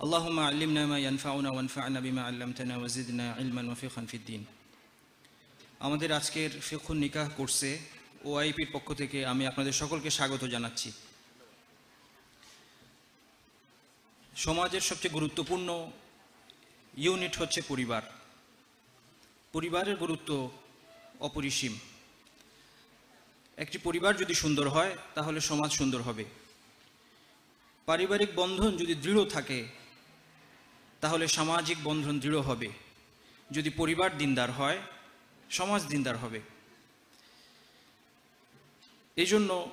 اللهم علمنا ما ينفعنا وانفعنا بما علمتنا وزدنا علما وفقها في الدين আমাদের আজকের ফিখুন নিকাহ কোর্সে ওআইপির পক্ষ থেকে আমি আপনাদের সকলকে স্বাগত জানাচ্ছি সমাজের সবচেয়ে গুরুত্বপূর্ণ ইউনিট হচ্ছে পরিবার পরিবারের গুরুত্ব অপরিসীম একটি পরিবার যদি সুন্দর হয় তাহলে সমাজ সুন্দর হবে পারিবারিক বন্ধন যদি দৃঢ় থাকে তাহলে সামাজিক বন্ধন দৃঢ় হবে। যদি পরিবার দিনদার হয়, সমাজ দিনদার হবে। এই জন্য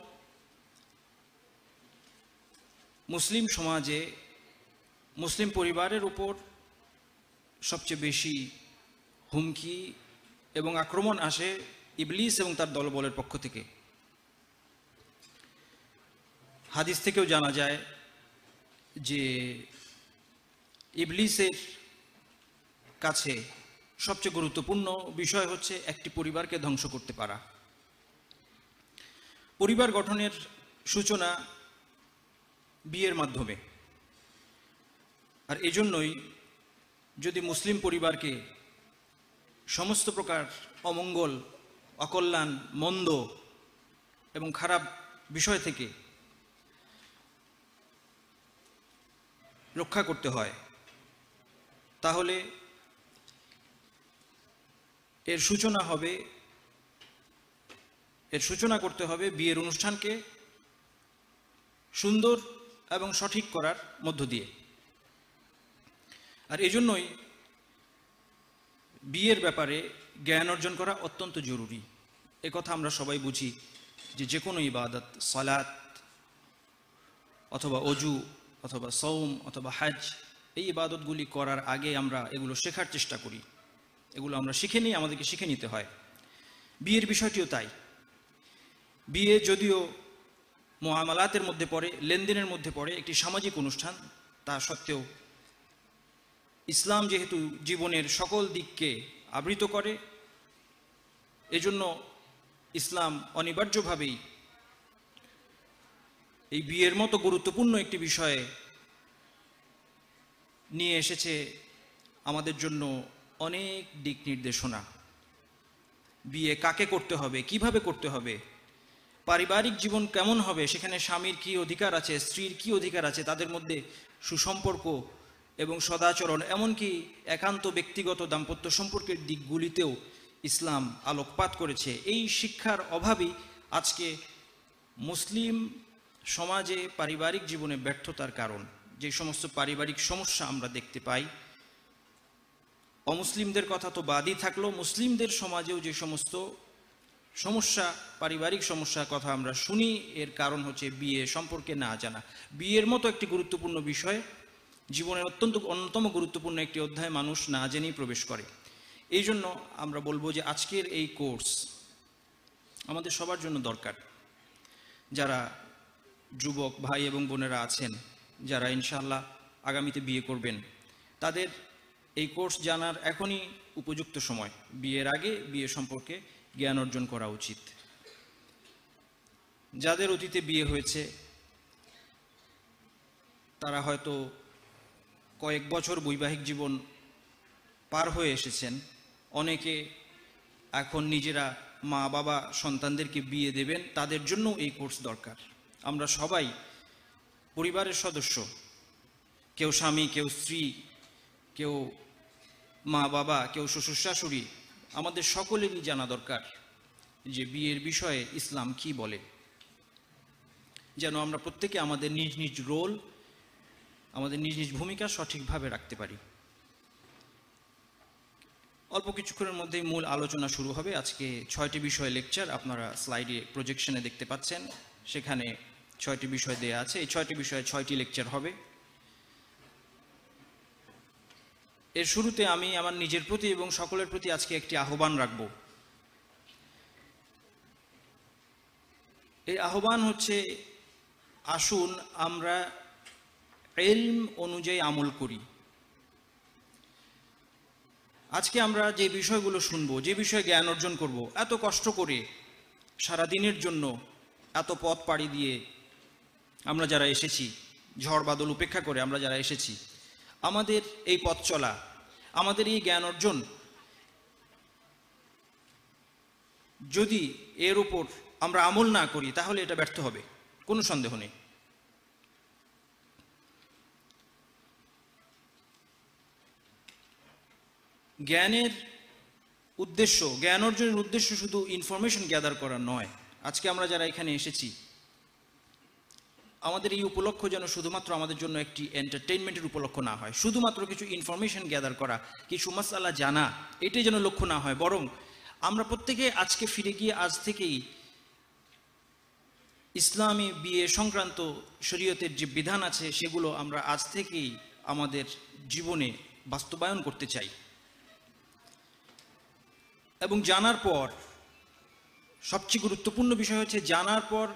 মুসলিম সমাজে মুসলিম পরিবারের উপর সবচেয়ে বেশি হুমকি এবং আক্রমণ আসে ইবলিস এবং তার দলবলের পক্ষ থেকে। হাদিস থেকেও জানা যায় যে ইবলিসের কাছে সবচেয়ে গুরুত্বপূর্ণ বিষয় হচ্ছে একটি পরিবারকে ধ্বংস করতে পারা। পরিবার গঠনের সূচনা বিয়ের মাধ্যমে। আর এজন্যই যদি মুসলিম পরিবারকে সমস্ত প্রকার অমঙ্গল, অকল্যাণ, মন্দ এবং খারাপ বিষয় থেকে রক্ষা করতে হয় তাহলে এর সূচনা হবে, এর সূচনা করতে হবে বিয়ের অনুষ্ঠানকে সুন্দর এবং সঠিক করার মধ্য দিয়ে। আর এজন্যই বিয়ের ব্যাপারে জ্ঞান অর্জন করা অত্যন্ত জরুরি। কথা আমরা সবাই বুঝি যে যে কোনো ইবাদত, সালাত, অথবা অজু, অথবা সৌম অথবা হাজ এই ইবাদতগুলি করার আগে আমরা এগুলো শেখার চেষ্টা করি। এগুলো আমরা শিখে নিই, আমাদেরকে শিখে নিতে হয়। বিয়ের বিষয়টিও তাই। বিয়ে যদিও মহামালাতের মধ্যে পড়ে, লেনদেনের মধ্যে পড়ে, একটি সামাজিক অনুষ্ঠান, তা সত্ত্বেও ইসলাম যেহেতু জীবনের সকল দিককে আবৃত করে, এজন্য ইসলাম অনিবার্যভাবেই এই বিয়ের মতো গুরুত্বপূর্ণ একটি বিষয়ে নিয়ে এসেছে আমাদের জন্য অনেক দিক নির্দেশনা। বিয়ে কাকে করতে হবে, কীভাবে করতে হবে, পারিবারিক জীবন কেমন হবে, সেখানে স্বামীর কি অধিকার আছে, স্ত্রীর কি অধিকার আছে, তাদের মধ্যে সুসম্পর্ক এবং সদাচরণ, এমনকি একান্ত ব্যক্তিগত দাম্পত্য সম্পর্কের দিকগুলিতেও ইসলাম আলোকপাত করেছে। এই শিক্ষার অভাবই আজকে মুসলিম সমাজে পারিবারিক জীবনে ব্যর্থতার কারণ। যে সমস্ত পারিবারিক সমস্যা আমরা দেখতে পাই, অমুসলিমদের কথা তো বাদই থাকল, মুসলিমদের সমাজেও যে সমস্ত সমস্যা, পারিবারিক সমস্যার কথা আমরা শুনি, এর কারণ হচ্ছে বিয়ে সম্পর্কে না জানা। বিয়ের মতো একটি গুরুত্বপূর্ণ বিষয়, জীবনের অত্যন্ত অন্যতম গুরুত্বপূর্ণ একটি অধ্যায়, মানুষ না জেনেই প্রবেশ করে। এই জন্য আমরা বলব যে আজকের এই কোর্স আমাদের সবার জন্য দরকার। যারা যুবক, ভাই এবং বোনেরা আছেন যারা ইনশাল্লাহ আগামীতে বিয়ে করবেন, তাদের এই কোর্স জানার এখনই উপযুক্ত সময়। বিয়ের আগে বিয়ে সম্পর্কে জ্ঞান অর্জন করা উচিত। যাদের অতীতে বিয়ে হয়েছে, তারা হয়তো কয়েক বছর বৈবাহিক জীবন পার হয়ে এসেছেন। অনেকে এখন নিজেরা মা বাবা সন্তানদেরকে বিয়ে দেবেন, তাদের জন্য এই কোর্স দরকার। আমরা সবাই পরিবারের সদস্য। কেউ স্বামী, কেউ স্ত্রী, কেউ মা, বাবা, কেউ শ্বশুর, শাশুড়ি, আমাদের সকলেরই জানা দরকার যে বিয়ের বিষয়ে ইসলাম কি বলে। যেন আমরা প্রত্যেকে আমাদের নিজ নিজ রোল, আমাদের নিজ নিজ ভূমিকা সঠিকভাবে রাখতে পারি। অল্প কিছুক্ষণের মধ্যেই মূল আলোচনা শুরু হবে। আজকে ছয়টি বিষয়ে লেকচার আপনারা স্লাইডে, প্রজেকশনে দেখতে পাচ্ছেন। সেখানে ছয়টি বিষয় দেয়া আছে। এই ছয়টি বিষয়ে ছয়টি লেকচার হবে। এর শুরুতে আমি আমার নিজের প্রতি এবং সকলের প্রতি আজকে একটি আহ্বান রাখব। এই আহ্বান হচ্ছে, আসুন আমরা এলম অনুযায়ী আমল করি। আজকে আমরা যে বিষয়গুলো শুনব, যে বিষয়ে জ্ঞান অর্জন করব, এত কষ্ট করে সারা দিনের জন্য, এত পথ পাড়ি দিয়ে আমরা যারা এসেছি, ঝড় বাদল উপেক্ষা করে আমরা যারা এসেছি, আমাদের এই পথ চলা, আমাদের এই জ্ঞান অর্জন, যদি এর উপর আমরা আমল না করি, তাহলে এটা ব্যর্থ হবে। কোনো সন্দেহ নেই। জ্ঞানের উদ্দেশ্য, জ্ঞান অর্জনের উদ্দেশ্য শুধু ইনফরমেশন গ্যাদার করা নয়। আজকে আমরা যারা এখানে এসেছি আমাদের এই উপলক্ষ যেন শুধুমাত্র আমাদের জন্য একটি এন্টারটেইনমেন্টের উপলক্ষ না হয়, শুধুমাত্র কিছু ইনফরমেশন গ্যাদার করা, কিছু মাসালা জানা, এটাই যেন লক্ষ্য না হয়। বরং আমরা প্রত্যেকে আজকে ফিরে গিয়ে আজ থেকেই ইসলামী বিয়ে সংক্রান্ত শরীয়তের যে বিধান আছে, সেগুলো আমরা আজ থেকেই আমাদের জীবনে বাস্তবায়ন করতে চাই। এবং জানার পর সবচেয়ে গুরুত্বপূর্ণ বিষয় হচ্ছে, জানার পর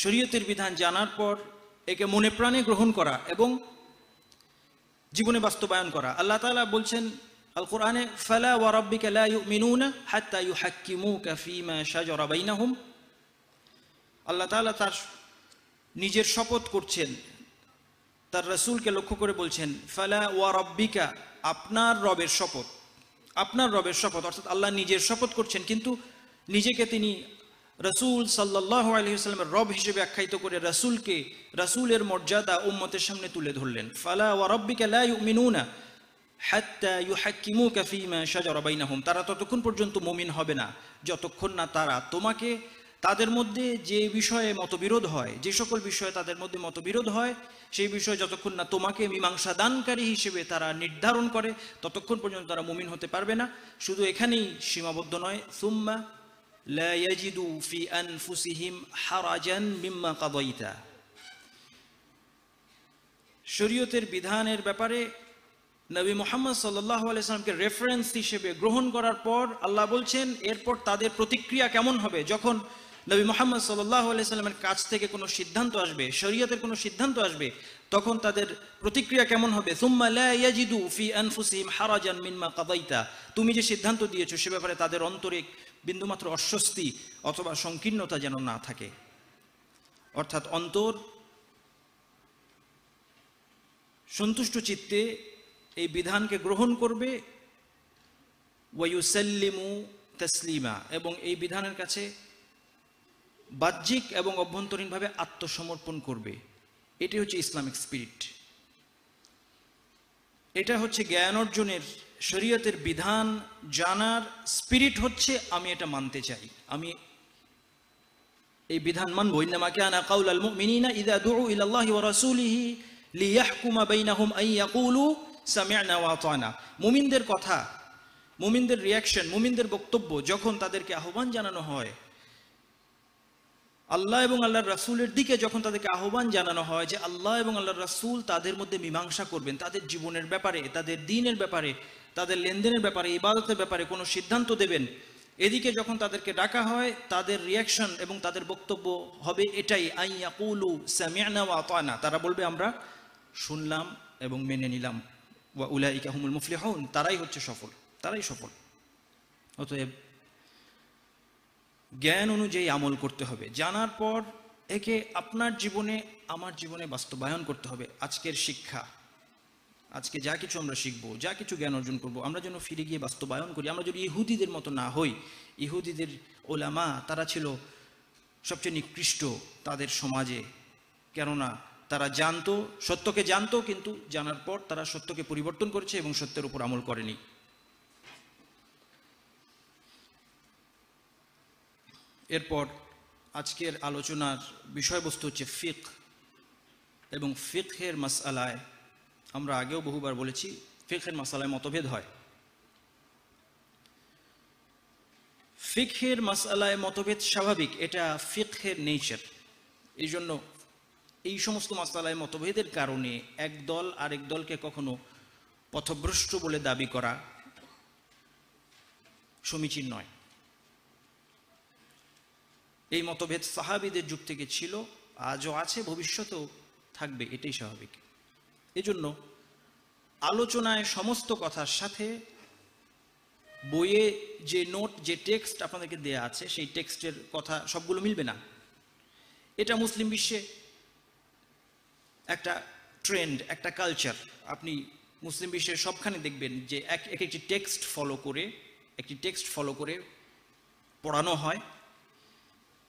শরীয়তের বিধান জানার পর একে মনে প্রাণে গ্রহণ করা এবং জীবনে বাস্তবায়ন করা। আল্লাহ তাআলা বলছেন আল কোরআনে ফালা ওয়া রাব্বিকা লা ইউমিনুনা হাত্তা ইউহাক্কিমুকা ফীমা শাজারা বাইনাহুম। আল্লাহ তাআলা তার নিজের শপথ করছেন। তার রসুলকে লক্ষ্য করে বলছেন, ফালা ওয়া রব্বিকা, আপনার রবের শপথ। আপনার রবের শপথ, অর্থাৎ আল্লাহ নিজের শপথ করছেন, কিন্তু নিজেকে তিনি রসুল সাল্লাহ আলহিহাস্লামের রব হিসেবে আখ্যায়িত করে রসুলকে রসুলের মর্যাদা উম্মতের সামনে তুলে ধরলেন। ফালা ওয়া রব্বিকা লা ইউমিনুনা হাত্তা ইউহাক্কিমুকা ফীমা শাজারা বাইনাহুম। তারা ততক্ষণ পর্যন্ত মুমিন হবে না। যতক্ষণ না তারা তোমাকে তাদের মধ্যে যে বিষয়ে মতবিরোধ হয়, যে সকল বিষয়ে তাদের মধ্যে মতবিরোধ হয়, সেই বিষয়ে যতক্ষণ না তোমাকে মীমাংসা দানকারী হিসেবে তারা নির্ধারণ করে, ততক্ষণ পর্যন্ত তারা মুমিন হতে পারবে না। শুধু এখানেই সীমাবদ্ধ নয়। সুম্মা লা ইয়াজিদু ফি আনফুসিহিম হারাজান মিম্মা কাদাইতা শরীয়তের বিধানের ব্যাপারে নবী মোহাম্মদ সাল্লাহ আলাইসালামকে রেফারেন্স হিসেবে গ্রহণ করার পর আল্লাহ বলছেন, এরপর তাদের প্রতিক্রিয়া কেমন হবে? যখন নবী মোহাম্মদ সাল্লাহ আলাইসাল্লামের কাছ থেকে কোনো সিদ্ধান্ত আসবে, শরীয়তের কোনো সিদ্ধান্ত আসবে, তখন তাদের প্রতিক্রিয়া কেমন হবে? তুমি যে সিদ্ধান্ত দিয়েছ সে ব্যাপারে তাদের অন্তরে বিন্দুমাত্র অস্বস্তি অথবা সংকীর্ণতা যেন না থাকে। অর্থাৎ অন্তর সন্তুষ্ট চিত্তে এই বিধানকে গ্রহণ করবে ওয়াইউসাল্লিমু তসলিমা, এবং এই বিধানের কাছে বাহ্যিক এবং অভ্যন্তরীণভাবে আত্মসমর্পণ করবে। এটি হচ্ছে ইসলামিক স্পিরিট। এটা হচ্ছে জ্ঞান অর্জনের শরীয়তের বিধান জানার স্পিরিট হচ্ছে, আমি এটা মানতে চাই। আমি এই বিধান মানবো। ইন্নামা কানা কাউলাল মুমিনিনা ইযা দুউ ইলাল্লাহি ওয়া রাসূলিহি লিয়াহকুমা বাইনাহুম আন ইয়াকুলু সামি'না ওয়া আতানা। মুমিনদের কথা, মুমিনদের রিয়াকশন মুমিনদের বক্তব্য যখন তাদেরকে আহ্বান জানানো হয়, আল্লাহ এবং আল্লাহর রাসূলের দিকে যখন তাদেরকে আহ্বান জানানো হয় যে আল্লাহ এবং আল্লাহর রাসূল তাদের মধ্যে মীমাংসা করবেন, তাদের জীবনের ব্যাপারে, তাদের দিনের ব্যাপারে তাদের লেনদেনের ব্যাপারে, ইবাদতের ব্যাপারে কোনো সিদ্ধান্ত দেবেন? এদিকে যখন তাদেরকে ডাকা হয়, তাদের রিয়াকশন এবং তাদের বক্তব্য হবে এটাই, আই ইয়াকুলু সামি'না ওয়া আতানা। তারা বলবে, আমরা শুনলাম এবং মেনে নিলাম। ওয়া উলাইকা হুমুল মুফলিহুন, তারাই হচ্ছে সফল, তারাই সফল। অতএব জ্ঞান অনুযায়ী আমল করতে হবে। জানার পর একে আপনার জীবনে, আমার জীবনে বাস্তবায়ন করতে হবে। আজকের শিক্ষা। আজকে যা কিছু আমরা শিখব, যা কিছু জ্ঞান অর্জন করব, আমরা যেন ফিরে গিয়ে বাস্তবায়ন করি, আমরা যদি ইহুদিদের মতো না হই। ইহুদিদের ওলামা, তারা ছিল সবচেয়ে নিকৃষ্ট তাদের সমাজে। কেননা তারা জানতো, সত্যকে জানতো, কিন্তু জানার পর তারা সত্যকে পরিবর্তন করেছে এবং সত্যের উপর আমল করেনি। এরপর আজকের আলোচনার বিষয়বস্তু হচ্ছে ফিক এবং ফিকহের মাসালায় আমরা আগেও বহুবার বলেছি, ফিকহের মাসালায় মতভেদ হয়। ফিকহের মাসালায় মতভেদ স্বাভাবিক, এটা ফিকহের নেচার। এই জন্য এই সমস্ত মাসালায় মতভেদের কারণে এক দল আরেক দলকে কখনো পথভ্রষ্ট বলে দাবি করা সমীচীন নয়। এই মতভেদ সাহাবিদের যুগ থেকে ছিল, আজও আছে, ভবিষ্যতেও থাকবে, এটাই স্বাভাবিক। এজন্য আলোচনায় সমস্ত কথার সাথে বইয়ে যে নোট, যে টেক্সট আপনাদেরকে দেয়া আছে, সেই টেক্সটের কথা সবগুলো মিলবে না। এটা মুসলিম বিশ্বে একটা ট্রেন্ড, একটা কালচার। আপনি মুসলিম বিশ্বের সবখানে দেখবেন যে এক এক একটি টেক্সট ফলো করে, একটি টেক্সট ফলো করে পড়ানো হয়।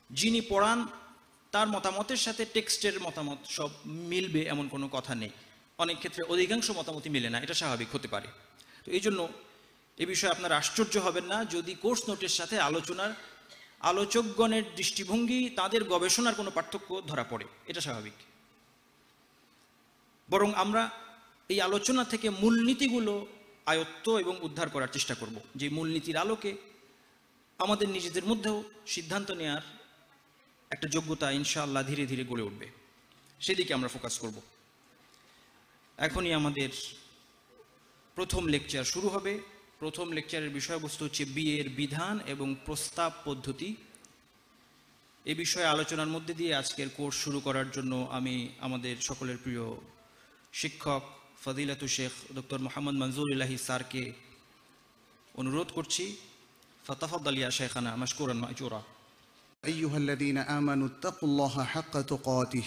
যিনি পড়ান, তার মতামতের সাথে টেক্সটের মতামত সব মিলবে এমন কোনো কথা নেই। অনেক ক্ষেত্রে অধিকাংশ মতামতই মিলে না, এটা স্বাভাবিক হতে পারে। তো এই জন্য এ বিষয়ে আপনার আশ্চর্য হবেন না, যদি কোর্স নোটের সাথে আলোচনার, আলোচকগণের দৃষ্টিভঙ্গি, তাদের গবেষণার কোনো পার্থক্য ধরা পড়ে, এটা স্বাভাবিক। বরং আমরা এই আলোচনা থেকে মূলনীতিগুলো আয়ত্ত এবং উদ্ধার করার চেষ্টা করব, যে মূলনীতির আলোকে আমাদের নিজেদের মধ্যেও সিদ্ধান্ত নেয়ার একটা যোগ্যতা ইনশাআল্লাহ ধীরে ধীরে গড়ে উঠবে। সেদিকে আমরা ফোকাস করব। এখনই আমাদের প্রথম লেকচার শুরু হবে প্রথম লেকচারের বিষয়বস্তু হচ্ছে বিয়ের বিধান এবং প্রস্তাব পদ্ধতি এ বিষয়ে আলোচনার মধ্যে দিয়ে আজকের কোর্স শুরু করার জন্য আমি আমাদের সকলের প্রিয় শিক্ষক ফদিলাতু শেখ ডক্টর মোহাম্মদ মঞ্জুর ইলাহি স্যারকে অনুরোধ করছি ফতাফদ Alia শেখানা মশকুরান মাজুরা أيها الذين آمنوا اتقوا الله حق تقاته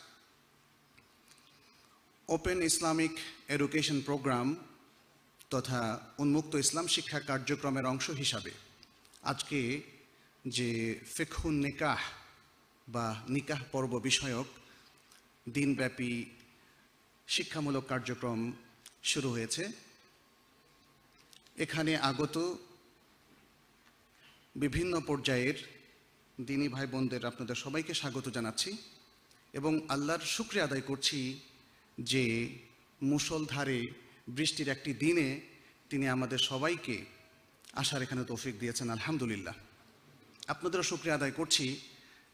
open Islamic education program তথা উন্মুক্ত ইসলাম শিক্ষা কার্যক্রমের অংশ হিসাবে আজকে যে ফিখুন নিকাহ বা নিকাহ পর্ব বিষয়ক দিনব্যাপী শিক্ষামূলক কার্যক্রম শুরু হয়েছে। এখানে আগত বিভিন্ন পর্যায়ের দিনী ভাই বোনদের আপনাদের সবাইকে স্বাগত জানাচ্ছি এবং আল্লাহর শুক্রিয়া আদায় করছি যে মুষলধারে বৃষ্টির একটি দিনে তিনি আমাদের সবাইকে আসার এখানে তৌফিক দিয়েছেন, আলহামদুলিল্লাহ। আপনাদেরও শুক্রিয়া আদায় করছি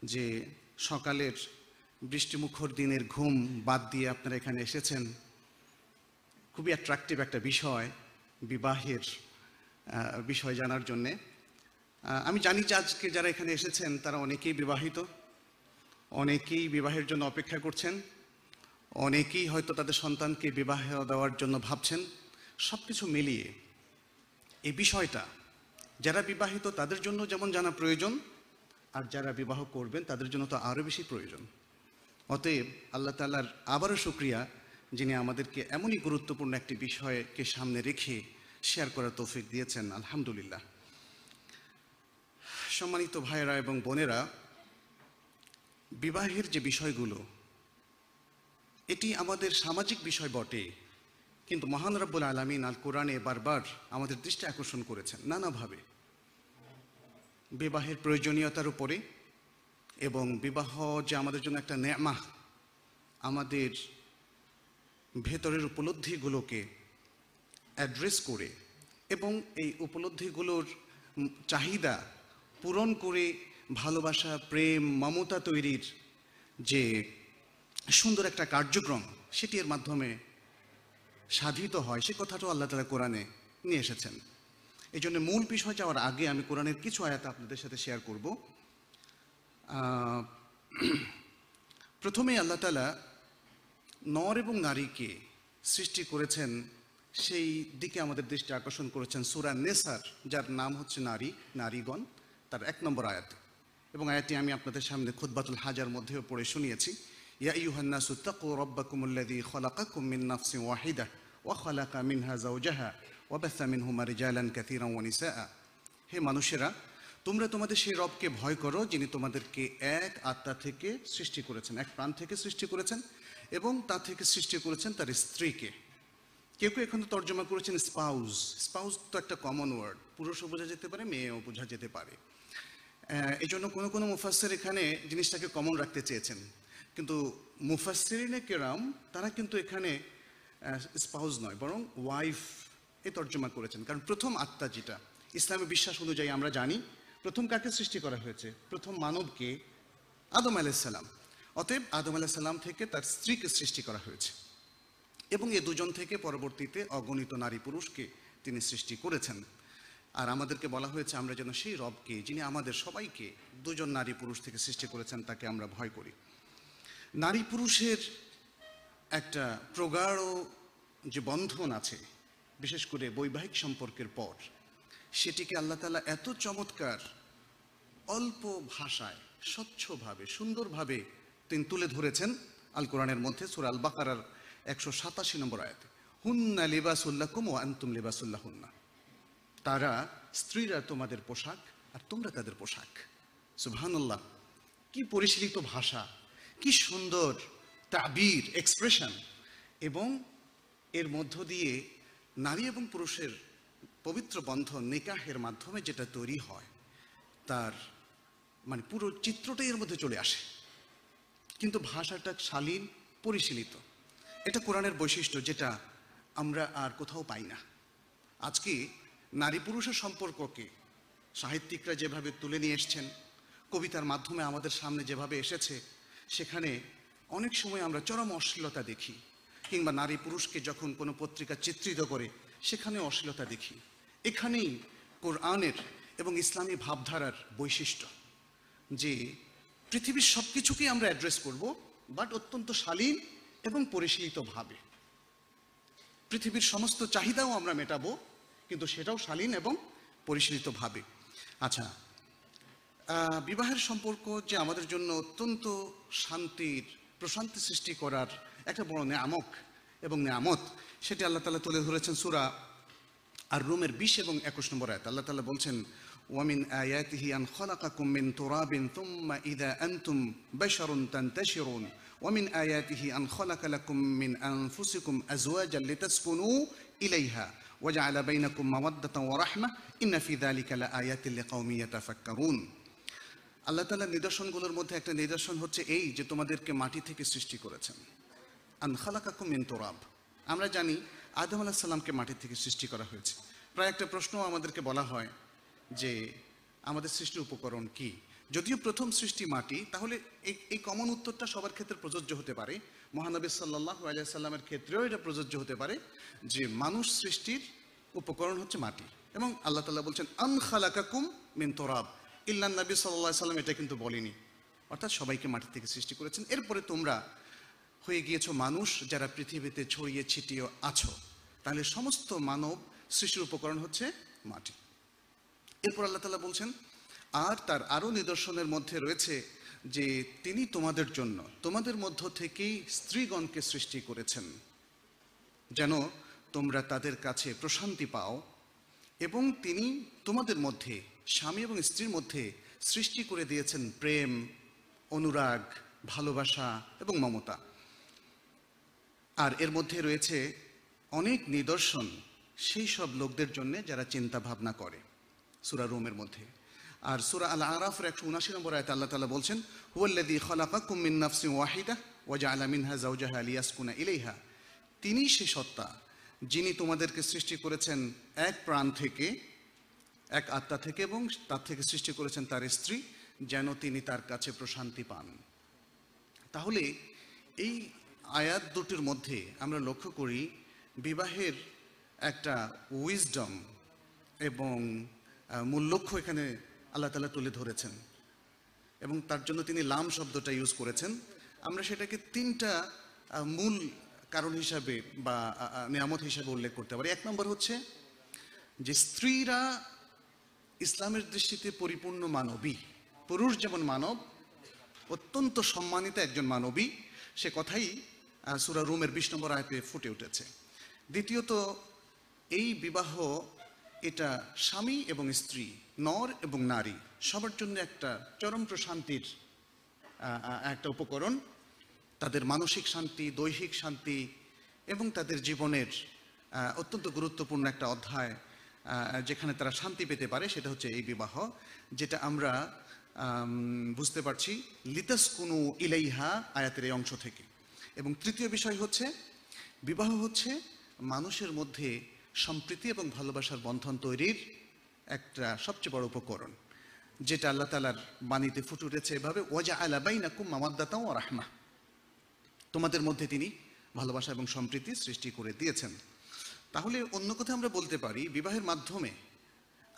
যে সকালের বৃষ্টিমুখর দিনের ঘুম বাদ দিয়ে আপনারা এখানে এসেছেন। খুবই অ্যাট্রাকটিভ একটা বিষয়, বিবাহের বিষয় জানার জন্যে। আমি জানি যে আজকে যারা এখানে এসেছেন, তারা অনেকেই বিবাহিত, অনেকেই বিবাহের জন্য অপেক্ষা করছেন। অনেকেই হয়তো তাদের সন্তানকে বিবাহ দেওয়ার জন্য ভাবছেন সব কিছু মিলিয়ে। এই বিষয়টা, যারা বিবাহিত তাদের জন্য যেমন জানা প্রয়োজন, আর যারা বিবাহ করবেন তাদের জন্য তো আরও বেশি প্রয়োজন। অতএব আল্লাহ তাল্লার আবারও শুক্রিয়া যিনি আমাদেরকে এমনই গুরুত্বপূর্ণ একটি বিষয়কে সামনে রেখে শেয়ার করার তৌফিক দিয়েছেন, আলহামদুলিল্লাহ। সম্মানিত ভাইয়েরা এবং বোনেরা, বিবাহের যে বিষয়গুলো এটি আমাদের সামাজিক বিষয় বটে। কিন্তু মহান রব্বুল আলমিন আল কোরআনে বারবার আমাদের দৃষ্টি আকর্ষণ করেছেন নানাভাবে। বিবাহের প্রয়োজনীয়তার উপরে এবং বিবাহ যে আমাদের জন্য একটা নেমা, আমাদের ভেতরের উপলব্ধিগুলোকে অ্যাড্রেস করে এবং এই উপলব্ধিগুলোর চাহিদা পূরণ করে ভালোবাসা, প্রেম, মমতা তৈরির যে সুন্দর একটা কার্যক্রম সেটি এর মাধ্যমে সাধিত হয়। সে কথাটাও আল্লাহ তালা কোরআনে নিয়ে এসেছেন। এই জন্য মূল বিষয় যাওয়ার আগে আমি কোরআনের কিছু আয়াত আপনাদের সাথে শেয়ার করব। আহ, প্রথমেই আল্লাহ তালা নর এবং নারীকে সৃষ্টি করেছেন সেই দিকে আমাদের দৃষ্টি আকর্ষণ করেছেন সুরা নেসার যার নাম হচ্ছে নারী নারীগণ তার এক নম্বর আয়াত। এবং আয়াতটি আমি আপনাদের সামনে খুদ্বাতুল হাজার মধ্যেও পড়ে শুনিয়েছি। ইউহান্নাসু তাকু রব্বাকুমুল্লাযী খলাকাকুম মিন নাফসিন ওয়াহিদা ওয়া খালাকা মিনহা যাওজাহা ওয়া বাসা মিনহুমা রিজালান কাসীরান ওয়া নিসাআ হে মানুষেরা, তোমরা তোমাদের সেই রবকে ভয় করো যিনি তোমাদেরকে এক আত্মা থেকে সৃষ্টি করেছেন, এক প্রাণ থেকে সৃষ্টি করেছেন এবং তা থেকে সৃষ্টি করেছেন তার স্ত্রীকে। কেউ কেউ এখানে তর্জমা করেছেন স্পাউস স্পাউস তো একটা কমন ওয়ার্ড পুরুষও বোঝা যেতে পারে, মেয়েও বোঝা যেতে পারে। এই জন্য কোনো কোনো মুফাসসির এখানে জিনিসটাকে কমন রাখতে চেয়েছেন। কিন্তু মুফাসসিরিনে কেরাম, তারা কিন্তু এখানে স্পাউস নয়, বরং ওয়াইফ এ তর্জমা করেছেন। কারণ প্রথম আত্মা যেটা, ইসলামী বিশ্বাস অনুযায়ী আমরা জানি, প্রথম কাকে সৃষ্টি করা হয়েছে? প্রথম মানবকে আদম আলাইসাল্লাম অতএব আদম আলাইসাল্লাম থেকে তার স্ত্রীকে সৃষ্টি করা হয়েছে। এবং এ দুজন থেকে পরবর্তীতে অগণিত নারী পুরুষকে তিনি সৃষ্টি করেছেন। আর আমাদেরকে বলা হয়েছে, আমরা যেন সেই রবকে, যিনি আমাদের সবাইকে দুজন নারী পুরুষ থেকে সৃষ্টি করেছেন, তাকে আমরা ভয় করি। নারী পুরুষের একটা প্রগাঢ় যে বন্ধন আছে, বিশেষ করে বৈবাহিক সম্পর্কের পর, সেটিকে আল্লাহ তালা এত চমৎকার, অল্প ভাষায়, স্বচ্ছভাবে, সুন্দরভাবে তিনি তুলে ধরেছেন আল কোরআনের মধ্যে, সুরা আল বাকারার একশো সাতাশি নম্বর আয়াতে। হুন্না লিবাসুল্লাকুম ও আন্তুম লিবাসুল্লাহ হুন্না তারা স্ত্রীরা তোমাদের পোশাক আর তোমরা তাদের পোশাক। সুবহানাল্লাহ, কি পরিশীলিত ভাষা কি সুন্দর তাবির এক্সপ্রেশন এবং এর মধ্য দিয়ে নারী এবং পুরুষের পবিত্র বন্ধন, নিকাহের মাধ্যমে যেটা তৈরি হয়, তার মানে পুরো চিত্রটাই এর মধ্যে চলে আসে। কিন্তু ভাষাটা শালীন, পরিশীলিত। এটা কোরআনের বৈশিষ্ট্য যেটা আমরা আর কোথাও পাই না। আজকে নারী পুরুষের সম্পর্ককে সাহিত্যিকরা যেভাবে তুলে নিয়ে এসছেন, কবিতার মাধ্যমে আমাদের সামনে যেভাবে এসেছে সেখানে অনেক সময় আমরা চরম অশ্লীলতা দেখি, কিংবা নারী পুরুষকে যখন কোনো পত্রিকা চিত্রিত করে সেখানে অশ্লীলতা দেখি। এখানেই কোরআনের এবং ইসলামী ভাবধারার বৈশিষ্ট্য, যে পৃথিবীর সব কিছুকেই আমরা অ্যাড্রেস করব, বাট অত্যন্ত শালীন এবং পরিশীলিতভাবে। পৃথিবীর সমস্ত চাহিদাও আমরা মেটাবো, কিন্তু সেটাও শালীন এবং পরিশীলিতভাবে। আচ্ছা বিবাহের সম্পর্ক যে আমাদের জন্য অত্যন্ত শান্তির, প্রশান্তি সৃষ্টি করার একটা বড় নেয়ামক এবং নেয়ামত, সেটি আল্লাহ তালা তুলে ধরেছেন সুরা আর রুমের বিশ এবং একুশ নম্বর আয়াত। আল্লাহ তালা বলছেন, ওয়ামিন আয়াতিহি আন খলাকাকুম মিন তুরাবিন তুম্মা ইদা আনতুম বাশারুন তানতাশিরুন। ওয়ামিন আয়াতিহি আন খলাকালাকুম মিন আনফুসিকুম আজওয়াজাল লিতাসকুনু ইলাইহা। ওয়াজআলা বাইনাকুম মাওয়াদ্দাতান ওয়া রাহমা ইন্না ফি যালিকা লাআয়াতিন লিকাওমিন ইয়াতাফাক্কারুন। আল্লাহ তালার নিদর্শনগুলোর মধ্যে একটা নিদর্শন হচ্ছে এই যে তোমাদেরকে মাটি থেকে সৃষ্টি করেছেন। আন খালাকাকুম মিন তোরাব। আমরা জানি আদম আলাহ সাল্লামকে মাটি থেকে সৃষ্টি করা হয়েছে। প্রায় একটা প্রশ্ন আমাদেরকে বলা হয় যে আমাদের সৃষ্টির উপকরণ কি? যদিও প্রথম সৃষ্টি মাটি, তাহলে এই এই কমন উত্তরটা সবার ক্ষেত্রে প্রযোজ্য হতে পারে। মহানবী সাল্লাহ সাল্লামের ক্ষেত্রেও এটা প্রযোজ্য হতে পারে যে মানুষ সৃষ্টির উপকরণ হচ্ছে মাটি। এবং আল্লাহ তাল্লাহ বলছেন, আন খালাকাকুম মিন তোরাব। ইল্লান নবী সাল্লাহ সাল্লাম এটা কিন্তু বলেনি। অর্থাৎ সবাইকে মাটি থেকে সৃষ্টি করেছেন। এরপরে তোমরা হয়ে গিয়েছো মানুষ যারা পৃথিবীতে ছড়িয়ে ছিটিয়ে আছো। তাহলে সমস্ত মানব সৃষ্টির উপকরণ হচ্ছে মাটি। এরপর আল্লাহ তালা বলছেন, আর তার আরও নিদর্শনের মধ্যে রয়েছে যে তিনি তোমাদের জন্য, তোমাদের মধ্য থেকেই স্ত্রীগণকে সৃষ্টি করেছেন। যেন তোমরা তাদের কাছে প্রশান্তি পাও এবং তিনি তোমাদের মধ্যে স্বামী এবং স্ত্রীর মধ্যে সৃষ্টি করে দিয়েছেন প্রেম, অনুরাগ, ভালোবাসা এবং মমতা। আর এর মধ্যে রয়েছে অনেক নিদর্শন সেই সব লোকদের জন্য যারা চিন্তা ভাবনা করে সুরা রোমের মধ্যে। আর সুরা আল আরাফের একশো উনাশি নম্বর আয়তে আল্লাহ তালা বলছেন হুয়াল্লাদি খলাকাকুম মিন নাফসিন ওয়াহিদা ওয়াজা জাউজাহা লিয়াসকুনা ইলাইহা। তিনি সে সত্তা যিনি তোমাদেরকে সৃষ্টি করেছেন এক প্রাণ থেকে এক আত্মা থেকে এবং তার থেকে সৃষ্টি করেছেন তার স্ত্রী, যেন তিনি তার কাছে প্রশান্তি পান। তাহলে এই আয়াত দুটির মধ্যে আমরা লক্ষ্য করি বিবাহের একটা উইজডম এবং মূল লক্ষ্য এখানে আল্লাহ তালা তুলে ধরেছেন এবং তার জন্য তিনি লাম শব্দটা ইউজ করেছেন। আমরা সেটাকে তিনটা মূল কারণ হিসাবে বা নিয়ামত হিসাবে উল্লেখ করতে পারি। এক নম্বর হচ্ছে যে স্ত্রীরা ইসলামের দৃষ্টিতে পরিপূর্ণ মানবী। পুরুষ যেমন মানব, অত্যন্ত সম্মানিত একজন মানবী, সে কথাই সূরা রুমের বিশ নম্বর আয়তে ফুটে উঠেছে। দ্বিতীয়ত, এই বিবাহ, এটা স্বামী এবং স্ত্রী, নর এবং নারী, সবার জন্য একটা চরম প্রশান্তির একটা উপকরণ। তাদের মানসিক শান্তি, দৈহিক শান্তি এবং তাদের জীবনের অত্যন্ত গুরুত্বপূর্ণ একটা অধ্যায় যেখানে তারা শান্তি পেতে পারে, সেটা হচ্ছে এই বিবাহ, যেটা আমরা বুঝতে পারছি লিতাস কুনু ইলাইহা আয়াতের এই অংশ থেকে। এবং তৃতীয় বিষয় হচ্ছে, বিবাহ হচ্ছে মানুষের মধ্যে সম্প্রীতি এবং ভালোবাসার বন্ধন তৈরির একটা সবচেয়ে বড় উপকরণ, যেটা আল্লাহ তালার বাণীতে ফুটে উঠেছে এভাবে ওয়াজা আলাবাইনাকুম মামাদ্দাতাও রাহমা তোমাদের মধ্যে তিনি ভালোবাসা এবং সম্প্রীতি সৃষ্টি করে দিয়েছেন। তাহলে অন্য কথা আমরা বলতে পারি, বিবাহের মাধ্যমে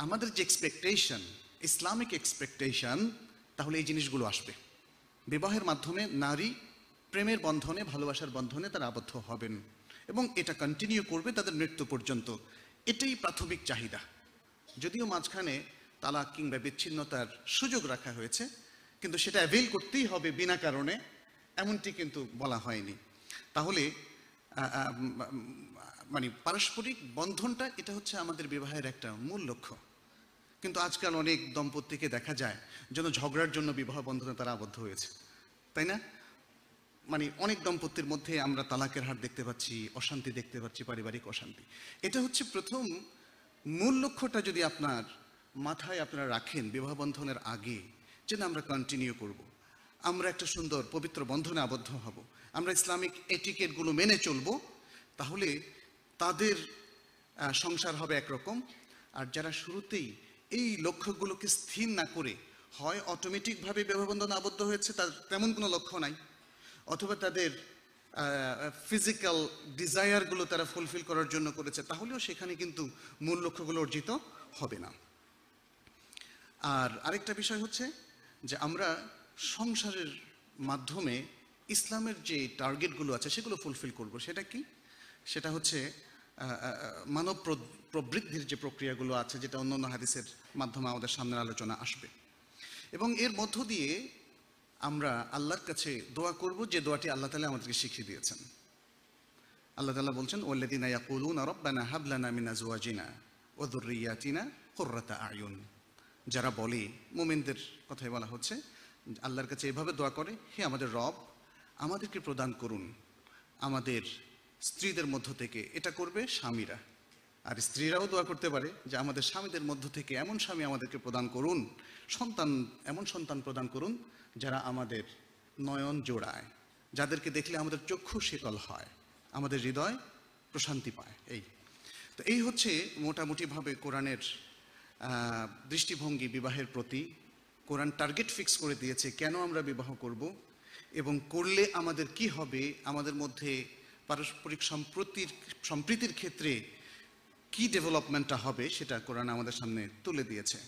আমাদের যে এক্সপেকটেশন ইসলামিক এক্সপেকটেশন তাহলে এই জিনিসগুলো আসবে। বিবাহের মাধ্যমে নারী প্রেমের বন্ধনে, ভালোবাসার বন্ধনে তারা আবদ্ধ হবেন এবং এটা কন্টিনিউ করবে তাদের মৃত্যু পর্যন্ত। এটাই প্রাথমিক চাহিদা। যদিও মাঝখানে তালাক কিংবা বিচ্ছিন্নতার সুযোগ রাখা হয়েছে, কিন্তু সেটা অ্যাভেল করতেই হবে বিনা কারণে, এমনটি কিন্তু বলা হয়নি। তাহলে মানে পারস্পরিক বন্ধনটা এটা হচ্ছে আমাদের বিবাহের একটা মূল লক্ষ্য। কিন্তু আজকাল অনেক দম্পতিকে দেখা যায় যেন ঝগড়ার জন্য বিবাহ বন্ধনে তারা আবদ্ধ হয়েছে। তাই না? মানে অনেক দম্পতির মধ্যে আমরা তালাকের হার দেখতে পাচ্ছি, অশান্তি দেখতে পাচ্ছি, পারিবারিক অশান্তি। এটা হচ্ছে প্রথম মূল লক্ষ্যটা যদি আপনার মাথায় আপনারা রাখেন বিবাহ বন্ধনের আগে, যে না আমরা কন্টিনিউ করব। আমরা একটা সুন্দর পবিত্র বন্ধনে আবদ্ধ হব। আমরা ইসলামিক এটিকেটগুলো মেনে চলব। তাহলে তাদের সংসার হবে একরকম। আর যারা শুরুতেই এই লক্ষ্যগুলোকে স্থির না করে হয় অটোমেটিকভাবে বিবাহ আবদ্ধ হয়েছে, তার তেমন কোনো লক্ষ্য নাই। অথবা তাদের ফিজিক্যাল ডিজায়ারগুলো তারা ফুলফিল করার জন্য করেছে, তাহলেও সেখানে কিন্তু মূল লক্ষ্যগুলো অর্জিত হবে না। আর আরেকটা বিষয় হচ্ছে যে আমরা সংসারের মাধ্যমে ইসলামের যে টার্গেটগুলো আছে, সেগুলো ফুলফিল করব। সেটা কি? সেটা হচ্ছে মানব প্র- প্রবৃদ্ধির যে প্রক্রিয়াগুলো আছে, যেটা অন্য অন্য হাদিসের মাধ্যমে আমাদের সামনের আলোচনা আসবে। এবং এর মধ্য দিয়ে আমরা আল্লাহর কাছে দোয়া করব, যে দোয়াটি আল্লাহ তালা আমাদেরকে শিখিয়ে দিয়েছেন। আল্লাহ তালা বলছেন ওল্লাদিনা ইয়াকুলুনা রব্বানা হাবলানা মিন আজওয়াজিনা ওয়া যুররিয়াতিনা কুররাতা আয়ুন। যারা বলে, মুমিনদের কথাই বলা হচ্ছে, আল্লাহর কাছে এভাবে দোয়া করে, হে আমাদের রব, আমাদেরকে প্রদান করুন। আমাদের স্ত্রীদের মধ্য থেকে। এটা করবে স্বামীরা। আর স্ত্রীরাও দোয়া করতে পারে যে আমাদের স্বামীদের মধ্য থেকে এমন স্বামী আমাদেরকে প্রদান করুন, সন্তান, এমন সন্তান প্রদান করুন যারা আমাদের নয়ন জোড়ায়, যাদেরকে দেখলে আমাদের চক্ষু শীতল হয়, আমাদের হৃদয় প্রশান্তি পায়। এই। তো এই হচ্ছে মোটামুটিভাবে কোরআনের দৃষ্টিভঙ্গি বিবাহের প্রতি। কোরআন টার্গেট ফিক্স করে দিয়েছে কেন আমরা বিবাহ করব এবং করলে আমাদের কি হবে, আমাদের মধ্যে পারস্পরিক সম্প্রতির, সম্প্রীতির ক্ষেত্রে কি ডেভেলপমেন্টটা হবে সেটা কোরআন আমাদের সামনে তুলে দিয়েছে।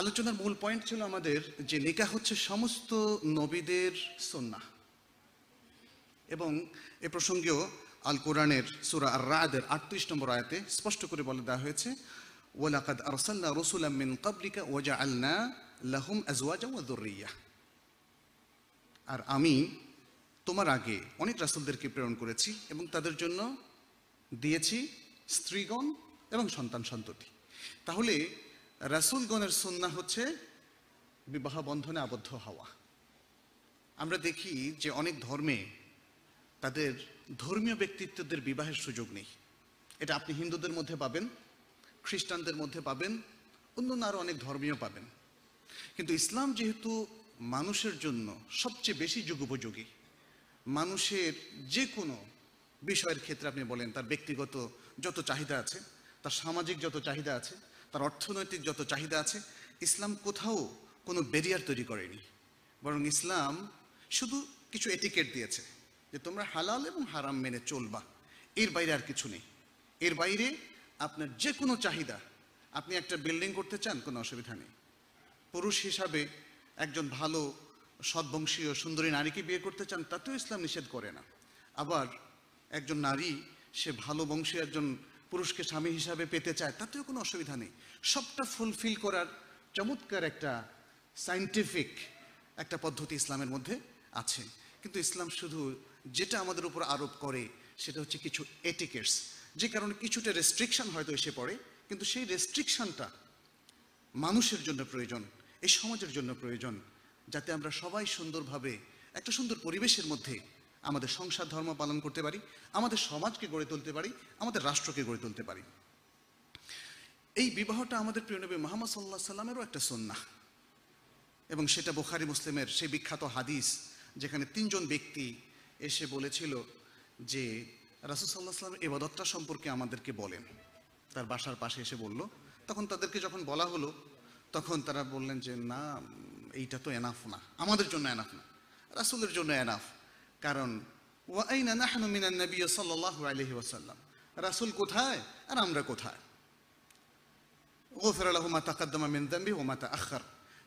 আলোচনার মূল পয়েন্ট ছিল আমাদের যে নিকা হচ্ছে সমস্ত নবীদের সন্না এবং এ প্রসঙ্গেও আল কোরআনের সুরা আর রাদের আটত্রিশ নম্বর আয়াতে স্পষ্ট করে বলে দেওয়া হয়েছে, ওয়ালাকাদ আরসাল্লা রসুলাম মিন কাবলিকা ওয়াজা আলনা লাহুম আজওয়াজা ওয়া আর আমি তোমার আগে অনেক রাসূলদেরকে প্রেরণ করেছি এবং তাদের জন্য দিয়েছি স্ত্রীগণ এবং সন্তান সন্ততি। তাহলে রাসূলগণের সুন্নাহ হচ্ছে বিবাহ বন্ধনে আবদ্ধ হওয়া। আমরা দেখি যে অনেক ধর্মে তাদের ধর্মীয় ব্যক্তিত্বদের বিবাহের সুযোগ নেই। এটা আপনি হিন্দুদের মধ্যে পাবেন, খ্রিস্টানদের মধ্যে পাবেন, অন্যান্য আরও অনেক ধর্মীয় পাবেন। কিন্তু ইসলাম যেহেতু মানুষের জন্য সবচেয়ে বেশি যুগোপযোগী মানুষের যে কোনো বিষয়ের ক্ষেত্রে আপনি বলেন, তার ব্যক্তিগত যত চাহিদা আছে, তার সামাজিক যত চাহিদা আছে, তার অর্থনৈতিক যত চাহিদা আছে, ইসলাম কোথাও কোনো ব্যারিয়ার তৈরি করেনি। বরং ইসলাম শুধু কিছু এটিকেট দিয়েছে যে তোমরা হালাল এবং হারাম মেনে চলবা। এর বাইরে আর কিছু নেই। এর বাইরে আপনার যে কোনো চাহিদা, আপনি একটা বিল্ডিং করতে চান, কোনো অসুবিধা নেই। পুরুষ হিসাবে একজন ভালো সদ্বংশীয় সুন্দরী নারীকে বিয়ে করতে চান? তাতেও ইসলাম নিষেধ করে না। আবার একজন নারী, সে ভালো বংশে একজন পুরুষকে স্বামী হিসাবে পেতে চায়, তাতেও কোনো অসুবিধা নেই। সবটা ফুলফিল করার চমৎকার একটা সাইন্টিফিক একটা পদ্ধতি ইসলামের মধ্যে আছে। কিন্তু ইসলাম শুধু যেটা আমাদের উপর আরোপ করে, সেটা হচ্ছে কিছু এটিকেটস যে কারণে কিছুটা রেস্ট্রিকশন হয়তো এসে পড়ে, কিন্তু সেই রেস্ট্রিকশনটা মানুষের জন্য প্রয়োজন, এই সমাজের জন্য প্রয়োজন। যাতে আমরা সবাই সুন্দরভাবে, একটা সুন্দর পরিবেশের মধ্যে আমাদের সংসার ধর্ম পালন করতে পারি, আমাদের সমাজকে গড়ে তুলতে পারি, আমাদের রাষ্ট্রকে গড়ে তুলতে পারি। এই বিবাহটা আমাদের প্রিয় নবী মোহাম্মদ সাল্লাহ সাল্লামেরও একটা সন্না এবং সেটা বোখারি, মুসলিমের সেই বিখ্যাত হাদিস, যেখানে তিনজন ব্যক্তি এসে বলেছিল যে, রাসুল সাল্লাহ এবাদতটা সম্পর্কে আমাদেরকে বলেন। তার বাসার পাশে এসে বলল, তখন তাদেরকে যখন বলা হলো, তখন তারা বললেন যে, না এইটা তো এনাফ না। আমাদের জন্য এনাফ না। রাসুলের জন্য এনাফ কারণ ওয়াইনা নাহনু মিনান নবী ওয়াসাল্লাম? কোথায় আর আমরা কোথায়?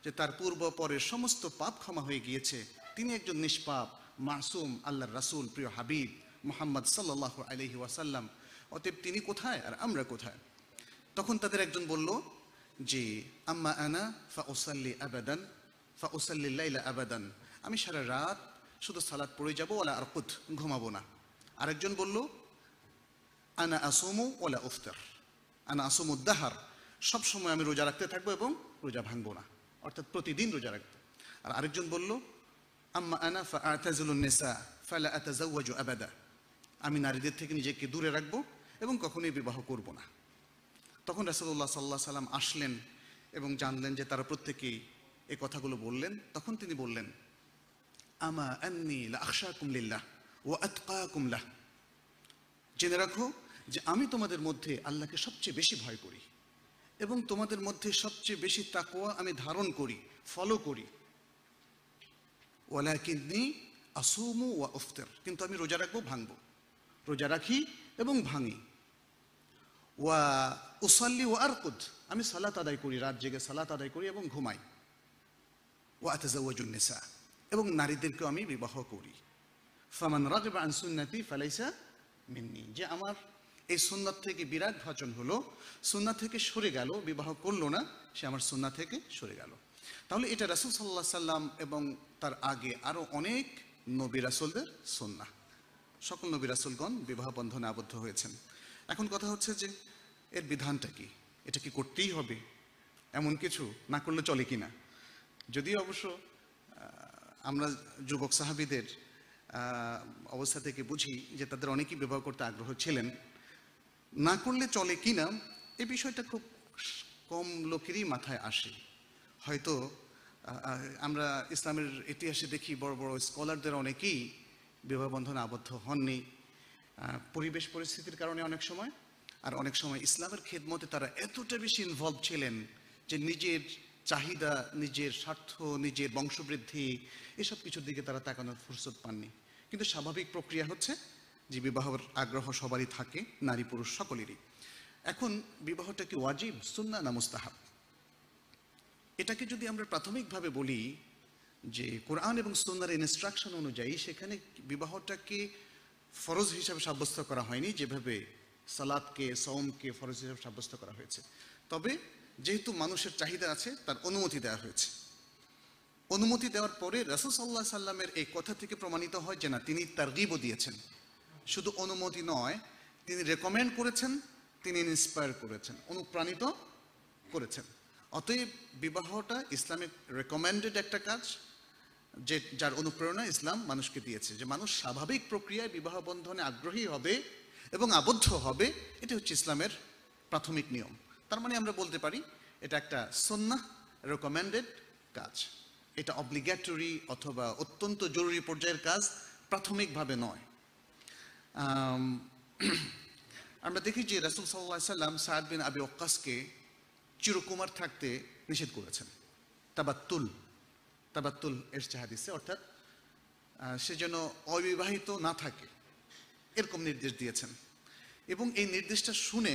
যে তার পূর্ব পরের সমস্ত পাপ ক্ষমা হয়ে গিয়েছে, তিনি একজন নিষ্পাপ, মাসুম, আল্লাহর রাসূল, প্রিয় হাবিব মোহাম্মদ সাল্লাল্লাহু আলাইহি ওয়াসাল্লাম। অতএব তিনি কোথায় আর আমরা কোথায়? তখন তাদের একজন বলল যে আম্মা আনা ফা ওসাল্লি আবাদান ফা ওসাল্লি লাইলা আবাদান। আমি সারা রাত শুধু সালাদ পড়ে যাব ওলা আর আরকুত ঘুমাবো না। আরেকজন বলল, আনা আসুমু ওলা উফতার। আনা আসুমুদ্দাহার সব সময় আমি রোজা রাখতে থাকব এবং রোজা ভাঙবো না, অর্থাৎ প্রতিদিন রোজা রাখব। আর আরেকজন বলল, আম্মা আনা ফা আতাজুলুন নিসা, ফালা আতাজাওয়াজু আবাদা। আমি নারীদের থেকে নিজেকে দূরে রাখব এবং কখনোই বিবাহ করব না। তখন রাসূলুল্লাহ সাল্লাহ সাল্লাম আসলেন এবং জানলেন যে তারা প্রত্যেকেই এই কথাগুলো বললেন, তখন তিনি বললেন, আমা আন্নি লা আখশাকুম লিল্লাহ ওয়া আতকাকুম জেনে রাখো যে আমি তোমাদের মধ্যে আল্লাহকে সবচেয়ে বেশি ভয় করি এবং তোমাদের মধ্যে সবচেয়ে বেশি তাকোয়া আমি ধারণ করি ফলো করি। ওয়ালাকিন্নি আসুমু ওয়া উফতার। কিন্তু আমি রোজা রাখব, ভাঙবো। রোজা রাখি এবং ভাঙি। ওয়া উসাল্লি ওয়া আরকুদ। আমি সালাত আদায় করি, রাত জেগে সালাত আদায় করি এবং ঘুমাই। ওয়া আতাজাওয়াজুন নিসা এবং নারীদেরকেও আমি বিবাহ করি। ফামান রাগিবা আন সুন্নতি ফালাইসা মিন্নি যে আমার এই সুন্নাত থেকে বিরাট ভাচন হলো, সুন্নাত থেকে সরে গেল, বিবাহ করল না, সে আমার সুন্নাত থেকে সরে গেল। তাহলে এটা রাসূল সাল্লাল্লাহু সাল্লাম এবং তার আগে আরও অনেক নবী রাসুলদের সুন্নাহ। সকল নবী রাসুলগণ বিবাহ বন্ধনে আবদ্ধ হয়েছেন। এখন কথা হচ্ছে যে, এর বিধানটা কি? এটা কি করতেই হবে? এমন কিছু না করলে চলে কিনা? যদিও অবশ্য আমরা যুবক সাহাবিদের অবস্থা থেকে বুঝি যে তাদের অনেকেই বিবাহ করতে আগ্রহ ছিলেন। না করলে চলে কিনা এ বিষয়টা খুব কম লোকেরই মাথায় আসে। হয়তো আমরা ইসলামের ইতিহাসে দেখি বড় বড় স্কলারদের অনেকেই বিবাহ বন্ধনে আবদ্ধ হননি। পরিবেশ পরিস্থিতির কারণে অনেক সময়, আর অনেক সময় ইসলামের খেদমতে তারা এতটা বেশি ইনভলভ ছিলেন যে নিজের চাহিদা, নিজের স্বার্থ, নিজের বংশবৃদ্ধি, এসব কিছুর দিকে তারা তাকানোর ফুরসত পাননি। কিন্তু স্বাভাবিক প্রক্রিয়া হচ্ছে যে বিবাহের আগ্রহ সবারই থাকে, নারী পুরুষ সকলেরই। এখন বিবাহটা কি ওয়াজিব সুন্না না মুস্তাহাব? এটাকে যদি আমরা প্রাথমিকভাবে বলি যে কোরআন এবং সুন্নার ইনস্ট্রাকশন অনুযায়ী সেখানে বিবাহটাকে ফরজ হিসাবে সাব্যস্ত করা হয়নি, যেভাবে সালাদকে, সওমকে ফরজ হিসাবে সাব্যস্ত করা হয়েছে। তবে যেহেতু মানুষের চাহিদা আছে, তার অনুমতি দেওয়া হয়েছে। অনুমতি দেওয়ার পরে রাসুল সাল্লাহ সাল্লামের এই কথা থেকে প্রমাণিত হয় যে না, তিনি তারগিবও দিয়েছেন। শুধু অনুমতি নয়, তিনি রেকমেন্ড করেছেন, তিনি ইন্সপায়ার করেছেন, অনুপ্রাণিত করেছেন। অতএব বিবাহটা ইসলামিক রেকমেন্ডেড একটা কাজ, যে যার অনুপ্রেরণা ইসলাম মানুষকে দিয়েছে, যে মানুষ স্বাভাবিক প্রক্রিয়ায় বিবাহ বন্ধনে আগ্রহী হবে এবং আবদ্ধ হবে, এটা হচ্ছে ইসলামের প্রাথমিক নিয়ম। তার মানে আমরা বলতে পারি এটা একটা সন্না রেকমেন্ডেড কাজ। এটা অব্লিগেটরি অথবা অত্যন্ত জরুরি পর্যায়ের কাজ প্রাথমিকভাবে নয়। আমরা দেখি যে রাসুল সাল্লাহ সাল্লাম সাদ বিন আবি ওক্কাসকে চিরকুমার থাকতে নিষেধ করেছেন। তাবাত্তুল তাবাত্তুল এসছে হাদিসে, অর্থাৎ সে যেন অবিবাহিত না থাকে, এরকম নির্দেশ দিয়েছেন। এবং এই নির্দেশটা শুনে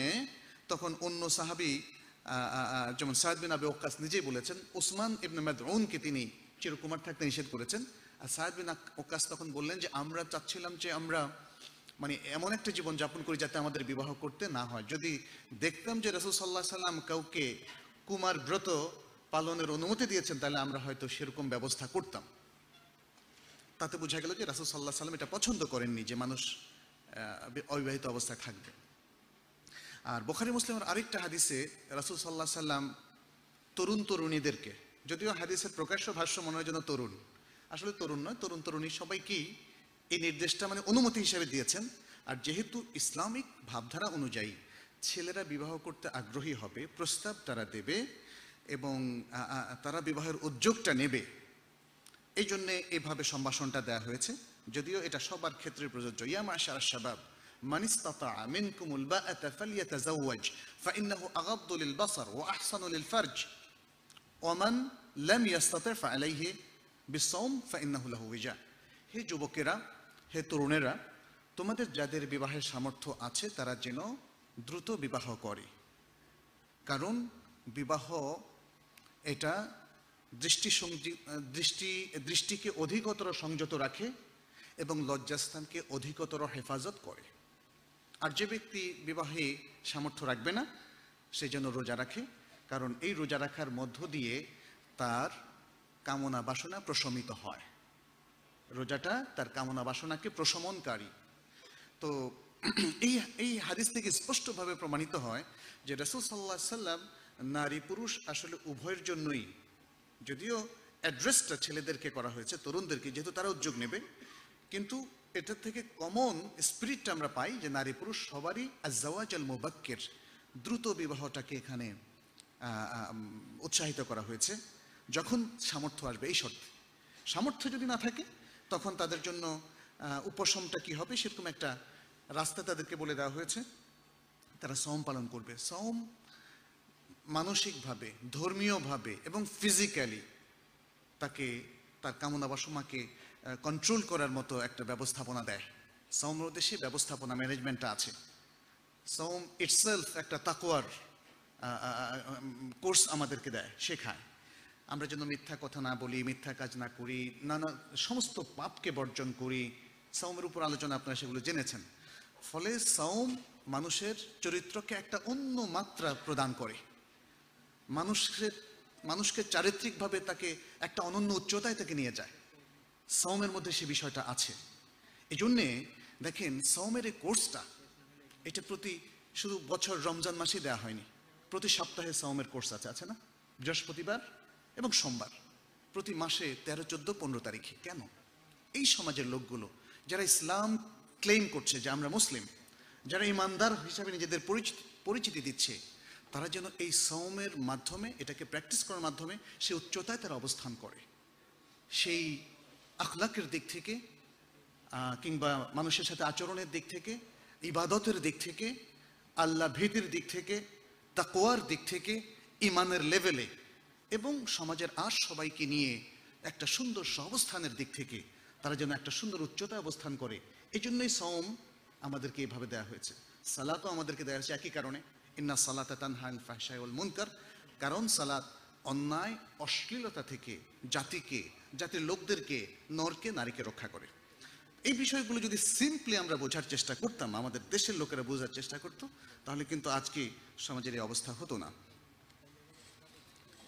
তখন অন্য সাহাবি যেমন সায়দ আবি ওকাস নিজেই বলেছেন ওসমান ইবনে মাদউনকে তিনি চিরকুমার থাকতে নিষেধ করেছেন। আর বিন ওকাস তখন বললেন যে, আমরা চাচ্ছিলাম যে আমরা মানে এমন একটা জীবন যাপন করি যাতে আমাদের বিবাহ করতে না হয়। যদি দেখতাম যে রসুল সাল্লাহ সাল্লাম কাউকে কুমার ব্রত পালনের অনুমতি দিয়েছেন, তাহলে আমরা হয়তো সেরকম ব্যবস্থা করতাম। তাতে বোঝা গেল যে রাসুল সাল্লাহ সাল্লাম এটা পছন্দ করেননি যে মানুষ অবিবাহিত অবস্থায় থাকবে। আর বোখারি মুসলিমের আরেকটা হাদিসে রাসুল সাল্লাহ সাল্লাম তরুণ তরুণীদেরকে, যদিও হাদিসের প্রকাশ্য ভাষ্য মনে হয় যেন তরুণ, আসলে তরুণ নয়, তরুণ তরুণী সবাইকেই এই নির্দেশটা মানে অনুমতি হিসেবে দিয়েছেন। আর যেহেতু ইসলামিক ভাবধারা অনুযায়ী ছেলেরা বিবাহ করতে আগ্রহী হবে, প্রস্তাব তারা দেবে এবং তারা বিবাহের উদ্যোগটা নেবে, এই জন্যে এভাবে সম্ভাষণটা দেওয়া হয়েছে। যদিও এটা সবার ক্ষেত্রে প্রযোজ্য। ইয়ামা মাশার শাবাব من استطاع منكم الباءة فليتزوج فإنه أغض للبصر وأحسن للفرج ومن لم يستطع فعليه بالصوم فإنه له وجاء হে যুবকেরা হে তরুণেরা তোমাদের যাদের বিবাহের সামর্থ্য আছে তারা যেন দ্রুত বিবাহ করে কারণ বিবাহ এটা দৃষ্টি সংযি- দৃষ্টি দৃষ্টিকে অধিকতর সংযত রাখে এবং লজ্জাস্থানকে অধিকতর হেফাজত করে আর যে ব্যক্তি বিবাহে সামর্থ্য রাখবে না সে যেন রোজা রাখে। কারণ এই রোজা রাখার মধ্য দিয়ে তার কামনা বাসনা প্রশমিত হয়। রোজাটা তার কামনা বাসনাকে প্রশমনকারী। তো এই এই হাদিস থেকে স্পষ্টভাবে প্রমাণিত হয় যে রসুল সাল্লাহ সাল্লাম নারী পুরুষ আসলে উভয়ের জন্যই, যদিও অ্যাড্রেসটা ছেলেদেরকে করা হয়েছে, তরুণদেরকে, যেহেতু তারা উদ্যোগ নেবে, কিন্তু এটার থেকে কমন স্পিরিটটা আমরা পাই যে নারী পুরুষ সবারই আজাওয়াজ আল মুবাক্কের দ্রুত বিবাহটাকে এখানে উৎসাহিত করা হয়েছে। যখন সামর্থ্য আসবে, এই শর্তে। সামর্থ্য যদি না থাকে, তখন তাদের জন্য উপশমটা কি হবে সেরকম একটা রাস্তা তাদেরকে বলে দেওয়া হয়েছে। তারা সম পালন করবে। সম মানসিকভাবে, ধর্মীয়ভাবে এবং ফিজিক্যালি তাকে, তার কামনা বাসমাকে কন্ট্রোল করার মতো একটা ব্যবস্থাপনা দেয়। সৌমের উদ্দেশ্যে ব্যবস্থাপনা ম্যানেজমেন্টটা আছে। সৌম ইটসেলফ একটা তাকোয়ার কোর্স আমাদেরকে দেয়, শেখায়। আমরা যেন মিথ্যা কথা না বলি, মিথ্যা কাজ না করি, নানা সমস্ত পাপকে বর্জন করি, সৌমের উপর আলোচনা আপনারা সেগুলো জেনেছেন। ফলে সৌম মানুষের চরিত্রকে একটা অন্য মাত্রা প্রদান করে। মানুষের, মানুষকে চারিত্রিকভাবে তাকে একটা অনন্য উচ্চতায় তাকে নিয়ে যায়। সৌমের মধ্যে সে বিষয়টা আছে। এই জন্যে দেখেন সৌমের এই কোর্সটা, এটা প্রতি শুধু বছর রমজান মাসে দেওয়া হয়নি। প্রতি সপ্তাহে সৌমের কোর্স আছে আছে না? বৃহস্পতিবার এবং সোমবার। প্রতি মাসে তেরো, চোদ্দ, পনেরো তারিখে। কেন? এই সমাজের লোকগুলো, যারা ইসলাম ক্লেম করছে যে আমরা মুসলিম, যারা ইমানদার হিসাবে নিজেদের পরিচিতি পরিচিতি দিচ্ছে, তারা যেন এই সৌমের মাধ্যমে, এটাকে প্র্যাকটিস করার মাধ্যমে সে উচ্চতায় তারা অবস্থান করে। সেই আখলাকের দিক থেকে কিংবা মানুষের সাথে আচরণের দিক থেকে, ইবাদতের দিক থেকে, আল্লাহ ভীতির দিক থেকে তাকোয়ার দিক থেকে ইমানের লেভেলে এবং সমাজের আর সবাইকে নিয়ে একটা সুন্দর সহাবস্থানের দিক থেকে তারা যেন একটা সুন্দর উচ্চতায় অবস্থান করে। এই জন্যই সৌম আমাদেরকে এইভাবে দেওয়া হয়েছে। সালাতও আমাদেরকে দেওয়া হয়েছে একই কারণে। ইন্না সালাতা তানহান ফাহশায়ুল মুনকার। কারণ সালাত অন্যায়, অশ্লীলতা থেকে জাতিকে জাতির লোকদেরকে নরকে, নারীকে রক্ষা করে। এই বিষয়গুলো যদি সিম্পলি আমরা বোঝার চেষ্টা করতাম, আমাদের দেশের লোকেরা বোঝার চেষ্টা করতো, তাহলে কিন্তু আজকে সমাজের এই অবস্থা হতো না।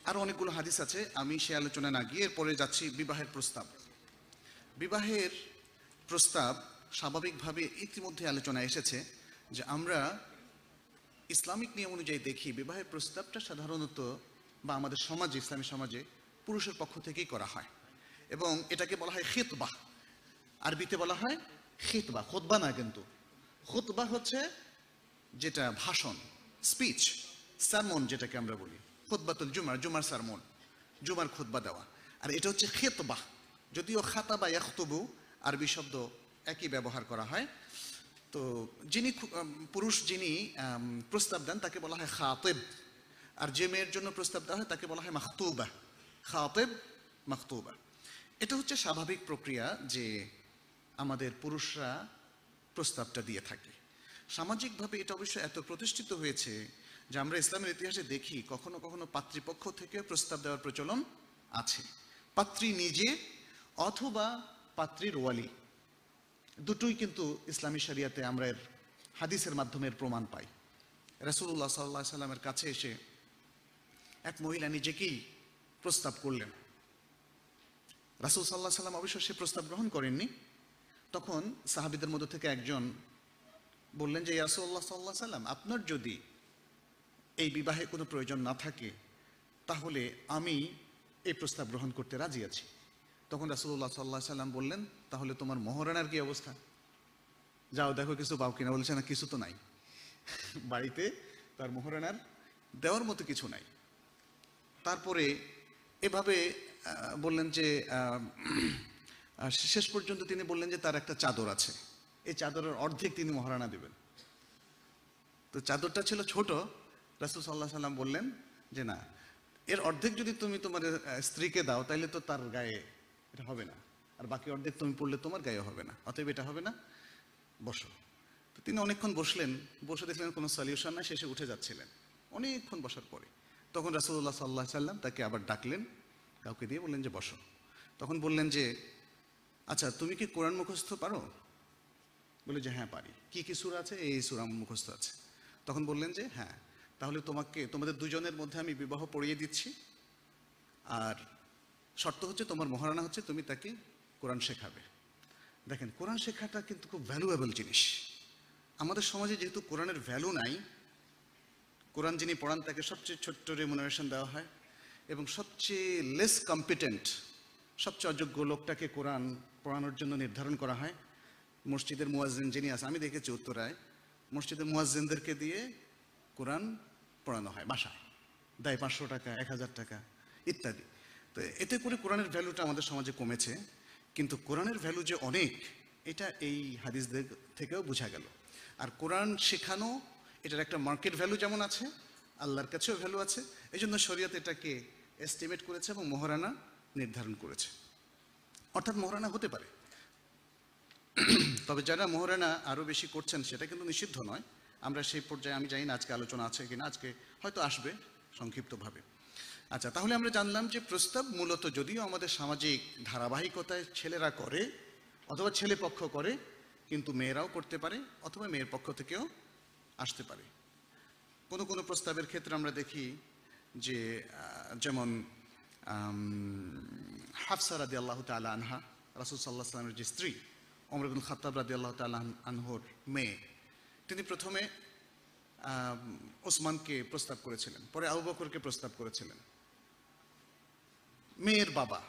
আরও অনেকগুলো হাদিস আছে, আমি সে আলোচনা না গিয়ে এরপরে যাচ্ছি বিবাহের প্রস্তাব। বিবাহের প্রস্তাব স্বাভাবিকভাবে ইতিমধ্যে আলোচনা এসেছে যে আমরা ইসলামিক নিয়ম অনুযায়ী দেখি, বিবাহের প্রস্তাবটা সাধারণত বা আমাদের সমাজে, ইসলামী সমাজে পুরুষের পক্ষ থেকেই করা হয়। এবং এটাকে বলা হয় খেতবাহ আরবিতে বলা হয় খেতবা, খোতবা না কিন্তু। খুতবা হচ্ছে যেটা ভাষণ স্পিচ সারমন যেটাকে আমরা বলি। খুতবাতুল জুমার জুমার সারমন জুমার খুতবা দেওয়া। আর এটা হচ্ছে খেতবা। যদিও খাতা বা ইয়াখতবু, আরবি শব্দ একই ব্যবহার করা হয়। তো যিনি পুরুষ যিনি প্রস্তাব দেন, তাকে বলা হয় খাতেব। আর যে মেয়ের জন্য প্রস্তাব দেওয়া হয়, তাকে বলা হয় মাখতুবা। খাতেব, মাখতুবা। এটা হচ্ছে স্বাভাবিক প্রক্রিয়া যে আমাদের পুরুষরা প্রস্তাবটা দিয়ে থাকে। সামাজিকভাবে এটা অবশ্য এত প্রতিষ্ঠিত হয়েছে যে আমরা ইসলামের ইতিহাসে দেখি কখনো কখনো পাত্রীপক্ষ থেকে প্রস্তাব দেওয়ার প্রচলন আছে। পাত্রী নিজে অথবা পাত্রীর ওয়ালি। দুটোই কিন্তু ইসলামী শরিয়াতে আমরা এর হাদিসের মাধ্যমে প্রমাণ পাই। রাসূলুল্লাহ সাল্লাহ সাল্লামের কাছে এসে এক মহিলা নিজেকেই প্রস্তাব করলেন। রাসূল সাল্লাহ সাল্লাম অবশ্য সে প্রস্তাব গ্রহণ করেননি। তখন সাহাবিদের মধ্য থেকে একজন বললেন যে ইয়াসুল্লাহ সাল্লাহ সাল্লাম আপনার যদি এই বিবাহে কোনো প্রয়োজন না থাকে, তাহলে আমি এই প্রস্তাব গ্রহণ করতে রাজি আছি। তখন রাসুল্লাহ সাল্লাহ সাল্লাম বললেন, তাহলে তোমার মহারানার কি অবস্থা? যাও, দেখো কিছু পাও কিনা। বলেছে, না, কিছু তো নাই। বাড়িতে তার মহারানার দেওয়ার মতো কিছু নাই। তারপরে এভাবে বললেন যে শেষ পর্যন্ত তিনি বললেন যে তার একটা চাদর আছে। এই চাদরের অর্ধেক তিনি মহারানা দেবেন। তো চাদরটা ছিল ছোট। রাসুল সাল্লাহ সাল্লাম বললেন যে, না, এর অর্ধেক যদি তুমি তোমার স্ত্রীকে দাও তাহলে তো তার গায়ে এটা হবে না। আর বাকি অর্ধেক তুমি পড়লে তোমার গায়ে হবে না। অতএব এটা হবে না। বসো। তো তিনি অনেকক্ষণ বসলেন। বসে দেখলেন কোনো সলিউশন না শেষে উঠে যাচ্ছিলেন। অনেকক্ষণ বসার পরে। তখন রাসুল্লাহ সাল্লাহ সাল্লাম তাকে আবার ডাকলেন। কাউকে দিয়ে বললেন যে বসো। তখন বললেন যে আচ্ছা তুমি কি কোরআন মুখস্থ পারো? বলে যে হ্যাঁ পারি। কি কি সুরা আছে? এই সুরা মুখস্থ আছে। তখন বললেন যে হ্যাঁ তাহলে তোমাকে, তোমাদের দুজনের মধ্যে আমি বিবাহ পড়িয়ে দিচ্ছি। আর শর্ত হচ্ছে তোমার মহারানা হচ্ছে, তুমি তাকে কোরআন শেখাবে। দেখেন, কোরআন শেখাটা কিন্তু খুব ভ্যালুয়েবল জিনিস। আমাদের সমাজে যেহেতু কোরআনের ভ্যালু নাই, কোরআন যিনি পড়ান, তাকে সবচেয়ে ছোট্ট রেমুনারেশন দেওয়া হয়। এবং সবচেয়ে লেস কম্পিটেন্ট সবচেয়ে অযোগ্য লোকটাকে কোরআন পড়ানোর জন্য নির্ধারণ করা হয়। মসজিদের মুয়াজ্জিন যিনি আছে, আমি দেখেছি উত্তরায়, মসজিদের মুয়াজ্জিনদেরকে দিয়ে কোরআন পড়ানো হয় বাসায়। দেয় পাঁচশো টাকা, এক হাজার টাকা, ইত্যাদি। তো এতে করে কোরআনের ভ্যালুটা আমাদের সমাজে কমেছে, কিন্তু কোরআনের ভ্যালু যে অনেক, এটা এই হাদিসদের থেকেও বোঝা গেল। আর কোরআন শেখানো, এটার একটা মার্কেট ভ্যালু যেমন আছে, আল্লাহর কাছেও ভ্যালু আছে এই জন্য শরীয়ত এটাকে এস্টিমেট করেছে এবং মহারানা নির্ধারণ করেছে। অর্থাৎ মহারানা হতে পারে। তবে যারা মোহরানা আরও বেশি করছেন, সেটা কিন্তু নিষিদ্ধ নয়। আমরা সেই পর্যায়ে আমি জানি না আজকে আলোচনা আছে কিনা, আজকে হয়তো আসবে সংক্ষিপ্তভাবে। আচ্ছা তাহলে আমরা জানলাম যে প্রস্তাব মূলত যদিও আমাদের সামাজিক ধারাবাহিকতায় ছেলেরা করে অথবা ছেলে পক্ষ করে, কিন্তু মেয়েরাও করতে পারে অথবা মেয়ের পক্ষ থেকেও আসতে পারে। কোনো কোনো প্রস্তাবের ক্ষেত্রে আমরা দেখি যে যেমন হাফসা রাদি আল্লাহ তালা আনহা, রাসুল সাল্লাহ সাল্লামের যে স্ত্রী অমরগুল খাত্তাব রাদি আল্লাহ তালা আনহর মেয়ে, তিনি প্রথমে ওসমানকে প্রস্তাব করেছিলেন, পরে আবু বকরকে প্রস্তাব করেছিলেন। মেয়ের বাবা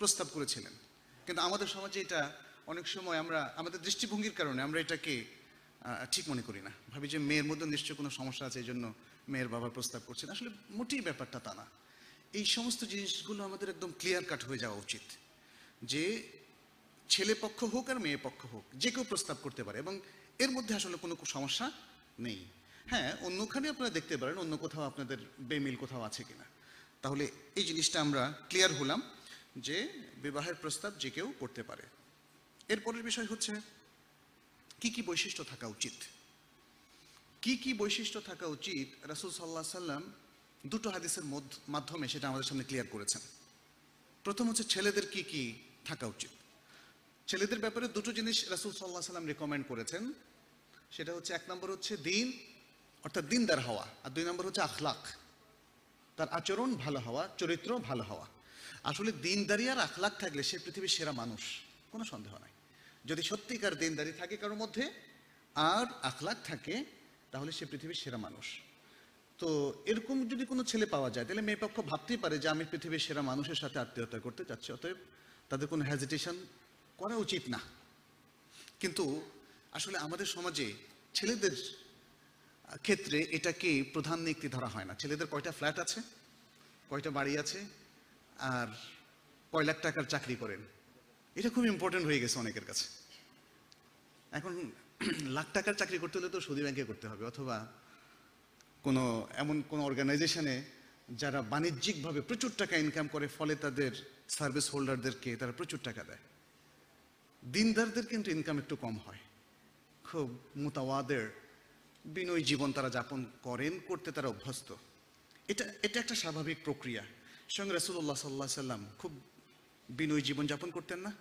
প্রস্তাব করেছিলেন। কিন্তু আমাদের সমাজে এটা অনেক সময় আমরা, আমাদের দৃষ্টিভঙ্গির কারণে আমরা এটাকে ঠিক মনে করি না। ভাবি যে মেয়ের মধ্যে নিশ্চয়ই কোনো সমস্যা আছে, এই জন্য মেয়ের বাবা প্রস্তাব করছেন। আসলে মোটেই ব্যাপারটা তা না। এই সমস্ত জিনিসগুলো আমাদের একদম ক্লিয়ার কাট হয়ে যাওয়া উচিত যে ছেলে পক্ষ হোক আর মেয়ে পক্ষ হোক, যে কেউ প্রস্তাব করতে পারে এবং এর মধ্যে আসলে কোনো সমস্যা নেই। হ্যাঁ অন্যখানে আপনারা দেখতে পারেন অন্য কোথাও আপনাদের বেমিল কোথাও আছে কিনা। তাহলে এই জিনিসটা আমরা ক্লিয়ার হলাম যে বিবাহের প্রস্তাব যে কেউ করতে পারে। এরপরের বিষয় হচ্ছে, কি কি বৈশিষ্ট্য থাকা উচিত? কি কি বৈশিষ্ট্য থাকা উচিত রাসূল সাল্লাহ সাল্লাম দুটো হাদিসের মাধ্যমে সেটা আমাদের সামনে ক্লিয়ার করেছেন। প্রথম হচ্ছে ছেলেদের কি কি থাকা উচিত। ছেলেদের ব্যাপারে দুটো জিনিস রাসূল সাল্লাহ সাল্লাম রেকমেন্ড করেছেন। সেটা হচ্ছে এক নম্বর হচ্ছে দিন, অর্থাৎ দিনদার হওয়া, আর দুই নম্বর হচ্ছে আখলাক। তার আচরণ ভালো হওয়া, চরিত্র ভালো হওয়া। আসলে দিনদারি আর আখলাক থাকলে সে পৃথিবীর সেরা মানুষ, কোনো সন্দেহ নাই। যদি সত্যিকার দিনদারি থাকে কারোর মধ্যে, আর আখলাক থাকে তাহলে সে পৃথিবীর সেরা মানুষ। তো এরকম যদি কোনো ছেলে পাওয়া যায়, তাহলে মেয়ে পক্ষ ভাবতেই পারে যে আমি পৃথিবীর সেরা মানুষের সাথে আত্মীয়তা করতে চাচ্ছি, অতএব তাদের কোনো হ্যাজিটেশন করা উচিত না। কিন্তু আসলে আমাদের সমাজে ছেলেদের ক্ষেত্রে এটাকে প্রধান নীতি ধরা হয় না। ছেলেদের কয়টা ফ্ল্যাট আছে, কয়টা বাড়ি আছে, আর কয় লাখ টাকার চাকরি করেন? এটা খুব ইম্পর্টেন্ট হয়ে গেছে অনেকের কাছে। এখন লাখ টাকার চাকরি করতে হলে তো সুদী ব্যাংকে করতে হবে, অথবা কোনো এমন কোনো অর্গানাইজেশনে যারা বাণিজ্যিকভাবে প্রচুর টাকা ইনকাম করে, ফলে তাদের সার্ভিস হোল্ডারদেরকে তারা প্রচুর টাকা দেয়। দিনদারদের কিন্তু ইনকাম একটু কম হয়। খুব মোতাওয়াদের বিনয় জীবন তারা যাপন করেন, করতে তারা অভ্যস্ত। এটা এটা একটা স্বাভাবিক প্রক্রিয়া। স্বয়ং রাসুল্লাহ সাল্লাহ সাল্লাম খুব বিনয় জীবন যাপন করতেন না?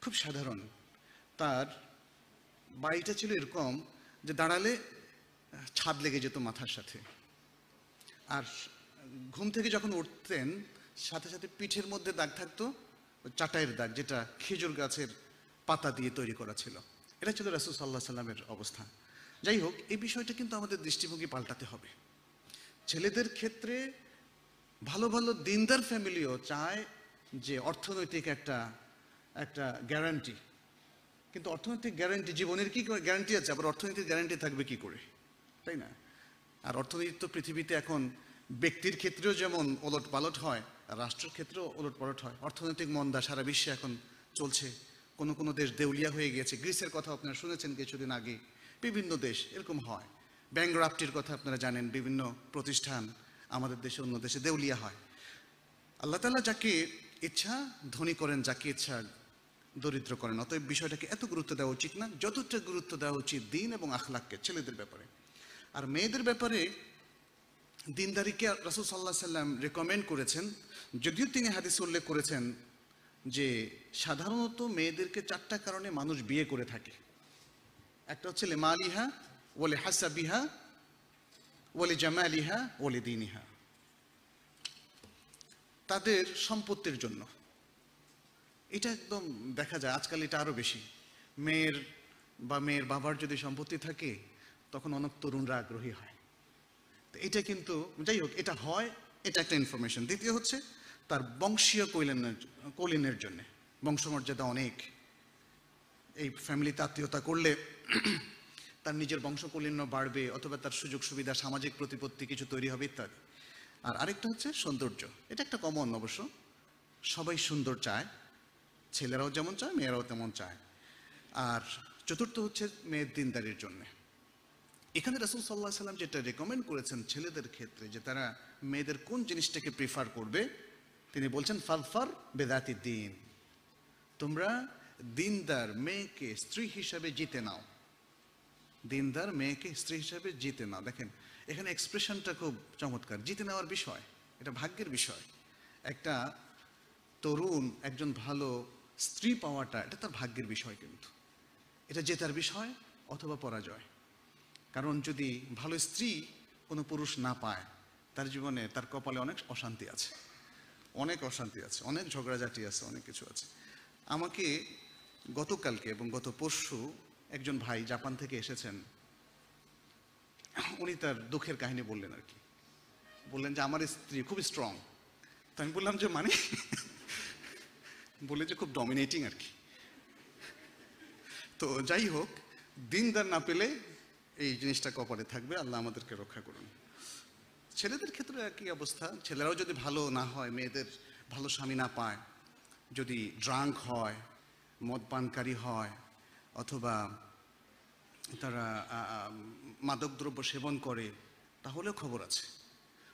খুব সাধারণ। তার বাড়িটা ছিল এরকম যে দাঁড়ালে ছাদ লেগে যেত মাথার সাথে। আর ঘুম থেকে যখন উঠতেন, সাথে সাথে পিঠের মধ্যে দাগ থাকতো চাটাইয়ের দাগ যেটা খেজুর গাছের পাতা দিয়ে তৈরি করা ছিল। এটা ছিল রাসুল সাল্লাহ সাল্লামের অবস্থা। যাই হোক, এই বিষয়টা কিন্তু আমাদের দৃষ্টিভঙ্গি পাল্টাতে হবে। ছেলেদের ক্ষেত্রে ভালো ভালো দিনদার ফ্যামিলিও চায় যে অর্থনৈতিক একটা একটা গ্যারান্টি কিন্তু অর্থনৈতিক গ্যারান্টি জীবনের কি গ্যারান্টি আছে? আবার অর্থনৈতিক গ্যারান্টি থাকবে কি করে? তাই না? আর অর্থনীতি তো পৃথিবীতে এখন ব্যক্তির ক্ষেত্রেও যেমন ওলট পালট হয় রাষ্ট্রের ক্ষেত্রেও ওলট পালট হয়। অর্থনৈতিক মন্দা সারা বিশ্বে এখন চলছে। কোনো কোনো দেশ দেউলিয়া হয়ে গিয়েছে। গ্রিসের কথা আপনারা শুনেছেন কিছুদিন আগে। বিভিন্ন দেশ এরকম হয়। ব্যাংক রাফটির কথা আপনারা জানেন। বিভিন্ন প্রতিষ্ঠান আমাদের দেশে অন্য দেশে দেউলিয়া হয়। আল্লাহ তালা যাকে ইচ্ছা ধনী করেন, যাকে ইচ্ছা দরিদ্র করেন। অতএব বিষয়টাকে এত গুরুত্ব দেওয়া উচিত না, যতটা গুরুত্ব দেওয়া উচিত দিন এবং আখলাককে, ছেলেদের ব্যাপারে। আর মেয়েদের ব্যাপারে দিনদারিকে রাসুল সাল্লাহ সাল্লাম রেকমেন্ড করেছেন। যদিও তিনি হাদিস উল্লেখ করেছেন যে সাধারণত মেয়েদেরকে চারটা কারণে মানুষ বিয়ে করে থাকে। একটা হচ্ছে লেমালিহা ওলে হাসাবিহা ওলে জামালিহা ওলে দিনিহা। তাদের সম্পত্তির জন্য। এটা একদম দেখা যায়, আজকাল এটা আরও বেশি। মেয়ের বা মেয়ের বাবার যদি সম্পত্তি থাকে, তখন অনেক তরুণরা আগ্রহী হয়। তো এটা কিন্তু, যাই হোক, এটা হয়, এটা একটা ইনফরমেশন দ্বিতীয় হচ্ছে, তার বংশীয় কৈলেনের কলিনের জন্য। বংশমর্যাদা অনেক। এই ফ্যামিলিতে আত্মীয়তা করলে তার নিজের বংশকৌলিন্য বাড়বে, অথবা তার সুযোগ সুবিধা, সামাজিক প্রতিপত্তি কিছু তৈরি হবে, ইত্যাদি। আর আরেকটা হচ্ছে সৌন্দর্য। এটা একটা কমন অবশ্য। সবাই সুন্দর চায়। ছেলেরাও যেমন চায়, মেয়েরাও তেমন চায়। আর চতুর্থ হচ্ছে মেয়ের দিনদারির জন্যে। এখানে রাসুল সাল্লাহ সাল্লাম যেটা রেকমেন্ড করেছেন ছেলেদের ক্ষেত্রে, যে তারা মেয়েদের কোন জিনিসটাকে প্রিফার করবে, তিনি বলছেন, ফালফার বেদাতি দিন। তোমরা দিনদার মেয়েকে স্ত্রী হিসাবে জিতে নাও। দিনদার মেয়েকে স্ত্রী হিসাবে জিতে নাও। দেখেন, এখানে এক্সপ্রেশনটা খুব চমৎকার। জিতে নেওয়ার বিষয়, এটা ভাগ্যের বিষয়। একটা তরুণ, একজন ভালো স্ত্রী পাওয়াটা, এটা তার ভাগ্যের বিষয় কিন্তু। এটা জেতার বিষয় অথবা পরাজয়। কারণ যদি ভালো স্ত্রী কোনো পুরুষ না পায়, তার জীবনে তার কপালে অনেক অশান্তি আছে। অনেক অশান্তি আছে, অনেক ঝগড়াঝাটি আছে, অনেক কিছু আছে। আমাকে গতকালকে এবং গত পরশু একজন ভাই জাপান থেকে এসেছেন। উনি তার দুঃখের কাহিনী বললেন আর কি। বললেন যে, আমার স্ত্রী খুব স্ট্রং তো আমি বললাম যে মানে? বলে যে খুব ডমিনেটিং আর কি। তো যাই হোক, দিনদার না পেলে এই জিনিসটা কপালে থাকবে, আল্লাহ আমাদেরকে রক্ষা করুন। ছেলেদের ক্ষেত্রে একই অবস্থা? ছেলেরাও যদি ভালো না হয়, মেয়েদের ভালো স্বামী না পায়, যদি ড্রাঙ্ক হয় মদ পানকারী হয়, অথবা তারা মাদকদ্রব্য সেবন করে, তাহলেও খবর আছে।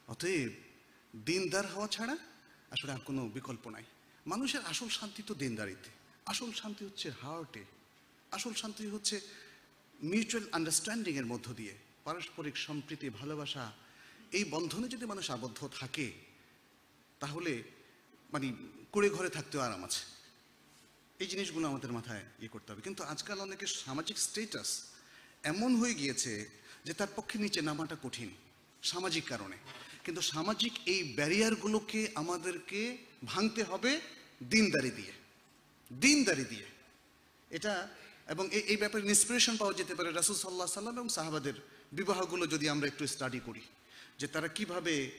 অতএব দিনদার হওয়া ছাড়া আসলে আর কোনো বিকল্প নাই। মানুষের আসল শান্তি তো দেনদারিতে। আসল শান্তি হচ্ছে হার্টে আসল শান্তি হচ্ছে মিউচুয়াল আন্ডারস্ট্যান্ডিংয়ের মধ্য দিয়ে। পারস্পরিক সম্প্রীতি, ভালোবাসা, এই বন্ধনে যদি মানুষ আবদ্ধ থাকে, তাহলে মানে কুড়ে ঘরে থাকতেও আরাম আছে। এই জিনিসগুলো আমাদের মাথায় ইয়ে করতে হবে। কিন্তু আজকাল অনেকের সামাজিক স্টেটাস এমন হয়ে গিয়েছে যে তার পক্ষে নিচে নামাটা কঠিন, সামাজিক কারণে। কিন্তু সামাজিক এই ব্যারিয়ারগুলোকে আমাদেরকে ভাঙতে হবে দিনদারি দিয়ে। দিনদারি দিয়ে। এটা এবং এই ব্যাপারে ইন্সপিরেশন পাওয়া যেতে পারে রাসুল সাল্লাহ সাল্লাম এবং সাহাবাদের বিবাহগুলো যদি আমরা একটু স্টাডি করি, যে তারা কীভাবে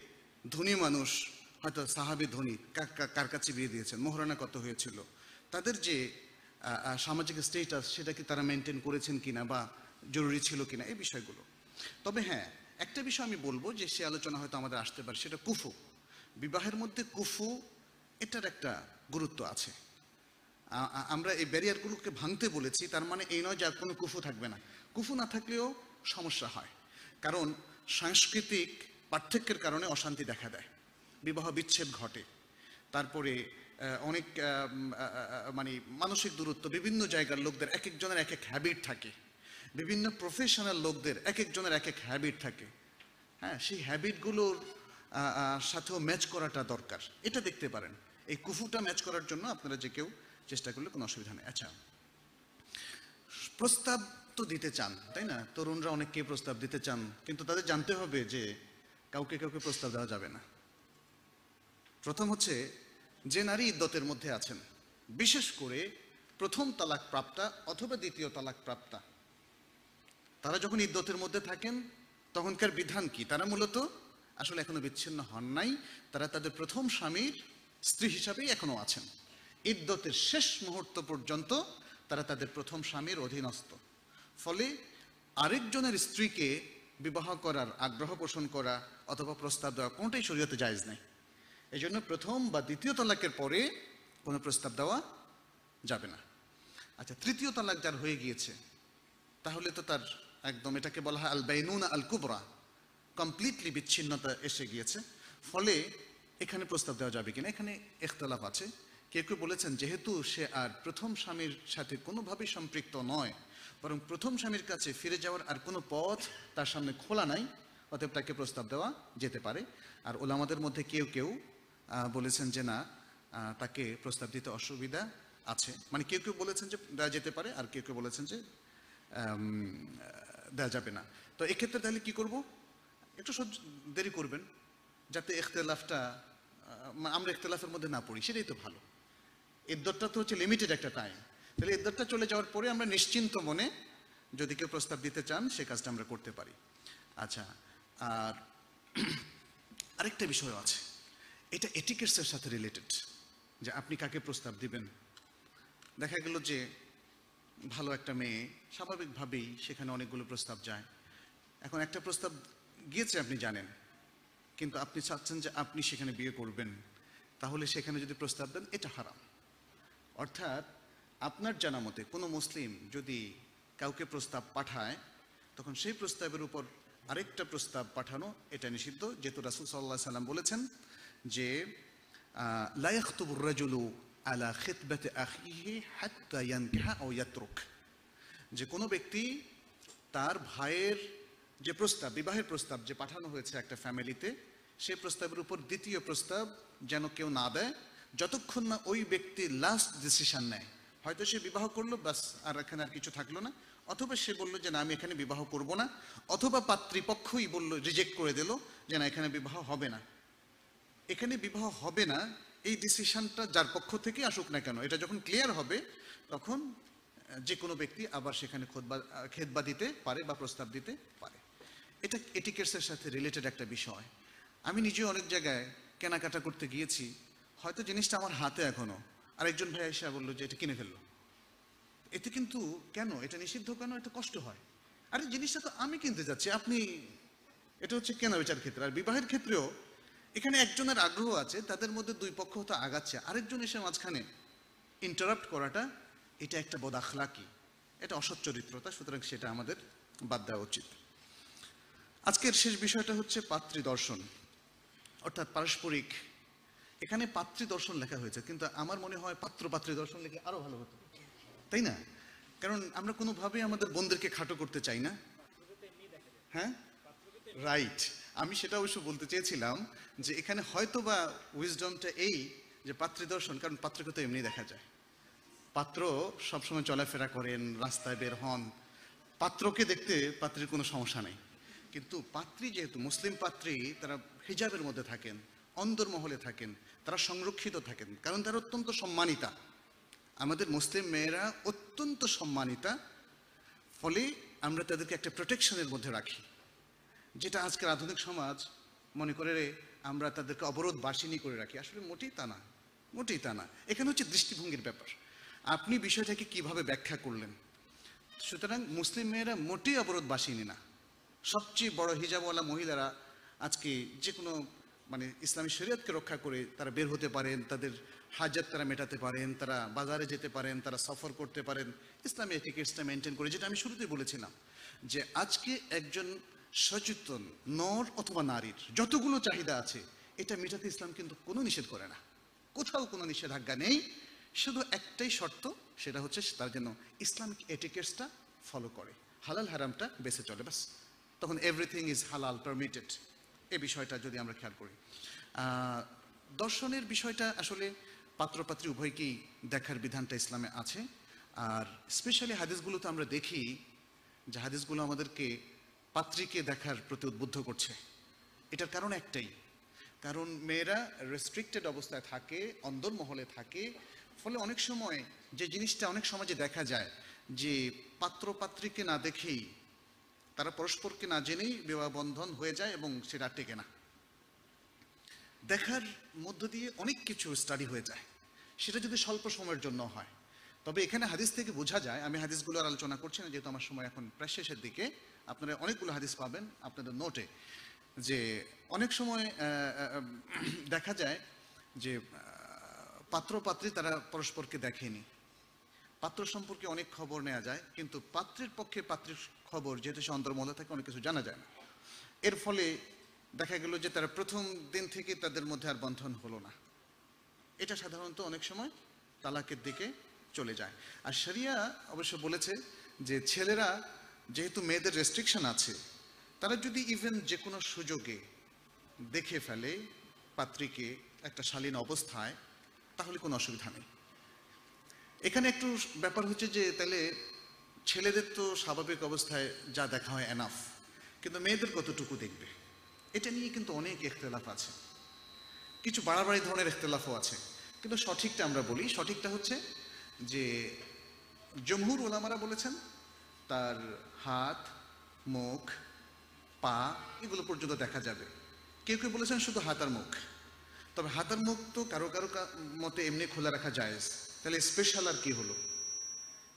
ধনী মানুষ, হয়তো সাহাবি ধনী, কার- কাছে বিয়ে দিয়েছেন, মোহরানা কত হয়েছিল, তাদের যে সামাজিক স্টেটাস সেটা কি তারা মেনটেন করেছেন কিনা বা জরুরি ছিল কিনা, এই বিষয়গুলো। তবে হ্যাঁ একটা বিষয় আমি বলব যে সে আলোচনা হয়তো আমাদের আসতে পারে, সেটা কুফু। বিবাহের মধ্যে কুফু, এটার একটা গুরুত্ব আছে। আমরা এই ব্যারিয়ারগুলোকে ভাঙতে বলেছি, তার মানে এই নয় যে আর কোনো কুফু থাকবে না। কুফু না থাকলেও সমস্যা হয়। কারণ সাংস্কৃতিক পার্থক্যের কারণে অশান্তি দেখা দেয়। বিবাহ বিচ্ছেদ ঘটে। তারপরে অনেক মানে মানসিক দূরত্ব, বিভিন্ন জায়গার লোকদের এক একজনের এক এক হ্যাবিট থাকে। বিভিন্ন প্রফেশনাল লোকদের এক একজনের এক এক হ্যাবিট থাকে। হ্যাঁ সেই হ্যাবিটগুলোর সাথেও ম্যাচ করাটা দরকার। এটা দেখতে পারেন। এই কুফুটা ম্যাচ করার জন্য আপনারা যে কেউ চেষ্টা করলে কোনো অসুবিধা নেই। আচ্ছা প্রস্তাব তো দিতে চান, তাই না? তরুণরা অনেককে প্রস্তাব দিতে চান, কিন্তু তাদের জানতে হবে যে কাউকে কাউকে প্রস্তাব দেওয়া যাবে না। প্রথম হচ্ছে, যে নারী ইদ্যতের মধ্যে আছেন, বিশেষ করে প্রথম তালাক প্রাপ্তা অথবা দ্বিতীয় তালাক প্রাপ্তা, তারা যখন ইদ্যতের মধ্যে থাকেন, তখনকার বিধান কি? তারা মূলত আসলে এখনও বিচ্ছিন্ন হন নাই, তারা তাদের প্রথম স্বামীর স্ত্রী হিসাবেই এখনও আছেন। ইদ্যতের শেষ মুহূর্ত পর্যন্ত তারা তাদের প্রথম স্বামীর অধীনস্থ। ফলে আরেকজনের স্ত্রীকে বিবাহ করার আগ্রহ পোষণ করা অথবা প্রস্তাব দেওয়া কোনোটাই শরীয়তে জায়েজ নেই। এই জন্য প্রথম বা দ্বিতীয় তালাকের পরে কোনো প্রস্তাব দেওয়া যাবে না। আচ্ছা তৃতীয় তালাক যার হয়ে গিয়েছে, তাহলে তো তার একদম এটাকে বলা হয় আল বাইনুন আল কুবরা কমপ্লিটলি বিচ্ছিন্নতা এসে গিয়েছে। ফলে এখানে প্রস্তাব দেওয়া যাবে কিনা? এখানে ইখতলাফ আছে। কেউ কেউ বলেছেন, যেহেতু সে আর প্রথম স্বামীর সাথে কোনোভাবেই সম্পৃক্ত নয়, বরং প্রথম স্বামীর কাছে ফিরে যাওয়ার আর কোনো পথ তার সামনে খোলা নাই, অতএব তাকে প্রস্তাব দেওয়া যেতে পারে। আর ওলামাদের মধ্যে কেউ কেউ বলেছেন যে না তাকে প্রস্তাব দিতে অসুবিধা আছে। মানে কেউ কেউ বলেছেন যে দেওয়া যেতে পারে, আর কেউ কেউ বলেছেন যে দেওয়া যাবে না। তো এক্ষেত্রে তাহলে কি করব? একটু দেরি করবেন, যাতে এখতেলাফটা আমরা এখতেলাফের মধ্যে না পড়ি, সেটাই তো ভালো। ইদ্যতটা তো হচ্ছে লিমিটেড একটা টাইম তাহলে ইদ্যতটা চলে যাওয়ার পরে আমরা নিশ্চিন্ত মনে যদি কেউ প্রস্তাব দিতে চান, সে কাজটা আমরা করতে পারি। আচ্ছা আর আরেকটা বিষয় আছে। এটা এটিকেটসের সাথে রিলেটেড যে আপনি কাকে প্রস্তাব দিবেন? দেখা গেল যে ভালো একটা মেয়ে, স্বাভাবিকভাবেই সেখানে অনেকগুলো প্রস্তাব যায়। এখন একটা প্রস্তাব গিয়েছে, আপনি জানেন। কিন্তু আপনি চাচ্ছেন যে আপনি সেখানে বিয়ে করবেন, তাহলে সেখানে যদি প্রস্তাব দেন, এটা হারাম। অর্থাৎ আপনার জানা মতে কোনো মুসলিম যদি কাউকে প্রস্তাব পাঠায়, তখন সেই প্রস্তাবের উপর আরেকটা প্রস্তাব পাঠানো, এটা নিষিদ্ধ। যেহেতু রাসুল সাল্লাহ সাল্লাম বলেছেন যে লায়াখতুবুর রাজুলু আলা খিতবাতে আখিহি হাত্তা ইয়ানকিহা আও ইয়াতরুক। যে কোনো ব্যক্তি তার ভাইয়ের যে প্রস্তাব, বিবাহের প্রস্তাব যে পাঠানো হয়েছে একটা ফ্যামিলিতে, সেই প্রস্তাবের উপর দ্বিতীয় প্রস্তাব যেন কেউ না দেয়, যতক্ষণ না ওই ব্যক্তি লাস্ট ডিসিশন নেয়। হয়তো সে বিবাহ করল বাস আর এখানে আর কিছু থাকল না। অথবা সে বলল যে, না, আমি এখানে বিবাহ করব না। অথবা পাত্রীপক্ষই বলল রিজেক্ট করে দিল যে, না, এখানে বিবাহ হবে না। এখানে বিবাহ হবে না, এই ডিসিশনটা যার পক্ষ থেকে আসুক না কেন, এটা যখন ক্লিয়ার হবে, তখন যে কোনো ব্যক্তি আবার সেখানে খোদবা খেদবা দিতে পারে বা প্রস্তাব দিতে পারে। এটা এটিকেটসের সাথে রিলেটেড একটা বিষয়। আমি নিজে অনেক জায়গায় কেনাকাটা করতে গিয়েছি, হয়তো জিনিসটা আমার হাতে এখনও। আরেকজন ভাই এসে বলল যে, এটা কিনে ফেলল। এতে কিন্তু কেন? এটা নিষিদ্ধ কেন? এটা কষ্ট হয়। আরে, জিনিসটা তো আমি কিনতে যাচ্ছি, আপনি এটা হচ্ছে কেনা বেচার ক্ষেত্রে। আর বিবাহের ক্ষেত্রেও এখানে একজনের আগ্রহ আছে, তাদের মধ্যে দুই পক্ষ তো আগাচ্ছে। আরেকজন এসে মাঝখানে ইন্টারাপ্ট করাটা, এটা একটা বদাখলাকি এটা অসৎ চরিত্রতা, সুতরাং সেটা আমাদের বাদ দেওয়া উচিত। আজকের শেষ বিষয়টা হচ্ছে পাত্রী দর্শন অর্থাৎ পারস্পরিক। এখানে পাত্রী দর্শন লেখা হয়েছে, কিন্তু আমার মনে হয় পাত্র পাত্রী দর্শন লিখে আরও ভালো হতো। তাই না? কারণ আমরা কোনোভাবেই আমাদের বোনদেরকে খাটো করতে চাই না। হ্যাঁ? রাইট আমি সেটা অবশ্য বলতে চেয়েছিলাম যে এখানে হয়তো বা উইজডমটা এই যে পাত্রী দর্শন কারণ পাত্রকে তো এমনি দেখা যায়। পাত্র সবসময় চলাফেরা করেন, রাস্তায় বের হন। পাত্রকে দেখতে পাত্রের কোনো সমস্যা নেই। কিন্তু পাত্রী যেহেতু, মুসলিম পাত্রী তারা হিজাবের মধ্যে থাকেন অন্দরমহলে থাকেন, তারা সংরক্ষিত থাকেন, কারণ তারা অত্যন্ত সম্মানিতা। আমাদের মুসলিম মেয়েরা অত্যন্ত সম্মানিতা, ফলে আমরা তাদেরকে একটা প্রোটেকশনের মধ্যে রাখি। যেটা আজকের আধুনিক সমাজ মনে করে আমরা তাদেরকে অবরোধ বাসিনী করে রাখি। আসলে মোটেই তা না, মোটেই তা না। এখানে হচ্ছে দৃষ্টিভঙ্গির ব্যাপার। আপনি বিষয়টাকে কীভাবে ব্যাখ্যা করলেন? সুতরাং মুসলিম মেয়েরা মোটেই অবরোধ বাসিনী না। সবচেয়ে বড় হিজাবওয়ালা মহিলারা আজকে যে কোনো মানে ইসলামী শরীয়তকে রক্ষা করে তারা বের হতে পারেন, তাদের হাজাত তারা মেটাতে পারেন, তারা বাজারে যেতে পারেন, তারা সফর করতে পারেন। ইসলামী এটিকেটসটা মেনটেন করে, যেটা আমি শুরুতেই বলেছিলাম যে আজকে একজন সচেতন নর অথবা নারীর যতগুলো চাহিদা আছে, এটা মেটাতে ইসলাম কিন্তু কোনো নিষেধ করে না। কোথাও কোনো নিষেধাজ্ঞা নেই। শুধু একটাই শর্ত, সেটা হচ্ছে তার জন্য ইসলামিক এটিকেটসটা ফলো করে। হালাল হারামটা বেঁচে চলে বাস তখন এভরিথিং ইজ হালাল পারমিটেড এ বিষয়টা যদি আমরা খেয়াল করি। দর্শনের বিষয়টা আসলে পাত্রপাত্রী উভয়কেই দেখার বিধানটা ইসলামে আছে। আর স্পেশালি হাদিসগুলোতে আমরা দেখি যে হাদিসগুলো আমাদেরকে পাত্রীকে দেখার প্রতি উদ্বুদ্ধ করছে। এটার কারণ একটাই। কারণ মেয়েরা রেস্ট্রিক্টেড অবস্থায় থাকে, অন্দরমহলে থাকে। ফলে অনেক সময় যে জিনিসটা অনেক সমাজে দেখা যায় যে পাত্র পাত্রীকে না দেখেই তারা পরস্পরকে না জেনেই বিবাহ বন্ধন হয়ে যায় এবং সেটা টেকে না। দেখার মধ্য দিয়ে অনেক কিছু স্টাডি হয়ে যায়। সেটা যদি স্বল্প সময়ের জন্য হয়। তবে এখানে হাদিস থেকে বোঝা যায়, আমি হাদিসগুলোর আলোচনা করছি না, যেহেতু আমার সময় এখন প্রায় শেষের দিকে, আপনারা অনেকগুলো হাদিস পাবেন আপনাদের নোটে যে অনেক সময় দেখা যায় যে পাত্র পাত্রী তারা পরস্পরকে দেখেনি। পাত্র সম্পর্কে অনেক খবর নেওয়া যায়, কিন্তু পাত্রের পক্ষে পাত্রের খবর যেহেতু সে অন্তর্মহলে থাকে, অনেক কিছু জানা যায় না। এর ফলে দেখা গেল যে তারা প্রথম দিন থেকে তাদের মধ্যে আর বন্ধন হলো না। এটা সাধারণত অনেক সময় তালাকের দিকে চলে যায়। আর শরিয়া অবশ্য বলেছে যে ছেলেরা যেহেতু মেয়েদের রেস্ট্রিকশন আছে, তারা যদি ইভেন যে কোনো সুযোগে দেখে ফেলে পাত্রীকে একটা শালীন অবস্থায়, তাহলে কোনো অসুবিধা নেই। এখানে একটু ব্যাপার হচ্ছে যে তাহলে ছেলেদের তো স্বাভাবিক অবস্থায় যা দেখা হয় এনাফ কিন্তু মেয়েদের কতটুকু দেখবে? এটা নিয়ে কিন্তু অনেক ইখতলাফ আছে। কিছু বাড়াবাড়ি ধরনের ইখতলাফও আছে। কিন্তু সঠিকটা আমরা বলি, সঠিকটা হচ্ছে যে জমহুর ওলামারা বলেছেন, তার হাত, মুখ, পা, এগুলো পর্যন্ত দেখা যাবে। কেউ কেউ বলেছেন শুধু হাতার মুখ। তবে হাতার মুখ তো কারও কারও মতে এমনি খোলা রাখা যায় তাহলে স্পেশাল আর কি হলো?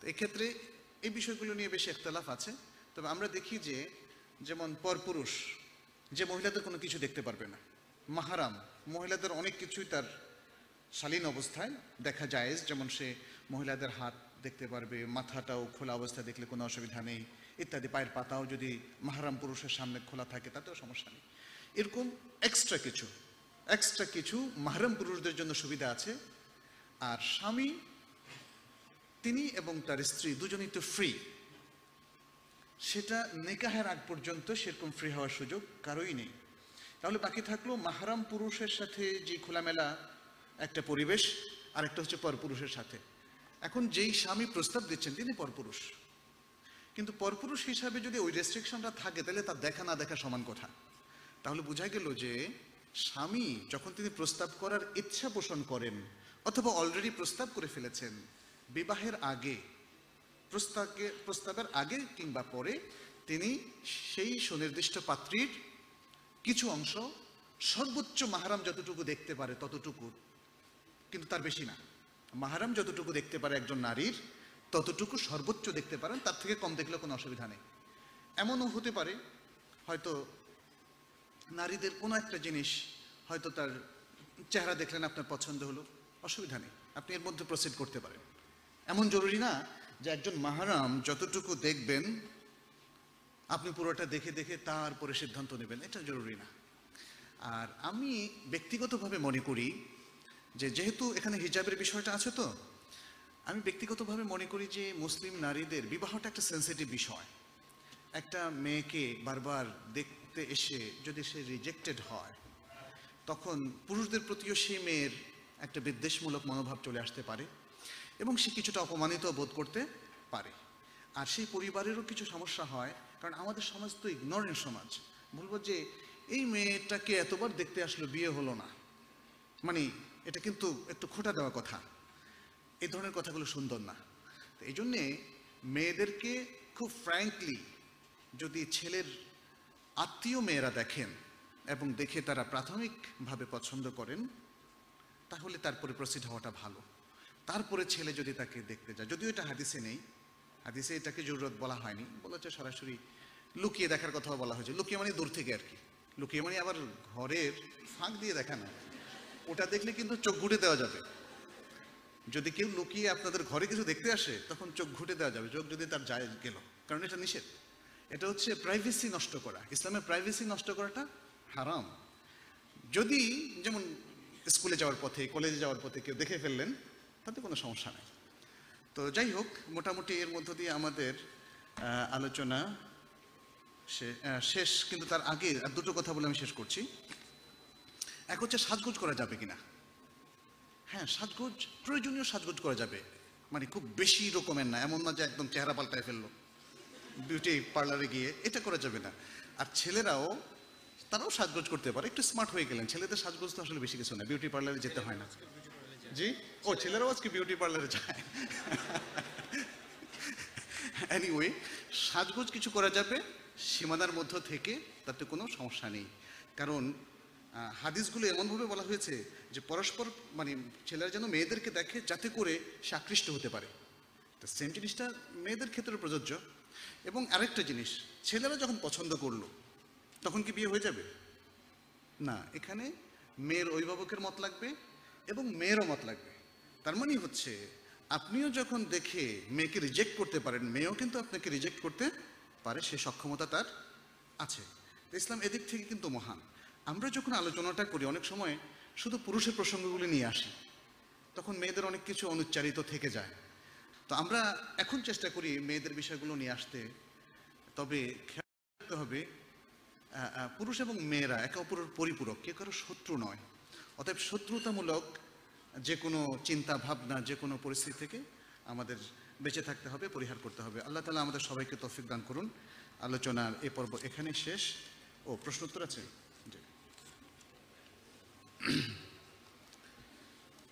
এক্ষেত্রে এই বিষয়গুলো নিয়ে বেশি একতলাফ আছে। তবে আমরা দেখি যে, যেমন পরপুরুষ, যে মহিলাদের কোনো কিছু দেখতে পারবে না। মাহারাম, মহিলাদের অনেক কিছুই তার শালীন অবস্থায় দেখা যায় যেমন সে মহিলাদের হাত দেখতে পারবে, মাথাটাও খোলা অবস্থায় দেখলে কোনো অসুবিধা নেই, ইত্যাদি। পায়ের পাতাও যদি মাহারাম পুরুষের সামনে খোলা থাকে, তাতেও সমস্যা নেই। এরকম এক্সট্রা কিছু এক্সট্রা কিছু মাহারাম পুরুষদের জন্য সুবিধা আছে। আর স্বামী তিনি এবং তার স্ত্রী দুজনেই তো ফ্রি সেটা নিকাহের আগ পর্যন্ত সেরকম ফ্রি হওয়ার সুযোগ কারোই নেই। তাহলে বাকি থাকল মাহারাম পুরুষের সাথে যে খোলামেলা একটা পরিবেশ আর একটা হচ্ছে পরপুরুষের সাথে। এখন যেই স্বামী প্রস্তাব দিচ্ছেন, তিনি পরপুরুষ। কিন্তু পরপুরুষ হিসাবে যদি ওই রেস্ট্রিকশনটা থাকে, তাহলে তার দেখা না দেখা সমান কথা। তাহলে বোঝা গেল যে স্বামী যখন তিনি প্রস্তাব করার ইচ্ছা পোষণ করেন, অথবা অলরেডি প্রস্তাব করে ফেলেছেন বিবাহের আগে, প্রস্তাবকে, প্রস্তাবের আগে কিংবা পরে তিনি সেই সুনির্দিষ্ট পাত্রীর কিছু অংশ, সর্বোচ্চ মাহারাম যতটুকু দেখতে পারে ততটুকু, কিন্তু তার বেশি না। মাহারাম যতটুকু দেখতে পারে একজন নারীর, ততটুকু সর্বোচ্চ দেখতে পারেন, তার থেকে কম দেখলে কোনো অসুবিধা নেই। এমনও হতে পারে, হয়তো নারীদের কোনো একটা জিনিস হয়তো তার চেহারা দেখলেন আপনার পছন্দ হলো, অসুবিধা নেই। আপনি এর মধ্যে প্রসিড করতে পারেন। এমন জরুরি না যে একজন মাহারাম যতটুকু দেখবেন, আপনি পুরোটা দেখে দেখে তারপরে সিদ্ধান্ত নেবেন। এটা জরুরি না। আর আমি ব্যক্তিগতভাবে মনে করি যে যেহেতু এখানে হিজাবের বিষয়টা আছে তো, আমি ব্যক্তিগতভাবে মনে করি যে মুসলিম নারীদের বিবাহটা একটা সেন্সিটিভ বিষয়। একটা মেয়েকে বারবার দেখতে এসে যদি সে রিজেক্টেড হয়, তখন পুরুষদের প্রতিও সেই মেয়ের একটা বিদ্বেষমূলক মনোভাব চলে আসতে পারে। এবং সে কিছুটা অপমানিত বোধ করতে পারে। আর সেই পরিবারেরও কিছু সমস্যা হয়, কারণ আমাদের সমাজ তো ইগনোরেন্ট সমাজ। বলব যে, এই মেয়েটাকে এতবার দেখতে আসলো বিয়ে হলো না। মানে এটা কিন্তু একটু খোটা দেওয়া কথা। এই ধরনের কথাগুলো সুন্দর না। তো এই জন্যে মেয়েদেরকে খুব ফ্র্যাঙ্কলি যদি ছেলের আত্মীয় মেয়েরা দেখেন এবং দেখে তারা প্রাথমিকভাবে পছন্দ করেন, তাহলে তারপরে প্রসিড হওয়াটা ভালো। তারপরে ছেলে যদি তাকে দেখতে যায়, যদিও এটা হাদিসে নেই, হাদিসে এটাকে জরুরত বলা হয়নি বলা হচ্ছে সরাসরি লুকিয়ে দেখার কথাও বলা হয়েছে। লুকিয়ে মানে দূর থেকে আর কি। লুকিয়ে মানে আবার ঘরের ফাঁক দিয়ে দেখা না। ওটা দেখলে কিন্তু চোখ ঘুটে দেওয়া যাবে। যদি কেউ লুকিয়ে আপনাদের ঘরে কিছু দেখতে আসে, তখন চোখ ঘুটে দেওয়া যাবে। চোখ যদি তার যায় গেল। কারণ এটা নিষেধ। এটা হচ্ছে প্রাইভেসি নষ্ট করা। ইসলামের প্রাইভেসি নষ্ট করাটা হারাম। যদি, যেমন স্কুলে যাওয়ার পথে কলেজে যাওয়ার পথে কেউ দেখে ফেললেন তাতে কোনো সমস্যা নেই। তো যাই হোক, মোটামুটি এর মধ্য দিয়ে আমাদের আলোচনা শেষ, কিন্তু তার আগে আর দুটো কথা বলে আমি শেষ করছি। এক হচ্ছে সাজগোজ করা যাবে কিনা? হ্যাঁ সাজগোজ, প্রয়োজনীয় সাজগোজ করা যাবে। মানে খুব বেশি রকমের না, এমন না যে একদম চেহারা পাল্টায় ফেলল। বিউটি পার্লারে গিয়ে এটা করা যাবে না। আর ছেলেরাও, তারাও সাজগোজ করতে পারে। একটু স্মার্ট হয়ে গেলেন। ছেলেদের সাজগোজ তো আসলে বেশি কিছু না বিউটি পার্লারে যেতে হয় না। জি? ও, ছেলেরাও আজকে বিউটি পার্লারে যায়। এনিওয়ে সাজগোজ কিছু করা যাবে, সীমানার মধ্য থেকে তাতে কোনো সমস্যা নেই। কারণ হাদিসগুলো এমনভাবে বলা হয়েছে যে পরস্পর মানে ছেলেরা যেন মেয়েদেরকে দেখে, যাতে করে সে আকৃষ্ট হতে পারে। তো সেম জিনিসটা মেয়েদের ক্ষেত্রে প্রযোজ্য। এবং আরেকটা জিনিস, ছেলেরা যখন পছন্দ করল, তখন কি বিয়ে হয়ে যাবে? না, এখানে মেয়ের অভিভাবকের মত লাগবে এবং মেয়েরও মত লাগবে। তার মানে হচ্ছে, আপনিও যখন দেখে মেয়েকে রিজেক্ট করতে পারেন, মেয়েও কিন্তু আপনাকে রিজেক্ট করতে পারে, সে সক্ষমতা তার আছে। ইসলাম এদিক থেকে কিন্তু মহান। আমরা যখন আলোচনাটা করি, অনেক সময় শুধু পুরুষের প্রসঙ্গগুলি নিয়ে আসি, তখন মেয়েদের অনেক কিছু অনুচ্চারিত থেকে যায়। তো আমরা এখন চেষ্টা করি মেয়েদের বিষয়গুলো নিয়ে আসতে। তবে খেয়াল রাখতে হবে পুরুষ এবং মেয়েরা একে অপরের পরিপূরক, কেউ কারও শত্রু নয়। অতএব শত্রুতামূলক যে কোনো চিন্তা ভাবনা, যে কোনো পরিস্থিতি থেকে আমাদের বেঁচে থাকতে হবে, পরিহার করতে হবে। আল্লাহ তালা আমাদের সবাইকে তৌফিক দান করুন। আলোচনার এ পর্ব এখানে শেষ। ও, প্রশ্ন উত্তর আছে?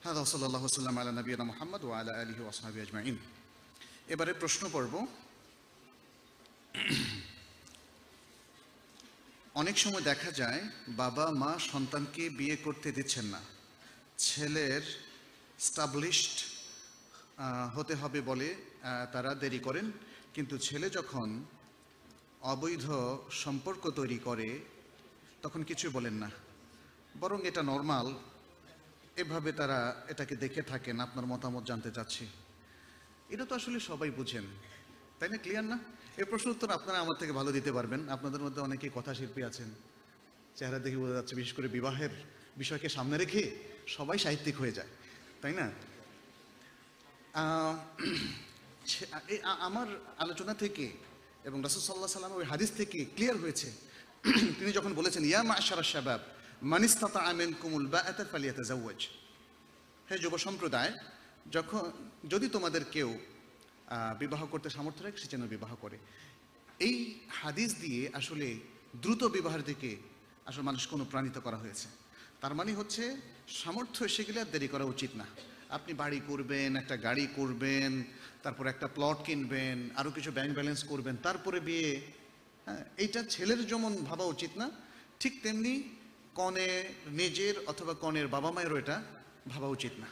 হ্যাঁ সাল্লাহ সাল্লাম আলা নবীনা মোহাম্মদ ও আলা আলহি ওসহাবি আজমাইন। এবারে প্রশ্ন পর্ব অনেক সময় দেখা যায় বাবা মা সন্তানকে বিয়ে করতে দিচ্ছেন না। ছেলের স্টাবলিশড হতে হবে বলে তারা দেরি করেন। কিন্তু ছেলে যখন অবৈধ সম্পর্ক তৈরি করে, তখন কিছু বলেন না। বরং এটা নর্মাল। এভাবে তারা এটাকে দেখে থাকেন, আপনার মতামত জানতে চাচ্ছি। এটা তো আসলে সবাই বুঝেন। তাই না, ক্লিয়ার না? এই প্রশ্ন উত্তর আপনারা আমার থেকে ভালো দিতে পারবেন। আপনাদের মধ্যে অনেকেই কথা শিল্পী আছেন। চেহারা দেখে বোঝা যাচ্ছে বিশেষ করে বিবাহের বিষয়কে সামনে রেখে সবাই সাহিত্যিক হয়ে যায়। তাই না? এ- আমার আলোচনা থেকে এবং রাসুল সাল্লাহ সাল্লাম ওই হাদিস থেকে ক্লিয়ার হয়েছে। তিনি যখন বলেছেন, ইয়া মা আশারা শাবাব মানিস্তাতা আমেন কুমুল বা এত ফালিয়াতে জাউয়াজ হে যুব সম্প্রদায়, যখন, যদি তোমাদের কেউ বিবাহ করতে সামর্থ্য রাখে, সে যেন বিবাহ করে। এই হাদিস দিয়ে আসলে দ্রুত বিবাহের দিকে আসলে মানুষকে অনুপ্রাণিত করা হয়েছে। তার মানে হচ্ছে, সামর্থ্য এসে গেলে আর দেরি করা উচিত না। আপনি বাড়ি করবেন, একটা গাড়ি করবেন, তারপর একটা প্লট কিনবেন আরও কিছু ব্যাংক ব্যালেন্স করবেন, তারপরে বিয়ে। হ্যাঁ এইটা ছেলের যেমন ভাবা উচিত না, ঠিক তেমনি কনে নিজের অথবা কনের বাবা মায়েরও এটা ভাবা উচিত না।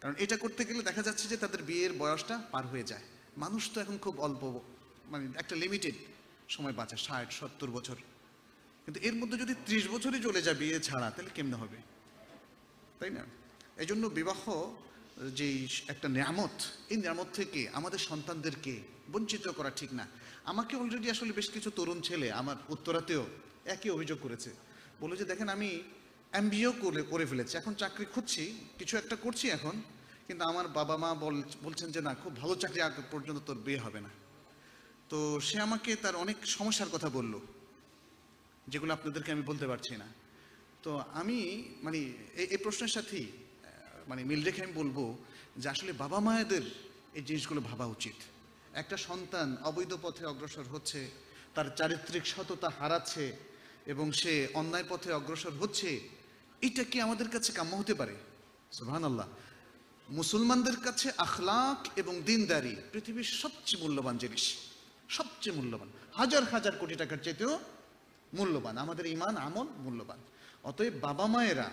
কারণ এটা করতে গেলে দেখা যাচ্ছে যে তাদের বিয়ের বয়সটা পার হয়ে যায়। মানুষ তো এখন খুব অল্প মানে একটা লিমিটেড সময় বাঁচে, ষাট, সত্তর বছর। কিন্তু এর মধ্যে যদি ত্রিশ বছরই চলে যায় বিয়ে ছাড়া, তাহলে কেমনে হবে? তাই না? এই জন্য বিবাহ যে একটা নিয়ামত, এই নিয়ামত থেকে আমাদের সন্তানদেরকে বঞ্চিত করা ঠিক না। আমাকে অলরেডি আসলে বেশ কিছু তরুণ ছেলে, আমার উত্তরাতেও একই অভিযোগ করেছে। বলে যে, দেখেন, আমি এমবিও করে করে ফেলেছি। এখন চাকরি খুঁজছি, কিছু একটা করছি এখন, কিন্তু আমার বাবা মা বলছেন যে, না, খুব ভালো চাকরি আগ পর্যন্ত তোর বিয়ে হবে না। তো সে আমাকে তার অনেক সমস্যার কথা বলল, যেগুলো আপনাদেরকে আমি বলতে পারছি না। তো আমি মানে এই প্রশ্নের সাথেই মানে মিল রেখে আমি বলব যে, আসলে বাবা মায়েদের এই জিনিসগুলো ভাবা উচিত। একটা সন্তান অবৈধ পথে অগ্রসর হচ্ছে, তার চারিত্রিক সততা হারাচ্ছে, এবং সে অন্যায় পথে অগ্রসর হচ্ছে এটা কি আমাদের কাছে কাম্য হতে পারে? সুবহান আল্লাহ মুসলমানদের কাছে আখলাক এবং দিনদারি পৃথিবীর সবচেয়ে মূল্যবান জিনিস। সবচেয়ে মূল্যবান। হাজার হাজার কোটি টাকার চাইতেও মূল্যবান। আমাদের ইমান আমল মূল্যবান। অতএব বাবা মায়েরা,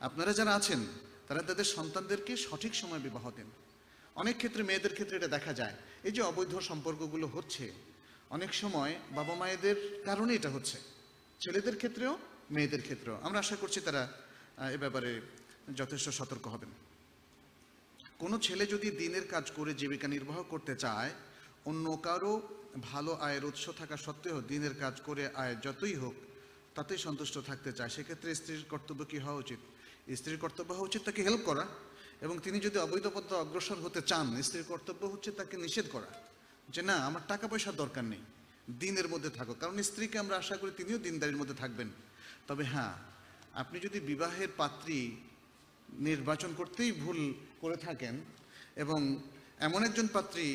আপনারা যারা আছেন, তারা তাদের সন্তানদেরকে সঠিক সময় বিবাহ দেন। অনেক ক্ষেত্রে মেয়েদের ক্ষেত্রে এটা দেখা যায়। এই যে অবৈধ সম্পর্কগুলো হচ্ছে, অনেক সময় বাবা মায়েদের কারণে এটা হচ্ছে। ছেলেদের ক্ষেত্রেও, মেয়েদের ক্ষেত্রেও। আমরা আশা করছি তারা এ ব্যাপারে যথেষ্ট সতর্ক হবেন। কোনো ছেলে যদি দিনের কাজ করে জীবিকা নির্বাহ করতে চায়, অন্য কারও ভালো আয়ের উৎস থাকা সত্ত্বেও দিনের কাজ করে আয় যতই হোক, তাতেই সন্তুষ্ট থাকতে চায়। সেক্ষেত্রে স্ত্রীর কর্তব্য কী হওয়া উচিত? স্ত্রীর কর্তব্য হওয়া উচিত তাকে হেল্প করা এবং তিনি যদি অবৈধ পথে অগ্রসর হতে চান, স্ত্রীর কর্তব্য হচ্ছে তাকে নিষেধ করা যে, না, আমার টাকা পয়সার দরকার নেই, দিনের মধ্যে থাকো। কারণ স্ত্রীকে আমরা আশা করি তিনিও দিনদারির মধ্যে থাকবেন। তবে হ্যাঁ আপনি যদি বিবাহের পাত্রী নির্বাচন করতেই ভুল করে থাকেন এবং এমন একজন পাত্রী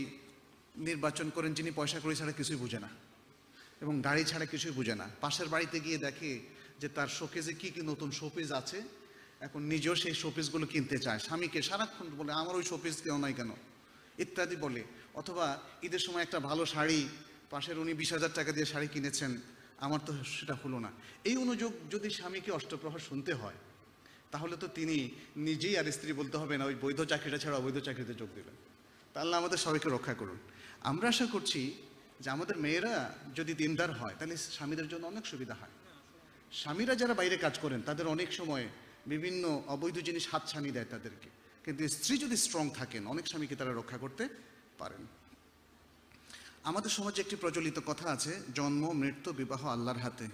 নির্বাচন করেন যিনি পয়সা করে ছাড়া কিছুই বুঝে না এবং গাড়ি ছাড়া কিছুই বুঝে না, পাশের বাড়িতে গিয়ে দেখে যে তার শোকেজে কি কি নতুন শোপিস আছে, এখন নিজেও সেই শোপিসগুলো কিনতে চায়, স্বামীকে সারাক্ষণ বলে, আমার ওই শোপিস কেউ নাই কেন? ইত্যাদি বলে। অথবা ঈদের সময় একটা ভালো শাড়ি, পাশের উনি বিশ হাজার টাকা দিয়ে শাড়ি কিনেছেন আমার তো সেটা হলো না। এই অনুযোগ যদি স্বামীকে অষ্টপ্রহর শুনতে হয়, তাহলে তো তিনি নিজেই আর স্ত্রী বলতে হবে না, ওই বৈধ চাকরিটা ছাড়া অবৈধ চাকরিতে যোগ দেবেন তাহলে আমাদের সবাইকে রক্ষা করুন। আমরা আশা করছি যে আমাদের মেয়েরা যদি দিনদার হয়, তাহলে স্বামীদের জন্য অনেক সুবিধা হয়। স্বামীরা যারা বাইরে কাজ করেন, তাদের অনেক সময় বিভিন্ন অবৈধ জিনিস হাত হাতছানি দেয় তাদেরকে। কিন্তু স্ত্রী যদি স্ট্রং থাকেন, অনেক স্বামীকে তারা রক্ষা করতে পারেন। আমাদের সমাজে একটি প্রচলিত কথা আছে, জন্ম, মৃত্যু, বিবাহ আল্লাহর হাতে।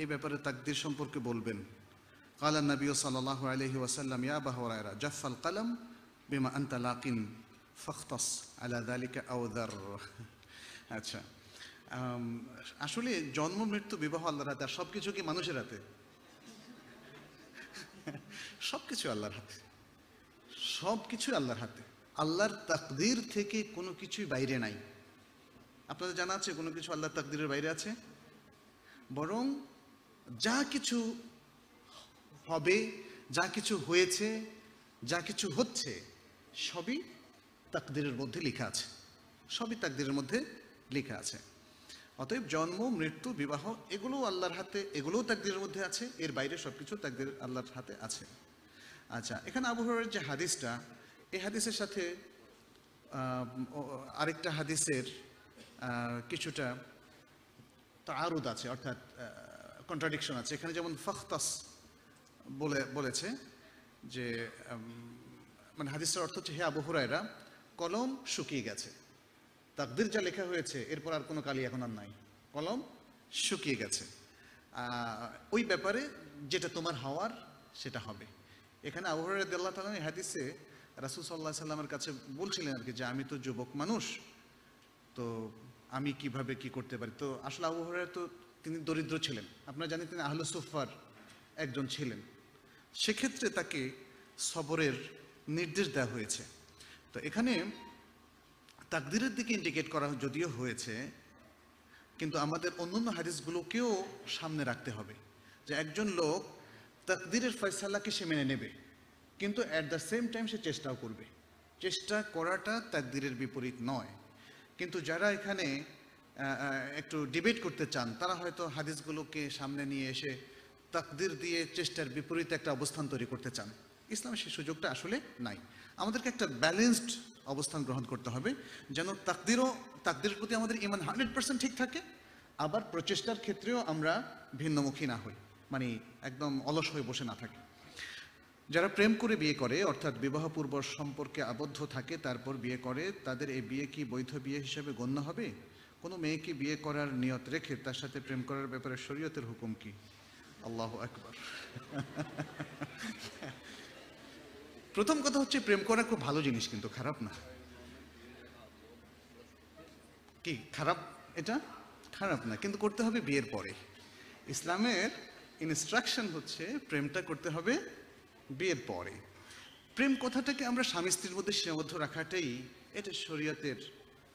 এই ব্যাপারে তাকদির সম্পর্কে বলবেন। কালা নবী সাল্লাহ আলহি ওয়াসাল্লাম, ইয়া বাহরায়রা জাফাল কালাম বিমা আন্তা লাকিন ফখতস আলা দালিকা আউদার আচ্ছা আসলে জন্ম, মৃত্যু, বিবাহ আল্লাহর হাতে, আর সব কিছু কি মানুষের হাতে? সব কিছু আল্লাহর হাতে। সব কিছু আল্লাহর হাতে। আল্লাহর তাকদির থেকে কোনো কিছুই বাইরে নাই। আপনাদের জানা আছে, কোনো কিছু আল্লাহর তাকদিরের বাইরে আছে? বরং যা কিছু হবে, যা কিছু হয়েছে, যা কিছু হচ্ছে, সবই তাকদিরের মধ্যে লেখা আছে। সবই তাকদিরের মধ্যে লেখা আছে। অতএব জন্ম, মৃত্যু, বিবাহ, এগুলোও আল্লাহর হাতে, এগুলোও তাকদিরের মধ্যে আছে, এর বাইরে সব কিছু তাকদির আল্লাহর হাতে আছে। আচ্ছা এখানে আবহাওয়ার যে হাদিসটা, এই হাদিসের সাথে আরেকটা হাদিসের কিছুটা তারুদ আছে, অর্থাৎ কন্ট্রাডিকশন আছে। এখানে যেমন ফখতাস বলে, বলেছে যে মানে হাদিসের অর্থ হচ্ছে, হে আবু কলম শুকিয়ে গেছে। তাকদির যা লেখা হয়েছে, এরপর আর কোনো কালি এখন আর নাই। কলম শুকিয়ে গেছে। ওই ব্যাপারে যেটা তোমার হওয়ার, সেটা হবে। এখানে আবু হুরায়রা আল্লাহ তাআলা এই হাদিসে রাসূল আলাইহি সাল্লামের কাছে বলছিলেন আর কি, যে আমি তো যুবক মানুষ, তো আমি কীভাবে কি করতে পারি? তো আসলে আবু হুরায়রা তো তিনি দরিদ্র ছিলেন। আপনারা জানেন তিনি আহলে সুফার একজন ছিলেন। সেক্ষেত্রে তাকে সবরের নির্দেশ দেওয়া হয়েছে। তো এখানে তাকদিরের দিকে ইন্ডিকেট করা যদিও হয়েছে, কিন্তু আমাদের অন্যান্য হাদিসগুলোকেও সামনে রাখতে হবে যে একজন লোক তাকদিরের ফয়সালাকে সে মেনে নেবে, কিন্তু অ্যাট দ্য সেম টাইম সে চেষ্টাও করবে। চেষ্টা করাটা তাকদিরের বিপরীত নয়। কিন্তু যারা এখানে একটু ডিবেট করতে চান, তারা হয়তো হাদিসগুলোকে সামনে নিয়ে এসে তাকদির দিয়ে চেষ্টার বিপরীতে একটা অবস্থান তৈরি করতে চান। ইসলামের সেই সুযোগটা আসলে নাই। আমাদেরকে একটা ব্যালেন্সড অবস্থান গ্রহণ করতে হবে, যেন তাকদিরও, তাকদিরের প্রতি আমাদের ইমান হান্ড্রেড পার্সেন্ট ঠিক থাকে, আবার প্রচেষ্টার ক্ষেত্রেও আমরা ভিন্নমুখী না হই মানে একদম অলস হয়ে বসে না থাকি। যারা প্রেম করে বিয়ে করে, অর্থাৎ বিবাহপূর্ব সম্পর্কে আবদ্ধ থাকে, তারপর বিয়ে করে, তাদের এই বিয়ে কি বৈধ বিয়ে হিসেবে গণ্য হবে? কোনো মেয়েকে বিয়ে করার নিয়ত রেখে তার সাথে প্রেম করার ব্যাপারে শরীয়তের হুকুম কি? আল্লাহ একবার প্রথম কথা হচ্ছে, প্রেম করা খুব ভালো জিনিস কিন্তু, খারাপ না। কি, খারাপ? এটা? খারাপ না, কিন্তু করতে হবে বিয়ের পরে। ইসলামের ইনস্ট্রাকশন হচ্ছে, প্রেমটা করতে হবে বিয়ের পরে। প্রেম কথাটাকে আমরা স্বামী স্ত্রীর মধ্যে সীমাবদ্ধ রাখাটাই এটা শরীয়তের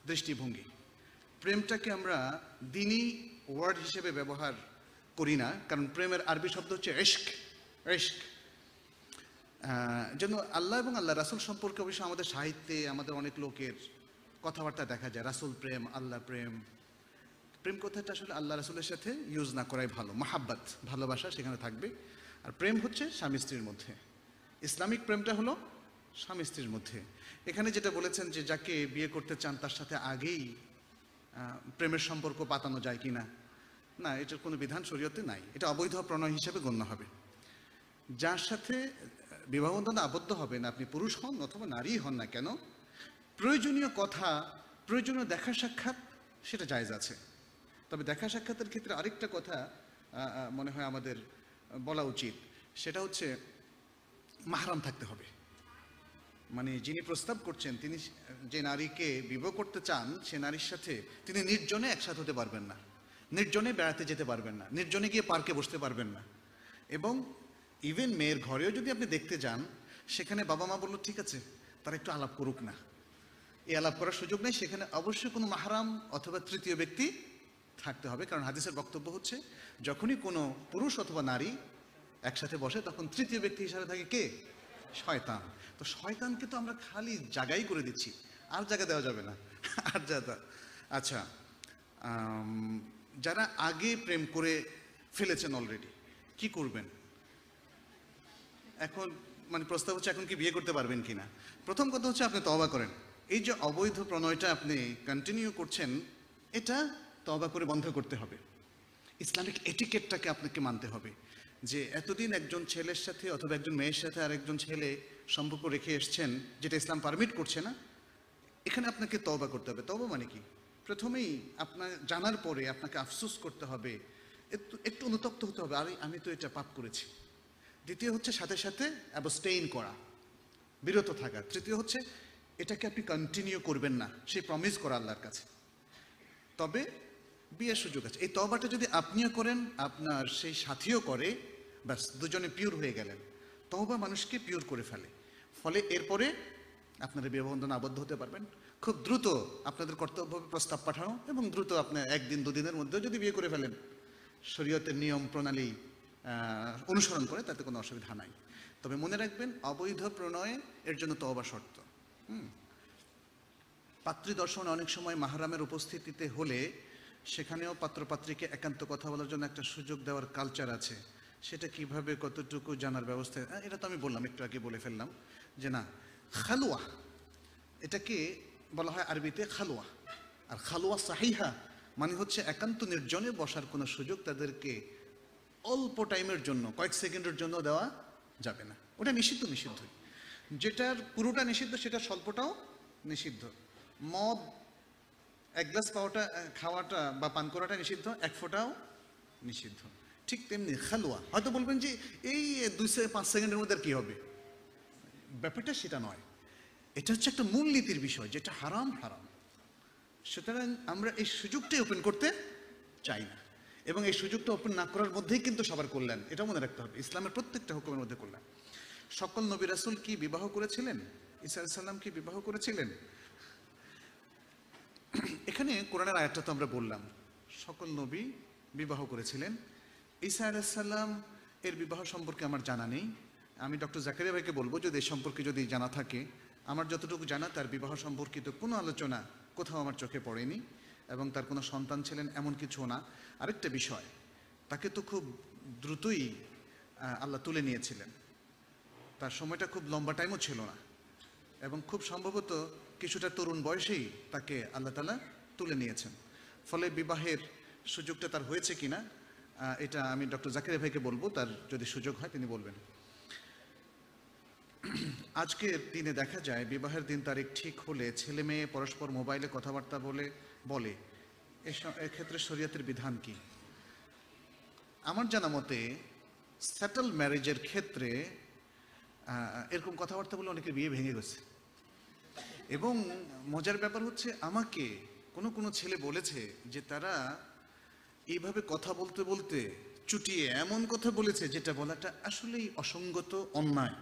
দৃষ্টিভঙ্গি। প্রেমটাকে আমরা দিনই ওয়ার্ড হিসেবে ব্যবহার করি না, কারণ প্রেমের আরবি শব্দ হচ্ছে এশক এশক যেন আল্লাহ এবং আল্লাহ রাসুল সম্পর্কে অবশ্য আমাদের সাহিত্যে আমাদের অনেক লোকের কথাবার্তা দেখা যায়, রাসুল প্রেম, আল্লাহ প্রেম। প্রেম কথাটা আসলে আল্লাহ রাসুলের সাথে ইউজ না করাই ভালো। মাহাব্বাত, ভালোবাসা সেখানে থাকবে। আর প্রেম হচ্ছে স্বামী স্ত্রীর মধ্যে। ইসলামিক প্রেমটা হলো স্বামী স্ত্রীর মধ্যে। এখানে যেটা বলেছেন যে যাকে বিয়ে করতে চান, তার সাথে আগেই প্রেমের সম্পর্ক পাতানো যায় কি না না এটার কোনো বিধান শরীয়তে নাই। এটা অবৈধ প্রণয় হিসেবে গণ্য হবে। যার সাথে বিবাহ বন্ধনে আবদ্ধ হবেন, আপনি পুরুষ হন অথবা নারী হন না কেন, প্রয়োজনীয় কথা, প্রয়োজনীয় দেখা সাক্ষাৎ, সেটা জায়জ আছে। তবে দেখা সাক্ষাতের ক্ষেত্রে আরেকটা কথা মনে হয় আমাদের বলা উচিত, সেটা হচ্ছে মাহারাম থাকতে হবে। মানে যিনি প্রস্তাব করছেন, তিনি যে নারীকে বিবাহ করতে চান, সে নারীর সাথে তিনি নির্জনে একসাথে হতে পারবেন না। নির্জনে বেড়াতে যেতে পারবেন না, নির্জনে গিয়ে পার্কে বসতে পারবেন না। এবং ইভেন মেয়ের ঘরেও যদি আপনি দেখতে যান, সেখানে বাবা মা বলল, ঠিক আছে, তারা একটু আলাপ করুক না। এই আলাপ করার সুযোগ নেই, সেখানে অবশ্যই কোনো মাহারাম অথবা তৃতীয় ব্যক্তি থাকতে হবে, কারণ হাদিসের বক্তব্য হচ্ছে, যখনই কোনো পুরুষ অথবা নারী একসাথে বসে, তখন তৃতীয় ব্যক্তি হিসাবে থাকে কে? শয়তান। তো শয়তানকে তো আমরা খালি জায়গাই করে দিচ্ছি, আর জায়গা দেওয়া যাবে না। আর জায়গা আচ্ছা যারা আগে প্রেম করে ফেলেছেন অলরেডি কি করবেন? এখন মানে প্রস্তাব হচ্ছে, এখন কি বিয়ে করতে পারবেন কিনা? প্রথম কথা হচ্ছে, আপনি তবা করেন। এই যে অবৈধ প্রণয়টা আপনি কন্টিনিউ করছেন, এটা তবা করে বন্ধ করতে হবে। ইসলামিক এটিকেটটাকে আপনাকে মানতে হবে যে এতদিন একজন ছেলের সাথে অথবা একজন মেয়ের সাথে আরেকজন ছেলে সম্পর্ক রেখে এসছেন যেটা ইসলাম পারমিট করছে না, এখানে আপনাকে তবা করতে হবে। তবা মানে কি? প্রথমেই আপনার জানার পরে আপনাকে আফসোস করতে হবে, একটু একটু অনুতপ্ত হতে হবে, আরে আমি তো এটা পাপ করেছি। দ্বিতীয় হচ্ছে সাথে সাথে অ্যাবস্টেইন করা, বিরত থাকা। তৃতীয় হচ্ছে এটাকে আপনি কন্টিনিউ করবেন না, সেই প্রমিস করা আল্লাহর কাছে। তবে বিয়ের সুযোগ আছে। এই তবাটা যদি আপনিও করেন, আপনার সেই সাথীও করে, ব্যাস, দুজনে পিওর হয়ে গেলেন। তবা মানুষকে পিওর করে ফেলে। ফলে এরপরে আপনারা বন্ধনে আবদ্ধ হতে পারবেন। খুব দ্রুত আপনাদের কর্তব্য প্রস্তাব পাঠানো এবং দ্রুত আপনার একদিন, দুদিনের মধ্যেও যদি বিয়ে করে ফেলেন, শরীয়তের নিয়ম, প্রণালী অনুসরণ করে তাতে কোনো অসুবিধা নাই। তবে মনে রাখবেন, অবৈধ প্রণয়ে এর জন্য তওবা শর্ত। হুম? পাত্রী দর্শন অনেক সময় মাহারামের উপস্থিতিতে হলে সেখানেও পাত্রপাত্রীকে একান্ত কথা বলার জন্য একটা সুযোগ দেওয়ার কালচার আছে। সেটা কীভাবে, কতটুকু জানার ব্যবস্থা? এটা তো আমি বললাম, একটু আগে বলে ফেললাম যে না খালুয়া এটাকে বলা হয় আরবিতে খালুয়া আর খালুয়া সাহিহা মানে হচ্ছে একান্ত নির্জনে বসার কোনো সুযোগ তাদেরকে অল্প টাইমের জন্য, কয়েক সেকেন্ডের জন্য দেওয়া যাবে না। ওটা নিষিদ্ধ নিষিদ্ধ যেটার পুরোটা নিষিদ্ধ সেটা স্বল্পটাও নিষিদ্ধ। মদ এক গ্লাস পাওয়াটা খাওয়াটা বা পান করাটা নিষিদ্ধ, এক ফোঁটাও নিষিদ্ধ। ঠিক তেমনি খালুয়া হয়তো বলবেন যে এই দুই পাঁচ সেকেন্ডের মধ্যে আর কি হবে? ব্যাপারটা সেটা নয়। এটা হচ্ছে একটা মূলনীতির বিষয়, যেটা হারাম হারাম। সুতরাং আমরা এই সুযোগটাই ওপেন করতে চাই না। এবং এই সুযোগটা ওপেন না করার মধ্যেই কিন্তু সবার কল্যাণ এটা মনে রাখতে হবে। ইসলামের প্রত্যেকটা হুকুমের মধ্যে কল্যাণ। সকল নবী রাসুল কি বিবাহ করেছিলেন? ইসা সাল্লাম কি বিবাহ করেছিলেন? এখানে কোরআনের আয়াতটা তো আমরা বললাম। সকল নবী বিবাহ করেছিলেন। ঈসা আলাইসাল্লাম এর বিবাহ সম্পর্কে আমার জানা নেই। আমি ডক্টর জাকারিয়া ভাইকে বলব, যদি এ সম্পর্কে যদি জানা থাকে, আমার যতটুকু জানা, তার বিবাহ সম্পর্কিত কোনো আলোচনা কোথাও আমার চোখে পড়েনি এবং তার কোনো সন্তান ছিলেন এমন কিছু না। আরেকটা বিষয়, তাকে তো খুব দ্রুতই আল্লাহ তুলে নিয়েছিলেন। তার সময়টা খুব লম্বা টাইমও ছিল না। এবং খুব সম্ভবত কিছুটা তরুণ বয়সেই তাকে আল্লাহ তালা তুলে নিয়েছেন। ফলে বিবাহের সুযোগটা তার হয়েছে কিনা আহ, এটা আমি ডক্টর জাকির ভাইকে বলব তার যদি সুযোগ হয় তিনি বলবেন। আজকের দিনে দেখা যায় বিবাহের দিন তারিখ ঠিক হলে ছেলে মেয়ে পরস্পর মোবাইলে কথাবার্তা বলে বলে। এক্ষেত্রে শরীয়তের বিধান কি? আমার জানা মতে সেটেল ম্যারেজের ক্ষেত্রে এরকম কথাবার্তা বলে অনেকের বিয়ে ভেঙে গেছে। এবং মজার ব্যাপার হচ্ছে আমাকে কোনো কোনো ছেলে বলেছে যে তারা এইভাবে কথা বলতে বলতে চুটিয়ে এমন কথা বলেছে যেটা বলাটা আসলেই অসঙ্গত, অন্যায়।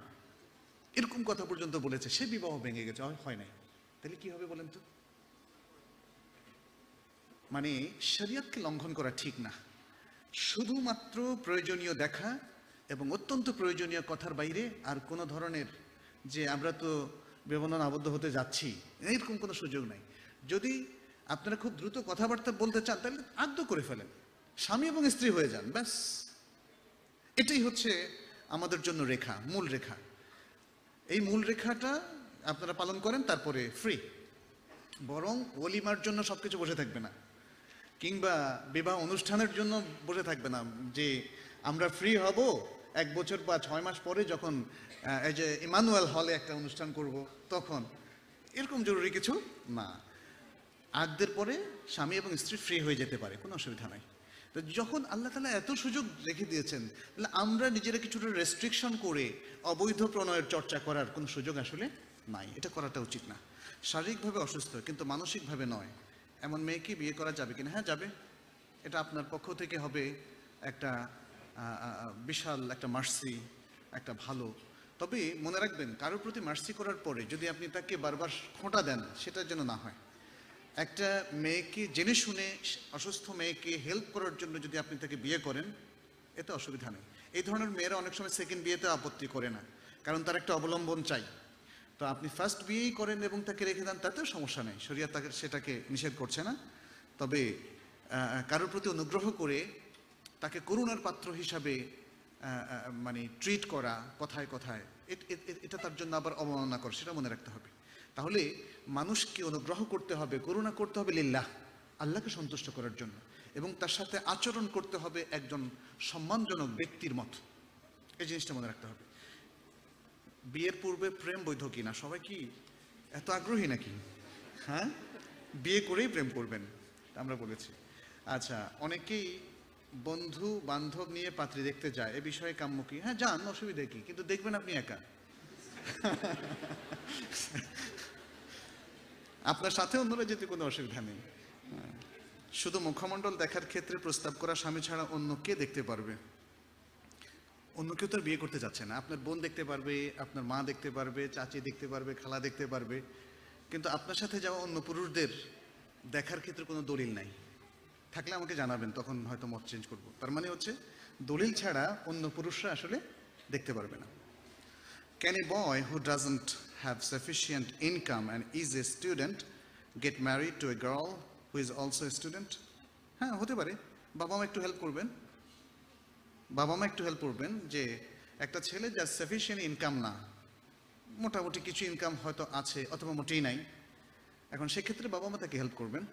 এরকম কথা পর্যন্ত বলেছে, সে বিবাহ ভেঙে গেছে, হয়- নাই। তাহলে কি হবে বলেন তো? মানে শরীয়তকে লঙ্ঘন করা ঠিক না। শুধুমাত্র প্রয়োজনীয় দেখা এবং অত্যন্ত প্রয়োজনীয় কথার বাইরে আর কোনো ধরনের যে আমরা তো বিবন্ধন আবদ্ধ হতে যাচ্ছি, এরকম কোনো সুযোগ নাই। যদি আপনারা খুব দ্রুত কথাবার্তা বলতে চান, তাহলে আদ্য করে ফেলেন। স্বামী এবং স্ত্রী হয়ে যান, ব্যাস। এটাই হচ্ছে আমাদের জন্য রেখা, মূল রেখা। এই মূল রেখাটা আপনারা পালন করেন, তারপরে ফ্রি বরং ওলিমার জন্য সব কিছু বসে থাকবে না। কিংবা বিবাহ অনুষ্ঠানের জন্য বসে থাকবে না, যে আমরা ফ্রি হব এক বছর বা ছয় মাস পরে যখন এই যে ইমানুয়েল হলে একটা অনুষ্ঠান করব, তখন এরকম জরুরি কিছু? না। আগদের পরে স্বামী এবং স্ত্রী ফ্রি হয়ে যেতে পারে, কোনো অসুবিধা নাই। তো যখন আল্লাহ তালা এত সুযোগ রেখে দিয়েছেন, তাহলে আমরা নিজেরা কিছুটা রেস্ট্রিকশন করে অবৈধ প্রণয়ের চর্চা করার কোনো সুযোগ আসলে নাই। এটা করাটা উচিত না। শারীরিকভাবে অসুস্থ, কিন্তু মানসিকভাবে নয়। এমন মেয়েকে বিয়ে করা যাবে কিনা? হ্যাঁ যাবে। এটা আপনার পক্ষ থেকে হবে একটা বিশাল একটা মার্সি, একটা ভালো। তবে মনে রাখবেন, কারোর প্রতি মার্সি করার পরে যদি আপনি তাকে বারবার খোঁটা দেন, সেটার জন্য না হয়। একটা মেয়েকে জেনে শুনে, অসুস্থ মেয়েকে হেল্প করার জন্য যদি আপনি তাকে বিয়ে করেন, এতে অসুবিধা নেই। এই ধরনের মেয়েরা অনেক সময় সেকেন্ড বিয়েতে আপত্তি করে না, কারণ তার একটা অবলম্বন চাই। তো আপনি ফার্স্ট বিয়েই করেন এবং তাকে রেখে দেন, তাতেও সমস্যা নেই। শরিয়া তাকে, সেটাকে নিষেধ করছে না। তবে কারোর প্রতি অনুগ্রহ করে তাকে করুণার পাত্র হিসাবে মানে ট্রিট করা কথায় কথায় এটা তার জন্য আবার অবমাননা করে, সেটা মনে রাখতে হবে। তাহলে মানুষকে অনুগ্রহ করতে হবে, করুণা করতে হবে লিল্লাহ, আল্লাহকে সন্তুষ্ট করার জন্য। এবং তার সাথে আচরণ করতে হবে একজন সম্মানজনক ব্যক্তির মতো। এই জিনিসটা মনে রাখতে হবে। বিয়ের পূর্বে প্রেম বৈধ কিনা সবাই কি এত আগ্রহী নাকি? হ্যাঁ? বিয়ে করেই প্রেম করবেন আমরা বলেছি। আচ্ছা অনেকেই বন্ধু, বান্ধব নিয়ে পাত্রী দেখতে যায়, এ বিষয়ে কাম্য কি? হ্যাঁ যান, অসুবিধা কি? কিন্তু দেখবেন আপনি একা। আপনার সাথে অন্যরা যেতে কোনো অসুবিধা নেই। শুধু মুখমণ্ডল দেখার ক্ষেত্রে প্রস্তাব করা স্বামী ছাড়া অন্য কে দেখতে পারবে? অন্য কেউ তো বিয়ে করতে যাচ্ছে না। আপনার বোন দেখতে পারবে, আপনার মা দেখতে পারবে, চাচি দেখতে পারবে, খালা দেখতে পারবে। কিন্তু আপনার সাথে যাওয়া অন্য পুরুষদের দেখার ক্ষেত্রে কোনো দলিল নাই। থাকলে আমাকে জানাবেন, তখন হয়তো মত চেঞ্জ করব। তার মানে হচ্ছে, দলিল ছাড়া অন্য পুরুষরা আসলে দেখতে পারবে না। Can a boy who doesn't have sufficient income and is a student get married to a girl who is also a student? হ্যাঁ হতে পারে। বাবা মা একটু হেল্প করবেন। বাবা মা একটু হেল্প করবেন যে, একটা ছেলে যার সাফিসিয়েন্ট ইনকাম না, মোটামুটি কিছু ইনকাম হয়তো আছে, অথবা মোটেই নাই। এখন সেক্ষেত্রে বাবা মা তাকে হেল্প করবেন।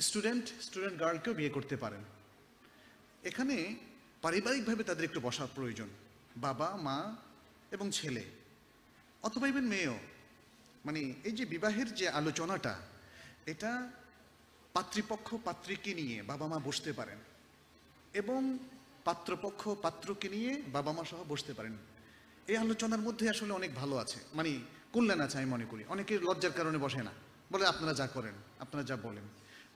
স্টুডেন্ট স্টুডেন্ট গার্লকেও বিয়ে করতে পারেন। এখানে পারিবারিকভাবে তাদের একটু বসার প্রয়োজন। বাবা, মা এবং ছেলে। অথবা ইভেন মেয়েও। মানে এই যে বিবাহের যে আলোচনাটা, এটা পাত্রীপক্ষ পাত্রীকে নিয়ে বাবা মা বসতে পারেন। এবং পাত্রপক্ষ, পাত্রকে নিয়ে বাবা মা সহ বসতে পারেন। এই আলোচনার মধ্যে আসলে অনেক ভালো আছে। মানে কল্যাণ আছে আমি মনে করি। অনেকের লজ্জার কারণে বসে না। বলে আপনারা যা করেন, আপনারা যা বলেন।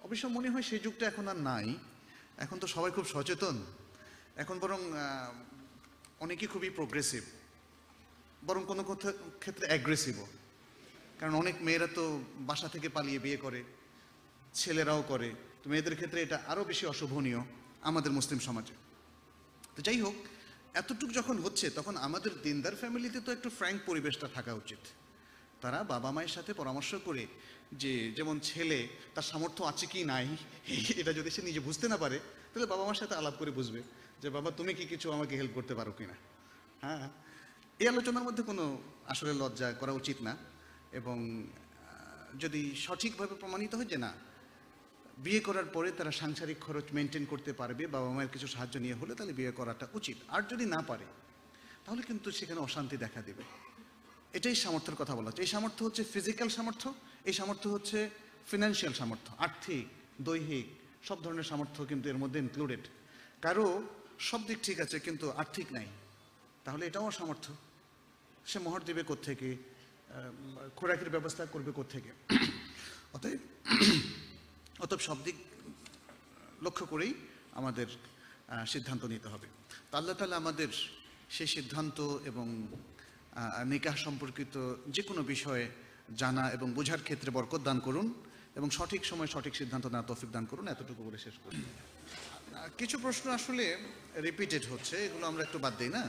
অবশ্য মনে হয় সেই যুগটা এখন আর নাই। এখন তো সবাই খুব সচেতন। এখন বরং অনেকেই খুবই প্রোগ্রেসিভ বরং কোনো ক্ষেত্রে অ্যাগ্রেসিভও কারণ অনেক মেয়েরা তো বাসা থেকে পালিয়ে বিয়ে করে, ছেলেরাও করে। তো মেয়েদের ক্ষেত্রে এটা আরও বেশি অশোভনীয় আমাদের মুসলিম সমাজে। তো যাই হোক, এতটুকু যখন হচ্ছে, তখন আমাদের দিনদার ফ্যামিলিতে তো একটু ফ্র্যাঙ্ক পরিবেশটা থাকা উচিত। তারা বাবা মায়ের সাথে পরামর্শ করে যে যেমন ছেলে, তার সামর্থ্য আছে কি নাই, এটা যদি সে নিজে বুঝতে না পারে, তাহলে বাবা মার সাথে আলাপ করে বুঝবে যে, বাবা, তুমি কি কিছু আমাকে হেল্প করতে পারো কি না হ্যাঁ এই আলোচনার মধ্যে কোনো আসলে লজ্জা করা উচিত না এবং যদি সঠিকভাবে প্রমাণিত হয় যে না, বিয়ে করার পরে তারা সাংসারিক খরচ মেনটেন করতে পারবে, বাবা মায়ের কিছু সাহায্য নিয়ে হলে তাহলে বিয়ে করাটা উচিত। আর যদি না পারে, তাহলে কিন্তু সেখানে অশান্তি দেখা দেবে। এটাই সামর্থ্যের কথা বলা হচ্ছে। এই সামর্থ্য হচ্ছে ফিজিক্যাল সামর্থ্য এই সামর্থ্য হচ্ছে ফিনান্সিয়াল সামর্থ্য, আর্থিক, দৈহিক, সব ধরনের সামর্থ্য কিন্তু এর মধ্যে ইনক্লুডেড কারও সব দিক ঠিক আছে কিন্তু আর্থিক নাই, তাহলে এটাও সামর্থ্য সে মোহর দেবে কোত্থেকে? খোরাকির ব্যবস্থা করবে কোত্থেকে? অতএব অতএব সব দিক লক্ষ্য করেই আমাদের সিদ্ধান্ত নিতে হবে। তো আল্লাহ তালা আমাদের সেই সিদ্ধান্ত এবং নিকাহ সম্পর্কিত যে কোনো বিষয়ে জানা এবং বোঝার ক্ষেত্রে বরকত দান করুন এবং সঠিক সময় সঠিক সিদ্ধান্ত নেওয়া তৌফিক দান করুন। এতটুকু বলে শেষ করুন কিছু প্রশ্ন আসলে রিপিটেড হচ্ছে, এগুলো আমরা একটু বাদ দিই, না?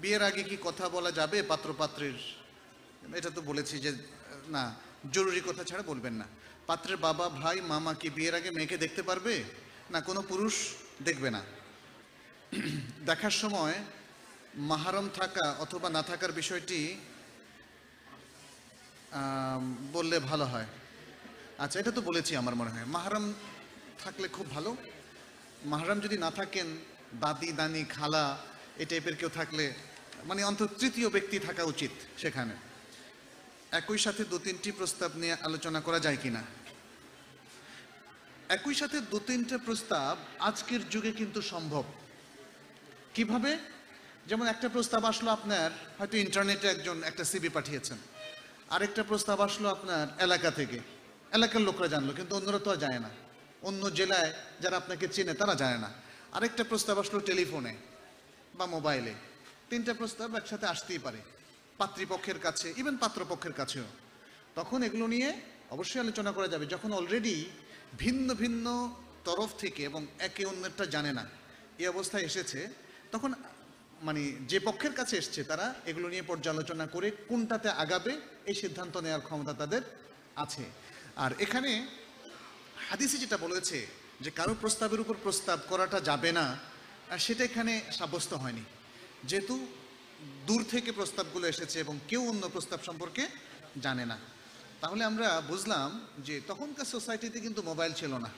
বিয়ের আগে কি কথা বলা যাবে পাত্র পাত্রের এটা তো বলেছি যে, না, জরুরি কথা ছাড়া বলবেন না। পাত্রের বাবা, ভাই, মামা কি বিয়ের আগে মেয়েকে দেখতে পারবে? না, কোনো পুরুষ দেখবে না। দেখার সময় মাহারম থাকা অথবা না থাকার বিষয়টি বললে ভালো হয়। আচ্ছা এটা তো বলেছি আমার মনে হয়। মাহারাম থাকলে খুব ভালো। মাহারাম যদি না থাকেন দাদি দানি, খালা, এই টাইপের কেউ থাকলে মানে অন্তত তৃতীয় ব্যক্তি থাকা উচিত সেখানে। একই সাথে দু তিনটি প্রস্তাব নিয়ে আলোচনা করা যায় কিনা? একই সাথে দু তিনটে প্রস্তাব আজকের যুগে কিন্তু সম্ভব। কীভাবে? যেমন একটা প্রস্তাব আসলো আপনার, হয়তো ইন্টারনেটে একজন একটা সিবি পাঠিয়েছেন। আরেকটা প্রস্তাব আসলো আপনার এলাকা থেকে। এলাকার লোকরা জানলো, কিন্তু অন্যরা তো আর যায় না। অন্য জেলায় যারা আপনাকে চেনে, তারা যায় না। আরেকটা প্রস্তাব আসলো টেলিফোনে বা মোবাইলে। তিনটা প্রস্তাব একসাথে আসতেই পারে, পাত্রীপক্ষের কাছে ইভেন পাত্রপক্ষের কাছেও। তখন এগুলো নিয়ে অবশ্যই আলোচনা করা যাবে। যখন অলরেডি ভিন্ন ভিন্ন তরফ থেকে এবং একে অন্যেরটা জানে না, এই অবস্থায় এসেছে, তখন মানে যে পক্ষের কাছে এসছে তারা, এগুলো নিয়ে পর্যালোচনা করে কোনটাতে আগাবে, এই সিদ্ধান্ত নেওয়ার ক্ষমতা তাদের আছে। আর এখানে হাদিসে যেটা বলেছে যে কারও প্রস্তাবের উপর প্রস্তাব করাটা যাবে না সেটা এখানে সাব্যস্ত হয়নি। যেহেতু দূর থেকে প্রস্তাবগুলো এসেছে এবং কেউ অন্য প্রস্তাব সম্পর্কে জানে না। তাহলে আমরা বুঝলাম যে তখনকার সোসাইটিতে কিন্তু মোবাইল ছিল না,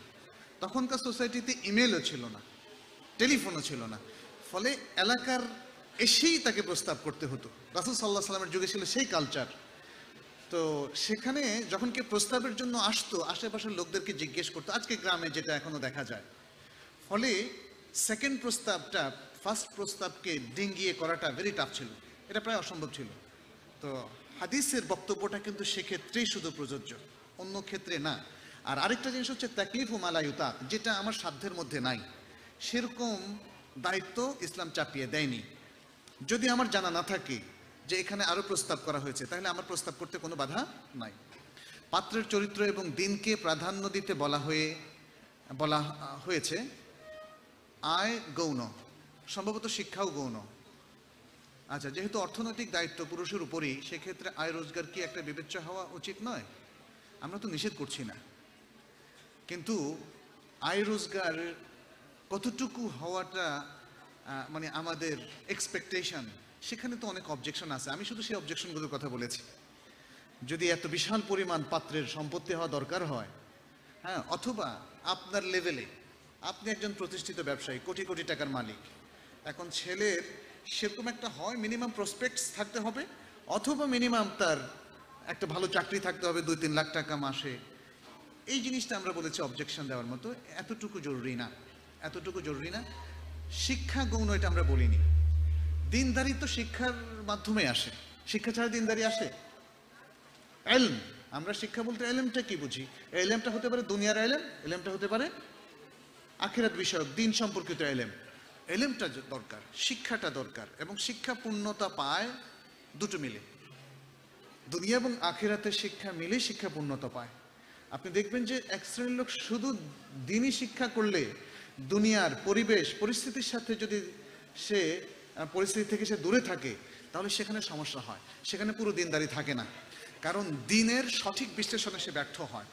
তখনকার সোসাইটিতে ইমেলও ছিল না, টেলিফোনও ছিল না। ফলে এলাকার এসেই তাকে প্রস্তাব করতে হতো। রাসুল সাল্লাহ সাল্লামের যুগে ছিল সেই কালচার তো সেখানে যখন কেউ প্রস্তাবের জন্য আসতো, আশেপাশের লোকদেরকে জিজ্ঞেস করতো, আজকে গ্রামে যেটা এখনও দেখা যায়। ফলে সেকেন্ড প্রস্তাবটা ফার্স্ট প্রস্তাবকে ডিঙ্গিয়ে করাটা ভেরি টাফ ছিল। এটা প্রায় অসম্ভব ছিল। তো হাদিসের বক্তব্যটা কিন্তু সেক্ষেত্রেই শুধু প্রযোজ্য, অন্য ক্ষেত্রে না। আর আরেকটা জিনিস হচ্ছে তাকলিফ ও মালায়ুতাক যেটা আমার সাধ্যের মধ্যে নাই। সেরকম দায়িত্ব ইসলাম চাপিয়ে দেয়নি। যদি আমার জানা না থাকে যে এখানে আরও প্রস্তাব করা হয়েছে, তাহলে আমার প্রস্তাব করতে কোনো বাধা নাই। পাত্রের চরিত্র এবং দিনকে প্রাধান্য দিতে বলা হয়ে, বলা হয়েছে, আয় গৌণ, সম্ভবত শিক্ষাও গৌণ। আচ্ছা যেহেতু অর্থনৈতিক দায়িত্ব পুরুষের উপরেই, সেক্ষেত্রে আয় রোজগার কি একটা বিবেচ্য হওয়া উচিত নয়? আমরা তো নিষেধ করছি না। কিন্তু আয় রোজগার কতটুকু হওয়াটা মানে আমাদের এক্সপেকটেশন সেখানে তো অনেক অবজেকশন আছে। আমি শুধু সেই অবজেকশনগুলোর কথা বলেছি। যদি এত বিশাল পরিমাণ পাত্রের সম্পত্তি হওয়া দরকার হয় হ্যাঁ অথবা আপনার লেভেলে আপনি একজন প্রতিষ্ঠিত ব্যবসায়ী, কোটি কোটি টাকার মালিক, এখন ছেলের সেরকম একটা হয় মিনিমাম প্রসপেক্টস থাকতে হবে, অথবা মিনিমাম তার একটা ভালো চাকরি থাকতে হবে দুই তিন লাখ টাকা মাসে। এই জিনিসটা আমরা বলেছি অবজেকশন দেওয়ার মতো, এতটুকু জরুরি না। এতটুকু জরুরি না। শিক্ষা গৌণ এটা আমরা বলিনি। দিনদারি তো শিক্ষার মাধ্যমে আসে। শিক্ষা ছাড়া দিনদারি আসে? এলম। আমরা শিক্ষা বলতে এলেমটা কি বুঝি? এলেমটা হতে পারে দুনিয়ার এলেম, এলেমটা হতে পারে আখিরাত বিষয়ক, দিন সম্পর্কিত এলেম। এলেমটা দরকার, শিক্ষাটা দরকার এবং শিক্ষা পূর্ণতা পায় দুটো মিলে। দুনিয়া এবং আখিরাতের শিক্ষা মিলে শিক্ষা পূর্ণতা পায়। আপনি দেখবেন যে এক শ্রেণির লোক শুধু দিনই শিক্ষা করলে দুনিয়ার পরিবেশ, পরিস্থিতির সাথে যদি সে পরিস্থিতি থেকে সে দূরে থাকে, তাহলে সেখানে সমস্যা হয়। সেখানে পুরো দিনদারি থাকে না। কারণ দিনের সঠিক বিশ্লেষণে সে ব্যর্থ হয়।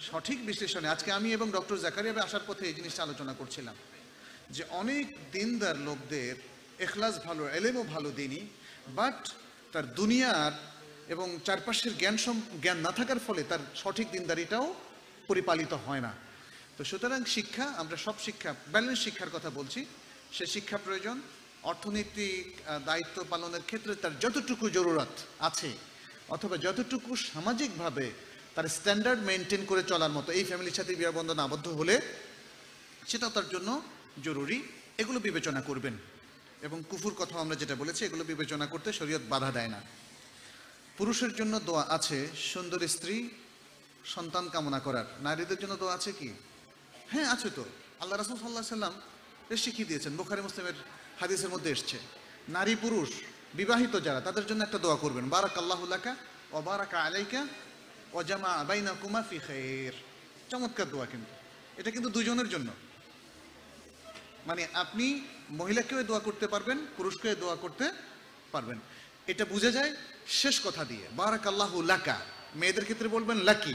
সঠিক বিশ্লেষণে, আজকে আমি এবং ডক্টর জাকারিয়া ভাই আসার পথে এই জিনিসটা আলোচনা করছিলাম, যে অনেক দিনদার লোকদের এখলাস ভালো, এলেমও ভালো দিনই বাট তার দুনিয়ার এবং চারপাশের জ্ঞান জ্ঞান না থাকার ফলে তার সঠিক দিনদারিটাও পরিপালিত হয় না। তো সুতরাং শিক্ষা, আমরা সব শিক্ষা, ব্যালেন্স শিক্ষার কথা বলছি, সে শিক্ষা প্রয়োজন, অর্থনৈতিক দায়িত্ব পালনের ক্ষেত্রে তার যতটুকু জরুরত আছে, অথবা যতটুকু সামাজিকভাবে তার স্ট্যান্ডার্ড মেনটেন করে চলার মতো, এই ফ্যামিলির সাথে বিবাহ বন্ধন আবদ্ধ হলে সেটাও তার জন্য জরুরি, এগুলো বিবেচনা করবেন। এবং কুফুর কথা আমরা যেটা বলেছি, এগুলো বিবেচনা করতে শরীয়ত বাধা দেয় না। পুরুষের জন্য দোয়া আছে, সুন্দর স্ত্রী সন্তান কামনা করার, নারীদের জন্য দোয়া আছে কি? হ্যাঁ আছে তো। আল্লাহ রাসুল সাল্লাহ সাল্লাম শিখিয়ে দিয়েছেন, বোখারি মুসলিমের হাদিসের মধ্যে এসছে। নারী পুরুষ বিবাহিত যারা, তাদের জন্য একটা দোয়া করবেন বারাক আল্লাহুল্লাকা ও বারাকা আলাইকা ও জামা আবাইনা কুমা ফি খের চমৎকার দোয়া কিন্তু। এটা কিন্তু দুজনের জন্য। মানে আপনি মহিলাকেও দোয়া করতে পারবেন, পুরুষকেও দোয়া করতে পারবেন। এটা বুঝে যায় শেষ কথা দিয়ে বারাক আল্লাহ লাকা। মেয়েদের ক্ষেত্রে বলবেন লাকি।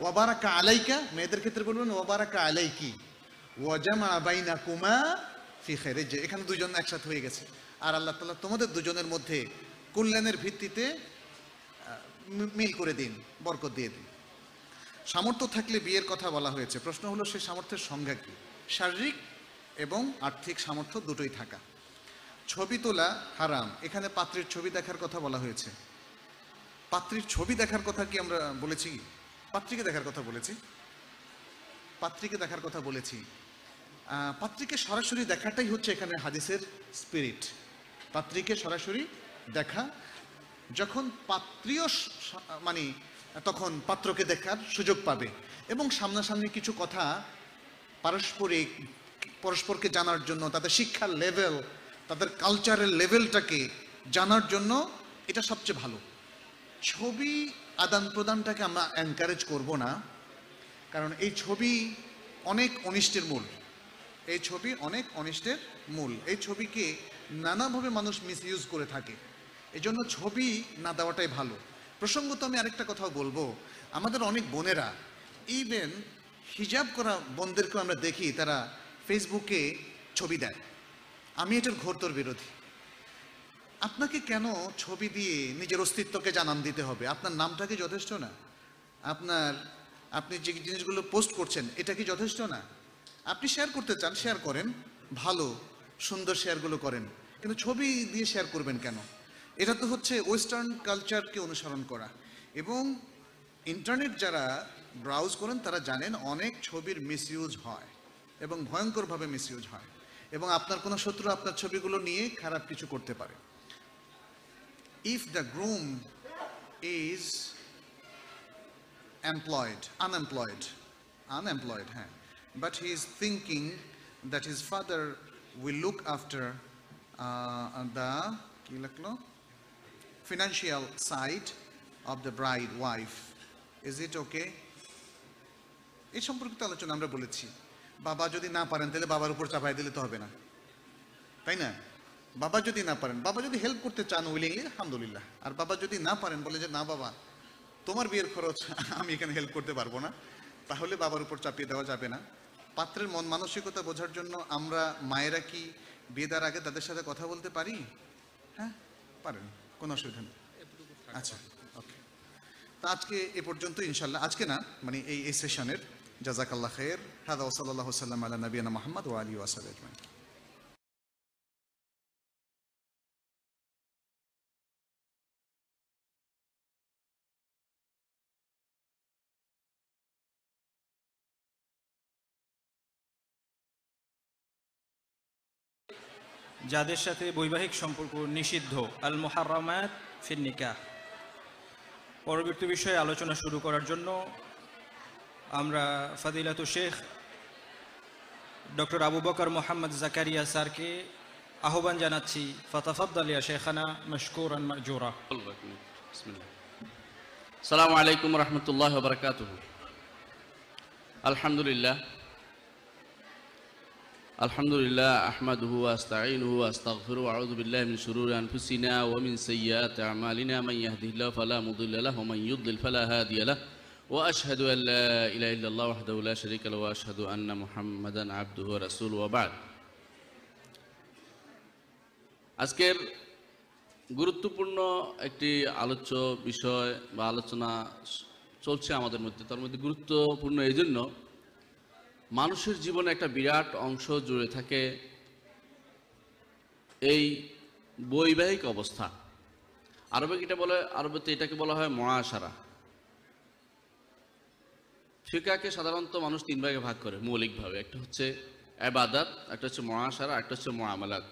ওয়াবারাকা আলাইকা, মেয়েদের ক্ষেত্রে বলবেন ওয়াবারাকা আলাইকি। ওয়াজামা বাইনা কুমা ফি খের যে, এখানে দুজন একসাথে হয়ে গেছে। আর আল্লাহ তাআলা তোমাদের দুজনের মধ্যে কল্যাণের ভিত্তিতে মিল করে দিন, বরকত দিয়ে দিন। সামর্থ্য থাকলে বিয়ের কথা বলা হয়েছে। প্রশ্ন হলো সে সামর্থ্যের সংজ্ঞা কি? শারীরিক এবং আর্থিক সামর্থ্য দুটোই থাকা। ছবি তোলা হারাম। এখানে পাত্রের ছবি দেখার কথা বলা হয়েছে। পাত্রীর ছবি দেখার কথা কি আমরা বলেছি? পাত্রীকে দেখার কথা বলেছি। পাত্রীকে দেখার কথা বলেছি। পাত্রীকে সরাসরি দেখাটাই হচ্ছে এখানে হাদিসের স্পিরিট পাত্রীকে সরাসরি দেখা, যখন পাত্রীয় মানে তখন পাত্রকে দেখার সুযোগ পাবে এবং সামনাসামনি কিছু কথা পারস্পরিক, পরস্পরকে জানার জন্য, তাদের শিক্ষার লেভেল তাদের কালচারের লেভেলটাকে জানার জন্য এটা সবচেয়ে ভালো। ছবি আদান প্রদানটাকে আমরা এনকারেজ করব না, কারণ এই ছবি অনেক অনিষ্টের মূল। এই ছবি অনেক অনিষ্টের মূল। এই ছবিকে নানাভাবে মানুষ মিস ইউজ করে থাকে। এই জন্য ছবি না দেওয়াটাই ভালো। প্রসঙ্গত আমি আরেকটা কথাও বলব। আমাদের অনেক বোনেরা ইভেন হিজাব করা বোনদেরকেও আমরা দেখি, তারা ফেসবুকে ছবি দেয়। আমি এটার ঘোরতর বিরোধী। আপনাকে কেন ছবি দিয়ে নিজের অস্তিত্বকে জানান দিতে হবে? আপনার নামটা কি যথেষ্ট না? আপনার, আপনি যে জিনিসগুলো পোস্ট করছেন, এটা কি যথেষ্ট না? আপনি শেয়ার করতে চান শেয়ার করেন। ভালো, সুন্দর শেয়ারগুলো করেন। কিন্তু ছবি দিয়ে শেয়ার করবেন কেন? এটা তো হচ্ছে ওয়েস্টার্ন কালচারকে অনুসরণ করা। এবং ইন্টারনেট যারা ব্রাউজ করেন, তারা জানেন অনেক ছবির মিসইউজ হয় এবং ভয়ঙ্করভাবে মিসইউজ হয়। এবং আপনার কোনো শত্রু আপনার ছবিগুলো নিয়ে খারাপ কিছু করতে পারে। If the groom is employed, unemployed, unemployed, huh? but he is thinking that his father will look after uh, the financial side of the bride wife. Is it okay? এই সম্পর্কিত আলোচনা আমরা বলেছি বাবা যদি না পারেন তাহলে বাবার উপর চাপাই দিলে তো হবে না তাই না বাবা যদি না পারেন, বাবা যদি হেল্প করতে চান উইলিংলি আলহামদুলিল্লাহ। আর বাবা যদি না পারেন, বলে যে, না বাবা, তোমার বিয়ের খরচ, আমি এখানে হেল্প করতে পারব না। তাহলে বাবার উপর চাপিয়ে দেওয়া যাবে না। পাত্রের মন মানসিকতা বোঝার জন্য আমরা মায়েরা কি বিয়ে দেওয়ার আগে তাদের সাথে কথা বলতে পারি? হ্যাঁ পারেন, কোনো অসুবিধা নেই। আচ্ছা ওকে তা আজকে এ পর্যন্ত ইনশাল্লাহ আজকে না মানে এই এই সেশনের জাজাকাল্লাহ খের হাদা ওসাল্লাহ সাল্লাম আল্লাহ নবীনা মোহাম্মদ ও আলী ওয়াসাল যাদের সাথে বৈবাহিক সম্পর্ক নিষিদ্ধ আল মোহারমাত ফিরনিকা পরবর্তী বিষয়ে আলোচনা শুরু করার জন্য আমরা ফাদিলাত শেখ, ডক্টর আবু বকর মোহাম্মদ জাকারিয়া স্যারকে আহ্বান জানাচ্ছি ফতাফদ্দালিয়া শেখানা মশকুর জোরা সালামু আলাইকুম রহমতুল্লাহ বরকাত আলহামদুলিল্লাহ الحمد لله أحمده وأستعينه وأستغفره وأعوذ بالله من شرور أنفسنا ومن سيئات أعمالنا من يهده الله فلا مضل له ومن يضلل فلا هادي له وأشهد أن لا إله إلا الله وحده لا شريك له وأشهد أن محمدا عبده ورسوله وبعد আজকের গুরুত্বপূর্ণ একটি আলোচ্য বিষয় বা আলোচনা চলছে আমাদের মধ্যে তার মধ্যে গুরুত্বপূর্ণ এই জন্য মানুষের জীবনে একটা বিরাট অংশ জুড়ে থাকে এই বৈবাহিক অবস্থা। আরবে এটা বলে, আরবেতে এটাকে বলা হয় মহাসারা। ফিকাকে সাধারণত মানুষ তিন ভাগে ভাগ করে, মৌলিকভাবে। একটা হচ্ছে এবাদাত, একটা হচ্ছে মহাসারা, একটা হচ্ছে মহামালাত।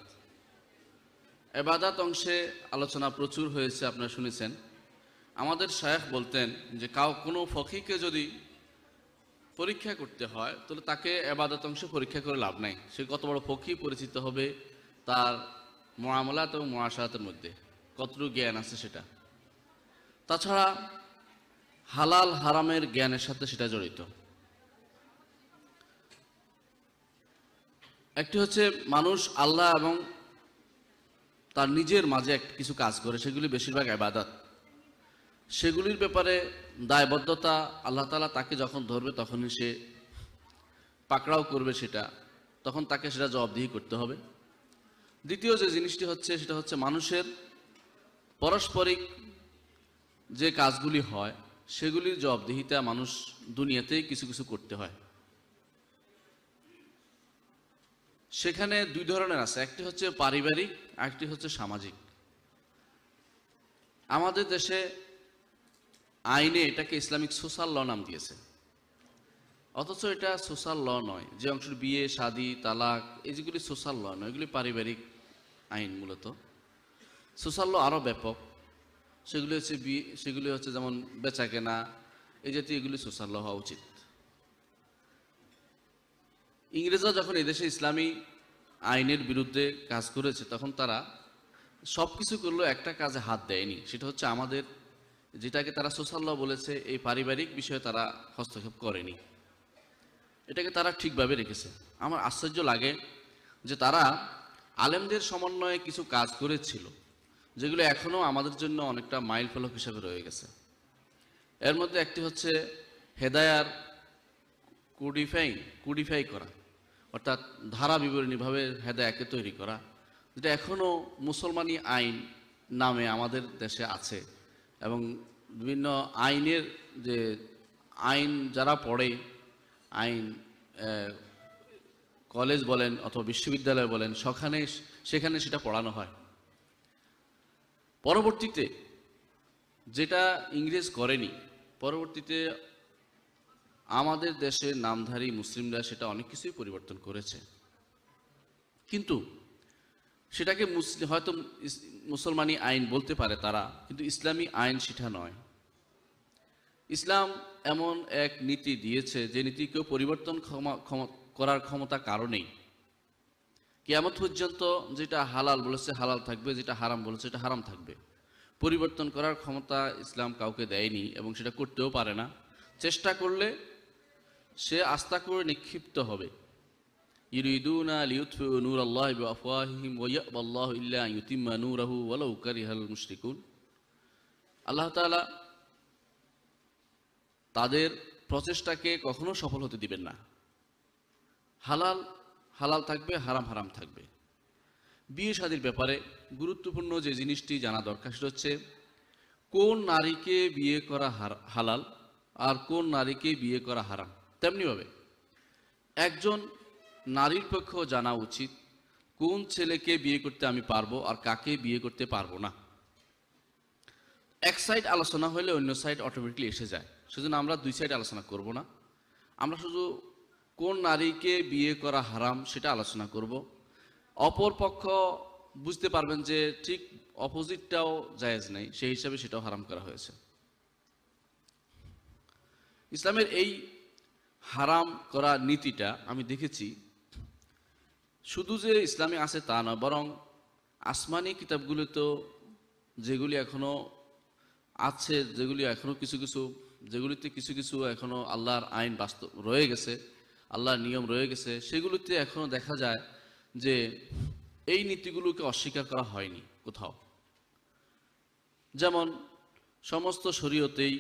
এবাদাত অংশে আলোচনা প্রচুর হয়েছে, আপনারা শুনেছেন। আমাদের শায়েখ বলতেন যে, কাউ কোনো ফকিকে যদি পরীক্ষা করতে হয়, তাহলে তাকে এবাদত অংশে পরীক্ষা করে লাভ নাই। সে কত বড় ফকি পরিচিত হবে তার মহামলাত এবং মহাসাহাতের মধ্যে। কতটুকু জ্ঞান আছে সেটা? তাছাড়া হালাল হারামের জ্ঞানের সাথে সেটা জড়িত। একটি হচ্ছে মানুষ আল্লাহ এবং তার নিজের মাঝে কিছু কাজ করে, সেগুলি বেশিরভাগ আবাদাত সেগুলির ব্যাপারে দায়বদ্ধতা আল্লাহ তালা তাকে যখন ধরবে, তখনই সে পাকড়াও করবে সেটা। তখন তাকে সেটা জবাবদিহি করতে হবে। দ্বিতীয় যে জিনিসটি হচ্ছে, সেটা হচ্ছে মানুষের পারস্পরিক যে কাজগুলি হয়, সেগুলির জবাবদিহিতা মানুষ দুনিয়াতেই কিছু কিছু করতে হয়। সেখানে দুই ধরনের আছে, একটি হচ্ছে পারিবারিক আরেকটি হচ্ছে সামাজিক। আমাদের দেশে আইনে এটাকে ইসলামিক সোশ্যাল ল নাম দিয়েছে। অথচ এটা সোশ্যাল ল নয়, যে অংশের বিয়ে, শাদি, তালাক এই যেগুলি সোশ্যাল ল নয়, এগুলি পারিবারিক আইন মূলত। সোশ্যাল ল আরও ব্যাপক। সেগুলি হচ্ছে বিয়ে সেগুলি হচ্ছে যেমন বেচা কেনা এই জাতীয় এগুলি সোশ্যাল ল হওয়া উচিত। ইংরেজরা যখন এদেশে ইসলামী আইনের বিরুদ্ধে কাজ করেছে, তখন তারা সব কিছু করলেও একটা কাজে হাত দেয়নি, সেটা হচ্ছে আমাদের যেটাকে তারা ল বলেছে, এই পারিবারিক বিষয়ে তারা হস্তক্ষেপ করেনি। এটাকে তারা ঠিকভাবে রেখেছে। আমার আশ্চর্য লাগে যে তারা আলেমদের সমন্বয়ে কিছু কাজ করেছিল, যেগুলো এখনও আমাদের জন্য অনেকটা মাইল ফলক হিসেবে রয়ে গেছে। এর মধ্যে একটি হচ্ছে হেদায়ার কুডিফাই কুডিফাই করা, অর্থাৎ ধারা বিবরণীভাবে হেদায়াকে তৈরি করা, যেটা এখনও মুসলমানি আইন নামে আমাদের দেশে আছে। এবং বিভিন্ন আইনের যে আইন যারা পড়ে, আইন কলেজ বলেন অথবা বিশ্ববিদ্যালয় বলেন, সেখানে সেখানে সেটা পড়ানো হয়। পরবর্তীতে যেটা ইংরেজ করেনি, পরবর্তীতে আমাদের দেশের নামধারী মুসলিমরা সেটা অনেক কিছুই পরিবর্তন করেছে। কিন্তু সেটাকে মুসলিম হয়তো মুসলমানি আইন বলতে পারে তারা, কিন্তু ইসলামী আইন সেটা নয়। ইসলাম এমন এক নীতি দিয়েছে যে নীতি কেউ পরিবর্তন করার ক্ষমতা কারণেই কেয়ামত পর্যন্ত যেটা হালাল বলেছে হালাল থাকবে, যেটা হারাম বলেছে এটা হারাম থাকবে। পরিবর্তন করার ক্ষমতা ইসলাম কাউকে দেয়নি এবং সেটা করতেও পারে না। চেষ্টা করলে সে আস্থা করে নিক্ষিপ্ত হবে। ইউরিদুনা লিউতফিউ নূর আল্লাহ বিআফওয়াহিহিম ওয়া ইয়াবাল্লাহু ইল্লা ইউতিম্মা নূরাহু ওয়ালাউ কারিহাল মুশরিকুন আল্লাহ তাআলা তাদের প্রচেষ্টাকে কখনো সফল হতে দিবেন না। হালাল হালাল থাকবে, হারাম হারাম থাকবে। বিয়ে শাদীর ব্যাপারে গুরুত্বপূর্ণ যে জিনিসটি জানা দরকার সেটা হচ্ছে, কোন নারীকে বিয়ে করা হালাল আর কোন নারীকে বিয়ে করা হারাম। তেমনিভাবে একজন নারীর পক্ষেও জানা উচিত কোন ছেলেকে বিয়ে করতে আমি পারব আর কাকে বিয়ে করতে পারব না। এক সাইড আলোচনা হলে অন্য সাইড অটোমেটিকলি এসে যায়। সেজন্য আমরা দুই সাইড আলোচনা করব না। আমরা শুধু কোন নারীকে বিয়ে করা হারাম সেটা আলোচনা করব। অপর পক্ষ বুঝতে পারবেন যে ঠিক অপোজিটটাও জায়েজ নেই, সেই হিসাবে সেটাও হারাম করা হয়েছে। ইসলামের এই হারাম করা নীতিটা আমি দেখেছি শুধু যে ইসলামে আছে তা নয় বরং আসমানি কিতাবগুলোতেও যেগুলি এখনও আছে, যেগুলি এখনও কিছু কিছু, যেগুলিতে কিছু কিছু এখনও আল্লাহর আইন বাস্তব রয়ে গেছে, আল্লাহর নিয়ম রয়ে গেছে, সেগুলিতে এখনও দেখা যায় যে এই নীতিগুলোকে অস্বীকার করা হয়নি কোথাও। যেমন সমস্ত শরীয়তেই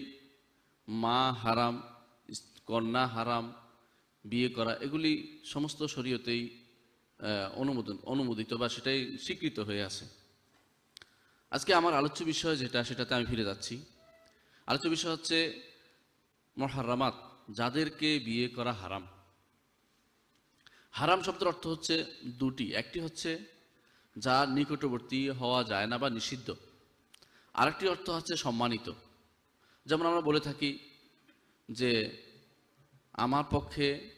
মা হারাম, কন্যা হারাম, বিয়ে করা, এগুলি সমস্ত শরীয়তেই অনুমোদন অনুমোদিত বা সেটাই স্বীকৃত হয়ে আছে। আজকে আমার আলোচ্য বিষয় যেটা, সেটাতে আমি ফিরে যাচ্ছি। আলোচ্য বিষয় হচ্ছে মহারামাত, যাদেরকে বিয়ে করা হারাম। হারাম শব্দের অর্থ হচ্ছে দুটি। একটি হচ্ছে যার নিকটবর্তী হওয়া যায় না বা নিষিদ্ধ। আরেকটি অর্থ হচ্ছে সম্মানিত। যেমন আমরা বলে থাকি যে, আমার পক্ষে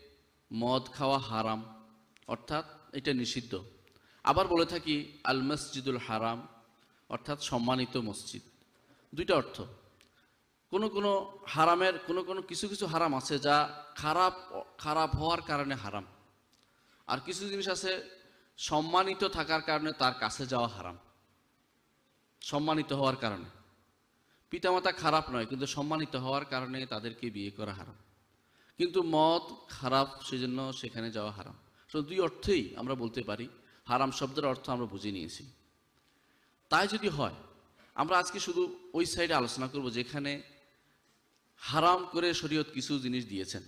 মদ খাওয়া হারাম। অর্থাৎ এটা নিষিদ্ধ। আবার বলে থাকি, আল মসজিদুল হারাম, অর্থাৎ সম্মানিত মসজিদ। দুইটা অর্থ। কোনো কোনো হারামের, কোনো কোনো কিছু কিছু হারাম আছে যা খারাপ খারাপ হওয়ার কারণে হারাম। আর কিছু জিনিস আছে সম্মানিত থাকার কারণে তার কাছে যাওয়া হারাম। সম্মানিত হওয়ার কারণে। পিতামাতা খারাপ নয়, কিন্তু সম্মানিত হওয়ার কারণে তাদেরকে বিয়ে করা হারাম। কিন্তু মদ খারাপ, সেজন্য সেখানে যাওয়া হারাম। তো দুই অর্থেই আমরা বলতে পারি, হারাম শব্দের অর্থ আমরা বুঝে নিয়েছি। তাই যদি হয়, আমরা আজকে শুধু ওই সাইডে আলোচনা করব যেখানে হারাম করে শরীয়ত কিছু জিনিস দিয়েছেন।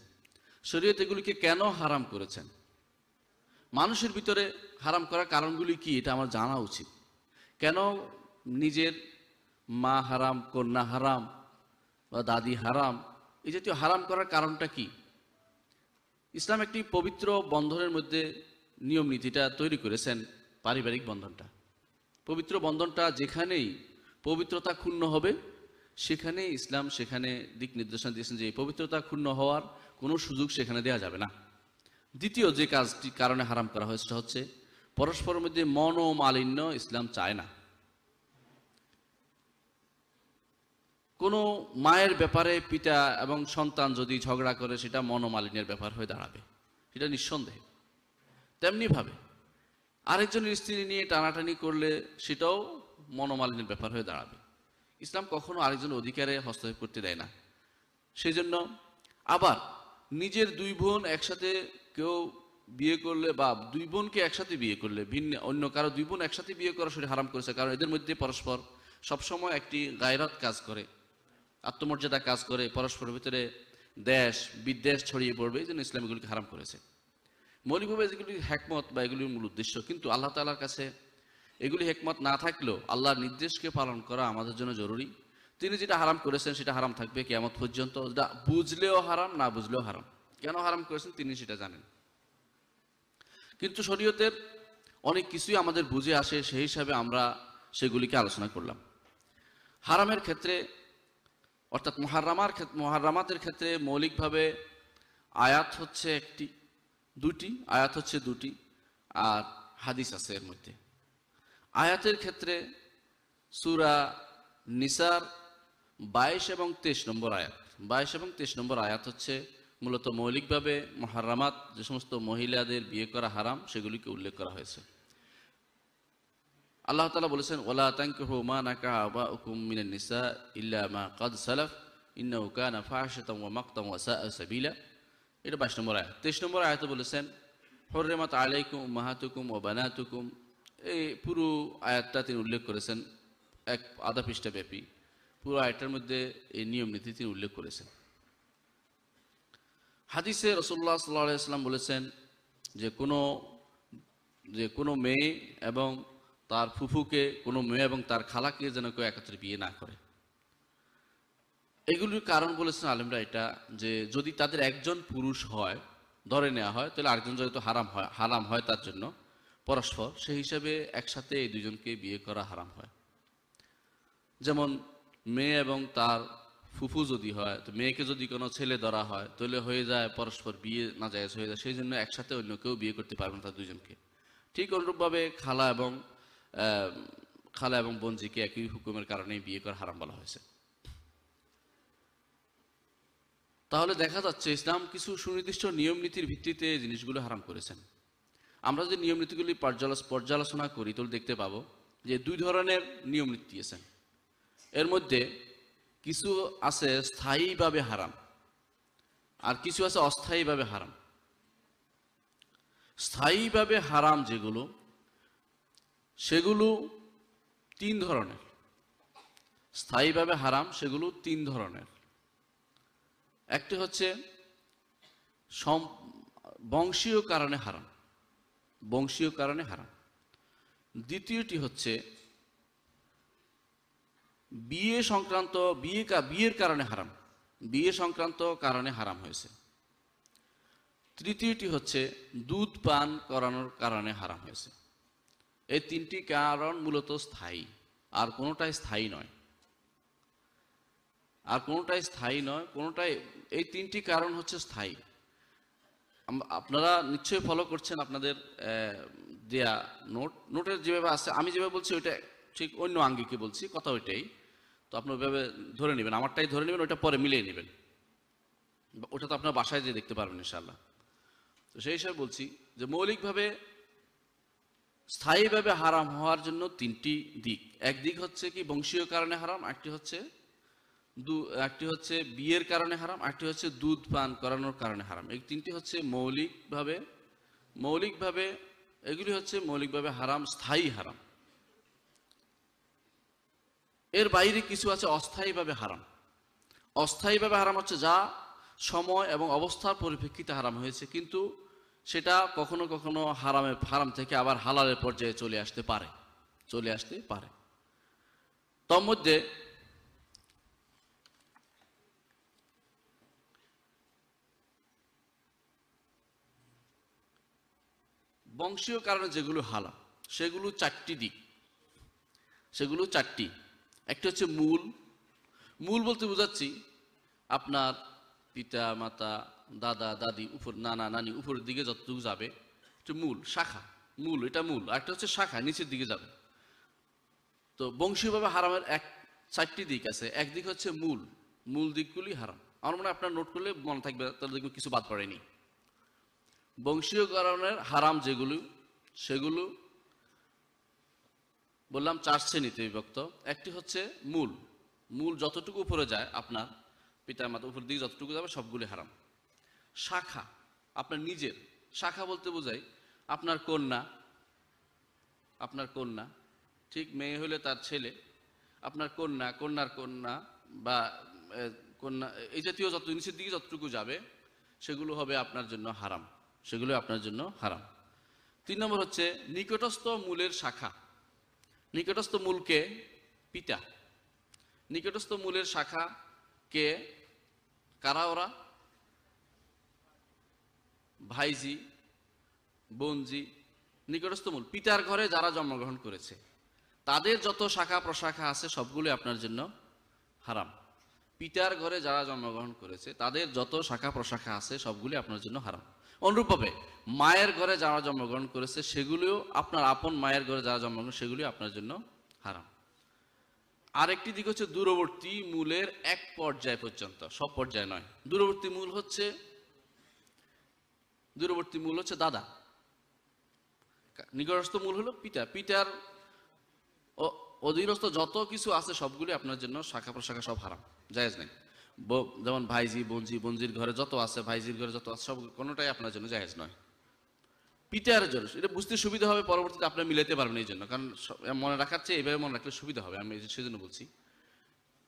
শরীয়ত এগুলিকে কেন হারাম করেছেন? মানুষের ভিতরে হারাম করার কারণগুলি কি, এটা আমার জানা উচিত। কেন নিজের মা হারাম, কন্যা হারাম বা দাদি হারাম, এই জাতীয় হারাম করার কারণটা কি? ইসলাম একটি পবিত্র বন্ধনের মধ্যে নিয়ম নীতিটা তৈরি করেছেন পারিবারিক বন্ধনটা। পবিত্র বন্ধনটা যেখানেই পবিত্রতা ক্ষুণ্ণ হবে সেখানে ইসলাম সেখানে দিক নির্দেশনা দিয়েছেন যে পবিত্রতা ক্ষুণ্ণ হওয়ার কোনো সুযোগ সেখানে দেওয়া যাবে না। দ্বিতীয় যে কাজটি কারণে হারাম করা হয়েছে সেটা হচ্ছে, পরস্পরের মধ্যে মন ও মালিন্য ইসলাম চায় না। কোনো মায়ের ব্যাপারে পিতা এবং সন্তান যদি ঝগড়া করে, সেটা মনোমালিনের ব্যাপার হয়ে দাঁড়াবে। সেটা নিঃসন্দেহে। তেমনিভাবে আরেকজনের স্ত্রী নিয়ে টানাটানি করলে সেটাও মনোমালিনের ব্যাপার হয়ে দাঁড়াবে। ইসলাম কখনো আরেকজনের অধিকারে হস্তক্ষেপ করতে দেয় না। সেই জন্য আবার নিজের দুই বোন একসাথে কেউ বিয়ে করলে বা দুই বোনকে একসাথে বিয়ে করলে ভিন্ন, অন্য কারও দুই বোন একসাথে বিয়ে করা সেটা হারাম করেছে, কারণ এদের মধ্যে পরস্পর সবসময় একটি গায়রাত কাজ করে। আত্মমর্যাদা কাজ করে, পরস্পরের ভিতরে দেশ, বিদ্বেষ ছড়িয়ে পড়বে, এই জন্য ইসলাম এগুলিকে হারাম করেছে। মৌলিকভাবে যেগুলি হ্যাকমত বা এগুলির মূল উদ্দেশ্য, কিন্তু আল্লাহ তালার কাছে এগুলি হেকমত না থাকলেও আল্লাহর নির্দেশকে পালন করা আমাদের জন্য জরুরি। তিনি যেটা হারাম করেছেন সেটা হারাম থাকবে কেমত পর্যন্ত। যেটা বুঝলেও হারাম, না বুঝলেও হারাম। কেন হারাম করেছেন তিনি সেটা জানেন। কিন্তু শরীয়তের অনেক কিছুই আমাদের বুঝে আসে, সেই হিসাবে আমরা সেগুলিকে আলোচনা করলাম। হারামের ক্ষেত্রে অর্থাৎ মহারামার ক্ষেত্রে মহারামাতের ক্ষেত্রে মৌলিকভাবে আয়াত হচ্ছে একটি, দুটি, আয়াত হচ্ছে দুটি, আর হাদিস আছে এর মধ্যে। আয়াতের ক্ষেত্রে সুরা নিসার বাইশ এবং তেইশ নম্বর আয়াত, বাইশ এবং তেইশ নম্বর আয়াত হচ্ছে মূলত মৌলিকভাবে মহারামাত যে সমস্ত মহিলাদের বিয়ে করা হারাম সেগুলিকে উল্লেখ করা হয়েছে। আল্লাহ তালা বলেছেন ওলা তাঙ্কিহু মা নাকা আবা উকুম মিনান নিসা ইল্লা মা কাদ সালাফ, ইন্নাহু কানা ফাহিশাতাম ওয়া মাকতাম ওয়া সাবিলা। এটা বাইশ নম্বর আয়াত। তেইশ নম্বর আয়াতে বলেছেন, হররেমাত আলাইকুম মাহাতুকুম ও বানাতুকুম। এই পুরো আয়াতটা তিনি উল্লেখ করেছেন, এক আধা পৃষ্ঠা ব্যাপী। পুরো আয়াতটার মধ্যে এই নিয়ম নীতি তিনি উল্লেখ করেছেন। হাদিসে রসুল্লাহ সাল্লাহ সাল্লাম বলেছেন যে কোনো যে কোনো মেয়ে এবং তার ফুফুকে, কোনো মেয়ে এবং তার খালাকে যেন কেউ একত্রে বিয়ে না করে। এগুলির কারণ বলেছেন আলিমরা এটা যে, যদি তাদের একজন পুরুষ হয়, ধরে নেওয়া হয়, তাহলে আরেকজন যেহেতু হারাম হয় হারাম হয় তার জন্য, পরস্পর, সেই হিসাবে একসাথে এই দুজনকে বিয়ে করা হারাম হয়। যেমন মেয়ে এবং তার ফুফু যদি হয়, তো মেয়েকে যদি কোনো ছেলে ধরা হয়, তাহলে হয়ে যায় পরস্পর বিয়ে না যায় হয়ে যায়, সেই জন্য একসাথে অন্য কেউ বিয়ে করতে পারবে না তার দুজনকে। ঠিক অনুরূপভাবে খালা এবং খালা এবং বঞ্জিকে একই হুকুমের কারণে বিয়ে করা হারাম বলা হয়েছে। তাহলে দেখা যাচ্ছে ইসলাম কিছু সুনির্দিষ্ট নিয়ম নীতির ভিত্তিতে জিনিসগুলো হারাম করেছেন। আমরা যদি নিয়ম নীতিগুলি পর্যালোচনা করি, তাহলে দেখতে পাবো যে দুই ধরনের নিয়ম নীতি দিয়েছেন এর মধ্যে কিছু আছে স্থায়ীভাবে হারাম, আর কিছু আছে অস্থায়ীভাবে হারাম। স্থায়ীভাবে হারাম যেগুলো সেগুলো তিন ধরনের। স্থায়ীভাবে হারাম, সেগুলো তিন ধরনের। একটি হচ্ছে সম- বংশীয় কারণে হারাম, বংশীয় কারণে হারাম। দ্বিতীয়টি হচ্ছে বিয়ে সংক্রান্ত, বিয়ে বিয়ের কারণে হারাম, বিয়ে সংক্রান্ত কারণে হারাম হয়েছে। তৃতীয়টি হচ্ছে দুধ পান করানোর কারণে হারাম হয়েছে। এই তিনটি কারণ মূলত স্থায়ী, আর কোনোটাই স্থায়ী নয়। আর কোনোটাই স্থায়ী নয়, কোনোটাই, এই তিনটি কারণ হচ্ছে স্থায়ী। আপনারা নিশ্চয়ই ফলো করছেন আপনাদের দেয়া নোট। নোটের যেভাবে আছে, আমি যেভাবে বলছি ওইটা ঠিক অন্য আঙ্গিকে বলছি, কথা ওইটাই। তো আপনি ওইভাবে ধরে নেবেন, আমারটাই ধরে নেবেন, ওইটা পরে মিলিয়ে নেবেন। ওটা তো আপনার বাসায় যেয়ে দেখতে পারবেন ইনশাল্লাহ তো সেই হিসাবে বলছি যে মৌলিকভাবে স্থায়ীভাবে হারাম হওয়ার জন্য তিনটি দিক। এক দিক হচ্ছে কি, বংশীয় কারণে হারাম একটি হচ্ছে দু- একটি হচ্ছে বিয়ের কারণে হারাম একটি হচ্ছে দুধ পান করানোর কারণে হারাম। এই তিনটি হচ্ছে মৌলিকভাবে মৌলিকভাবে, এগুলি হচ্ছে মৌলিকভাবে হারাম, স্থায়ী হারাম। এর বাইরে কিছু আছে অস্থায়ীভাবে হারাম। অস্থায়ীভাবে হারাম হচ্ছে যা সময় এবং অবস্থার পরিপ্রেক্ষিতে হারাম হয়েছে, কিন্তু সেটা কখনো কখনো হারামে, হারাম থেকে আবার হালালের পর্যায়ে চলে আসতে পারে, চলে আসতে পারে। তোর মধ্যে বংশীয় কারণে যেগুলো হালা সেগুলো চারটি দিক। সেগুলো চারটি। একটি হচ্ছে মূল। মূল বলতে বোঝাচ্ছি, আপনার পিতা, মাতা দাদা, দাদি উপর, নানা, নানি উপরের দিকে যতটুকু যাবে মূল, শাখা, মূল, এটা মূল, আর একটা হচ্ছে শাখা, নিচের দিকে যাবে। তো বংশীয়ভাবে হারামের এক, চারটি দিক আছে। একদিক হচ্ছে মূল মূল দিকগুলি হারাম। আমার মনে আপনার নোট করলে মনে থাকবে, তাহলে দেখবেন কিছু বাদ পড়েনি। বংশীয় কারণের হারাম যেগুলো, সেগুলো বললাম চার শ্রেণীতে বিভক্ত। একটি হচ্ছে মূল মূল যতটুকু উপরে যায় আপনার পিতার মাতা উপর দিকে যতটুকু যাবে সবগুলি হারাম। শাখা, আপনার নিজের। শাখা বলতে বোঝাই আপনার কন্যা আপনার কন্যা, ঠিক মেয়ে হলে তার ছেলে, আপনার কন্যা, কন্যার কন্যা বা কন্যা, এই জাতীয় যত নিচের দিকে যতটুকু যাবে, সেগুলো হবে আপনার জন্য হারাম। সেগুলো আপনার জন্য হারাম। তিন নম্বর হচ্ছে নিকটস্থ মূলের শাখা। নিকটস্থ মূলকে পিতা। নিকটস্থ মূলের শাখা কে? কারা ওরা? ভাইজি, বোনজি, নিকটস্থ মূল, পিতার ঘরে যারা জন্মগ্রহণ করেছে, তাদের যত শাখা প্রশাখা আছে সবগুলো আপনার জন্য হারাম। পিতার ঘরে যারা জন্মগ্রহণ করেছে, তাদের যত শাখা প্রশাখা আছে সবগুলি আপনার জন্য হারাম। অনুরূপভাবে মায়ের ঘরে যারা জন্মগ্রহণ করেছে, সেগুলিও আপনার আপন মায়ের ঘরে যারা জন্মগ্রহণ সেগুলি আপনার জন্য হারাম। আরেকটি দিক হচ্ছে দূরবর্তী মূলের এক পর্যায় পর্যন্ত, সব পর্যায়ে নয়। দূরবর্তী মূল হচ্ছে দূরবর্তী মূল হচ্ছে দাদা। নিকটস্থ মূল হলো পিতা পিতার অধীনস্থ যত কিছু আছে সবগুলি আপনার জন্য শাখা প্রশাখা সব হারাম, জায়েজ নেই। যেমন ভাইজি বঞ্জি বঞ্জির ঘরে যত আছে, ভাইজির ঘরে যত আছে, সব কোনোটাই আপনার জন্য জায়েজ নয়। পিতার জন্য, এটা বুঝতে সুবিধা হবে, পরবর্তীতে আপনার মিলাতে পারবেন এই জন্য, কারণ মনে রাখার চেয়ে এইভাবে মনে রাখলে সুবিধা হবে, আমি সেজন্য বলছি।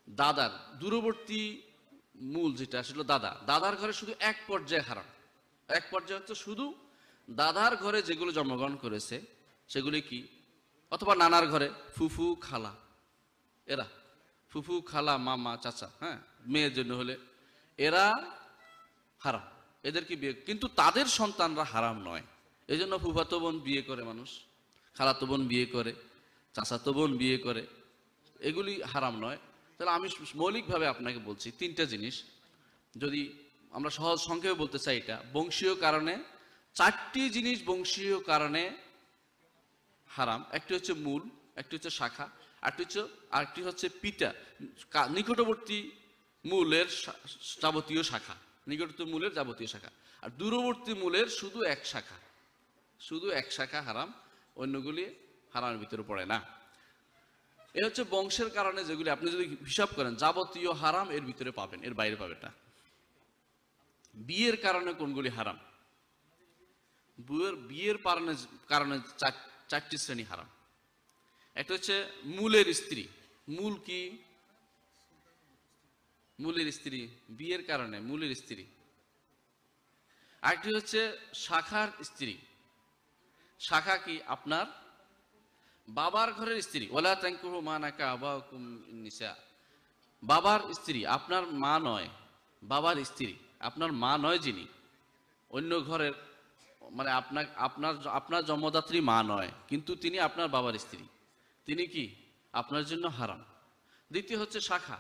দাদার দূরবর্তী মূল যেটা, সেটা দাদা। দাদার ঘরে শুধু এক পর্যায়ে হারাম। এক পর্যায়ে হচ্ছে শুধু দাদার ঘরে যেগুলো জন্মগ্রহণ করেছে, সেগুলি কি? অথবা নানার ঘরে, ফুফু, খালা। এরা, ফুফু, খালা, মামা, চাচা হ্যাঁ? মেয়ের জন্য হলে এরা হারাম। এদেরকে বিয়ে? কিন্তু তাদের সন্তানরা হারাম নয়। এই জন্য ফুফাতো বোন বিয়ে করে মানুষ খালাতো বোন বিয়ে করে চাচাতো বোন বিয়ে করে। এগুলি হারাম নয়। তাহলে আমি মৌলিকভাবে আপনাকে বলছি তিনটা জিনিস। যদি আমরা সহজ সংক্ষেপে বলতে চাই এটা। বংশীয় কারণে, চারটি জিনিস বংশীয় কারণে হারাম। একটি হচ্ছে মূল, একটি হচ্ছে শাখা, আরেকটি হচ্ছে আরেকটি হচ্ছে পিতা নিকটবর্তী মূলের যাবতীয় শাখা। নিকটবর্তী মূলের যাবতীয় শাখা। আর দূরবর্তী মূলের শুধু এক শাখা। শুধু এক শাখা হারাম, অন্যগুলি হারামের ভিতরে পড়ে না। এ হচ্ছে বংশের কারণে যেগুলি আপনি যদি হিসাব করেন, যাবতীয় হারাম এর ভিতরে পাবেন, এর বাইরে পাবেন না। বিয়ের কারণে কোনগুলি হারাম? বিয়ের বিয়ের কারণে কারণে চার- চারটি শ্রেণি হারাম। একটা হচ্ছে মূলের স্ত্রী। মূল কি? মূলের স্ত্রী। বিয়ের কারণে মূলের স্ত্রী। আরেকটি হচ্ছে শাখার স্ত্রী। শাখা কি? আপনার বাবার ঘরের স্ত্রী। ওলা তাঙ্কুহু মা নাকা আবাকুম নিসা। বাবার স্ত্রী, আপনার মা নয়, বাবার স্ত্রী। আপনার মা নয় যিনি, অন্য ঘরের মানে আপনার আপনার আপনার জন্মদাত্রী মা নয়, কিন্তু তিনি আপনার বাবার স্ত্রী। তিনি কি? আপনার জন্য হারাম। দ্বিতীয় হচ্ছে শাখা।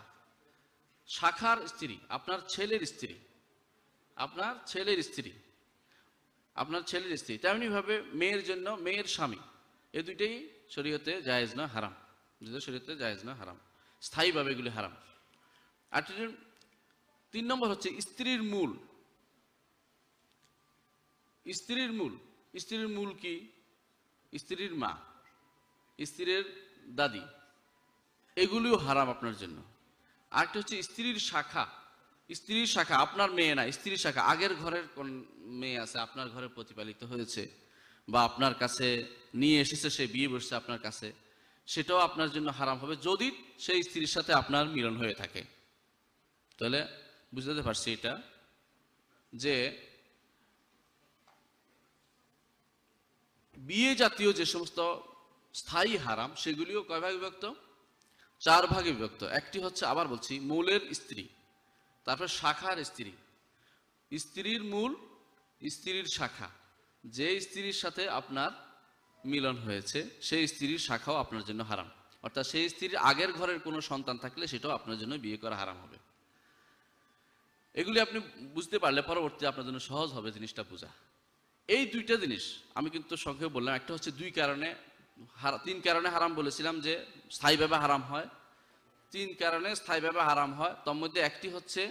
শাখার স্ত্রী, আপনার ছেলের স্ত্রী, আপনার ছেলের স্ত্রী, আপনার ছেলের স্ত্রী। তেমনি ভাবে মেয়ের জন্য মেয়ের স্বামী, এ দুইটাই শরীয়তে জায়েজ না হারাম। শরীয়তে জায়েজ না হারাম। স্থায়ীভাবে এগুলি হারাম। আর তিন- নম্বর হচ্ছে স্ত্রীর মূল। স্ত্রীর মূল। স্ত্রীর মূল কি? স্ত্রীর মা। স্ত্রীর দাদি। এগুলিও হারাম আপনার জন্য। আরেকটা হচ্ছে স্ত্রীর শাখা। স্ত্রীর শাখা, আপনার মেয়ে না, স্ত্রীর শাখা। আগের ঘরের কোন মেয়ে আছে, আপনার ঘরে প্রতিপালিত হয়েছে বা আপনার কাছে নিয়ে এসেছে, সে বিয়ে বসছে আপনার কাছে, সেটাও আপনার জন্য হারাম হবে যদি সেই স্ত্রীর সাথে আপনার মিলন হয়ে থাকে। তাহলে বুঝতে পারছি এটা, যে বিয়ে জাতীয় যে সমস্ত স্থায়ী হারাম, সেগুলিও কয় ভাগে বিভক্ত? চার ভাগে বিভক্ত। একটি হচ্ছে, আবার বলছি, মূলের স্ত্রী, তারপর শাখার স্ত্রী। স্ত্রীর মূল, স্ত্রীর শাখা। যে স্ত্রীর সাথে আপনার মিলন হয়েছে, সেই স্ত্রীর শাখাও আপনার জন্য হারাম। অর্থাৎ সেই স্ত্রীর আগের ঘরের কোনো সন্তান থাকলে সেটাও আপনার জন্য বিয়ে করা হারাম হবে। এগুলি আপনি বুঝতে পারলে পরবর্তী আপনার জন্য সহজ হবে জিনিসটা বোঝা। এই দুইটা জিনিস আমি কিন্তু সংক্ষেপে বললাম, একটা হচ্ছে দুই কারণে তিন কারণে হারাম বলেছিলাম যে স্থায়ীভাবে হারাম হয়, তিন কারণে স্থায়ীভাবে হারাম হয়, তার মধ্যে একটি হচ্ছে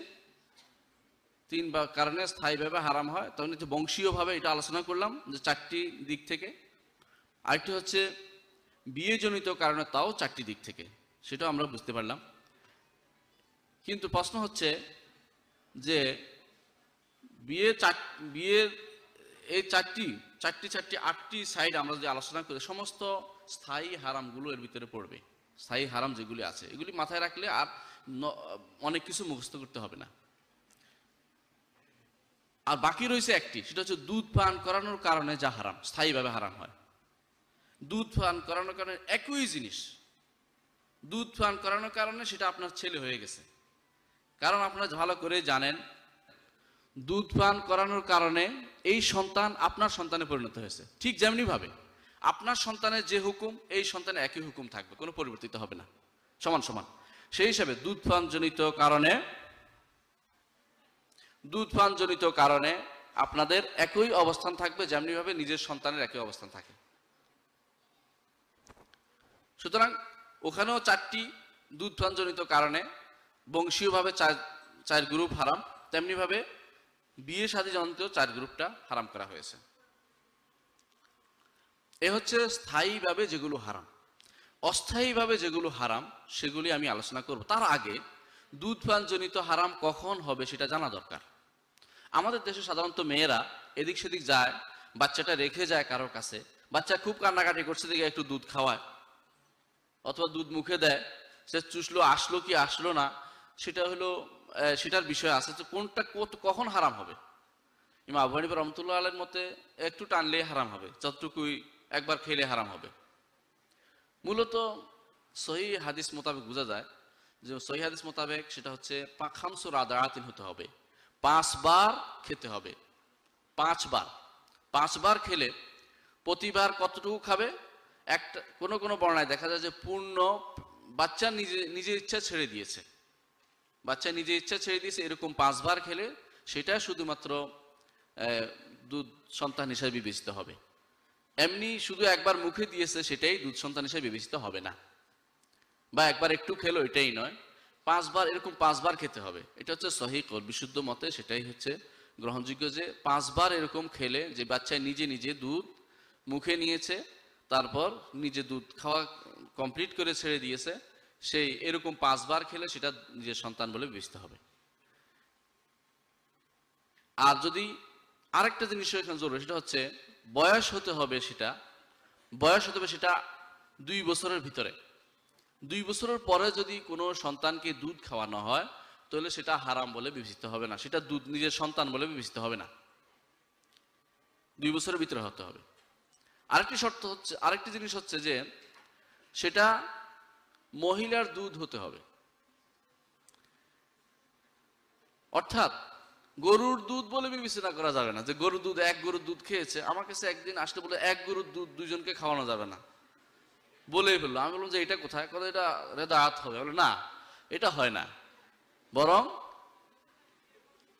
তিন বা কারণে স্থায়ীভাবে হারাম হয় তখন হচ্ছে বংশীয়ভাবে এটা আলোচনা করলাম যে চারটি দিক থেকে। আরেকটি হচ্ছে বিয়েজনিত কারণে তাও চারটি দিক থেকে, সেটাও আমরা বুঝতে পারলাম। কিন্তু প্রশ্ন হচ্ছে যে বিয়ে চার, বিয়ের এই চারটি চারটি চারটি, আটটি সাইড আমরা যদি আলোচনা করি, সমস্ত স্থায়ী হারামগুলো এর ভিতরে পড়বে। স্থায়ী হারাম যেগুলি আছে, এগুলি মাথায় রাখলে আর অনেক কিছু মুখস্থ করতে হবে না। আর বাকি রয়েছে একটি, সেটা হচ্ছে দুধ পান করানোর কারণে যা হারাম, স্থায়ীভাবে হারাম হয়। দুধ পান করানোর কারণে একই জিনিস। দুধ পান করানোর কারণে সেটা আপনার ছেলে হয়ে গেছে। কারণ আপনারা ভালো করে জানেন, দুধ পান করানোর কারণে এই সন্তান আপনার সন্তানে পরিণত হয়েছে। ঠিক যেমনি ভাবে আপনার সন্তানের যে হুকুম, এই সন্তানের একই হুকুম থাকবে, কোনো পরিবর্তিত হবে না। সমান সমান। সেই হিসাবে দুধ পান জনিত কারণে, দুধ পান জনিত কারণে আপনাদের একই অবস্থান থাকবে যেমনি ভাবে নিজের সন্তানের একই অবস্থান থাকে। সুতরাং ওখানেও চারটি দুধ পানজনিত কারণে বংশীয়ভাবে চার চার গ্রুপ হারাম, তেমনিভাবে বিয়ে শাদী জনিত চার গ্রুপটা হারাম করা হয়েছে। এ হচ্ছে স্থায়ীভাবে যেগুলো হারাম। অস্থায়ীভাবে যেগুলো হারাম, সেগুলি আমি আলোচনা করব। তার আগে দুধ পানজনিত হারাম কখন হবে সেটা জানা দরকার। আমাদের দেশে সাধারণত মেয়েরা এদিক সেদিক যায়, বাচ্চাটা রেখে যায় কারোর কাছে, বাচ্চা খুব কান্নাকাটি করছে, দেখে একটু দুধ খাওয়ায়, অথবা দুধ মুখে দেয়, সে চুষলো, আসলো কি আসলো না সেটা হলো সেটার বিষয় আছে যে কোনটা কত- কখন হারাম হবে। ইমা আবু হানিফা রহমতুল্লাহ আলের মতে একটু টানলেই হারাম হবে, যতটুকুই একবার খেলে হারাম হবে। মূলত সহি হাদিস মোতাবেক বোঝা যায় যে সহি হাদিস মোতাবেক সেটা হচ্ছে খামসুর আদায়াতিন হতে হবে, পাঁচবার খেতে হবে, পাঁচবার। পাঁচবার খেলে প্রতিবার কতটুকু খাবে? একটা, কোনো কোনো বর্ণায় দেখা যায় যে পূর্ণ বাচ্চা নিজে, নিজের ইচ্ছা ছেড়ে দিয়েছে। বাচ্চা নিজে ইচ্ছা ছেড়ে দিয়েছে, এরকম পাঁচবার খেলে সেটা শুধুমাত্র দুধ সন্তান হিসেবে বিবেচিত হবে। এমনি শুধু একবার মুখে দিয়েছে সেটাই দুধ সন্তান হিসেবে বিবেচিত হবে না। বা একবার একটু খেলো এটাই নয়। পাঁচবার, এরকম পাঁচবার খেতে হবে। এটা হচ্ছে সহি বিশুদ্ধ মতে সেটাই হচ্ছে গ্রহণযোগ্য যে পাঁচবার এরকম খেলে যে বাচ্চায় নিজে নিজে দুধ মুখে নিয়েছে, তারপর নিজে দুধ খাওয়া কমপ্লিট করে ছেড়ে দিয়েছে সেই এরকম পাঁচবার খেলে সেটা নিজের সন্তান বলে বিবেচিত হবে। আর যদি আরেকটা জিনিস এখানে জরুরি সেটা হচ্ছে বয়স হতে হবে সেটা, বয়স হতে হবে সেটা দুই বছরের ভিতরে। দুই বছরের পরে যদি কোনো সন্তানকে দুধ খাওয়ানো হয়, তাহলে সেটা হারাম বলে বিবেচিত হবে না। সেটা দুধ নিজের সন্তান বলে বিবেচিত হবে না। দুই বছরের ভিতরে হতে হবে। আরেকটি শর্ত হচ্ছে, আরেকটি জিনিস হচ্ছে যে সেটা মহিলার দুধ হতে হবে। অর্থাৎ গরুর দুধ বলে বিবেচনা করা যাবে না যে গরুর দুধ এক গরুর দুধ খেয়েছে, আমার কাছে একদিন আসলে বলে এক গরুর দুধ দুজনকে খাওয়ানো যাবে না। বলেই ফেলল। আমি বললাম যে এটা কোথায়? কথা এটা রেদাত হবে। বলে না, এটা হয় না। বরং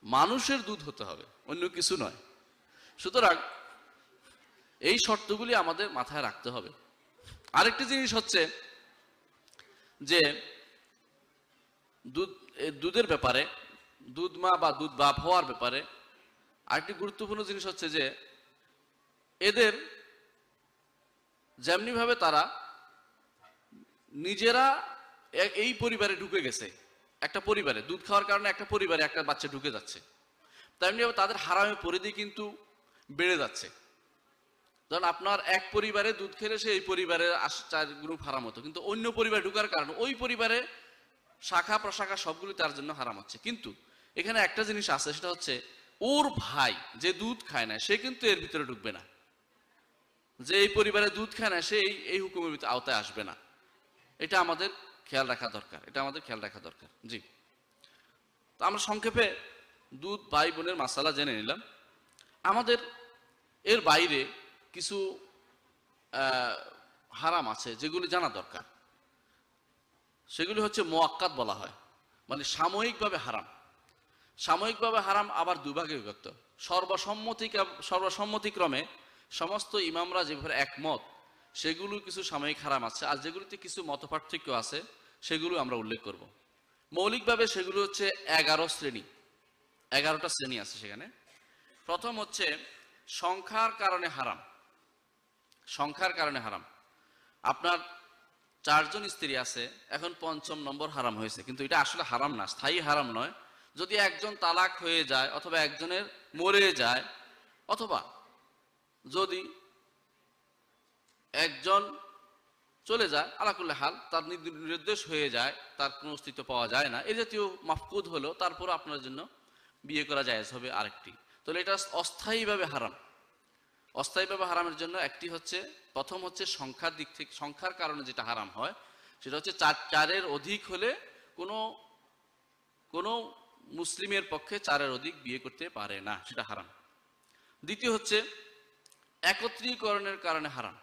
মানুষের দুধ হতে হবে, অন্য কিছু নয়। সুতরাং এই শর্তগুলি আমাদের মাথায় রাখতে হবে। আরেকটি জিনিস হচ্ছে যে দুধ দুধের ব্যাপারে, দুধ মা বা দুধ বাপ হওয়ার ব্যাপারে আরেকটি গুরুত্বপূর্ণ জিনিস হচ্ছে যে এদের যেমনিভাবে তারা নিজেরা এই পরিবারে ঢুকে গেছে, একটা পরিবারে, দুধ খাওয়ার কারণে একটা পরিবারে একটা বাচ্চা ঢুকে যাচ্ছে। তেমনিভাবে তাদের হারামে পরিধি কিন্তু বেড়ে যাচ্ছে। ধরুন আপনার এক পরিবারে দুধ খেলে সে এই পরিবারের চার গ্রুপ হারাম হতো। কিন্তু অন্য পরিবারে ঢুকার কারণে, ওই পরিবারে শাখা প্রশাখা সবগুলি তার জন্য হারাম হচ্ছে। কিন্তু এখানে একটা জিনিস আছে, সেটা হচ্ছে ওর ভাই যে দুধ খায় না, সে কিন্তু এর ভিতরে ঢুকবে না। যে এই পরিবারে দুধ খায় না, সে এই- হুকুমের ভিতরে আওতায় আসবে না। এটা আমাদের খেয়াল রাখা দরকার। এটা আমাদের খেয়াল রাখা দরকার। জি। তো আমরা সংক্ষেপে দুধ, ভাই, বোনের মাসালা জেনে নিলাম। আমাদের এর বাইরে কিছু হারাম আছে যেগুলি জানা দরকার। সেগুলি হচ্ছে মোয়াক্কাত বলা হয়। মানে সাময়িকভাবে হারাম। সাময়িকভাবে হারাম আবার দুভাগে বিভক্ত। সর্বসম্মতি সর্বসম্মতিক্রমে সমস্ত ইমামরা যেভাবে একমত, সেগুলো কিছু সাময়িক হারাম আছে। আর যেগুলিতে কিছু মতপার্থক্য আছে, সেগুলো আমরা উল্লেখ করব। মৌলিকভাবে সেগুলো হচ্ছে এগারো শ্রেণি। এগারোটা শ্রেণি আছে সেখানে। প্রথম হচ্ছে সংখ্যার কারণে হারাম। সংখ্যার কারণে হারাম। আপনার চারজন স্ত্রী আছে, এখন পঞ্চম নম্বর হারাম হয়েছে, কিন্তু এটা আসলে হারাম না, স্থায়ী হারাম নয়। যদি একজন তালাক হয়ে যায়, অথবা একজনের মরে যায়, অথবা যদি একজন চলে যায় আলাকুল্লে হাল, তার নির্দেশ হয়ে যায়, তার কোনো অস্তিত্ব পাওয়া যায় না। এই জাতীয় মাফকুদ হলো তারপর আপনার জন্য বিয়ে করা জায়েজ হবে আরেকটি। তাহলে এটা অস্থায়ীভাবে হারাম। অস্থায়ীভাবে হারামের জন্য একটি হচ্ছে, প্রথম হচ্ছে সংখ্যার দিক থেকে, সংখ্যার কারণে যেটা হারাম হয়, সেটা হচ্ছে চার, চারের অধিক হলে কোনো কোনো মুসলিমের পক্ষে চারের অধিক বিয়ে করতে পারে না, সেটা হারাম। দ্বিতীয় হচ্ছে, একত্রীকরণের কারণে হারাম।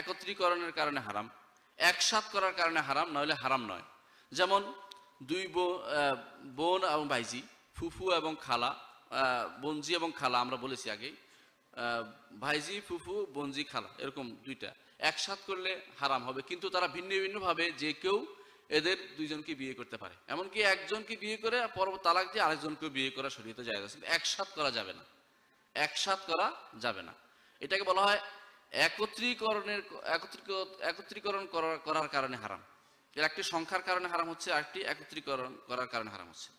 একত্রীকরণের কারণে হারাম, একসাথ করার কারণে হারাম নইলে হারাম নয়। যেমন দুই বোন এবং ভাইজি, ফুফু এবং খালা বনজি এবং খালা আমরা বলেছি আগেই ভাইজি, ফুফু, বনজি, খালা, এরকম দুইটা। একসাথ করলে হারাম হবে, কিন্তু তারা ভিন্ন ভিন্ন ভাবে যে কেউ এদের দুইজনকে বিয়ে করতে পারে। এমনকি একজনকে বিয়ে করে পর তালাক দিয়ে আরেকজনকে বিয়ে করা শরীয়তে যায় কিন্তু একসাথ করা যাবে না। একসাথ করা যাবে না। এটাকে বলা হয় একত্রীকরণের, একত্রীক- একত্রীকরণ করার কারণে হারাম। এর একটি সংখ্যার কারণে হারাম হচ্ছে আরেকটি একত্রীকরণ করার কারণে হারাম হচ্ছে।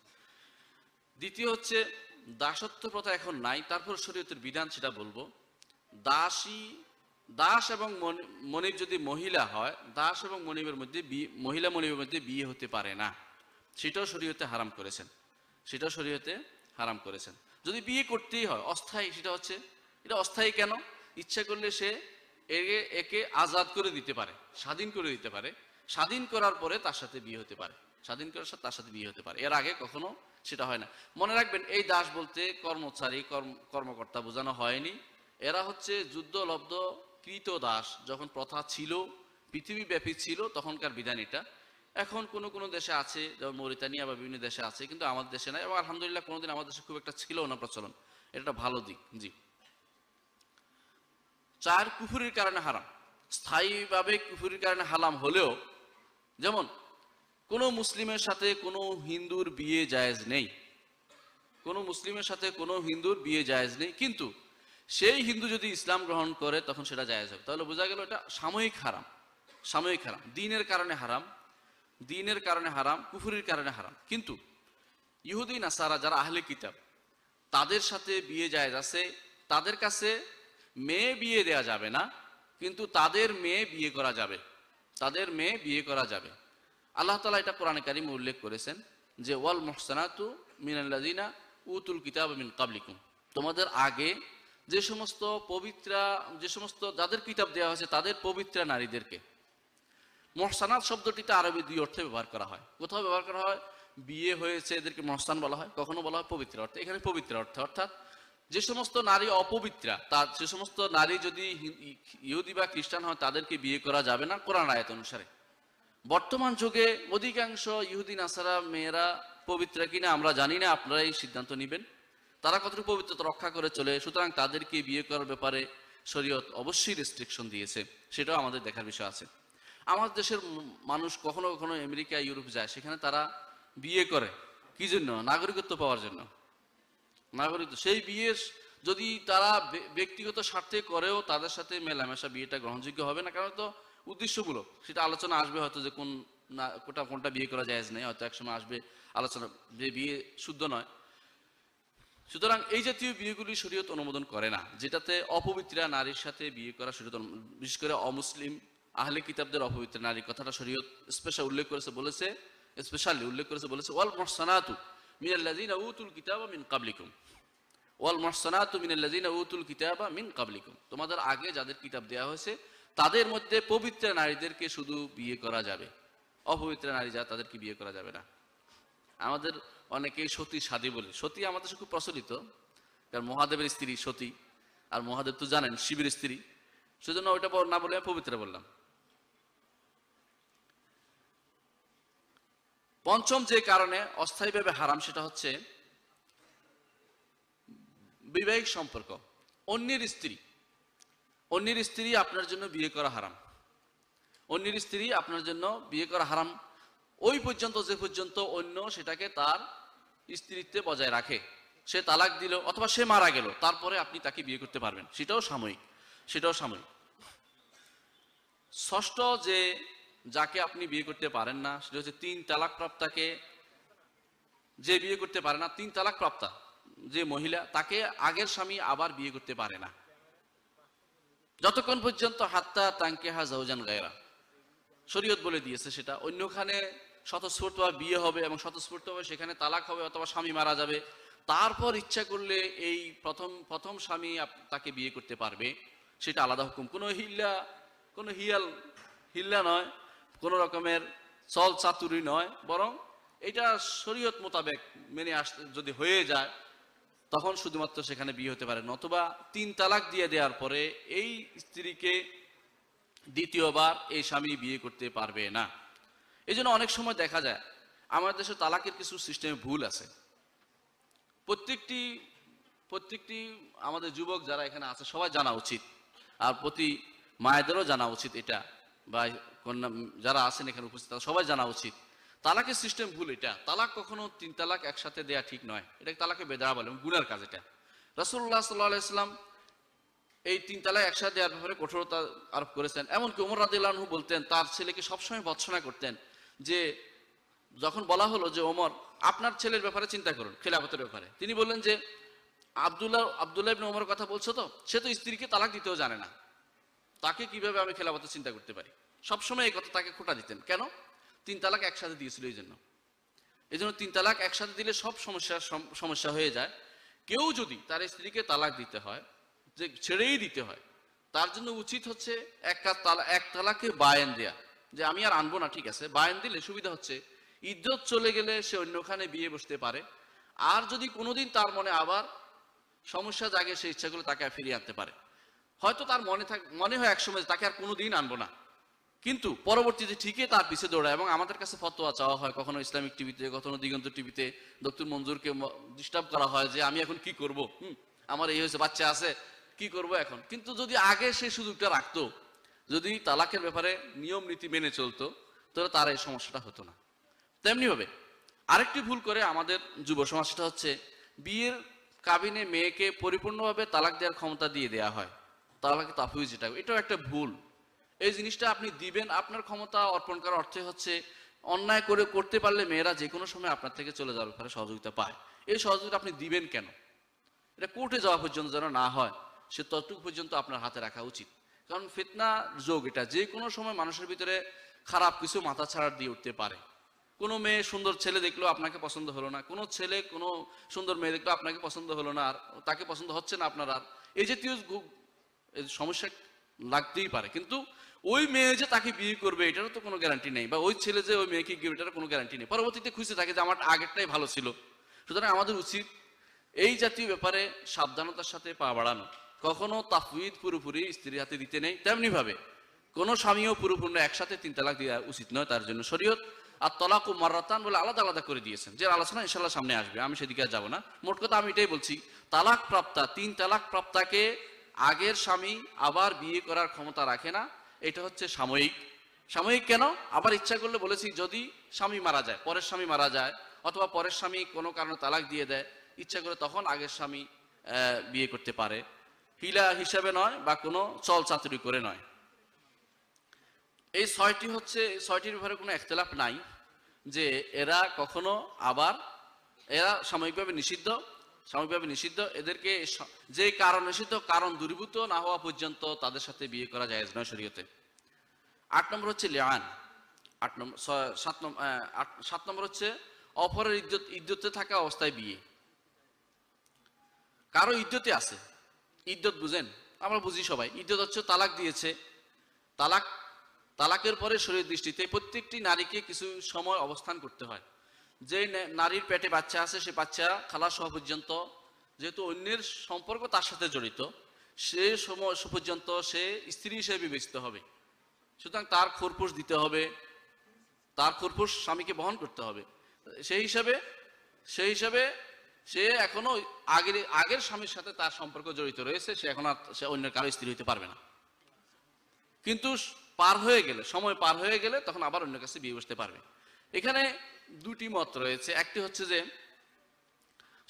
দ্বিতীয় হচ্ছে দাসত্ব প্রথা এখন নাই, তারপর শরীয়তের বিধান সেটা বলব। দাসী, দাস এবং মনিব যদি মহিলা হয়, দাস এবং মনিবের মধ্যে মহিলা মনিবের মধ্যে বিয়ে হতে পারে না। সেটাও শরীয়তে হারাম করেছেন। সেটাও শরীয়তে হারাম করেছেন। যদি বিয়ে করতেই হয়, অস্থায়ী, সেটা হচ্ছে, এটা অস্থায়ী কেন? ইচ্ছা করলে সে একে একে আজাদ করে দিতে পারে, স্বাধীন করে দিতে পারে। স্বাধীন করার পরে তার সাথে বিয়ে হতে পারে। স্বাধীন সাথে তার সাথে বিয়ে হতে পারে। এর আগে কখনো সেটা হয় না। মনে রাখবেন, এই দাস বলতে কর্মচারী কর্মকর্তা বোঝানো হয়নি। এরা হচ্ছে যুদ্ধলব্ধ কৃত দাস। যখন প্রথা ছিল পৃথিবীব্যাপী ছিল, তখনকার বিধান এটা। এখন কোনো কোনো দেশে আছে, যেমন মরিতানিয়া বা বিভিন্ন দেশে আছে, কিন্তু আমাদের দেশে নাই। এবং আলহামদুলিল্লাহ কোনোদিন আমাদের দেশে খুব একটা ছিল না প্রচলন। এটা ভালো দিক, জি। চার কুফুরির কারণে হারাম। স্থায়ীভাবে কুফুরির কারণে হালাম হলেও, যেমন কোনো মুসলিমের সাথে কোনো হিন্দুর বিয়ে জায়েজ নেই। কোনো মুসলিমের সাথে কোনো হিন্দুর বিয়ে জায়েজ নেই। কিন্তু সেই হিন্দু যদি ইসলাম গ্রহণ করে, তখন সেটা জায়েজ হবে। তাহলে বোঝা গেল এটা সাময়িক হারাম। সাময়িক হারাম। দিনের কারণে হারাম। দিনের কারণে হারাম। কুফুরির কারণে হারাম। কিন্তু ইহুদি, নাসারা যারা আহলে কিতাব, তাদের সাথে বিয়ে জায়েজ আছে। তাদের কাছে মেয়ে বিয়ে দেয়া যাবে না। কিন্তু তাদের মেয়ে বিয়ে করা যাবে। তাদের মেয়ে বিয়ে করা যাবে। আল্লাহ তালা এটা কোরআন কারিমে উল্লেখ করেছেন যে, ওয়াল মোহসানাতু মিনাল্লাদিনা উতুল কিতাব মিন কাবলিকুম তোমাদের আগে যে সমস্ত পবিত্রা, যে সমস্ত যাদের কিতাব দেওয়া হয়েছে, তাদের পবিত্রা নারীদেরকে মহসানাত শব্দটিতে আরবি দুই অর্থে ব্যবহার করা হয়। কোথাও ব্যবহার করা হয়, বিয়ে হয়েছে, এদেরকে মহস্তান বলা হয়, কখনো বলা হয় পবিত্র অর্থে। এখানে পবিত্র অর্থে, অর্থাৎ যে সমস্ত নারী অপবিত্রা, তার যে সমস্ত নারী যদি ইহুদি বা খ্রিস্টান হয়, তাদেরকে বিয়ে করা যাবে না কোরআন আয়াত অনুসারে। বর্তমান যুগে অধিকাংশ ইহুদি নাসারা মেয়েরা পবিত্র কিনা আমরা জানি না আপনারা এই সিদ্ধান্ত নেবেন। তারা কতটুকু পবিত্রতা রক্ষা করে চলে, সুতরাং তাদেরকে বিয়ে করার ব্যাপারে শরীয়ত অবশ্যই রেস্ট্রিকশন দিয়েছে, সেটাও আমাদের দেখার বিষয় আছে। আমাদের দেশের মানুষ কখনো কখনো আমেরিকা, ইউরোপ যায়, সেখানে তারা বিয়ে করে। কি জন্য? নাগরিকত্ব পাওয়ার জন্য। নাগরিকত্ব, সেই বিয়ে যদি তারা ব্যক্তিগত স্বার্থে করেও তাদের সাথে মেলামেশা বিয়েটা গ্রহণযোগ্য হবে না কারণ তো উদ্দেশ্যমূলক সেটা আলোচনা আসবে হয়তো যে কোন না কোনটা কোনটা বিয়ে করা যায় নেই, হয়তো একসময় আসবে আলোচনা যে বিয়ে শুদ্ধ নয়। সুতরাং এই জাতীয় বিয়েগুলি শরীয়ত অনুমোদন করে না, যেটাতে অপবিত্রা নারীর সাথে বিয়ে করা শরীয়ত বিশেষ করে অমুসলিম আহলে কিতাবদের অপবিত্র নারী, কথাটা শরীয়ত স্পেশাল উল্লেখ করেছে, বলেছে স্পেশালি উল্লেখ করেছে, বলেছে, ওয়াল মহসানাতু মিনাল্লাযিনা উতুল কিতাবা মিন কাবলিকুম ওয়াল মহসানাতু মিনাল্লাযিনা উতুল কিতাবা মিন কাবলিকুম তোমাদের আগে যাদের কিতাব দেওয়া হয়েছে তাদের মধ্যে পবিত্র নারীদেরকে শুধু বিয়ে করা যাবে। অপবিত্র নারী যা তাদেরকে বিয়ে করা যাবে না। আমাদের অনেকেই সতী সাদী বলে। সতী আমাদের খুব প্রচলিত, কারণ মহাদেবের স্ত্রী সতী, আর মহাদেব তো জানেন শিবের স্ত্রী। সেজন্য ওইটা না বলে আমি পবিত্র বললাম। পঞ্চম যে কারণে অস্থায়ীভাবে হারাম সেটা হচ্ছে বিবাহিক সম্পর্ক। অন্যের স্ত্রী অন্যের স্ত্রী আপনার জন্য বিয়ে করা হারাম। অন্যের স্ত্রী আপনার জন্য বিয়ে করা হারাম। ওই পর্যন্ত যে পর্যন্ত অন্য সেটাকে তার স্ত্রীত্বে বজায় রাখে। সে তালাক দিল অথবা সে মারা গেল, তারপরে আপনি তাকে বিয়ে করতে পারবেন। সেটাও সাময়িক। সেটাও সাময়িক। ষষ্ঠ যে যাকে আপনি বিয়ে করতে পারেন না, সেটা হচ্ছে তিন তালাক প্রাপ্তাকে যে বিয়ে করতে পারে না, তিন তালাক প্রাপ্তা যে মহিলা, তাকে আগের স্বামী আবার বিয়ে করতে পারে না। যতক্ষণ পর্যন্ত হাত্তা তাঙ্কে হা জাউজান গায়রা। শরীয়ত বলে দিয়েছে সেটা। অন্যখানে স্বতঃস্ফূর্তভাবে বিয়ে হবে এবং স্বতঃস্ফূর্তভাবে সেখানে তালাক হবে অথবা স্বামী মারা যাবে। তারপর ইচ্ছা করলে এই প্রথম প্রথম স্বামী তাকে বিয়ে করতে পারবে। সেটা আলাদা হুকুম। কোনো হিল্লা, কোনো হিয়াল, হিল্লা নয়। কোনো রকমের চল চাতুরি নয়। বরং এটা শরীয়ত মোতাবেক মেনে আসতে যদি হয়ে যায় তখন শুধুমাত্র সেখানে বিয়ে হতে পারে নতুবা তিন তালাক দিয়ে দেওয়ার পরে এই স্ত্রীকে দ্বিতীয়বার এই স্বামী বিয়ে করতে পারবে না। এই অনেক সময় দেখা যায়, আমাদের দেশে তালাকের কিছু সিস্টেমে ভুল আছে। প্রত্যেকটি প্রত্যেকটি আমাদের যুবক যারা এখানে আছে, সবাই জানা উচিত। আর প্রতি মায়েদেরও জানা উচিত এটা। বা কন্যা, যারা আছেন এখানে উপস্থিত সবাই জানা উচিত। তালাকের সিস্টেম ভুল এটা। তালাক কখনো তিন তালাক একসাথে দেয়া ঠিক নয়। এটা তালাকে বেদরা বলে গুনার কাজ এটা। রসুল্লাহ সাল্লাহ ইসলাম এই তিন তালাক একসাথে দেওয়ার ব্যাপারে কঠোরতা আরোপ করেছেন। এমনকি ওমর রাদিল্লাহু বলতেন, তার ছেলেকে সবসময় ভৎসনা করতেন যে, যখন বলা হলো যে, ওমর, আপনার ছেলের ব্যাপারে চিন্তা করুন, খেলাফতের ব্যাপারে। তিনি বললেন যে, আব্দুল্লাহ আব্দুল্লাহ ইবনে ওমর কথা বলছো তো? সে তো স্ত্রীকে তালাক দিতেও জানে না। তাকে কীভাবে আমি খেলাফতের চিন্তা করতে পারি? সবসময় এই কথা তাকে খোটা দিতেন। কেন? তিন তালাক একসাথে দিয়েছিল এই জন্য। এই জন্য তিন তালাক একসাথে দিলে সব সমস্যা সমস্যা হয়ে যায়। কেউ যদি তার স্ত্রীকে তালাক দিতে হয়, যে ছেড়েই দিতে হয়, তার জন্য উচিত হচ্ছে এক তালা, এক তালাকে বায়ান দেয়া। যে আমি আর আনব না, ঠিক আছে। বায়ান দিলে সুবিধা হচ্ছে, ইজ্জত চলে গেলে সে অন্যখানে বিয়ে বসতে পারে। আর যদি কোনোদিন তার মনে আবার সমস্যা জাগে সেই ইচ্ছাগুলো তাকে ফিরিয়ে আনতে পারে। হয়তো তার মনে থাক, মনে হয় একসময় তাকে আর কোনোদিন আনব না। কিন্তু পরবর্তীতে ঠিকই তার পিছে দৌড়ায় এবং আমাদের কাছে ফতোয়া চাওয়া হয় কখনো ইসলামিক টিভিতে, কখনো দিগন্ত টিভিতে দক্ষিণ মঞ্জুরকে ডিস্টার্ব করা হয় যে আমি এখন কি করব? হুম, আমার এই হয়েছে, বাচ্চা আছে, কি করব এখন? কিন্তু যদি আগে সেই সুযোগটা রাখতো, যদি তালাকের ব্যাপারে নিয়ম নীতি মেনে চলতো, তাহলে তার এই সমস্যাটা হতো না। তেমনি ভাবে, আরেকটি ভুল করে আমাদের যুব সমাজ, সেটা হচ্ছে বিয়ের কাবিনে মেয়েকে পরিপূর্ণভাবে তালাক দেওয়ার ক্ষমতা দিয়ে দেওয়া হয়। তালাকে তাফুজ যেটা, এটাও একটা ভুল। এই জিনিসটা আপনি দিবেন, আপনার ক্ষমতা অর্পণ করার অর্থে হচ্ছে অন্যায় করে করতে পারলে মেয়েরা যে কোনো সময় আপনার থেকে চলে যাওয়ার ব্যাপারে সহযোগিতা পায়। এই সহযোগিতা আপনি দিবেন কেন? এটা কোর্টে যাওয়া পর্যন্ত যেন না হয়, সে ততটুকু পর্যন্ত আপনার হাতে রাখা উচিত। কারণ ফিতনা যোগ এটা, যে কোনো সময় মানুষের ভিতরে খারাপ কিছু মাথা ছাড়া দিয়ে উঠতে পারে। কোনো মেয়ে সুন্দর ছেলে দেখল আপনাকে পছন্দ হলো না, কোনো ছেলে, কোনো সুন্দর মেয়ে দেখল আপনাকে পছন্দ হলো না, আর তাকে পছন্দ হচ্ছে না আপনার, আর এই জাতীয় সমস্যা লাগতেই পারে। কিন্তু ওই মেয়ে যে তাকে বিয়ে করবে, এটারও তো কোনো গ্যারান্টি নেই। বা ওই ছেলে যে ওই মেয়েকে বিয়ে এটারও কোনো গ্যারান্টি নেই। পরবর্তীতে খুশি থাকে যে আমার আগেরটাই ভালো ছিল। সুতরাং আমাদের উচিত এই জাতীয় ব্যাপারে সাবধানতার সাথে পা বাড়ানো। কখনো তাফুইদ পুরোপুরি স্ত্রীর হাতে দিতে নেই। তেমনি ভাবে কোনো স্বামীও পুরোপূর্ণ একসাথে তিন তালাক দেওয়া উচিত নয় তার জন্য। শরীয়ত আর তলাক ও মারাতান বলে আলাদা আলাদা করে দিয়েছেন। যে আলোচনা ইনশাল্লাহ সামনে আসবে, আমি সেদিকে আর যাব না। মোট কথা আমি এটাই বলছি, তালাক প্রাপ্তা, তিন তালাক প্রাপ্তাকে আগের স্বামী আবার বিয়ে করার ক্ষমতা রাখে না। এটা হচ্ছে সাময়িক। সাময়িক কেন? আবার ইচ্ছা করলে বলেছি, যদি স্বামী মারা যায়, পরের স্বামী মারা যায়, অথবা পরের স্বামী কোনো কারণে তালাক দিয়ে দেয়, ইচ্ছা করে তখন আগের স্বামী বিয়ে করতে পারে। হিলা হিসাবে নয় বা কোনো চল চাতুরি করে নয়। এই ছয়টি হচ্ছে ছয়টির ব্যাপারে কোনো একতলাপ নাই যে এরা কখনো আবার, এরা সাময়িকভাবে নিষিদ্ধ সাময়িকভাবে নিষিদ্ধ। এদেরকে যে কারণ নিষিদ্ধ, কারণ দূরীভূত না হওয়া পর্যন্ত তাদের সাথে বিয়ে করা যায় নয় শরীয়তে। আট নম্বর হচ্ছে লিয়ান আট নম্বর সাত নম্বর সাত নম্বর হচ্ছে অপরের ইজ্জত ইজ্জতে থাকা অবস্থায় বিয়ে। কারও ইজ্জতে আছে। ইজ্জত বুঝেন? আমরা বুঝি সবাই। ইজ্জত হচ্ছে তালাক দিয়েছে। তালাক তালাকের পরে শরীর দৃষ্টিতে প্রত্যেকটি নারীকে কিছু সময় অবস্থান করতে হয়। যে নারীর পেটে বাচ্চা আছে, সে বাচ্চা খালাস হওয়া পর্যন্ত, যেহেতু অন্যের সম্পর্ক তার সাথে জড়িত, সে সময় পর্যন্ত সে স্ত্রী হিসেবে বিবেচিত হবে। সুতরাং তার খোরপোশ দিতে হবে, তার খোরপোশ স্বামীকে বহন করতে হবে। সেই হিসাবে সেই হিসাবে সে এখনও আগের আগের স্বামীর সাথে তার সম্পর্ক জড়িত রয়েছে, সে এখন আর সে অন্য কারও স্ত্রী হইতে পারবে না। কিন্তু পার হয়ে গেলে, সময় পার হয়ে গেলে তখন আবার অন্য কাছে বিয়ে বসতে পারবে। এখানে দুটি মত রয়েছে। একটি হচ্ছে যে,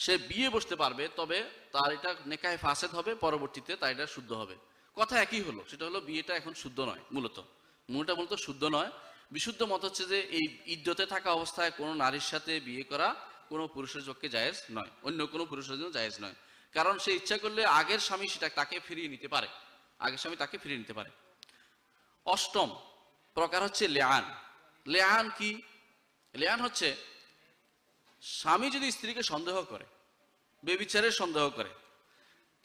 সে বিয়ে বসতে পারবে, তবে তার এটা নেকায় ফাসেদ হবে, পরবর্তীতে তার এটা শুদ্ধ হবে। কথা একই হলো, সেটা হলো বিয়েটা এখন শুদ্ধ নয়, মূলত। মূলটা মূলত শুদ্ধ নয়। বিশুদ্ধ মত হচ্ছে যে, এই ইদ্যতে থাকা অবস্থায় কোনো নারীর সাথে বিয়ে করা কোনো পুরুষের চোখে জায়েজ নয়, অন্য কোনো পুরুষের জন্য জায়েজ নয়। কারণ সে ইচ্ছা করলে আগের স্বামী সেটা তাকে ফিরিয়ে নিতে পারে, আগের স্বামী তাকে ফিরিয়ে নিতে পারে। অষ্টম প্রকার হচ্ছে লেয়ান লেয়ান কি? লেয়ান হচ্ছে, স্বামী যদি স্ত্রীকে সন্দেহ করে, বেবিচারের সন্দেহ করে,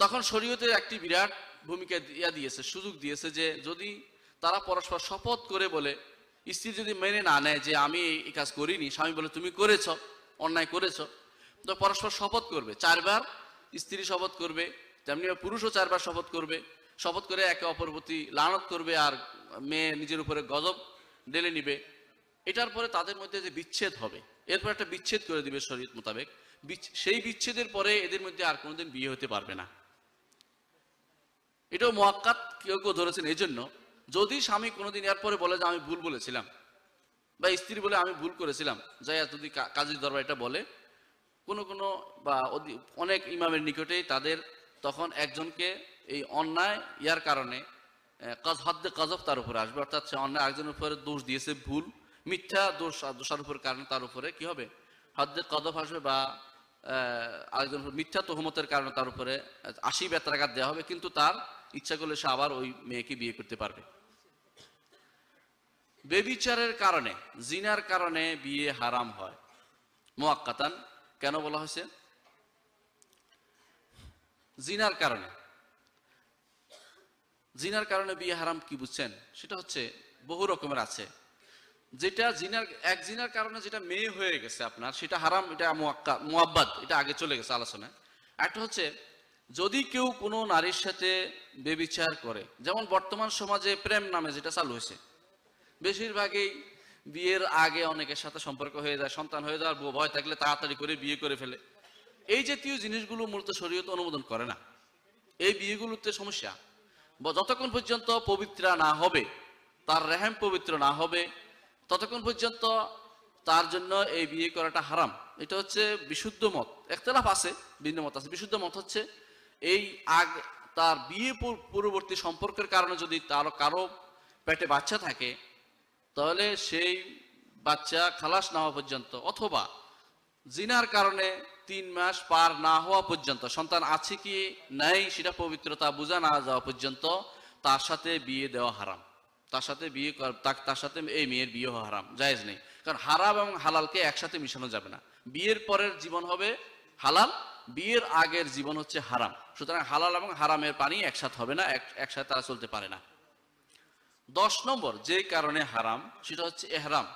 তখন শরীয়তের একটি বিরাট ভূমিকা ইয়া দিয়েছে, সুযোগ দিয়েছে যে যদি তারা পরস্পর শপথ করে বলে, স্ত্রী যদি মেনে না নেয় যে আমি এই কাজ করিনি, স্বামী বলে, তুমি করেছ, অন্যায় করেছ, তো পরস্পর শপথ করবে। চারবার স্ত্রী শপথ করবে, তেমনি পুরুষও চারবার শপথ করবে। শপথ করে একে অপর প্রতি লানত করবে আর মেয়ে নিজের উপরে গজব ঢেলে নিবে। এটার পরে তাদের মধ্যে যে বিচ্ছেদ হবে, এরপর একটা বিচ্ছেদ করে দিবে শরীর মোতাবেক। সেই বিচ্ছেদের পরে এদের মধ্যে আর কোনোদিন বিয়ে হতে পারবে না। এটাও মোয়াক্কাত কেউ কেউ ধরেছেন এই জন্য যদি স্বামী কোনোদিন এর পরে বলে যে আমি ভুল বলেছিলাম, বা স্ত্রী বলে আমি ভুল করেছিলাম যাই যদি কাজীর দরবার এটা বলে, কোনো কোনো বা অনেক ইমামের নিকটেই তাদের তখন একজনকে এই অন্যায় ইয়ার কারণে কাজ হদ্দে কাজব তার উপরে আসবে, অর্থাৎ সে অন্যায় একজনের উপরে দোষ দিয়েছে ভুল মিথ্যা দোষ দোষার উপর কারণে তার উপরে কি হবে? হদ্দে কদব আসবে বা আরেকজন মিথ্যা তহমতের কারণে তার উপরে আশি বেতরাঘাত দেওয়া হবে, কিন্তু তার ইচ্ছা করলে সে আবার ওই মেয়েকে বিয়ে করতে পারবে। বেবিচারের কারণে, জিনার কারণে বিয়ে হারাম হয়। মোয়াক্কাতান কেন বলা হয়েছে? জিনার কারণে। জিনার কারণে বিয়ে হারাম কি বুঝছেন? সেটা হচ্ছে বহু রকমের আছে। যেটা জিনার, এক জিনার কারণে যেটা মেয়ে হয়ে গেছে আপনার, সেটা হারাম, এটা মুয়াব্বাদ, এটা আগে চলে গেছে আলোচনায়। একটা হচ্ছে, যদি কেউ কোনো নারীর সাথে বেবিচার করে, যেমন বর্তমান সমাজে প্রেম নামে যেটা চালু হয়েছে, বেশিরভাগই বিয়ের আগে অনেকের সাথে সম্পর্ক হয়ে যায়, সন্তান হয়ে যাওয়ার ভয় থাকলে তাড়াতাড়ি করে বিয়ে করে ফেলে। এই জাতীয় জিনিসগুলো মূলত শরীয়ত অনুমোদন করে না। এই বিয়েগুলোতে সমস্যা। যতক্ষণ পর্যন্ত পবিত্রা না হবে, তার রেহেম পবিত্র না হবে ততক্ষণ পর্যন্ত তার জন্য এই বিয়ে করাটা হারাম। এটা হচ্ছে বিশুদ্ধ মত। একতলাফ আছে, ভিন্ন মত আছে। বিশুদ্ধ মত হচ্ছে এই আগ, তার বিয়ে পূর্ববর্তী সম্পর্কের কারণে যদি তার কারও পেটে বাচ্চা থাকে, তাহলে সেই বাচ্চা খালাস না হওয়া পর্যন্ত অথবা জিনার কারণে তিন মাস পার না হওয়া পর্যন্ত, সন্তান আছে কি নাই সেটা পবিত্রতা বোঝা না যাওয়া পর্যন্ত তার সাথে বিয়ে দেওয়া হারাম। তার সাথে বিয়ে তার- সাথে এই মেয়ের বিয়ে হওয়া হারাম, জায়েজ নেই। কারণ হারাম এবং হালালকে একসাথে মিশানো যাবে না। বিয়ের পরের জীবন হবে হালাল, বিয়ের আগের জীবন হচ্ছে হারাম। সুতরাং হালাল এবং হারামের পানি একসাথে হবে না, এক- একসাথে তারা চলতে পারে না। দশ নম্বর, যে কারণে হারাম, সেটা হচ্ছে এহরাম।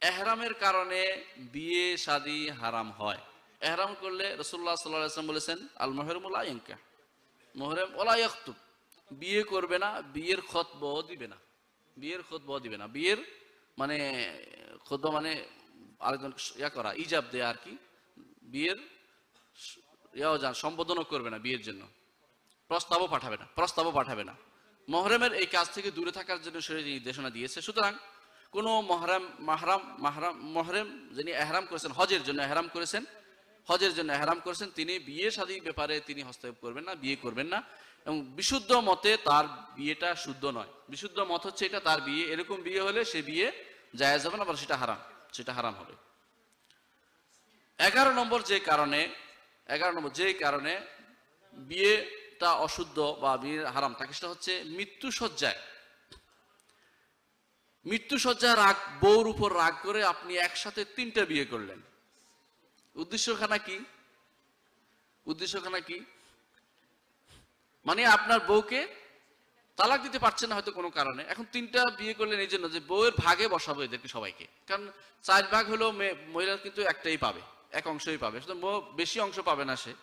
এহরামের কারণে বিয়ে, শাদী হারাম হয়। এহরাম করলে রসুল্লাহ সাল্লাম বলেছেন আল মহরমুল আয়ঙ্কা মোহরম ওলাইয়াক্তুব বিয়ে করবে না, বিয়ের খতব দিবে না। বিয়ের খতব দিবে না। বিয়ের মানে খতব মানে আরেকজন ইয়া করা, ইজাব দেয়া আর কি। বিয়ের ইয়াও যান সম্বোধনও করবে না বিয়ের জন্য। প্রস্তাবও পাঠাবে না, প্রস্তাবও পাঠাবে না। মহরমের এই কাজ থেকে দূরে থাকার জন্য শরীর নির্দেশনা দিয়েছে, সুতরাং কোনো মহরাম, মাহরাম মাহরাম, মহরম যিনি এহরাম করেছেন, হজের জন্য এহরাম করেছেন, হজের জন্য এহরাম করেছেন, তিনি বিয়ে শাদী ব্যাপারে তিনি হস্তক্ষেপ করবেন না, বিয়ে করবেন না। এবং বিশুদ্ধ মতে তার বিয়েটা শুদ্ধ নয়। বিশুদ্ধ মত হচ্ছে এটা, তার বিয়ে, এরকম বিয়ে হলে সে বিয়ে জায়েজ হবে না সেটা হারাম সেটা হারাম হবে। এগারো নম্বর যে কারণে, এগারো নম্বর যে কারণে বিয়েটা অশুদ্ধ বা বিয়ের হারাম থাকে সেটা হচ্ছে মৃত্যু সজ্জায় মৃত্যু সজ্জায় রাগ, বউর উপর রাগ করে আপনি একসাথে তিনটা বিয়ে করলেন। উদ্দেশ্যখানা কি? উদ্দেশ্যখানা কি? মানে আপনার বউকে তালাক দিতে পারছে না হয়তো কোনো কারণে। এখন তিনটা বিয়ে করলেন এই জন্য যে বউয়ের ভাগে বসাবো এদেরকে সবাইকে। কারণ চার ভাগ মেয়ে- মহিলা কিন্তু একটাই পাবে, এক অংশই পাবে। বউ বেশি অংশ পাবে না সে।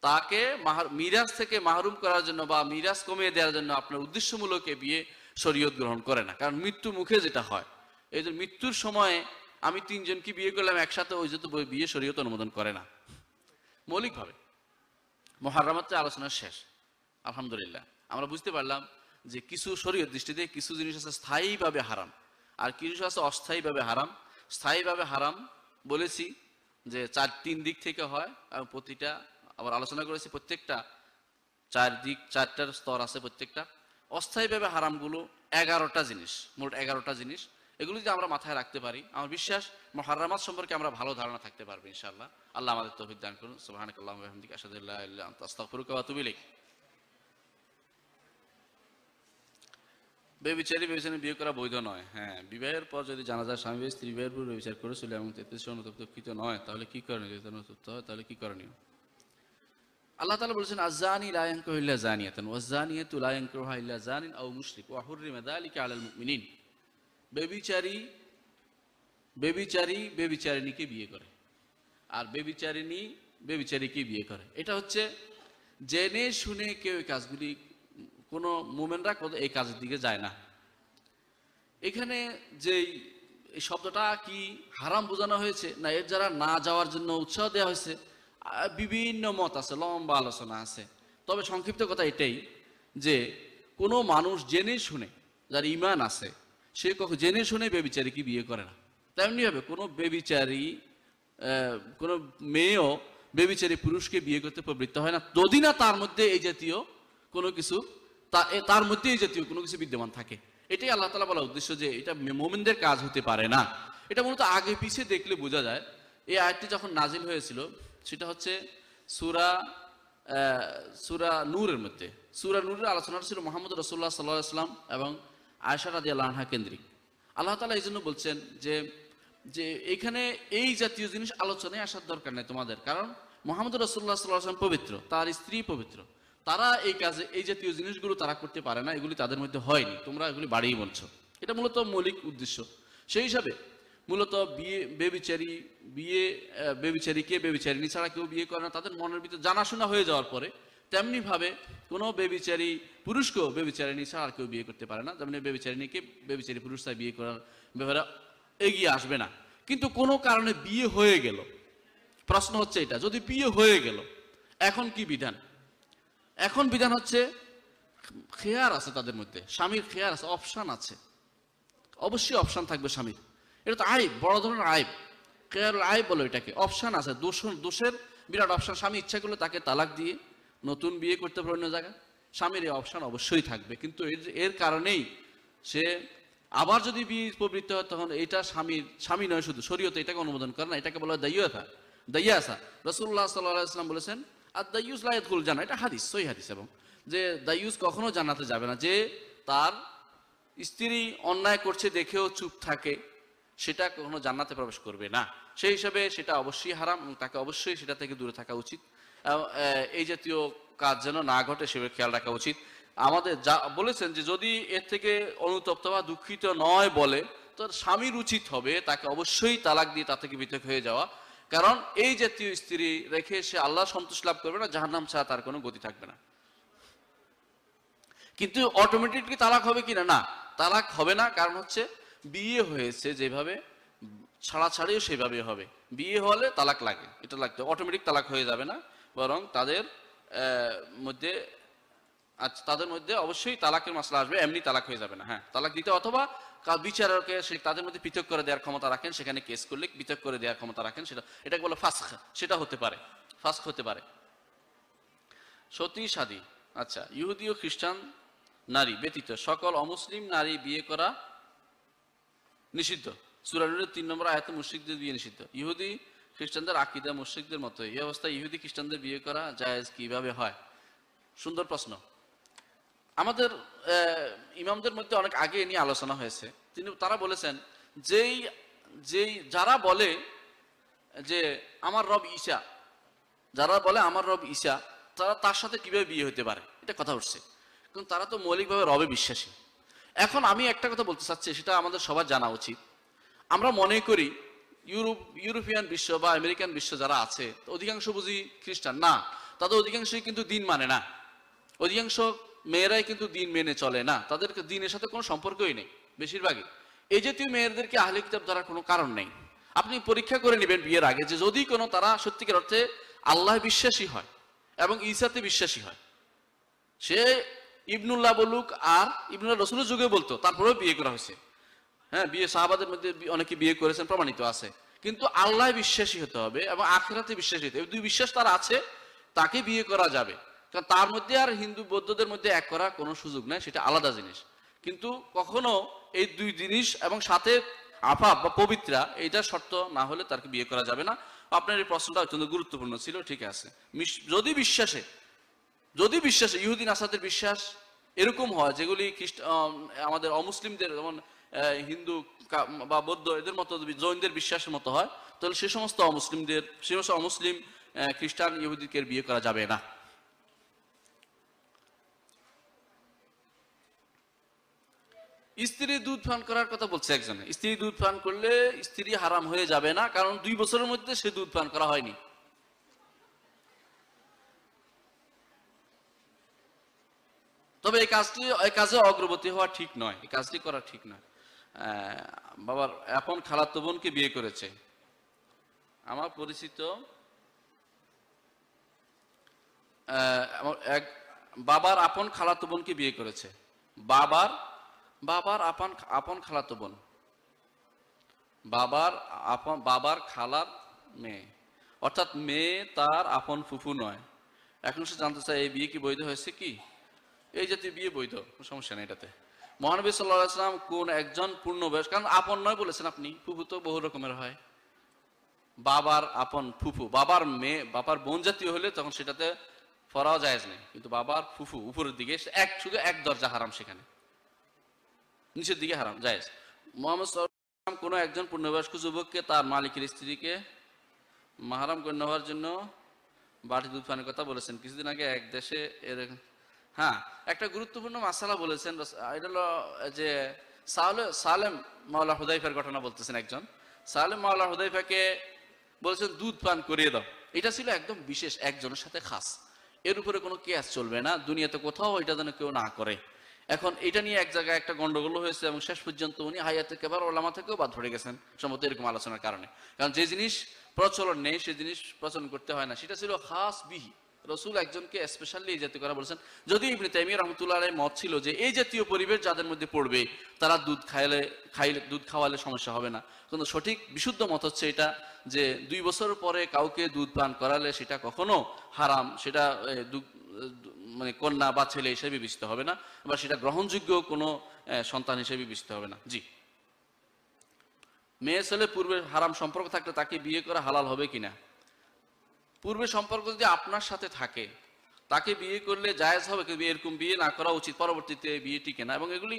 তাকে মিরাজ থেকে মাহরুম করার জন্য বা মিরাজ কমিয়ে দেওয়ার জন্য আপনার উদ্দেশ্যমূলক বিয়ে শরীয়ত গ্রহণ করে না। কারণ মৃত্যু মুখে যেটা হয়, এই যে মৃত্যুর সময়ে আমি তিনজনকে বিয়ে করলাম একসাথে, ওই যেহেতু বিয়ে শরীয়ত অনুমোদন করে না। মৌলিকভাবে। মহারামাত্রে আলোচনা শেষ। আলহামদুলিল্লাহ। আমরা বুঝতে পারলাম যে কিছু শরীয়ত দৃষ্টিতে কিছু জিনিস আছে স্থায়ীভাবে হারাম। আর কিছু আছে অস্থায়ীভাবে হারাম। স্থায়ীভাবে হারাম বলেছি যে চার, তিন দিক থেকে হয় এবং প্রতিটা আবার আলোচনা করেছি প্রত্যেকটা চার দিক, চারটার স্তর আছে প্রত্যেকটা। অস্থায়ীভাবে হারামগুলো এগারোটা জিনিস, মোট এগারোটা জিনিস। এগুলো যদি আমরা মাথায় রাখতে পারি, আমার বিশ্বাস মহারামাত সম্পর্কে আমরা ভালো ধারণা থাকতে পারব ইনশাআল্লাহ। আল্লাহ আমাদের তৌফিক দান করুন। সুবহানাকাল্লাহু ওয়া বিহামদিকা, আশহাদু আল্লা ইলাহা ইল্লা আনতা আস্তাগফিরুকা ওয়া আতুবু ইলাইক বেবিচারী বেবিচারী বিয়ে করা বৈধ নয়। হ্যাঁ বিবাহের পর যদি জানা যায় স্বামী স্ত্রী বিবাহের পর বেবিচার করেছিল এবং তেত্রিশ অনুতপ্ত নয়, তাহলে কি করণীয়? যদি অনুতপ্ত হয়, তাহলে কি করণীয়? আল্লাহ তাআলা বলেছেন আজানি লা ইয়ানকিহু ইল্লা জানিয়াতান ওয়া জানিয়াতু লা ইয়ানকিহুহা ইল্লা জানিন আও মুশরিক, ওয়া হুররিমা যালিকা আলাল মুমিনিন। বেবিচারী বেবিচারী বেবিচারিণীকে বিয়ে করে। আর বেবিচারিণী বেবিচারীকে বিয়ে করে। এটা হচ্ছে জেনে শুনে কেউ এই কাজগুলি কোনো মোমেনরা এই কাজের দিকে যায় না। এখানে যে এই শব্দটা কি হারাম বোঝানো হয়েছে না এর যারা না যাওয়ার জন্য উৎসাহ দেওয়া হয়েছে? বিভিন্ন মত আছে, লম্বা আলোচনা আছে। তবে সংক্ষিপ্ত কথা এটাই যে কোনো মানুষ জেনে শুনে যার ইমান আছে, সে কখন জেনে শুনে বেবিচারীকে বিয়ে করে না। তেমনি হবে কোনো বেবিচারী কোনো মেয়েও বেবিচারী পুরুষকে বিয়ে করতে প্রবৃত্ত হয় না। যদি না তার মধ্যে এই জাতীয় কোনো কিছু তার মধ্যে এই জাতীয় কোনো কিছু বিদ্যমান থাকে। এটাই আল্লাহ তালা বলা উদ্দেশ্য যে এটা মোমিনদের কাজ হতে পারে না। এটা মূলত আগে পিছিয়ে দেখলে বোঝা যায়। এই আয়াতটি যখন নাজিল হয়েছিল, সেটা হচ্ছে সুরা সুরা নূরের মধ্যে। সুরা নূরের আলোচনা ছিল মোহাম্মদ রসুল্লাহ সাল্লাহ ইসলাম এবং আয়সা রাদি আল্লাহা কেন্দ্রিক। আল্লাহ তালা এই জন্য বলছেন যে যে এখানে এই জাতীয় জিনিস আলোচনায় আসার দরকার নেই তোমাদের। কারণ মোহাম্মদ রসুল্লাহ সাল্লাহ আসলাম পবিত্র, তার স্ত্রী পবিত্র। তারা এই কাজে, এই জাতীয় জিনিসগুলো তারা করতে পারে না, এগুলি তাদের মধ্যে হয়নি। তোমরা এগুলি বাড়িয়ে বলছো। এটা মূলত মৌলিক উদ্দেশ্য। সেই হিসাবে মূলত বিয়ে, বেবিচারি, বিয়ে বেবিচারীকে বেবিচারিণী ছাড়া কেউ বিয়ে করে না, তাদের মনের ভিতরে জানাশোনা হয়ে যাওয়ার পরে তেমনি ভাবে কোনো বেবিচারী পুরুষকেও বেবিচারিণী ছাড়া আর কেউ বিয়ে করতে পারে না। তেমনি বেবিচারিণীকে বেবিচারী পুরুষ তাই বিয়ে করার ব্যাপারে এগিয়ে আসবে না। কিন্তু কোনো কারণে বিয়ে হয়ে গেল। প্রশ্ন হচ্ছে এটা, যদি বিয়ে হয়ে গেল, এখন কি বিধান? এখন বিধান হচ্ছে খেয়ার আছে তাদের মধ্যে, স্বামীর খেয়ার আছে, অপশান আছে। অবশ্যই অপশান থাকবে স্বামীর। এটা তো আইব, বড় ধরনের আইব। খেয়ার আইব বলো এটাকে অপশান আছে। দোষ দোষের বিরাট অপশান, স্বামী ইচ্ছা করলে তাকে তালাক দিয়ে নতুন বিয়ে করতে পারে অন্য জায়গায়। স্বামীর এই অপশান অবশ্যই থাকবে, কিন্তু এর এর কারণেই সে আবার যদি বিয়ে প্রবৃত্ত হয়, তখন এটা স্বামীর স্বামী নয় শুধু, শরীয়তে এটাকে অনুমোদন করে না, এটাকে বলা হয় দাইয়াথা দাইয়াসা রসুল্লাহ সাল্লাহ ইসলাম বলেছেন আর দাইয়ুস লায়াতকুল জানা, এটা হাদিস সই হাদিস এবং যে দাইয়ুস কখনো জানাতে যাবে না, যে তার স্ত্রী অন্যায় করছে দেখেও চুপ থাকে, সেটা কখনো জান্নাতে প্রবেশ করবে না। সেই হিসাবে সেটা অবশ্যই হারাম এবং তাকে অবশ্যই সেটা থেকে দূরে থাকা উচিত। এই জাতীয় কাজ যেন না ঘটে, সেভাবে খেয়াল রাখা উচিত। আমাদের যা বলেছেন যে যদি এর থেকে অনুতপ্ত বা দুঃখিত নয় বলে, তো স্বামীর উচিত হবে তাকে অবশ্যই তালাক দিয়ে তা থেকে পৃথক হয়ে যাওয়া। কারণ এই জাতীয় স্ত্রী রেখে সে আল্লাহ সন্তোষ লাভ করবে না, জাহান্নাম ছাড়া তার কোনো গতি থাকবে না। কিন্তু অটোমেটিকলি তালাক হবে কিনা? না, তালাক হবে না, কারণ হচ্ছে বিয়ে হয়েছে যেভাবে ছাড়া ছাড়িও সেভাবে হবে। বিয়ে হলে তালাক লাগে, এটা লাগবে অটোমেটিক তালাক হয়ে যাবে না, বরং তাদের মধ্যে আচ্ছা তাদের মধ্যে অবশ্যই তালাকের মশলা আসবে, এমনি তালাক হয়ে যাবে না হ্যাঁ। তালাক দিতে অথবা কা- বিচারকে সে তাদের মধ্যে পৃথক করে দেওয়ার ক্ষমতা রাখেন, সেখানে কেস করলে পৃথক করে দেওয়ার ক্ষমতা রাখেন, সেটা এটাকে বলে ফাস্ক সেটা হতে পারে ফাস্ক হতে পারে। সতী সাদী আচ্ছা ইহুদি ও খ্রিস্টান নারী ব্যতীত সকল অমুসলিম নারী বিয়ে করা নিষিদ্ধ। সুরানুরের তিন নম্বর আয়াতে মুশ্রিকদের বিয়ে নিষিদ্ধ। ইহুদি খ্রিস্টানদের আকিদা মুশ্রিকদের মতো এই অবস্থায় ইহুদি খ্রিস্টানদের বিয়ে করা জায়েজ কীভাবে হয়? সুন্দর প্রশ্ন। আমাদের ইমামদের মধ্যে অনেক আগে নিয়ে আলোচনা হয়েছে। তিনি, তারা বলেছেন, যেই যেই, যারা বলে যে আমার রব ঈশা, যারা বলে আমার রব ঈশা, তারা তার সাথে কীভাবে বিয়ে হতে পারে? এটা কথা উঠছে। কিন্তু তারা তো মৌলিকভাবে রবে বিশ্বাসী। এখন আমি একটা কথা বলতে চাচ্ছি, সেটা আমাদের সবার জানা উচিত। আমরা মনে করি, ইউরোপ, ইউরোপিয়ান বিশ্ব বা আমেরিকান বিশ্ব যারা আছে অধিকাংশ বুঝি খ্রিস্টান। না, তাদের অধিকাংশই কিন্তু দিন মানে না। অধিকাংশ মেয়েরাই কিন্তু দিন মেনে চলে না। তাদেরকে দিনের সাথে কোনো সম্পর্কই নেই, বেশিরভাগই। এই জাতীয় মেয়েদেরকে আহলে কিতাব ধরার কোনো কারণ নেই। আপনি পরীক্ষা করে নেবেন বিয়ের আগে যে যদি কোনো তারা সত্যিকার অর্থে আল্লাহ বিশ্বাসী হয় এবং ঈসাতে বিশ্বাসী হয়। সে ইবনুল্লাহ বলুক আর ইবনুল্লাহ রসুলের যুগে বলতো, তারপরেও বিয়ে করা হয়েছে। হ্যাঁ বিয়ে সাহাবাদের মধ্যে অনেকে বিয়ে করেছেন, প্রমাণিত আছে। কিন্তু আল্লাহ বিশ্বাসী হতে হবে এবং আখেরাতে বিশ্বাসী হতে হবে। দুই বিশ্বাস তার আছে, তাকে বিয়ে করা যাবে। কারণ তার মধ্যে আর হিন্দু বৌদ্ধদের মধ্যে এক করার কোনো সুযোগ নেই, সেটা আলাদা জিনিস। কিন্তু কখনো এই দুই জিনিস এবং সাথে আফাফ বা পবিত্রা, এইটা শর্ত না হলে তাকে বিয়ে করা যাবে না? আপনার এই প্রশ্নটা অত্যন্ত গুরুত্বপূর্ণ ছিল, ঠিক আছে। যদি বিশ্বাসে যদি বিশ্বাসে, ইহুদিন আসাদের বিশ্বাস এরকম হয়, যেগুলি খ্রিস্ট আমাদের অমুসলিমদের, যেমন হিন্দু বা বৌদ্ধ, এদের মতো জৈনদের বিশ্বাসের মতো হয়, তাহলে সে সমস্ত অমুসলিমদের, সে সমস্ত অমুসলিম খ্রিস্টান ইহুদিকে বিয়ে করা যাবে না। স্ত্রী দুধ পান করার কথা বলছে একজনে। স্ত্রী দুধ পান করলে স্ত্রী হারাম হয়ে যাবে না, কারণ দুই বছরের মধ্যে সে দুধ পান করা হয়নি। তবে এই কাজটি, এই কাজে অগ্রগতি হওয়া ঠিক নয়, এই কাজটি করা ঠিক নয়। বাবার এখন খালাতো বোনকে বিয়ে করেছে। আমার পরিচিত এক বাবার আপন খালাতো বোনকে বিয়ে করেছে। বাবার বাবার আপন আপন খালাতো বোন। বাবার আপন, বাবার খালার মেয়ে। অর্থাৎ মেয়ে তার আপন ফুফু নয়। এখন সে জানতে চায়, এই বিয়ে কি বৈধ হয়েছে কি? এই জাতীয় বিয়ে বৈধ সমস্যা নেই এটাতে। মহানবী সাল্লাহ সাল্লাম কোন একজন পূর্ণ বয়স কারণ আপন নয় বলেছেন আপনি, ফুফু তো বহু রকমের হয়। বাবার আপন ফুফু, বাবার মেয়ে, বাবার বোন জাতীয় হলে তখন সেটাতে ফরাও জায়েজ নেই। কিন্তু বাবার ফুফু উপরের দিকে এক, শুধু এক দরজা হারাম সেখানে। নিচের দিকে হারাম, জায়েজ। মোহাম্মদ সাল্লাম কোনো একজন পূর্ণবয়স্ক যুবককে তার মালিকের স্ত্রীকে মাহারাম গণ্য হওয়ার জন্য বাটি দুধ পানের কথা বলেছেন। কিছুদিন আগে এক দেশে এর হ্যাঁ একটা গুরুত্বপূর্ণ মাসালা বলেছেন এটা হলো যে সালে, সালেম মাওলা হুদাইফার ঘটনা বলতেছেন একজন। সালেম মাওলা হুদাইফাকে বলেছেন, দুধ পান করিয়ে দাও। এটা ছিল একদম বিশেষ একজনের সাথে খাস। এর উপরে কোনো কেয়াস চলবে না। দুনিয়াতে কোথাও এটা যেন কেউ না করে। এখন এটা নিয়ে এক জায়গায় একটা গন্ডগোল হয়েছে এবং শেষ পর্যন্ত উনি হায়াতে কেবার ওলামা থেকেও বাদ ধরে গেছেন সম্ভবত এরকম আলোচনার কারণে। কারণ যে জিনিস প্রচলন নেই, সে জিনিস প্রচলন করতে হয় না। সেটা ছিল খাস বিহি। রসুল একজনকে স্পেশালি এই জাতীয় করা বলেছেন। যদি ইবনে তাইমিয়া রহমতুল্লাহ মত ছিল যে, এই জাতীয় পরিবেশ যাদের মধ্যে পড়বে, তারা দুধ খাইলে খাইলে, দুধ খাওয়ালে সমস্যা হবে না। কিন্তু সঠিক, বিশুদ্ধ মত হচ্ছে এটা যে, দুই বছর পরে কাউকে দুধ পান করালে সেটা কখনো হারাম, সেটা মানে কন্যা বা ছেলে হিসেবে বিবেচিত হবে না, বা সেটা গ্রহণযোগ্য কোনো সন্তান হিসেবে বিবেচিত হবে না। জি। মেয়ে ছেলে পূর্বে হারাম সম্পর্ক থাকলে তাকে বিয়ে করা হালাল হবে কিনা? পূর্বে সম্পর্ক যদি আপনার সাথে থাকে, তাকে বিয়ে করলে জায়েজ হবে কিন্তু এরকম বিয়ে না করা উচিত। পরবর্তীতে বিয়ে টিকে না। এবং এগুলি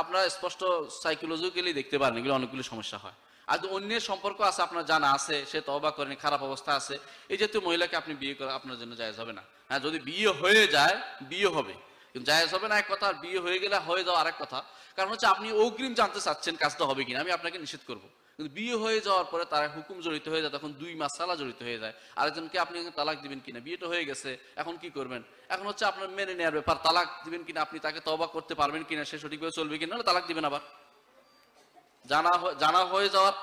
আপনারা স্পষ্ট সাইকোলজিক্যালি দেখতে পারেন, এগুলো অনেকগুলি সমস্যা হয়। আর যদি অন্যের সম্পর্ক আছে, আপনার জানা আছে, সে তবা করেন, খারাপ অবস্থা আছে, এই যেহেতু মহিলাকে আপনি বিয়ে করা আপনার জন্য জায়েজ হবে না। হ্যাঁ যদি বিয়ে হয়ে যায়, বিয়ে হবে। কিন্তু জায়েজ হবে না এক কথা, আর বিয়ে হয়ে গেলে হয়ে যাওয়া আরেক কথা। কারণ হচ্ছে আপনি অগ্রিম জানতে চাচ্ছেন কাজটা হবে কিনা, আমি আপনাকে নিষেধ করব। কিন্তু বিয়ে হয়ে যাওয়ার পরে তার হুকুম জড়িত হয়ে যায়, তখন দুই মাসালা জড়িত হয়ে যায়। আরেকজনকে আপনি তালাক দিবেন কিনা? বিয়েটা হয়ে গেছে, এখন কি করবেন? এখন হচ্ছে আপনার মেনে নেওয়ার ব্যাপার। তালাক দিবেন কিনা? আপনি তাকে তবা করতে পারবেন কিনা? সে সঠিকভাবে চলবে কিনা? তালাক দিবেন আবার। জানা জানা হয়ে যাওয়ার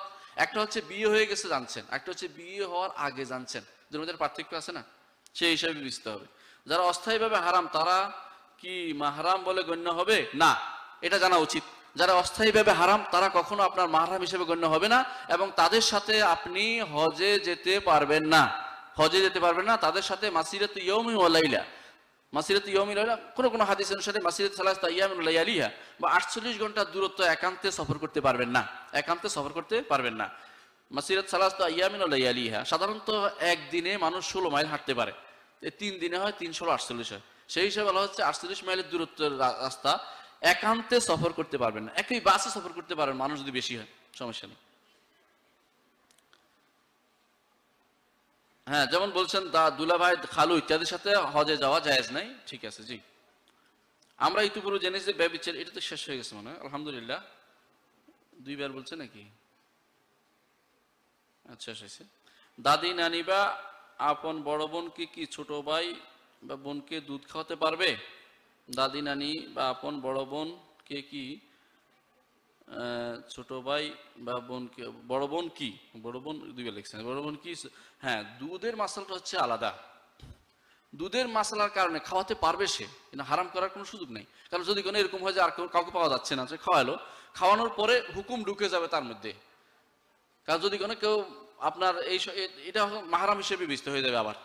একটা হচ্ছে বিয়ে হয়ে গেছে জানছেন, একটা হচ্ছে বিয়ে হওয়ার আগে জানছেন। মধ্যে পার্থক্য আছে না? সেই হিসাবে বুঝতে হবে। যারা অস্থায়ীভাবে হারাম, তারা কি মাহারাম বলে গণ্য হবে? না, এটা জানা উচিত। যারা অস্থায়ীভাবে হারাম, তারা কখনো আপনার মাহারাম হিসেবে গণ্য হবে না এবং তাদের সাথে আপনি হজে যেতে পারবেন না। হজে যেতে পারবেন না, তাদের সাথে মাসিরাত ইয়মি ওয়ালাইলা মাসিরাত ইয়মি কোনো কোনো হাদিস অনুসারে মাসিরাত সালাসতা ইয়ামিন লাইয়ালিহা, বা 48 ঘণ্টা দূরত্ব একান্তে সফর করতে পারবেন না। একান্তে সফর করতে পারবেন না। মাসিরাত সালাসতা ইয়ামিন লাইয়ালিহা, সাধারণত একদিনে মানুষ 16 মাইল হাঁটতে পারে। তিন দিনে হয় 300 আটচল্লিশ হয়। সেই হিসাবে বলা হচ্ছে আটচল্লিশ মাইলের দূরত্বের রাস্তা একান্তে সফর করতে পারবেন না। একই বাসে সফর করতে পারবেন মানুষ যদি বেশি হয়, সমস্যা নেই। হ্যাঁ যেমন বলছেন, দা দুলাভাই খালু ইত্যাদির সাথে হজে যাওয়া জায়েজ নাই? ঠিক আছে, জি। আমরা ইতিপূর্বে জেনেছি যে ব্যবিচার, এটা তো শেষ হয়ে গেছে মনে হয়, আলহামদুলিল্লাহ। দুইবার বলছে নাকি? আচ্ছা হয়েছে। দাদি, নানি বা আপন বড় বোনকে কি ছোট ভাই বা বোনকে দুধ খাওয়াতে পারবে? দাদি নানি বা আপন বড় বোনকে কি ছোট ভাই বা বোনকে বড় বোন কি? বড় বোন দুইবার লিখছেন। বড় বোন কি? হ্যাঁ দুধের মাসালটা হচ্ছে আলাদা। দুধের মাসালার কারণে খাওয়াতে পারবে সে, কিন্তু হারাম করার কোনো সুযোগ নেই। কারণ যদি কোনো এরকম হয় যে আর কেউ- কাউকে পাওয়া যাচ্ছে না, সে খাওয়ালো, খাওয়ানোর পরে হুকুম ঢুকে যাবে তার মধ্যে। কারণ যদি কোনো কেউ আপনার এই এটা মাহারাম হিসেবে বিবেচিত হয়ে যাবে আবার।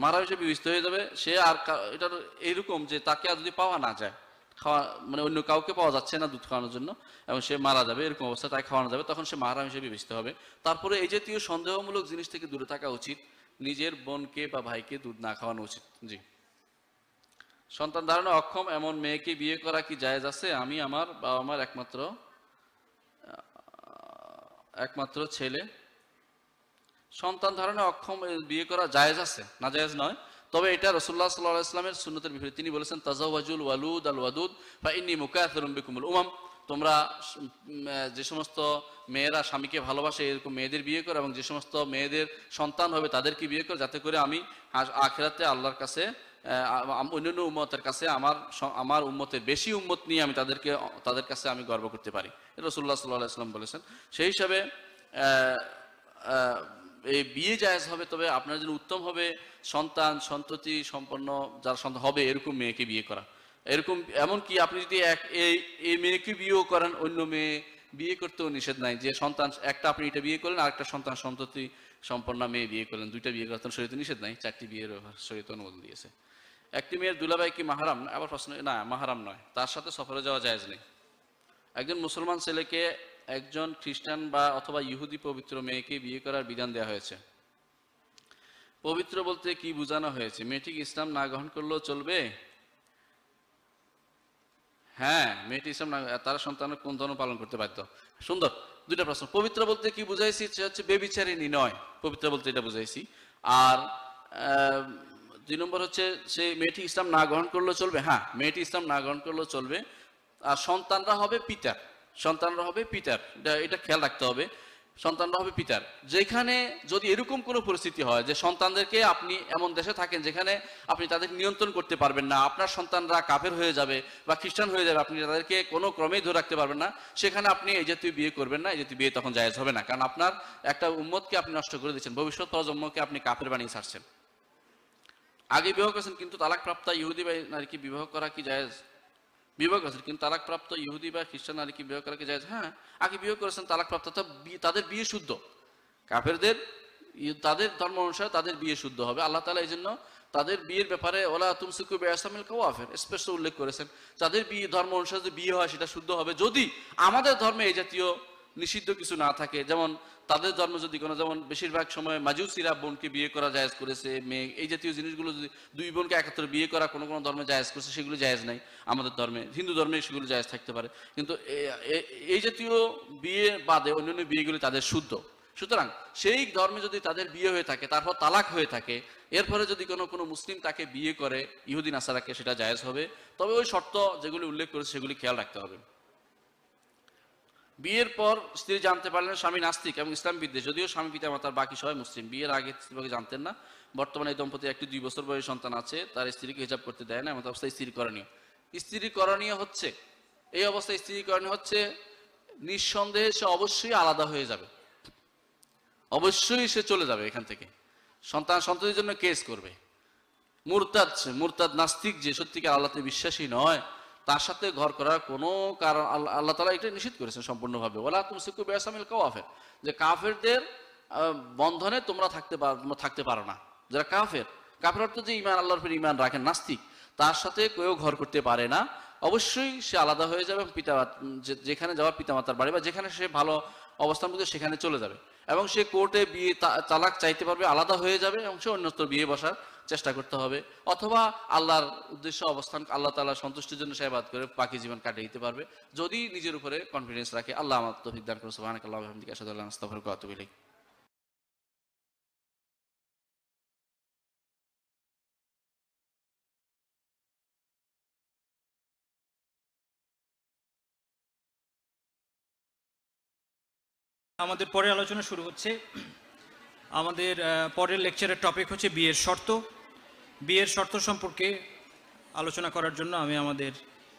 মাহারাম হিসেবে বিবেচিত হয়ে যাবে, সে আর এটার এইরকম যে তাকে আর যদি পাওয়া না যায়, খাওয়া মানে অন্য কাউকে পাওয়া যাচ্ছে না দুধ খাওয়ানোর জন্য, এবং সে মারা যাবে, এরকম অবস্থা তাই খাওয়ানো যাবে, তখন সে মারা হিসেবে বিবেচিত হবে। তারপরে এই জাতীয় সন্দেহমূলক জিনিস থেকে দূরে থাকা উচিত, নিজের বোনকে বা ভাইকে দুধ না খাওয়ানো উচিত। জি। সন্তান ধারণে অক্ষম, এমন মেয়েকে বিয়ে করা কি জায়েজ আছে? আমি, আমার বাবা মার একমাত্র একমাত্র ছেলে। সন্তান ধারণে অক্ষম বিয়ে করা জায়েজ আছে? না জায়েজ নয়। তবে এটা রসুল্লাহ সাল্লাহ ইসলামের সুন্নতের বিপরীত। তিনি বলেছেন, তাজাওয়াজুল ওয়ালুদ আল ওয়াদুদ বা ইন্নি মুকায়াতুম বিকুমুল উমাম। তোমরা যে সমস্ত মেয়েরা স্বামীকে ভালোবাসে, এরকম মেয়েদের বিয়ে করে এবং যে সমস্ত মেয়েদের সন্তান হবে তাদেরকে বিয়ে করে, যাতে করে আমি আখেরাতে আল্লাহর কাছে অন্যান্য উম্মতের কাছে আমার আমার উম্মতের বেশি উম্মত নিয়ে আমি তাদেরকে তাদের কাছে আমি গর্ব করতে পারি। রসুল্লাহ সাল্লাহ ইসলাম বলেছেন। সেই হিসাবে বিয়ে জায়েজ হবে, তবে আপনার জন্য উত্তম হবে। সন্তান, সন্ততি সম্পন্ন যার সন্তান হবে, এরকম মেয়েকে বিয়ে করা। এরকম, এমন কি আপনি যদি এক এই মেয়েকে বিয়েও করেন, অন্য মেয়ে বিয়ে করতেও নিষেধ নাই, যে সন্তান, একটা আপনি এটা বিয়ে করলেন আর একটা সন্তান, সন্ততি সম্পন্ন মেয়ে বিয়ে করলেন, দুইটা বিয়ে করতেন শরীরে নিষেধ নাই, চারটি বিয়ের শরীরে অনুমোদন দিয়েছে। একটি মেয়ের দুলাভাই কি মাহারাম? আবার প্রশ্ন, না, মাহারাম নয়, তার সাথে সফরে যাওয়া জায়েজ নেই। একজন মুসলমান ছেলেকে একজন খ্রিস্টান বা অথবা ইহুদি পবিত্র মেয়েকে বিয়ে করার বিধান দেওয়া হয়েছে। পবিত্র বলতে কি বোঝানো হয়েছে? মেয়েটি ইসলাম না গ্রহণ করলেও চলবে? হ্যাঁ মেয়েটি ইসলাম না তারা সন্তানের কোন ধর্ম পালন করতে বাধ্য? সুন্দর। দুইটা প্রশ্ন। পবিত্র বলতে কি বুঝাইছি? সে হচ্ছে বেবিচারিণী নয়। পবিত্র বলতে এটা বুঝাইছি। আর দুই নম্বর হচ্ছে সে মেয়েটি ইসলাম না গ্রহণ করলেও চলবে? হ্যাঁ মেয়েটি ইসলাম না গ্রহণ করলেও চলবে। আর সন্তানরা হবে পিতার। সন্তানরা হবে পিতার। এটা- খেয়াল রাখতে হবে। সন্তানরা হবে পিতার। যেখানে যদি এরকম কোনো পরিস্থিতি হয় যে সন্তানদেরকে আপনি এমন দেশে থাকেন যেখানে আপনি তাদের নিয়ন্ত্রণ করতে পারবেন না, আপনার সন্তানরা কাফের হয়ে যাবে বা খ্রিস্টান হয়ে যাবে, আপনি তাদেরকে কোনো ক্রমেই ধরে রাখতে পারবেন না, সেখানে আপনি এই জাতীয় বিয়ে করবেন না, এই জাতীয় বিয়ে তখন জায়েজ হবে না। কারণ আপনার একটা উম্মতকে আপনি নষ্ট করে দিচ্ছেন ভবিষ্যৎ প্রজন্মকে আপনি কাফের বানিয়ে ছাড়ছেন। আগে বিবাহ করেছেন, কিন্তু তালাকপ্রাপ্ত ইহুদি বা নারীকে বিবাহ করা কি জায়েজ? বিবাহ করেছেন কিন্তু তালাকপ্রাপ্ত ইহুদি বা খ্রিস্টান নারীকে বিবাহ করা কি যায়? হ্যাঁ আগে বিবাহ করেছেন তালাকপ্রাপ্ত তাদের বিয়ে শুদ্ধ। কাফেরদের তাদের ধর্ম অনুসারে তাদের বিয়ে শুদ্ধ হবে। আল্লাহ তালা এই জন্য তাদের বিয়ের ব্যাপারে ওলা তুমসুকু বেআসামিল কাওয়াফের স্পষ্ট উল্লেখ করেছেন। তাদের বিয়ে, ধর্ম অনুসারে বিয়ে হয় সেটা শুদ্ধ হবে। যদি আমাদের ধর্মে এই জাতীয় নিষিদ্ধ কিছু না থাকে। যেমন তাদের ধর্ম যদি কোনো, যেমন বেশিরভাগ সময় মাজুসিরা বোনকে বিয়ে করা জায়েজ করেছে, মেয়ে, এই জাতীয় জিনিসগুলো যদি দুই বোনকে একত্রে বিয়ে করা কোনো কোনো ধর্মে জায়েজ করেছে, সেগুলো জায়েজ নাই আমাদের ধর্মে। হিন্দু ধর্মে সেগুলো জায়েজ থাকতে পারে। কিন্তু এই জাতীয় বিয়ে বাদে অন্যান্য বিয়েগুলি তাদের শুদ্ধ। সুতরাং সেই ধর্মে যদি তাদের বিয়ে হয়ে থাকে, তারপর তালাক হয়ে থাকে এরপরে যদি কোনো কোনো মুসলিম তাকে বিয়ে করে ইহুদিন আসারাকে সেটা জায়েজ হবে। তবে ওই শর্ত যেগুলি উল্লেখ করেছে, সেগুলি খেয়াল রাখতে হবে। বিয়ের পর স্ত্রী জানতে পারলেন স্বামী নাস্তিক এবং ইসলাম বিদ্বেষ। যদিও স্বামী পিতা মাতার বাকি সবাই মুসলিম। বিয়ের আগে স্ত্রীকে জানতেন না। বর্তমানে এই দম্পতি একটি দুই বছর বয়সী সন্তান আছে। তার স্ত্রীকে হিসাব করতে দেয় না, এমন অবস্থায় স্ত্রী করণীয়। স্ত্রী করণীয় হচ্ছে, এই অবস্থায় স্ত্রী করণীয় হচ্ছে, নিঃসন্দেহে সে অবশ্যই আলাদা হয়ে যাবে। অবশ্যই সে চলে যাবে এখান থেকে। সন্তান সন্ততির জন্য কেস করবে। মুরতাদ মুরতাদ নাস্তিক যে সত্যিকার আল্লাহতে বিশ্বাসী নয় তার সাথে ঘর করার কোনো কারণ, আল্লাহ তালা এটা নিষেধ করেছেন সম্পূর্ণভাবে। ওলা তুমি সিকু বেসামিল কাফের যে কাফেরদের বন্ধনে তোমরা থাকতে পারো থাকতে পারো না। যারা কাফের কাফের অর্থ যে ইমান আল্লাহর উপর ইমান রাখেন, নাস্তিক, তার সাথে কেউ ঘর করতে পারে না। অবশ্যই সে আলাদা হয়ে যাবে পিতা যেখানে যাওয়ার পিতামাতার বাড়ি বা যেখানে সে ভালো অবস্থান করবে সেখানে চলে যাবে। এবং সে কোর্টে বিয়ে তালাক চাইতে পারবে, আলাদা হয়ে যাবে এবং সে অন্যত্র বিয়ে বসার চেষ্টা করতে হবে, অথবা আল্লাহর উদ্দেশ্য অবস্থান, আল্লাহ তাআলার সন্তুষ্টির জন্য সেবাদ করে বাকি জীবন কাটিয়ে দিতে পারবে। যদি নিজের উপরে কনফিডেন্স রাখে, আল্লাহ আমার তৌফিক দান করুন। সুবহানাকাল্লাহু ওয়া বিহামদিকা আশহাদু আল্লা ইলাহা ইল্লা আনতা আস্তাগফিরুকা ওয়া আতুবু ইলাইক। আমাদের পরের আলোচনা শুরু হচ্ছে। আমাদের পরের লেকচারের টপিক হচ্ছে বিয়ের শর্ত। বিয়ের শর্ত সম্পর্কে আলোচনা করার জন্য আমি আমাদের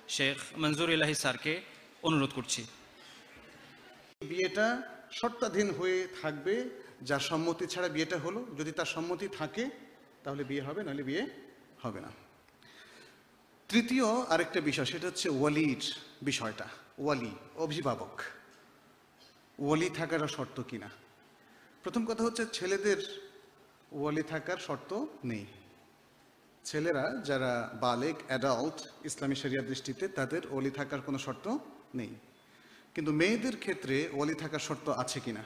শেখ মঞ্জুর ইলাহি স্যারকে অনুরোধ করছি। বিয়েটা শর্তাধীন হয়ে থাকবে যার সম্মতি ছাড়া বিয়েটা হলো। যদি তার সম্মতি থাকে, তাহলে বিয়ে হবে, নাহলে বিয়ে হবে না। তৃতীয় আরেকটা বিষয়, সেটা হচ্ছে ওয়ালির বিষয়টা। ওয়ালি, অভিভাবক। ওয়ালি থাকার শর্ত কিনা? প্রথম কথা হচ্ছে, ছেলেদের ওয়ালি থাকার শর্ত নেই। ছেলেরা যারা বালেক অ্যাডাল্ট ইসলামী শরিয়ার দৃষ্টিতে তাদের ওলি থাকার কোনো শর্ত নেই। কিন্তু মেয়েদের ক্ষেত্রে ওলি থাকার শর্ত আছে কিনা?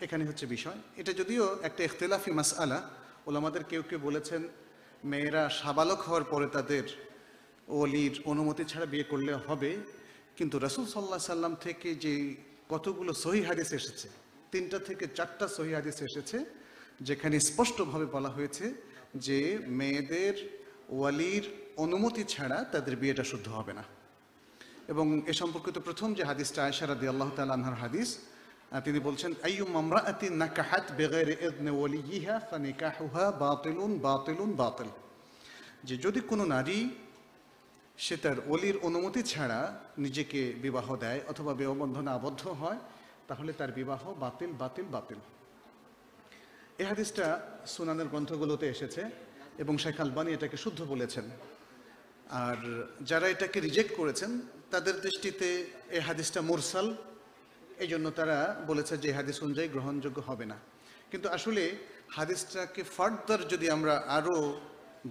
এখানে হচ্ছে বিষয়। এটা যদিও একটা ইখতলাফি মাসআলা, ওলামাদের কেউ কেউ বলেছেন, মেয়েরা সাবালক হওয়ার পরে তাদের ওলির অনুমতি ছাড়া বিয়ে করলে হবে। কিন্তু রসুল সাল্লাহ সাল্লাম থেকে যে কতগুলো সহি হাদিস এসেছে, তিনটা থেকে চারটা সহি হাদিস এসেছে, যেখানে স্পষ্টভাবে বলা হয়েছে যে মেয়েদের ওয়ালির অনুমতি ছাড়া তাদের বিয়েটা শুদ্ধ হবে না। এবং এ সম্পর্কিত প্রথম যে হাদিসটা আয়সা রাদি আল্লাহ তালাহার হাদিস তিনি বলছেন আইয়ু মামরাআতি নাকাহাত বেগের ইদনে ওয়ালিয়িহা ফানিকাহুহা বাতিলুন বাতিলুন বাতিল। যে যদি কোনো নারী সে তার অলির অনুমতি ছাড়া নিজেকে বিবাহ দেয় অথবা বিবাহ বন্ধনে আবদ্ধ হয়, তাহলে তার বিবাহ বাতিল বাতিল বাতিল। এই হাদিসটা সুনানের গ্রন্থগুলোতে এসেছে এবং শেখ আলবানি এটাকে শুদ্ধ বলেছেন। আর যারা এটাকে রিজেক্ট করেছেন, তাদের দৃষ্টিতে এই হাদিসটা মুরসাল। এই জন্য তারা বলেছে যে হাদিস অনুযায়ী গ্রহণযোগ্য হবে না। কিন্তু আসলে হাদিসটাকে ফার্দার যদি আমরা আরও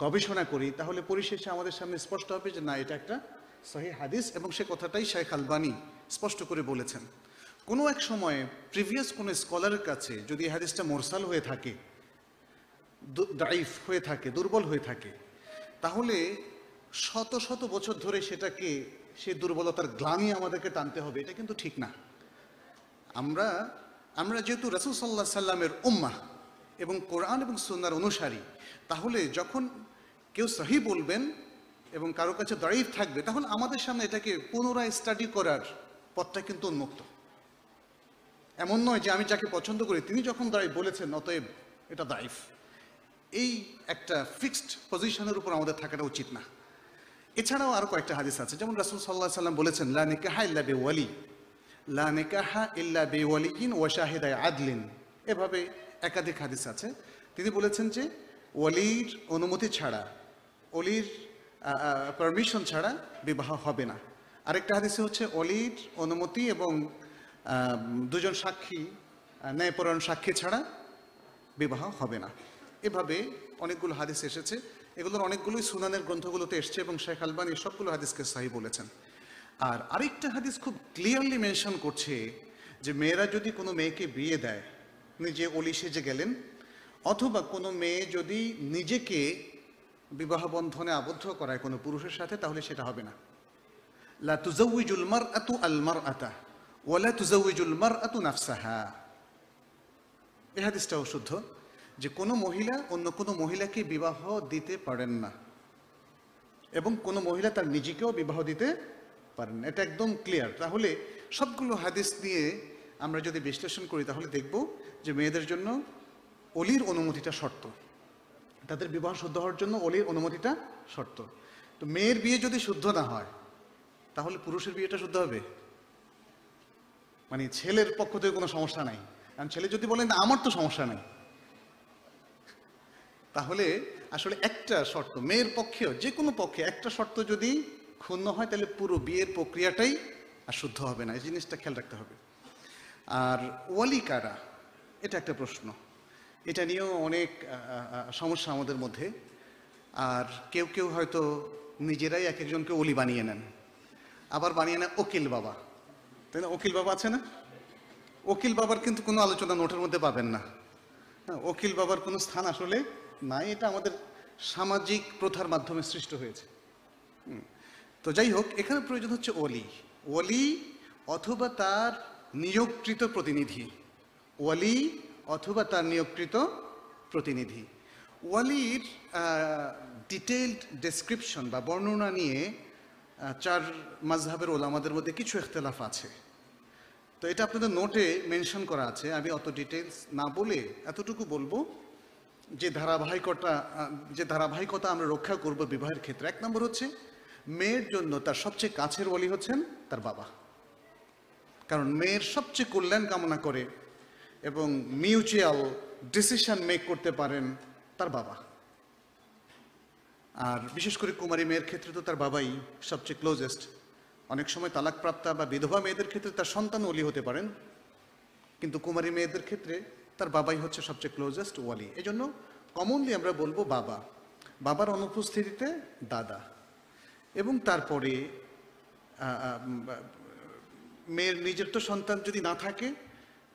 গবেষণা করি, তাহলে পরিশেষে আমাদের সামনে স্পষ্ট হবে যে না, এটা একটা সহি হাদিস এবং সে কথাটাই শেখ আলবানি স্পষ্ট করে বলেছেন। কোনো এক সময়ে প্রিভিয়াস কোনো স্কলারের কাছে যদি হাদিসটা মোরসাল হয়ে থাকে দাইফ হয়ে থাকে, দুর্বল হয়ে থাকে, তাহলে শত শত বছর ধরে সেটাকে সেই দুর্বলতার গ্লানি আমাদেরকে টানতে হবে, এটা কিন্তু ঠিক না। আমরা আমরা যেহেতু রসুল সাল্লাহ সাল্লামের উম্মাহ এবং কোরআন এবং সুন্নার অনুসারী, তাহলে যখন কেউ সহি বলবেন এবং কারও কাছে দাঁড়িয়ে থাকবে তখন আমাদের সামনে এটাকে পুনরায় স্টাডি করার পথটা কিন্তু উন্মুক্ত। এমন নয় যে আমি যাকে পছন্দ করি, তিনি যখন দাঁড়িয়ে বলেছেন, অতএব এটা দাইফ এই একটা ফিক্সড পজিশনের উপর আমাদের থাকাটা উচিত না। এছাড়াও আরও কয়েকটা হাদিস আছে। যেমন রাসুল সাল্লাহ সাল্লাম বলেছেন, লা নিকাহা ইল্লা বিওয়ালি। লা নিকাহা ইল্লা বিওয়ালিয়িন ওয়া শাহিদাই আদলিন। এভাবে একাধিক হাদিস আছে। তিনি বলেছেন যে ওয়ালির অনুমতি ছাড়া অলির পারমিশন ছাড়া বিবাহ হবে না। আরেকটা হাদিসে হচ্ছে অলির অনুমতি এবং দুজন সাক্ষী ন্যায়পরায়ণ সাক্ষী ছাড়া বিবাহ হবে না। এভাবে অনেকগুলো হাদিস এসেছে। এগুলোর অনেকগুলোই সুনানের গ্রন্থগুলোতে এসছে এবং শেখ আলবানি সবগুলো হাদিসকে সাহি বলেছেন। আর আরেকটা হাদিস খুব ক্লিয়ারলি মেনশন করছে যে মেয়েরা যদি কোনো মেয়েকে বিয়ে দেয়, নিজে অলি সেজে গেলেন, অথবা কোনো মেয়ে যদি নিজেকে বিবাহ বন্ধনে আবদ্ধ করায় কোনো পুরুষের সাথে, তাহলে সেটা হবে না। লা তুজাউইজুল মারআতু আল মারআতা। ওয়ালা তুজাউইজুল মারআতু নাফসাহা এই হাদিসটাও শুদ্ধ যে কোনো মহিলা অন্য কোনো মহিলাকে বিবাহ দিতে পারেন না এবং কোনো মহিলা তার নিজেকেও বিবাহ দিতে পারেন এটা একদম ক্লিয়ার তাহলে সবগুলো হাদিস নিয়ে আমরা যদি বিশ্লেষণ করি, তাহলে দেখব যে মেয়েদের জন্য অলির অনুমতিটা শর্ত। তাদের বিবাহ শুদ্ধ হওয়ার জন্য অলির অনুমতিটা শর্ত। তো মেয়ের বিয়ে যদি শুদ্ধ না হয়, তাহলে পুরুষের বিয়েটা শুদ্ধ হবে? মানে ছেলের পক্ষ থেকে কোনো সমস্যা নাই। কারণ ছেলে যদি বলেন না, আমার তো সমস্যা নাই। তাহলে আসলে একটা শর্ত, মেয়ের পক্ষেও, যে কোনো পক্ষে একটা শর্ত যদি ক্ষুণ্ণ হয়, তাহলে পুরো বিয়ের প্রক্রিয়াটাই আর শুদ্ধ হবে না। এই জিনিসটা খেয়াল রাখতে হবে। আর ওয়ালি কারা? এটা একটা প্রশ্ন। এটা নিয়েও অনেক সমস্যা আমাদের মধ্যে। আর কেউ কেউ হয়তো নিজেরাই এক একজনকে ওলি বানিয়ে নেন। আবার বানিয়ে নেন ওকিল বাবা। তাই না? ওকিল বাবা আছে না? ওকিল বাবার কিন্তু কোনো আলোচনা নোটের মধ্যে পাবেন না। হ্যাঁ, ওকিল বাবার কোনো স্থান আসলে নাই এটা আমাদের সামাজিক প্রথার মাধ্যমে সৃষ্ট হয়েছে। তো যাই হোক এখানে প্রয়োজন হচ্ছে ওলি। ওলি অথবা তার নিয়োগকৃত প্রতিনিধি। ওয়ালি অথবা তার নিয়োগকৃত প্রতিনিধি। ওয়ালির ডিটেইলড ডেসক্রিপশন বা বর্ণনা নিয়ে চার মাঝহাবের ওলামাদের মধ্যে কিছু ইখতলাফ আছে। তো এটা আপনাদের নোটে মেনশন করা আছে। আমি অত ডিটেলস না বলে এতটুকু বলব যে ধারাবাহিকতা যে ধারাবাহিকতা আমরা রক্ষা করব বিবাহের ক্ষেত্রে। এক নম্বর হচ্ছে, মেয়ের জন্য তার সবচেয়ে কাছের বলি হচ্ছেন তার বাবা। কারণ মেয়ের সবচেয়ে কল্যাণ কামনা করে এবং মিউচুয়াল ডিসিশন মেক করতে পারেন তার বাবা। আর বিশেষ করে কুমারী মেয়ের ক্ষেত্রে তো তার বাবাই সবচেয়ে ক্লোজেস্ট অনেক সময় তালাকপ্রাপ্তা বা বিধবা মেয়েদের ক্ষেত্রে তার সন্তান ওলি হতে পারেন, কিন্তু কুমারী মেয়েদের ক্ষেত্রে তার বাবাই হচ্ছে সবচেয়ে ক্লোজেস্ট ওয়ালি। এই জন্য কমনলি আমরা বলব বাবা। বাবার অনুপস্থিতিতে দাদা। এবং তারপরে মেয়ের নিজের তো সন্তান যদি না থাকে,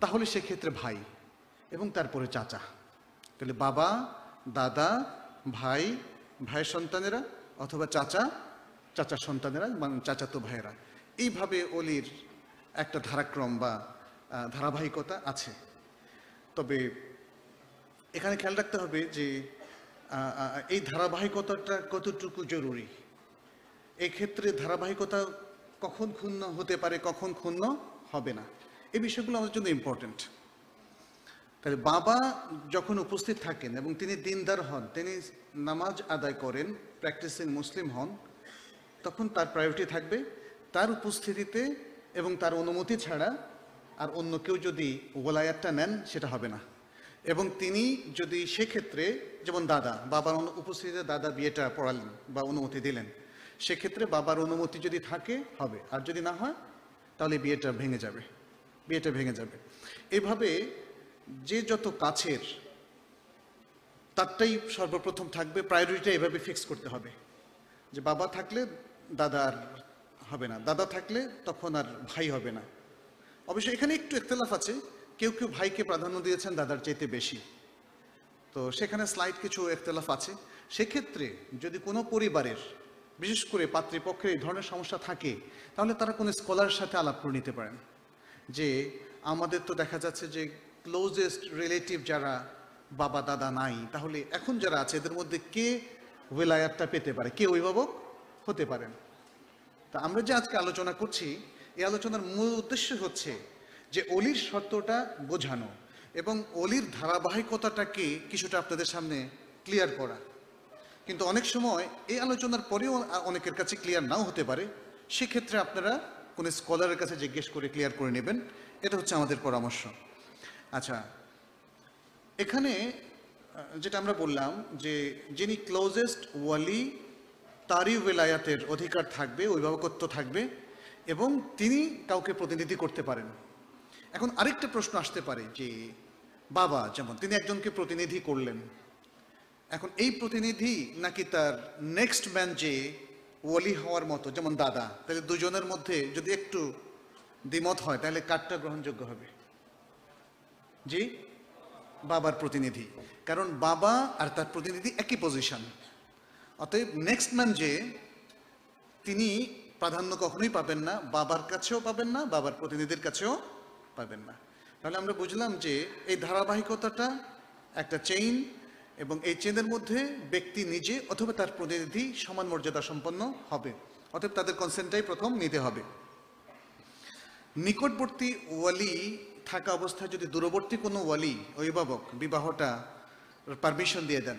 তাহলে সেক্ষেত্রে ভাই এবং তারপরে চাচা। তাহলে বাবা, দাদা, ভাই, ভাইয়ের সন্তানেরা অথবা চাচা চাচার সন্তানেরা চাচাতো ভাইয়েরা। এইভাবে অলির একটা ধারাক্রম বা ধারাবাহিকতা আছে। তবে এখানে খেয়াল রাখতে হবে যে এই ধারাবাহিকতাটা কতটুকু জরুরি? এই ক্ষেত্রে ধারাবাহিকতা কখন ক্ষুণ্ণ হতে পারে, কখন ক্ষুণ্ণ হবে না? এই বিষয়গুলো আমাদের জন্য ইম্পর্টেন্ট তাহলে বাবা যখন উপস্থিত থাকেন এবং তিনি দিনদার হন, তিনি নামাজ আদায় করেন প্র্যাকটিসিং মুসলিম হন তখন তার প্রায়োরিটি থাকবে তার উপস্থিতিতে এবং তার অনুমতি ছাড়া আর অন্য কেউ যদি ওলায়াতটা নেন সেটা হবে না। এবং তিনি যদি সেক্ষেত্রে যেমন দাদা, বাবার উপস্থিতিতে দাদা বিয়েটা পড়ালেন বা অনুমতি দিলেন, সেক্ষেত্রে বাবার অনুমতি যদি থাকে, হবে। আর যদি না হয়, তাহলে বিয়েটা ভেঙে যাবে। বিয়েটা ভেঙে যাবে। এভাবে যে যত কাছের, তারটাই সর্বপ্রথম থাকবে। প্রায়োরিটিটা এভাবে ফিক্স করতে হবে। যে বাবা থাকলে দাদা আর হবে না। দাদা থাকলে তখন আর ভাই হবে না। অবশ্য এখানে একটু একতলাফ আছে। কেউ কেউ ভাইকে প্রাধান্য দিয়েছেন দাদার চাইতে বেশি। তো সেখানে স্লাইড কিছু একতলাফ আছে। সেক্ষেত্রে যদি কোনো পরিবারের, বিশেষ করে পাতৃপক্ষের এই ধরনের সমস্যা থাকে, তাহলে তারা কোনো স্কলারের সাথে আলাপ করে নিতে পারেন। যে আমাদের তো দেখা যাচ্ছে যে ক্লোজেস্ট রিলেটিভ যারা বাবা দাদা নাই, তাহলে এখন যারা আছে, এদের মধ্যে কে ওয়েলায়াতটা পেতে পারে? কে অভিভাবক? হতে পারেন। তা আমরা যে আজকে আলোচনা করছি, এই আলোচনার মূল উদ্দেশ্য হচ্ছে যে অলির শর্তটা বোঝানো এবং অলির ধারাবাহিকতাটাকে কিছুটা আপনাদের সামনে ক্লিয়ার করা। কিন্তু অনেক সময় এই আলোচনার পরেও অনেকের কাছে ক্লিয়ার নাও হতে পারে। সেক্ষেত্রে আপনারা কোনো স্কলারের কাছে জিজ্ঞেস করে ক্লিয়ার করে নেবেন। এটা হচ্ছে আমাদের পরামর্শ। আচ্ছা এখানে যেটা আমরা বললাম যে যিনি ক্লোজেস্ট ওয়ালি তারই ওয়েলায়াতের অধিকার থাকবে, অভিভাবকত্ব থাকবে এবং তিনি কাউকে প্রতিনিধি করতে পারেন। এখন আরেকটা প্রশ্ন আসতে পারে যে, বাবা যেমন তিনি একজনকে প্রতিনিধি করলেন, এখন এই প্রতিনিধি নাকি তার নেক্সট ম্যান যে ওয়ালি হওয়ার মতো, যেমন দাদা, তাহলে দুজনের মধ্যে যদি একটু দ্বিমত হয়, তাহলে কারটা গ্রহণযোগ্য হবে? জি? বাবার প্রতিনিধি। কারণ বাবা আর তার প্রতিনিধি একই পজিশন অতএব নেক্সট ম্যান যে, তিনি প্রাধান্য কখনোই পাবেন না, বাবার কাছেও পাবেন না, বাবার প্রতিনিধির কাছেও পাবেন না। তাহলে আমরা বুঝলাম যে এই ধারাবাহিকতাটা একটা চেইন এবং এই চেনের মধ্যে ব্যক্তি নিজে অথবা তার প্রতিনিধি সমান মর্যাদা সম্পন্ন হবে। অতএব তাদের কনসেন্টটাই প্রথম নিতে হবে। নিকটবর্তী ওয়ালি থাকা অবস্থায় যদি দূরবর্তী কোনো ওয়ালি, অভিভাবক, বিবাহটা পারমিশন দিয়ে দেন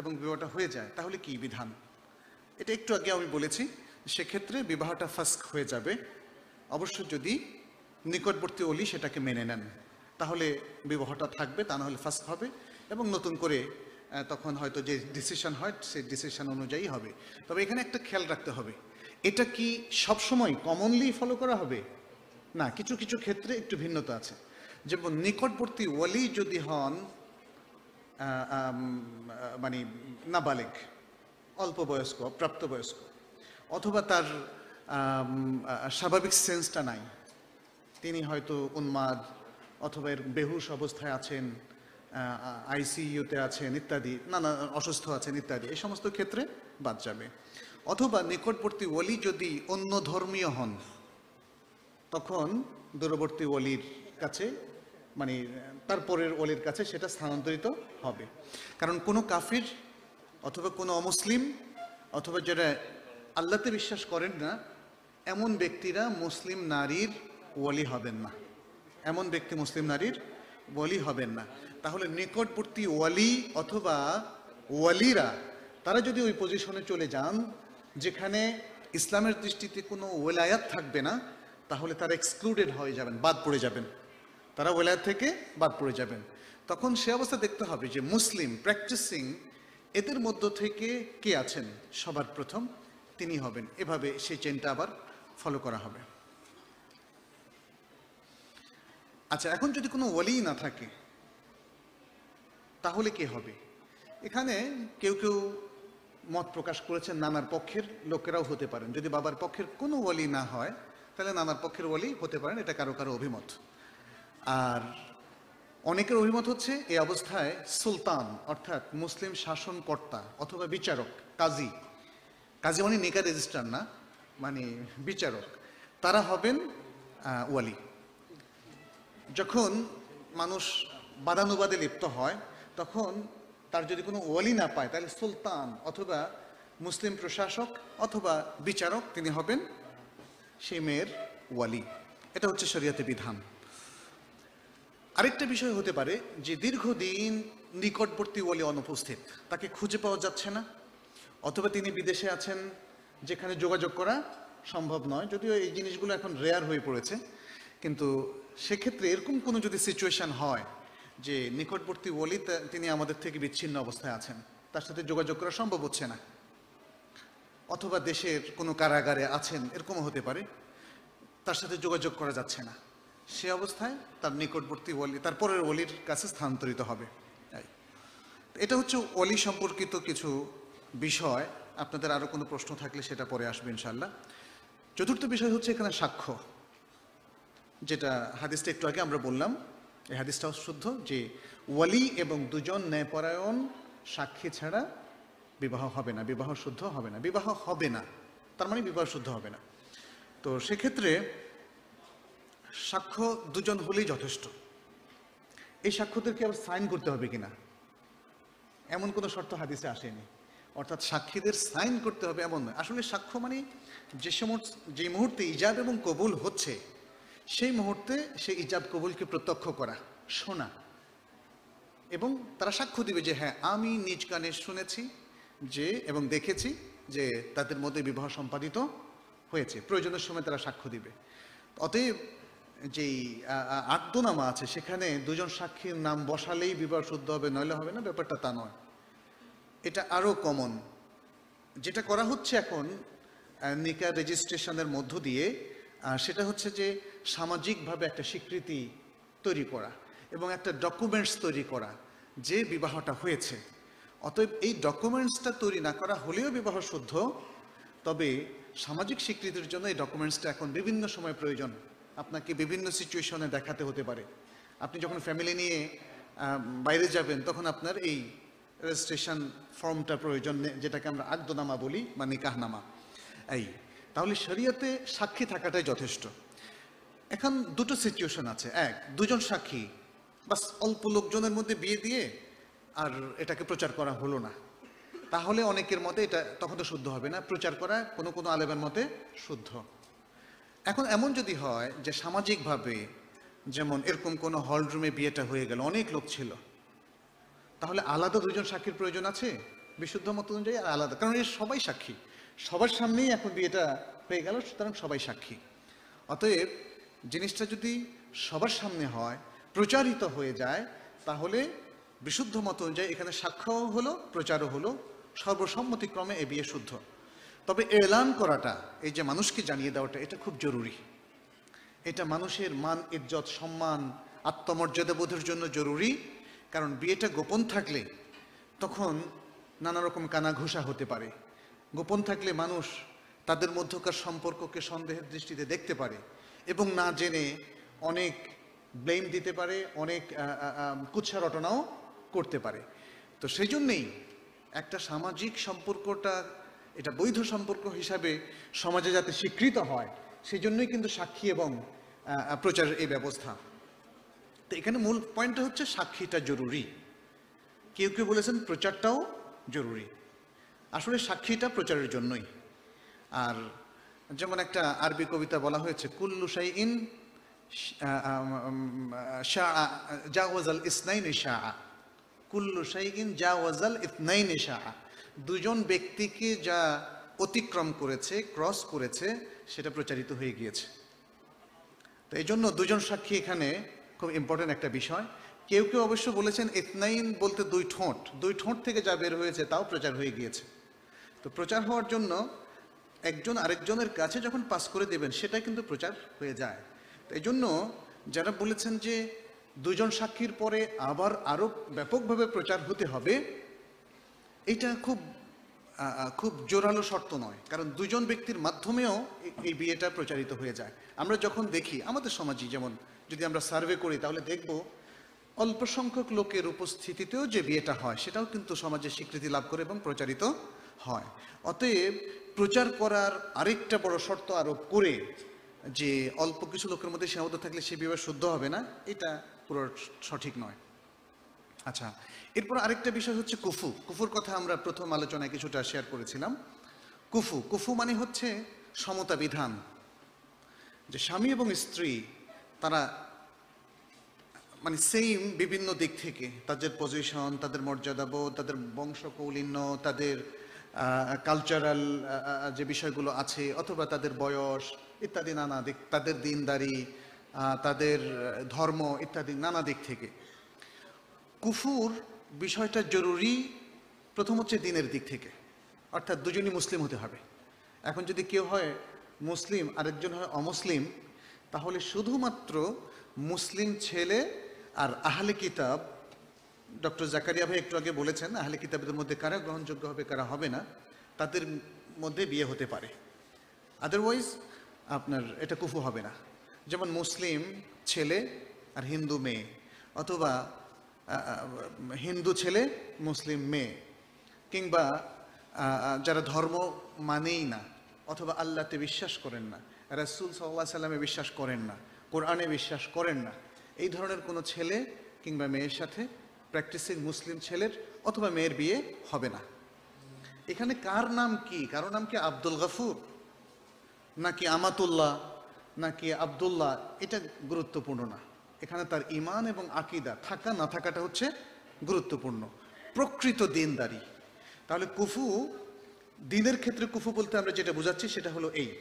এবং বিবাহটা হয়ে যায়, তাহলে কি বিধান? এটা একটু আগে আমি বলেছি, সেক্ষেত্রে বিবাহটা ফাস্ক হয়ে যাবে। অবশ্য যদি নিকটবর্তী অলি সেটাকে মেনে নেন, তাহলে বিবাহটা থাকবে, তা না হলে ফাস্ক হবে এবং নতুন করে তখন হয়তো যে ডিসিশন হয়, সেই ডিসিশন অনুযায়ী হবে। তবে এখানে একটা খেয়াল রাখতে হবে, এটা কি সবসময় কমনলি ফলো করা হবে? না, কিছু কিছু ক্ষেত্রে একটু ভিন্নতা আছে। যেমন নিকটবর্তী ওয়ালি যদি হন মানে নাবালেক অল্প বয়স্ক প্রাপ্তবয়স্ক, অথবা তার স্বাভাবিক সেন্সটা নাই। তিনি হয়তো উন্মাদ, অথবা এর বেহুশ অবস্থায় আছেন আইসিইউতে আছেন ইত্যাদি, নানা, অসুস্থ আছেন ইত্যাদি, এই সমস্ত ক্ষেত্রে বাদ যাবে। অথবা নিকটবর্তী ওলি যদি অন্য ধর্মীয় হন, তখন দূরবর্তী ওলির কাছে মানে তারপরের ওলির কাছে সেটা স্থানান্তরিত হবে। কারণ কোনো কাফির অথবা কোনো অমুসলিম অথবা যারা আল্লাহতে বিশ্বাস করেন না, এমন ব্যক্তিরা মুসলিম নারীর ওয়ালি হবেন না। এমন ব্যক্তি মুসলিম নারীর ওয়ালি হবেন না। তাহলে নিকটবর্তী ওয়ালি অথবা ওয়ালিরা তারা যদি ওই পজিশনে চলে যান, যেখানে ইসলামের দৃষ্টিতে কোনো ওয়েলায়াত থাকবে না, তাহলে তারা এক্সক্লুডেড হয়ে যাবেন, বাদ পড়ে যাবেন। তারা ওয়েলায়াত থেকে বাদ পড়ে যাবেন। তখন সে অবস্থা দেখতে হবে যে মুসলিম প্র্যাকটিসিং এদের মধ্য থেকে কে আছেন? সবার প্রথম তিনি হবেন। এভাবে সেই চেনটা আবার ফলো করা হবে। আচ্ছা এখন যদি কোনো ওয়ালি না থাকে, তাহলে কে হবে? এখানে কেউ কেউ মত প্রকাশ করেছেন নানার পক্ষের লোকেরাও হতে পারেন। যদি বাবার পক্ষের কোনো ওয়ালি না হয়, তাহলে নানার পক্ষের ওয়ালি হতে পারেন। এটা কারও কারও অভিমত। আর অনেকের অভিমত হচ্ছে এই অবস্থায় সুলতান, অর্থাৎ মুসলিম শাসনকর্তা অথবা বিচারক, কাজী। কাজী মানে নিকা রেজিস্ট্রার না মানে বিচারক। তারা হবেন ওয়ালি। যখন মানুষ বাদানুবাদে লিপ্ত হয়, তখন তার যদি কোনো ওয়ালি না পায়, তাহলে সুলতান অথবা মুসলিম প্রশাসক অথবা বিচারক তিনি হবেন সেই মেয়ের ওয়ালি। এটা হচ্ছে শরীয়তে বিধান। আরেকটা বিষয় হতে পারে যে দীর্ঘদিন নিকটবর্তী ওয়ালি অনুপস্থিত, তাকে খুঁজে পাওয়া যাচ্ছে না, অথবা তিনি বিদেশে আছেন যেখানে যোগাযোগ করা সম্ভব নয়, যদিও এই জিনিসগুলো এখন রেয়ার হয়ে পড়েছে, কিন্তু সেক্ষেত্রে এরকম কোনো যদি সিচুয়েশন হয় যে নিকটবর্তী ওয়ালি তা- তিনি আমাদের থেকে বিচ্ছিন্ন অবস্থায় আছেন, তার সাথে যোগাযোগ করা সম্ভব হচ্ছে না, অথবা দেশের কোনো কারাগারে আছেন, এরকমও হতে পারে, তার সাথে যোগাযোগ করা যাচ্ছে না। সে অবস্থায় তার নিকটবর্তী ওলি, তার পরের ওলির কাছে স্থানান্তরিত হবে। এটা হচ্ছে অলি সম্পর্কিত কিছু বিষয়। আপনাদের আরও কোনো প্রশ্ন থাকলে সেটা পরে আসবে ইনশাল্লাহ চতুর্থ বিষয় হচ্ছে এখানে সাক্ষ্য, যেটা হাদিসটা একটু আগে আমরা বললাম। এই হাদিসটাও শুদ্ধ যে ওয়ালি এবং দুজন ন্যায়পরায়ণ সাক্ষী ছাড়া বিবাহ হবে না, বিবাহ শুদ্ধ হবে না, বিবাহ হবে না, তার মানে বিবাহ শুদ্ধ হবে না। তো সেক্ষেত্রে সাক্ষ্য দুজন হলেই যথেষ্ট। এই সাক্ষ্যদেরকে আবার সাইন করতে হবে কিনা? এমন কোনো শর্ত হাদিসে আসেনি। অর্থাৎ সাক্ষীদের সাইন করতে হবে এমন নয়। আসলে সাক্ষ্য মানে যে সমস্ত যে মুহূর্তে ইজাব এবং কবুল হচ্ছে, সেই মুহূর্তে সেই ইজাব কবুলকে প্রত্যক্ষ করা, শোনা। এবং তারা সাক্ষ্য দিবে যে হ্যাঁ আমি নিজ কানে শুনেছি যে, এবং দেখেছি যে তাদের মধ্যে বিবাহ সম্পাদিত হয়েছে। প্রয়োজনের সময় তারা সাক্ষ্য দিবে। অতএব যেই আত্মনামা আছে, সেখানে দুজন সাক্ষীর নাম বসালেই বিবাহ শুদ্ধ হবে, নইলে হবে না, ব্যাপারটা তা নয়। এটা আরও কমন যেটা করা হচ্ছে এখন নিকা রেজিস্ট্রেশনের মধ্য দিয়ে সেটা হচ্ছে যে, সামাজিকভাবে একটা স্বীকৃতি তৈরি করা এবং একটা ডকুমেন্টস তৈরি করা যে বিবাহটা হয়েছে। অতএব এই ডকুমেন্টসটা তৈরি না করা হলেও বিবাহ শুদ্ধ, তবে সামাজিক স্বীকৃতির জন্য এই ডকুমেন্টসটা এখন বিভিন্ন সময় প্রয়োজন। আপনাকে বিভিন্ন সিচুয়েশনে দেখাতে হতে পারে। আপনি যখন ফ্যামিলি নিয়ে বাইরে যাবেন, তখন আপনার এই রেজিস্ট্রেশন ফর্মটা প্রয়োজন যেটাকে আমরা আগদনামা বলি বা নিকাহনামা। এই, তাহলে শরীয়তে সাক্ষী থাকাটাই যথেষ্ট। এখন দুটো সিচুয়েশন আছে। এক, দুজন সাক্ষী, বাস অল্প লোকজনের মধ্যে বিয়ে দিয়ে আর এটাকে প্রচার করা হলো না। তাহলে অনেকের মতে এটা তখন তো শুদ্ধ হবে না। প্রচার করা কোনো কোনো আলেমের মতে শুদ্ধ। এখন এমন যদি হয় যে সামাজিকভাবে যেমন এরকম কোনো হল রুমে বিয়েটা হয়ে গেল, অনেক লোক ছিল, তাহলে আলাদা দুজন সাক্ষীর প্রয়োজন আছে? বিশুদ্ধ মত অনুযায়ী আর আলাদা, কারণ এর সবাই সাক্ষী। সবার সামনেই এখন বিয়েটা হয়ে গেল, সুতরাং সবাই সাক্ষী। অতএব জিনিসটা যদি সবার সামনে হয়, প্রচারিত হয়ে যায়, তাহলে বিশুদ্ধ মত অনুযায়ী এখানে সাক্ষ্য হলো, প্রচারও হলো, সর্বসম্মতিক্রমে এ বিয়ে শুদ্ধ। তবে এলান করাটা, এই যে মানুষকে জানিয়ে দেওয়াটা, এটা খুব জরুরি। এটা মানুষের মান, ইজ্জত, সম্মান, আত্মমর্যাদা বোধের জন্য জরুরি। কারণ বিয়েটা গোপন থাকলে তখন নানা রকম কানাঘুষা হতে পারে। গোপন থাকলে মানুষ তাদের মধ্যকার সম্পর্ককে সন্দেহের দৃষ্টিতে দেখতে পারে এবং না জেনে অনেক ব্লেম দিতে পারে, অনেক কুৎসা রটনাও করতে পারে। তো সেই জন্যেই একটা সামাজিক সম্পর্কটা এটা বৈধ সম্পর্ক হিসাবে সমাজে যাতে স্বীকৃত হয় সেই জন্যই কিন্তু সাক্ষী এবং প্রচারের এই ব্যবস্থা। তো এখানে মূল পয়েন্টটা হচ্ছে সাক্ষীটা জরুরি। কেউ কেউ বলেছেন প্রচারটাও জরুরি। আসলে সাক্ষীটা প্রচারের জন্যই। আর যেমন একটা আরবি কবিতা বলা হয়েছে, কুল্লু শাই ইন জাওয়াজাল ইসনাইন শাহ কুল্লু শাই ইন জাওয়াজাল ইতনাইন শাহ দুজন ব্যক্তিকে যা অতিক্রম করেছে, ক্রস করেছে, সেটা প্রচারিত হয়ে গিয়েছে। তো এই জন্য দুজন সাক্ষী এখানে খুব ইম্পর্টেন্ট একটা বিষয়। কেউ কেউ অবশ্য বলেছেন ইতনাইন বলতে দুই ঠোঁট। দুই ঠোঁট থেকে যা বের হয়েছে তাও প্রচার হয়ে গিয়েছে। তো প্রচার হওয়ার জন্য একজন আরেকজনের কাছে যখন পাস করে দেবেন, সেটা কিন্তু প্রচার হয়ে যায়। তো এই জন্য যারা বলেছেন যে দুজন সাক্ষীর পরে আবার আরও ব্যাপকভাবে প্রচার হতে হবে এটা খুব খুব জোরালো শর্ত নয়। কারণ দুজন ব্যক্তির মাধ্যমেও এই বিয়েটা প্রচারিত হয়ে যায়। আমরা যখন দেখি, আমাদের সমাজে যেমন যদি আমরা সার্ভে করি, তাহলে দেখব অল্প সংখ্যক লোকের উপস্থিতিতেও যে বিয়েটা হয়, সেটাও কিন্তু সমাজে স্বীকৃতি লাভ করে এবং প্রচারিত হয়। অতএব প্রচার করার আরেকটা বড় শর্ত আরোপ করে যে অল্প কিছু লোকের মধ্যে সীমাবদ্ধ থাকলে সে বিবাহ শুদ্ধ হবে না, এটা পুরো সঠিক নয়। আচ্ছা এরপর আরেকটা বিষয় হচ্ছে কুফু। কুফুর কথা আমরা প্রথম আলোচনায় কিছুটা শেয়ার করেছিলাম। কুফু কুফু মানে হচ্ছে সমতা বিধান। যে স্বামী এবং স্ত্রী, তারা মানে সেম বিভিন্ন দিক থেকে। তাদের পজিশন তাদের মর্যাদাবোধ তাদের বংশকৌলিন্য, তাদের কালচারাল যে বিষয়গুলো আছে, অথবা তাদের বয়স ইত্যাদি নানা দিক, তাদের দিনদারি তাদের ধর্ম ইত্যাদি নানা দিক থেকে। কুফুর বিষয়টা জরুরি প্রথম হচ্ছে দিনের দিক থেকে। অর্থাৎ দুজনই মুসলিম হতে হবে। এখন যদি কেউ হয় মুসলিম, আরেকজন হয় অমুসলিম, তাহলে শুধুমাত্র মুসলিম ছেলে আর আহলে কিতাব, ডক্টর জাকারিয়া ভাই একটু আগে বলেছেন, আহলে কিতাবদের মধ্যে কারা গ্রহণযোগ্য হবে, কারা হবে না, তাদের মধ্যে বিয়ে হতে পারে। আদারওয়াইজ আপনার এটা কুফু হবে না। যেমন মুসলিম ছেলে আর হিন্দু মেয়ে, অথবা হিন্দু ছেলে, মুসলিম মেয়ে, কিংবা যারা ধর্ম মানেই না, অথবা আল্লাহতে বিশ্বাস করেন না, রাসুল সাল্লাহ সাল্লামে বিশ্বাস করেন না, কোরআনে বিশ্বাস করেন না, এই ধরনের কোনো ছেলে কিংবা মেয়ের সাথে প্র্যাকটিসিং মুসলিম ছেলের অথবা মেয়ের বিয়ে হবে না। এখানে কার নাম কি? কারও নাম কি আব্দুল গাফুর? নাকি আমাতুল্লাহ? নাকি আব্দুল্লাহ? এটা গুরুত্বপূর্ণ না। এখানে তার ইমান এবং আকিদা, থাকা না থাকাটা হচ্ছে গুরুত্বপূর্ণ। প্রকৃত দিনদারি। তাহলে কুফু, দিনের ক্ষেত্রে কুফু বলতে আমরা যেটা বোঝাচ্ছি সেটা হলো এই,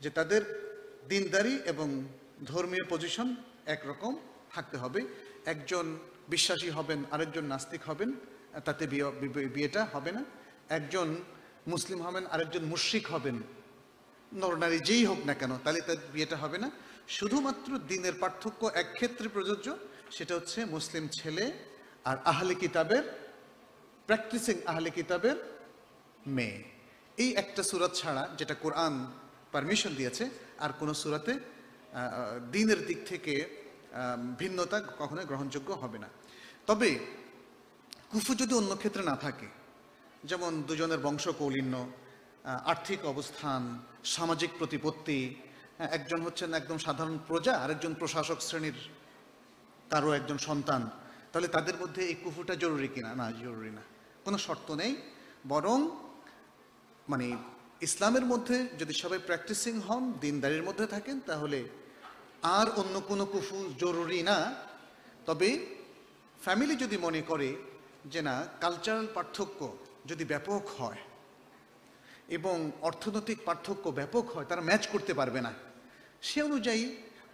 যে তাদের দিনদারি এবং ধর্মীয় পজিশন একরকম থাকতে হবে। একজন বিশ্বাসী হবেন, আরেকজন নাস্তিক হবেন, তাতে বিয়ে- বিয়েটা হবে না। একজন মুসলিম হবেন, আরেকজন মুশরিক হবেন। নরনারী যেই হোক না কেন, তাহলে তার বিয়েটা হবে না। শুধুমাত্র দিনের পার্থক্য এক ক্ষেত্রে প্রযোজ্য, সেটা হচ্ছে মুসলিম ছেলে আর আহলে কিতাবের প্র্যাকটিসিং আহলে কিতাবের মেয়ে। এই একটা সুরাত ছাড়া যেটা কোরআন পারমিশন দিয়েছে, আর কোনো সুরাতে দিনের দিক থেকে ভিন্নতা কখনোই গ্রহণযোগ্য হবে না। তবে কুফু যদি অন্য ক্ষেত্রে না থাকে, যেমন দুজনের বংশ কৌলিন্য আর্থিক অবস্থান, সামাজিক প্রতিপত্তি একজন হচ্ছেন একদম সাধারণ প্রজা, আরেকজন প্রশাসক শ্রেণির কারও একজন সন্তান। তাহলে তাদের মধ্যে এই কুফুটা জরুরি কিনা? না, জরুরি না। কোনো শর্ত নেই। বরং মানে ইসলামের মধ্যে যদি সবাই প্র্যাকটিসিং হন, দিনদারির মধ্যে থাকেন, তাহলে আর অন্য কোনো কুফু জরুরি না। তবে ফ্যামিলি যদি মনে করে যে না, কালচারাল পার্থক্য যদি ব্যাপক হয় এবং অর্থনৈতিক পার্থক্য ব্যাপক হয়, তারা ম্যাচ করতে পারবে না। সে অনুযায়ী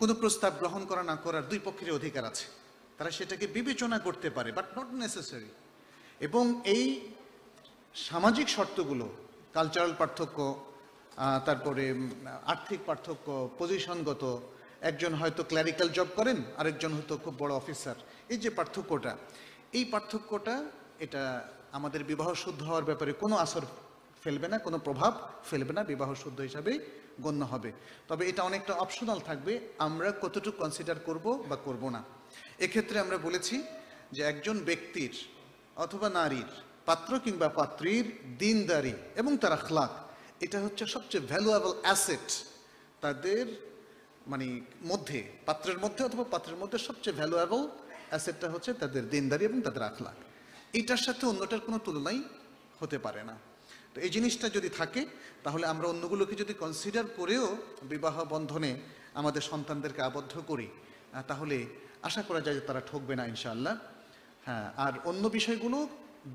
কোনো প্রস্তাব গ্রহণ করা না করার দুই পক্ষের অধিকার আছে। তারা সেটাকে বিবেচনা করতে পারে বাট নট নেসেসারি এবং এই সামাজিক শর্তগুলো কালচারাল পার্থক্য তারপরে আর্থিক পার্থক্য পজিশনগত একজন হয়তো ক্ল্যারিক্যাল জব করেন, আরেকজন হয়তো খুব বড় অফিসার এই যে পার্থক্যটা, এই পার্থক্যটা, এটা আমাদের বিবাহ শুদ্ধ হওয়ার ব্যাপারে কোনো আসর ফেলবে না, কোনো প্রভাব ফেলবে না বিবাহ শুদ্ধ হিসাবেই গণ্য হবে। তবে এটা অনেকটা অপশনাল থাকবে, আমরা কতটুকু কনসিডার করব বা করব না। এক্ষেত্রে আমরা বলেছি যে একজন ব্যক্তির অথবা নারীর, পাত্র কিংবা পাত্রীর দিনদারি এবং তার আখলাক, এটা হচ্ছে সবচেয়ে ভ্যালুয়েবল অ্যাসেট তাদের মানে মধ্যে, পাত্রের মধ্যে অথবা পাত্রের মধ্যে সবচেয়ে ভ্যালুয়েবল অ্যাসেটটা হচ্ছে তাদের দিনদারি এবং তাদের আখলাক। এটার সাথে অন্যটার কোনো তুলনাই হতে পারে না। তো এই জিনিসটা যদি থাকে, তাহলে আমরা অন্যগুলোকে যদি কনসিডার করেও বিবাহ বন্ধনে আমাদের সন্তানদেরকে আবদ্ধ করি তাহলে আশা করা যায় যে তারা ঠকবে না ইনশাআল্লাহ। হ্যাঁ আর অন্য বিষয়গুলো,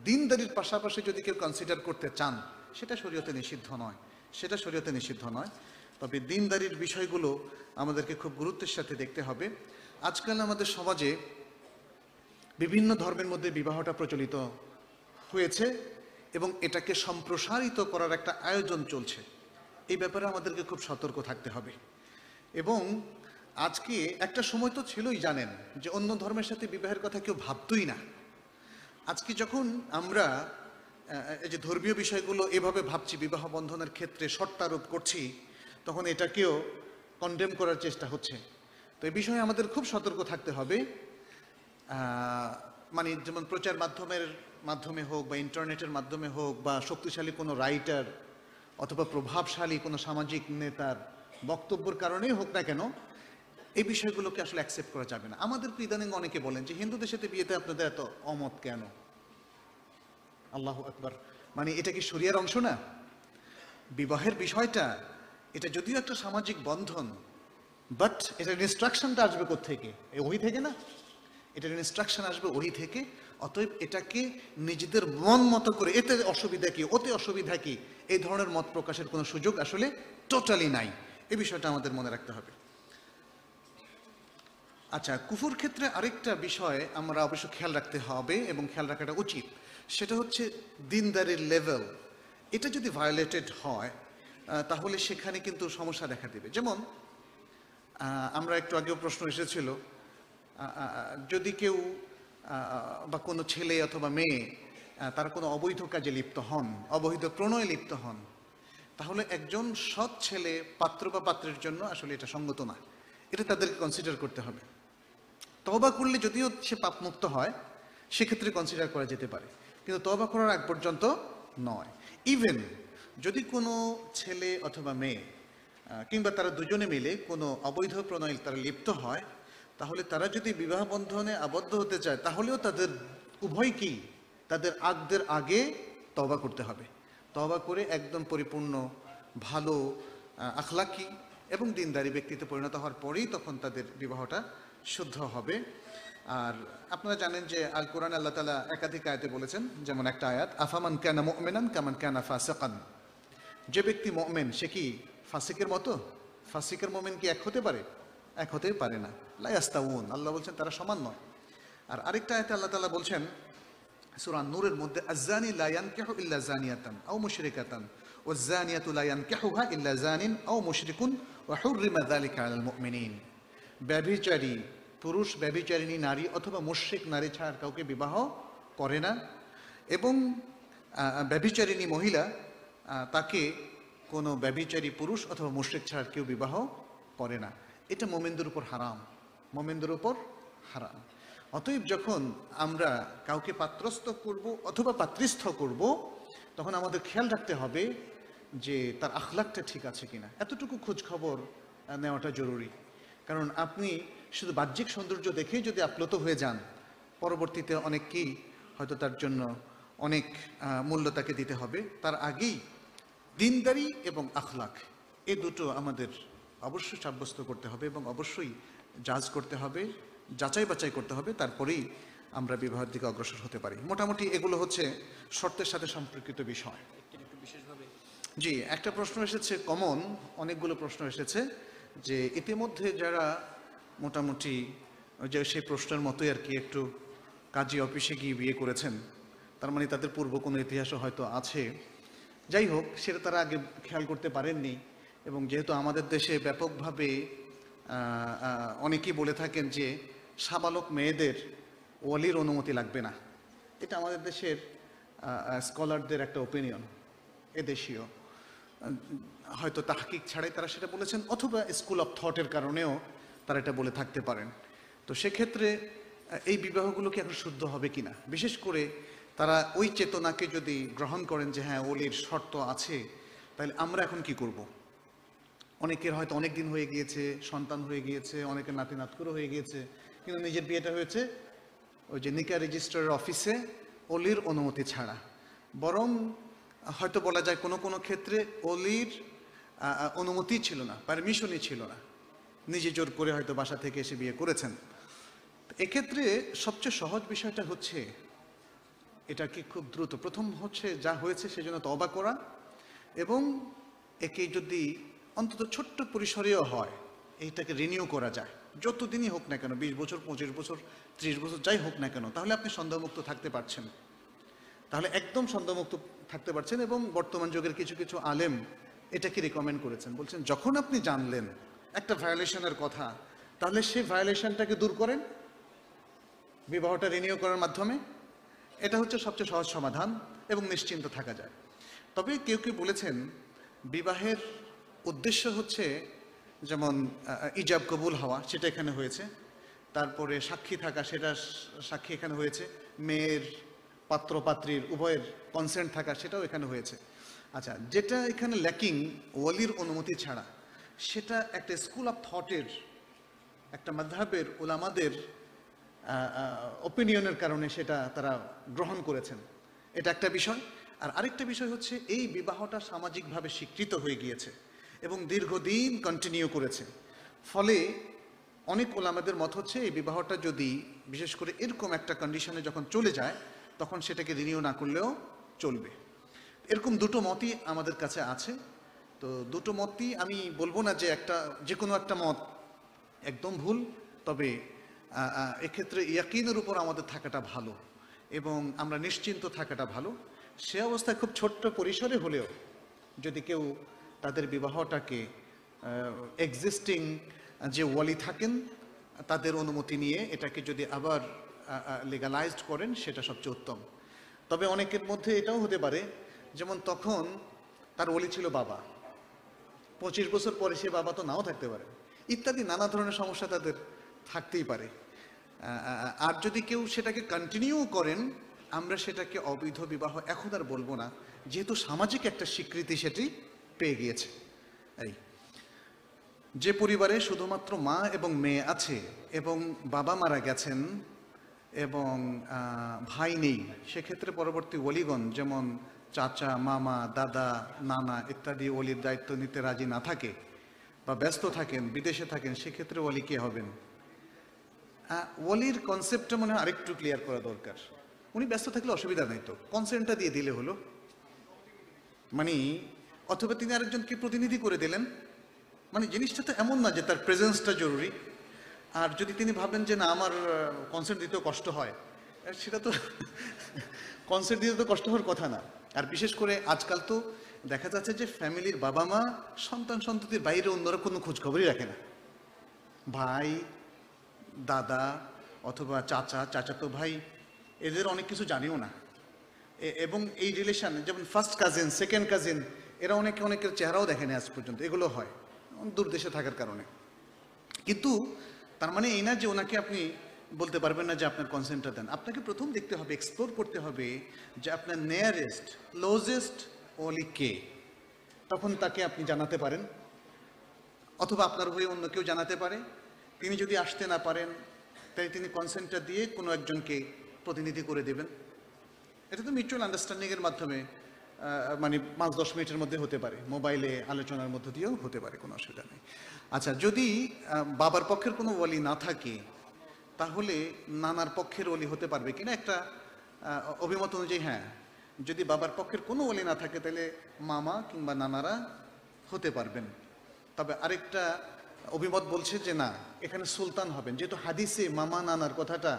দিনদারির পাশাপাশি যদি কেউ কনসিডার করতে চান, সেটা শরীয়তে নিষিদ্ধ নয়। সেটা শরীয়তে নিষিদ্ধ নয়। তবে দিনদারির বিষয়গুলো আমাদেরকে খুব গুরুত্বের সাথে দেখতে হবে। আজকাল আমাদের সমাজে বিভিন্ন ধর্মের মধ্যে বিবাহটা প্রচলিত হয়েছে। এবং এটাকে সম্প্রসারিত করার একটা আয়োজন চলছে। এই ব্যাপারে আমাদেরকে খুব সতর্ক থাকতে হবে। এবং আজকে একটা সময় তো ছিলই, জানেন, যে অন্য ধর্মের সাথে বিবাহের কথা কেউ ভাবতই না। আজকে যখন আমরা এই যে ধর্মীয় বিষয়গুলো এভাবে ভাবছি, বিবাহ বন্ধনের ক্ষেত্রে শর্তারোপ করছি, তখন এটাকেও কন্ডেম করার চেষ্টা হচ্ছে। তো এই বিষয়ে আমাদের খুব সতর্ক থাকতে হবে। মানে যেমন প্রচার মাধ্যমের মাধ্যমে হোক বা ইন্টারনেটের মাধ্যমে হোক বা শক্তিশালী কোনো রাইটার অথবা প্রভাবশালী কোনো সামাজিক নেতার বক্তব্যের কারণেই হোক না কেন, এই বিষয়গুলোকে আসলে অ্যাকসেপ্ট করা যাবে না। আমাদের ইদানিং অনেকে বলেন যে হিন্দুদের সাথে বিয়েতে আপনাদের এত অমত কেন? আল্লাহ আকবার। মানে এটা কি শরিয়ার অংশ না? বিবাহের বিষয়টা, এটা যদিও একটা সামাজিক বন্ধন বাট এটার ইনস্ট্রাকশনটা আসবে থেকে ওই থেকে না? এটার ইনস্ট্রাকশন আসবে ওই থেকে। অতএব এটাকে নিজেদের মন মতো করে, এতে অসুবিধা কি? ওতে অসুবিধা কি? এই ধরনের মত প্রকাশের কোনো সুযোগ আসলে টোটালি নাই। এই বিষয়টা আমাদের মনে রাখতে হবে। আচ্ছা কুফুর ক্ষেত্রে আরেকটা বিষয় আমরা অবশ্য খেয়াল রাখতে হবে এবং খেয়াল রাখাটা উচিত। সেটা হচ্ছে দিনদারির লেভেল এটা যদি ভায়োলেটেড হয় তাহলে সেখানে কিন্তু সমস্যা দেখা দেবে। যেমন আমরা একটু আগেও প্রশ্ন এসেছিল যদি কেউ বা কোনো ছেলে অথবা মেয়ে তারা কোনো অবৈধ কাজে লিপ্ত হন, অবৈধ প্রণয়ে লিপ্ত হন, তাহলে একজন সৎ ছেলে পাত্র বা পাত্রের জন্য আসলে এটা সঙ্গত না। এটা তাদেরকে কনসিডার করতে হবে। তবা করলে যদিও সে পাপমুক্ত হয়, সেক্ষেত্রে কনসিডার করা যেতে পারে। কিন্তু তবা করার আগ পর্যন্ত নয়। ইভেন যদি কোনো ছেলে অথবা মেয়ে কিংবা তারা দুজনে মিলে কোনো অবৈধ প্রণয় তারা লিপ্ত হয় তাহলে তারা যদি বিবাহ বন্ধনে আবদ্ধ হতে চায়, তাহলেও তাদের উভয় উভয়কেই তাদের আগদের আগে তবা করতে হবে। তবা করে একদম পরিপূর্ণ, ভালো আখলাকি এবং দিনদারি ব্যক্তিতে পরিণত হওয়ার পরেই তখন তাদের বিবাহটা শুদ্ধ হবে। আর আপনারা জানেন যে আল কোরআন আল্লাহ তালা একাধিক আয়াতে বলেছেন, যেমন একটা আয়াত, আফামান কানা মুমিনান কামান কানা ফাসিকান। যে ব্যক্তি মুমিন, সে কি ফাসিকের মতো? ফাসিকের মুমিন কি এক হতে পারে? এক হতে পারে না। লাইয়াস্তাউন আল্লাহ বলছেন তারা সমান নয়। আর আরেকটা আয়াতে আল্লাহ তাআলা বলছেন সুরান নূরের মধ্যে আযানি লায়ান কেহ ইল্লা জানিয়াতান আও মুশরিকাতান ও জানিয়াতু লা ইয়ানকিহুহা ইল্লা জানিন আও মুশরিকুন, ওয়া হুররিমা যালিকা আলাল মুমিনিন। ব্যভিচারী, পুরুষ ব্যভিচারিণী, নারী অথবা মুশরিক নারী ছাড়া কাউকে বিবাহ করে না। এবং ব্যভিচারিণী মহিলা তাকে কোনো ব্যভিচারী পুরুষ অথবা মুশরিক ছাড়া কেউ বিবাহ করে না। এটা মোমেনদের উপর হারাম। মোমেনদের উপর হারাম। অতএব যখন আমরা কাউকে পাত্রস্থ করব অথবা পাত্রস্থ করব, তখন আমাদের খেয়াল রাখতে হবে যে তার আখলাকটা ঠিক আছে কিনা। এতটুকু খোঁজ খবর নেওয়াটা জরুরি। কারণ আপনি শুধু বাহ্যিক সৌন্দর্য দেখেই যদি আপ্লুত হয়ে যান, পরবর্তীতে অনেককেই হয়তো তার জন্য অনেক মূল্য তাকে দিতে হবে। তার আগেই দিনদারি এবং আখলাক, এ দুটো আমাদের অবশ্যই সাব্যস্ত করতে হবে এবং অবশ্যই জাজ করতে হবে যাচাই বাছাই করতে হবে তারপরেই আমরা বিবাহের দিকে অগ্রসর হতে পারি। মোটামুটি এগুলো হচ্ছে শর্তের সাথে সম্পর্কিত বিষয়। জি একটা প্রশ্ন এসেছে কমন অনেকগুলো প্রশ্ন এসেছে যে ইতিমধ্যে যারা মোটামুটি যে সেই প্রশ্নের মতোই আর কি একটু কাজী অফিসে গিয়ে বিয়ে করেছেন তার মানে তাদের পূর্ব কোনো ইতিহাসও হয়তো আছে। যাই হোক সেটা তারা আগে খেয়াল করতে পারেননি এবং যেহেতু আমাদের দেশে ব্যাপকভাবে অনেকেই বলে থাকেন যে সাবালক মেয়েদের ওয়ালির অনুমতি লাগবে না। এটা আমাদের দেশের স্কলারদের একটা ওপিনিয়ন এদেশীয় হয়তো তাহকিক ছাড়াই তারা সেটা বলেছেন, অথবা স্কুল অফ থটের কারণেও তারা এটা বলে থাকতে পারেন। তো সেক্ষেত্রে এই বিবাহগুলো কি এখন শুদ্ধ হবে কিনা? বিশেষ করে তারা ওই চেতনাকে যদি গ্রহণ করেন যে হ্যাঁ ওলির শর্ত আছে, তাহলে আমরা এখন কি করব। অনেকের হয়তো অনেক দিন হয়ে গিয়েছে, সন্তান হয়ে গিয়েছে, অনেকের নাতি নাতকুরও হয়ে গিয়েছে, কিন্তু নিজের বিয়েটা হয়েছে ওই যে নিকা রেজিস্ট্রারের অফিসে অলির অনুমতি ছাড়া। বরং হয়তো বলা যায় কোনো কোনো ক্ষেত্রে অলির অনুমতি ছিল না, পারমিশনই ছিল না। নিজে জোর করে হয়তো বাসা থেকে এসে বিয়ে করেছেন। এক্ষেত্রে সবচেয়ে সহজ বিষয়টা হচ্ছে, এটা কি খুব দ্রুত? প্রথম হচ্ছে যা হয়েছে সেজন্য তবা করা এবং একে যদি অন্তত ছোট্ট পরিসরেও হয়। এইটাকে রিনিউ করা যায়। যতদিনই হোক না কেন, বিশ বছর, পঁচিশ বছর, ত্রিশ বছর, যাই হোক না কেন, তাহলে আপনি সন্দেহমুক্ত থাকতে পারছেন। তাহলে একদম সন্দেহমুক্ত থাকতে পারছেন এবং বর্তমান যুগের কিছু কিছু আলেম এটাকে রেকমেন্ড করেছেন। বলছেন, যখন আপনি জানলেন একটা ভায়োলেশনের কথা, তাহলে সেই ভায়োলেশনটাকে দূর করেন। বিবাহটা রিনিউ করার মাধ্যমে। এটা হচ্ছে সবচেয়ে সহজ সমাধান এবং নিশ্চিন্ত থাকা যায়। তবে কেউ কেউ বলেছেন, বিবাহের উদ্দেশ্য হচ্ছে যেমন ইজাব কবুল হওয়া, সেটা এখানে হয়েছে। তারপরে সাক্ষী থাকা, সেটা সাক্ষী এখানে হয়েছে। মেয়ের পাত্র পাত্রীর উভয়ের কনসেন্ট থাকা, সেটাও এখানে হয়েছে। আচ্ছা যেটা এখানে ল্যাকিং ওয়ালির অনুমতি ছাড়া, সেটা একটা স্কুল অফ থটের একটা মাধাবের ওলামাদের ওপিনিয়নের কারণে সেটা তারা গ্রহণ করেছেন। এটা একটা বিষয়। আর আরেকটা বিষয় হচ্ছে, এই বিবাহটা সামাজিকভাবে স্বীকৃত হয়ে গিয়েছে। এবং দীর্ঘদিন কন্টিনিউ করেছে। ফলে অনেক ওলামাদের মত হচ্ছে, এই বিবাহটা যদি বিশেষ করে এরকম একটা কন্ডিশনে যখন চলে যায়, তখন সেটাকে রিনিউ না করলেও চলবে। এরকম দুটো মতই আমাদের কাছে আছে। তো দুটো মতই আমি বলব না যে একটা যে কোনো একটা মত একদম ভুল, তবে এক্ষেত্রে ইয়াকিনের উপর আমাদের থাকাটা ভালো এবং আমরা নিশ্চিন্ত থাকাটা ভালো। সে অবস্থায় খুব ছোট্ট পরিসরে হলেও যদি কেউ তাদের বিবাহটাকে এক্সিস্টিং যে ওয়ালি থাকেন, তাদের অনুমতি নিয়ে এটাকে যদি আবার লিগালাইজড করেন, সেটা সবচেয়ে উত্তম। তবে অনেকের মধ্যে এটাও হতে পারে, যেমন তখন তার ওলি ছিল বাবা। পঁচিশ বছর পরে সে বাবা তো নাও থাকতে পারে। ইত্যাদি নানা ধরনের সমস্যা তাদের থাকতেই পারে। আর যদি কেউ সেটাকে কন্টিনিউ করেন, আমরা সেটাকে অবৈধ বিবাহ এখন আর বলব না। যেহেতু সামাজিক একটা স্বীকৃতি সেটি পেয়ে গিয়েছে। এই, যে পরিবারে শুধুমাত্র মা এবং মেয়ে আছে এবং বাবা মারা গেছেন এবং ভাই নেই, সেক্ষেত্রে পরবর্তী অলিগণ যেমন চাচা, মামা, দাদা, নানা ইত্যাদি অলির দায়িত্ব নিতে রাজি না থাকে বা ব্যস্ত থাকেন, বিদেশে থাকেন, সেক্ষেত্রে অলি কে হবেন? অলির কনসেপ্টটা মনে হয় আরেকটু ক্লিয়ার করা দরকার। উনি ব্যস্ত থাকলে অসুবিধা নেই তো। কনসেন্টটা দিয়ে দিলে হলো। মানে অথবা তিনি আরেকজনকে প্রতিনিধি করে দিলেন। মানে জিনিসটা তো এমন না যে তার প্রেজেন্সটা জরুরি। আর যদি তিনি ভাবেন যে না, আমার কনসেন্ট দিতেও কষ্ট হয় সেটা তো কনসেন্ট দিতে তো কষ্ট হওয়ার কথা না। আর বিশেষ করে আজকাল তো দেখা যাচ্ছে যে ফ্যামিলির বাবা মা সন্তান সন্ততির বাইরে অন্যরা কোনো খোঁজখবরই রাখে না। ভাই, দাদা, অথবা চাচা, চাচাতো ভাই, এদের অনেক কিছু জানিও না। এবং এই রিলেশন যেমন ফার্স্ট কাজিন সেকেন্ড কাজিন এরা অনেকে অনেকের চেহারাও দেখেনি আজ পর্যন্ত, এগুলো হয় দূর দেশে থাকার কারণে। কিন্তু তার মানে এই না যে ওনাকে আপনি বলতে পারবেন না যে আপনার কনসেন্টটা দেন। আপনাকে প্রথম দেখতে হবে এক্সপ্লোর করতে হবে যে আপনার নেয়ারেস্ট ক্লোজেস্ট অলি কে। তখন তাকে আপনি জানাতে পারেন, অথবা আপনার হয়ে অন্য কেউ জানাতে পারে। তিনি যদি আসতে না পারেন তাই তিনি কনসেন্টটা দিয়ে কোনো একজনকে প্রতিনিধি করে দেবেন। এটা তো মিউচুয়াল আন্ডারস্ট্যান্ডিংয়ের মাধ্যমে মানে পাঁচ, দশ মিনিটের মধ্যে হতে পারে। মোবাইলে আলোচনার মধ্য দিয়েও হতে পারে, কোনো অসুবিধা নেই। আচ্ছা যদি বাবার পক্ষের কোনো ওয়ালি না থাকে, তাহলে নানার পক্ষের ওলি হতে পারবে কিনা? একটা অভিমত অনুযায়ী হ্যাঁ। যদি বাবার পক্ষের কোনো ওলি না থাকে, তাহলে মামা কিংবা নানারা হতে পারবেন। তবে আরেকটা অভিমত বলছে যে না, এখানে সুলতান হবেন। যেহেতু হাদিসে মামা, নানার কথাটা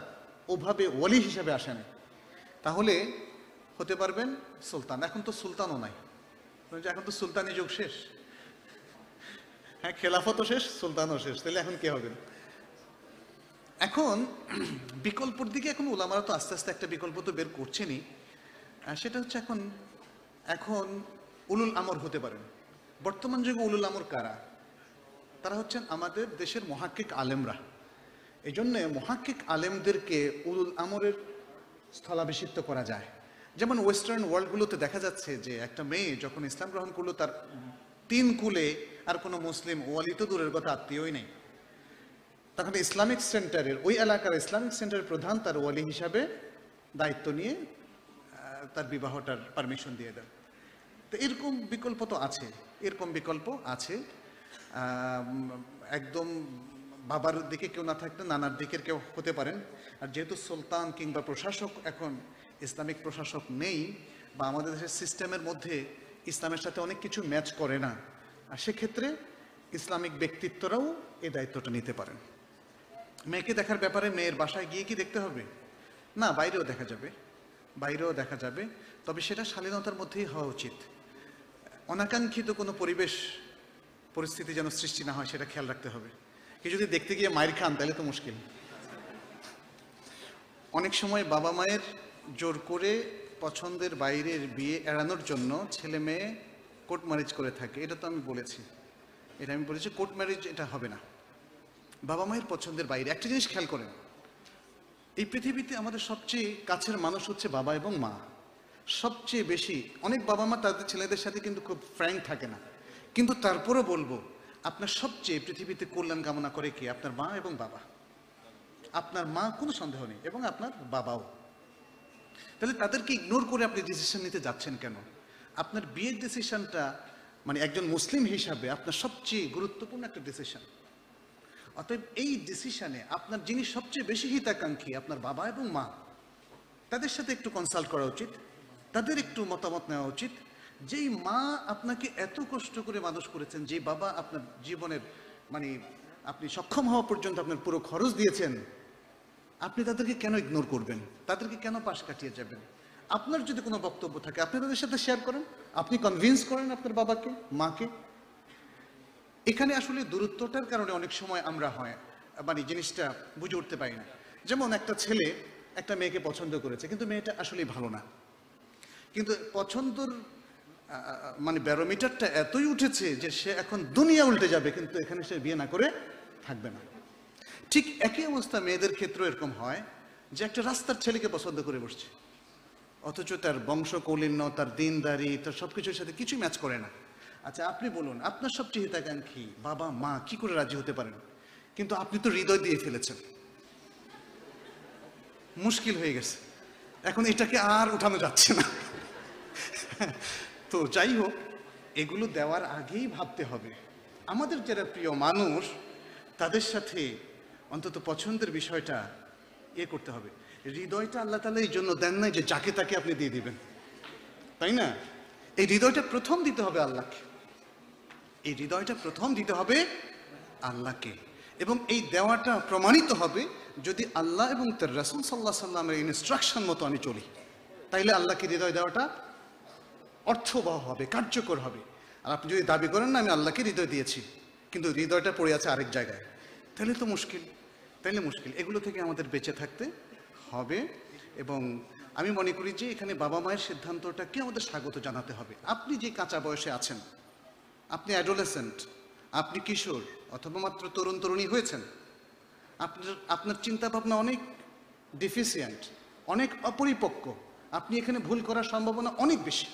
ওভাবে ওয়ালি হিসাবে আসে না, তাহলে হতে পারবেন সুলতান। এখন তো সুলতানও নাই। এখন তো সুলতানি যুগ শেষ। হ্যাঁ খেলাফতও শেষ, সুলতানও শেষ। তাহলে এখন কে হবেন? এখন বিকল্পর দিকে এখন ওলামারা তো আস্তে আস্তে একটা বিকল্প তো বের করছেনই। আর সেটা হচ্ছে এখন এখন উলুল আমর হতে পারেন। বর্তমান যুগে উলুল আমর কারা? তারা হচ্ছেন আমাদের দেশের মহাক্কিক আলেমরা। এই জন্যে মহাক্কিক আলেমদেরকে উলুল আমরের স্থলাভিষিক্ত করা যায়। যেমন ওয়েস্টার্ন ওয়ার্ল্ডগুলোতে দেখা যাচ্ছে যে একটা মেয়ে যখন ইসলাম গ্রহণ করল, তার তিন কুলে আর কোনো মুসলিম ওয়ালি তো দূরের কথা, আত্মীয়ই নেই। তখন ইসলামিক সেন্টারের, ওই এলাকার ইসলামিক সেন্টারের প্রধান তার ওয়ালি হিসাবে দায়িত্ব নিয়ে তার বিবাহটার পারমিশন দিয়ে দেন। তো এরকম বিকল্প তো আছে, এরকম বিকল্প আছে। একদম বাবার দিকে কেউ না থাকলে নানার দিকের কেউ হতে পারেন। আর যেহেতু সুলতান কিংবা প্রশাসক এখন ইসলামিক প্রশাসক নেই বা আমাদের দেশের সিস্টেমের মধ্যে ইসলামের সাথে অনেক কিছু ম্যাচ করে না, আর সেক্ষেত্রে ইসলামিক ব্যক্তিত্বরাও এই দায়িত্বটা নিতে পারেন। মেয়েকে দেখার ব্যাপারে মেয়ের বাসায় গিয়ে কি দেখতে হবে? না, বাইরেও দেখা যাবে, বাইরেও দেখা যাবে, তবে সেটা শালীনতার মধ্যেই হওয়া উচিত। অনাকাঙ্ক্ষিত কোনো পরিবেশ, পরিস্থিতি যেন সৃষ্টি না হয়, সেটা খেয়াল রাখতে হবে। কে যদি দেখতে গিয়ে মায়ের খান, তাহলে তো মুশকিল। অনেক সময় বাবা মায়ের জোর করে পছন্দের বাইরের বিয়ে এড়ানোর জন্য ছেলে মেয়ে কোর্ট ম্যারেজ করে থাকে, এটা তো আমি বলেছি। এটা আমি বলেছি, কোর্ট ম্যারেজ এটা হবে না। বাবা মায়ের পছন্দের বাইরে, একটা জিনিস খেয়াল করেন, এই পৃথিবীতে আমাদের সবচেয়ে কাছের মানুষ হচ্ছে বাবা এবং মা। সবচেয়ে বেশি, অনেক বাবা মা তাদের ছেলেদের সাথে কিন্তু খুব ফ্র্যাঙ্ক থাকে না। কিন্তু তারপরও বলব, আপনার সবচেয়ে পৃথিবীতে কল্যাণ কামনা করে কি? আপনার মা এবং বাবা। আপনার মা কোনো সন্দেহ নেই, এবং আপনার বাবাও। তাহলে তাদেরকে ইগনোর করে আপনি ডিসিশন নিতে যাচ্ছেন কেন? আপনার বিয়ের ডিসিশনটা মানে একজন মুসলিম হিসাবে আপনার সবচেয়ে গুরুত্বপূর্ণ একটা ডিসিশন অতএব এই ডিসিশনে আপনার যিনি সবচেয়ে বেশি হিতাকাঙ্ক্ষী, আপনার বাবা এবং মা, তাদের সাথে একটু কনসাল্ট করা উচিত, তাদের একটু মতামত নেওয়া উচিত। যেই মা আপনাকে এত কষ্ট করে মানুষ করেছেন যে বাবা আপনার জীবনের মানে আপনি সক্ষম হওয়া পর্যন্ত আপনার পুরো খরচ দিয়েছেন আপনি তাদেরকে কেন ইগনোর করবেন? তাদেরকে কেন পাশ কাটিয়ে যাবেন? আপনার যদি কোনো বক্তব্য থাকে, আপনি তাদের সাথে শেয়ার করেন। আপনি কনভিন্স করেন আপনার বাবাকে, মাকে। এখানে আসলে দূরত্বটার কারণে অনেক সময় আমরা হয় মানে জিনিসটা বুঝে উঠতে পারি না। যেমন একটা ছেলে একটা মেয়েকে পছন্দ করেছে, কিন্তু মেয়েটা আসলে ভালো না। কিন্তু পছন্দর মানে ব্যারোমিটারটা এতই উঠেছে যে সে এখন দুনিয়া উল্টে যাবে, কিন্তু এখানে সে বিয়ে না করে থাকবে না। ঠিক একই অবস্থা মেয়েদের ক্ষেত্রে এরকম হয় যে একটা রাস্তার ছেলেকে পছন্দ করে বসছে। অথচ তার বংশ কৌলিন্য তার দিনদারি, তার সব কিছুর সাথে কিছুই ম্যাচ করে না। আচ্ছা আপনি বলুন, আপনার সবচেয়ে হিতাকাঙ্ক্ষী বাবা, মা কি করে রাজি হতে পারেন? কিন্তু আপনি তো হৃদয় দিয়ে ফেলেছেন। মুশকিল হয়ে গেছে। এখন এটাকে আর উঠানো যাচ্ছে না। তো যাই হোক, এগুলো দেওয়ার আগেই ভাবতে হবে। আমাদের যারা প্রিয় মানুষ, তাদের সাথে অন্তত পছন্দের বিষয়টা ইয়ে করতে হবে। হৃদয়টা আল্লাহ তালা এই জন্য দেন নাই যে যাকে তাকে আপনি দিয়ে দিবেন। তাই না? এই হৃদয়টা প্রথম দিতে হবে আল্লাহকে। এই হৃদয়টা প্রথম দিতে হবে আল্লাহকে। এবং এই দেওয়াটা প্রমাণিত হবে যদি আল্লাহ এবং তার রাসুল সাল্লাহ সাল্লামের ইনস্ট্রাকশন মতো আমি চলি। তাইলে আল্লাহকে হৃদয় দেওয়াটা অর্থবহ হবে, কার্যকর হবে। আর আপনি যদি দাবি করেন না, আমি আল্লাহকে হৃদয় দিয়েছি, কিন্তু হৃদয়টা পড়ে আছে আরেক জায়গায়, তাহলে তো মুশকিল। তাহলে মুশকিল। এগুলো থেকে আমাদের বেঁচে থাকতে হবে এবং আমি মনে করি যে এখানে বাবা মায়ের সিদ্ধান্তটাকে আমাদের স্বাগত জানাতে হবে। আপনি যে কাঁচা বয়সে আছেন, আপনি অ্যাডোলেসেন্ট আপনি কিশোর অথবা মাত্র তরুণ তরুণী হয়েছেন, আপনার আপনার চিন্তা ভাবনা অনেক ডিফিসিয়েন্ট অনেক অপরিপক্ক, আপনি এখানে ভুল করার সম্ভাবনা অনেক বেশি।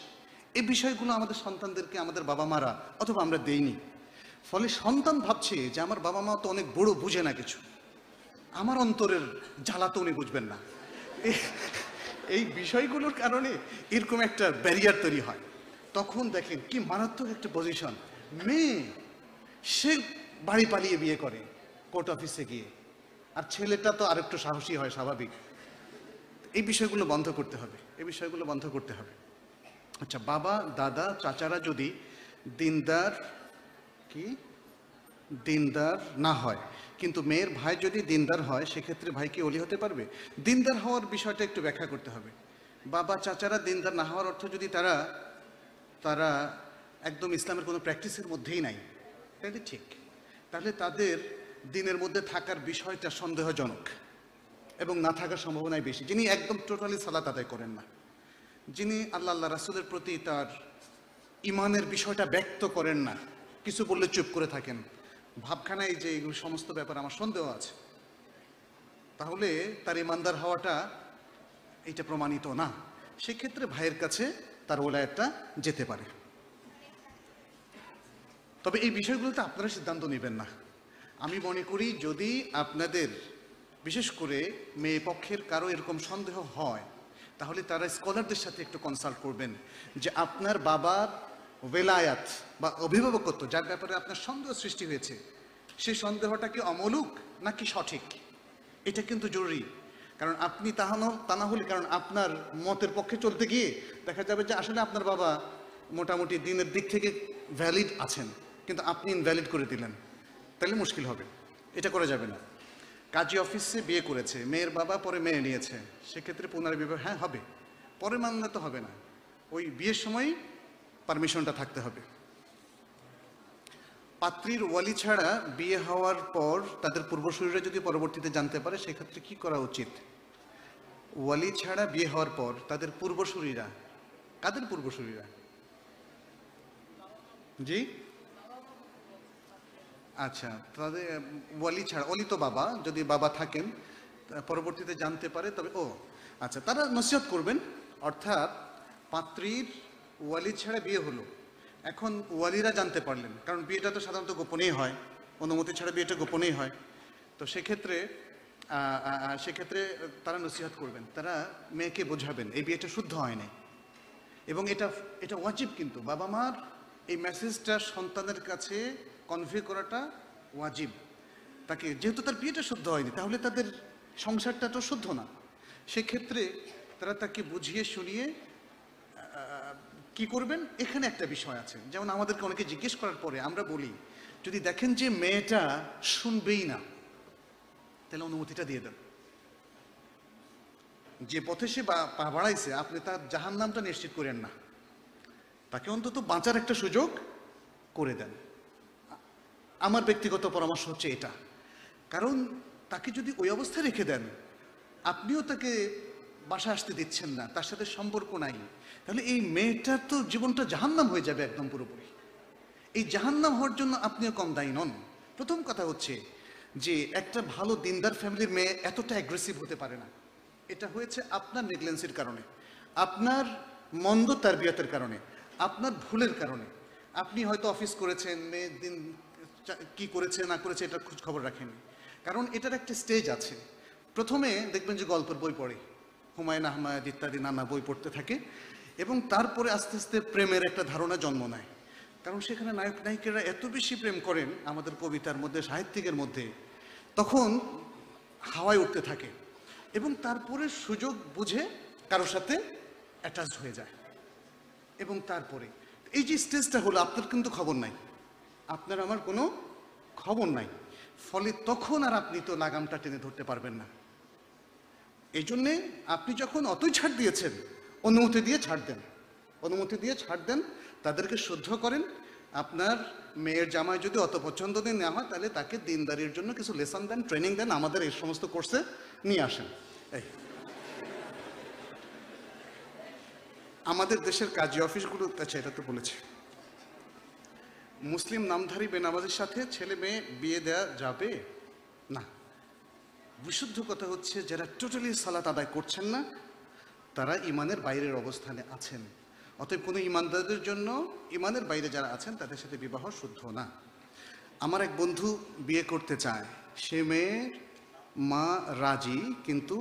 এই বিষয়গুলো আমাদের সন্তানদেরকে, আমাদের বাবা মারা অথবা আমরা দেইনি। ফলে সন্তান ভাবছে যে আমার বাবা মা তো অনেক বড়, বুঝে না কিছু। আমার অন্তরের জ্বালা তো উনি বুঝবেন না। এই বিষয়গুলোর কারণে এরকম একটা ব্যারিয়ার তৈরি হয়। তখন দেখেন কি মারাত্মক একটা পজিশন মেয়ে, সে বাড়ি পালিয়ে বিয়ে করে কোর্ট অফিসে গিয়ে। আর ছেলেটা তো আরেকটু সাহসী হয়, স্বাভাবিক। এই বিষয়গুলো বন্ধ করতে হবে, এই বিষয়গুলো বন্ধ করতে হবে। আচ্ছা বাবা, দাদা, চাচারা যদি দিনদার, কি? দিনদার না হয় কিন্তু মেয়ের ভাই যদি দিনদার হয়, সেক্ষেত্রে ভাই কি অলি হতে পারবে? দিনদার হওয়ার বিষয়টা একটু ব্যাখ্যা করতে হবে। বাবা, চাচারা দিনদার না হওয়ার অর্থ যদি তারা তারা একদম ইসলামের কোনো প্র্যাকটিসের মধ্যেই নাই, তাহলে ঠিক। তাহলে তাদের দিনের মধ্যে থাকার বিষয়টা সন্দেহজনক এবং না থাকার সম্ভাবনাই বেশি। যিনি একদম টোটালি সালাত আদায় করেন না, যিনি আল্লাহ আল্লাহ রাসুলের প্রতি তার ইমানের বিষয়টা ব্যক্ত করেন না, কিছু বললে চুপ করে থাকেন। ভাবখানায় যে এগুলো সমস্ত ব্যাপার আমার সন্দেহ আছে। তাহলে তার ইমানদার হওয়াটা এটা প্রমাণিত না। সেক্ষেত্রে ভাইয়ের কাছে তার ওলায়তটা যেতে পারে। তবে এই বিষয়গুলোতে আপনারা সিদ্ধান্ত নেবেন না। আমি মনে করি যদি আপনাদের, বিশেষ করে মেয়ে পক্ষের কারও এরকম সন্দেহ হয়, তাহলে তারা স্কলারদের সাথে একটু কনসাল্ট করবেন যে আপনার বাবার ওয়েলায়াত বা অভিভাবকত্ব, যার ব্যাপারে আপনার সন্দেহ সৃষ্টি হয়েছে, সেই সন্দেহটা কি অমলুক নাকি সঠিক? এটা কিন্তু জরুরি। কারণ আপনি তাহানো তা না হলে, কারণ আপনার মতের পক্ষে চলতে গিয়ে দেখা যাবে যে আসলে আপনার বাবা মোটামুটি দিনের দিক থেকে ভ্যালিড আছেন, কিন্তু আপনি ইনভ্যালিড করে দিলেন। তাহলে মুশকিল হবে। এটা করা যাবে না। কাজী অফিসে বিয়ে করেছে, মেয়ের বাবা পরে মেয়ে নিয়েছে। সেক্ষেত্রে পুনর্বিবাহ হ্যাঁ হবে। পরে মানলে তো হবে না। ওই বিয়ের সময় পারমিশনটা থাকতে হবে। পাত্রীর ওয়ালি ছাড়া বিয়ে হওয়ার পর তাদের পূর্বসূরীরা যদি পরবর্তীতে জানতে পারে, সেক্ষেত্রে কি করা উচিত? ওয়ালি ছাড়া বিয়ে হওয়ার পর তাদের পূর্বশরীরা, কাদের পূর্বশরীরা? জি? আচ্ছা তাদের, ওয়ালি ছাড়া অলি তো বাবা, যদি বাবা থাকেন পরবর্তীতে জানতে পারে, তবে, ও আচ্ছা তারা নসিহত করবেন, অর্থাৎ পাত্রীর ওয়ালি ছাড়া বিয়ে হলো। এখন ওয়ালিরা জানতে পারলেন, কারণ বিয়েটা তো সাধারণত গোপনেই হয়, অনুমতি ছাড়া বিয়েটা গোপনেই হয়। তো সেক্ষেত্রে সেক্ষেত্রে তারা নসিহত করবেন, তারা মেয়েকে বোঝাবেন, এই বিয়েটা শুদ্ধ হয়নি এবং এটা এটা ওয়াজিব কিন্তু, বাবা মার এই মেসেজটা সন্তানের কাছে কনভে করাটা ওয়াজিব। তাকে, যেহেতু তার বিয়েটা শুদ্ধ হয়নি, তাহলে তাদের সংসারটা তো শুদ্ধ না। সেক্ষেত্রে তারা তাকে বুঝিয়ে শুনিয়ে কি করবেন? এখানে একটা বিষয় আছে। যেমন আমাদেরকে অনেকে জিজ্ঞেস করার পরে আমরা বলি, যদি দেখেন যে মেয়েটা শুনবেই না, তাহলে অনুমতিটা দিয়ে দেন। যে পথে সে পা বাড়াইছে, আপনি তার জাহান নামটা নিশ্চিত করেন না। তাকে অন্তত বাঁচার একটা সুযোগ করে দেন। আমার ব্যক্তিগত পরামর্শ হচ্ছে এটা। কারণ তাকে যদি ওই অবস্থায় রেখে দেন, আপনিও তাকে বাসা আসতে দিচ্ছেন না, তার সাথে সম্পর্ক নাই। তাহলে এই মেয়েটার তো জীবনটা জাহান্নাম হয়ে যাবে একদম পুরোপুরি। এই জাহান্নাম হওয়ার জন্য আপনিও কম দায়ী নন। প্রথম কথা হচ্ছে যে একটা ভালো দিনদার ফ্যামিলির মেয়ে এতটা অ্যাগ্রেসিভ হতে পারে না। এটা হয়েছে আপনার নেগলেন্সির কারণে, আপনার মন্দ তারবিয়তের কারণে, আপনার ভুলের কারণে। আপনি হয়তো অফিস করেছেন মেয়ে দিন কি করেছে, না করেছে, এটা খোঁজ খবর রাখেননি। কারণ এটার একটা স্টেজ আছে। প্রথমে দেখবেন যে গল্পের বই পড়ে। হুমায়ুন আহমেদ ইত্যাদি নানা বই পড়তে থাকে। এবং তারপরে আস্তে আস্তে প্রেমের একটা ধারণা জন্ম নেয়। কারণ সেখানে নায়ক, নায়িকারা এত বেশি প্রেম করেন আমাদের কবিতার মধ্যে, সাহিত্যিকের মধ্যে, তখন হাওয়ায় উঠতে থাকে এবং তারপরে সুযোগ বুঝে কারোর সাথে অ্যাটাচ হয়ে যায়। এবং তারপরে, এই যে স্টেজটা হলো, আপনার কিন্তু খবর নাই। আপনার আমার কোনো খবর নাই। ফলে তখন আর আপনি তো লাগামটা টেনে ধরতে পারবেন না। এই জন্যে আপনি যখন অতই ছাড় দিয়েছেন অনুমতি দিয়ে ছাড় দেন। অনুমতি দিয়ে ছাড় দেন, তাদেরকে শুদ্ধ করেন। আপনার মেয়ের জামাই যদি অত পছন্দ দিয়ে নেওয়া হয়, তাহলে তাকে দিনদারির জন্য কিছু লেসন দেন ট্রেনিং দেন, আমাদের এই সমস্ত কোর্সে নিয়ে আসেন। এই। আমাদের দেশের কাজী অফিসগুলো আচ্ছা এটা তো বলেছে। মুসলিম নামধারী বেনামাজের সাথে ছেলে মেয়ে বিয়ে দেওয়া যাবে? না। বিশুদ্ধ কথা হচ্ছে, যারা টোটালি সালাত আদায় করছেন না তারা ইমানের বাইরের অবস্থানে আছেন। অতএব কোনো ইমানদারদের জন্য ইমানের বাইরে যারা আছেন, তাদের সাথে বিবাহ শুদ্ধ না। আমার এক বন্ধু বিয়ে করতে চায়। সে মেয়ের মা রাজি, কিন্তু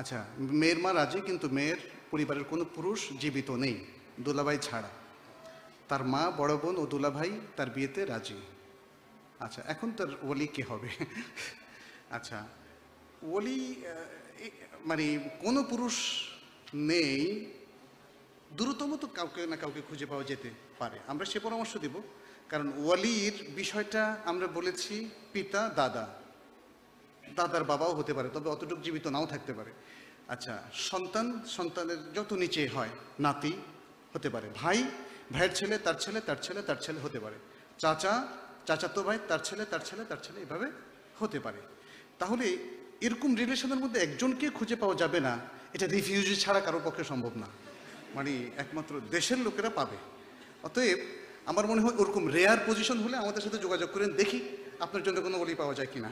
আচ্ছা মেয়ের মা রাজি, কিন্তু মেয়ের পরিবারের কোনো পুরুষ জীবিত নেই, দুলাভাই ছাড়া। তার মা, বড় বোন ও দুলাভাই তার বিয়েতে রাজি। আচ্ছা এখন তার ওলি কে হবে? আচ্ছা ওলি মানে কোনো পুরুষ নেই, দ্রুততম তো কাউকে না কাউকে খুঁজে পাওয়া যেতে পারে। আমরা সে পরামর্শ দিব। কারণ ওয়ালির বিষয়টা আমরা বলেছি পিতা, দাদা। দাদার বাবাও হতে পারে, তবে অতটুকু জীবিত নাও থাকতে পারে। আচ্ছা সন্তান, সন্তানের যত নিচে হয়, নাতি হতে পারে। ভাই, ভাইয়ের ছেলে, তার ছেলে তার ছেলে তার ছেলে হতে পারে। চাচা, চাচাতো ভাই, তার ছেলে তার ছেলে তার ছেলে, এভাবে হতে পারে। তাহলে এরকম রিলেশনের মধ্যে একজনকে খুঁজে পাওয়া যাবে না, এটা রিফিউজি ছাড়া কারোর পক্ষে সম্ভব না। মানে একমাত্র দেশের লোকেরা পাবে। অতএব আমার মনে হয় ওরকম রেয়ার পজিশন হলে আমাদের সাথে যোগাযোগ করেন, দেখি আপনার জন্য কোনো ওলি পাওয়া যায় কিনা।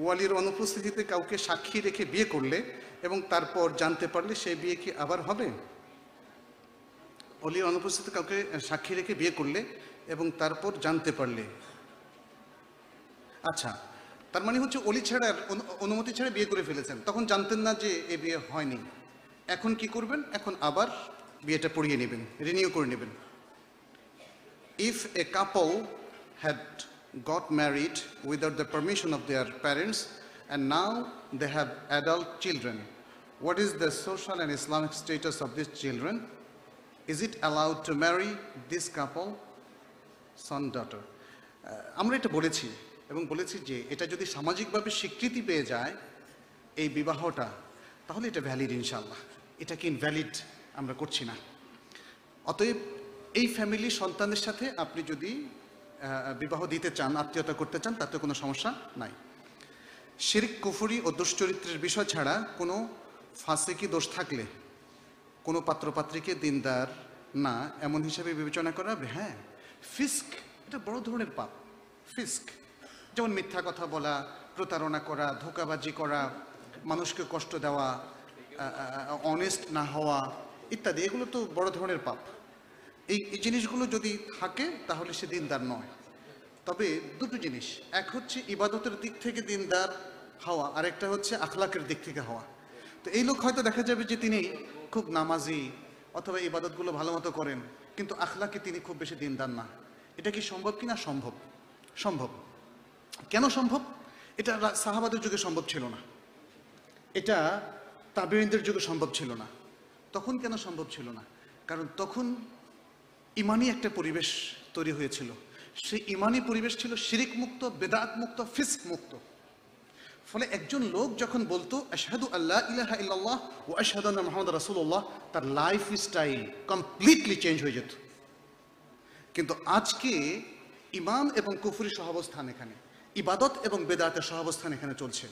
ওয়ালির অনুপস্থিতিতে কাউকে সাক্ষী রেখে বিয়ে করলে এবং তারপর জানতে পারলে সে বিয়ে কি আবার হবে? অলির অনুপস্থিতিতে কাউকে সাক্ষী রেখে বিয়ে করলে এবং তারপর জানতে পারলে। আচ্ছা তার মানে হচ্ছে অলি ছাড়ার অনুমতি ছাড়া বিয়ে করে ফেলেছেন। তখন জানতেন না যে এ বিয়ে হয়নি। এখন কি করবেন? এখন আবার বিয়েটা পড়িয়ে নেবেন রিনিউ করে নেবেন। If a couple had got married without the permission of their parents and now they have adult children what is the social and Islamic status of this children is it allowed to marry this couple son daughter আমরা এটা বলেছি। এবং বলেছি যে এটা যদি সামাজিকভাবে স্বীকৃতি পেয়ে যায় এই বিবাহটা, তাহলে এটা ভ্যালিড ইনশাল্লাহ এটাকে ইনভ্যালিড আমরা করছি না। অতএব এই ফ্যামিলি সন্তানের সাথে আপনি যদি বিবাহ দিতে চান, আত্মীয়তা করতে চান, তাতে কোনো সমস্যা নাই। শিরিক, কুফুরি ও দুশ্চরিত্রের বিষয় ছাড়া কোনো ফাঁসিকি দোষ থাকলে, কোনো পাত্রপাত্রীকে দিনদার না, এমন হিসাবে বিবেচনা করা হ্যাঁ ফিস্ক, এটা বড় ধরনের পাপ। ফিস্ক। যেমন মিথ্যা কথা বলা, প্রতারণা করা, ধোকাবাজি করা, মানুষকে কষ্ট দেওয়া অনেস্ট না হওয়া ইত্যাদি, এগুলো তো বড় ধরনের পাপ। এই এই জিনিসগুলো যদি থাকে, তাহলে সে দিনদার নয়। তবে দুটো জিনিস, এক হচ্ছে ইবাদতের দিক থেকে দিনদার হওয়া, আরেকটা হচ্ছে আখলাকের দিক থেকে হওয়া। তো এই লোক হয়তো দেখা যাবে যে তিনি খুব নামাজি অথবা ইবাদতগুলো ভালো মতো করেন, কিন্তু আখলাকে তিনি খুব বেশি দিনদার না। এটা কি সম্ভব কি না সম্ভব। সম্ভব। কেন সম্ভব? এটা সাহাবাদের যুগে সম্ভব ছিল না। এটা তাবেইনদের যুগে সম্ভব ছিল না। তখন কেন সম্ভব ছিল না? কারণ তখন ইমানি একটা পরিবেশ তৈরি হয়েছিল। সেই ইমানি পরিবেশ ছিল শিরিক মুক্ত, বেদাত মুক্ত, ফিস্ক মুক্ত। ফলে একজন লোক যখন বলতো, আশহাদু আল্লাহ ইলাহা ইল্লাল্লাহ ও আশহাদু আন্না মুহাম্মদ রাসূলুল্লাহ, তার লাইফ স্টাইল কমপ্লিটলি চেঞ্জ হয়ে যেত। কিন্তু আজকে ইমান এবং কুফরি সহাবস্থান এখানে। ইবাদত এবং বেদাতের সহাবস্থান এখানে চলছে।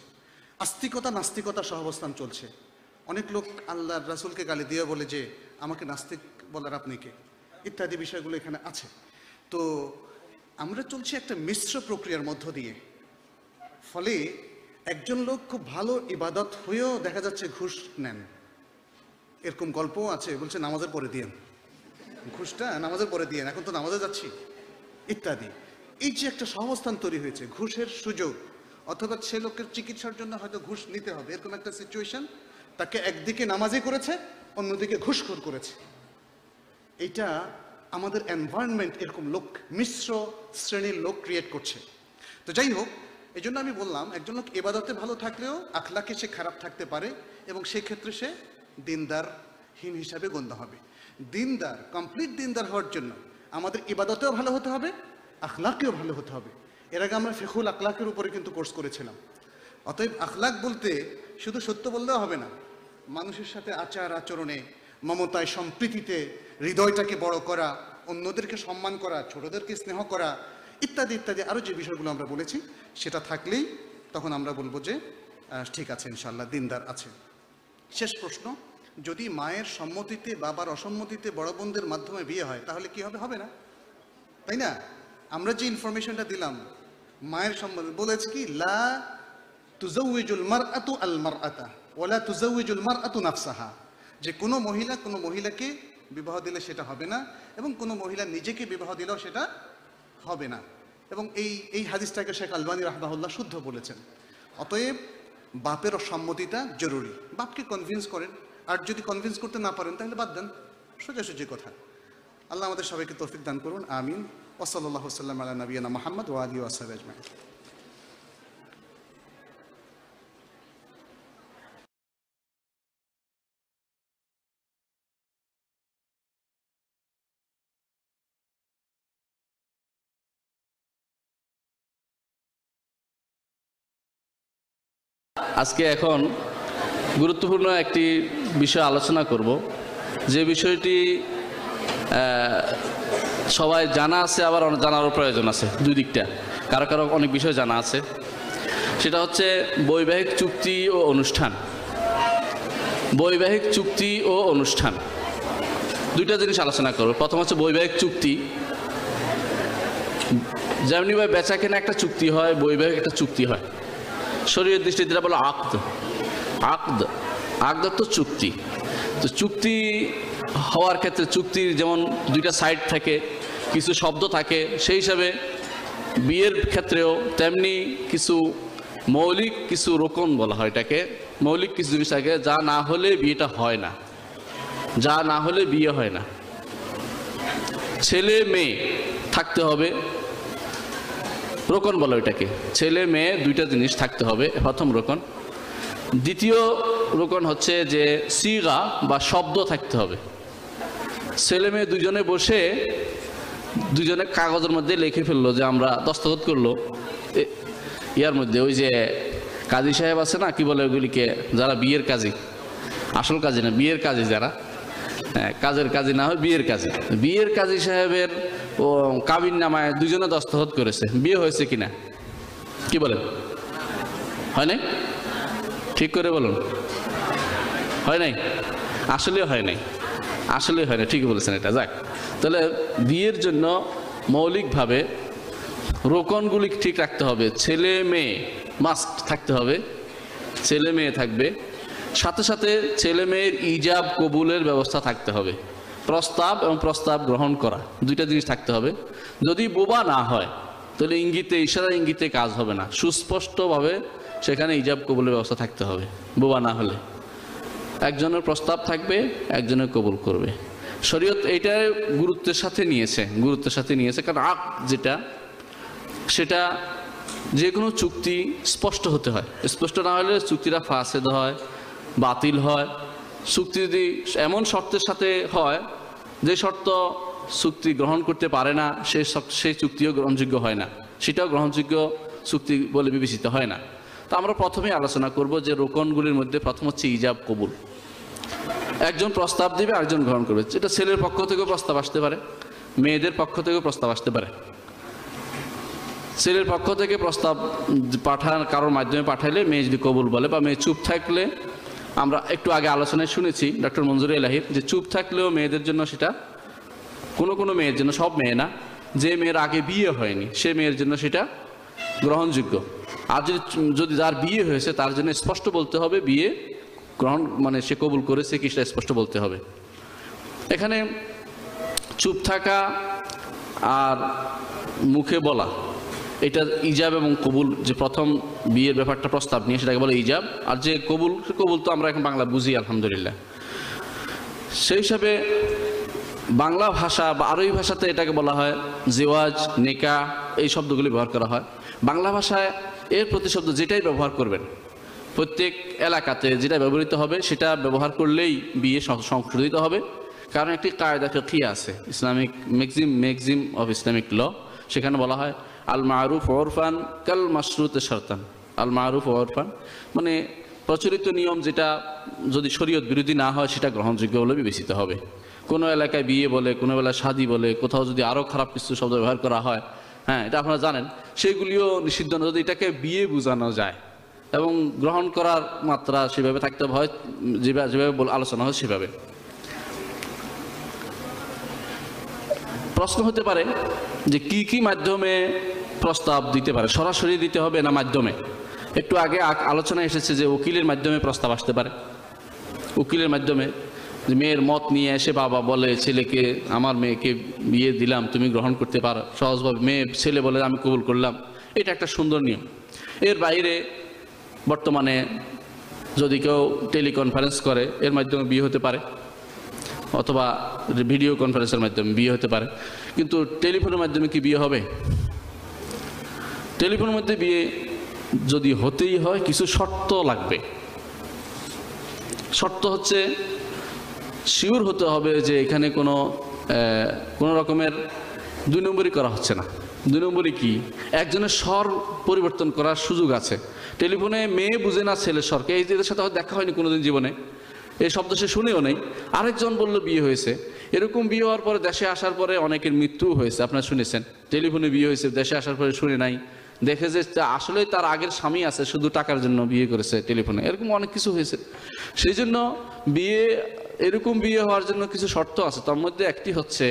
আস্তিকতা, নাস্তিকতা সহাবস্থান চলছে। অনেক লোক আল্লাহ রাসুলকে গালি দিয়ে বলে যে, আমাকে নাস্তিক বলার আপনি কে? ইত্যাদি বিষয়গুলো এখানে আছে। তো আমরা চলছি একটা মিশ্র প্রক্রিয়ার মধ্য দিয়ে। ফলে একজন লোক খুব ভালো ইবাদত হয়েও দেখা যাচ্ছে ঘুষ নেন। এরকম গল্পও আছে, বলছে, নামাজের পরে দিয়েন। ঘুষটা নামাজের পরে দিয়েন, এখন তো নামাজে যাচ্ছি। ইত্যাদি। এই যে একটা সহাবস্থান তৈরি হয়েছে, ঘুষের সুযোগ, অথবা সে লোকের চিকিৎসার জন্য হয়তো ঘুষ নিতে হবে, এরকম একটা সিচুয়েশন তাকে একদিকে নামাজে করেছে, অন্যদিকে ঘুষখোর করেছে। এটা আমাদের এনভায়রনমেন্ট এরকম লোক, মিশ্র শ্রেণির লোক ক্রিয়েট করছে। তো যাই হোক এই জন্য আমি বললাম, একজন লোক এবাদতে ভালো থাকলেও আখলাকে সে খারাপ থাকতে পারে, এবং সেক্ষেত্রে সে দিনদার দিনদারহীন হিসাবে গণ্য হবে। দিনদার কমপ্লিট দিনদার হওয়ার জন্য আমাদের ইবাদতেও ভালো হতে হবে আখলাকেও ভালো হতে হবে। এর আগে আমরা ফেকুল আখলাকের উপরে কিন্তু কোর্স করেছিলাম। অতএব আখলাক বলতে শুধু সত্য বললেও হবে না। মানুষের সাথে আচার আচরণে, মমতায়, সম্প্রীতিতে, হৃদয়টাকে বড় করা, অন্যদেরকে সম্মান করা, ছোটদেরকে স্নেহ করা, ইত্যাদি ইত্যাদি আরও যে বিষয়গুলো আমরা বলেছি, সেটা থাকলেই তখন আমরা বলব যে ঠিক আছে ইনশাল্লাহ দিনদার আছে। শেষ প্রশ্ন, যদি মায়ের সম্মতিতে, বাবার অসম্মতিতে বড় বোনদের মাধ্যমে বিয়ে হয়, তাহলে কি হবে? হবে না। তাই না? আমরা যে ইনফরমেশনটা দিলাম, মায়ের সম্বন্ধে বলেছে কি, লা তুজাউইজুল মারআতু আল মারআতা ওয়ালা তুজাউইজুল মারআতু নাফসাহা। যে কোনো মহিলা কোনো মহিলাকে বিবাহ দিলে সেটা হবে না এবং কোনো মহিলা নিজেকে বিবাহ দিলেও সেটা হবে না। এবং এই এই হাদিসটাকে শেখ আলবানী রাহমাহুল্লাহ শুদ্ধ বলেছেন। অতএব বাপের সম্মতিটা জরুরি। বাপকে কনভিন্স করেন। আর যদি কনভিন্স করতে না পারেন, তাহলে বাদ দেন। সোজাসুজি কথা। আল্লাহ আমাদের সবাইকে তৌফিক দান করুন। আমিন। ওসল্লাহ সাল্লাম আলা নবীনা মোহাম্মদ ও আলী ওয়াসাব আজকে এখন গুরুত্বপূর্ণ একটি বিষয় আলোচনা করব। যে বিষয়টি সবাই জানা আছে, আবার অনেক জানারও প্রয়োজন আছে দুই দিকটা কারও কারও অনেক বিষয় জানা আছে। সেটা হচ্ছে বৈবাহিক চুক্তি ও অনুষ্ঠান। বৈবাহিক চুক্তি ও অনুষ্ঠান। দুইটা জিনিস আলোচনা করব। প্রথম হচ্ছে বৈবাহিক চুক্তি। যেমনি ভাই বেচা কেনা একটা চুক্তি হয়, বৈবাহিক একটা চুক্তি হয়। শরীরের দৃষ্টিতে যেটা বলো আকদ। আকদ। আকদ তো চুক্তি। তো চুক্তি হওয়ার ক্ষেত্রে চুক্তির যেমন দুইটা সাইড থাকে, কিছু শব্দ থাকে, সেই হিসাবে বিয়ের ক্ষেত্রেও তেমনি কিছু মৌলিক কিছু রোকন বলা হয় এটাকে। মৌলিক কিছু জিনিস থাকে, যা না হলে বিয়েটা হয় না। যা না হলে বিয়ে হয় না। ছেলে মেয়ে থাকতে হবে। রোকন বলো এটাকে। ছেলে মেয়ে দুইটা জিনিস থাকতে হবে, প্রথম রোকন। দ্বিতীয় রোকন হচ্ছে যে সিগা বা শব্দ থাকতে হবে। ছেলে মেয়ে দুজনে বসে দুজনে কাগজের মধ্যে লিখে ফেলল যে আমরা দস্তখত করল। ইয়ার মধ্যে ওই যে কাজী সাহেব আছে না কি বলে ওগুলিকে? যারা বিয়ের কাজী আসল কাজী না বিয়ের কাজী যারা। হ্যাঁ, কাজের কাজী না হয় বিয়ের কাজী। বিয়ের কাজী সাহেবের ও কাবিন নামায় দুজনে দস্তখত করেছে। বিয়ে হয়েছে কিনা? কি বলেন? হয় নাই? ঠিক করে বলুন। হয় নাই? আসলে হয় নাই। আসলে হয় না, ঠিকই বলেছেন এটা, যাক। তাহলে বিয়ের জন্য মৌলিকভাবে রোকনগুলি ঠিক রাখতে হবে, ছেলে মেয়ে মাস্ট থাকতে হবে, ছেলে মেয়ে থাকবে। সাথে সাথে ছেলে মেয়ের ইজাব কবুলের ব্যবস্থা থাকতে হবে, প্রস্তাব এবং প্রস্তাব গ্রহণ করা, দুইটা জিনিস থাকতে হবে। যদি বোবা না হয়, তাহলে ইঙ্গিতে, ইশারা ইঙ্গিতে কাজ হবে না, সুস্পষ্টভাবে সেখানে ইজাব কবুলের ব্যবস্থা থাকতে হবে, বোবা না হলে। একজনের প্রস্তাব থাকবে, একজনের কবুল করবে। শরীয়ত এইটা গুরুত্বের সাথে নিয়েছে, গুরুত্বের সাথে নিয়েছে, কারণ আক যেটা, সেটা যে কোনো চুক্তি স্পষ্ট হতে হয়। স্পষ্ট না হলে চুক্তিটা ফাঁসেদ হয়, বাতিল হয়। চুক্তি যদি এমন শর্তের সাথে হয়, যে শর্ত চুক্তি গ্রহণ করতে পারে না সেই সেই চুক্তিও গ্রহণযোগ্য হয় না। সেটাও গ্রহণযোগ্য চুক্তি বলে বিবেচিত হয় না। তো আমরা প্রথমেই আলোচনা করব যে রোকনগুলির মধ্যে প্রথম হচ্ছে ইজাব কবুল। একজন প্রস্তাব দিবে, আরেকজন গ্রহণ করবে। এটা ছেলের পক্ষ থেকেও প্রস্তাব আসতে পারে, মেয়েদের পক্ষ থেকেও প্রস্তাব আসতে পারে। ছেলের পক্ষ থেকে প্রস্তাব পাঠান, কারোর মাধ্যমে পাঠাইলে মেয়ে যদি কবুল বলে বা মেয়ে চুপ থাকলে, আমরা একটু আগে আলোচনায় শুনেছি ডক্টর মঞ্জুর এলাহির যে চুপ থাকলেও মেয়েদের জন্য সেটা কোনো কোনো মেয়ের জন্য, সব মেয়ে না, যে মেয়ের আগে বিয়ে হয়নি, সে মেয়ের জন্য সেটা গ্রহণযোগ্য। আর যদি যদি যার বিয়ে হয়েছে, তার জন্য স্পষ্ট বলতে হবে, বিয়ে গ্রহণ মানে সে কবুল করেছে কি সেটা স্পষ্ট বলতে হবে। এখানে চুপ থাকা আর মুখে বলা, এটা ইজাব এবং কবুল, যে প্রথম বিয়ের ব্যাপারটা প্রস্তাব নিয়ে সেটাকে বলে ইজাব। আর যে কবুল কবুল তো আমরা এখন বাংলা বুঝি, আলহামদুলিল্লাহ। সেই হিসাবে বাংলা ভাষা বা আরবি ভাষাতে এটাকে বলা হয় জেওয়াজ, নেকা, এই শব্দগুলি ব্যবহার করা হয়। বাংলা ভাষায় এর প্রতিশব্দ যেটাই ব্যবহার করবেন, প্রত্যেক এলাকাতে যেটা ব্যবহৃত হবে সেটা ব্যবহার করলেই বিয়ে সংশোধিত হবে। কারণ একটি কায়দা ফিকিয়া আছে, Islamic maxim maxim of Islamic law, সেখানে বলা হয়, আল মারুফ ওরফান কাল মাসরুত সরতান আল মারুফ ওরফান মানে প্রচলিত নিয়ম যেটা যদি শরীয়ত বিরোধী না হয়, সেটা গ্রহণযোগ্য বলে বিবেচিত হবে। কোনো এলাকায় বিয়ে বলে, কোনো বেলায় শাদি বলে, কোথাও যদি আরও খারাপ কিছু শব্দ ব্যবহার করা হয় হ্যাঁ এটা আপনারা জানেন। সেগুলিও নিষিদ্ধ যদি এটাকে বিয়ে বোঝানো যায় এবং গ্রহণ করার মাত্রা সেভাবে থাকতে হয় যেভাবে যেভাবে আলোচনা হয় সেভাবে। প্রশ্ন হতে পারে যে কি কি মাধ্যমে প্রস্তাব দিতে পারে? সরাসরি দিতে হবে না মাধ্যমে? একটু আগে আলোচনা এসেছে যে উকিলের মাধ্যমে প্রস্তাব আসতে পারে। উকিলের মাধ্যমে মেয়ের মত নিয়ে এসে বাবা বলে, ছেলেকে, আমার মেয়েকে বিয়ে দিলাম, তুমি গ্রহণ করতে পারো। সহজভাবে মেয়ে, ছেলে বলে, আমি কবুল করলাম। এটা একটা সুন্দর নিয়ম। এর বাইরে বর্তমানে যদি কেউ টেলিকনফারেন্স করে, এর মাধ্যমে বিয়ে হতে পারে, অথবা ভিডিও কনফারেন্সের মাধ্যমে বিয়ে হতে পারে। কিন্তু টেলিফোনের মাধ্যমে কি বিয়ে হবে? টেলিফোনের মধ্যে বিয়ে যদি হতেই হয়, কিছু শর্ত লাগবে। শর্ত হচ্ছে শিওর হতে হবে যে এখানে কোনো কোনো রকমের দুই নম্বরই করা হচ্ছে না। দুই নম্বরই কি? একজনের স্বর পরিবর্তন করার সুযোগ আছে। টেলিফোনে মেয়ে বুঝে না ছেলে স্বরকে, এই যে সাথে দেখা হয়নি কোনোদিন জীবনে, এই শব্দ সে শুনেও নেই। আরেকজন বলল, বিয়ে হয়েছে। এরকম বিয়ে হওয়ার পরে দেশে আসার পরে অনেকের মৃত্যু হয়েছে, আপনারা শুনেছেন। টেলিফোনে বিয়ে হয়েছে, দেশে আসার পরে শুনে নাই। দেখে যে তা আসলেই তার আগের স্বামী আছে, শুধু টাকার জন্য বিয়ে করেছে টেলিফোনে। এরকম অনেক কিছু হয়েছে। সেই জন্য বিয়ে এরকম বিয়ে হওয়ার জন্য কিছু শর্ত আছে, তার মধ্যে একটি হচ্ছে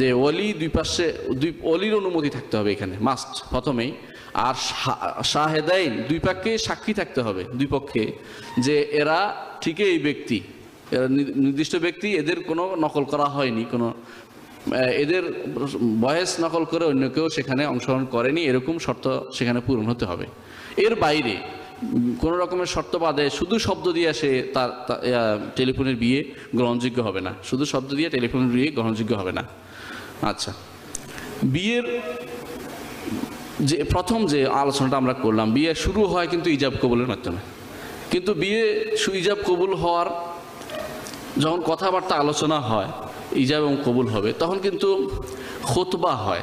যে অলি দুই পাশে, দুই অলির অনুমতি থাকতে হবে এখানে মাস্ট প্রথমেই। আর শাহেদাইন দুই পক্ষে সাক্ষী থাকতে হবে, দুই পক্ষে, যে এরা ঠিকই এই ব্যক্তি। এরা নির্দিষ্ট ব্যক্তি, এদের কোনো নকল করা হয়নি, কোনো এদের বয়স নকল করে অন্য কেউ সেখানে অংশগ্রহণ করেনি, এরকম শর্ত সেখানে পূরণ হতে হবে। এর বাইরে কোনো রকমের শর্ত বাদে শুধু শব্দ দিয়ে সে তার টেলিফোনের বিয়ে গ্রহণযোগ্য হবে না। শুধু শব্দ দিয়ে টেলিফোনের বিয়ে গ্রহণযোগ্য হবে না। আচ্ছা। বিয়ের যে, প্রথম যে আলোচনাটা আমরা করলাম, বিয়ে শুরু হয় কিন্তু ইজাব কবুলের মাধ্যমে। কিন্তু বিয়ে সু- ইজাব কবুল হওয়ার যখন কথাবার্তা আলোচনা হয়, ইজাব এবং কবুল হবে, তখন কিন্তু খোতবা হয়।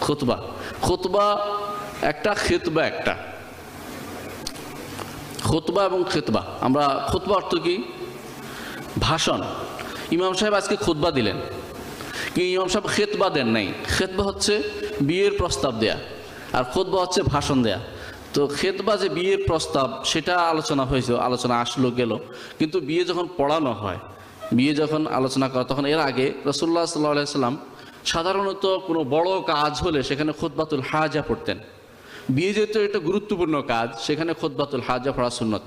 খোতবা। খোতবা একটা, খেতবা একটা। খোতবা এবং খেতবা। আমরা খোতবা অর্থ কি? ভাষণ। ইমাম সাহেব আজকে খুতবা দিলেন। কি ইমাম সাহেব খেতবা দেন নাই। খেতবা হচ্ছে বিয়ের প্রস্তাব দেয়া। আর খুতবা হচ্ছে ভাষণ দেয়া। তো খেতবা যে বিয়ের প্রস্তাব, সেটা আলোচনা হয়েছে, আলোচনা আসলো, গেল। কিন্তু বিয়ে যখন পড়ানো হয়, বিয়ে যখন আলোচনা করা, তখন এর আগে রসুল্লাহ সাল্লাহ সাল্লাম সাধারণত কোনো বড় কাজ হলে সেখানে খুদ্বাতুল হাজা পড়তেন। বিয়ে যেহেতু একটা গুরুত্বপূর্ণ কাজ, সেখানে খোদবাতুল হাজা পড়া সুন্নত।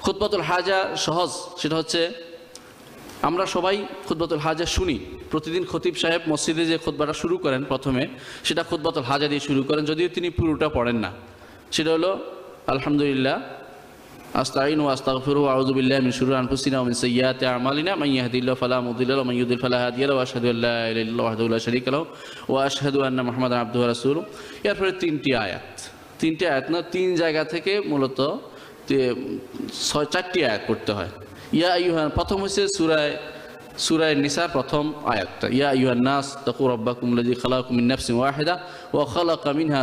খোদবাতুল হাজা সহজ, সেটা হচ্ছে আমরা সবাই খুদ্বাতুল হাজা শুনি। প্রতিদিন খতিব সাহেব মসজিদে যে খোদবাটা শুরু করেন প্রথমে, সেটা খুদ্বাতুল হাজা দিয়ে শুরু করেন, যদিও তিনি পুরোটা পড়েন না। সেটা হলো, আলহামদুলিল্লাহ, আস্তাইন ও আস্তাগফিরু আউযু বিল্লাহি মিন শুরুরি আনফুসিনা ওয়া মিন সাইয়্যাতি আ'মালিনা। মান ইয়াহদিল্লাহু ফালা মুদিল্লা লাহু ওয়া মান ইউদ্লিল ফালা হাদিয়া ওয়া আশহাদু আল্লা ইলাহা ইল্লাল্লাহু ওয়াহদাহু লা শারীকা লাহু। ওয়া আশহাদু আন্না মুহাম্মাদান আবদুহু ওয়া রাসূলুহু। এরপরে তিনটি আয়াত। তিনটি আয়াত না, তিন জায়গা থেকে মূলত ছয়, চারটি আয়াত করতে হয়। ইয়া আইয়ুহান, প্রথম হচ্ছে সূরায় সূরায় নিসার প্রথম আয়াতটা। ইয়া ইউহান নাস, তাকু রাব্বাকুম আল্লাযী খালাকাকুম মিন নাফসিন ওয়াহিদা ওয়া খালাকা মিনহা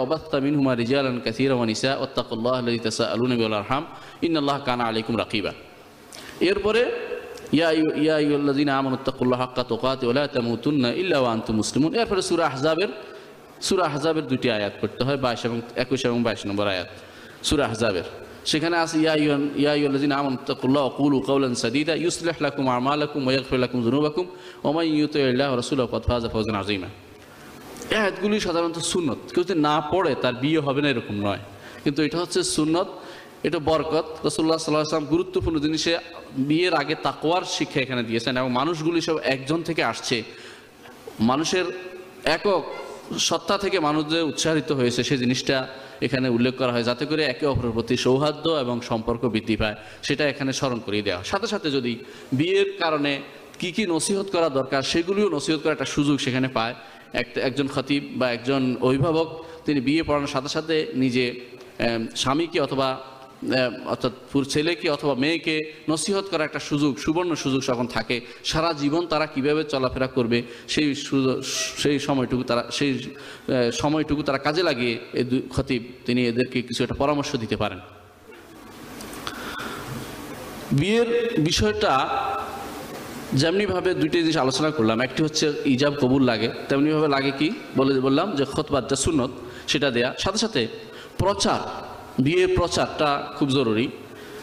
ওয়া বাথা মিনহুমা রিজালান কাসীরান ওয়া নিসা ওয়াত্তাকুল্লাহ আল্লাযী তাসাআলুনা বিহি ওয়াল আরহাম। ইন্নাল্লাহা কানা আলাইকুম রাকিবা। এরপরে, ইয়া ইয়া আইয়ুহাল্লাযীনা আমানু তাকুল্লাহা হাক্কা তুকাতি ওয়া লা তামুতুন্না ইল্লা ওয়া মুসলিমুন। এরপরে সূরা আহজাবের সূরা আহজাবের দুটি আয়াত পড়তে হয় 22 এবং 21 এবং 22 নম্বর আয়াত, সূরা আহজাবের। সেখানে আছে, ইয়া আইয়ুহান, ইয়া আইয়ুহাল্লাযীনা আমানু তাকুল্লাহা ওয়া কুলু কাওলান সাদীদা, ইউসলিহ লাকুম আমালাকুম ওয়া ইয়াগফির লাকুম যুনুবাকুম ওয়া মান ইউতিইল্লাহ ওয়া রাসূলাহু ফাকাদ ফাযা ফাওজান আযীমা। এই আয়াতগুলি সাধারণত সুন্নত, কেউ যদি না পড়ে তার বিয়ে হবে না এরকম নয়। কিন্তু এটা হচ্ছে সুন্নত, এটা বরকত। রসুল্লাহ সাল্লাহ আসলাম গুরুত্বপূর্ণ জিনিসে বিয়ের আগে তাকওয়ার শিক্ষা এখানে দিয়েছেন এবং মানুষগুলি সব একজন থেকে আসছে। মানুষের একক সত্তা থেকে মানুষ যে উৎসাহিত হয়েছে সেই জিনিসটা এখানে উল্লেখ করা হয়, যাতে করে একে অপরের প্রতি সৌহার্দ্য এবং সম্পর্ক বৃদ্ধি পায় সেটা এখানে স্মরণ করিয়ে দেওয়া। সাথে সাথে যদি বিয়ের কারণে কি কি নসিহত করা দরকার, সেগুলিও নসিহত করার একটা সুযোগ সেখানে পায় একটা একজন খতিব বা একজন অভিভাবক, তিনি বিয়ে পড়ানোর সাথে সাথে নিজে স্বামীকে অথবা অর্থাৎ ছেলেকে অথবা মেয়েকে নসিহত করার একটা সুযোগ, সুবর্ণ সুযোগ যখন থাকে, সারা জীবন তারা কীভাবে চলাফেরা করবে, সেই সেই সময়টুকু তারা, সেই সময়টুকু তারা কাজে লাগিয়ে এই খতিব, তিনি এদেরকে কিছু একটা পরামর্শ দিতে পারেন। বিয়ের বিষয়টা যেমনিভাবে দুইটি জিনিস আলোচনা করলাম, একটি হচ্ছে ইজাব কবুল লাগে, তেমনিভাবে লাগে কি? বলে বললাম যে খতবাদটা সুন্নত, সেটা দেয়া। সাথে সাথে প্রচার বিয়ের প্রচারটা খুব জরুরি।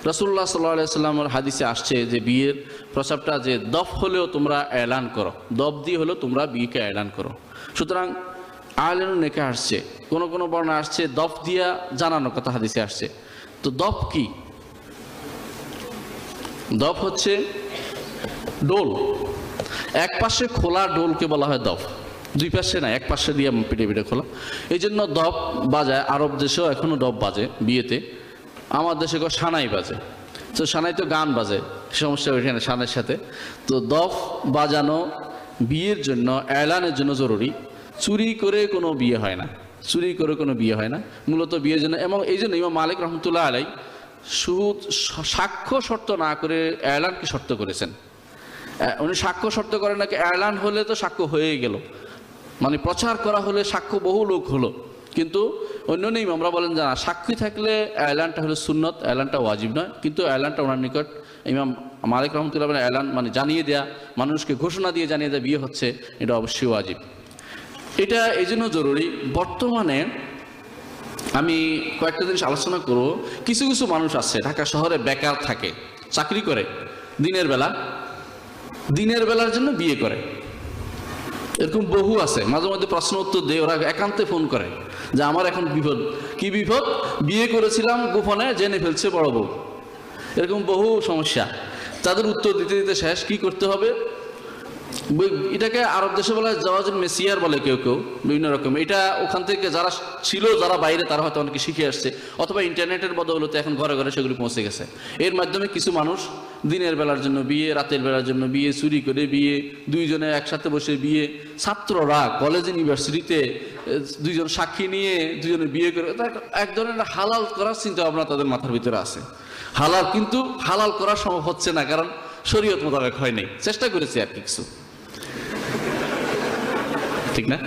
রসুল্লাহ সাল্লাহ সাল্লামের হাদিসে আসছে যে বিয়ের প্রচারটা যে দফ হলেও তোমরা এলান করো দফ দিয়ে হলেও তোমরা বিয়েকে এলান করো। সুতরাং আয়লেনও নেকে আসছে, কোনো কোনো বর্ণা আসছে, দফ দিয়া জানানোর কথা হাদিসে আসছে। তো দফ কি? দফ হচ্ছে ডোল। এক পাশে খোলা ডোলকে বলা হয় দফ। দুই পাশে না, এক পাশে দিয়ে পিঠে পিঠে খোলা। এই জন্য দফ বাজায়, আরব দেশেও এখনও দফ বাজে বিয়েতে। আমার দেশে কেউ সানাই বাজে। তো সানাই তো গান বাজে সমস্যা ওইখানে সানের সাথে। তো দফ বাজানো বিয়ের জন্য, এলানের জন্য জরুরি। চুরি করে কোনো বিয়ে হয় না। চুরি করে কোনো বিয়ে হয় না। মূলত বিয়ের জন্য, এবং এই জন্য ইমাম মালিক রহমতুল্লাহ আলাই সুদ, সাক্ষ্য শর্ত না করে এলানকে শর্ত করেছেন। উনি সাক্ষ্য শর্ত করেন নাকি এলান হলে তো সাক্ষ্য হয়ে গেল। মানে প্রচার করা হলে সাক্ষ্য বহু লোক হলো। কিন্তু অন্য নেই আমরা বলেন যে সাক্ষী থাকলে অ্যালানটা হলো সুন্নত, অ্যালানটা ওয়াজিব নয়। কিন্তু এলানটা ওনার নিকট, ইমাম মালিক রহমতুল্লাহ এলান মানে জানিয়ে দেয়া, মানুষকে ঘোষণা দিয়ে জানিয়ে দেয়া, বিয়ে হচ্ছে, এটা অবশ্যই ওয়াজিব। এটা এই জন্য জরুরি, বর্তমানে আমি কয়েকটা জিনিস আলোচনা করব। কিছু কিছু মানুষ আছে, ঢাকা শহরে বেকার থাকে, চাকরি করে, দিনের বেলা, দিনের বেলার জন্য বিয়ে করে। এরকম বহু আছে। মাঝে মধ্যে প্রশ্ন উত্তর দেয়, ওরা একান্তে ফোন করে যে আমার এখন বিপদ। কি বিপদ? বিয়ে করেছিলাম গোপনে, জেনে ফেলছে বড় বউ। এরকম বহু সমস্যা। তাদের উত্তর দিতে দিতে শেষ, কি করতে হবে? এটাকে আরব দেশে বলা হয় জাওয়াজ মেসিয়ার বলে কেউ কেউ, বিভিন্ন রকম। এটা ওখান থেকে যারা ছিল, যারা বাইরে, তারা হয়তো অনেকে শিখে আসছে। অথবা ইন্টারনেটের বদৌলতে এখন ঘরে ঘরে সেগুলি পৌঁছে গেছে। এর মাধ্যমে কিছু মানুষ দিনের বেলার জন্য বিয়ে, রাতের বেলার জন্য বিয়ে, চুরি করে বিয়ে, দুইজনে একসাথে বসে বিয়ে, ছাত্ররা কলেজ ইউনিভার্সিটিতে দুইজন সাক্ষী নিয়ে দুজনে বিয়ে করে এক ধরনের হালাল করার চিন্তা ভাবনা তাদের মাথার ভিতরে আছে। হালাল কিন্তু হালাল করা সম্ভব হচ্ছে না, কারণ শরীয়ত মোতাবেক হয় নাই। চেষ্টা করেছি আর কিছু। ঠিক না?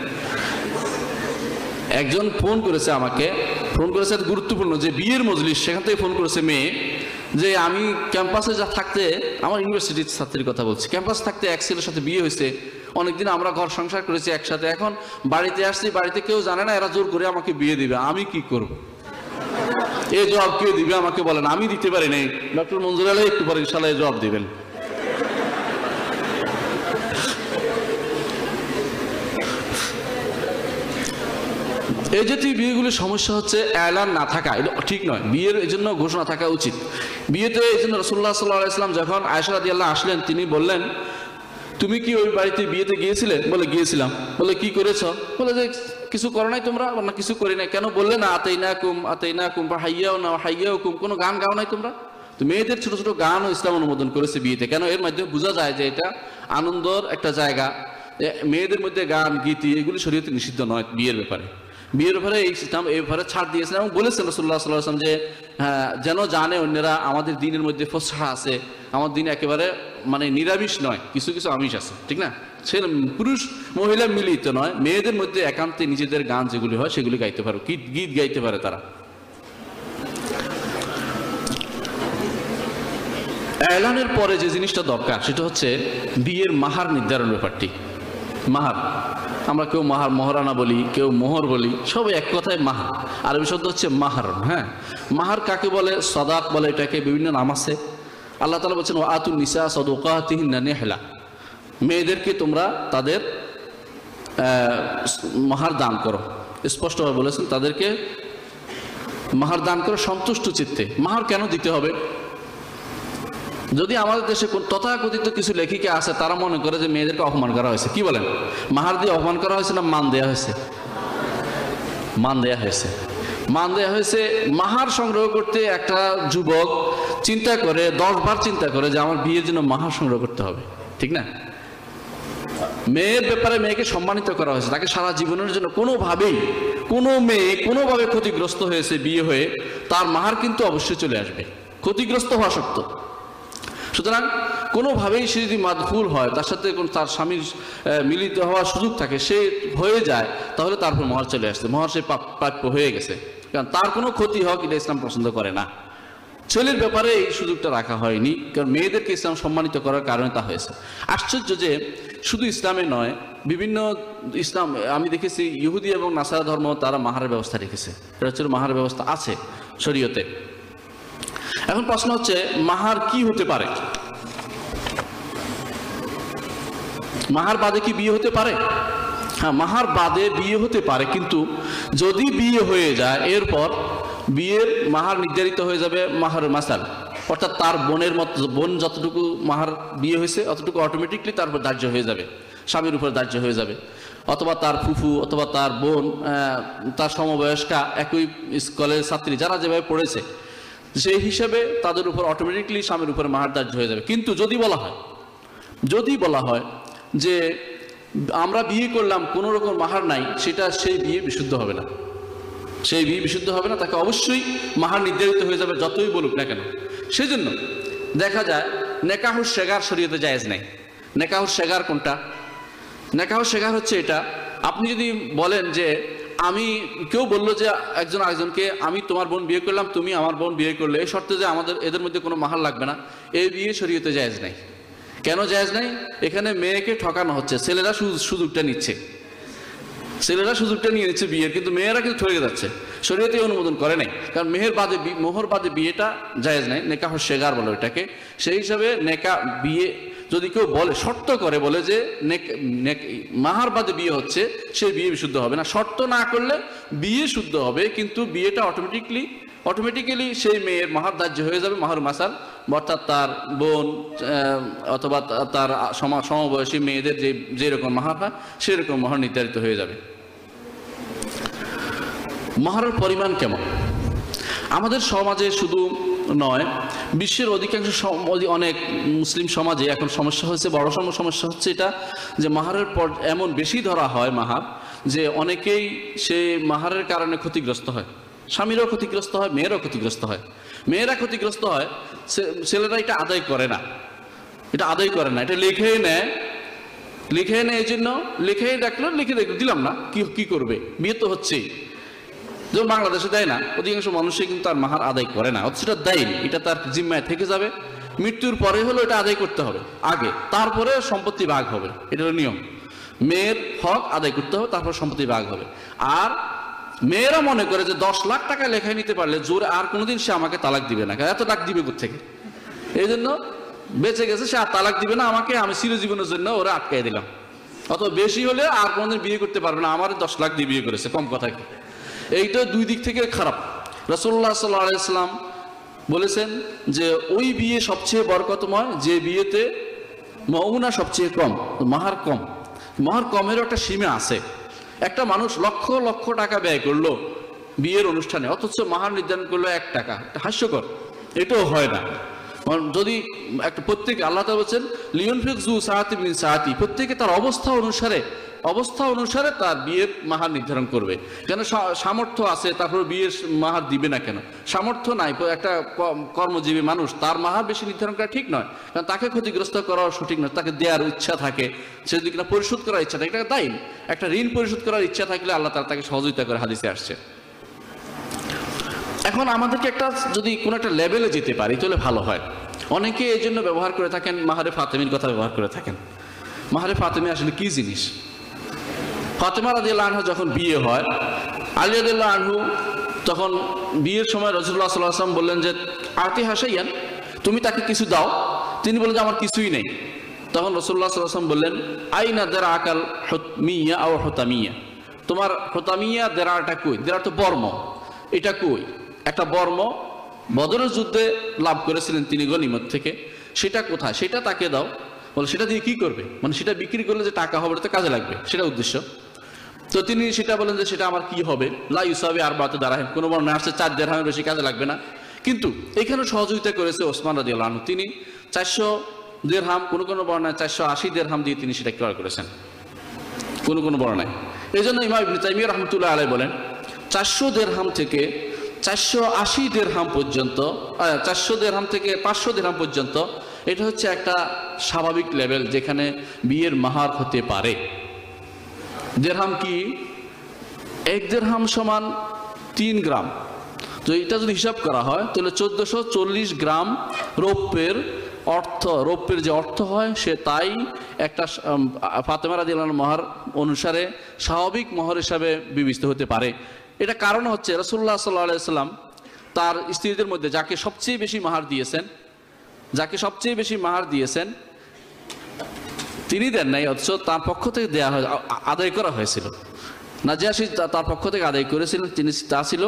একজন ফোন করেছে আমাকে, ফোন করেছে গুরুত্বপূর্ণ যে বিয়ের মজলিস, সেখান থেকে ফোন করেছে মেয়ে যে আমি ক্যাম্পাসে যা থাকতে, আমার ইউনিভার্সিটির ছাত্রীর কথা বলছি। ক্যাম্পাস থাকতে এক ছেলের সাথে বিয়ে হয়েছে, অনেকদিন আমরা ঘর সংসার করেছি একসাথে। এখন বাড়িতে আসছি, বাড়িতে কেউ জানে না, এরা জোর করে আমাকে বিয়ে দিবে। আমি কি করব? এই জবাব কে দিবে? আমাকে বলেন আমি দিতে পারি নাই। ডক্টর মঞ্জুর আলাই একটু পরে ইনশাল্লাহ জবাব দিবেন। এই জাতীয় বিয়েগুলির সমস্যা হচ্ছে, এলান না থাকা। এটা ঠিক নয়। বিয়ের এই জন্য ঘোষণা থাকা উচিত। বিয়েতে এই জন্য রসুল্লাহ সাল্লাহ ইসলাম যখন আয়সারাদি আল্লাহ আসলেন, তিনি বললেন, তুমি কি ওই বাড়িতে বিয়েতে গিয়েছিলে? বলে, গিয়েছিলাম। বলে, কি করেছ? বলে, যে কিছু করো নাই তোমরা, না কিছু করি নাই। কেন বললে, না আতেই না কুম আতেই না কুম বা হাইয়াও না হাইয়াও কুম কোনো গান গাও নাই তোমরা? তো মেয়েদের ছোট ছোট গানও ইসলাম অনুমোদন করেছে বিয়েতে। কেন? এর মাধ্যমে বোঝা যায় যে এটা আনন্দর একটা জায়গা। মেয়েদের মধ্যে গান, গীতি, এগুলি শরীয়তে নিষিদ্ধ নয় বিয়ের ব্যাপারে। বিয়ের ব্যাপারে এই ইসলাম এই ছাড় দিয়েছেন এবং বলেছেন রসুল্লাহ সাল্লাহ আসলাম যে হ্যাঁ, যেন জানে অন্যরা আমাদের দিনের মধ্যে ফসা আছে আমার দিন একেবারে মানে নিরামিষ নয় কিছু কিছু আমিষ আছে ঠিক না? সে পুরুষ মহিলা মিলিত নয় মেয়েদের মধ্যে একান্তে নিজেদের গান যেগুলি হয় সেগুলি গাইতে পারে গীত গীত গাইতে পারে তারা। এলানের পরে যে জিনিসটা দরকার সেটা হচ্ছে বিয়ের মাহার নির্ধারণ ব্যাপারটি। মাহার। আমরা কেউ মাহার মহারানা বলি, কেউ মোহর বলি, সবাই এক কথায় মাহার। আরবি শব্দ হচ্ছে মাহার হ্যাঁ? মাহার কাকে বলে? সদাক বলে, এটাকে বিভিন্ন নাম আছে। আল্লাহ তালা বলছেন ও আতুল নিসা সদকাতিহিন নেহলা। মেয়েদেরকে তোমরা তাদের মাহার দান করো। স্পষ্টভাবে বলেছেন, তাদেরকে মাহার দান করো সন্তুষ্ট চিত্তে। মাহার কেন দিতে হবে? যদি আমাদের দেশে তথাকথিত কিছু লেখিকা আছে, তারা মনে করে যে মেয়েদেরকে অপমান করা হয়েছে। কি বলেন? মাহার দিয়ে অপমান করা হয়েছে না মান দেয়া হয়েছে? মান দেয়া হয়েছে। মান দেয়া হয়েছে মাহার সংগ্রহ করতে একটা যুবক চিন্তা করে দশ বার চিন্তা করে যে আমার বিয়ের জন্য মাহার সংগ্রহ করতে হবে। ঠিক না? মেয়ের ব্যাপারে মেয়েকে সম্মানিত করা হয়েছে। তাকে সারা জীবনের জন্য কোনোভাবেই, কোনো মেয়ে কোনোভাবে ক্ষতিগ্রস্ত হয়েছে বিয়ে হয়ে, তার মাহার কিন্তু অবশ্যই চলে আসবে। ক্ষতিগ্রস্ত হওয়া সত্য। সুতরাং কোনোভাবেই সে যদি মাদখুল হয়, তার সাথে কোন তার স্বামীর মিলিত হওয়ার সুযোগ থাকে, সে হয়ে যায়, তাহলে তারপর মহার চলে আসছে। মহার সে প্রাপ্য হয়ে গেছে। কারণ তার কোনো ক্ষতি হোক, এটা ইসলাম পছন্দ করে না। ছেলের ব্যাপারে এই সুযোগটা রাখা হয়নি, কারণ মেয়েদেরকে ইসলাম সম্মানিত করার কারণে তা হয়েছে। আশ্চর্য যে শুধু ইসলামে নয়, বিভিন্ন ইসলাম, আমি দেখেছি, ইহুদি এবং নাসারা ধর্ম তারা মাহারের ব্যবস্থা রেখেছে। এটা হচ্ছে মাহারের ব্যবস্থা আছে শরীয়তে। এখন প্রশ্ন হচ্ছে, মাহার কি হতে পারে? মাহার বাদে কি বিয়ে হতে পারে? হ্যাঁ মাহার বাদে বিয়ে হতে পারে, কিন্তু যদি বিয়ে হয়ে যায়, এরপর বিয়ের মাহার নির্ধারিত হয়ে যাবে মাহার মাসাল। অর্থাৎ তার বোনের মতো, বোন যতটুকু মাহার বিয়ে হয়েছে, অতটুকু অটোমেটিকলি তারপর ধার্য হয়ে যাবে, স্বামীর উপর ধার্য হয়ে যাবে। অথবা তার ফুফু, অথবা তার বোন তার সমবয়স্কা, একই কলেজ ছাত্রী, যারা যেভাবে পড়েছে সেই হিসাবে তাদের উপর অটোমেটিকলি স্বামীর উপরে মাহার ধার্য হয়ে যাবে। কিন্তু যদি বলা হয়, যদি বলা হয় যে আমরা বিয়ে করলাম, কোনো রকম মাহার নাই, সেটা সেই বিয়ে বিশুদ্ধ হবে না। সেই বিয়ে বিশুদ্ধ হবে না, তাকে অবশ্যই মাহার নির্ধারিত হয়ে যাবে যতই বলুক না কেন। সেজন্য দেখা যায় নেকাহুর শেগার শরীয়তে জায়েজ নেই। নেকাহুর শেগার কোনটা? নেকাহ শেগার হচ্ছে এটা, আপনি যদি বলেন যে আমি, কেউ বলল যে একজন আরেকজনকে, আমি তোমার বোন বিয়ে করলাম, তুমি আমার বোন বিয়ে করলে। এই শর্তে যে আমাদের, এদের মধ্যে কোনো মাহার লাগবে না। এই বিয়ে শরীয়তে জায়েজ নাই। কেন জায়েজ নাই? এখানে মেয়েকে ঠকানো হচ্ছে, ছেলেরা সুযোগটা নিচ্ছে। ছেলেরা সুযোগটা নিয়ে নিচ্ছে বিয়ের, কিন্তু মেয়েরা কিন্তু ঠকে যাচ্ছে। শরীয়তে অনুমোদন করে নাই। কারণ মেহের বাদে মোহর বাদে বিয়েটা জায়েজ নাই, নেকাহ শেগার বলে ওইটাকে। সেই হিসাবে নেকা, বিয়ে যদি কেউ বলে, শর্ত করে বলে যে মাহার বাদে বিয়ে হচ্ছে, সে বিয়ে বিশুদ্ধ হবে না। শর্ত না করলে বিয়ে শুদ্ধ হবে, কিন্তু বিয়েটা অটোমেটিকলি অটোমেটিক্যালি সেই মেয়ের মাহার ধার্য হয়ে যাবে মাহার মাসাল অর্থাৎ তার বোন অথবা তার সম- সমবয়সী মেয়েদের যে, যেরকম মাহার হয়, সেরকম মাহার নির্ধারিত হয়ে যাবে। মাহারের পরিমাণ কেমন? আমাদের সমাজে শুধু নয়, বিশ্বের অধিকাংশ অনেক মুসলিম সমাজে এখন সমস্যা হচ্ছে বড় সম সমস্যা হচ্ছে এটা যে মাহারের পর এমন বেশি ধরা হয় মাহার যে অনেকেই সে মাহারের কারণে ক্ষতিগ্রস্ত হয়। স্বামীরাও ক্ষতিগ্রস্ত হয়, মেয়েরাও ক্ষতিগ্রস্ত হয়। মেয়েরা ক্ষতিগ্রস্ত হয় ছেলেরা এটা আদায় করে না। এটা আদায় করে না, এটা লিখেই নেয়। লিখে নেয় এই জন্য, লিখেই ডাকলো, লিখে দেখল, দিলাম না, কি কি করবে? বিয়ে তো হচ্ছেই। যেমন বাংলাদেশে দেয় না, অধিকাংশ মানুষই কিন্তু তার মাহার আদায় করে না। অথচ এটা দেয় এটা তার জিম্মায় থেকে যাবে। মৃত্যুর পরে হলো এটা আদায় করতে হবে, আগে। তারপরে সম্পত্তি ভাগ হবে, এটা নিয়ম। মেয়ের হক আদায় করতে হবে, তারপর সম্পত্তি ভাগ হবে। আর মেয়েরা মনে করে যে দশ লাখ টাকা লেখায় নিতে পারলে জোরে আর কোনোদিন সে আমাকে তালাক দিবে না এত টাক দিবে থেকে এই জন্য বেঁচে গেছে, সে আর তালাক দিবে না আমাকে, আমি চিরজীবনের জন্য ওরা আটকাই দিলাম। অত বেশি হলে আর কোনোদিন বিয়ে করতে পারবে না, আমার দশ লাখ দিয়ে বিয়ে করেছে, কম কথা কি? এইটা দুই দিক থেকে খারাপ। রসল্লাহ সাল্লাম বলেছেন যে, ওই বিয়ে সবচেয়ে বরকতময়, যে বিয়েতে মৌনা সবচেয়ে কম, মাহার কম। মাহার কমেরও একটা সীমা আছে। একটা মানুষ লক্ষ লক্ষ টাকা ব্যয় করল বিয়ের অনুষ্ঠানে, অথচ মাহার নির্ধারণ করল এক টাকা। হাস্যকর। এটাও হয় না। যদি একটা প্রত্যেক, আল্লাহ বলছেন লিওন ফিক জু সাহাতি মিন সাহাতি প্রত্যেকে তার অবস্থা অনুসারে অবস্থা অনুসারে তার বিয়ের মাহার নির্ধারণ করবে। কেন সামর্থ্য আছে, তারপর বিয়ের মাহার দিবে না কেন? সামর্থ্য নাই একটা কর্মজীবী মানুষ, তার মাহার বেশি নির্ধারণ করা ঠিক নয়। কারণ তাকে ক্ষতিগ্রস্ত করা সঠিক নয়, তাকে দেওয়ার ইচ্ছা থাকে। সে যদি কিনা পরিশোধ করার ইচ্ছা থাকে, এটা দায়ী। একটা ঋণ পরিশোধ করার ইচ্ছা থাকলে আল্লাহ তার তাকে সহযোগিতা করে হাদিসে আসছে। এখন আমাদেরকে একটা, যদি কোনো একটা লেভেলে যেতে পারি, তাহলে ভালো হয়। অনেকে এই জন্য ব্যবহার করে থাকেন, মাহারে ফাতেমির কথা ব্যবহার করে থাকেন। মাহারে ফাতেমি আসলে কি জিনিস? ফাতেমা রাদিয়াল্লাহু আনহা যখন বিয়ে হয়, আলী রাদিয়াল্লাহু আনহু তখন বিয়ের সময় রসুল্লাহ সাল্লাহ আসলাম বললেন যে আতি হাসাইয়ান, তুমি তাকে কিছু দাও। তিনি বললেন যে, আমার কিছুই নেই। তখন রসুল্লাহ সাল্লাহ আসলাম বললেন, আইনা দেরা আকাল মিয়া আও হতামিয়া? তোমার হতামিয়া দেরাটা কই? দেরা তো বর্ম। এটা কই? একটা বর্ম বদরের যুদ্ধে লাভ করেছিলেন তিনি গনিমত থেকে। সেটা কোথায়? সেটা তাকে দাও। বলে, সেটা দিয়ে কি করবে? মানে সেটা বিক্রি করলে যে টাকা হবে তো কাজে লাগবে। সেটা উদ্দেশ্য। তো তিনি সেটা বলেন যে সেটা আমার কি হবে? লা ইউসাবি আর বাতে দাঁড়ায় কোনো বর্ণে আসছে চার দেড়হামের বেশি কাজে লাগবে না। কিন্তু এখানে সহযোগিতা করেছে ওসমান রাজি আল্লাহ তিনি চারশো দেড়হাম কোনো কোনো বর্ণায় চারশো আশি দেড়হাম দিয়ে তিনি সেটা ক্রয় করেছেন। কোনো কোনো বর্ণায়। এই জন্য ইমাম ইবনে তাইমিয়া রহমতুল্লাহ আলাই বলেন, চারশো দেড়হাম থেকে চারশো আশি দেড়হাম পর্যন্ত চারশো দেড়হাম থেকে পাঁচশো দেড়হাম পর্যন্ত এটা হচ্ছে একটা স্বাভাবিক লেভেল যেখানে বিয়ের মাহার হতে পারে। দেড়হাম কি? এক দেড়হাম সমান তিন গ্রাম। তো এটা যদি হিসাব করা হয় তাহলে চোদ্দশো চল্লিশ গ্রাম রৌপ্যের অর্থ রৌপ্যের যে অর্থ হয় সে তাই একটা উম, ফাতেমা রাদিয়াল্লাহু মহার অনুসারে স্বাভাবিক মহর হিসাবে বিবেচিত হতে পারে। এটা কারণ হচ্ছে রসুল্লাহ সাল্লাহ সাল্লাম তার স্ত্রীদের মধ্যে যাকে সবচেয়ে বেশি মাহার দিয়েছেন যাকে সবচেয়ে বেশি মাহার দিয়েছেন তিনি দেন নাই, অথচ তার পক্ষ থেকে দেয়া হয় আদায় করা হয়েছিল। নাজিয়াসি তার পক্ষ থেকে আদায় করেছিলেন, তিনি তা ছিল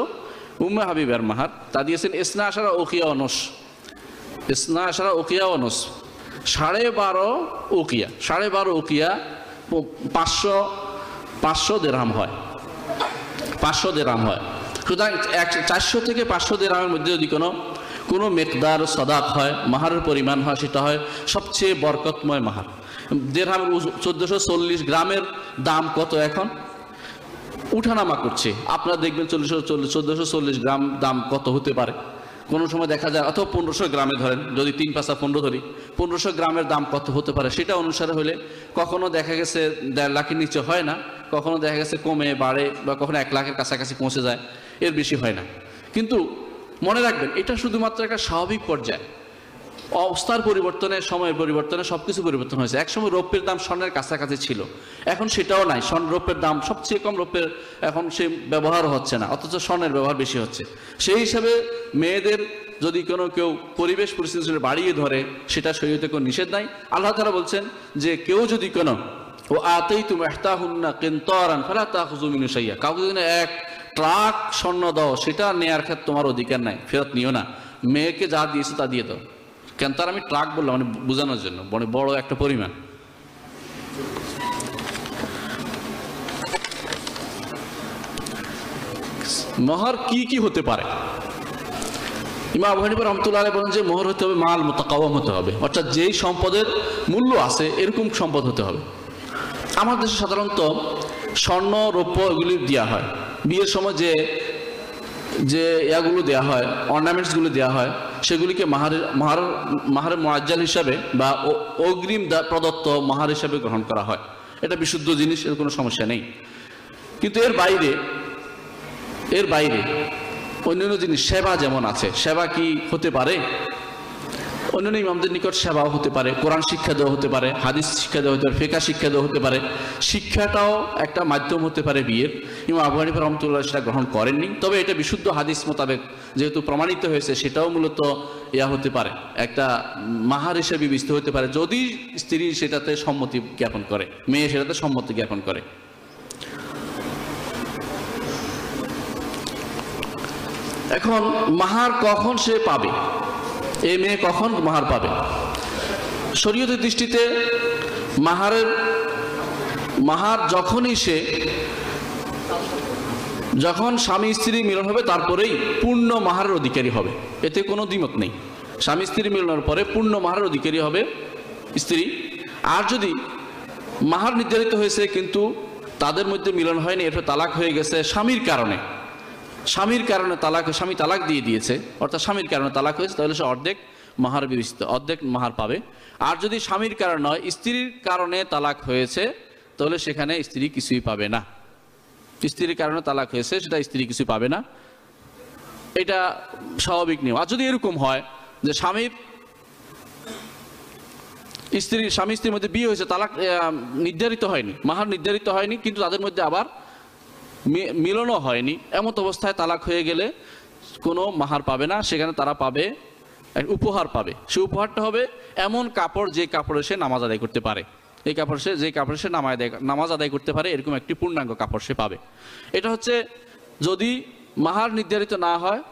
উম্মে হাবিবের মাহার তা দিয়েছেন ইসনা আশারা ওকিয়া অনস ইসনা আশারা ওকিয়া অনস সাড়ে বারো ওকিয়া সাড়ে বারো ওকিয়া পাঁচশো পাঁচশো দেড়হাম হয়। পাঁচশো দেড়হাম হয়। সুতরাং এক, চারশো থেকে পাঁচশো দেড়হামের মধ্যে যদি কোনো কোনো মেকদার সদাক হয়, মাহারের পরিমাণ হয়, সেটা হয় সবচেয়ে বরকতময় মাহার। দেড়হাম চোদ্দোশো চল্লিশ গ্রামের দাম কত এখন? উঠানামা করছে। আপনারা দেখবেন চল্লিশশো চল্লিশ, চোদ্দোশো চল্লিশ গ্রাম দাম কত হতে পারে। কোনো সময় দেখা যায়, অথবা পনেরোশো গ্রামে ধরেন, যদি তিন পাঁচা পনেরো ধরি, পনেরোশো গ্রামের দাম কত হতে পারে? সেটা অনুসারে হলে কখনো দেখা গেছে দেড় লাখের নিচে হয় না, কখনো দেখা গেছে কমে, বাড়ে, বা কখনো এক লাখের কাছাকাছি পৌঁছে যায়, এর বেশি হয় না। কিন্তু মনে রাখবেন, এটা শুধুমাত্র একটা স্বাভাবিক পর্যায়। অবস্থার পরিবর্তনে, সময়ের পরিবর্তনে সবকিছু পরিবর্তন হয়েছে। একসময় রৌপ্যের দাম স্বর্ণের কাছাকাছি ছিল। এখন সেটাও নাই। স্বর্ণ রৌপ্যের দাম সবচেয়ে কম রৌপ্যের এখন সে ব্যবহার হচ্ছে না, অথচ স্বর্ণের ব্যবহার বেশি হচ্ছে। সেই হিসাবে মেয়েদের যদি কোনো কেউ পরিবেশ পরিস্থিতি বাড়িয়ে ধরে, সেটা শরীয়তে কোনো নিষেধ নাই। আল্লাহ তারা বলছেন যে কেউ যদি কোনো, ও আতেই তুমি এহতাহুন্না কেন্তরান ফেলা তাহুজুমিনু সাইয়া কাউকে যদি এক ট্রাক স্বর্ণ দাও, সেটা নেয়ার ক্ষেত্রে তোমার অধিকার নাই, ফেরত নিও না। মেয়েকে যা দিয়েছে তা দিয়ে দাও। কেন তার আমি ট্রাক বললাম মানে বোঝানোর জন্য মানে বড় একটা পরিমাণ। মহর কি কি হতে পারে? ইমা আবু হানিফা রহমতুল্লাহ বলেন যে মোহর হতে হবে, মাল মোতাকাওয়াম হতে হবে। অর্থাৎ যেই সম্পদের মূল্য আছে, এরকম সম্পদ হতে হবে। আমাদের দেশে সাধারণত স্বর্ণ, রৌপ্য এগুলি দেওয়া হয়। বিয়ের সময় যে যে ইয়াগুলো দেওয়া হয় অর্নামেন্টসগুলো দেওয়া হয়, সেগুলিকে মাহারের মাহার মাহার মোয়াজ্জাল হিসাবে বা অগ্রিম প্রদত্ত মাহার হিসাবে গ্রহণ করা হয়। এটা বিশুদ্ধ জিনিস, এর কোনো সমস্যা নেই। কিন্তু এর বাইরে এর বাইরে অন্যান্য জিনিস, সেবা যেমন আছে, সেবা কি হতে পারে? অন্যান্য ইমামদের নিকট সেবাও হতে পারে, কোরআন শিক্ষা দেওয়া হতে পারে, হাদিস শিক্ষা দেওয়া হতে পারে, ফেকা শিক্ষা দেওয়া হতে পারে। শিক্ষাটাও একটা মাধ্যম হতে পারে বিয়ের। ইমাম আবু হানিফা রহমতুল্লাহ সেটা গ্রহণ করেননি। তবে এটা বিশুদ্ধ হাদিস মোতাবেক যেহেতু প্রমাণিত হয়েছে, সেটাও মূলত ইয়া হতে পারে, একটা মাহার হিসেবে বিবেচিত হতে পারে। যদি স্ত্রী সেটাতে সম্মতি জ্ঞাপন করে, মেয়ে সেটাতে সম্মতি জ্ঞাপন করে। এখন মাহার কখন সে পাবে? এই মেয়ে কখন মাহার পাবে? শরীয়তের দৃষ্টিতে মাহারের, মাহার যখনই সে, যখন স্বামী স্ত্রী মিলন হবে, তারপরেই পূর্ণ মাহারের অধিকারী হবে। এতে কোনো দ্বিমত নেই। স্বামী স্ত্রী মিলনের পরে পূর্ণ মাহারের অধিকারী হবে স্ত্রী। আর যদি মাহার নির্ধারিত হয়েছে, কিন্তু তাদের মধ্যে মিলন হয়নি, এরপর তালাক হয়ে গেছে স্বামীর কারণে স্বামীর কারণে তালাক, স্বামী তালাক দিয়ে দিয়েছে, অর্থাৎ স্বামীর কারণে তালাক হয়েছে, তাহলে সে অর্ধেক মাহার বিবেচিত, অর্ধেক মাহার পাবে। আর যদি স্বামীর কারণে নয়, স্ত্রীর কারণে তালাক হয়েছে, তাহলে সেখানে স্ত্রী কিছুই পাবে না। স্ত্রীর কারণে তালাক হয়েছে, সেটা স্ত্রী কিছু পাবে না। এটা স্বাভাবিক নিয়ম। আর যদি এরকম হয় যে স্বামীর স্ত্রী, স্বামী স্ত্রীর মধ্যে বিয়ে হয়েছে, তালাক নির্ধারিত হয়নি, মাহার নির্ধারিত হয়নি, কিন্তু তাদের মধ্যে আবার মিলনও হয়নি। এমত অবস্থায় তালাক হয়ে গেলে কোনো মাহার পাবে না। সেখানে তারা পাবে উপহার পাবে। সে উপহারটা হবে এমন কাপড় যে কাপড়ে সে নামাজ আদায় করতে পারে। এই কাপড় সে, যে কাপড়ে সে নামাজ আদায় নামাজ আদায় করতে পারে, এরকম একটি পূর্ণাঙ্গ কাপড় সে পাবে। এটা হচ্ছে যদি মাহার নির্ধারিত না হয়,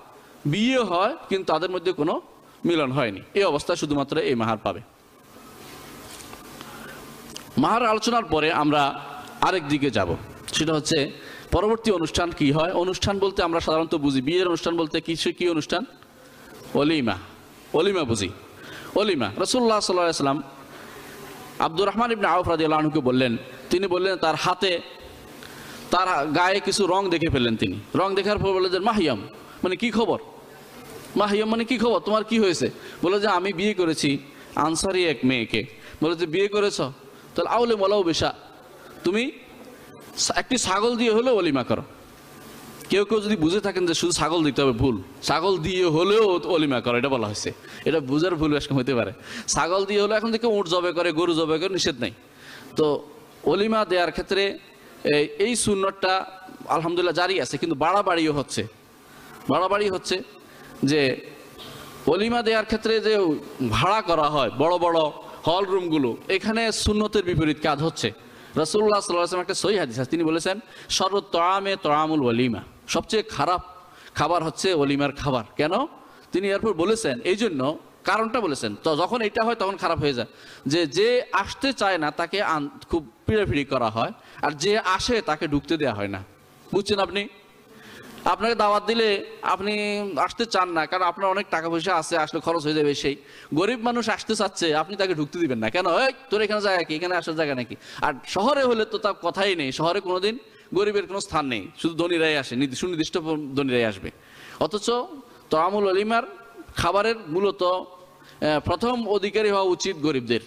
বিয়ে হয়, কিন্তু তাদের মধ্যে কোনো মিলন হয়নি। এই অবস্থায় শুধুমাত্র এই মাহার পাবে। মাহার আলোচনার পরে আমরা আরেক দিকে যাব। সেটা হচ্ছে পরবর্তী অনুষ্ঠান কি হয়? অনুষ্ঠান বলতে আমরা সাধারণত বুঝি। বিয়ের অনুষ্ঠান বলতে কিছু কি অনুষ্ঠান? অলিমা। অলিমা বুঝি। অলিমা। রসুল্লাহ সাল্লাহ সাল্লাম আব্দুর রহমান ইবনে আউফ রাজি আল্লাহকে বললেন, তিনি বললেন, তার হাতে, তার গায়ে কিছু রং দেখে ফেললেন তিনি। রং দেখার পর বললেন মাহিয়াম মানে কি খবর? মাহিয়াম মানে কি খবর? তোমার কি হয়েছে? বলে যে, আমি বিয়ে করেছি আনসারি এক মেয়েকে। বলে যে, বিয়ে করেছ? তাহলে আউলে বলাও বেশা, তুমি একটি ছাগল দিয়ে হলেও অলিমা করো। কেউ কেউ যদি বুঝে থাকেন যে শুধু ছাগল দিতে হবে, ভুল। ছাগল দিয়ে হলেও অলিমা করো, এটা বলা হয়েছে। এটা বুঝার ভুল এরকম হতে পারে। ছাগল দিয়ে হলে এখন থেকে উঁট জবে করে, গরু জবে করে, নিষেধ নেই। তো অলিমা দেওয়ার ক্ষেত্রে এই- এই সুন্নতটা আলহামদুলিল্লাহ জারি আছে, কিন্তু বাড়াবাড়িও হচ্ছে। বাড়াবাড়ি হচ্ছে যে অলিমা দেওয়ার ক্ষেত্রে যে ভাড়া করা হয়, বড় বড় হল রুমগুলো, এখানে সুন্নতের বিপরীত কাজ হচ্ছে। রসুল্লাহ সাল্লাম একটা সই হাদিস তিনি বলেছেন সর্ব তরামে তরামুল ওলিমা সবচেয়ে খারাপ খাবার হচ্ছে ওলিমার খাবার। কেন? তিনি এরপর বলেছেন এই জন্য কারণটা বলেছেন। তো যখন এটা হয় তখন খারাপ হয়ে যায়। যে যে আসতে চায় না তাকে খুব পিড়াপিড়ি করা হয়, আর যে আসে তাকে ঢুকতে দেওয়া হয় না। বুঝছেন আপনি? আপনাকে দাওয়াত দিলে আপনি আসতে চান না, কারণ আপনার অনেক টাকা পয়সা আছে, আসলে খরচ হয়ে যাবে সেই। গরিব মানুষ আসতে চাচ্ছে, আপনি তাকে ঢুকতে দিবেন না। কেন? এই, তোর এখানে জায়গা কি? এখানে আসার জায়গা নাকি? আর শহরে হলে তো তার কথাই নেই। শহরে কোনোদিন গরিবের কোনো স্থান নেই। শুধু ধনীরাই আসে, নির্দি- সুনির্দিষ্ট ধনীরাই আসবে। অথচ তরামুল অলিমার খাবারের মূলত প্রথম অধিকারী হওয়া উচিত গরিবদের।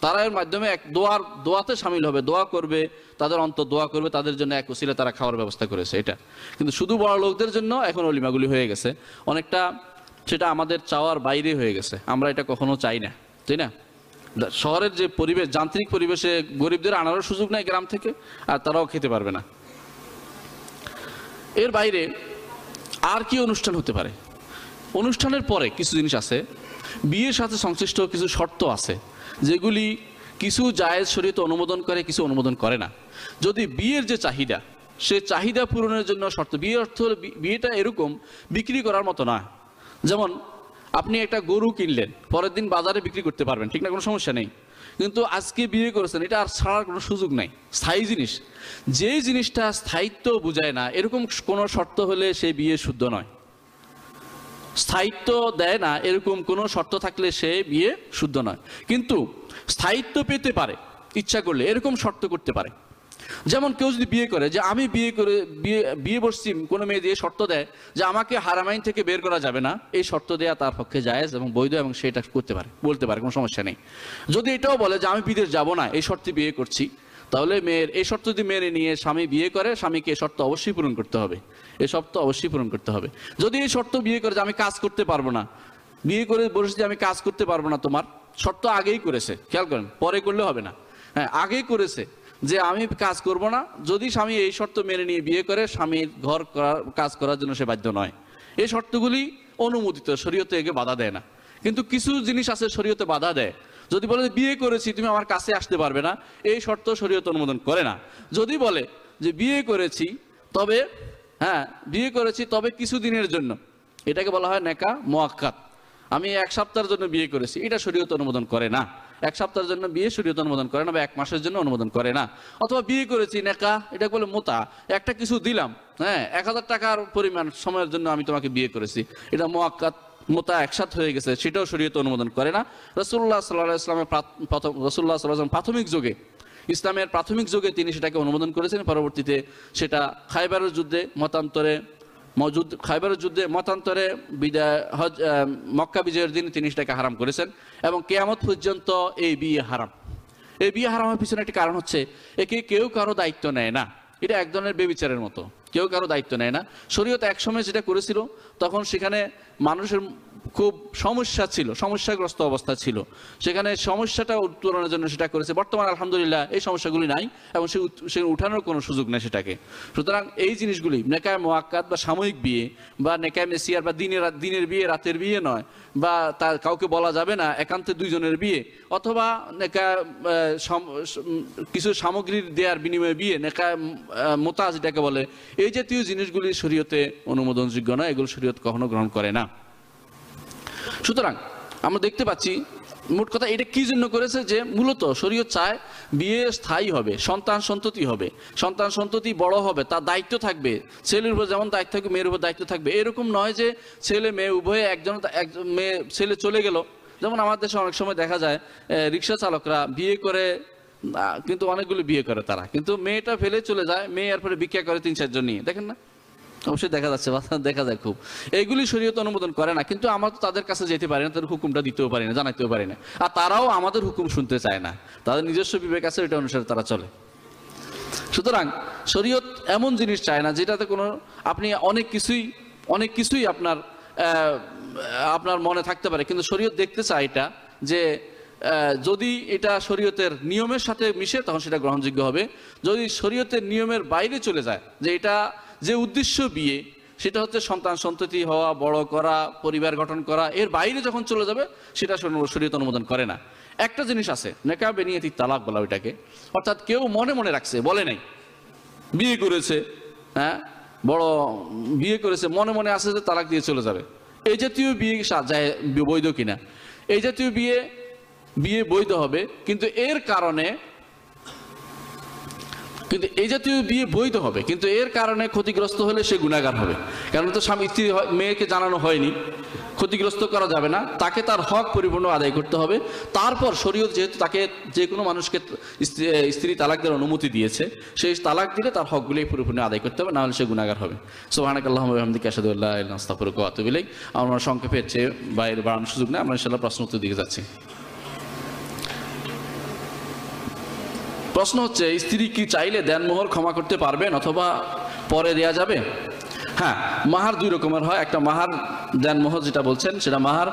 তারা এর মাধ্যমে এক দোয়ার, দোয়াতে সামিল হবে, দোয়া করবে, তাদের অন্তর দোয়া করবে, তাদের জন্য এক উসিলে তারা খাওয়ার ব্যবস্থা করেছে, এটা। কিন্তু শুধু বড় লোকদের জন্য এখন অলিমাগুলি হয়ে গেছে। অনেকটা সেটা আমাদের চাওয়ার বাইরে হয়ে গেছে। আমরা এটা কখনো চাই না, তাই না? শহরের যে পরিবেশ, যান্ত্রিক পরিবেশে গরিবদের আনারও সুযোগ নেই গ্রাম থেকে, আর তারাও খেতে পারবে না। এর বাইরে আর কি অনুষ্ঠান হতে পারে? অনুষ্ঠানের পরে কিছু জিনিস আছে। বিয়ের সাথে সংশ্লিষ্ট কিছু শর্ত আছে। যেগুলি কিছু জায়েজ শরীয়ত অনুমোদন করে, কিছু অনুমোদন করে না। যদি বিয়ের যে চাহিদা, সে চাহিদা পূরণের জন্য শর্ত বিয়ে অর্থ হলো বিয়েটা এরকম বিক্রি করার মতো না। যেমন, আপনি একটা গরু কিনলেন, পরের দিন বাজারে বিক্রি করতে পারবেন, ঠিক না? কোনো সমস্যা নেই। কিন্তু আজকে বিয়ে করেছেন, এটা আর ছাড়ার কোনো সুযোগ নাই, স্থায়ী জিনিস। যে জিনিসটা স্থায়িত্ব বোঝায় না, এরকম কোনো শর্ত হলে সে বিয়ে শুদ্ধ নয়। স্থায়িত্ব দেয় না, এরকম কোনো শর্ত থাকলে সে বিয়ে শুদ্ধ নয়। কিন্তু স্থায়িত্ব পেতে পারে, ইচ্ছা করলে, এরকম শর্ত করতে পারে। যেমন কেউ যদি বিয়ে করে যে, আমি বিয়ে করে, বিয়ে বিয়ে বসছি, কোনো মেয়ে দিয়ে শর্ত দেয় যে, আমাকে হারামাইন থেকে বের করা যাবে না। এই শর্ত দেয়া তার পক্ষে জায়েজ এবং বৈধ এবং সেটা করতে পারে, বলতে পারে, কোনো সমস্যা নেই। যদি এটাও বলে যে, আমি বিদেশ যাব না, এই শর্তে বিয়ে করছি। তাহলে মেয়ের, এই শর্ত যদি মেনে নিয়ে স্বামী বিয়ে করে, স্বামীকে এই শর্ত অবশ্যই পূরণ করতে হবে। এই শর্ত অবশ্যই পূরণ করতে হবে। যদি এই শর্ত বিয়ে করে যে আমি কাজ করতে পারব না, বিয়ে করে বলেছে যে আমি কাজ করতে পারব না তোমার, শর্ত আগেই করেছে, খেয়াল করেন, পরে করলে হবে না। হ্যাঁ আগেই করেছে যে আমি কাজ করব না, যদি স্বামী এই শর্ত মেনে নিয়ে বিয়ে করে, স্বামীর ঘর করার, কাজ করার জন্য সে বাধ্য নয়। এই শর্তগুলি অনুমোদিত, শরীয়তে একে বাধা দেয় না। কিন্তু কিছু জিনিস আছে শরীয়তে বাধা দেয়। যদি বলে যে বিয়ে করেছি, তুমি আমার কাছে আসতে পারবে না, এই শর্ত শরীয়ত অনুমোদন করে না। যদি বলে যে বিয়ে করেছি, তবে হ্যাঁ বিয়ে করেছি, তবে কিছু দিনের জন্য, এটাকে বলা হয় নেকা মোয়াক্কাত আমি এক সপ্তাহের জন্য বিয়ে করেছি, এটা শরীয়ত অনুমোদন করে না। এক সপ্তাহের জন্য বিয়ে শরীয়ত অনুমোদন করে না বা এক মাসের জন্য অনুমোদন করে না। অথবা বিয়ে করেছি, নেকা এটা বলে মোতা, একটা কিছু দিলাম হ্যাঁ এক হাজার টাকার পরিমাণ সময়ের জন্য আমি তোমাকে বিয়ে করেছি, এটা মোয়াক্কাত মোতা একসাথ হয়ে গেছে, সেটাও শরীয়ত অনুমোদন করে না। রসুল্লাহ সাল্লাহ ইসলামের প্রাথ- প্রথম রসুল্লাহ সাল্লাহ প্রাথমিক যুগে, ইসলামের প্রাথমিক যুগে তিনি সেটাকে অনুমোদন করেছেন। পরবর্তীতে সেটা খাইবারের যুদ্ধে মতান্তরে মজুদ, খাইবারের যুদ্ধে মতান্তরে বিদায়, হজ মক্কা বিজয়ের দিন তিনি সেটাকে হারাম করেছেন এবং কেয়ামত পর্যন্ত এই বিয়ে হারাম। এই বিয়ে হারামের পিছনে একটি কারণ হচ্ছে, একে কেউ কারও দায়িত্ব নেয় না। এটা এক ধরনের বেবিচারের মতো। কেউ কারও দায়িত্ব নেয় না। শরীয়ত একসময় যেটা করেছিল তখন সেখানে মানুষের খুব সমস্যা ছিল, সমস্যাগ্রস্ত অবস্থা ছিল। সেখানে সমস্যাটা উত্তরণের জন্য সেটা করেছে। বর্তমানে আলহামদুলিল্লাহ এই সমস্যাগুলি নাই এবং সে সে উঠানোর কোনো সুযোগ নেই সেটাকে। সুতরাং এই জিনিসগুলি নেকায় মোয়াক্কাত বা সাময়িক বিয়ে বা নেকায় মেসিয়ার বা দিনের দিনের বিয়ে, রাতের বিয়ে নয় বা তার কাউকে বলা যাবে না, একান্তে দুইজনের বিয়ে অথবা নেকা কিছু সামগ্রীর দেয়ার বিনিময়ে বিয়ে নেকা মোতাজ যেটাকে বলে। এই জাতীয় জিনিসগুলি শরীয়তে অনুমোদনযোগ্য নয়, এগুলো শরীয়ত কখনো গ্রহণ করে না। সুতরাং আমরা দেখতে পাচ্ছি, মোট কথা এটা কি জন্য করেছে যে মূলত শরীয়ত চায় বিয়ে স্থায়ী হবে, সন্তান সন্ততি হবে। সন্তান সন্ততি বড় হবে, তার দায়িত্ব থাকবে। ছেলের উপর যেমন দায়িত্ব থাকবে, মেয়ের উপর দায়িত্ব থাকবে। এরকম নয় যে ছেলে মেয়ে উভয়ে একজন একজন মেয়ে ছেলে চলে গেল। যেমন আমাদের দেশে অনেক সময় দেখা যায় রিক্সা চালকরা বিয়ে করে কিন্তু অনেকগুলো বিয়ে করে তারা। কিন্তু মেয়েটা ফেলে চলে যায়, মেয়ে এরপরে ভিক্ষা করে তিন চারজন নিয়ে। দেখেন না? অবশ্যই দেখা যাচ্ছে দেখা যায় খুব। এইগুলি শরীয়ত অনুমোদন করে না, কিন্তু আমরা তো তাদের কাছে যেতে পারি না, তাদের হুকুমটা দিতেও পারি না, জানাইতেও পারি না। আর তারাও আমাদের হুকুম শুনতে চায় না। তাদের নিজস্ব বিবেক আছে, এটা অনুসারে তারা চলে। সুতরাং শরীয়ত এমন জিনিস চায় না, যেটাতে কোনো, আপনি অনেক কিছুই অনেক কিছুই আপনার আপনার মনে থাকতে পারে। কিন্তু শরীয়ত দেখতে চায় এটা, যে যদি এটা শরীয়তের নিয়মের সাথে মিশে, তখন সেটা গ্রহণযোগ্য হবে। যদি শরীয়তের নিয়মের বাইরে চলে যায়, যে এটা যে উদ্দেশ্য বিয়ে, সেটা হচ্ছে সন্তান সন্ততি হওয়া, বড় করা, পরিবার গঠন করা, এর বাইরে যখন চলে যাবে, সেটা শরীয়ত- অনুমোদন করে না। একটা জিনিস আছে নেকা বেনিয়তি তালাক বলা ওইটাকে, অর্থাৎ কেউ মনে মনে রাখছে, বলে নাই, বিয়ে করেছে হ্যাঁ বড় বিয়ে করেছে, মনে মনে আছে যে তালাক দিয়ে চলে যাবে। এই জাতীয় বিয়ে বৈধ কিনা? এই জাতীয় বিয়ে বিয়ে বৈধ হবে, কিন্তু এর কারণে কিন্তু এই জাতীয় বিয়ে বৈধ হবে, কিন্তু এর কারণে ক্ষতিগ্রস্ত হলে সে গুণাগার হবে। কারণ তো স্বামী, স্ত্রী মেয়েকে জানানো হয়নি। ক্ষতিগ্রস্ত করা যাবে না, তাকে তার হক পরিপূর্ণ আদায় করতে হবে। তারপর শরীয়ত যেহেতু তাকে যে কোনো মানুষকে স্ত্রী তালাক দেওয়ার অনুমতি দিয়েছে, সেই তালাক দিলে তার হকগুলি পরিপূর্ণ আদায় করতে হবে, নাহলে সে গুণাগার হবে। সোহানাক আল্লাহ আহমদিকে আসাদুল্লাহ নাস্তাফরুক আতুবিলাই আমরা সংক্ষেপে চেয়ে বাইরে বাড়ানোর সুযোগ নেই, আমরা ইনশাল্লাহ প্রশ্ন উত্তর দিকে যাচ্ছি। প্রশ্ন হচ্ছে, স্ত্রী কি চাইলে দেনমোহর ক্ষমা করতে পারবেন অথবা পরে দেয়া যাবে? হ্যাঁ মাহার দুই রকমের হয়। একটা মাহার দেনমোহর যেটা বলছেন, সেটা মাহার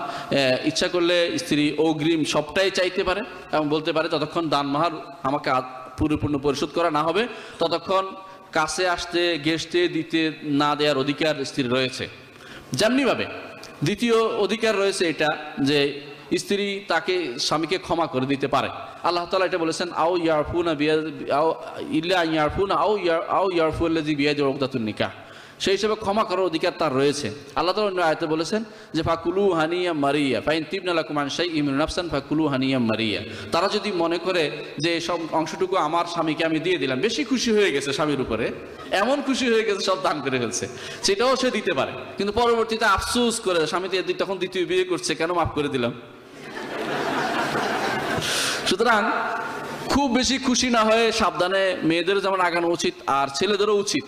ইচ্ছা করলে স্ত্রী অগ্রিম সবটাই চাইতে পারে এবং বলতে পারে, ততক্ষণ দান মাহার আমাকে পরিপূর্ণ পরিশোধ করা না হবে। ততক্ষণ কাছে আসতে, গেস্টে দিতে না দেওয়ার অধিকার স্ত্রীর রয়েছে। যেমনিভাবে, দ্বিতীয় অধিকার রয়েছে এটা যে স্ত্রী তাকে স্বামীকে ক্ষমা করে দিতে পারে। আল্লাহ তালা এটা বলেছেন, আও ইয়ারফুনা বিয়া ইল্লা ইয়ারফুনা, আও ইয়ার, আও ইয়ারফুল্লাজি বিয়াদি রক্তাতুন নিকাহ। সেই হিসেবে ক্ষমা করার অধিকার তার রয়েছে। আল্লাহ তালা অন্য আয়তে বলেছেন যে, ফাকুলু হানিয়া মারিয়া, ফাইন তিবনালা কুমান শাই ইমিন নাফসান, ফাকুলু হানিয়া মারিয়া। তারা যদি মনে করে যে, সব অংশটুকু আমার স্বামীকে আমি দিয়ে দিলাম, বেশি খুশি হয়ে গেছে স্বামীর উপরে, এমন খুশি হয়ে গেছে, সব দান করে ফেলছে। সেটাও সে দিতে পারে। কিন্তু পরবর্তীতে আফসুস করে, স্বামী তখন দ্বিতীয় বিয়ে করছে, কেন মাফ করে দিলাম? সুতরাং খুব বেশি খুশি না হয়ে সাবধানে মেয়েদের যেমন আগানো উচিত আর ছেলেদেরও উচিত।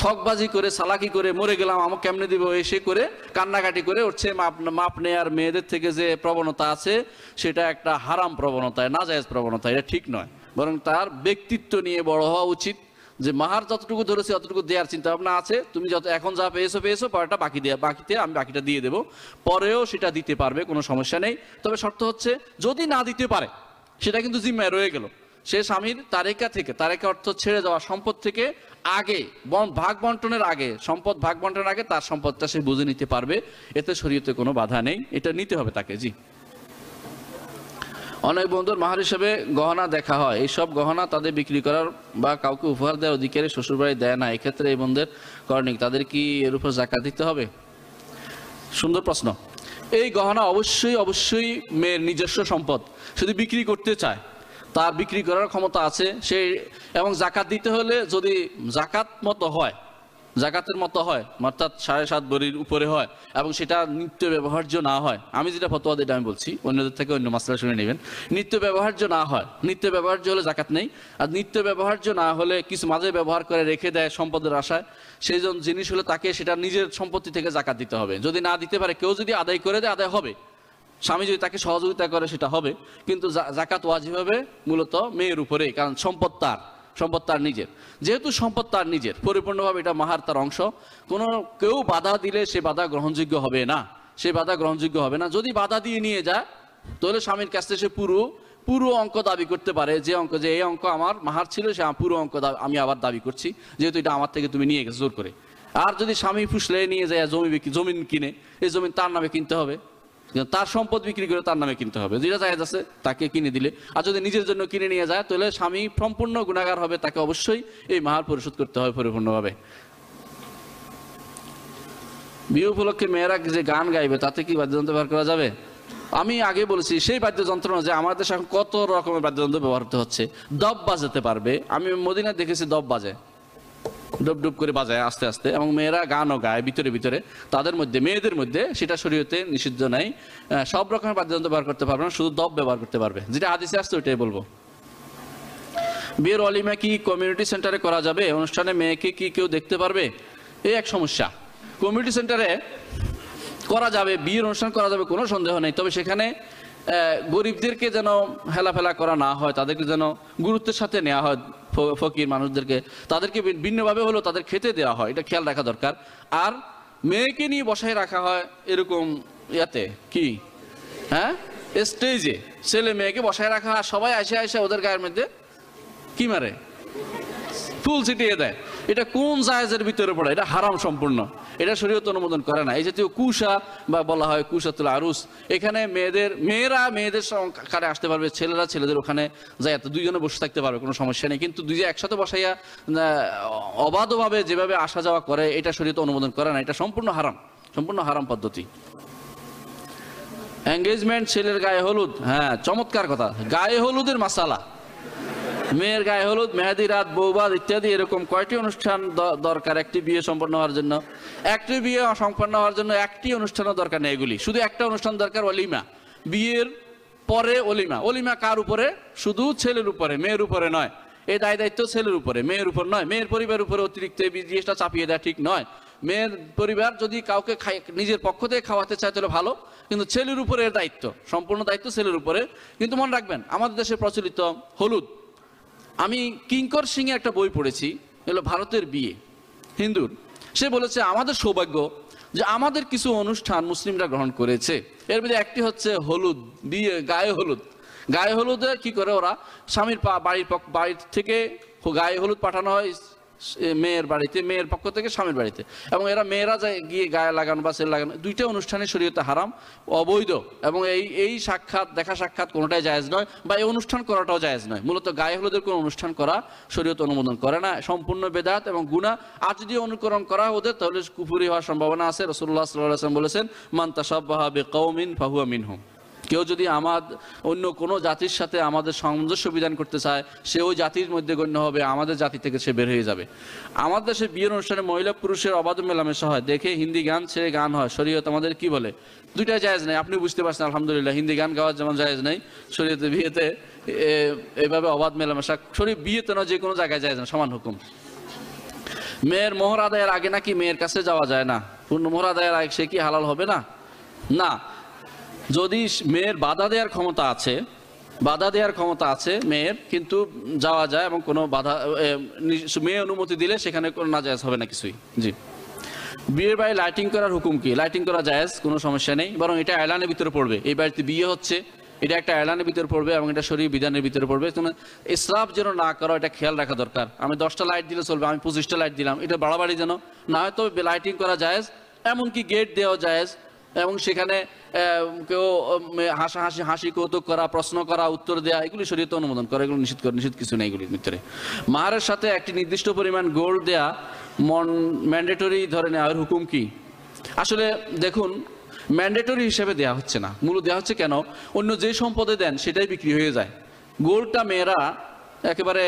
ঠকবাজি করে সালাকি করে, মরে গেলাম, আমাকে কেমনে দিব? এসে করে কান্নাকাটি করে উঠছে। মাপ মাপ নেয়ার মেয়েদের থেকে যে প্রবণতা আছে, সেটা একটা হারাম প্রবণতা, নাজায়েজ প্রবণতা, এটা ঠিক নয়। বরং তার ব্যক্তিত্ব নিয়ে বড় হওয়া উচিত যে মাহার যতটুকু ধরেছে, অতটুকু দেওয়ার চিন্তা ভাবনা আছে। তুমি যত, এখন যা পেয়েছ পেয়েছ, পরেরটা বাকি দেওয়া বাকিতে আমি বাকিটা দিয়ে দেবো। পরেও সেটা দিতে পারবে, কোনো সমস্যা নেই। তবে শর্ত হচ্ছে, যদি না দিতে পারে সেটা কিন্তু জিম্মায় রয়ে গেল। সে স্বামীর তারেকা থেকে, তারেকা অর্থ ছেড়ে যাওয়া সম্পদ থেকে আগে ভাগ বন্টনের আগে, সম্পদ ভাগ বন্টনের আগে তার সম্পদটা সে বুঝে নিতে পারবে। এতে শরীয়তে কোনো বাধা নেই। এটা নিতে হবে তাকে, জি। অনেক বন্ধুর মাহার হিসেবে গহনা দেখা হয়। এইসব গহনা তাদের বিক্রি করার বা কাউকে উপহার দেওয়ার অধিকারে শ্বশুরবাড়ি দেয় না। এক্ষেত্রে এই বন্ধুদের করণিক তাদের কি এর উপর জাকাত দিতে হবে? সুন্দর প্রশ্ন। এই গহনা অবশ্যই অবশ্যই মেয়ের নিজস্ব সম্পদ। যদি বিক্রি করতে চায়, তার বিক্রি করার ক্ষমতা আছে, সে এবং জাকাত দিতে হলে যদি জাকাত মতো হয়, জাকাতের মতো হয়, অর্থাৎ সাড়ে সাত বড়ির উপরে হয় এবং সেটা নিত্য ব্যবহার্য না হয়, আমি যেটা ফতোয়া দিটা আমি বলছি, অন্যদের থেকে অন্য মাসলা শুনে নেবেন, নিত্য ব্যবহার্য না হয়, নিত্য ব্যবহার্য হলে জাকাত নেই, আর নিত্য ব্যবহার্য না হলে কিছু মাঝে ব্যবহার করে রেখে দেয় সম্পদের আশায়, সেই জিনিস হলে তাকে সেটা নিজের সম্পত্তি থেকে জাকাত দিতে হবে, যদি না দিতে পারে, কেউ যদি আদায় করে দেয়, আদায় হবে। স্বামী যদি তাকে সহযোগিতা করে, সেটা হবে। কিন্তু জাকাত ওয়াজিব হবে মূলত মেয়ের উপরে কারণ সম্পদ তার সম্পদ তার নিজের। যেহেতু সম্পদ তার নিজের, পরিপূর্ণভাবে এটা মাহার তার অংশ। কোনো কেউ বাধা দিলে সে বাধা গ্রহণযোগ্য হবে না। সে বাধা গ্রহণযোগ্য হবে না। যদি বাধা দিয়ে নিয়ে যায়, তাহলে স্বামীর কাছ থেকে সে পুরো পুরো অঙ্ক দাবি করতে পারে। যে অঙ্ক, যে এই অঙ্ক আমার মাহার ছিল, সে পুরো অঙ্ক আমি আবার দাবি করছি। যেহেতু এটা আমার থেকে তুমি নিয়ে গেছো, জোর করে। আর যদি স্বামী ফুসলে, নিয়ে যায়, জমি জমিন কিনে, এই জমিন তার নামে কিনতে হবে। তার সম্পদ বিক্রি করে তার নামে কিনতে হবে। যেটা জায়েজ আছে, তাকে কিনে দিলে। আর যদি নিজের জন্য কিনে নিয়ে যায়, তাহলে স্বামী সম্পূর্ণ গুণাগার হবে, তাকে অবশ্যই এই মাহার পরিশোধ করতে হবে পরিপূর্ণভাবে। বিয়ে উপলক্ষে মেয়েরা যে গান গাইবে, তাতে কি বাদ্যযন্ত্র ব্যবহার করা যাবে? আমি আগে বলেছি, সেই বাদ্যযন্ত্র না যে আমাদের এখন কত রকমের বাদ্যযন্ত্র ব্যবহার হচ্ছে। দব বাজাতে পারবে। আমি মদিনা দেখেছি দব বাজে ডুব ডুব করে বাজায় আস্তে আস্তে এবং মেয়েরা গানও গায় ভিতরে ভিতরে। তাদের মধ্যে, মেয়েদের মধ্যে সেটা শরীয়তে নিষিদ্ধ নাই। সব রকমের বাদ্যযন্ত্র ব্যবহার করতে পারবে না, শুধু দব ব্যবহার করতে পারবে। যেটা হাদিসে আসছে, ওইটাই বলব। বিয়ের অলিমা কি কমিউনিটি সেন্টারে করা যাবে? অনুষ্ঠানে মেয়েকে কি কেউ দেখতে পারবে? এই এক সমস্যা। কমিউনিটি সেন্টারে করা যাবে, বিয়ের অনুষ্ঠান করা যাবে কোনো সন্দেহ নেই। তবে সেখানে গরিবদেরকে যেন হেলাফেলা করা না হয়, তাদেরকে যেন গুরুত্বের সাথে নেওয়া হয় ফকির মানুষদেরকে, তাদেরকে ভিন্নভাবে হলেও তাদের খেতে দেওয়া হয়, এটা খেয়াল রাখা দরকার। আর মেয়েকে নিয়ে বসায় রাখা হয় এরকম ইয়াতে, কি? হ্যাঁ? স্টেজে ছেলে মেয়েকে বসায় রাখা হয় সবাই আসে আসে ওদের গায়ের মধ্যে কি মারে? ফুল ছিটিয়ে দেয়। এটা কোন জায়েজের ভিতরে পড়ে? এটা হারাম সম্পূর্ণ। এটা শরীয়ত অনুমোদন করে না। এই জাতীয় কুশা বা বলা হয় কুশাতুল আরুস, এখানে মেয়েদের, মেয়েরা মেয়েদের কারে আসতে পারবে, ছেলেরা ছেলেদের ওখানে যায় দুইজনে বসে থাকতে পারবে, কোনো সমস্যা নেই। কিন্তু দুইজন একসাথে বসাইয়া অবাধভাবে যেভাবে আসা যাওয়া করে, এটা শরীয়ত অনুমোদন করে না। এটা সম্পূর্ণ হারাম সম্পূর্ণ হারাম পদ্ধতি। এঙ্গেজমেন্ট ছেলের গায়ে হলুদ হ্যাঁ চমৎকার কথা। গায়ে হলুদের মাসালা। মেয়ের গায়ে হলুদ, মেহেদি, রাত বৌবাদ ইত্যাদি এরকম কয়টি অনুষ্ঠান দরকার? একটি বিয়ে সম্পন্ন হওয়ার জন্য। একটি বিয়ে সম্পন্ন হওয়ার জন্য একটি অনুষ্ঠানও দরকার নেই এগুলি। শুধু একটা অনুষ্ঠান দরকার, অলিমা। বিয়ের পরে অলিমা। অলিমা কার উপরে? শুধু ছেলের উপরে, মেয়ের উপরে নয়। এই দায় দায়িত্ব ছেলের উপরে, মেয়ের উপর নয়। মেয়ের পরিবারের উপরে অতিরিক্ত এই জিনিসটা চাপিয়ে দেওয়া ঠিক নয়। মেয়ের পরিবার যদি কাউকে নিজের পক্ষ থেকে খাওয়াতে চায় তাহলে ভালো, কিন্তু ছেলের উপরে এর দায়িত্ব। সম্পূর্ণ দায়িত্ব ছেলের উপরে। কিন্তু মনে রাখবেন, আমাদের দেশে প্রচলিত হলুদ আমি কিঙ্কর সিং এর একটা বই পড়েছি হলো ভারতের বিয়ে, হিন্দুর। সে বলেছে, আমাদের সৌভাগ্য যে আমাদের কিছু অনুষ্ঠান মুসলিমরা গ্রহণ করেছে। এর মধ্যে একটি হচ্ছে হলুদ, বিয়ে, গায়ে হলুদ। গায়ে হলুদে কি করে ওরা? স্বামীর পা- বাড়ির বাড়ির বাড়ি থেকে গায়ে হলুদ পাঠানো হয় মেয়ের বাড়িতে, মেয়ের পক্ষ থেকে স্বামীর বাড়িতে। এবং এরা মেয়েরা যায় গিয়ে গায়ে লাগানো বা সেল লাগানো, দুইটা অনুষ্ঠানে শরীয়তে হারাম, অবৈধ। এবং এই এই সাক্ষাৎ, দেখা সাক্ষাৎ কোনোটাই জায়েজ নয় বা এই অনুষ্ঠান করাটাও জায়েজ নয়। মূলত গায়ে হলুদের কোনো অনুষ্ঠান করা শরীয়ত অনুমোদন করে না। সম্পূর্ণ বেদাত এবং গুণা আর যদি অনুকরণ করা ওদের তাহলে কুফুরি হওয়ার সম্ভাবনা আছে। রসুল্লাহ সাল্লাহ বলেছেন মান্তা সাব্বাহা বে কৌমিন ফাহুয়া মিনহুম। কেউ যদি আমার অন্য কোনো জাতির সাথে আমাদের সামঞ্জস্য বিধান করতে চায়, সে ওই জাতির মধ্যে গণ্য হবে, আমাদের জাতি থেকে সে বের হয়ে যাবে। আমাদের দেশে বিয়ের অনুষ্ঠানে মহিলা পুরুষের অবাধ মেলামেশা হয়, দেখে হিন্দি গান ছেড়ে গান হয়, শরীয়ত আমাদের কি বলে? দুইটা জায়েজ নেই আপনি বুঝতে পারছেন, আলহামদুলিল্লাহ, হিন্দি গান গাওয়ার যেমন জায়েজ নেই, শরীয়তে বিয়েতে এভাবে অবাধ মেলামেশা শরীর বিয়েতে না, যে কোনো জায়গায় জায়েজ না সমান হুকুম। মেয়ের মোহর আদায়ের আগে নাকি মেয়ের কাছে যাওয়া যায় না? পূর্ণ মোহর আদায়ের আগে সে কি হালাল হবে না? না যদি মেয়ের বাধা দেওয়ার ক্ষমতা আছে, বাধা দেওয়ার ক্ষমতা আছে মেয়ের, কিন্তু যাওয়া যায় এবং কোনো বাধা মেয়ে অনুমতি দিলে সেখানে কোনো না নাজায়জ হবে না কিছুই। জি। বিয়ের বাড়ি লাইটিং করার হুকুম কি? লাইটিং করা জায়েজ, কোনো সমস্যা নেই। বরং এটা এলানের ভিতরে পড়বে। এই বাড়িতে বিয়ে হচ্ছে, এটা একটা এলানের ভিতরে পড়বে এবং এটা শরীর বিধানের ভিতরে পড়বে। ইসরাফ যেন না করো, এটা খেয়াল রাখা দরকার। আমি দশটা লাইট দিলে চলবে, আমি পঁচিশটা লাইট দিলাম। এটা বাড়াবাড়ি যেন না হয়তো লাইটিং করা জায়েজ, এমনকি গেট দেওয়া জায়েজ। এবং সেখানে কেউ হাসাহাসি, হাসি, কৌতুক করা, প্রশ্ন করা, উত্তর দেওয়া এগুলি শরীয়তে অনুমোদন করে, এগুলো নিষিদ্ধ করে, নিষিদ্ধ কিছু নেই এগুলির ভিতরে। মাহারের সাথে একটি নির্দিষ্ট পরিমাণ গোল্ড দেয়া, মন ম্যান্ডেটরি ধরে নেওয়ার হুকুম কি? আসলে দেখুন ম্যান্ডেটরি হিসেবে দেওয়া হচ্ছে না। মূলত দেওয়া হচ্ছে কেন? অন্য যে সম্পদে দেন, সেটাই বিক্রি হয়ে যায়। গোল্ডটা মেয়েরা একেবারে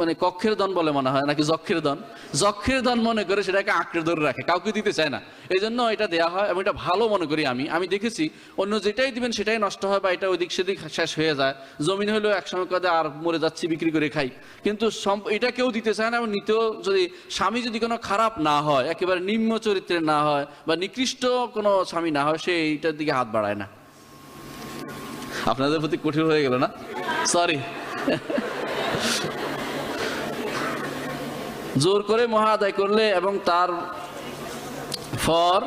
মানে কক্ষের দন বলে মনে হয়, নাকি যক্ষের দন? যক্ষের দন মনে করে সেটাকে আঁকড়ে ধরে রাখে, কাউকে দিতে চায় না। এই জন্য এটা দেওয়া হয়, এবং এটা ভালো মনে করি আমি। আমি দেখেছি, অন্য যেটাই দিবেন সেটাই নষ্ট হয় বা এটা ওদিক সেদিক শেষ হয়ে যায়। জমিন হলেও একসময় কাদে আর মরে যাচ্ছি, বিক্রি করে খাই। কিন্তু এটা কেউ দিতে চায় না, এবং নিতেও যদি স্বামী যদি কোনো খারাপ না হয়, একেবারে নিম্ন চরিত্রের না হয়, বা নিকৃষ্ট কোনো স্বামী না হয়, সে এইটার দিকে হাত বাড়ায় না। আপনাদের প্রতি কঠিন হয়ে গেল না? সরি জোর করে মহা আদায় করলে এবং তার ফর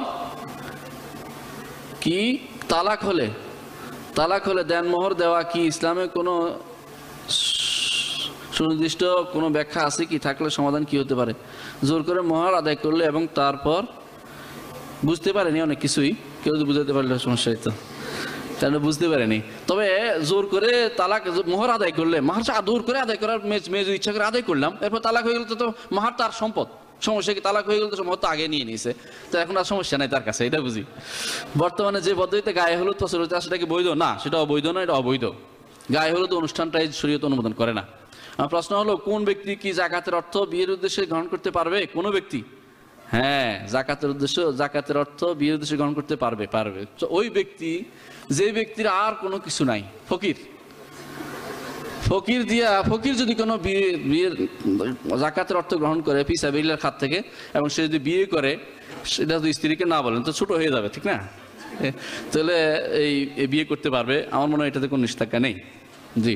কি? তালাক হলে। তালাক হলে দেন মোহর দেওয়া কি? ইসলামে কোনো সুনির্দিষ্ট কোনো ব্যাখ্যা আছে কি? থাকলে সমাধান কি হতে পারে? জোর করে মহার আদায় করলে এবং তারপর বুঝতে পারেনি অনেক কিছুই। কেউ বুঝাতে পারলে সমস্যা হতো তাহলে বুঝতে পারেনি। তবে জোর করে তালাক মোহর আদায় করলে, মাহার জোর করে আদায় করার মেয়ে মেয়ে ইচ্ছা করে আদায় করলাম, এরপর তালাক হয়ে গেলে তো তো মাহার তার সম্পদ। সমস্যা কি? তালাক হয়ে গেলে তো সম্পদ তো আগে নিয়ে নিয়েছে। তো এখন আর সমস্যা নাই তার কাছে, এটা বুঝি। বর্তমানে যে পদ্ধতিতে গায়ে হলুদ প্রচলিত আছে সেটা কি বৈধ? না, সেটা অবৈধ না এটা অবৈধ। গায়ে হলুদ অনুষ্ঠানটাই শরীয়ত অনুমোদন করে না। প্রশ্ন হলো, কোন ব্যক্তি কি জাকাতের অর্থ বিয়ের উদ্দেশ্যে গ্রহণ করতে পারবে? কোনো ব্যক্তি? হ্যাঁ জাকাতের উদ্দেশ্য জাকাতের অর্থ বিয়ের উদ্দেশ্যে গ্রহণ করতে পারবে পারবে। তো ওই ব্যক্তি যে ব্যক্তির আর কোনো কিছু নাই, ফকির। ফকির দিয়া, ফকির যদি কোনো বিয়ে, বিয়ের জাকাতের অর্থ গ্রহণ করে ফিসাবিল্লার খাত থেকে, এবং সে যদি বিয়ে করে, সেটা যদি স্ত্রীকে না বলেন, তো ছোট হয়ে যাবে, ঠিক না? তাহলে এই বিয়ে করতে পারবে, আমার মনে হয় এটাতে কোনো নিষেধাজ্ঞা নেই। জি।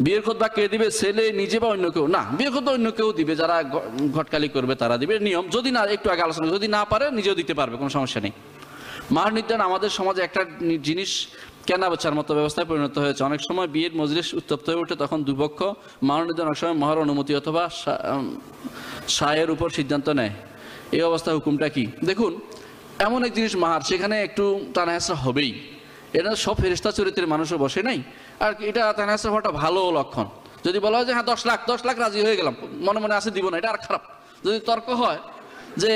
বিয়ের খোদবা কে দিবে? ছেলে নিজে বা অন্য কেউ? না, বিয়ের খোদবা অন্য কেউ দিবে, যারা ঘটকালি করবে তারা দিবে। নিয়ম, যদি না, একটু আগে আলোচনা, যদি না পারে, নিজেও দিতে পারবে, কোনো সমস্যা নেই। মার নির্ধারণ আমাদের সমাজে একটা জিনিস কেনা বেচার মতো ব্যবস্থায় পরিণত হয়েছে। অনেক সময় বিয়ের মজলিস উত্তপ্ত হয়ে ওঠে তখন দুপক্ষ মার নির্ধারণ অনেক সময় মহার অনুমতি অথবা সায়ের উপর সিদ্ধান্ত নেয়। এই অবস্থায় হুকুমটা কি? দেখুন, এমন এক জিনিস মাহার, সেখানে একটু টানাহেসা হবেই। এটা সব ফেরিস্তা চরিত্রের মানুষও বসে নাই। আর এটা টানাহেসা হওয়াটা ভালো লক্ষণ। যদি বলা হয় যে হ্যাঁ দশ লাখ দশ লাখ রাজি হয়ে গেলাম, মনে মনে আছে দিব না, এটা আর খারাপ। যদি তর্ক হয় যে,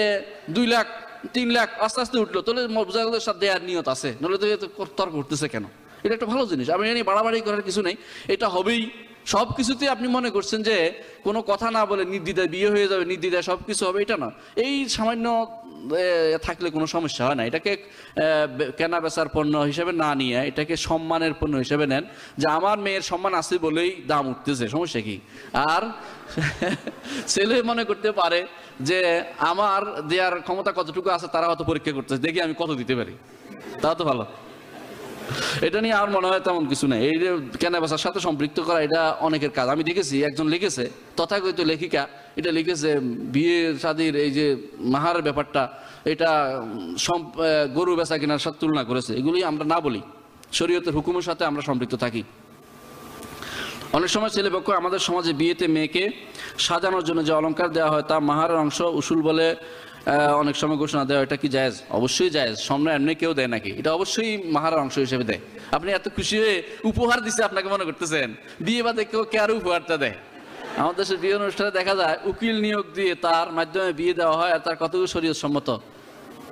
দুই লাখ তিন লাখ, আস্তে আস্তে উঠল। তাহলে বোঝা সাথে দেওয়ার নিয়ত আছে। নাহলে তো তর্ক উঠতেছে কেন? এটা একটা ভালো জিনিস। আমি জানি বাড়াবাড়ি করার কিছু নেই। এটা হবেই। সব কিছুতে আপনি মনে করছেন যে কোনো কথা না বলে নির্দ্বিধায় বিয়ে হয়ে যাবে, নির্দ্বিধায় সব কিছু হবে, এটা না। এই সামান্য থাকলে কোনো সমস্যা হয় না। এটাকে কেনা বেচার পণ্য হিসেবে না নিয়ে এটাকে সম্মানের পণ্য হিসেবে নেন, যে আমার মেয়ের সম্মান আছে বলেই দাম উঠতেছে, সমস্যা কি? আর ছেলে মনে করতে পারে যে আমার দেওয়ার ক্ষমতা কতটুকু আছে তারা হয়তো পরীক্ষা করতেছে, দেখি আমি কত দিতে পারি। তা তো ভালো। এটা নিয়ে আর মনে হয় তেমন কিছু নেই। এই কেনা বেচার সাথে সম্পৃক্ত করা, এটা অনেকের কাজ। আমি দেখেছি, একজন লিখেছে, তথাকথিত লেখিকা, এটা লিখেছে বিয়ে শাদির এই যে মাহার ব্যাপারটা, এটা গরু বেচা কেনার সাথে তুলনা করেছে। এগুলি আমরা না বলি। শরীয়তের হুকুমের সাথে আমরা সম্পৃক্ত থাকি। অনেক সময় ছেলেপক্ষ আমাদের সমাজে বিয়েতে মেয়েকে সাজানোর জন্য যে অলংকার দেওয়া হয়, তা মাহারের অংশ, উসুল বলে অনেক সময় ঘোষণা দেওয়া এটা কি জায়েজ? অবশ্যই জায়েজ। সামনে এমনি কেউ দেয় নাকি? এটা অবশ্যই মাহারের অংশ হিসেবে দেয়। আপনি এত খুশি হয়ে উপহার দিছে আপনাকে মনে করতেছেন? বিয়ে বাদে কেউ কে আর উপহারটা দেয়? আমাদের দেশের বিয়ে অনুষ্ঠানে দেখা যায়, উকিল নিয়োগ দিয়ে তার মাধ্যমে বিয়ে দেওয়া হয় আর তার কতগুলো শরীয়ত সম্মত?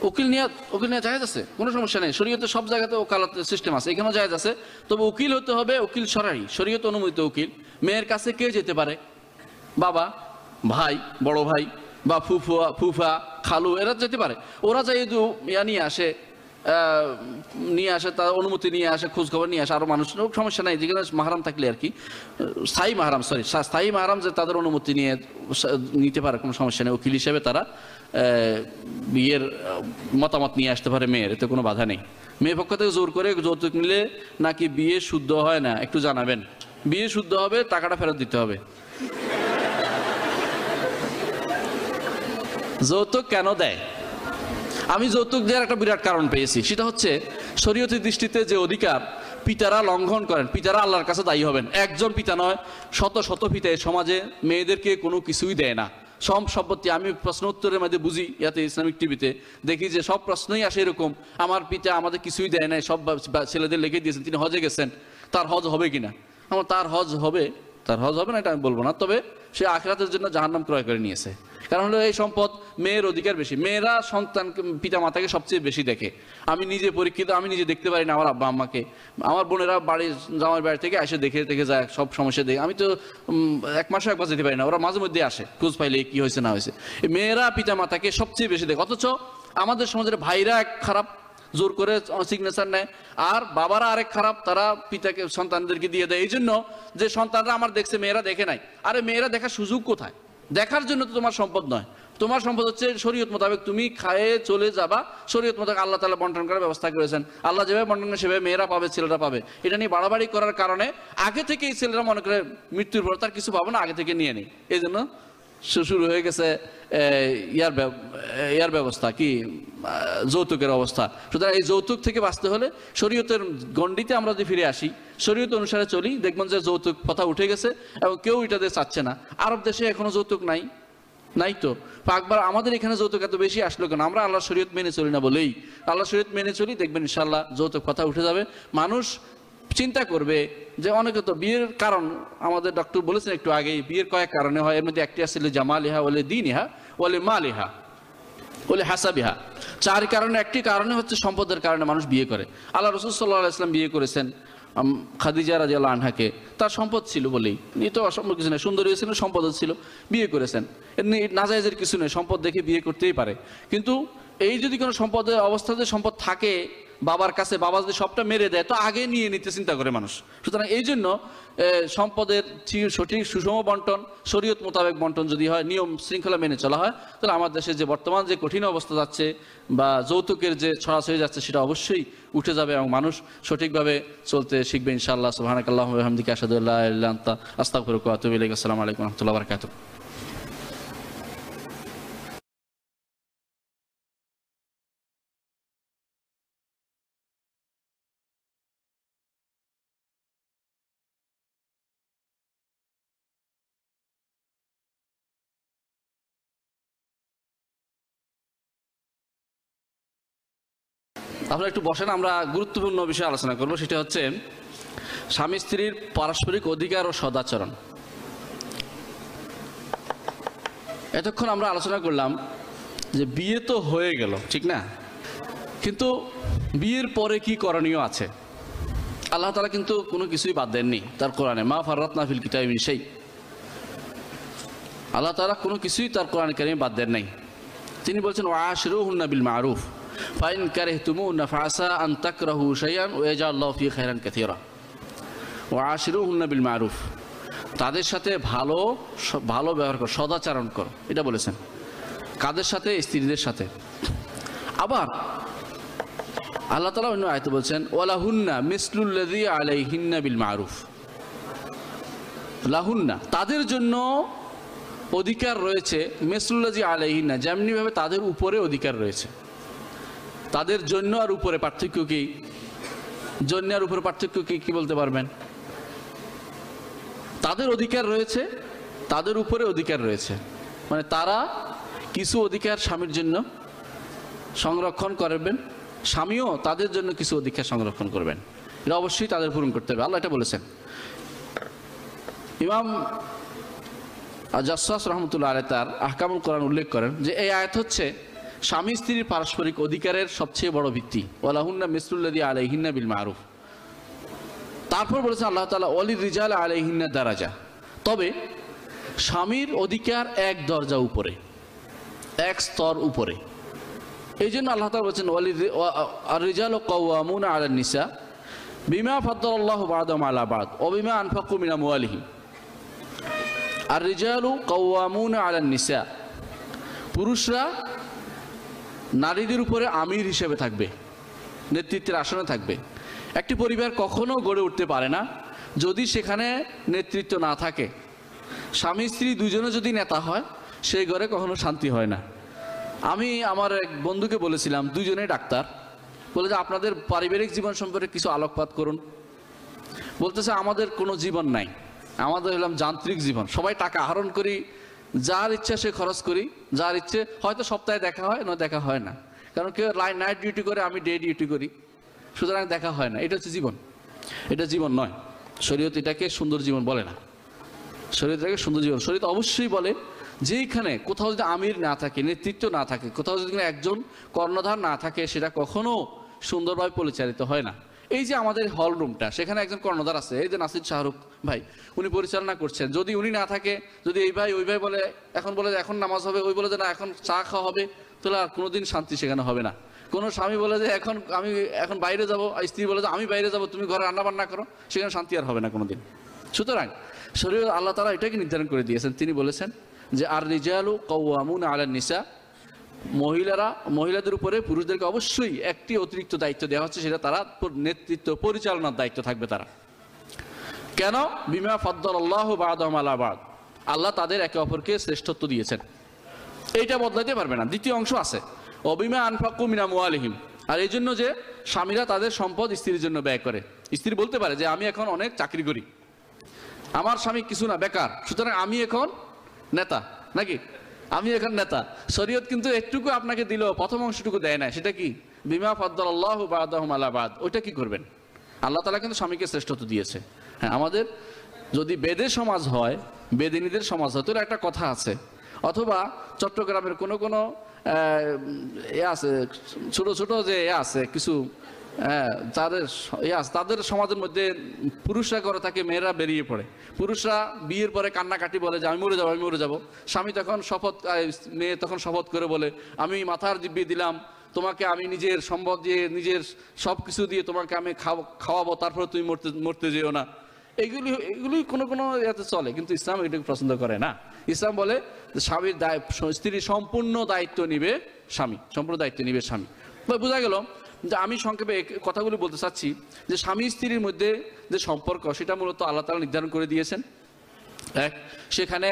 উকিল নিয়ে উকিল নিয়ে জায়েজ আছে? কোনো সমস্যা নেই। শরীয়তে সব জায়গাতে ওকালতের সিস্টেম আছে, এখানেও জায়েজ আছে। তবে উকিল হতে হবে উকিল সরাই, শরীয়ত অনুমোদিত উকিল। মেয়ের কাছে কে যেতে পারে? বাবা, ভাই, বড় ভাই বা ফুফুয়া, ফুফা খালু, এরা যেতে পারে। ওরা যাই ইয়া নিয়ে আসে নিয়ে আসে, তার অনুমতি নিয়ে আসে খোঁজ খবর নিয়ে আসে, আরও মানুষ সমস্যা নাই, যেখানে মাহারাম থাকলে আর কি। স্থায়ী মাহারাম সরি স্থায়ী মাহারাম যে তাদের অনুমতি নিয়ে নিতে পারে, কোনো সমস্যা নেই। উকিল হিসেবে তারা বিয়ের, মতামত নিয়ে আসতে পারে মেয়ের, এতে কোনো বাধা নেই। মেয়ে পক্ষ থেকে জোর করে যৌতুক নিলে নাকি বিয়ে শুদ্ধ হয় না, একটু জানাবেন। বিয়ে শুদ্ধ হবে, টাকাটা ফেরত দিতে হবে। যৌতুক কেন দেয়? আমি যৌতুক দেওয়ার একটা বিরাট কারণ পেয়েছি। সেটা হচ্ছে, শরীয়তের দৃষ্টিতে যে অধিকার পিতারা লঙ্ঘন করেন, পিতারা আল্লাহর কাছে দায়ী হবেন। একজন পিতা নয়, শত শত পিতা সমাজে মেয়েদেরকে কোনো কিছুই দেয় না। সব সম্পত্তি, আমি প্রশ্ন উত্তরের মধ্যে বুঝি, ইয়াতে ইসলামিক টিভিতে। দেখি যে সব প্রশ্নই আসে এরকম, আমার পিতা আমাদের কিছুই দেয় নাই, সব ছেলেদের লিখে দিয়েছেন, তিনি হজে গেছেন, তার হজ হবে কিনা? আমার তার হজ হবে, তার হজ হবে না, এটা আমি বলব না, তবে সে আখরাতের জন্য জাহান্নাম ক্রয় করে নিয়েছে। কারণ হলো এই সম্পদ মেয়ের অধিকার বেশি। মেয়েরা সন্তান পিতা মাতাকে সবচেয়ে বেশি দেখে। আমি নিজে পরীক্ষিত, আমি নিজে দেখতে পারি না আমার আব্বা আম্মাকে। আমার বোনেরা বাড়ি জামার বাড়ি থেকে এসে দেখে দেখে যায়, সব সমস্যা দেখে। আমি তো এক মাসে একবার যেতে পারি না। ওরা মাঝে মধ্যে আসে, খোঁজ পাইলে কি হয়েছে, না হয়েছে। মেয়েরা পিতা মাতাকে সবচেয়ে বেশি দেখে। অথচ আমাদের সমাজের ভাইরা এক খারাপ জোর করে সিগনেচার নেয়। আর বাবারা আরেক খারাপ, তারা পিতাকে, সন্তানদেরকে দিয়ে দেয়। এই জন্য যে সন্তানরা আমার দেখছে, মেয়েরা দেখে নাই। আরে মেয়েরা দেখার সুযোগ কোথায়? দেখার জন্য তো তোমার সম্পদ নয়। তোমার সম্পদ হচ্ছে শরীয়ত মোতাবেক তুমি খায়ে চলে যাবা, শরীয়ত মোতাবেক আল্লাহ তালা বন্টন করার ব্যবস্থা করেছেন। আল্লাহ যেভাবে বন্টন করে সেভাবে মেয়েরা পাবে, ছেলেরা পাবে। এটা নিয়ে বাড়াবাড়ি করার কারণে আগে থেকেই ছেলেরা মনে করে মৃত্যুর পর তার কিছু পাবো না, আগে থেকে নিয়ে নেই। এই জন্য শুরু হয়ে গেছে ইয়ার ইয়ার ব্যবস্থা কি যৌতুকের অবস্থা। সুতরাং এই যৌতুক থেকে বাঁচতে হলে শরীয়তের গণ্ডিতে আমরা যদি ফিরে আসি, শরীয়ত অনুসারে চলি, দেখবেন যে যৌতুক কথা উঠে গেছে এবং কেউ এটাতে চাচ্ছে না। আরব দেশে এখনও যৌতুক নাই নাই তো। পাকবার আমাদের এখানে যৌতুক এত বেশি আসলো কেন? আমরা আল্লাহ শরীয়ত মেনে চলি না বলেই। আল্লাহ শরীয়ত মেনে চলি, দেখবেন ইনশাল্লাহ যৌতুক কথা উঠে যাবে। মানুষ চিন্তা করবে যে অনেকে তো বিয়ের কারণ, আমাদের ডক্টর বলেছেন একটু আগেই, বিয়ের কয়েক কারণে হয়, এর মধ্যে একটি আসলে জামালিহা বলে দিনিহা বলে মালিহা বলে হাসাবিহা। চার কারণে, একটি কারণে হচ্ছে সম্পদের কারণে মানুষ বিয়ে করে। আল্লাহ রসুল সাল্লাহ ইসলাম বিয়ে করেছেন খাদিজা রাজি আল্লাহ আনহাকে। তার সম্পদ ছিল বলেই। এ তো অসম্ভব কিছু নেই, সুন্দরী ছিল সম্পদ ছিল, বিয়ে করেছেন। এমনি নাজাইজের কিছু নেই, সম্পদ দেখে বিয়ে করতেই পারে। কিন্তু এই যদি কোনো সম্পদের অবস্থাতে সম্পদ থাকে বাবার কাছে বাবা যদি সবটা মেরে দেয়, তো আগে নিয়ে নিতে চিন্তা করে মানুষ। সুতরাং এই জন্য সম্পদের সঠিক সুষম বন্টন, শরীয়ত মোতাবেক বন্টন যদি হয়, নিয়ম শৃঙ্খলা মেনে চলা হয়, তাহলে আমার দেশে যে বর্তমান যে কঠিন অবস্থা যাচ্ছে বা যৌতুকের যে ছড়াছড়ি যাচ্ছে, সেটা অবশ্যই উঠে যাবে এবং মানুষ সঠিকভাবে চলতে শিখবে ইনশাআল্লাহ। ইল্লা আনতা, আস্তাগফিরুকা ওয়া আসসালামু আলাইকুম রাহমাতুল্লাহি ওয়া বারাকাতুহু। আপনারা একটু বসেন, আমরা গুরুত্বপূর্ণ বিষয়ে আলোচনা করব। সেটা হচ্ছে, স্বামী স্ত্রীর পারস্পরিক অধিকার ও সদাচরণ। এতক্ষণ আমরা আলোচনা করলাম যে বিয়ে তো হয়ে গেল, ঠিক না? কিন্তু বিয়ের পরে কি করণীয় আছে? আল্লাহ তালা কিন্তু কোনো কিছুই বাদ দেননি তার কোরআনে। মা ফাররাত নাফিল কিতাব সেই আল্লাহ তালা কোনো কিছুই তার কোরআন কারিমে বাদ দেন নাই। তিনি বলছেন ওয়াশরু হুন্না বিল মারুফ। ফাইন কারে তুমু নাফাসা আন তাকরাহু শাইয়ান ওয়াজা আল্লাহ ফি খাইরান কাথীরা ওয়াশরু হুন্না বিল মারুফ তাদের সাথে ভালো ভালো ব্যবহার কর, সদাচরণ কর। এটা বলেছেন। কাদের সাথে? স্ত্রীদের সাথে। আবার আল্লাহ তালা অন্য আয়তে বলছেন ওয়ালা হুন্না মিসলুল্লাদি আলাইহিন্না বিল মারুফ। লাহুন্না, তাদের জন্য অধিকার রয়েছে মেসলুল্লাজি আলাইহিনা যেমনিভাবে তাদের উপরে অধিকার রয়েছে। তাদের জন্য আর উপরে পার্থক্য কি? জন্য আর উপরে পার্থক্য কি কি বলতে পারবেন? তাদের অধিকার রয়েছে, তাদের উপরে অধিকার রয়েছে। মানে তারা কিছু অধিকার স্বামীর জন্য সংরক্ষণ করবেন, স্বামীও তাদের জন্য কিছু অধিকার সংরক্ষণ করবেন। এটা অবশ্যই তাদের পূরণ করতে হবে, আল্লাহ এটা বলেছেন। ইমাম আর জাসাস রহমতুল্লাহ আলাই তার আহকামুল কোরআন উল্লেখ করেন যে এই আয়াত হচ্ছে স্বামী স্ত্রীর পারস্পরিক অধিকারের সবচেয়ে বড় ভিত্তি। ওয়ালাহুন্না মিসরুল্লাদি আলাইহিন্না বিল মারুফ। তারপর বলেছে আল্লাহ তালা অলি রিজাল আলাইহিন্না দারাজা। তবে স্বামীর অধিকার এক দরজা উপরে, এক স্তর উপরে। এই জন্য আল্লাহ তালা বলছেন অলি রিজাল কৌয়ামুন আলা নিসা, বিমা ফদ্দাল্লাহ বাদম আলা বাদ ও বিমা আনফাকু মিনা মুয়ালিহি আর রিজালু কৌয়ামুন আলান নিসা। পুরুষরা নারীদের উপরে আমির হিসেবে থাকবে, নেতৃত্বের আসনে থাকবে। একটি পরিবার কখনো গড়ে উঠতে পারে না যদি সেখানে নেতৃত্ব না থাকে। স্বামী, স্ত্রী দুজনে যদি নেতা হয়, সেই ঘরে কখনো শান্তি হয় না। আমি আমার এক বন্ধুকে বলেছিলাম, দুজনেই ডাক্তার। বলে যে, আপনাদের পারিবারিক জীবন সম্পর্কে কিছু আলোকপাত করুন। বলতেছে, আমাদের কোনো জীবন নাই। আমাদের হলাম যান্ত্রিক জীবন। সবাই টাকা আহরণ করি যার ইচ্ছা সে খরচ করি, যার ইচ্ছে হয়তো সপ্তাহে দেখা হয়, না দেখা হয় না। কারণ কেউ নাইট ডিউটি করে, আমি ডে ডিউটি করি। সুতরাং দেখা হয় না। এটা হচ্ছে জীবন। এটা জীবন নয়। শরীয়ত এটাকে সুন্দর জীবন বলে না। শরীর থেকে সুন্দর জীবন। শরীর অবশ্যই বলে, যেইখানে কোথাও যদি আমির না থাকে, নেতৃত্ব না থাকে, কোথাও যদি একজন কর্ণধার না থাকে, সেটা কখনো সুন্দরভাবে পরিচালিত হয় না। এই যে আমাদের হল রুমটা সেখানে একজন কর্ণধার আছে, এই যে নাসির শাহরুখ ভাই, উনি পরিচালনা করছেন। যদি উনি না থাকে, যদি এই ভাই, ওই ভাই বলে, এখন বলে যে এখন নামাজ হবে, ওই বলে যে না, এখন চা খাওয়া হবে, তাহলে আর কোনোদিন শান্তি সেখানে হবে না। কোনো স্বামী বলে যে এখন আমি এখন বাইরে যাব স্ত্রী বলে যে আমি বাইরে যাব, তুমি ঘরে রান্না বান্না করো, সেখানে শান্তি আর হবে না কোনোদিন। সুতরাং শরীর আল্লাহ তালা এটাকে নির্ধারণ করে দিয়েছেন। তিনি বলেছেন যে, আর রিজালু কৌয়ামুন আলা নিসা। মহিলারা, মহিলাদের উপরে পুরুষদেরকে অবশ্যই একটি অতিরিক্ত দায়িত্ব দেওয়া হচ্ছে, সেটা তারা নেতৃত্ব পরিচালনার দায়িত্ব থাকবে তারা। কেন? বিমা ফদ্দল আল্লাহ বাদম আলাবাদ আল্লাহ তাদের একে অপরকে শ্রেষ্ঠত্ব দিয়েছেন। এইটা বদলাইতে পারবে না। দ্বিতীয় অংশ আছে। অবিমা আনফাক্কু মিনা মুআলিহিম আর এই জন্য যে স্বামীরা তাদের সম্পদ স্ত্রীর জন্য ব্যয় করে। স্ত্রী বলতে পারে যে, আমি এখন অনেক চাকরি করি। আমার স্বামী কিছু না, বেকার। সুতরাং আমি এখন নেতা। নাকি? আমি এখন নেতা। শরীয়ত কিন্তু একটুকু আপনাকে দিল প্রথম অংশটুকু দেয় না। সেটা কি? বিমা ফদ্দল আল্লাহ বাদাহম আলাবাদ ওইটা কি করবেন? আল্লাহ তালা কিন্তু স্বামীকে শ্রেষ্ঠত্ব দিয়েছে। হ্যাঁ আমাদের যদি বেদে সমাজ হয় বেদিনীদের সমাজ হয় তাহলে একটা কথা আছে। অথবা চট্টগ্রামের কোনো কোনো এ আছে ছোট ছোট যে এ আছে কিছু তাদের স- ইয়ে আছে, তাদের সমাজের মধ্যে পুরুষরা করে থাকে মেয়েরা বেরিয়ে পড়ে। পুরুষরা বিয়ের পরে কান্নাকাটি বলে যে আমি মরে যাব আমি মরে যাব। স্বামী তখন শপথ মেয়ে তখন শপথ করে বলে আমি মাথার দিব্যি দিলাম তোমাকে আমি নিজের সম্পদ দিয়ে নিজের সব কিছু দিয়ে তোমাকে আমি খাও- খাওয়াবো তারপরে তুমি মরতে মরতে যেও না। এগুলি এগুলি কোনো কোনো ইয়েতে চলে, কিন্তু ইসলাম এটাকে পছন্দ করে না। ইসলাম বলে স্বামীর দায় স্ত্রীর সম্পূর্ণ দায়িত্ব নিবে স্বামী, সম্পূর্ণ দায়িত্ব নিবে স্বামী। বোঝা গেল যে আমি সংক্ষেপে কথাগুলি বলতে চাচ্ছি যে স্বামী স্ত্রীর মধ্যে যে সম্পর্ক, সেটা মূলত আল্লাহ তালা নির্ধারণ করে দিয়েছেন। এক, সেখানে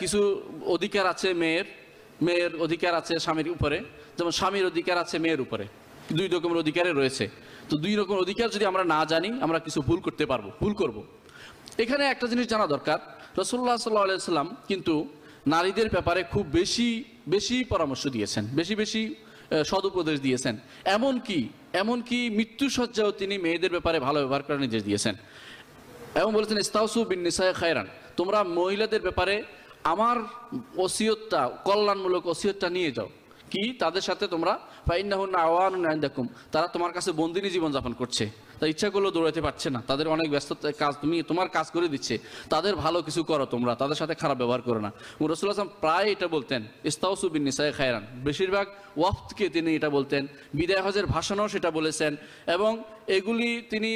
কিছু অধিকার আছে মেয়ের মেয়ের অধিকার আছে স্বামীর উপরে। যেমন স্বামীর অধিকার আছে মেয়ের উপরে। দুই রকমের অধিকারে রয়েছে। তো দুই রকমের অধিকার, যদি আমরা না জানি, আমরা কিছু ভুল করতে পারব, ভুল করব। এখানে একটা জিনিস জানা দরকার। রসুল্লাহ সাল্লাহ সাল্লাম কিন্তু নারীদের ব্যাপারে খুব বেশি বেশি পরামর্শ দিয়েছেন, বেশি বেশি সদুপদেশ দিয়েছেন। এমন কি এমন কি মৃত্যুসজ্জাও তিনি মেয়েদের ব্যাপারে ভালো ব্যবহার করার নির্দেশ দিয়েছেন। এবং বলেছেন, ইস্তাউসু বিন নিসায় খায়রান। তোমরা মহিলাদের ব্যাপারে আমার ওসিয়তটা, কল্যাণমূলক ওসিয়তটা নিয়ে যাও। কি? তাদের সাথে তোমরা ফাইন্নাহুন্না আওয়ানুন আইন্দাকুম তারা তোমার কাছে বন্দিনী জীবনযাপন করছে। তা ইচ্ছা করলেও দৌড়াতে পারছে না। তাদের অনেক ব্যস্ততা কাজ তুমি, তোমার কাজ করে দিচ্ছে। তাদের ভালো কিছু করো তোমরা, তাদের সাথে খারাপ ব্যবহার করো না। রসুল আসলাম প্রায় এটা বলতেন, ইস্তাউসু বিন নিসায় খায়রান। বেশিরভাগ ওয়াফতকে তিনি এটা বলতেন, বিদায় হজের ভাষণও সেটা বলেছেন। এবং এগুলি তিনি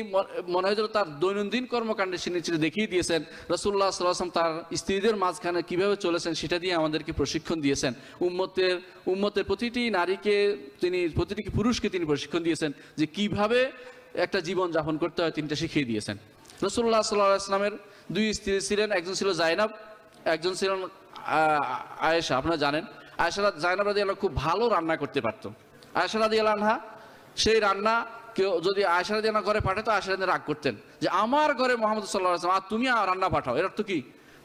মনে হয় যেন তার দৈনন্দিন কর্মকাণ্ডে তিনি দেখিয়ে দিয়েছেন। রসুল্লাহ সাল্লাম তার স্ত্রীদের মাঝখানে কীভাবে চলেছেন সেটা দিয়ে আমাদেরকে প্রশিক্ষণ দিয়েছেন। উম্মতের উম্মতের প্রতিটি নারীকে তিনি, প্রতিটি পুরুষকে তিনি প্রশিক্ষণ দিয়েছেন যে কীভাবে একটা জীবন যাপন করতে হয়, তিনটা শিখিয়ে দিয়েছেন। রসুল্লাহ সাল্লাহ আসলামের দুই স্ত্রী ছিলেন, একজন ছিল জাইনাব, একজন ছিলেন আয়েশা, আপনারা জানেন। আয়েশা জাইনাব রাদি আল্লাহ খুব ভালো রান্না করতে পারতো। আয়েশা রাদি আল্লাহা সেই রান্না কেউ, যদি রাদি আল্লাহ ঘরে পাঠাতো আয়সা রাদি রাগ করতেন। যে আমার ঘরে মোহাম্মদ সাল্লাহ আসলাম আর তুমি আর রান্না পাঠাও, এর অর্থ কি?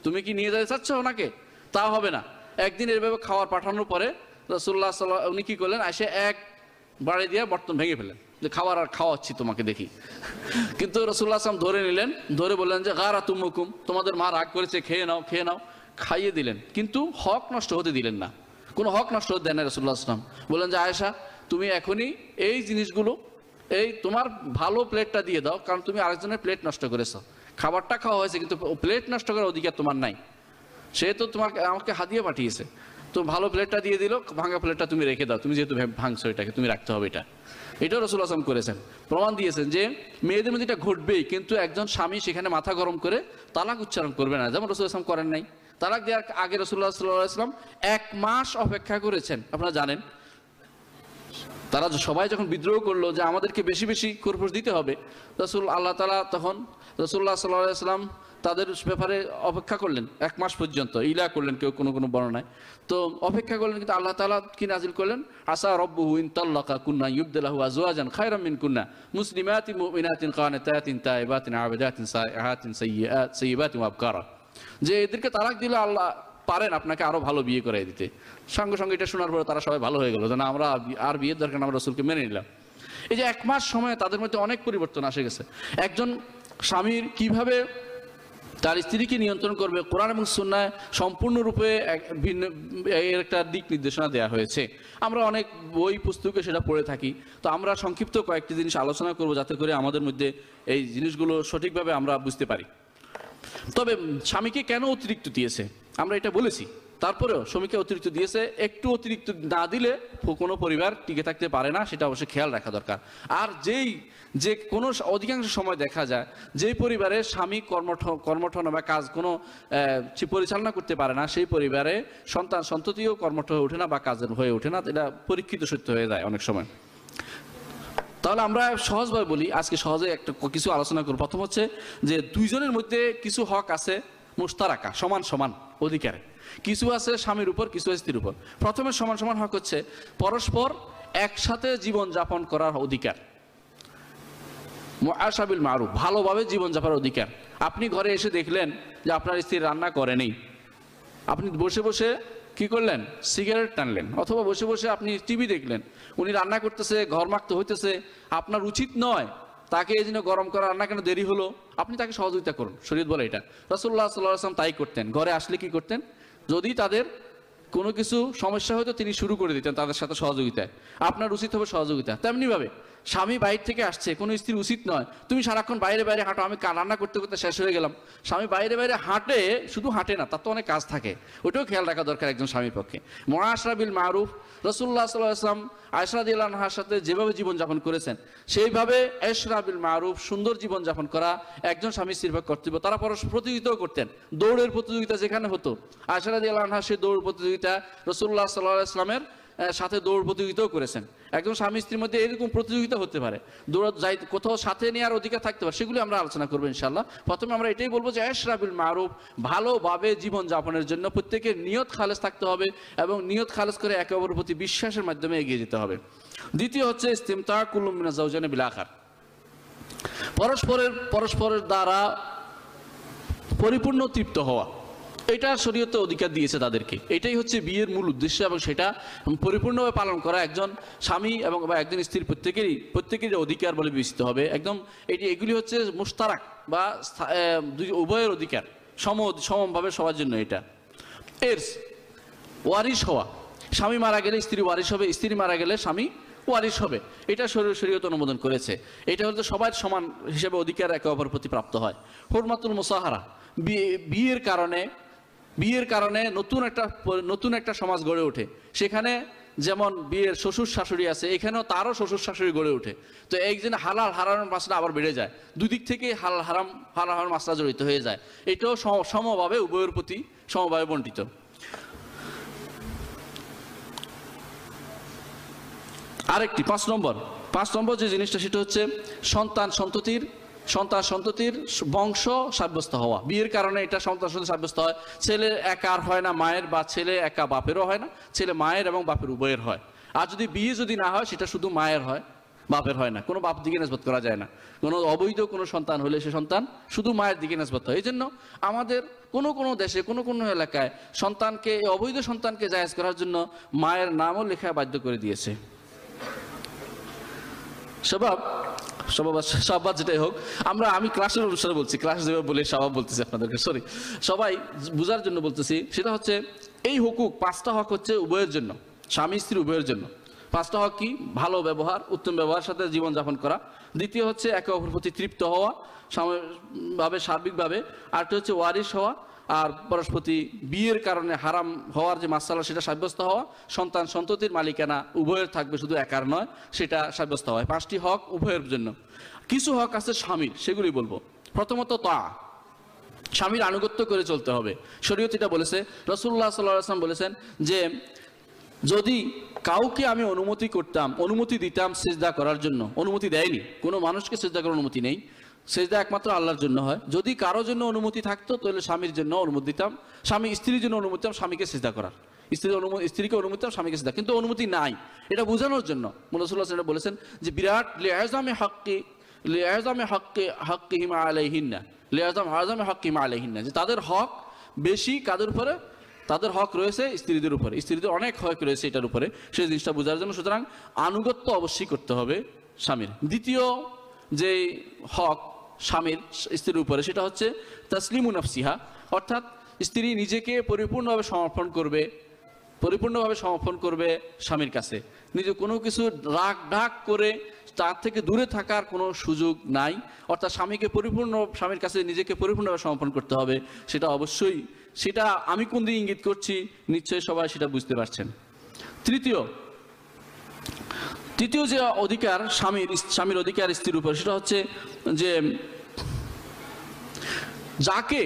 তুমি কি নিয়ে যেতে চাচ্ছ ওনাকে? তা হবে না। একদিন এভাবে খাওয়ার পাঠানোর পরে রসুল্লাহ সাল্লাহ উনি কি করলেন এসে এক বাড়ি দিয়ে বর্তন ভেঙে ফেলেন যে খাবার আর খাওয়াচ্ছি তোমাকে দেখি। কিন্তু রসুল্লাহ আসলাম ধরে নিলেন, ধরে বললেন যে গারা তুমুকুম তোমাদের মা রাগ করেছে, খেয়ে নাও খেয়ে নাও। খাইয়ে দিলেন। কিন্তু হক নষ্ট হতে দিলেন না। কোনো হক নষ্ট হতে দেন না রসুল্লাহ আসলাম বললেন যে, আয়েশা, তুমি এখনই এই জিনিসগুলো, এই তোমার ভালো প্লেটটা দিয়ে দাও, কারণ তুমি আরেকজনের প্লেট নষ্ট করেছ। খাবারটা খাওয়া হয়েছে, কিন্তু প্লেট নষ্ট করার অধিকার তোমার নাই। সে তো তোমাকে, আমাকে হাতিয়ে পাঠিয়েছে। তো ভালো প্লেটটা দিয়ে দিল, ভাঙা প্লেটটা তুমি রেখে দাও। তুমি যেহেতু ভাঙছো এটাকে, তুমি রাখতে হবে এটা। এটাও রসুল আসলাম করেছেন। প্রমাণ দিয়েছেন যে মেয়েদের মধ্যে এটা ঘটবেই, কিন্তু একজন স্বামী সেখানে মাথা গরম করে তালাক উচ্চারণ করবে না, যেমন রসুল আসলাম করেন নাই। তালাক দেওয়ার আগে রসুল্লাহ সাল্লাহ আসলাম এক মাস অপেক্ষা করেছেন, আপনারা জানেন। তারা সবাই যখন বিদ্রোহ করল যে আমাদেরকে বেশি বেশি খরপোশ দিতে হবে, রসুল আল্লাহ তালা তখন রসুল্লাহ সাল্লাহ সাল্লাম তাদের ব্যাপারে অপেক্ষা করলেন এক মাস পর্যন্ত, ইলা করলেন কেউ কোনো কোনো বর্ণায় তো অপেক্ষা করলেন কিন্তু আল্লাহ তালা কি নাজিল করলেন? আসা রব্বু ইন তাল্লাকা কুন্না ইউবদুল্লাহু আজওয়াজান খায়রাম মিন কুন্না মুসলিমাতি যে এদেরকে তালাক দিলে আল্লাহ পারেন আপনাকে আরও ভালো বিয়ে করে দিতে। সঙ্গে সঙ্গে এটা শোনার পরে তারা সবাই ভালো হয়ে গেল না, আমরা আর বিয়ের দরকার আমরা রসুলকে মেনে নিলাম। এই যে এক মাস সময় তাদের মধ্যে অনেক পরিবর্তন আসে গেছে। একজন স্বামীর কীভাবে তার স্ত্রীকে নিয়ন্ত্রণ করবে। কোরআন এবং সুন্নায় সম্পূর্ণরূপে ভিন্ন, এর একটা দিক নির্দেশনা দেওয়া হয়েছে। আমরা অনেক বই, পুস্তকে সেটা পড়ে থাকি। তো আমরা সংক্ষিপ্ত কয়েকটি জিনিস আলোচনা করব যাতে করে আমাদের মধ্যে এই জিনিসগুলো সঠিকভাবে আমরা বুঝতে পারি। তবে স্বামীকে কেন অতিরিক্ত দিয়েছে? আমরা এটা বলেছি। তারপরেও স্বামীকে অতিরিক্ত দিয়েছে। একটু অতিরিক্ত না দিলে কোনো পরিবার টিকে থাকতে পারে না, সেটা অবশ্যই খেয়াল রাখা দরকার। আর যেই, যে কোনো অধিকাংশ সময় দেখা যায়, যেই পরিবারে স্বামী কর্মঠ কর্মঠন বা কাজ কোনো পরিচালনা করতে পারে না, সেই পরিবারে সন্তান সন্ততিও কর্মঠ হয়ে ওঠে না বা কাজের হয়ে ওঠে না, এটা পরীক্ষিত সত্য হয়ে যায় অনেক সময়। তাহলে আমরা সহজভাবে বলি, আজকে সহজে একটা কিছু আলোচনা করব। প্রথম হচ্ছে যে দুইজনের মধ্যে কিছু হক আছে মুস্তারাকা সমান সমান অধিকারে। কিছু আছে স্বামীর উপর, কিছু আছে স্ত্রীর উপর। প্রথমে সমান সমান হক হচ্ছে, পরস্পর একসাথে জীবন যাপন করার অধিকার। আশাবিল মারুফ, ভালোভাবে জীবন যাপনের অধিকার। আপনি ঘরে এসে দেখলেন যে আপনার স্ত্রী রান্না করেনি আপনি বসে বসে কি করলেন? সিগারেট টানলেন। অথবা বসে বসে আপনি টিভি দেখলেন। উনি রান্না করতেছে, ঘর মাখতে হইতেছে। আপনার উচিত নয় তাকে এই জন্য গরম করা রান্না কেন দেরি হলো? আপনি তাকে সহযোগিতা করুন। শরীর বলে এটা। রসুল্লাহ সাল্লাহ আসলাম তাই করতেন। ঘরে আসলে কি করতেন? যদি তাদের কোনো কিছু সমস্যা হয়তো তিনি শুরু করে দিতেন তাদের সাথে সহযোগিতায়। আপনার উচিত হবে সহযোগিতা। তেমনিভাবে স্বামী বাইরে থেকে আসছে কোনো স্ত্রী উচিত নয়। তুমি সারাক্ষণ বাইরে বাইরে হাঁটো আমি রান্না করতে করতে শেষ হয়ে গেলাম। স্বামী বাইরে বাইরে হাঁটে শুধু হাঁটে না তার তো অনেক কাজ থাকে। ওটাও খেয়াল রাখা দরকার একজন স্বামীর পক্ষে। মহাশরাবিল মারুফ রসুল্লাহ সাল্লাহ আসলাম আয়সরাদ ইল্লাহার সাথে যেভাবে জীবনযাপন করেছেন সেইভাবে এশরাবিল মারুফ সুন্দর জীবনযাপন করা একজন স্বামী স্ত্রীর পক্ষে কর্তব্য। তারা পরস্পর প্রতিযোগিতাও করতেন। দৌড়ের প্রতিযোগিতা যেখানে হতো আয়সরাদ ইল্লাহা সেই দৌড় প্রতিযোগিতা রসুল্লাহ সাল্লাহ ইসলামের আহ, সাথে দৌড় প্রতিযোগিতাও করেছেন। একজন স্বামী স্ত্রীর মধ্যে এরকম প্রতিযোগিতা হতে পারে। দৌড় যাই, কোথাও সাথে নেওয়ার অধিকার থাকতে পারে, সেগুলি আমরা আলোচনা করব ইনশাল্লাহ প্রথমে আমরা এটাই বলব যে এশরাবিল মারুফ ভালোভাবে জীবনযাপনের জন্য প্রত্যেকের নিয়ত খালেজ থাকতে হবে এবং নিয়ত খালেজ করে একে অপরের প্রতি বিশ্বাসের মাধ্যমে এগিয়ে যেতে হবে। দ্বিতীয় হচ্ছে ইস্তিমতা কুল্লুমিনা জাউজানে বিলাখার পরস্পরের পরস্পরের দ্বারা পরিপূর্ণ তৃপ্ত হওয়া। এটা শরীয়তে অধিকার দিয়েছে তাদেরকে। এটাই হচ্ছে বিয়ের মূল উদ্দেশ্য এবং সেটা পরিপূর্ণভাবে পালন করা একজন স্বামী এবং বা একজন স্ত্রীর প্রত্যেকেরই প্রত্যেকেরই অধিকার বলে বিবেচিত হবে। একদম এটি এগুলি হচ্ছে মুস্তারাক বা উভয়ের অধিকার। সম সমভাবে সবার জন্য এটা। এরস, ওয়ারিশ হওয়া। স্বামী মারা গেলে স্ত্রী ওয়ারিশ হবে, স্ত্রী মারা গেলে স্বামী ওয়ারিশ হবে। এটা শরীর শরীয়ত অনুমোদন করেছে। এটা হচ্ছে সবার সমান হিসেবে অধিকার একে অপর প্রতি প্রাপ্ত হয়। হুরমাতুল মুসাহারা। বিয়ে- বিয়ের কারণে বিয়ের কারণে নতুন একটা নতুন একটা সমাজ গড়ে ওঠে। সেখানে যেমন বিয়ের শ্বশুর শাশুড়ি আছে, এখানেও তারও শ্বশুর শাশুড়ি গড়ে ওঠে। তো একদিন হালাল হারানোর মাসটা আবার বেড়ে যায়। দুদিক থেকে হালাল হারাম হালাল হারাম মাসটা জড়িত হয়ে যায়। এটাও সম- সমভাবে, উভয়ের প্রতি সমভাবে বন্টিত আরেকটি, পাঁচ নম্বর। পাঁচ নম্বর যে জিনিসটা, সেটা হচ্ছে সন্তান সন্ততির সন্তান সন্ততির বংশ সাব্যস্ত হওয়া। বিয়ের কারণে এটা সন্তান সন্ততি সাব্যস্ত হয়। ছেলে একা আর হয় না, মায়ের বা ছেলে একা বাপেরও হয় না, ছেলে মায়ের এবং বাপের উভয়ের হয়। আর যদি বিয়ে যদি না হয়, সেটা শুধু মায়ের হয়, বাপের হয় না। কোনো বাপ দিকে নেসবত করা যায় না। কোনো অবৈধ কোনো সন্তান হলে সে সন্তান শুধু মায়ের দিকে নেসবত হয়। এই জন্য আমাদের কোনো কোনো দেশে, কোনো কোনো এলাকায় সন্তানকে অবৈধ সন্তানকে জায়েজ করার জন্য মায়ের নামও লেখা বাধ্য করে দিয়েছে। স্বভাব স্বভাব যেটাই হোক। আমরা, আমি ক্লাসের অনুসারে বলছি ক্লাস যেভাবে বলে স্বভাব বলতেছি আপনাদেরকে সরি সবাই বোঝার জন্য বলতেছি, সেটা হচ্ছে এই হুকুক, পাঁচটা হক হচ্ছে উভয়ের জন্য, স্বামী স্ত্রী উভয়ের জন্য। পাঁচটা হক কি? ভালো ব্যবহার, উত্তম ব্যবহার সাথে জীবনযাপন করা। দ্বিতীয় হচ্ছে একে অপরের প্রতি তৃপ্ত হওয়া, সাময়িকভাবে, সার্বিকভাবে। আরটি হচ্ছে ওয়ারিশ হওয়া আর পরস্পতি বিয়ের কারণে হারাম হওয়ার যে মাসালা, সেটা সাব্যস্ত হওয়া, সন্তান সন্ততির মালিকানা উভয়ের থাকবে শুধু একার নয়, সেটা সাব্যস্ত হয়। পাঁচটি হক উভয়ের জন্য। কিছু হক আছে স্বামীর, সেগুলি বলব। প্রথমত তা, স্বামীর আনুগত্য করে চলতে হবে। শরীয়ত এটা বলেছে রসুল্লাহ সাল্লাহ আসলাম বলেছেন যে, যদি কাউকে আমি অনুমতি করতাম, অনুমতি দিতাম সেজদা করার জন্য, অনুমতি দেয়নি, কোনো মানুষকে সেজদা করার অনুমতি নেই সেজদা একমাত্র আল্লাহর জন্য হয়। যদি কারও জন্য অনুমতি থাকতো, তাহলে স্বামীর জন্য অনুমতি দিতাম। স্বামী স্ত্রীর জন্য অনুমতি দিতাম, স্বামীকে সেজদা করার। স্ত্রীর অনুমতি, স্ত্রীকে অনুমতি দিতাম, স্বামীকে সেজদা। কিন্তু অনুমতি নাই। এটা বোঝানোর জন্য। মুলাসুল্লাহ সাল্লাম বলেছেন যে, বিরাট লিয়াজামে হককে লিয়াজামে হক্কে হক্কি হিমা আলাইহিন্না লিয়াজাম আজমে হক্কি হিমা আলাইহিন্না। যে তাদের হক বেশি কাদের উপরে? তাদের হক রয়েছে স্ত্রীদের উপরে। স্ত্রীদের অনেক হক রয়েছে এটার উপরে। সেই জিনিসটা বোঝার জন্য সুতরাং আনুগত্য অবশ্যই করতে হবে স্বামীর। দ্বিতীয় যে হক স্বামীর স্ত্রীর উপরে, সেটা হচ্ছে তাসলিমু নফসিহা। অর্থাৎ স্ত্রী নিজেকে পরিপূর্ণভাবে সমর্পণ করবে, পরিপূর্ণভাবে সমর্পণ করবে স্বামীর কাছে। নিজে কোনো কিছু রাগ ডাক করে তার থেকে দূরে থাকার কোনো সুযোগ নাই। অর্থাৎ স্বামীকে পরিপূর্ণ, স্বামীর কাছে নিজেকে পরিপূর্ণভাবে সমর্পণ করতে হবে, সেটা অবশ্যই। সেটা আমি কোন দিকে ইঙ্গিত করছি, নিশ্চয়ই সবাই সেটা বুঝতে পারছেন। তৃতীয় তৃতীয় যে অধিকার স্বামীর স্বামীর অধিকার স্ত্রীর উপর, সেটা হচ্ছে যে যাকে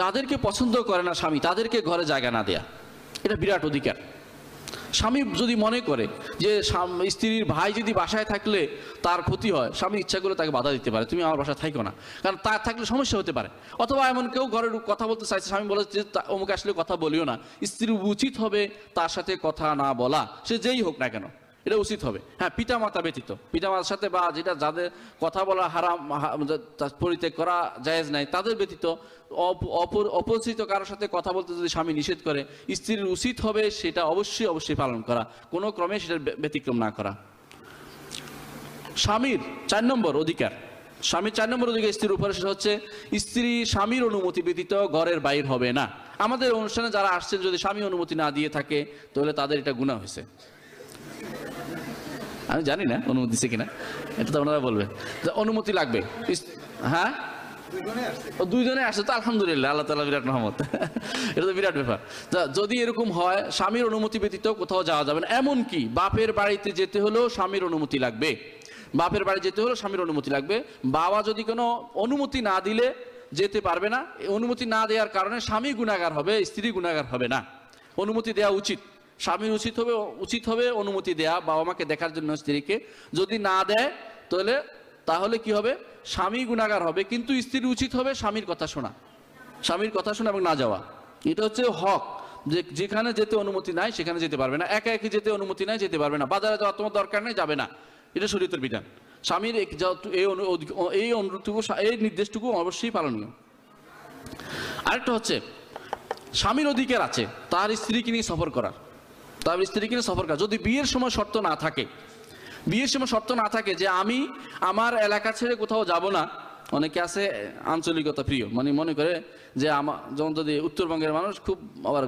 যাদেরকে পছন্দ করে না স্বামী, তাদেরকে ঘরে জায়গা না দেয়া। এটা বিরাট অধিকার। স্বামী যদি মনে করে যে স্ত্রীর ভাই যদি বাসায় থাকলে তার ক্ষতি হয়, স্বামী ইচ্ছা করে তাকে বাধা দিতে পারে, তুমি আমার বাসায় থাকো না। কারণ তার থাকলে সমস্যা হতে পারে। অথবা এমন কেউ ঘরের কথা বলতে চাইছে, স্বামী বলে যে অমুক আসলে কথা বলিও না। স্ত্রীর উচিত হবে তার সাথে কথা না বলা, সে যেই হোক না কেন। এটা উচিত হবে। হ্যাঁ পিতা মাতা ব্যতীত। পিতা মাতার সাথে বা যেটা যাদের কথা বলা হারাম পরিত্যাগ করা জায়েজ নাই, তাদের ব্যতীত অপ- অপর- অপরিচিত কারোর সাথে কথা বলতে যদি স্বামী নিষেধ করে, স্ত্রীর উচিত হবে সেটা অবশ্যই অবশ্যই পালন করা। কোনো ক্রমে সেটার ব্যতিক্রম না করা। স্বামীর চার নম্বর অধিকার। স্বামীর চার নম্বর অধিকার স্ত্রীর উপরে সেটা হচ্ছে, স্ত্রী স্বামীর অনুমতি ব্যতীত ঘরের বাইর হবে না। আমাদের অনুষ্ঠানে যারা আসছেন, যদি স্বামী অনুমতি না দিয়ে থাকে, তাহলে তাদের এটা গুণা হয়েছে। আমি জানি না অনুমতি দিচ্ছে কিনা। এটা তো ওনারা বলবে। অনুমতি লাগবে। হ্যাঁ? ও দুইজনে আসছে তো আলহামদুলিল্লাহ আল্লাহ তালা বিরাট রহমত। এটা তো বিরাট ব্যাপার। যদি এরকম হয় স্বামীর অনুমতি ব্যতীত কোথাও যাওয়া যাবে না। এমনকি বাপের বাড়িতে যেতে হলেও স্বামীর অনুমতি লাগবে। বাপের বাড়ি যেতে হলেও স্বামীর অনুমতি লাগবে। বাবা যদি কোনো অনুমতি না দিলে যেতে পারবে না। অনুমতি না দেওয়ার কারণে স্বামী গুণাগার হবে স্ত্রী গুণাগার হবে না। অনুমতি দেওয়া উচিত। স্বামীর উচিত হবে উচিত হবে অনুমতি দেয়া বাবা মাকে দেখার জন্য স্ত্রীকে। যদি না দেয়, তাহলে তাহলে কি হবে? স্বামী গুণাগার হবে, কিন্তু স্ত্রীর উচিত হবে স্বামীর কথা শোনা। স্বামীর কথা শোনা এবং না যাওয়া। এটা হচ্ছে হক। যে, যেখানে যেতে অনুমতি নাই, সেখানে যেতে পারবে না। একা একে যেতে অনুমতি নাই, যেতে পারবে না। বাজারে যাওয়া তোমার দরকার নেই, যাবে না। এটা শরীয়তের বিধান। স্বামীর এই এই অনুরোধটুকু এই নির্দেশটুকু অবশ্যই পালনীয়। আরেকটা হচ্ছে, স্বামীর অধিকার আছে, তার স্ত্রীকে নিয়ে সফর করার। তার স্ত্রীকে সফর করা। যদি বিয়ের সময় শর্ত না থাকে, বিয়ের সময় শর্ত না থাকে যে আমি আমার এলাকা ছেড়ে কোথাও যাব না, অনেকে আছে আঞ্চলিকতা প্রিয় মানে মনে করে যে আমার যেমন যদি উত্তরবঙ্গের মানুষ খুব আবার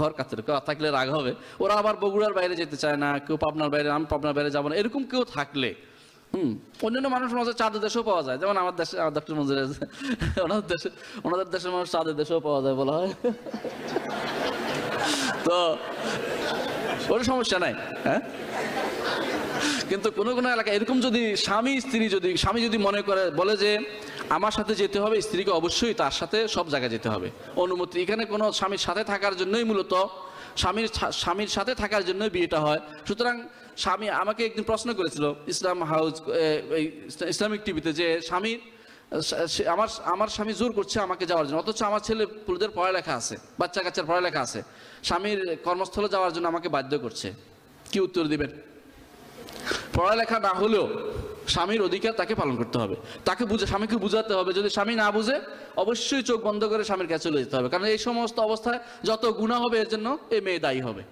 ঘর কাছে থাকলে রাগ হবে, ওরা আবার বগুড়ার বাইরে যেতে চায় না, কেউ পাবনার বাইরে, আমি পাবনার বাইরে যাব না, এরকম কেউ থাকলে হুম। অন্যান্য মানুষ মাঝে চাঁদের দেশেও পাওয়া যায়। যেমন আমার দেশে আমার ডক্টর মঞ্জুর ওনাদের দেশে ওনাদের দেশের মানুষ চাঁদের দেশেও পাওয়া যায় বলা হয়। তো, কোনো সমস্যা নাই হ্যাঁ? কিন্তু কোনো কোনো এলাকায় এরকম যদি স্বামী, স্ত্রী যদি স্বামী যদি মনে করে, বলে যে আমার সাথে যেতে হবে, স্ত্রীকে অবশ্যই তার সাথে সব জায়গায় যেতে হবে। অনুমতি এখানে কোনো স্বামীর সাথে থাকার জন্যই মূলত স্বামীর স্বামীর সাথে থাকার জন্যই বিয়েটা হয়। সুতরাং স্বামী আমাকে একদিন প্রশ্ন করেছিল, ইসলাম হাউস ইসলামিক টিভিতে যে স্বামীর আমার আমার স্বামী জোর করছে আমাকে যাওয়ার জন্য, অথচ আমার ছেলে পুলদের পড়ালেখা আছে, বাচ্চা কাচ্চার পড়ালেখা আছে, স্বামীর কর্মস্থলে যাওয়ার জন্য আমাকে বাধ্য করছে। কি উত্তর দিবেন? পড়ালেখা না হলেও স্বামীর অধিকার তাকে পালন করতে হবে। তাকে বুঝে, স্বামীকে বুঝাতে হবে, যদি স্বামী না বুঝে, অবশ্যই চোখ বন্ধ করে স্বামীর কাছে চলে যেতে হবে। কারণ এই সমস্ত অবস্থায় যত গুণা হবে, এর জন্য এই মেয়ে দায়ী হবে।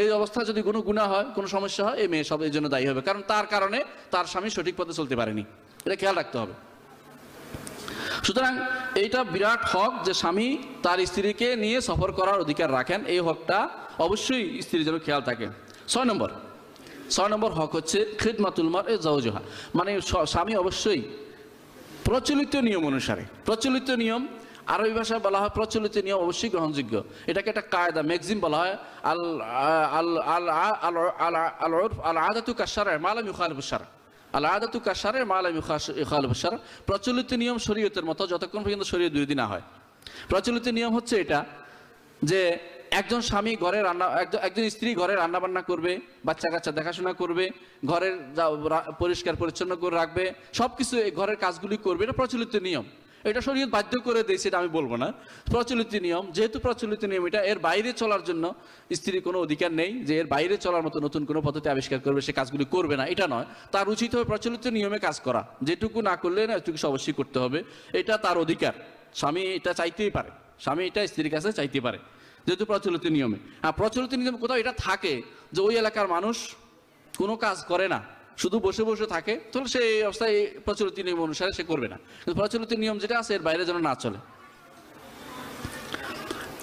এই অবস্থা যদি কোনো গুণা হয়, কোনো সমস্যা হয়, এই মেয়ে সব এর জন্য দায়ী হবে। কারণ তার কারণে তার স্বামী সঠিক পথে চলতে পারেনি। এটা খেয়াল রাখতে হবে। সুতরাং এইটা বিরাট হক যে স্বামী তার স্ত্রীকে নিয়ে সফর করার অধিকার রাখেন। এই হকটা অবশ্যই স্ত্রীর যেন খেয়াল থাকে। ছয় নম্বর। ছয় নম্বর হক হচ্ছে খিদমাতুল মার এ জাওজুহা। মানে স্বামী অবশ্যই প্রচলিত নিয়ম অনুসারে প্রচলিত নিয়ম আরবি ভাষায় বলা হয় প্রচলিত নিয়ম অবশ্যই গ্রহণযোগ্য। এটাকে একটা কায়দা ম্যাগজিন বলা হয়। আল আল আল আল আল আল আল আদাতু কাশার মালাম ইউখালিফু শারআ। আল আদাতু কাশার মালাম ইউখালিফু শারআ। প্রচলিত নিয়ম শরীয়তের মতো যতক্ষণ পর্যন্ত শরীয়ত বিরোধী না হয়। প্রচলিত নিয়ম হচ্ছে এটা যে একজন স্বামী ঘরে রান্না, একজন স্ত্রী ঘরে রান্না বান্না করবে বাচ্চা কাচ্চা দেখাশোনা করবে, ঘরের পরিষ্কার পরিচ্ছন্ন করে রাখবে, সবকিছু এই ঘরের কাজগুলি করবে, এটা প্রচলিত নিয়ম। এটা শরীয়ত বাধ্য করে দিয়েছে, এটা আমি বলব না। প্রচলিত নিয়ম, যেহেতু প্রচলিত নিয়ম, এটা এর বাইরে চলার জন্য স্ত্রীর কোনো অধিকার নেই যে এর বাইরে চলার মতো নতুন কোনো পদ্ধতি আবিষ্কার করবে, সে কাজগুলি করবে না, এটা নয়। তার উচিত হবে প্রচলিত নিয়মে কাজ করা। যেটুকু না করলে না, এটুকু অবশ্যই করতে হবে। এটা তার অধিকার। স্বামী এটা চাইতেই পারে। স্বামী এটা স্ত্রীর কাছে চাইতে পারে, যেহেতু প্রচলিত নিয়মে। আর প্রচলিত নিয়ম কোথাও এটা থাকে যে ওই এলাকার মানুষ কোনো কাজ করে না। শুধু বসে বসে থাকে তাহলে সে এই অবস্থায় প্রচলিত নিয়ম অনুসারে সে করবে না। কিন্তু প্রচলিত নিয়ম যেটা আছে, এর বাইরে যেন না চলে।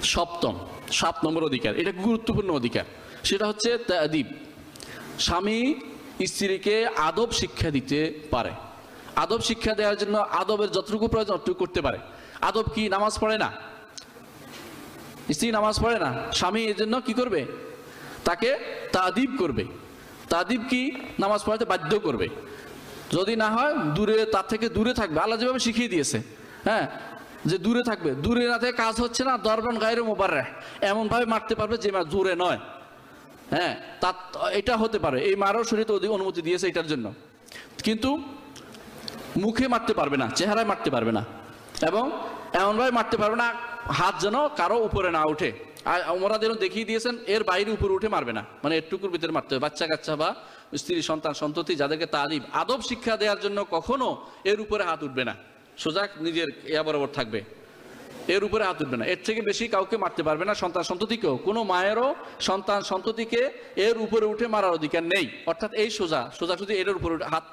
সপ্তম, সাত নম্বর অধিকার, এটা গুরুত্বপূর্ণ অধিকার। সেটা হচ্ছে তাদিব। স্বামী স্ত্রীকে আদব শিক্ষা দিতে পারে। আদব শিক্ষা দেওয়ার জন্য আদবের যতটুকু প্রয়োজন অতটুকু করতে পারে। আদব কি? নামাজ পড়ে না। স্ত্রী নামাজ পড়ে না। স্বামী এর জন্য কি করবে? তাকে তাদিব করবে। তাদিব কি? নামাজ পড়াতে বাধ্য করবে। যদি না হয়, দূরে, তার থেকে দূরে থাকবে। আল্লাহ যেভাবে শিখিয়ে দিয়েছে হ্যাঁ? যে দূরে থাকবে। দূরে না থেকে কাজ হচ্ছে না, দরবান গায়ের মোবার এমনভাবে মারতে পারবে যে মার দূরে নয়। হ্যাঁ? তা এটা হতে পারে। এই মারও শরীর অধিক অনুমতি দিয়েছে এটার জন্য। কিন্তু মুখে মারতে পারবে না, চেহারায় মারতে পারবে না। এবং এমনভাবে মারতে পারবে না, হাত যেন কারও উপরে না উঠে আর ওমরা যেন দেখিয়ে দিয়েছেন, এর বাইরে উপরে উঠে মারবে না। মানে এটুকুর ভিতরে মারতে হবে। বাচ্চা কাচ্চা বা স্ত্রী, সন্তান, সন্ততি, যাদেরকে তালিম, আদব শিক্ষা দেওয়ার জন্য কখনো এর উপরে হাত উঠবে না। সোজা নিজের ইয়া বরাবর থাকবে। এর উপরে হাত উঠবে না। এর থেকে বেশি কাউকে মারতে পারবে না সন্তান সন্ততিকেও কোনো মায়েরও সন্তান, সন্ততিকে এর উপরে উঠে মারার অধিকার নেই। অর্থাৎ এই সোজা সোজা শুধু এর উপরে হাত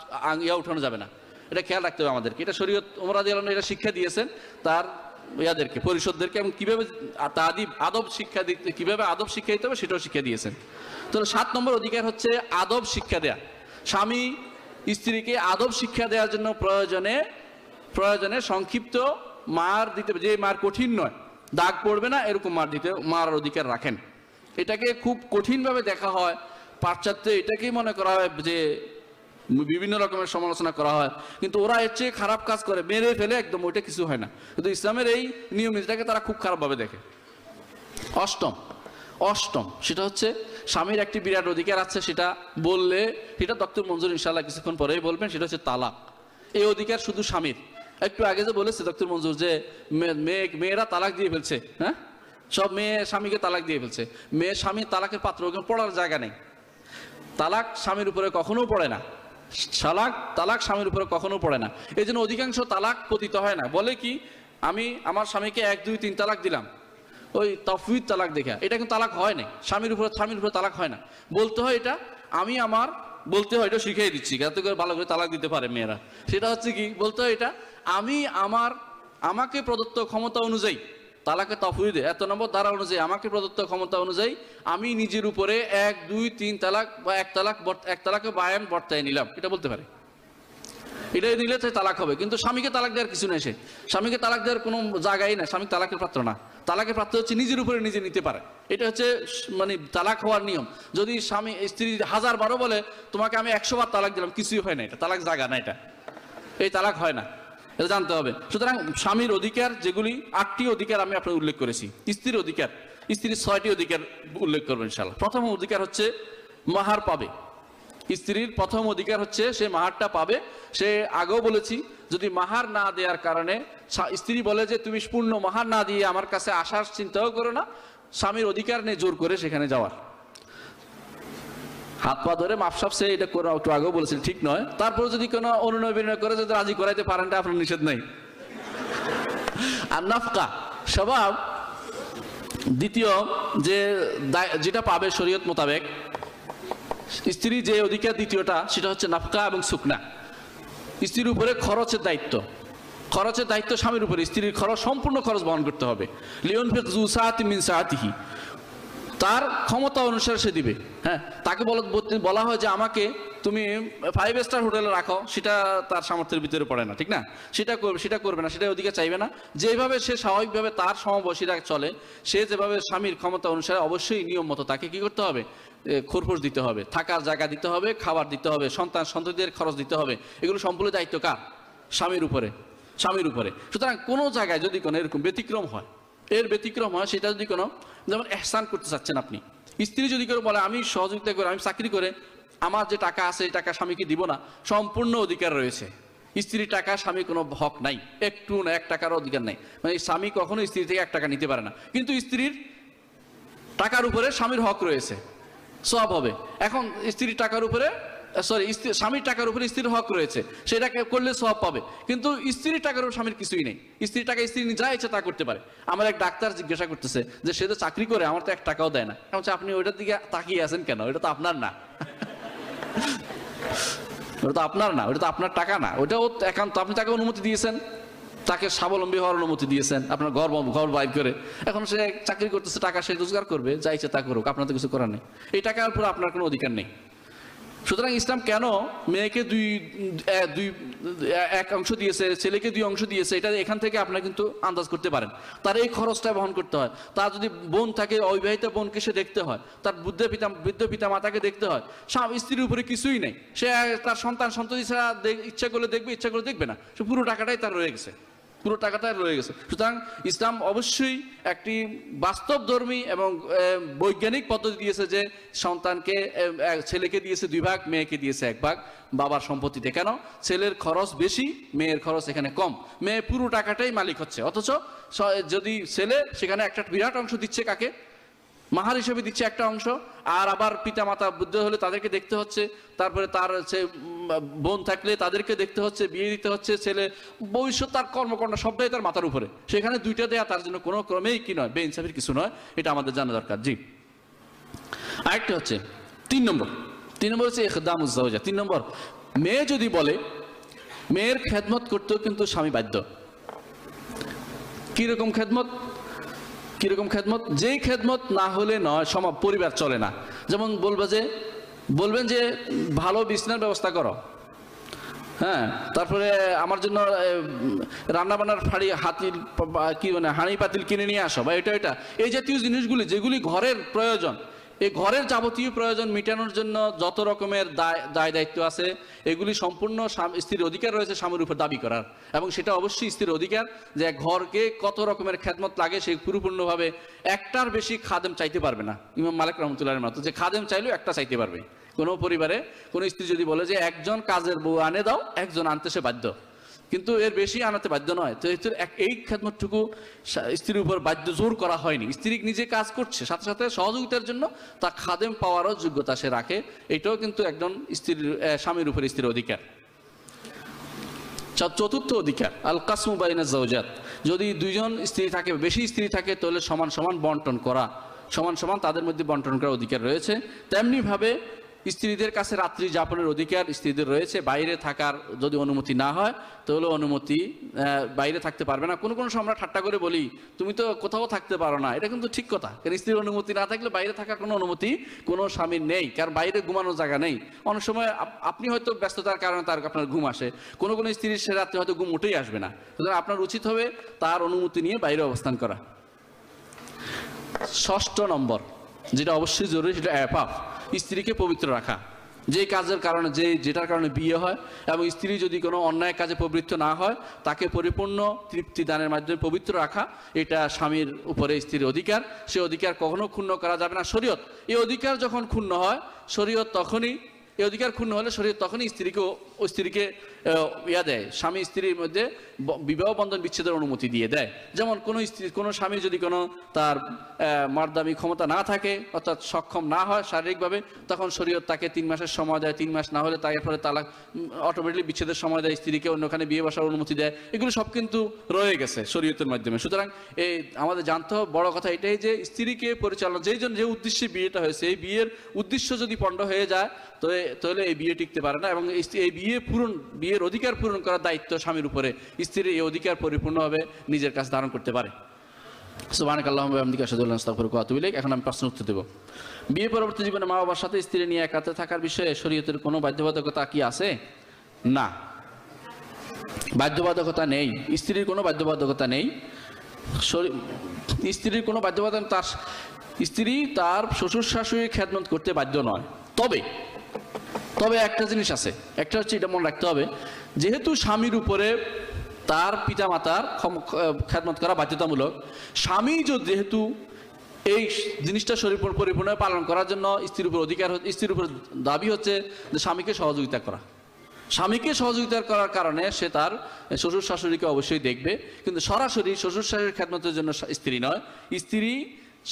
ইয়া উঠানো যাবে না। এটা খেয়াল রাখতে হবে আমাদেরকে। এটা শরীয়ত ওমরা দিয়ালন এটা শিক্ষা দিয়েছেন। তার ইয়াদেরকে, পরিষদদেরকে, এবং কীভাবে তাদিব আদব শিক্ষা দিতে কীভাবে আদব শিক্ষা দিতে হবে সেটাও শিক্ষা দিয়েছেন। তো সাত নম্বর অধিকার হচ্ছে আদব শিক্ষা দেয়া। স্বামী স্ত্রীকে আদব শিক্ষা দেওয়ার জন্য প্রয়োজনে প্রয়োজনে সংক্ষিপ্ত মার দিতে যে মার কঠিন নয়, দাগ পড়বে না, এরকম মার দিতে মার অধিকার রাখেন। এটাকে খুব কঠিনভাবে দেখা হয়। পাশ্চাত্যে এটাকেই মনে করা হয় যে বিভিন্ন রকমের সমালোচনা করা হয়। কিন্তু ওরা এর চেয়ে খারাপ কাজ করে, মেরে ফেলে একদম, ওইটা কিছু হয় না। কিন্তু ইসলামের এই নিয়ম নীতিটাকে তারা খুব খারাপভাবে দেখে। অষ্টম অষ্টম, সেটা হচ্ছে স্বামীর একটি বিরাট অধিকার আছে, সেটা বললে, সেটা ডক্টর মঞ্জুর ইনশাল্লাহ কিছুক্ষণ পরেই বলবেন, সেটা হচ্ছে তালাক। এই অধিকার শুধু স্বামীর। একটু আগে যে বলেছে ডক্টর মঞ্জুর যে মেয়ে, মেয়েরা তালাক দিয়ে ফেলছে হ্যাঁ? সব মেয়ে স্বামীকে তালাক দিয়ে ফেলছে। মেয়ে স্বামী তালাকের পাত্র পড়ার জায়গা নেই। তালাক স্বামীর উপরে কখনো পড়ে না। সালাক তালাক স্বামীর উপরে কখনো পড়ে না। এই জন্য অধিকাংশ তালাক পতিত হয় না। বলে কি, আমি আমার স্বামীকে এক, দুই, তিন তালাক দিলাম। ওই তফবিদ তালাক দেখা। এটা কিন্তু তালাক হয় না স্বামীর উপরে স্বামীর উপরে তালাক হয় না। বলতে হয় এটা, আমি আমার, বলতে হয় এটা শিখিয়ে দিচ্ছি। যাতে করে ভালো করে তালাক দিতে পারে মেয়েরা। সেটা হচ্ছে কি, বলতে হয় এটা, আমি আমার, আমাকে প্রদত্ত ক্ষমতা অনুযায়ী তালাকে তফুইদে এত নম্বর দ্বারা অনুযায়ী, আমাকে প্রদত্ত ক্ষমতা অনুযায়ী আমি নিজের উপরে এক, দুই, তিন তালাক বা এক তালাক এক তালাকে বায়ান বর্তায় নিলাম। এটা বলতে পারে। এটা নিলে তো তালাক হবে। কিন্তু স্বামীকে তালাক দেওয়ার কিছু নেই সে। স্বামীকে তালাক দেওয়ার কোনো জায়গাই না স্বামী তালাকের পাত্র না। তালাকের পাত্র হচ্ছে নিজের উপরে নিজে নিতে পারে। এটা হচ্ছে মানে তালাক হওয়ার নিয়ম। যদি স্বামী, স্ত্রী হাজার বারো বলে, তোমাকে আমি একশো বার তালাক দিলাম কিছুই হয় না এটা। তালাক জায়গা না এটা। এই তালাক হয় না। এটা জানতে হবে। সুতরাং স্বামীর অধিকার যেগুলি, আটটি অধিকার আমি আপনার উল্লেখ করেছি। স্ত্রীর অধিকার, স্ত্রীর ছয়টি অধিকার উল্লেখ করবেন ইনশাল্লাহ প্রথম অধিকার হচ্ছে মাহার পাবে। স্ত্রীর প্রথম অধিকার হচ্ছে সে মাহারটা পাবে। সে আগেও বলেছি, যদি মাহার না দেওয়ার কারণে স্ত্রী বলে যে, তুমি পূর্ণ মাহার না দিয়ে আমার কাছে আসার চিন্তাও করো না। স্বামীর অধিকার নেই জোর করে সেখানে যাওয়ার। হাত পা ধরে মাপসাপ সে এটা করে একটু আগেও বলেছেন, ঠিক নয়। তারপর যদি কোনো অনুনয় বিনয় করে, যদি রাজি করাইতে পারেন আপনার নিষেধ নেই। আর নাফকা, স্বভাব দ্বিতীয় যে যেটা পাবে শরীয়ত মোতাবেক, স্ত্রী যে অধিকার দ্বিতীয়টা, সেটা হচ্ছে নাফকা এবং সুকনা। স্ত্রীর উপরে খরচের দায়িত্ব। খরচের দায়িত্ব স্বামীর উপরে, স্ত্রীর খরচ, সম্পূর্ণ খরচ বহন করতে হবে। লিওন ফিক জু সাহাতি মিন সাহাতিহি তার ক্ষমতা অনুসারে সে দিবে। হ্যাঁ তাকে বলা- বলা হয় যে আমাকে তুমি ফাইভ স্টার হোটেলে রাখো, সেটা তার সামর্থ্যের ভিতরে পড়ে না, ঠিক না? সেটা করবে সেটা করবে না, সেটা ওদিকে চাইবে না। যেভাবে সে স্বাভাবিকভাবে তার সমবয়সীরা চলে, সে যেভাবে স্বামীর ক্ষমতা অনুসারে অবশ্যই নিয়ম মতো তাকে কি করতে হবে? খোরপোশ দিতে হবে, থাকার জায়গা দিতে হবে, খাবার দিতে হবে, সন্তান, সন্ততিদের খরচ দিতে হবে, এগুলো সম্পূর্ণ দায়িত্ব কার? স্বামীর উপরে স্বামীর উপরে। সুতরাং কোনো জায়গায় যদি কোনো এরকম ব্যতিক্রম হয় এর ব্যতিক্রম হয়, সেটা যদি কোনো, যেমন এহসান করতে চাচ্ছেন আপনি। স্ত্রী যদি কেউ বলে, আমি সহযোগিতা করে, আমি চাকরি করে, আমার যে টাকা আছে, এই টাকা স্বামীকে দিব না, সম্পূর্ণ অধিকার রয়েছে। স্ত্রীর টাকা স্বামী কোনো হক নাই, একটু না, এক টাকার অধিকার নাই। মানে স্বামী কখনো স্ত্রী থেকে এক টাকা নিতে পারে না। কিন্তু স্ত্রীর টাকার উপরে স্বামীর হক রয়েছে, সব হবে। এখন স্ত্রীর টাকার উপরে সরি স্বামীর টাকার উপরে স্ত্রীর হক রয়েছে। সেটাকে করলে সব পাবে। কিন্তু স্ত্রীর টাকার উপর স্বামীর কিছুই নেই। স্ত্রীর টাকা স্ত্রী যা ইচ্ছে তা করতে পারে। আমার এক ডাক্তার জিজ্ঞাসা করতেছে যে, সে তো চাকরি করে, আমার তো এক টাকাও দেয় না। আমি আপনি ওইটার দিকে তাকিয়ে আছেন কেন? ওটা তো আপনার না। ওটা তো আপনার না ওটা তো আপনার টাকা না। ওটা ও একান্ত আপনি তাকে অনুমতি দিয়েছেন। তাকে স্বাবলম্বী হওয়ার অনুমতি দিয়েছেন। আপনার ঘর ঘর বাইর করে। এখন সে চাকরি করতেছে, টাকা সে রোজগার করবে, যা ইচ্ছে তা করুক। আপনার তো কিছু করার নেই। এই টাকার উপর আপনার কোনো অধিকার নেই। সুতরাং ইসলাম কেন মেয়েকে দুই দুই এক অংশ দিয়েছে, ছেলেকে দুই অংশ দিয়েছে, এটা এখান থেকে আপনারা কিন্তু আন্দাজ করতে পারেন। তার এই খরচটা বহন করতে হয়। তার যদি বোন থাকে, অবিবাহিত বোনকে সে দেখতে হয়। তার বুদ্ধ পিতা, বৃদ্ধ পিতা মাতাকে দেখতে হয়। স্বামী, স্ত্রীর উপরে কিছুই নেই। সে, তার সন্তান, সন্ততি ছাড়া ইচ্ছা করলে দেখবে, ইচ্ছা করে দেখবে না। সে পুরো টাকাটাই তার রয়ে গেছে। পুরো টাকাটা রয়ে গেছে। সুতরাং ইসলাম অবশ্যই একটি বাস্তব ধর্মী এবং বৈজ্ঞানিক পদ্ধতি দিয়েছে যে সন্তানকে ছেলেকে দিয়েছে দুই ভাগ, মেয়েকে দিয়েছে এক ভাগ, বাবার সম্পত্তিতে। কেন? ছেলের খরচ বেশি, মেয়ের খরচ এখানে কম। মেয়ে পুরো টাকাটাই মালিক হচ্ছে। অথচ যদি ছেলে সেখানে একটা বিরাট অংশ দিচ্ছে কাকে? মাহার হিসেবে দিচ্ছে একটা অংশ আর আবার পিতা মাতা বুদ্ধ হলে তাদেরকে দেখতে হচ্ছে তারপরে তার উম, বোন থাকলে তাদেরকে দেখতে হচ্ছে বিয়ে দিতে হচ্ছে ছেলে ভবিষ্যৎ তার কর্মকাণ্ড সবটাই তার মাথার উপরে। সেখানে দুইটা দেয়া তার জন্য কোনো ক্রমেই কি নয় বেইনসাফির কিছু নয় এটা আমাদের জানা দরকার। জি। আরেকটা হচ্ছে তিন নম্বর। তিন নম্বর হচ্ছে একদাম উজ্জাউজা তিন নম্বর মেয়ে যদি বলে মেয়ের খেদমত করতেও কিন্তু স্বামী বাধ্য। কীরকম খেদমত? কীরকম খেদমত? যেই খেদমত না হলে নয়, সম পরিবার চলে না। যেমন বলবে যে, বলবেন যে, ভালো বিছনার ব্যবস্থা করো। হ্যাঁ তারপরে আমার জন্য রান্না বান্নার ফাড়ি হাতিল কি মানে হাঁড়ি পাতিল কিনে নিয়ে আসো, বা এটা এটা। এই জাতীয় জিনিসগুলি, যেগুলি ঘরের প্রয়োজন এই ঘরের যাবতীয় প্রয়োজন মেটানোর জন্য যত রকমের দায় দায় দায়িত্ব আছে, এগুলি সম্পূর্ণ স্ত্রীর অধিকার রয়েছে স্বামীর উপর দাবি করার। এবং সেটা অবশ্যই স্ত্রীর অধিকার যে ঘরকে কত রকমের খেদমত লাগে, সে পুরোপূর্ণভাবে একটার বেশি খাদেম চাইতে পারবে না। ইমাম মালিক রহমতুল্লাহের মতো যে খাদেম চাইলেও একটা চাইতে পারবে। কোনো পরিবারে কোনো স্ত্রী যদি বলে যে, একজন কাজের বউ আনে দাও, একজন আনতে সে বাধ্য। কিন্তু এর বেশি আনাতে বাধ্য নয়। তো এই খেদমতটুকু স্ত্রীর উপর বাধ্য জোর করা হয়নি। স্ত্রী নিজে কাজ করছে, সাথে সাথে সহযোগিতার জন্য তা খাদেম পাওয়ারও যোগ্যতা সে রাখে। এটাও কিন্তু একজন স্ত্রীর স্বামীর উপর স্ত্রীর অধিকার। চতুর্থ অধিকার আল কাসমু বাইনা জৌজাত যদি দুইজন স্ত্রী থাকে, বেশি স্ত্রী থাকে, তাহলে সমান সমান বন্টন করা, সমান সমান তাদের মধ্যে বন্টন করার অধিকার রয়েছে। তেমনি ভাবে স্ত্রীদের কাছে রাত্রি যাপনের অধিকার স্ত্রীদের রয়েছে। বাইরে থাকার যদি অনুমতি না হয়, তাহলে অনুমতি বাইরে থাকতে পারবে না। কোনো কোনো সময় আমরা ঠাট্টা করে বলি, তুমি তো কোথাও থাকতে পারো না। এটা কিন্তু ঠিক কথা। কারণ স্ত্রীর অনুমতি না থাকলে বাইরে থাকার কোনো অনুমতি কোনো স্বামীর নেই। কারণ বাইরে ঘুমানোর জায়গা নেই। অনেক সময় আপ- আপনি হয়তো ব্যস্ততার কারণে তার, আপনার ঘুম আসে। কোনো কোনো স্ত্রীর সে রাত্রে হয়তো ঘুম উঠেই আসবে না। সুতরাং আপনার উচিত হবে তার অনুমতি নিয়ে বাইরে অবস্থান করা। ষষ্ঠ নম্বর, যেটা অবশ্যই জরুরি, সেটা অ্যাপাফ স্ত্রীকে পবিত্র রাখা। যে কাজের কারণে, যে যেটার কারণে বিয়ে হয় এবং স্ত্রী যদি কোনো অন্যায় কাজে প্রবৃত্ত না হয়, তাকে পরিপূর্ণ তৃপ্তি দানের মাধ্যমে পবিত্র রাখা, এটা স্বামীর উপরে স্ত্রীর অধিকার। সে অধিকার কখনো ক্ষুণ্ণ করা যাবে না। শরীয়ত, এই অধিকার যখন ক্ষুণ্ণ হয়, শরীয়ত তখনই, এই অধিকার ক্ষুণ্ণ হলে শরীয়ত তখনই স্ত্রীকে স্ত্রীকে ইয়া দেয়। স্বামী স্ত্রীর মধ্যে বিবাহ বন্ধন বিচ্ছেদের অনুমতি দিয়ে দেয়। যেমন কোনো স্ত্রী, কোনো স্বামী যদি কোনো তার মারদামি ক্ষমতা না থাকে, অর্থাৎ সক্ষম না হয় শারীরিকভাবে, তখন শরীয়ত তাকে তিন মাসের সময় দেয়, তিন মাস না হলে তার ফলে তালাক অটোমেটিকলি বিচ্ছেদের সময় দেয়, স্ত্রীকে অন্যখানে বিয়ে বসার অনুমতি দেয়। এগুলো সব কিন্তু রয়ে গেছে শরীয়তের মাধ্যমে। সুতরাং এই আমাদের জানতে হবে, বড় কথা এটাই যে স্ত্রীকে পরিচালনা, যেই জন্য যে উদ্দেশ্যে বিয়েটা হয়েছে, এই বিয়ের উদ্দেশ্য যদি পণ্ড হয়ে যায়, তো তাহলে এই বিয়ে টিকতে পারে না এবং এই এই বিয়ে পূরণ, বিয়ের অধিকার পূরণ করার দায়িত্ব স্বামীর উপরে। স্ত্রীর এই অধিকার পরিপূর্ণভাবে নিজের কাছে ধারণ করতে পারে। সুবাহানক আল্লাহ এখন আমি প্রশ্ন উত্তর দেব। বিয়ে পরবর্তী জীবনে মা বাবার সাথে স্ত্রী নিয়ে একাতে থাকার বিষয়ে শরীয়তের কোনো বাধ্যবাধকতা কি আছে? না। বাধ্যবাধকতা নেই। স্ত্রীর কোনো বাধ্যবাধকতা নেই। স্ত্রীর কোনো বাধ্যবাধকতা তার, স্ত্রী তার শ্বশুর শাশুড়ির খেদমত করতে বাধ্য নয়। তবে তবে একটা জিনিস আছে, একটা হচ্ছে এটা মনে রাখতে হবে, যেহেতু স্বামীর উপরে তার পিতা মাতার খ্যাতমত করা বাধ্যতামূলক, স্বামী যেহেতু এই জিনিসটা শরীর পরিপূর্ণভাবে পালন করার জন্য স্ত্রীর উপর অধিকার স্ত্রীর উপর দাবি হচ্ছে যে স্বামীকে সহযোগিতা করা। স্বামীকে সহযোগিতা করার কারণে সে তার শ্বশুর শাশুড়িকে অবশ্যই দেখবে, কিন্তু সরাসরি শ্বশুর শাশুড়ির খেদমতের জন্য স্ত্রী নয়, স্ত্রী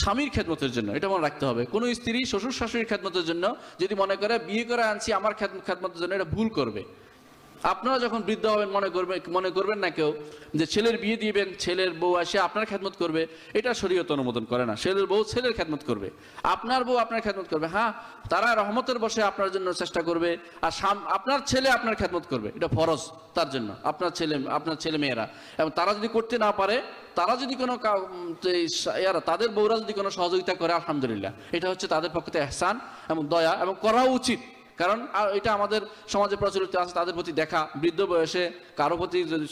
স্বামীর খেদমতের জন্য, এটা মনে রাখতে হবে। কোনো স্ত্রী শ্বশুর শাশুড়ির খেদমতের জন্য যদি মনে করে, বিয়ে করে আনছি, আমার খেদমতের জন্য এটা ভুল করবে। আপনারা যখন বৃদ্ধ হবেন, মনে করবেন মনে করবেন না কেউ যে ছেলের বিয়ে দিবেন, ছেলের বউ আসে, আপনার খেদমত করবে। এটা শরীয়ত অনুমোদন করে না। ছেলের বউ ছেলের খেদমত করবে। আপনার বউ আপনার খেদমত করবে। হ্যাঁ তারা রহমতের বসে আপনার জন্য চেষ্টা করবে, আর আপনার ছেলে আপনার খেদমত করবে। এটা ফরজ তার জন্য। আপনার ছেলে আপনার ছেলে মেয়েরা এবং তারা যদি করতে না পারে তারা যদি কোনো তাদের বউরা যদি কোনো সহযোগিতা করে, আলহামদুলিল্লাহ। এটা হচ্ছে তাদের পক্ষে এহসান এবং দয়া এবং করা উচিত। কারণ এটা আমাদের সমাজে প্রচলিত আছে, তাদের প্রতি দেখা, বৃদ্ধ বয়সে কারও প্রতি যদি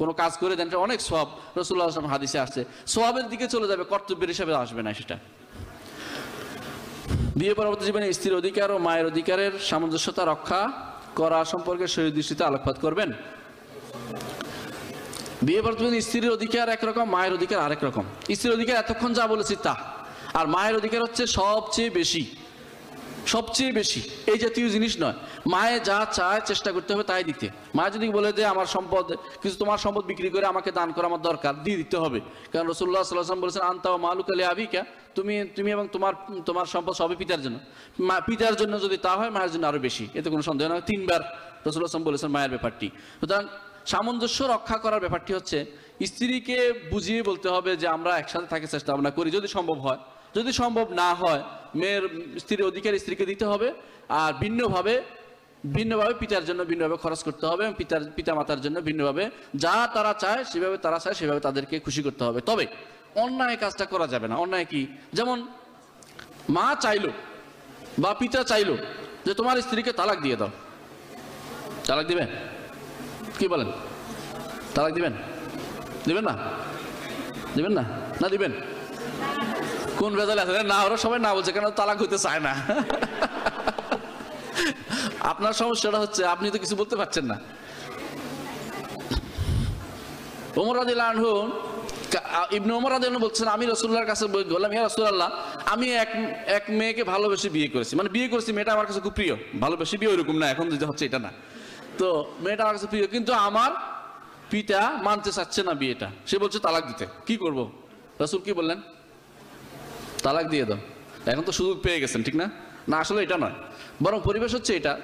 কোনো কাজ করে দেন অনেক সব রসুল্লাহ আসলাম হাদিসে আসছে সোয়াবের দিকে চলে যাবে, কর্তব্যের হিসাবে আসবে না সেটা। বিয়ে পরবর্তী জীবনে স্ত্রীর অধিকার ও মায়ের অধিকারের সামঞ্জস্যতা রক্ষা করা সম্পর্কে শরীর দৃষ্টিতে আলোকপাত করবেন। বিয়ে জীবনে স্ত্রীর অধিকার একরকম, মায়ের অধিকার আরেক রকম। স্ত্রীর অধিকার এতক্ষণ যা বলেছি তা। আর মায়ের অধিকার হচ্ছে সবচেয়ে বেশি। সবচেয়ে বেশি। এই জাতীয় জিনিস নয়। মায়ে যা চায় চেষ্টা করতে হবে তাই দিতে। মা যদি বলে যে আমার সম্পদ, কিছু তোমার সম্পদ বিক্রি করে আমাকে দান করা, আমার দরকার, দিয়ে দিতে হবে। কারণ রসুল্লাহ সাল্লাম বলেছেন, আন্তা ও মালুক আলী আবিকা। তুমি তুমি এবং তোমার তোমার সম্পদ সবই পিতার জন্য। মা, পিতার জন্য যদি তা হয়, মায়ের জন্য আরও বেশি। এতে কোনো সন্দেহ নয় তিনবার রসুল্লাহ বলেছেন মায়ের ব্যাপারটি। সুতরাং সামঞ্জস্য রক্ষা করার ব্যাপারটি হচ্ছে, স্ত্রীকে বুঝিয়ে বলতে হবে যে আমরা একসাথে থাকার চেষ্টা ভাবনা করি, যদি সম্ভব হয়। যদি সম্ভব না হয়, মেয়ের, স্ত্রীর অধিকার স্ত্রীকে দিতে হবে, আর ভিন্নভাবে ভিন্নভাবে পিতার জন্য ভিন্নভাবে খরচ করতে হবে এবং পিতার পিতা মাতার জন্য ভিন্নভাবে যা তারা চায়, সেভাবে তারা চায়, সেভাবে তাদেরকে খুশি করতে হবে। তবে অন্যায় কাজটা করা যাবে না। অন্যায় কি? যেমন, মা চাইলো বা পিতা চাইলো যে তোমার স্ত্রীকে তালাক দিয়ে দাও। তালাক দিবেন কি বলেন? তালাক দিবেন? দিবেন না? দিবেন না? না দিবেন? কোন ভেজালে আছে না ওরা সবাই না বলছে, কেন তালাক হইতে চায় না? আপনার সমস্যাটা হচ্ছে, আপনি তো কিছু বলতে পারছেন না। ওমর আদিল আনহু ইবনে ওমর আদিল বলছেন, আমি রসুল্লাহর কাছে বললাম ইয়া রসুল্লাহ আমি এক এক মেয়েকে ভালোবেসে বিয়ে করেছি। মানে বিয়ে করেছি, মেয়েটা আমার কাছে খুব প্রিয়। ভালোবেসে বিয়ে ওইরকম না, এখন যেটা হচ্ছে এটা না। তো মেয়েটা আমার কাছে প্রিয়, কিন্তু আমার পিতা মানতে চাচ্ছে না বিয়েটা। সে বলছে, তালাক দিতে। কি করব? রসুল কি বললেন? তালাক দিয়ে দাও। এখন তো সুযোগ পেয়ে গেছেন, ঠিক না? না, আসলে এটা নয়। বরং পরিবেশ হচ্ছে এটা।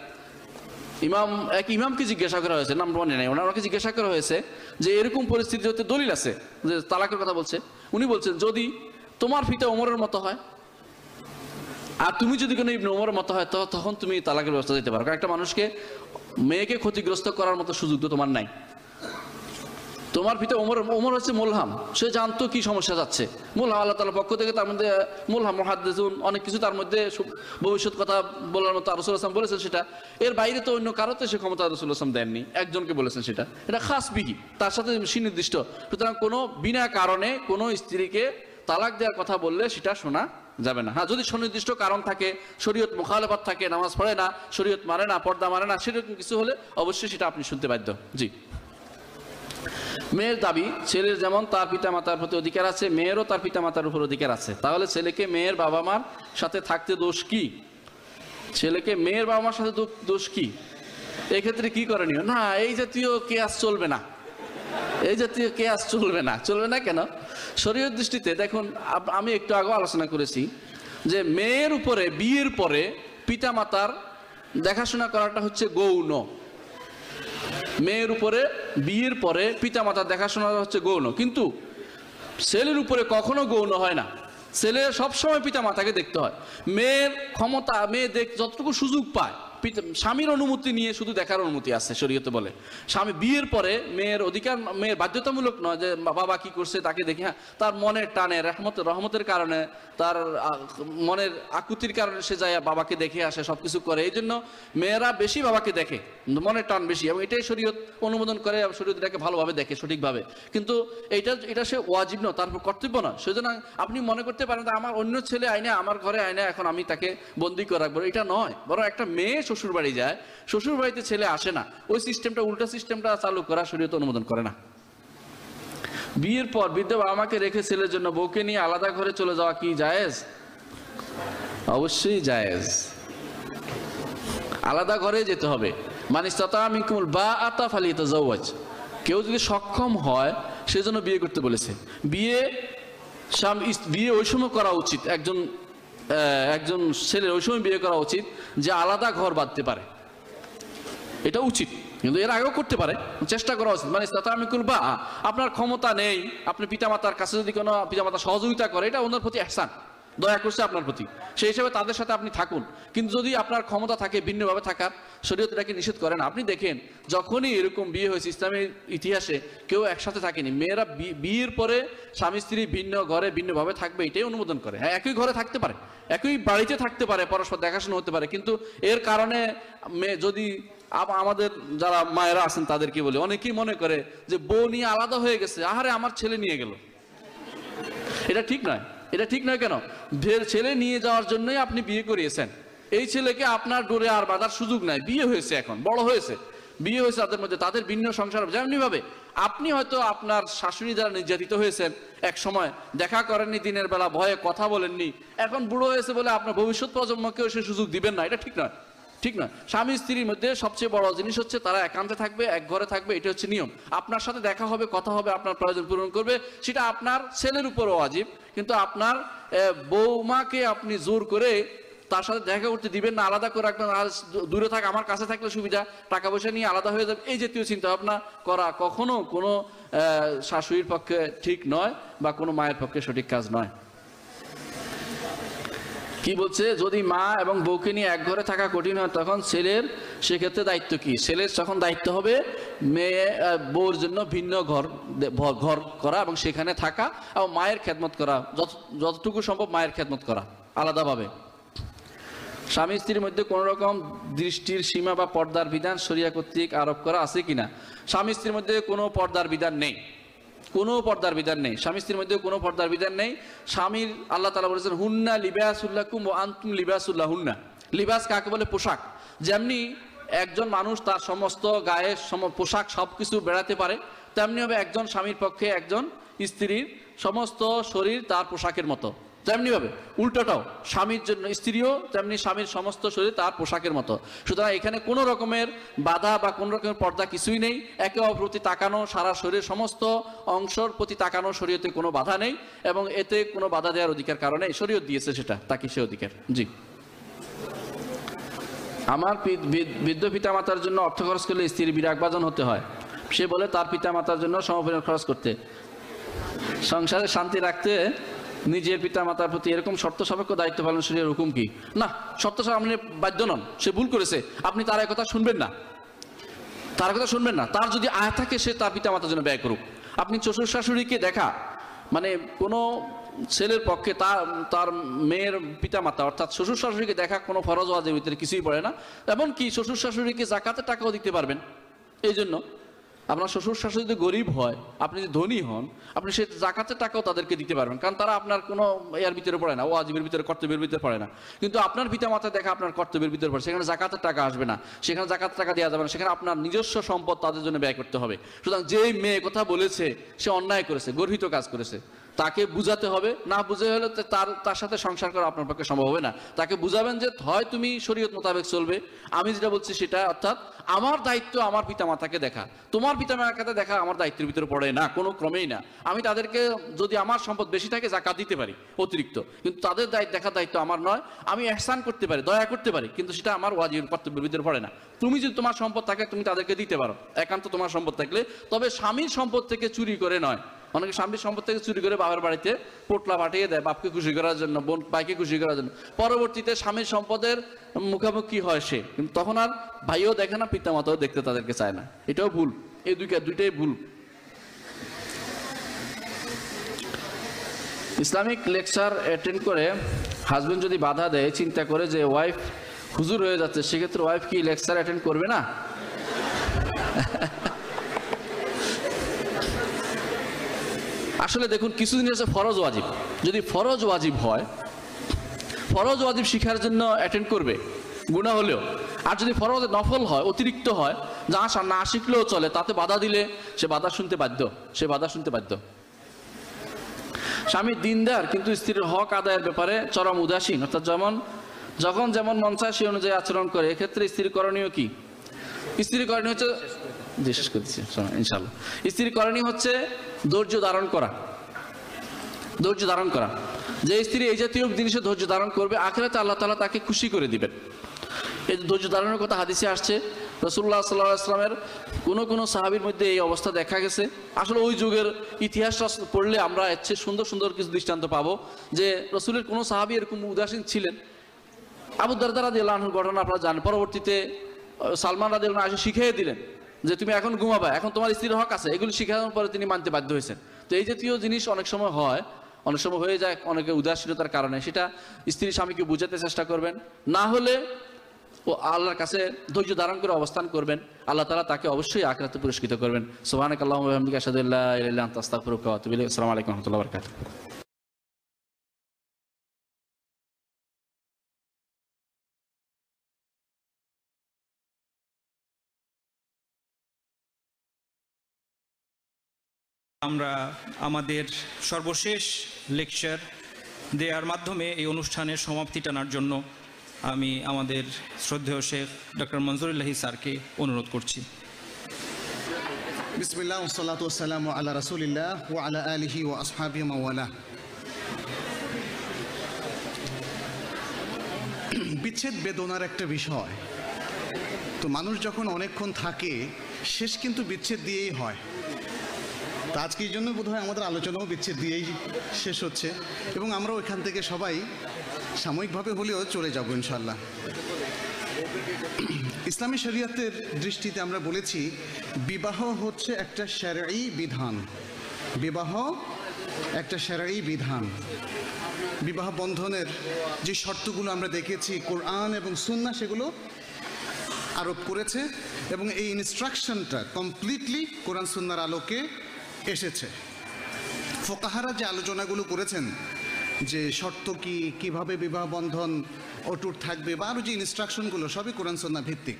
ইমাম, এক ইমামকে জিজ্ঞাসা করা হয়েছে নাম মনে নেই, ওনাকে জিজ্ঞাসা করা হয়েছে যে এরকম পরিস্থিতি হতে দলিল আছে যে তালাকের কথা বলছে। উনি বলছেন, যদি তোমার পিতা ওমরের মতো হয় আর তুমি যদি কোনো ইবনে ওমরের মতো হয় তখন তুমি তালাকের ব্যবস্থা দিতে পারো। একটা মানুষকে মেয়েকে ক্ষতিগ্রস্ত করার মতো সুযোগ তো তোমার নাই। তোমার পিতা ওমর ওমর হচ্ছে মোলহাম। সে জানতো কি সমস্যা যাচ্ছে। মোলহাম আল্লাহ তালার পক্ষ থেকে তার মধ্যে, মোলহাম মহাদ্দেজুন অনেক কিছু তার মধ্যে ভবিষ্যৎ কথা বলার মতো রসুল আসলাম বলেছেন সেটা। এর বাইরে তো অন্য কারোতে সে ক্ষমতা রসুল আসলাম দেননি। একজনকে বলেছেন সেটা। এটা খাস বিহি। তার সাথে সুনির্দিষ্ট। সুতরাং কোনো বিনা কারণে কোনো স্ত্রীকে তালাক দেওয়ার কথা বললে সেটা শোনা যাবে না। হ্যাঁ যদি সুনির্দিষ্ট কারণ থাকে, শরীয়ত মুখালেফাত থাকে, নামাজ পড়ে না, শরীয়ত মানে না, পর্দা মানে না, সেরকম কিছু হলে অবশ্যই সেটা আপনি শুনতে বাধ্য। জি। মেয়ের দাবি, ছেলের যেমন তার পিতা মাতার প্রতি অধিকার আছে, মেয়েরও তার পিতা মাতার উপর অধিকার আছে। তাহলে ছেলেকে মেয়ের বাবা মার সাথে থাকতে দোষ কি? ছেলেকে মেয়ের বাবা মার সাথে দোষ কি? এক্ষেত্রে কি করণীয়? না, এই জাতীয় কেয়াস চলবে না। এই জাতীয় কেয়াস চলবে না চলবে না কেন? শরীয়র দৃষ্টিতে দেখুন আমি একটু আগে আলোচনা করেছি যে মেয়ের উপরে, বিয়ের পরে পিতা মাতার দেখাশোনা করাটা হচ্ছে গৌণ। মেয়ের উপরে, বিয়ের পরে পিতা মাতার দেখাশোনা হচ্ছে গৌণ। কিন্তু ছেলের উপরে কখনো গৌণ হয় না। ছেলে সবসময় পিতা মাতাকে দেখতে হয়। মেয়ের ক্ষমতা, মেয়ে দেখ, যতটুকু সুযোগ পায় স্বামীর অনুমতি নিয়ে শুধু দেখার অনুমতি আছে, শরীয়তে বলে। স্বামী বিয়ের পরে মেয়ের অধিকার মেয়ের বাধ্যতামূলক নয় যে বাবা কি করছে তাকে দেখে হ্যাঁ তার মনের টানে, রহমত রহমতের কারণে, তার মনের আকুতির কারণে সে যায় বাবাকে দেখে আসে, সবকিছু করে। এই জন্য মেয়েরা বেশি বাবাকে দেখে, মনের টান বেশি। এবং এটাই শরীয়ত অনুমোদন করে শরীয়ত এটাকে ভালোভাবে দেখে, সঠিকভাবে। কিন্তু এইটা এটা সে ওয়াজিব না তার উপর কর্তব্য না সুতরাং আপনি মনে করতে পারেন আমার অন্য ছেলে আইনে, আমার ঘরে আইনে, এখন আমি তাকে বন্দি করে রাখব। এটা নয়, বরং একটা মেয়ে শ্বশুর বাড়ি যায় শ্বশুর বাড়িতে ছেলে আসে না, ওই সিস্টেমটা উল্টা সিস্টেমটা চালু করা, শরীয়ত অনুমোদন করে না। বিয়ের পর বৃদ্ধ বাবা মাকে রেখে ছেলের জন্য বউকে নিয়ে আলাদা ঘরে চলে যাওয়া কি জায়েজ? অবশ্যই জায়েজ। আলাদা ঘরে যেতে হবে। মানে মিকুমুল বা আতা ফালিয়ে জাওয়াজ কেউ যদি সক্ষম হয় সেজন্য বিয়ে করতে বলেছে। বিয়ে বিয়ে ওই সময় করা উচিত। একজন একজন ছেলের ওই সময় বিয়ে করা উচিত যে আলাদা ঘর বাঁধতে পারে। এটা উচিত, কিন্তু এর আগেও করতে পারে, চেষ্টা করা উচিত। মানে আমি বা আপনার ক্ষমতা নেই, আপনি পিতামাতার কাছে যদি কোনো পিতামাতা সহযোগিতা করে, এটা ওনার প্রতি এহসান। দয়া করছে আপনার প্রতি। সেই হিসেবে তাদের সাথে আপনি থাকুন। কিন্তু যদি আপনার ক্ষমতা থাকে, ভিন্নভাবে থাকার, শরীয়ত এটাকে নিষেধ করেন আপনি দেখেন, যখনই এরকম বিয়ে হয়েছে ইসলামের ইতিহাসে, কেউ একসাথে থাকেনি। মেয়েরা বিয়ের পরে স্বামী, স্ত্রী ভিন্ন ঘরে ভিন্নভাবে থাকবে, এটাই অনুমোদন করে। হ্যাঁ একই ঘরে থাকতে পারে, একই বাড়িতে থাকতে পারে, পরস্পর দেখাশোনা হতে পারে, কিন্তু এর কারণে মেয়ে যদি আমাদের যারা মায়েরা আছেন, তাদেরকে বলে, অনেকেই মনে করে যে বউ নিয়ে আলাদা হয়ে গেছে, আহারে আমার ছেলে নিয়ে গেল। এটা ঠিক নয়। এটা ঠিক নয় কেন? ঢের ছেলে নিয়ে যাওয়ার জন্যই আপনি বিয়ে করিয়েছেন। এই ছেলেকে আপনার ডোরে আর বাঁধার সুযোগ নাই। বিয়ে হয়েছে এখন, বড় হয়েছে। বিয়ে হয়েছে তাদের মধ্যে, তাদের ভিন্ন সংসার যেমনি ভাবে, আপনি হয়তো আপনার শাশুড়ি দ্বারা নির্যাতিত হয়েছেন। এক সময় দেখা করেননি, দিনের বেলা ভয়ে কথা বলেননি। এখন বুড়ো হয়েছে বলে আপনার ভবিষ্যৎ প্রজন্মকেও সে সুযোগ দিবেন না। এটা ঠিক নয়। ঠিক না? স্বামী স্ত্রীর মধ্যে সবচেয়ে বড় জিনিস হচ্ছে তারা একান্তে থাকবে, এক ঘরে থাকবে, এটা হচ্ছে নিয়ম। আপনার সাথে দেখা হবে, কথা হবে, আপনার প্রয়োজন পূরণ করবে। সেটা আপনার ছেলের উপরও অজীব, কিন্তু আপনার বৌমাকে আপনি জোর করে তার সাথে দেখা করতে দিবেন না, আলাদা করে রাখবেন দূরে থাক, আমার কাছে থাকলে সুবিধা, টাকা পয়সা নিয়ে আলাদা হয়ে যাবে, এই জাতীয় চিন্তা ভাবনা করা কখনো কোনো শাশুড়ির পক্ষে ঠিক নয়, বা কোনো মায়ের পক্ষে সঠিক কাজ নয়। কি বলছে? যদি মা এবং বউকে নিয়ে এক ঘরে থাকা কঠিন হয়, তখন ছেলের সেক্ষেত্রে দায়িত্ব কি? ছেলের তখন দায়িত্ব হবে, মেয়ে বউর জন্য ভিন্ন ঘর ঘর করা এবং সেখানে থাকা এবং মায়ের খেদমত করা। যত, যতটুকু সম্ভব মায়ের খেদমত করা, আলাদাভাবে। স্বামী স্ত্রীর মধ্যে কোনো রকম দৃষ্টির সীমা বা পর্দার বিধান সরিয়া কর্তৃক আরোপ করা আছে কিনা? স্বামী স্ত্রীর মধ্যে কোনো পর্দার বিধান নেই। কোনো পর্দার বিধান নেই। স্বামী স্ত্রীর মধ্যে কোনো পর্দার বিধান নেই। স্বামীর আল্লাহ তালা বলেছেন, হুন্না লিবাসুল্লাহ কুম আন্তুম লিবাসুল্লাহ হুন্না লিবাস কাকে বলে? পোশাক। যেমনি একজন মানুষ তার সমস্ত গায়ে সম, পোশাক সব কিছু বেড়াতে পারে, তেমনি হবে একজন স্বামীর পক্ষে একজন স্ত্রীর সমস্ত শরীর তার পোশাকের মতো। তেমনি ভাবে উল্টোটাও, স্বামীর জন্য, স্ত্রীও তেমনি স্বামীর সমস্ত শরীর তার পোশাকের মতো। সুতরাং এখানে কোনো রকমের বাধা বা কোনো রকমের পর্দা কিছুই নেই। একে অপর প্রতি তাকানো, সারা শরীরের সমস্ত অংশর প্রতি তাকানো শরীয়তে কোনো বাধা নেই এবং এতে কোনো বাধা দেওয়ার অধিকার কারণে শরীয়ত দিয়েছে সেটা তাকে সে অধিকার? জি। আমার বৃদ্ধ পিতা মাতার জন্য অর্থ খরচ করলে স্ত্রীর বিরাগ বিরাগবাজন হতে হয়। সে বলে, তার পিতা মাতার জন্য সমপরিমাণ খরচ করতে। সংসারে শান্তি রাখতে নিজের পিতা মাতার প্রতি এরকম শর্ত সাপেক্ষ দায়িত্ব পালন শরীরের হুকুম কি? না শর্ত আপনি বাধ্য নন, সে ভুল করেছে, আপনি তার কথা শুনবেন না। তার কথা শুনবেন না, তার যদি আয় থাকে, সে তার পিতা মাতার জন্য ব্যয় করুক। আপনি শ্বশুর শাশুড়িকে দেখা মানে কোনো ছেলের পক্ষে তার তার মেয়ের পিতামাতা, অর্থাৎ শ্বশুর শাশুড়িকে দেখা কোনো ফরজ ওয়াজের ভিতরে কিছুই পড়ে না, এমনকি শ্বশুর শাশুড়িকে জাকাতের টাকাও দিতে পারবেন। এই জন্য আপনার শ্বশুর শাশুড়ি যদি গরিব হয়, আপনি যদি ধনী হন, আপনি সে জাকাতের টাকাও তাদেরকে দিতে পারবেন। কারণ তারা আপনার কোনো এর ভিতরে পড়ে না ও আজীবের ভিতরে, কর্তব্যের ভিতরে পড়ে না। কিন্তু আপনার পিতা মাতা দেখা আপনার কর্তব্যের ভিতরে পড়ে, সেখানে জাকাতের টাকা আসবে না। সেখানে জাকাতের টাকা দেওয়া যাবে না, সেখানে আপনার নিজস্ব সম্পদ তাদের জন্য ব্যয় করতে হবে। সুতরাং যেই মেয়ে কথা বলেছে, সে অন্যায় করেছে, গর্হিত কাজ করেছে। তাকে বুঝাতে হবে, না বুঝে হলে তার তার সাথে সংসার করা আপনার পক্ষে সম্ভব হবে না। তাকে বুঝাবেন যে, হয় তুমি শরীয়ত মোতাবেক চলবে। আমি যেটা বলছি সেটা, অর্থাৎ আমার দায়িত্ব আমার পিতামাতাকে দেখা। তোমার পিতামাতাকে দেখা আমার দায়িত্বের ভিতরে পড়ে না, কোনো ক্রমেই না। আমি তাদেরকে যদি আমার সম্পদ বেশি থাকে, জাকাত দিতে পারি, অতিরিক্ত। কিন্তু তাদের দায়িত্ব দেখার দায়িত্ব আমার নয়। আমি এহসান করতে পারি, দয়া করতে পারি, কিন্তু সেটা আমার ওয়াজিব কর্তব্যের ভিতরে পড়ে না। তুমি যদি তোমার সম্পদ থাকে, তুমি তাদেরকে দিতে পারো। একান্ত তোমার সম্পদ থাকলে। তবে স্বামীর সম্পদ থেকে চুরি করে নয়। অনেকে স্বামীর সম্পদ থেকে চুরি করে বাবার বাড়িতে পোটলা পাঠিয়ে দেয় বাপকে খুশি করার জন্য, বোন, ভাইকে খুশি করার জন্য। পরবর্তীতে স্বামীর সম্পদের মুখামুখি হয় সে। কিন্তু তখন আর ভাইও দেখে না পিতা মাতাও দেখতে তাদেরকে চায় না। এটাও ভুল। এই দুইটা, দুইটাই ভুল। ইসলামিক লেকচার অ্যাটেন্ড করে হাজবেন্ড যদি বাধা দেয়, চিন্তা করে যে ওয়াইফ হুজুর হয়ে যাচ্ছে, সেক্ষেত্রে ওয়াইফ কি লেকচার অ্যাটেন্ড করবে না? আসলে দেখুন কিছু জিনিস আছে ফরজ ওয়াজিব। যদি ফরজ ওয়াজিব হয় ফরজ ওয়াজিব শিখার জন্য অ্যাটেন্ড করবে গুণা হলেও। আর যদি ফরজ নফল হয় অতিরিক্ত হয় যা না শিখলেও চলে তাতে বাধা দিলে সে বাধা শুনতে বাধ্য সে বাধা শুনতে বাধ্য। স্বামী দিনদার কিন্তু স্ত্রীর হক আদায়ের ব্যাপারে চরম উদাসীন। অর্থাৎ যেমন যখন যেমন মন চায় সেই অনুযায়ী আচরণ করে। এক্ষেত্রে স্ত্রীর করণীয় কি? স্ত্রীর করণীয় হচ্ছে জি, শেষ করে ইনশাল্লাহ স্ত্রীর করণীয় হচ্ছে ধৈর্য ধারণ করা। ধৈর্য ধারণ করা। যে স্ত্রী এই জাতীয় জিনিসে ধৈর্য ধারণ করবে, আখেরাতে আল্লাহ তালা তাকে খুশি করে দিবেন। এই ধৈর্য ধারণের কথা হাদিসে আসছে রসুল্লাহ সাল্লাহ আসলামের কোনো কোনো সাহাবির মধ্যে এই অবস্থা দেখা গেছে। আসলে ওই যুগের ইতিহাসটা পড়লে আমরা এর সুন্দর সুন্দর কিছু দৃষ্টান্ত পাবো যে রসুলের কোনো সাহাবি এরকম উদাসীন ছিলেন। আবু দারদার রাদি আল্লাহর ঘটনা আপনারা জানেন। পরবর্তীতে সালমান রাদি আল্লাহ এসে শিখিয়ে দিলেন যে তুমি এখন ঘুমাবা, এখন তোমার স্ত্রীর হক আছে, এগুলি শিখানোর পরে তিনি মানতে বাধ্য হয়েছেন। তো এই জাতীয় জিনিস অনেক সময় হয়, অনেক সময় হয়ে যায় অনেকে উদাসীনতার কারণে। সেটা স্ত্রী স্বামীকে বুঝাতে চেষ্টা করবেন, না হলে ও আল্লাহর কাছে ধৈর্য ধারণ করে অবস্থান করবেন, আল্লাহ তালা তাকে অবশ্যই আখরাতে পুরস্কৃত করবেন। সোহানাক আল্লাহ আসাদুল্লাহ আসসালামু আলাইকুম রহমতুল্লাহ বরকাত আমরা আমাদের সর্বশেষ লেকচার দেওয়ার মাধ্যমে এই অনুষ্ঠানের সমাপ্তি টানার জন্য আমি আমাদের শ্রদ্ধেয় শেখ ডক্টর মঞ্জুরুল্লাহি স্যারকে অনুরোধ করছি। ও আলা বিচ্ছেদ বেদনার একটা বিষয়। তো মানুষ যখন অনেকক্ষণ থাকে, শেষ কিন্তু বিচ্ছেদ দিয়েই হয়। তো আজকে এই জন্য বোধ হয় আমাদের আলোচনাও বিচ্ছেদ দিয়েই শেষ হচ্ছে। এবং আমরা ওইখান থেকে সবাই সাময়িকভাবে হলেও চলে যাব ইনশাল্লাহ ইসলামী শরিয়াতের দৃষ্টিতে আমরা বলেছি, বিবাহ হচ্ছে একটা শারঈ বিধান। বিবাহ একটা শারঈ বিধান। বিবাহ বন্ধনের যে শর্তগুলো আমরা দেখেছি, কোরআন এবং সুন্না সেগুলো আরোপ করেছে এবং এই ইনস্ট্রাকশনটা কমপ্লিটলি কোরআন সুন্নার আলোকে এসেছে। ফোকাহারা যে আলোচনাগুলো করেছেন, যে শর্ত কি, কীভাবে বিবাহ বন্ধন অটুট থাকবে বা আরও যে ইনস্ট্রাকশনগুলো সবই কোরআন সন্না ভিত্তিক।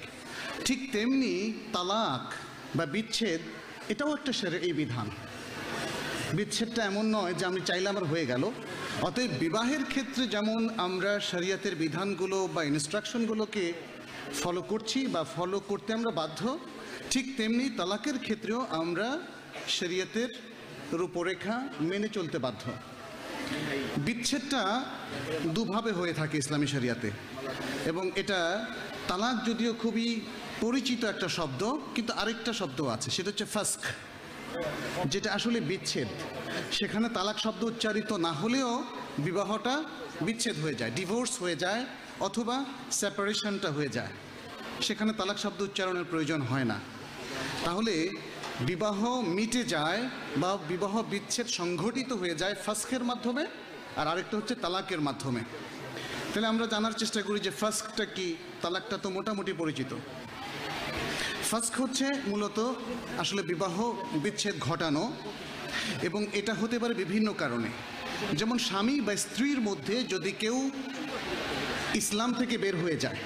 ঠিক তেমনি তালাক বা বিচ্ছেদ, এটাও একটা সেরে এই বিধান। বিচ্ছেদটা এমন নয় যে আমি চাইলে আমার হয়ে গেল। অতএব বিবাহের ক্ষেত্রে যেমন আমরা শরিয়াতের বিধানগুলো বা ইনস্ট্রাকশনগুলোকে ফলো করছি বা ফলো করতে আমরা বাধ্য, ঠিক তেমনি তালাকের ক্ষেত্রেও আমরা শরিয়তের রূপরেখা মেনে চলতে বাধ্য। বিচ্ছেদটা দুভাবে হয়ে থাকে ইসলামী শরিয়াতে। এবং এটা তালাক যদিও খুবই পরিচিত একটা শব্দ, কিন্তু আরেকটা শব্দ আছে, সেটা হচ্ছে ফাস্ক, যেটা আসলে বিচ্ছেদ। সেখানে তালাক শব্দ উচ্চারিত না হলেও বিবাহটা বিচ্ছেদ হয়ে যায় ডিভোর্স হয়ে যায়, অথবা সেপারেশনটা হয়ে যায়। সেখানে তালাক শব্দ উচ্চারণের প্রয়োজন হয় না। তাহলে বিবাহ মিটে যায় বা বিবাহ বিচ্ছেদ সংঘটিত হয়ে যায় ফাস্কের মাধ্যমে, আর আরেকটা হচ্ছে তালাকের মাধ্যমে। তাহলে আমরা জানার চেষ্টা করি যে ফাস্কটা কি? তালাকটা তো মোটামুটি পরিচিত। ফাস্ক হচ্ছে মূলত আসলে বিবাহ বিচ্ছেদ ঘটানো, এবং এটা হতে পারে বিভিন্ন কারণে। যেমন স্বামী বা স্ত্রীর মধ্যে যদি কেউ ইসলাম থেকে বের হয়ে যায়,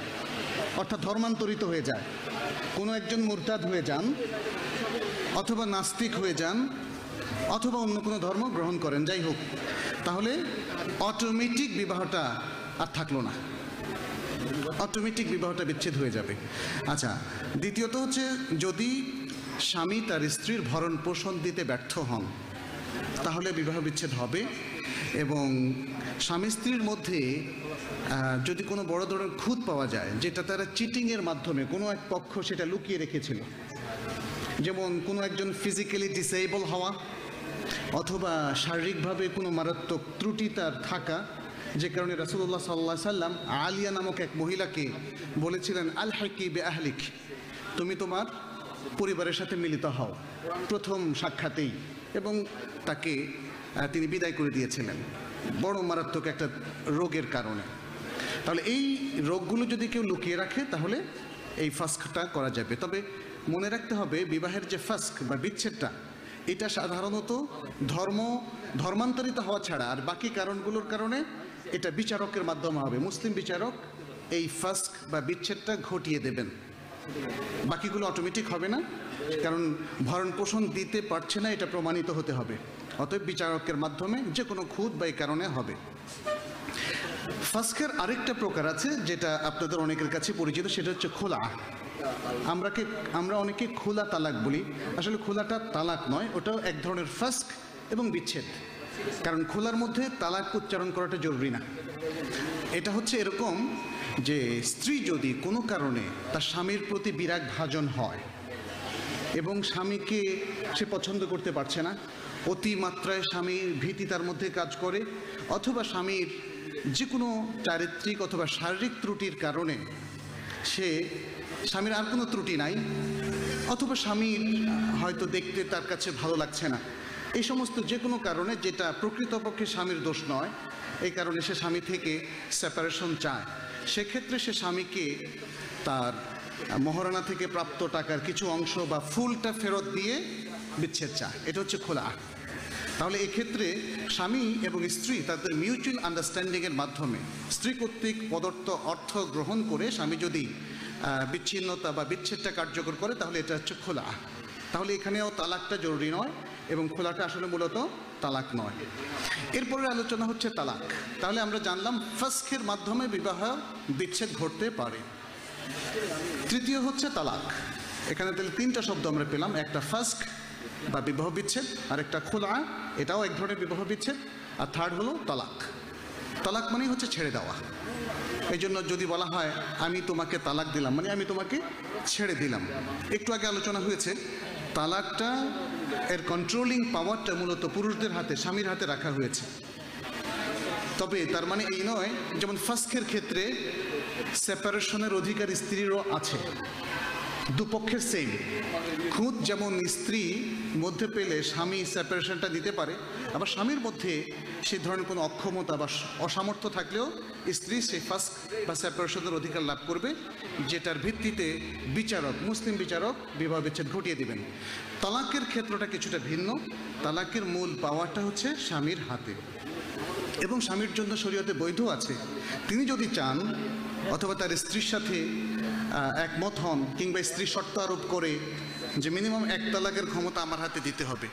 অর্থাৎ ধর্মান্তরিত হয়ে যায়, কোনো একজন মুরতাদ হয়ে যান অথবা নাস্তিক হয়ে যান, অথবা অন্য কোনো ধর্ম গ্রহণ করেন, যাই হোক, তাহলে অটোমেটিক বিবাহটা আর থাকল না। অটোমেটিক বিবাহটা বিচ্ছেদ হয়ে যাবে। আচ্ছা দ্বিতীয়ত হচ্ছে যদি স্বামী তার স্ত্রীর ভরণ পোষণ দিতে ব্যর্থ হন, তাহলে বিবাহ বিচ্ছেদ হবে এবং স্বামী স্ত্রীর মধ্যে যদি কোনো বড় ধরনের খুঁত পাওয়া যায়, যেটা তারা চিটিংয়ের মাধ্যমে কোনো এক পক্ষ সেটা লুকিয়ে রেখেছিল যেমন কোনো একজন ফিজিক্যালি ডিসেবল হওয়া অথবা শারীরিকভাবে কোনো মারাত্মক ত্রুটি তার থাকা, যে কারণে রাসুল্লাহ সাল্লাহ সাল্লাম আলিয়া নামক এক মহিলাকে বলেছিলেন আল হাকি বে আহলিক তুমি তোমার পরিবারের সাথে মিলিত হও। প্রথম সাক্ষাতেই এবং তাকে তিনি বিদায় করে দিয়েছিলেন, বড় মারাত্মক একটা রোগের কারণে। তাহলে এই রোগগুলো যদি কেউ লুকিয়ে রাখে, তাহলে এই ফাস্কটা করা যাবে। তবে মনে রাখতে হবে, বিবাহের যে ফাস্ক বা বিচ্ছেদটা, এটা সাধারণত ধর্ম, ধর্মান্তরিত হওয়া ছাড়া, আর বাকি কারণগুলোর কারণে এটা বিচারকের মাধ্যমে হবে। মুসলিম বিচারক এই ফাস্ক বা বিচ্ছেদটা ঘটিয়ে দেবেন। বাকিগুলো অটোমেটিক হবে না, কারণ ভরণ পোষণ দিতে পারছে না, এটা প্রমাণিত হতে হবে। অতএব বিচারকের মাধ্যমে যে কোনো খুদ বা এই কারণে হবে। ফাস্কের আরেকটা প্রকার আছে, যেটা আপনাদের অনেকের কাছে পরিচিত, সেটা হচ্ছে খোলা। আমরাকে আমরা অনেকে খোলা তালাক বলি। আসলে খোলাটা তালাক নয়, ওটাও এক ধরনের ফাস্ক এবং বিচ্ছেদ। কারণ খোলার মধ্যে তালাক উচ্চারণ করাটা জরুরি না। এটা হচ্ছে এরকম যে স্ত্রী যদি কোনো কারণে তার স্বামীর প্রতি বিরাগ ভাজন হয় এবং স্বামীকে সে পছন্দ করতে পারছে না অতিমাত্রায় স্বামীর ভীতি তার মধ্যে কাজ করে, অথবা স্বামীর যে কোনো চারিত্রিক অথবা শারীরিক ত্রুটির কারণে সে, স্বামীর আর কোনো ত্রুটি নাই, অথবা স্বামীর হয়তো দেখতে তার কাছে ভালো লাগছে না। এই সমস্ত যে কোনো কারণে যেটা প্রকৃতপক্ষে স্বামীর দোষ নয়, এই কারণে সে স্বামী থেকে সেপারেশন চায়। সেক্ষেত্রে সে স্বামীকে তার মহারণা থেকে প্রাপ্ত টাকার কিছু অংশ বা ফুলটা ফেরত দিয়ে বিচ্ছেদ চায়। এটা হচ্ছে খোলা। তাহলে এক্ষেত্রে স্বামী এবং স্ত্রী তাদের মিউচুয়াল আন্ডারস্ট্যান্ডিংয়ের মাধ্যমে স্ত্রী কর্তৃক প্রদত্ত অর্থ গ্রহণ করে স্বামী যদি বিচ্ছিন্নতা বা বিচ্ছেদটা কার্যকর করে, তাহলে এটা হচ্ছে খোলা। তাহলে এখানেও তালাকটা জরুরি নয় এবং খোলাটা আসলে মূলত তালাক নয়। এরপরে আলোচনা হচ্ছে তালাক। তাহলে আমরা জানলাম ফাস্কের মাধ্যমে বিবাহ বিচ্ছেদ ঘটতে পারে। তৃতীয় হচ্ছে তালাক। এখানে তাহলে তিনটা শব্দ আমরা পেলাম। একটা ফাস্ক বা বিবাহ বিচ্ছেদ আর একটা খোলা এটাও এক ধরনের বিবাহ বিচ্ছেদ। আর থার্ড হলো তালাক। তালাক মানেই হচ্ছে ছেড়ে দেওয়া। এই জন্য যদি বলা হয়, আমি তোমাকে তালাক দিলাম মানে আমি তোমাকে ছেড়ে দিলাম। একটু আগে আলোচনা হয়েছে, তালাকটা এর কন্ট্রোলিং পাওয়ারটা মূলত পুরুষদের হাতে, স্বামীর হাতে রাখা হয়েছে। তবে তার মানে এই নয়, যেমন ফাস্কের ক্ষেত্রে সেপারেশনের অধিকার স্ত্রীরও আছে। দুপক্ষের সেম খুঁত যেমন স্ত্রী মধ্যে পেলে স্বামী সেপারেশনটা দিতে পারে, আবার স্বামীর মধ্যে সে ধরনের কোনো অক্ষমতা বা অসামর্থ্য থাকলেও স্ত্রী সে ফার্স্ট বা সেপারেশনের অধিকার লাভ করবে, যেটার ভিত্তিতে বিচারক, মুসলিম বিচারক বিবাহ বিচ্ছেদ ঘটিয়ে দিবেন। তালাকের ক্ষেত্রটা কিছুটা ভিন্ন। তালাকের মূল পাওয়ারটা হচ্ছে স্বামীর হাতে। এবং স্বামীর জন্য শরীয়তে বৈধ আছে। তিনি যদি চান, অথবা তার স্ত্রীর সাথে একমত হন কিংবা স্ত্রী শর্ত আরোপ করে যে মিনিমাম এক তালাকের ক্ষমতা আমার হাতে দিতে হবে।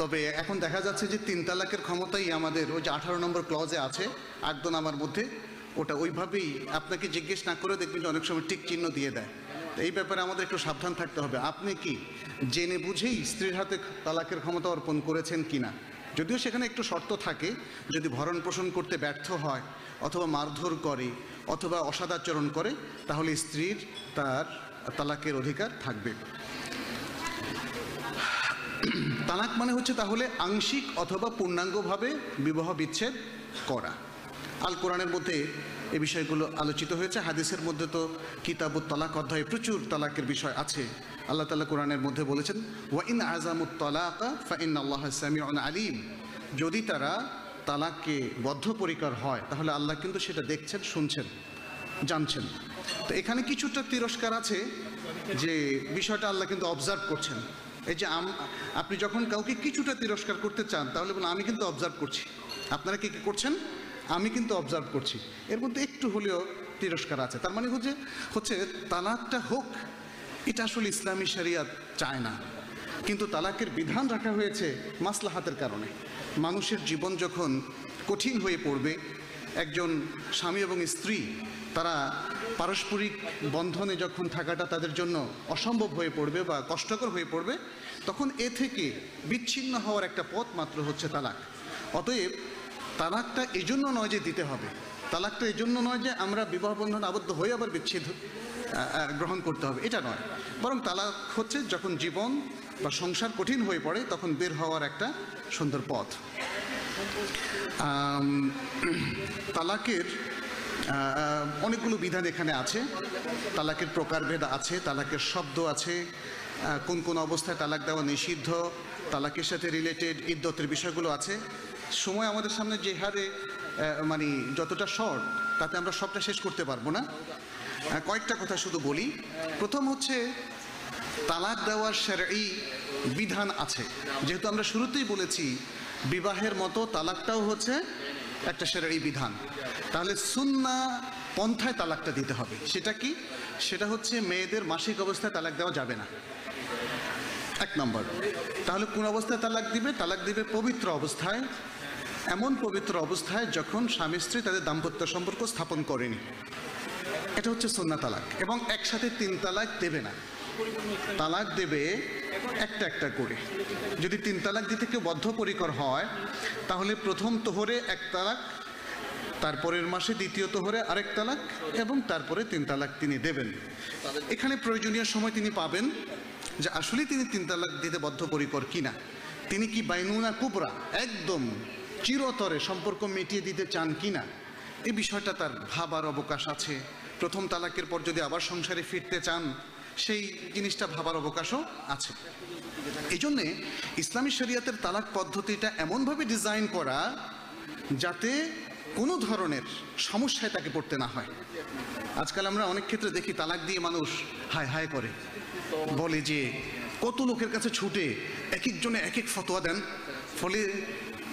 তবে এখন দেখা যাচ্ছে যে তিন তালাকের ক্ষমতাই আমাদের ওই যে আঠারো নম্বর ক্লজে আছে একদম আমার মধ্যে, ওটা ওইভাবেই আপনাকে জিজ্ঞেস না করে দেখবেন যে অনেক সময় টিক চিহ্ন দিয়ে দেয়। এই ব্যাপারে আমাদের একটু সাবধান থাকতে হবে। আপনি কি জেনে বুঝেই স্ত্রীর হাতে তালাকের ক্ষমতা অর্পণ করেছেন কিনা? যদিও সেখানে একটু শর্ত থাকে, যদি ভরণ পোষণ করতে ব্যর্থ হয় অথবা মারধর করে অথবা অসদাচরণ করে, তাহলে স্ত্রীর তার তালাকের অধিকার থাকবে। তালাক মানে হচ্ছে তাহলে আংশিক অথবা পূর্ণাঙ্গভাবে বিবাহ বিচ্ছেদ করা। আল কোরআনের মধ্যে এই বিষয়গুলো আলোচিত হয়েছে। হাদিসের মধ্যে তো কিতাবুত তালাক অধ্যায়ে প্রচুর তালাকের বিষয় আছে। আল্লাহ তালা কোরআনের মধ্যে বলেছেন ওয়াইন আজামুত তালাকা ফাইন আল্লাহ সামিউন আলিম। যদি তারা তালাককে বদ্ধপরিকর হয়, তাহলে আল্লাহ কিন্তু সেটা দেখছেন, শুনছেন, জানছেন। তো এখানে কিছুটা তিরস্কার আছে যে বিষয়টা আল্লাহ কিন্তু অবজার্ভ করছেন। এই যে আপনি যখন কাউকে কিছুটা তিরস্কার করতে চান, তাহলে বলুন, আমি কিন্তু অবজার্ভ করছি। আপনারা কি কি করছেন? আমি কিন্তু অবজার্ভ করছি। এর মধ্যে একটু হলেও তিরস্কার আছে। তার মানে হচ্ছে হচ্ছে তালাকটা হোক, এটা আসলে ইসলামী শরিয়াত চায় না। কিন্তু তালাকের বিধান রাখা হয়েছে মাসলাহাতের কারণে। মানুষের জীবন যখন কঠিন হয়ে পড়বে, একজন স্বামী এবং স্ত্রী তারা পারস্পরিক বন্ধনে যখন থাকাটা তাদের জন্য অসম্ভব হয়ে পড়বে বা কষ্টকর হয়ে পড়বে, তখন এ থেকে বিচ্ছিন্ন হওয়ার একটা পথ মাত্র হচ্ছে তালাক। অতএব তালাকটা এই জন্য নয় যে দিতে হবে, তালাকটা এই জন্য নয় যে আমরা বিবাহ বন্ধন আবদ্ধ হয়ে আবার বিচ্ছেদ গ্রহণ করতে হবে, এটা নয়। বরং তালাক হচ্ছে যখন জীবন বা সংসার কঠিন হয়ে পড়ে, তখন বের হওয়ার একটা সুন্দর পথ। তালাকের অনেকগুলো বিধান এখানে আছে। তালাকের প্রকারভেদ আছে, তালাকের শব্দ আছে কোন কোন অবস্থায় তালাক দেওয়া নিষিদ্ধ, তালাকের সাথে রিলেটেড ইদ্যতের বিষয়গুলো আছে। সময় আমাদের সামনে যে হারে মানে যতটা শর্ট তাতে আমরা সবটা শেষ করতে পারব না। কয়েকটা কথা শুধু বলি। প্রথম হচ্ছে, তালাক দেওয়ার সেরাই বিধান আছে। যেহেতু আমরা শুরুতেই বলেছি, বিবাহের মতো তালাকটাও হচ্ছে একটা সেরাই বিধান। তাহলে সুন্না পন্থায় তালাকটা দিতে হবে। সেটা কি? সেটা হচ্ছে মেয়েদের মাসিক অবস্থায় তালাক দেওয়া যাবে না। এক নম্বর। তাহলে কোন অবস্থায় তালাক দিবে? তালাক দিবে পবিত্র অবস্থায়। এমন পবিত্র অবস্থায় যখন স্বামী স্ত্রী তাদের দাম্পত্য সম্পর্ক স্থাপন করেনি। এটা হচ্ছে সন্না তালাক। এবং একসাথে তিন তালাক দেবে না। তালাক দেবে একটা একটা করে। যদি তিন তালাক দিতে কেউ বদ্ধপরিকর হয়, তাহলে প্রথম তোহরে এক তালাক, তারপরের মাসে দ্বিতীয় তোহরে আরেক তালাক এবং তারপরে তিন তালাক তিনি দেবেন। এখানে প্রয়োজনীয় সময় তিনি পাবেন যে আসলে তিনি তিন তালাক দিতে বদ্ধপরিকর কিনা। তিনি কি বাইনুনা কুবরা, একদম চিরতরে সম্পর্ক মিটিয়ে দিতে চান কিনা? এই বিষয়টা তার ভাবার অবকাশ আছে। প্রথম তালাকের পর যদি আবার সংসারে ফিরতে চান সেই জিনিসটা ভাবার অবকাশও আছে। এই জন্যে ইসলামী শরিয়াতের তালাক পদ্ধতিটা এমনভাবে ডিজাইন করা যাতে কোনো ধরনের সমস্যায় তাকে পড়তে না হয়। আজকাল আমরা অনেক ক্ষেত্রে দেখি তালাক দিয়ে মানুষ হায় হায় করে। বলে যে, কত লোকের কাছে ছুটে এক একজনে এক এক ফতোয়া দেন। ফলে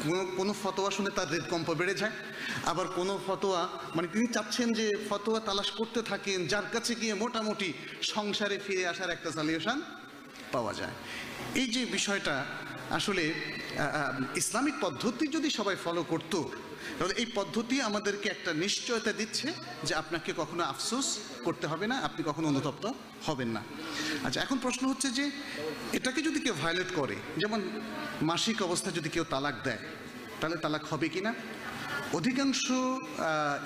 কোনো কোনো ফতোয়া শুনে তার হৃদকম্প বেড়ে যায়। আবার কোনো ফতোয়া মানে তিনি চাচ্ছেন যে ফতোয়া তালাশ করতে থাকেন, যার কাছে গিয়ে মোটামুটি সংসারে ফিরে আসার একটা সলিউশন পাওয়া যায়। এই যে বিষয়টা, আসলে ইসলামিক পদ্ধতি যদি সবাই ফলো করতো তাহলে এই পদ্ধতি আমাদেরকে একটা নিশ্চয়তা দিচ্ছে যে আপনাকে কখনো আফসোস করতে হবে না, আপনি কখনো অনুতপ্ত হবেন না। আচ্ছা এখন প্রশ্ন হচ্ছে যে এটাকে যদি কেউ ভায়োলেট করে, যেমন মাসিক অবস্থা যদি কেউ তালাক দেয়, তাহলে তালাক হবে কি না? অধিকাংশ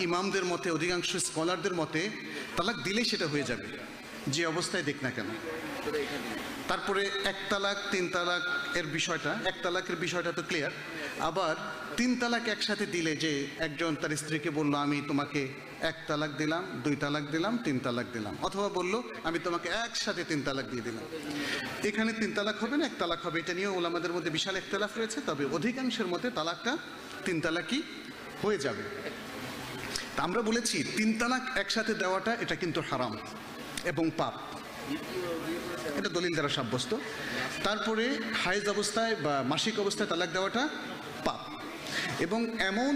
ইমামদের মতে, অধিকাংশ স্কলারদের মতে, তালাক দিলেই সেটা হয়ে যাবে, যে অবস্থায় দেখ না কেন। তারপরে এক তালাক, তিন তালাক এর বিষয়টা, এক তালাকের বিষয়টা তো ক্লিয়ার আবার তিন তালাক একসাথে দিলে যে একজন তার স্ত্রীকে বলল, আমি তোমাকে এক তালাক দিলাম, দুই তালাক দিলাম, তিন তালাক দিলাম। অথবা বলল, আমি তোমাকে একসাথে তিন তালাক দিয়ে দিলাম। এখানে তিন তালাক হবে না, এক তালাক হবে। এটা নিয়েও ওলামাদের মধ্যে বিশাল একতলাফ রয়েছে, তবে অধিকাংশের মতে তালাকটা তিন তালাকই হয়ে যাবে। আমরা বলেছি, তিন তালাক একসাথে দেওয়াটা এটা কিন্তু হারাম এবং পাপ। এটা দলিল দ্বারা সাব্যস্ত। তারপরে হাইজ অবস্থায় বা মাসিক অবস্থায় তালাক দেওয়াটা এবং এমন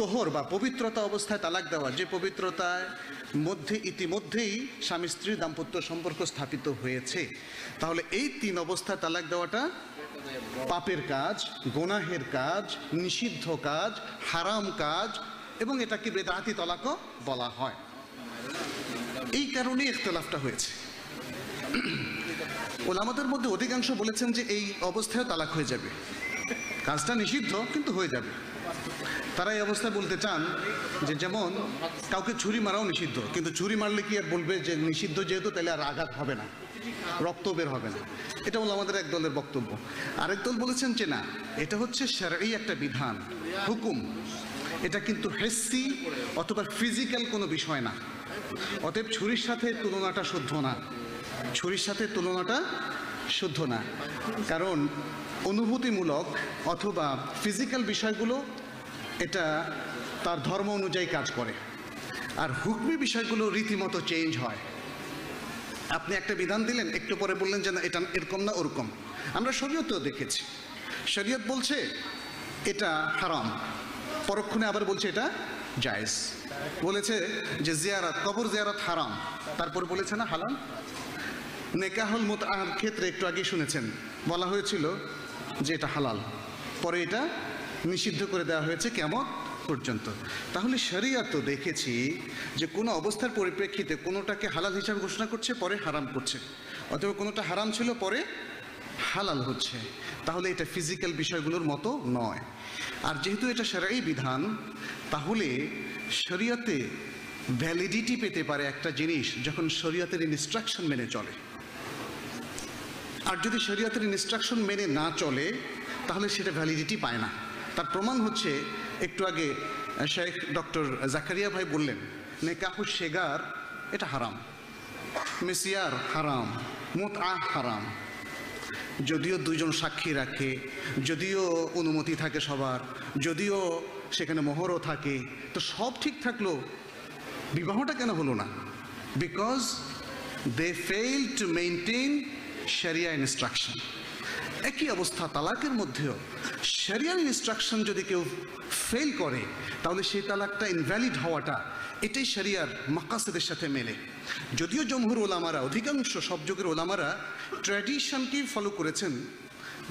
তোহর বা পবিত্রতা অবস্থায় তালাক দেওয়া, যে পবিত্রতায় মধ্যে, ইতিমধ্যেই স্বামী স্ত্রীর দাম্পত্য সম্পর্ক স্থাপিত হয়েছে। তাহলে এই তিন অবস্থায় তালাক দেওয়াটা পাপের কাজ, গোনাহের কাজ, নিষিদ্ধ কাজ, হারাম কাজ এবং এটাকে বেদাতি তলাকও বলা হয়। এই কারণে ইখতলাফটা হয়েছে। ওলামাদের মধ্যে অধিকাংশ বলেছেন যে এই অবস্থায় তালাক হয়ে যাবে। কাজটা নিষিদ্ধ, কিন্তু হয়ে যাবে। তারা এই অবস্থায় বলতে চান যে যেমন কাউকে ছুরি মারাও নিষিদ্ধ, কিন্তু ছুরি মারলে কি আর বলবে যে নিষিদ্ধ যেহেতু, তাহলে আর আঘাত হবে না, রক্ত বের হবে না। এটা হলো আমাদের এক দলের বক্তব্য। আরেক দল বলেছেন যে না, এটা হচ্ছে এই একটা বিধান, হুকুম। এটা কিন্তু হেসি অথবা ফিজিক্যাল কোনো বিষয় না। অতএব ছুরির সাথে তুলনাটা শুদ্ধ না। ছুরির সাথে তুলনাটা শুদ্ধ না। কারণ অনুভূতিমূলক অথবা ফিজিক্যাল বিষয়গুলো, এটা তার ধর্ম অনুযায়ী কাজ করে। আর হুকমি বিষয়গুলো রীতিমতো চেঞ্জ হয়। আপনি একটা বিধান দিলেন, একটু পরে বললেন যে না, এটা এরকম না ওরকম। আমরা শরীয়তেও দেখেছি। শরীয়ত বলছে, এটা হারাম। পরক্ষণে আবার বলছে, এটা জায়েজ। বলেছে যে জিয়ারাত, কবর জিয়ারাত হারাম। তারপর বলেছে না, হালাল? নেকাহল মুতার ক্ষেত্রে একটু আগে শুনেছেন। বলা হয়েছিল যে এটা হালাল। পরে এটা নিষিদ্ধ করে দেওয়া হয়েছে কেমন পর্যন্ত। তাহলে শরিয়াত তো দেখেছি যে কোনো অবস্থার পরিপ্রেক্ষিতে কোনোটাকে হালাল হিসাবে ঘোষণা করছে, পরে হারাম করছে। অথবা কোনোটা হারাম ছিল, পরে হালাল হচ্ছে। তাহলে এটা ফিজিক্যাল বিষয়গুলোর মতো নয়। আর যেহেতু এটা সেরাই বিধান, তাহলে শরিয়াতে ভ্যালিডিটি পেতে পারে একটা জিনিস যখন শরিয়াতের ইনস্ট্রাকশন মেনে চলে। আর যদি শরিয়াতের ইনস্ট্রাকশন মেনে না চলে, তাহলে সেটা ভ্যালিডিটি পায় না। তার প্রমাণ হচ্ছে, একটু আগে শেখ ডক্টর জাকারিয়া ভাই বললেন, নেকাহু শেগার, এটা হারাম। মেসিয়ার হারাম মুত হারাম। যদিও দুইজন সাক্ষী রাখে, যদিও অনুমতি থাকে সবার, যদিও সেখানে মোহরও থাকে, তো সব ঠিক থাকল, বিবাহটা কেন হলো না? Because they fail to maintain sharia instruction একই অবস্থা তালাকের মধ্যেও। শরিয়ার ইনস্ট্রাকশন যদি কেউ ফেল করে, তাহলে সেই তালাকটা ইনভ্যালিড হওয়াটা, এটাই শরিয়ার মাকাসেদের সাথে মেলে। যদিও জমহুর ওলামারা, অধিকাংশ সব যুগের ওলামারা ট্র্যাডিশনকেই ফলো করেছেন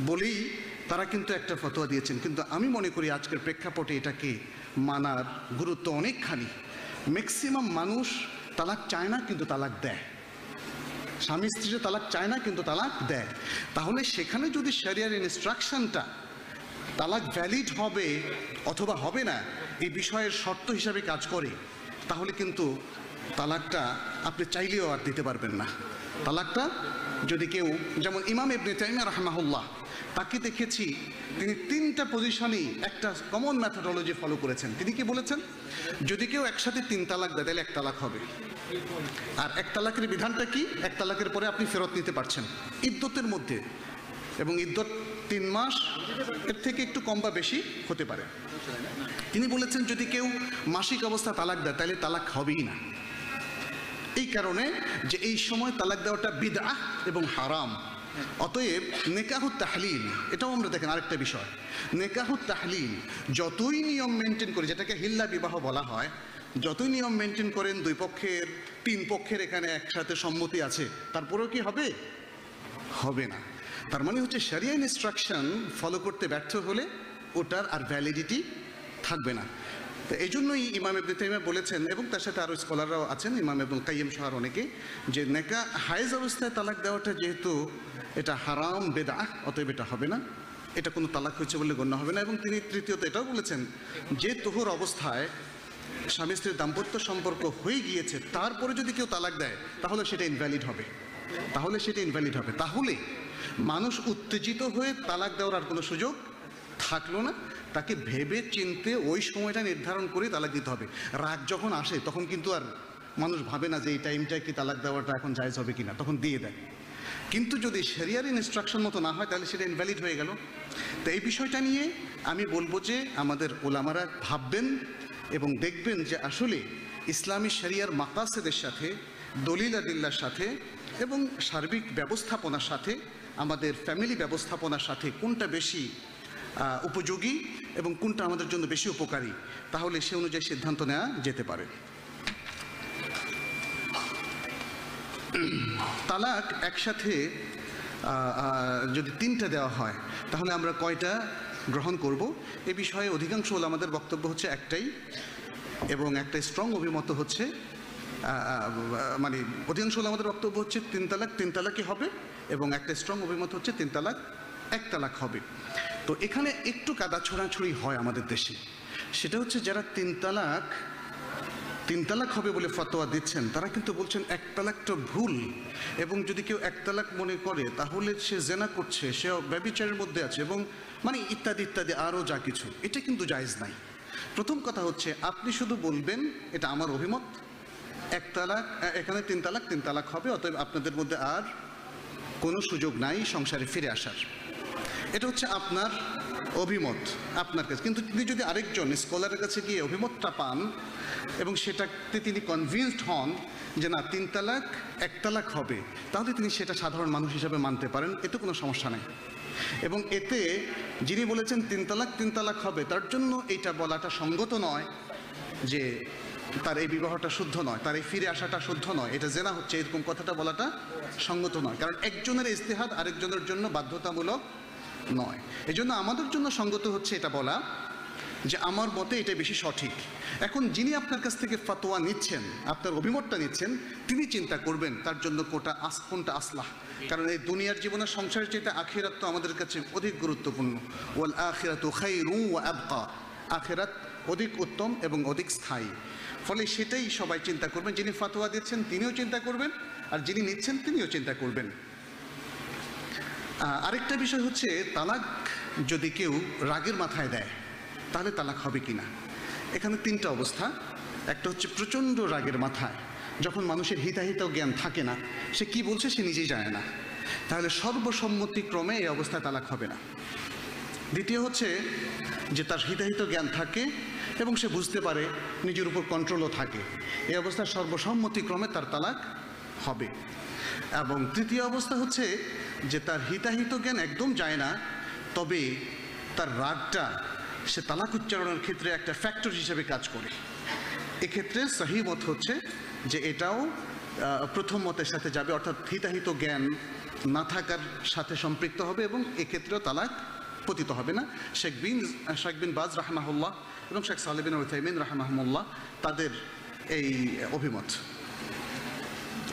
বলেই তারা কিন্তু একটা ফতোয়া দিয়েছেন। কিন্তু আমি মনে করি আজকের প্রেক্ষাপটে এটাকে মানার গুরুত্ব অনেকখানি। ম্যাক্সিমাম মানুষ তালাক চায় না, কিন্তু তালাক দেয়। স্বামী স্ত্রী তালাক চায় না, কিন্তু তালাক দেয়। তাহলে সেখানে যদি শরিয়ার ইনস্ট্রাকশনটা তালাক ভ্যালিড হবে অথবা হবে না, এই বিষয়ের শর্ত হিসাবে কাজ করে, তাহলে কিন্তু তালাকটা আপনি চাইলেও আর দিতে পারবেন না। তালাকটা যদি কেউ, যেমন ইমাম ইবনে তাইমিয়া রাহমাহুল্লাহ, তাকে দেখেছি, তিনি তিনটা পজিশনেই একটা কমন ম্যাথোডলজি ফলো করেছেন। তিনি কি বলেছেন? যদি কেউ একসাথে তিন তালাক দেয়, তাহলে এক তালাক হবে। আর এক তালাকের বিধানটা কি? এক তালাকের পরে আপনি ফেরত নিতে পারছেন। ইদ্যতের মধ্যে। এবং ইদ্যত তিন মাস, এর থেকে একটু কম বা বেশি হতে পারে। তিনি বলেছেন, যদি কেউ মাসিক অবস্থা তালাক দেয়, তাহলে তালাক হবেই না। এই কারণে যে এই সময় তালাক দেওয়াটা বিদআহ এবং হারাম। অতএব নেকাহুত তাহলিল, এটাও আমরা দেখেন আরেকটা বিষয়। নেকাহুত তাহলিল, যতই নিয়ম মেনটেন করে, যেটাকে হিল্লা বিবাহ বলা হয়, যতই নিয়ম মেনটেন করেন, দুই পক্ষের, তিন পক্ষের এখানে একসাথে সম্মতি আছে, তারপরেও কি হবে? হবে না। তার মানে হচ্ছে সারিয়া ইনস্ট্রাকশন ফলো করতে ব্যর্থ হলে ওটার আর ভ্যালিডিটি থাকবে না। তো এই জন্যই ইমাম ইবনে তাইমিয়া বলেছেন, এবং তার সাথে আরও স্কলাররাও আছেন, ইমাম এবং কাইম সহ অনেকে, যে নেকা হায়েজ অবস্থায় তালাক দেওয়াটা যেহেতু এটা হারাম বেদা অতএব এটা হবে না। এটা কোনো তালাক হয়েছে বলে গণ্য হবে না, এবং তিনি তৃতীয়ত এটাও বলেছেন যে তোহর অবস্থায় স্বামী স্ত্রীর দাম্পত্য সম্পর্ক হয়ে গিয়েছে, তারপরে যদি কেউ তালাক দেয়, তাহলে সেটা ইনভ্যালিড হবে। তাহলে সেটা ইনভ্যালিড হবে। তাহলে মানুষ উত্তেজিত হয়ে তালাক দেওয়ার আর কোনো সুযোগ থাকল না তাকে ভেবে চিনতে ওই সময়টা নির্ধারণ করে তালাক দিতে হবে। রাগ যখন আসে, তখন কিন্তু আর মানুষ ভাবে না যে এই টাইমটায় কি তালাক দেওয়াটা এখন জায়জ হবে কিনা, তখন দিয়ে দেয়। কিন্তু যদি শরিয়ার ইনস্ট্রাকশন মতো না হয়, তাহলে সেটা ইনভ্যালিড হয়ে গেল। তো এই বিষয়টা নিয়ে আমি বলব যে আমাদের ওলামারা ভাববেন এবং দেখবেন যে আসলে ইসলামী শরিয়ার মাকাসেদের সাথে, দলিল আদিল্লার সাথে এবং সার্বিক ব্যবস্থাপনার সাথে, আমাদের ফ্যামিলি ব্যবস্থাপনার সাথে কোনটা বেশি উপযোগী এবং কোনটা আমাদের জন্য বেশি উপকারী, তাহলে সে অনুযায়ী সিদ্ধান্ত নেওয়া যেতে পারে। তালাক একসাথে যদি তিনটা দেওয়া হয়, তাহলে আমরা কয়টা গ্রহণ করব? এ বিষয়ে অধিকাংশ হল আমাদের বক্তব্য হচ্ছে একটাই, এবং একটা স্ট্রং অভিমত হচ্ছে মানে অধিকাংশ হল আমাদের বক্তব্য হচ্ছে তিন তালাক, তিন তালাকই হবে, এবং একটা স্ট্রং অভিমত হচ্ছে তিন তালাক, এক তালাক হবে। তো এখানে একটু কাদা ছোড়াছড়ি হয় আমাদের দেশে। সেটা হচ্ছে যারা তিন তালাক তিন তালাক হবে বলে ফতোয়া দিচ্ছেন, তারা কিন্তু বলছেন এক তালাকটা ভুল এবং যদি কেউ এক তালাক মনে করে, তাহলে সে জেনা করছে, সে ব্যবিচারের মধ্যে আছে এবং মানে ইত্যাদি ইত্যাদি আরও যা কিছু। এটা কিন্তু জায়েজ নাই। প্রথম কথা হচ্ছে, আপনি শুধু বলবেন, এটা আমার অভিমত, এক তালাক এখানে তিন তালাক তিন তালাক হবে, অতএব আপনাদের মধ্যে আর কোনো সুযোগ নাই সংসারে ফিরে আসার। এটা হচ্ছে আপনার অভিমত, আপনার কাছে। কিন্তু তিনি যদি আরেকজন স্কলারের কাছে গিয়ে অভিমতটা পান এবং সেটাতে তিনি কনভিন্সড হন যে না, তিন তালাক, এক তালাক হবে, তাহলে তিনি সেটা সাধারণ মানুষ হিসাবে মানতে পারেন, এতে কোনো সমস্যা নেই। এবং এতে যিনি বলেছেন তিন তালাক তিন তালাক হবে, তার জন্য এইটা বলাটা সঙ্গত নয় যে তার এই বিবাহটা শুদ্ধ নয়, তার এই ফিরে আসাটা শুদ্ধ নয়, এটা জেনা হচ্ছে, এরকম কথাটা বলাটা সঙ্গত নয়। কারণ একজনের ইস্তেহাদ আরেকজনের জন্য বাধ্যতামূলক নয়। এই জন্য আমাদের জন্য সঙ্গত হচ্ছে এটা বলা যে আমার মতে এটা বেশি সঠিক। এখন যিনি আপনার কাছ থেকে ফতোয়া নিচ্ছেন, আপনার অভিমতটা নিচ্ছেন, তিনি চিন্তা করবেন তার জন্য কোটা আস, কোনটা আসলাহ। কারণ এই দুনিয়ার জীবনের সংসারের চাইতে আখিরাত তো আমাদের কাছে অধিক গুরুত্বপূর্ণ। ওয়াল আখিরাত খাইরু ওয়া আবকা। আখেরাত অধিক উত্তম এবং অধিক স্থায়ী। ফলে সেটাই সবাই চিন্তা করবেন, যিনি ফতোয়া দিচ্ছেন তিনিও চিন্তা করবেন, আর যিনি নিচ্ছেন তিনিও চিন্তা করবেন। আরেকটা বিষয় হচ্ছে, তালাক যদি কেউ রাগের মাথায় দেয়, তাহলে তালাক হবে কি না এখানে তিনটা অবস্থা। একটা হচ্ছে প্রচণ্ড রাগের মাথায়। যখন মানুষের হিতাহিত জ্ঞান থাকে না, সে কি বলছে সে নিজেই জানে না। তাহলে সর্বসম্মতিক্রমে এই অবস্থায় তালাক হবে না। দ্বিতীয় হচ্ছে যে তার হিতাহিত জ্ঞান থাকে এবং সে বুঝতে পারে নিজের উপর কন্ট্রোলও থাকে। এই অবস্থায় সর্বসম্মতিক্রমে তার তালাক হবে। এবং তৃতীয় অবস্থা হচ্ছে যে তার হিতাহিত জ্ঞান একদম যায় না, তবে তার রাগটা সে তালাক উচ্চারণের ক্ষেত্রে একটা ফ্যাক্টর হিসেবে কাজ করে। এক্ষেত্রে সহি মত হচ্ছে যে এটাও প্রথম মতের সাথে যাবে, অর্থাৎ হিতাহিত জ্ঞান না থাকার সাথে সম্পৃক্ত হবে এবং এক্ষেত্রেও তালাক পতিত হবে না। শেখ বিন শেখ বিন বাজ রাহমাহুল্লাহ এবং শেখ সালেবিন ওথাইমিন রাহমাহমুল্লাহ তাদের এই অভিমত।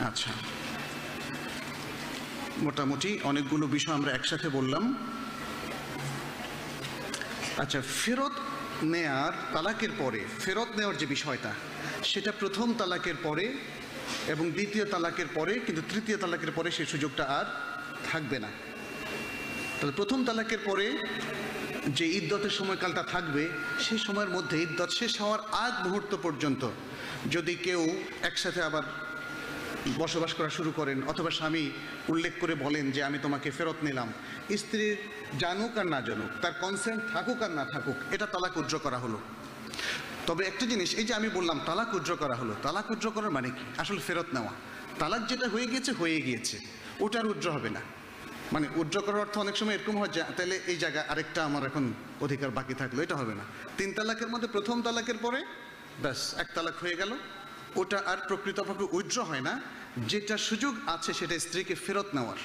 আচ্ছা। মোটামুটি অনেকগুলো বিষয় আমরা একসাথে বললাম। আচ্ছা ফেরত নেয়ার তালাকের পরে, ফেরত নেওয়ার যে বিষয়টা, সেটা প্রথম তালাকের পরে এবং দ্বিতীয় তালাকের পরে, কিন্তু তৃতীয় তালাকের পরে সেই সুযোগটা আর থাকবে না। তাহলে প্রথম তালাকের পরে যে ইদ্যতের সময়কালটা থাকবে, সেই সময়ের মধ্যে ইদ্যত শেষ হওয়ার আগ মুহূর্ত পর্যন্ত যদি কেউ একসাথে আবার বসবাস করা শুরু করেন অথবা স্বামী উল্লেখ করে বলেন যে আমি তোমাকে ফেরত নিলাম। স্ত্রীর জানুক আর না জানুক, তার কনসেন্ট থাকুক আর না থাকুক, এটা তালাক উজ্জ্ব করা হলো। তবে একটা জিনিস, এই যে আমি বললাম তালাক উজ্জ্ব করা হলো, তালাক উজ্জ্ব করার মানে কি? আসলে ফেরত নেওয়া। তালাক যেটা হয়ে গিয়েছে হয়ে গিয়েছে। ওটার উজ্জ্ব হবে না। মানে উজ্জ্ব করার অর্থ অনেক সময় এরকম হয় তাহলে এই জায়গায় আরেকটা আমার এখন অধিকার বাকি থাকল, এটা হবে না। তিন তালাকের মধ্যে প্রথম তালাকের পরে ব্যাস, এক তালাক হয়ে গেল। ওটা আর প্রকৃতভাবে উজ্জ্ব হয় না। যেটা সুযোগ আছে সেটা স্ত্রীকে ফেরত নেওয়ার।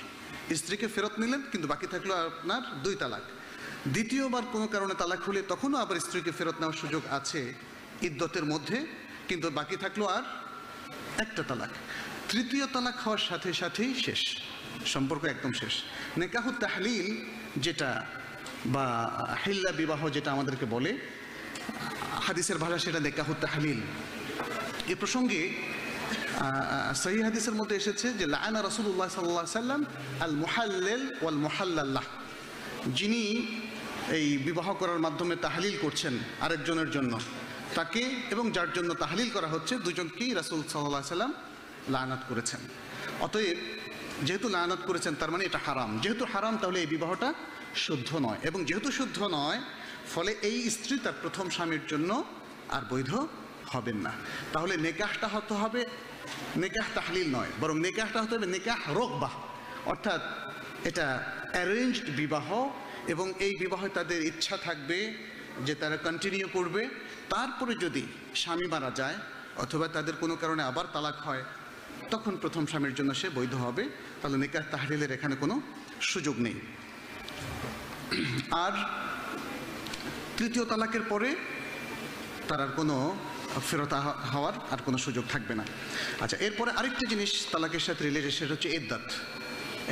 স্ত্রীকে ফেরত নিলেন, কিন্তু বাকি থাকল আপনার দুই তালাক। দ্বিতীয়বার কোনো কারণে তালাক হলে তখনও আবার স্ত্রীকে ফেরত নেওয়ার সুযোগ আছে ইদ্যতের মধ্যে, কিন্তু বাকি থাকল আর একটা তালাক। তৃতীয় তালাক হওয়ার সাথে সাথেই শেষ। সম্পর্ক একদম শেষ। নেকাহু তাহলিল যেটা বা হিল্লা বিবাহ যেটা আমাদেরকে বলে, হাদিসের ভাষা সেটা নেকাহু তাহলিল। এ প্রসঙ্গে সহি হাদিসের মধ্যে এসেছে যে লায়না রসুল্লাহ সাল্লাহ সাল্লাম আল মুহাল্লেল ওয়াল মুহাল্লাল্লাহ যিনি এই বিবাহ করার মাধ্যমে তাহালিল করছেন আরেকজনের জন্য। তাকে এবং যার জন্য তাহালিল করা হচ্ছে, দুজনকেই রাসুল সাল্লাহ সাল্লাম লায়নাত করেছেন। অতএব, যেহেতু লায়নাত করেছেন, তার মানে এটা হারাম। যেহেতু হারাম, তাহলে এই বিবাহটা শুদ্ধ নয়। এবং যেহেতু শুদ্ধ নয়, ফলে এই স্ত্রী তার প্রথম স্বামীর জন্য আর বৈধ হবেন না। তাহলে নেকাহটা হতে হবে, নেকাহ তাহলিল নয়, বরং নেকাহটা হতে হবে নেকাহ রোকবাহ অর্থাৎ এটা অ্যারেঞ্জড বিবাহ, এবং এই বিবাহে তাদের ইচ্ছা থাকবে যে তারা কন্টিনিউ করবে। তারপরে যদি স্বামী মারা যায়, অথবা তাদের কোনো কারণে আবার তালাক হয়, তখন প্রথম স্বামীর জন্য সে বৈধ হবে। তাহলে নিকাহ তাহলিলের এখানে কোনো সুযোগ নেই। আর তৃতীয় তালাকের পরে তার আর কোনো ফেরত হওয়ার আর কোনো সুযোগ থাকবে না। আচ্ছা এরপরে আরেকটা জিনিস তালাকের সাথে রিলেটেড সেটা হচ্ছে ইদ্যত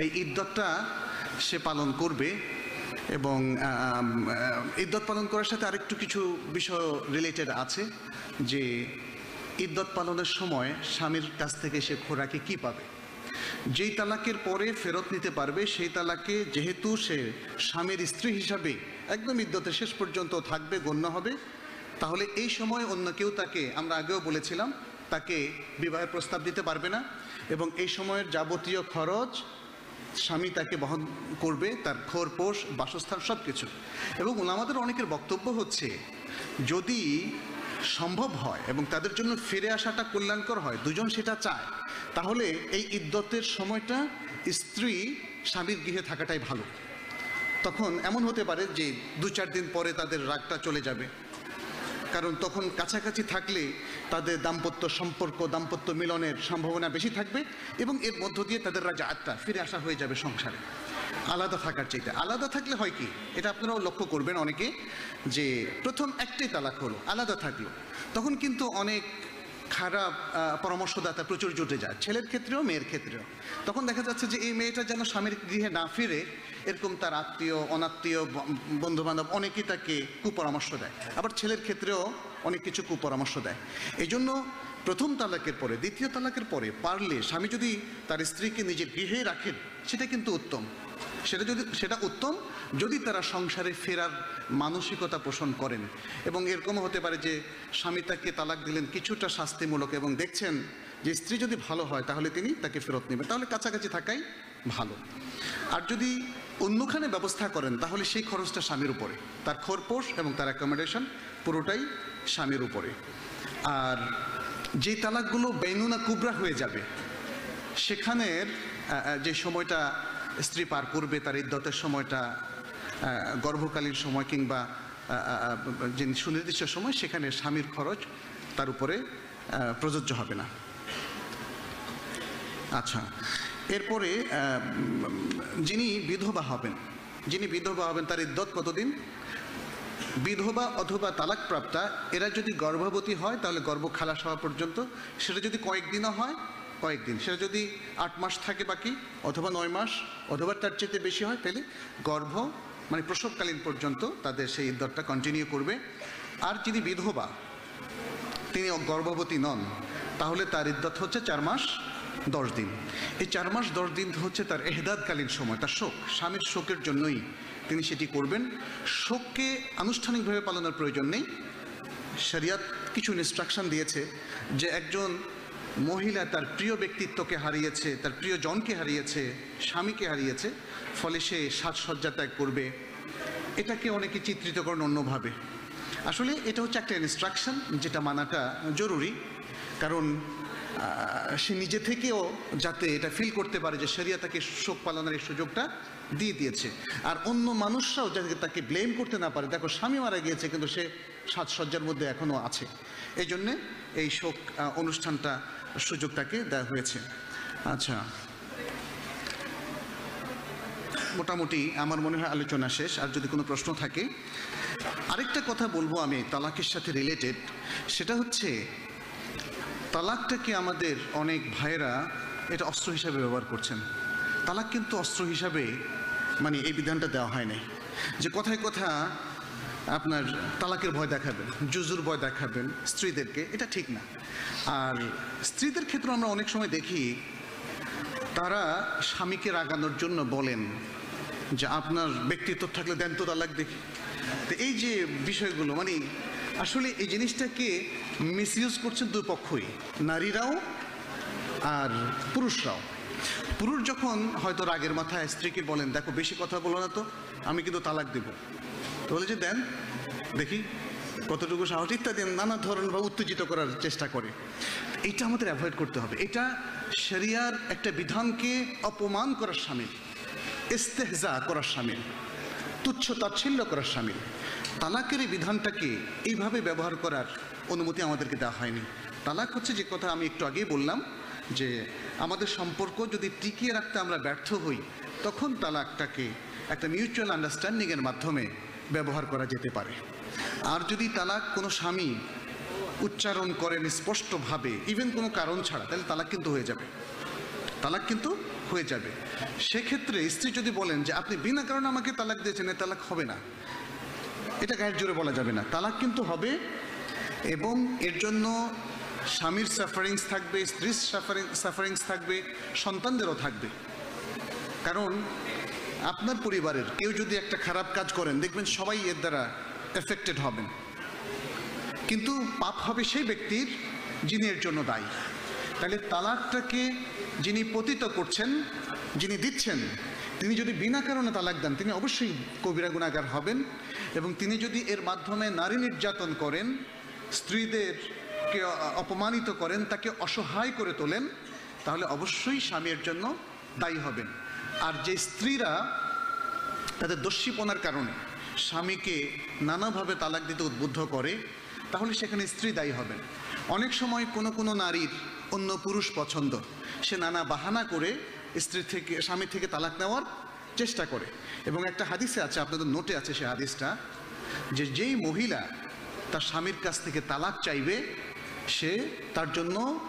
এই ইদ্যতটা সে পালন করবে এবং ইদ্যত পালন করার সাথে আরেকটু কিছু বিষয় রিলেটেড আছে, যে ইদ্যত পালনের সময় স্বামীর কাছ থেকে সে খোরাকে কি পাবে? যেই তালাকের পরে ফেরত নিতে পারবে, সেই তালাকে যেহেতু সে স্বামীর স্ত্রী হিসাবে একদম ইদ্যতের শেষ পর্যন্ত থাকবে, গণ্য হবে তাহলে এই সময় অন্য কেউ তাকে, আমরা আগেও বলেছিলাম, তাকে বিবাহের প্রস্তাব দিতে পারবে না এবং এই সময়ের যাবতীয় খরচ স্বামী তাকে বহন করবে, তার খোরপোষ বাসস্থান সব কিছু এবং ওনামাদের অনেকের বক্তব্য হচ্ছে, যদি সম্ভব হয় এবং তাদের জন্য ফিরে আসাটা কল্যাণকর হয়, দুজন সেটা চায়, তাহলে এই ইদ্যতের সময়টা স্ত্রী স্বামীর গৃহে থাকাটাই ভালো। তখন এমন হতে পারে যে দু চার দিন পরে তাদের রাগটা চলে যাবে। কারণ তখন কাছাকাছি থাকলে তাদের দাম্পত্য সম্পর্ক, দাম্পত্য মিলনের সম্ভাবনা বেশি থাকবে এবং এর মধ্য দিয়ে তাদের রাজা আত্মা ফিরে আসা হয়ে যাবে সংসারে। আলাদা থাকার চাইতে। আলাদা থাকলে হয় কি? এটা আপনারাও লক্ষ্য করবেন অনেকে যে প্রথম একটাই তালাক হলো, আলাদা থাকল। তখন কিন্তু অনেক খারাপ পরামর্শদাতা প্রচুর জুটে যায়, ছেলের ক্ষেত্রেও, মেয়ের ক্ষেত্রেও। তখন দেখা যাচ্ছে যে এই মেয়েটা যেন স্বামীর গৃহে না ফিরে, এরকম তার আত্মীয়, অনাত্মীয় বন্ধু বান্ধব অনেকেই তাকে কুপরামর্শ দেয়। আবার ছেলের ক্ষেত্রেও অনেক কিছু কুপরামর্শ দেয়। এই জন্য প্রথম তালাকের পরে, দ্বিতীয় তালাকের পরে পারলে স্বামী যদি তার স্ত্রীকে নিজের গৃহে রাখেন, সেটা কিন্তু উত্তম। সেটা যদি, সেটা উত্তম যদি তারা সংসারে ফেরার মানসিকতা পোষণ করেন, এবং এরকমও হতে পারে যে স্বামী তাকে তালাক দিলেন কিছুটা শাস্তিমূলক এবং দেখছেন যে স্ত্রী যদি ভালো হয়, তাহলে তিনি তাকে ফেরত নেবেন। তাহলে কাছাকাছি থাকাই ভালো। আর যদি অন্যখানে ব্যবস্থা করেন, তাহলে সেই খরচটা স্বামীর উপরে। তার খোরপোষ এবং তার অ্যাকোমোডেশন পুরোটাই স্বামীর উপরে। আর যে তালাকগুলো বেনুনা কুবরা হয়ে যাবে, সেখানের যে সময়টা স্ত্রী পার করবে, তার ইদ্যতের সময়টা গর্ভকালীন সময় কিংবা যে সুনির্দিষ্ট সময়, সেখানে স্বামীর খরচ তার উপরে প্রযোজ্য হবে না। আচ্ছা এরপরে যিনি বিধবা হবেন, যিনি বিধবা হবেন, তার ইদ্যত কতদিন? বিধবা অথবা তালাকপ্রাপ্তা, এরা যদি গর্ভবতী হয়, তাহলে গর্ভ খালাস হওয়া পর্যন্ত, সেটা যদি কয়েকদিনও হয়, কয়েকদিন। সেটা যদি আট মাস থাকে বাকি, অথবা নয় মাস, অথবা তার চেয়ে বেশি হয়, তাহলে গর্ভ মানে প্রসবকালীন পর্যন্ত তাদের সেই ইদ্যতটা কন্টিনিউ করবে। আর যিনি বিধবা, তিনি গর্ভবতী নন, তাহলে তার ইদ্যত হচ্ছে চার মাস, দশ দিন। এই চার মাস, দশ দিন হচ্ছে তার এহদাদকালীন সময়, তার শোক। স্বামীর শোকের জন্যই তিনি সেটি করবেন। শোককে আনুষ্ঠানিকভাবে পালনের প্রয়োজন নেই। শরিয়াত কিছু ইনস্ট্রাকশন দিয়েছে যে একজন মহিলা তার প্রিয় ব্যক্তিত্বকে হারিয়েছে, তার প্রিয় জনকে হারিয়েছে, স্বামীকে হারিয়েছে ফলে সে সাজসজ্জা ত্যাগ করবে। এটাকে অনেকে চিত্রিত করেন অন্যভাবে। আসলে এটা হচ্ছে একটা ইনস্ট্রাকশন যেটা মানাটা জরুরি। কারণ সে নিজে থেকেও যাতে এটা ফিল করতে পারে যে শরিয়া তাকে শোক পালনের এই সুযোগটা দিয়ে দিয়েছে। আর অন্য মানুষরাও যাতে তাকে ব্লেম করতে না পারে। দেখো, স্বামী মারা গিয়েছে, কিন্তু সে সাজসজ্জার মধ্যে এখনও আছে। এই জন্যে এই শোক অনুষ্ঠানটা সুযোগ তাকে দেওয়া হয়েছে। আচ্ছা। মোটামুটি আমার মনে হয় আলোচনা শেষ, আর যদি কোনো প্রশ্ন থাকে, আরেকটা কথা বলব আমি তালাকের সাথে রিলেটেড সেটা হচ্ছে তালাকটাকে আমাদের অনেক ভাইয়েরা এটা অস্ত্র হিসাবে ব্যবহার করছেন? তালাক কিন্তু অস্ত্র হিসাবে মানে এই বিধানটা দেওয়া হয় নাই। যে কথায় কথা আপনার তালাকের ভয় দেখাবেন, জুজুর ভয় দেখাবেন স্ত্রীদেরকে, এটা ঠিক না। আর স্ত্রীদের ক্ষেত্রে আমরা অনেক সময় দেখি তারা স্বামীকে রাগানোর জন্য বলেন যে আপনার ব্যক্তিত্ব থাকলে দেন তো তালাক দেখি। তো এই যে বিষয়গুলো মানে আসলে এই জিনিসটাকে মিসইউজ করছেন দুই পক্ষই, নারীরাও আর পুরুষরাও। পুরুষ যখন হয়তো রাগের মাথায় স্ত্রীকে বলেন, দেখো বেশি কথা বলো না তো, আমি কিন্তু তালাক দেব। তো বলে যে, দেন, দেখি। কতটুকু সাহস ইত্যাদি, নানা ধরন বা উত্তেজিত করার চেষ্টা করে। এটা আমাদের অ্যাভয়েড করতে হবে। এটা শরিয়ার একটা বিধানকে অপমান করার সামিল, ইস্তেহজা করার সামিল, তুচ্ছ তাচ্ছিল্য করার সামিল। তালাকের এই বিধানটাকে এইভাবে ব্যবহার করার অনুমতি আমাদেরকে দেওয়া হয়নি। তালাক হচ্ছে যে কথা আমি একটু আগেই বললাম, যে আমাদের সম্পর্ক যদি টিকিয়ে রাখতে আমরা ব্যর্থ হই, তখন তালাকটাকে একটা মিউচুয়াল আন্ডারস্ট্যান্ডিংয়ের মাধ্যমে ব্যবহার করা যেতে পারে। আর যদি তালাক কোনো স্বামী উচ্চারণ করেন স্পষ্টভাবে ইভেন কোনো কারণ ছাড়া, তাহলে তালাক কিন্তু হয়ে যাবে। তালাক কিন্তু হয়ে যাবে। সেক্ষেত্রে স্ত্রী যদি বলেন যে, আপনি বিনা কারণে আমাকে তালাক দিয়েছেন তালাক হবে না। এটা গায়ের জোরে বলা যাবে না। তালাক কিন্তু হবে এবং এর জন্য স্বামীর সাফারিংস থাকবে, স্ত্রীর সাফারিং সাফারিংস থাকবে, সন্তানদেরও থাকবে। কারণ আপনার পরিবারের কেউ যদি একটা খারাপ কাজ করেন, দেখবেন সবাই এর দ্বারা এফেক্টেড হবেন। কিন্তু পাপ হবে সেই ব্যক্তির যিনি এর জন্য দায়ী। তাহলে তালাকটাকে যিনি পতিত করছেন, যিনি দিচ্ছেন, তিনি যদি বিনা কারণে তালাক দেন, তিনি অবশ্যই কবিরা গুণাগার হবেন এবং তিনি যদি এর মাধ্যমে নারী নির্যাতন করেন, স্ত্রীদেরকে অপমানিত করেন, তাকে অসহায় করে তোলেন, তাহলে অবশ্যই স্বামীর জন্য দায়ী হবেন। আর যে স্ত্রীরা তাদের দস্যিপনার কারণে স্বামীকে নানাভাবে তালাক দিতে উদ্বুদ্ধ করে, তাহলে সেখানে স্ত্রী দায়ী হবেন। অনেক সময় কোনো কোনো নারীর অন্য পুরুষ পছন্দ। সে নানা বাহানা করে স্ত্রী থেকে, স্বামী থেকে তালাক নেওয়ার চেষ্টা করে। এবং একটা হাদিসে আছে, আপনাদের নোটে আছে সে হাদিসটা, যে যেই মহিলা তার স্বামীর কাছ থেকে তালাক চাইবে, সে তার জন্য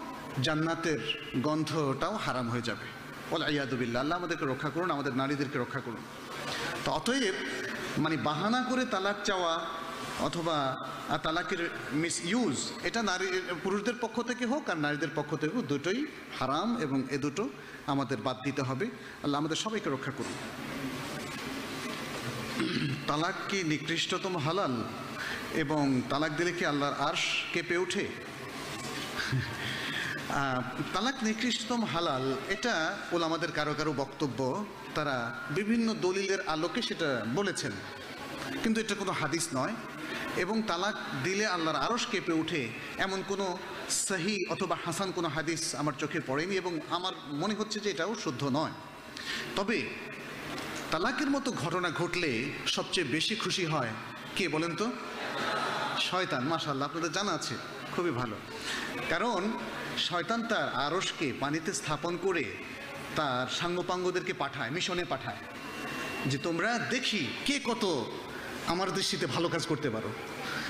জান্নাতের গন্ধটাও হারাম হয়ে যাবে। বলে আয়াদুবিল্লা আল্লাহ আমাদেরকে রক্ষা করুন, আমাদের নারীদেরকে রক্ষা করুন। তো অতএব মানে বাহানা করে তালাক চাওয়া অথবা তালাকের মিস ইউজ এটা নারী, পুরুষদের পক্ষ থেকে হোক আর নারীদের পক্ষ থেকে হোক, দুটোই হারাম এবং এ দুটো আমাদের বাদ দিতে হবে। আল্লাহ আমাদের সবাইকে রক্ষা করুন। তালাক কি নিকৃষ্টতম হালাল এবং তালাক দিলে কি আল্লাহর আর্শ কেঁপে ওঠে? তালাক নিকৃষ্টতম হালাল, এটা ওল আমাদের কারও কারও বক্তব্য। তারা বিভিন্ন দলিলের আলোকে সেটা বলেছেন। কিন্তু এটা কোনো হাদিস নয়। এবং তালাক দিলে আল্লাহর আরস কেঁপে উঠে এমন কোনো সাহি অথবা হাসান কোনো হাদিস আমার চোখে পড়েনি এবং আমার মনে হচ্ছে যে এটাও শুদ্ধ নয়। তবে তালাকের মতো ঘটনা ঘটলে সবচেয়ে বেশি খুশি হয় কে বলেন তো? শয়তান মাশাল্লাহ আপনাদের জানা আছে, খুবই ভালো। কারণ শয়তান তার আরসকে পানিতে স্থাপন করে তার সাঙ্গপাঙ্গদেরকে পাঠায়, মিশনে পাঠায়। যে তোমরা দেখি কে কত আমার দৃষ্টিতে ভালো কাজ করতে পারো।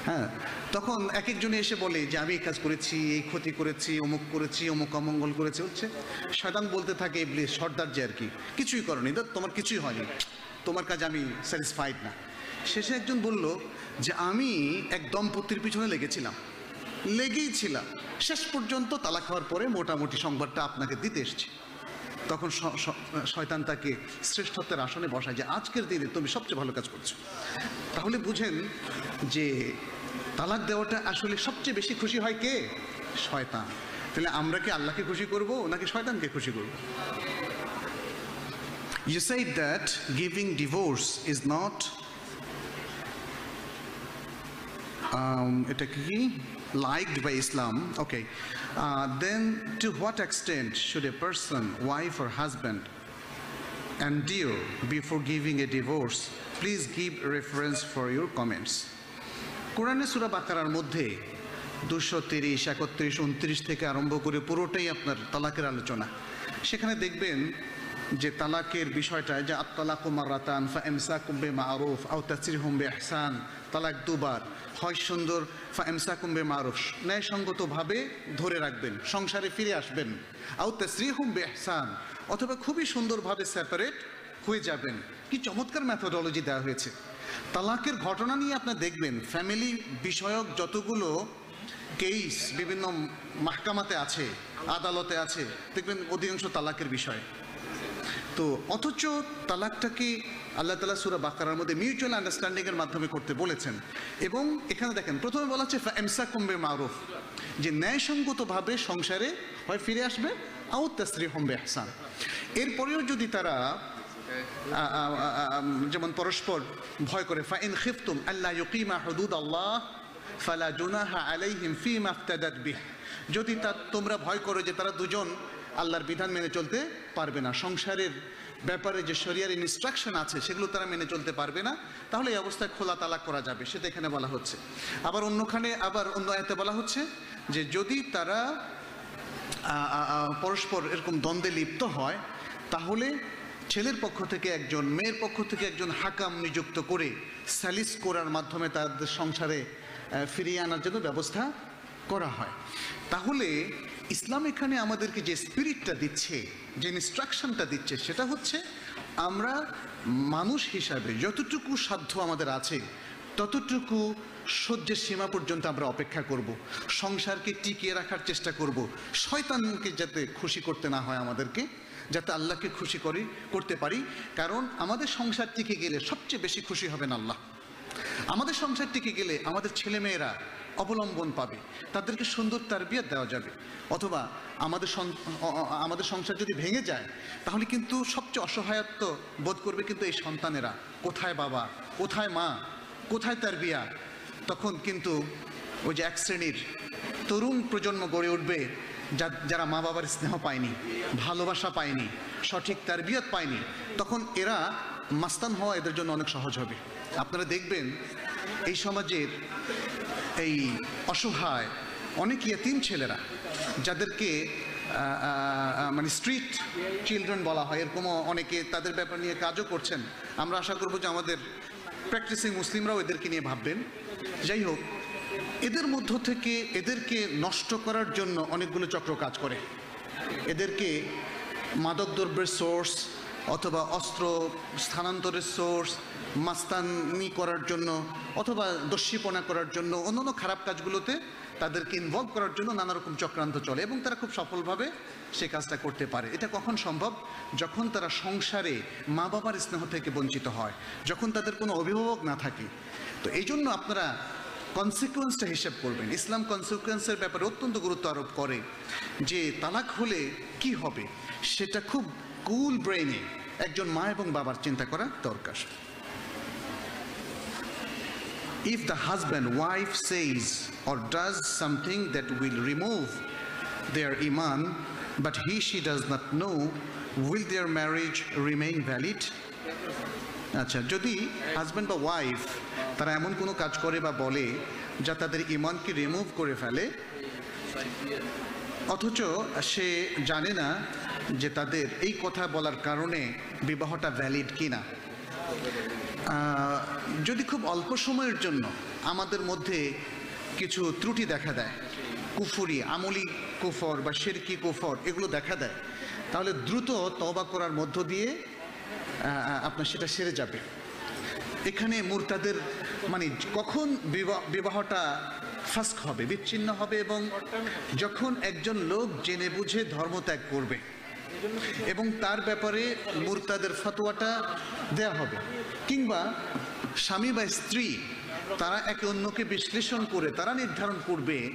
হ্যাঁ তখন এক একজনে এসে বলে যে, আমি এই কাজ করেছি, এই ক্ষতি করেছি, অমুক করেছি, অমুক অমঙ্গল করেছে। হচ্ছে, শয়তান বলতে থাকে, ইবলিস, সর্দার যে আর কি, কিছুই করনি তোমার কিছুই হয়নি, তোমার কাজ আমি স্যাটিসফাইড না। শেষে একজন বলল যে, আমি এক দম্পতির পিছনে লেগেছিলাম। লেগেই ছিলাম। শেষ পর্যন্ত তালা খাওয়ার পরে মোটামুটি সংবাদটা আপনাকে দিতে এসছি। তখন শয়তান তাকে শ্রেষ্ঠত্বের আসনে বসায় যে আজকের দিনে তুমি সবচেয়ে ভালো কাজ করছ। তাহলে বুঝেন যে তালাক দেওয়াটা আসলে সবচেয়ে বেশি খুশি হয় কে? শয়তান। তাহলে আমরা কি আল্লাহকে খুশি করব নাকি শয়তানকে খুশি করব? You said giving divorce is not um, এটা কি? Liked by Islam. Okay. Uh, then, to what extent should a person, wife or husband, endure before giving a divorce? Please give reference for your comments. কোরআনে সুরা বাকারার মধ্যে দুশো তিরিশ একত্রিশ উনত্রিশ থেকে আরম্ভ করে পুরোটাই আপনার তালাকের আলোচনা সেখানে দেখবেন যে তালাকের বিষয়টা যে আত্তালাক মারাতান ফা এমসা কুম্বে মারুফ আও তাসির হুম্বে এহসান তালাক দুবার হয় সুন্দর ফা এমসা কুম্বে মারুফ ন্যায়সঙ্গতভাবে ধরে রাখবেন, সংসারে ফিরে আসবেন। আও তাসরি হুম্বে এহসান অথবা খুবই সুন্দরভাবে সেপারেট হয়ে যাবেন। কি চমৎকার ম্যাথোডলজি দেওয়া হয়েছে। তালাকের ঘটনা নিয়ে আপনি দেখবেন ফ্যামিলি বিষয়ক যতগুলো কেস বিভিন্ন মাহকামাতে আছে, আদালতে আছে, দেখবেন অধিকাংশ তালাকের বিষয়। তো অথচ তালাকটাকে আল্লাহ তালা সুরা বাকারার মধ্যে মিউচুয়াল আন্ডারস্ট্যান্ডিংয়ের মাধ্যমে করতে বলেছেন। এবং এখানে দেখেন, প্রথমে বলা হচ্ছে এমসা কুম্বে মারুফ যে ন্যায়সঙ্গতভাবে সংসারে হয় ফিরে আসবে আউ তাসরি হোম্বে হাসান এরপরেও যদি তারা যেমন পরস্পর ভয় করে, ফাইন খিফতুম আল্লাহ ইউকিমা হুদুদ আল্লাহ ফালা জুনাহা আলাইহিম ফি মাফতাদাত বিহ যদি তা, তোমরা ভয় করো যে তারা দুজন আল্লাহর বিধান মেনে চলতে পারবে না। সংসারের ব্যাপারে যে শরিয়ার ইনস্ট্রাকশন আছে, সেগুলো তারা মেনে চলতে পারবে না, তাহলে এই অবস্থায় খোলা তালাক করা যাবে, সেটা এখানে বলা হচ্ছে। আবার অন্যখানে, আবার অন্য আয়তে বলা হচ্ছে যে যদি তারা পরস্পর এরকম দ্বন্দ্বে লিপ্ত হয়, তাহলে ছেলের পক্ষ থেকে একজন, মেয়ের পক্ষ থেকে একজন হাকাম নিযুক্ত করে স্যালিস করার মাধ্যমে তাদের সংসারে ফিরিয়ে আনার জন্য ব্যবস্থা করা হয়। তাহলে ইসলাম এখানে আমাদেরকে যে স্পিরিটটা দিচ্ছে, যে ইনস্ট্রাকশনটা দিচ্ছে, সেটা হচ্ছে আমরা মানুষ হিসাবে যতটুকু সাধ্য আমাদের আছে, ততটুকু সহ্যের সীমা পর্যন্ত আমরা অপেক্ষা করব, সংসারকে টিকিয়ে রাখার চেষ্টা করব, শয়তানকে যাতে খুশি করতে না হয় আমাদেরকে, যাতে আল্লাহকে খুশি করি, করতে পারি। কারণ আমাদের সংসার টিকে গেলে সবচেয়ে বেশি খুশি হবেন আল্লাহ। আমাদের সংসার টিকে গেলে আমাদের ছেলেমেয়েরা অবলম্বন পাবে। তাদেরকে সুন্দর তারবিয়ত দেওয়া যাবে। অথবা আমাদের আমাদের সংসার যদি ভেঙে যায়, তাহলে কিন্তু সবচেয়ে অসহায়ত্ব বোধ করবে কিন্তু এই সন্তানেরা। কোথায় বাবা? কোথায় মা? কোথায় তার বিয়া তখন কিন্তু ওই যে এক শ্রেণির তরুণ প্রজন্ম গড়ে উঠবে, যা- যারা মা বাবার স্নেহ পায়নি, ভালোবাসা পায়নি, সঠিক তারবিয়ত পায়নি, তখন এরা মাস্তান হওয়া এদের জন্য অনেক সহজ হবে। আপনারা দেখবেন এই সমাজের এই অসহায় অনেক ইয়েতিম ছেলেরা, যাদেরকে মানে স্ট্রিট চিলড্রেন বলা হয় এরকমও অনেকে তাদের ব্যাপার নিয়ে কাজও করছেন। আমরা আশা করব যে আমাদের প্র্যাকটিসিং মুসলিমরাও এদেরকে নিয়ে ভাববেন। যাই হোক, এদের মধ্য থেকে এদেরকে নষ্ট করার জন্য অনেকগুলো চক্র কাজ করে। এদেরকে মাদক দ্রব্যের সোর্স অথবা অস্ত্র স্থানান্তরের সোর্স মাস্তানি করার জন্য অথবা দস্যিপনা করার জন্য, অন্যান্য খারাপ কাজগুলোতে তাদেরকে ইনভলভ করার জন্য নানা রকম চক্রান্ত চলে এবং তারা খুব সফলভাবে সে কাজটা করতে পারে। এটা কখন সম্ভব? যখন তারা সংসারে মা বাবার স্নেহ থেকে বঞ্চিত হয়, যখন তাদের কোনো অভিভাবক না থাকে। তো এই জন্য আপনারা কনসিকুয়েন্সটা হিসেব করবেন। ইসলাম কনসিকুয়েন্সের ব্যাপারে অত্যন্ত গুরুত্ব আরোপ করে যে তালাক হলে কি হবে? সেটা খুব কুল ব্রেইনে একজন মা এবং বাবার চিন্তা করা দরকার। If the husband wife says or does something that will remove their iman but he she does not know will their marriage remain valid আচ্ছা যদি হাজব্যান্ড বা ওয়াইফ তারা এমন কোনো কাজ করে বা বলে যা তাদের ইমানকে রিমুভ করে ফেলে অথচ সে জানে না যে তাদের এই কথা বলার কারণে বিবাহটা ভ্যালিড কিনা যদি খুব অল্প সময়ের জন্য আমাদের মধ্যে কিছু ত্রুটি দেখা দেয়, কুফুরি, আমলি কুফর বা শেরকি কুফর এগুলো দেখা দেয়, তাহলে দ্রুত তবা করার মধ্য দিয়ে আপনার সেটা সেরে যাবে। এখানে মুরতাদের মানে কখন বিবাহ, বিবাহটা ফাস্ক হবে, বিচ্ছিন্ন হবে এবং যখন একজন লোক জেনে বুঝে ধর্ম ত্যাগ করবে এবং তার ব্যাপারে মুরতাদের ফতোয়াটা দেয়া হবে। কিংবা স্বামী বা স্ত্রী, তারা একে অন্যকে বিশ্লেষণ করে, তারা নির্ধারণ করবে।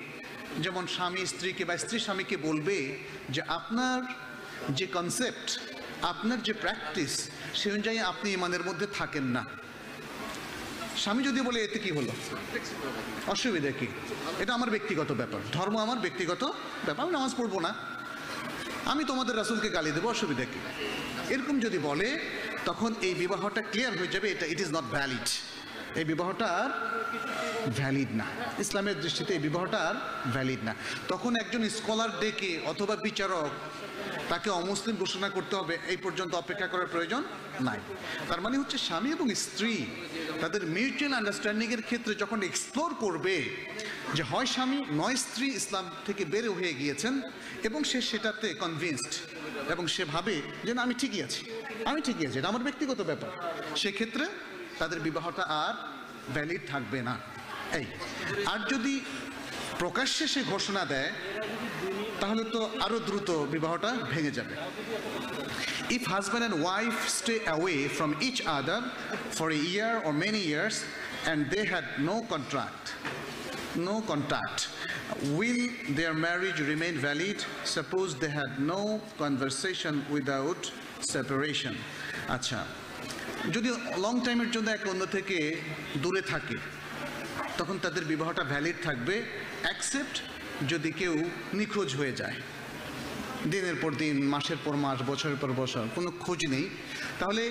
যেমন স্বামী স্ত্রীকে বা স্ত্রী স্বামীকে বলবে যে, আপনার যে কনসেপ্ট আপনার যে প্র্যাকটিস সে অনুযায়ী আপনি ইমানের মধ্যে থাকেন না। স্বামী যদি বলে, এতে কি হলো? অসুবিধা কি? এটা আমার ব্যক্তিগত ব্যাপার। ধর্ম আমার ব্যক্তিগত ব্যাপার, আমি নামাজ পড়ব না। আমি তোমাদের রাসুলকে গালি দেবো, অসুবিধা কি? এরকম যদি বলে, তখন এই বিবাহটা ক্লিয়ার হয়ে যাবে, এটা ইট ইজ নট ভ্যালিড এই বিবাহটা আর ভ্যালিড না। ইসলামের দৃষ্টিতে এই বিবাহটা আর ভ্যালিড না। তখন একজন স্কলার ডেকে অথবা বিচারক, তাকে অমুসলিম ঘোষণা করতে হবে, এই পর্যন্ত অপেক্ষা করার প্রয়োজন নাই। তার মানে হচ্ছে স্বামী এবং স্ত্রী তাদের মিউচুয়াল আন্ডারস্ট্যান্ডিংয়ের ক্ষেত্রে যখন এক্সপ্লোর করবে যে হয় স্বামী, নয় স্ত্রী ইসলাম থেকে বের হয়ে গিয়েছেন এবং সে সেটাতে কনভিনসড এবং সে ভাবে যে না আমি ঠিকই আছি। আমি ঠিকই আছি এটা আমার ব্যক্তিগত ব্যাপার। সেক্ষেত্রে তাদের বিবাহটা আর ভ্যালিড থাকবে না। এই আর যদি প্রকাশ্যে সে ঘোষণা দেয় তাহলে তো আরও দ্রুত বিবাহটা ভেঙে যাবে। If husband and wife stay away from each other for a year or many years and they had no contract, no contact, will their marriage remain valid? Suppose they had no conversation without separation. আচ্ছা যদি long টাইমের জন্য এক অন্য থেকে দূরে থাকে, তখন তাদের বিবাহটা ভ্যালিড থাকবে অ্যাকসেপ্ট যদি কেউ নিখোঁজ হয়ে যায় দিনের পর দিন, মাসের পর মাস, বছরের পর বছর, কোনো খোঁজ নেই তাহলে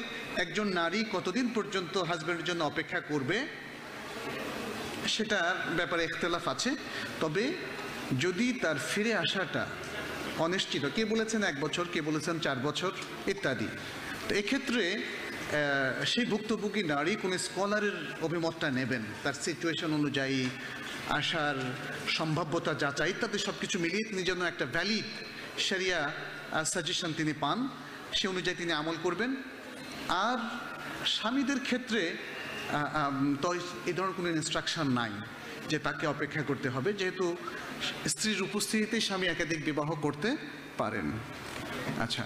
একজন নারী কতদিন পর্যন্ত হাজব্যান্ডের জন্য অপেক্ষা করবে সেটার ব্যাপারে একতলাফ আছে, তবে যদি তার ফিরে আসাটা অনিশ্চিত, কে বলেছেন এক বছর, কে বলেছেন চার বছর, ইত্যাদি। তো এক্ষেত্রে সেই ভুক্তভোগী নারী কোনো স্কলারের অভিমতটা নেবেন, তার সিচুয়েশন অনুযায়ী, আসার সম্ভাব্যতা যাচাই, ইত্যাদি সব কিছু মিলিয়ে তিনি যেন একটা ভ্যালিড সেরিয়া সাজেশন তিনি পান, সে অনুযায়ী তিনি আমল করবেন। আর স্বামীদের ক্ষেত্রে তো এই ধরনের কোনো ইনস্ট্রাকশন নাই যে তাকে অপেক্ষা করতে হবে, যেহেতু স্ত্রীর উপস্থিতিতেই স্বামী একাধিক বিবাহ করতে পারেন। আচ্ছা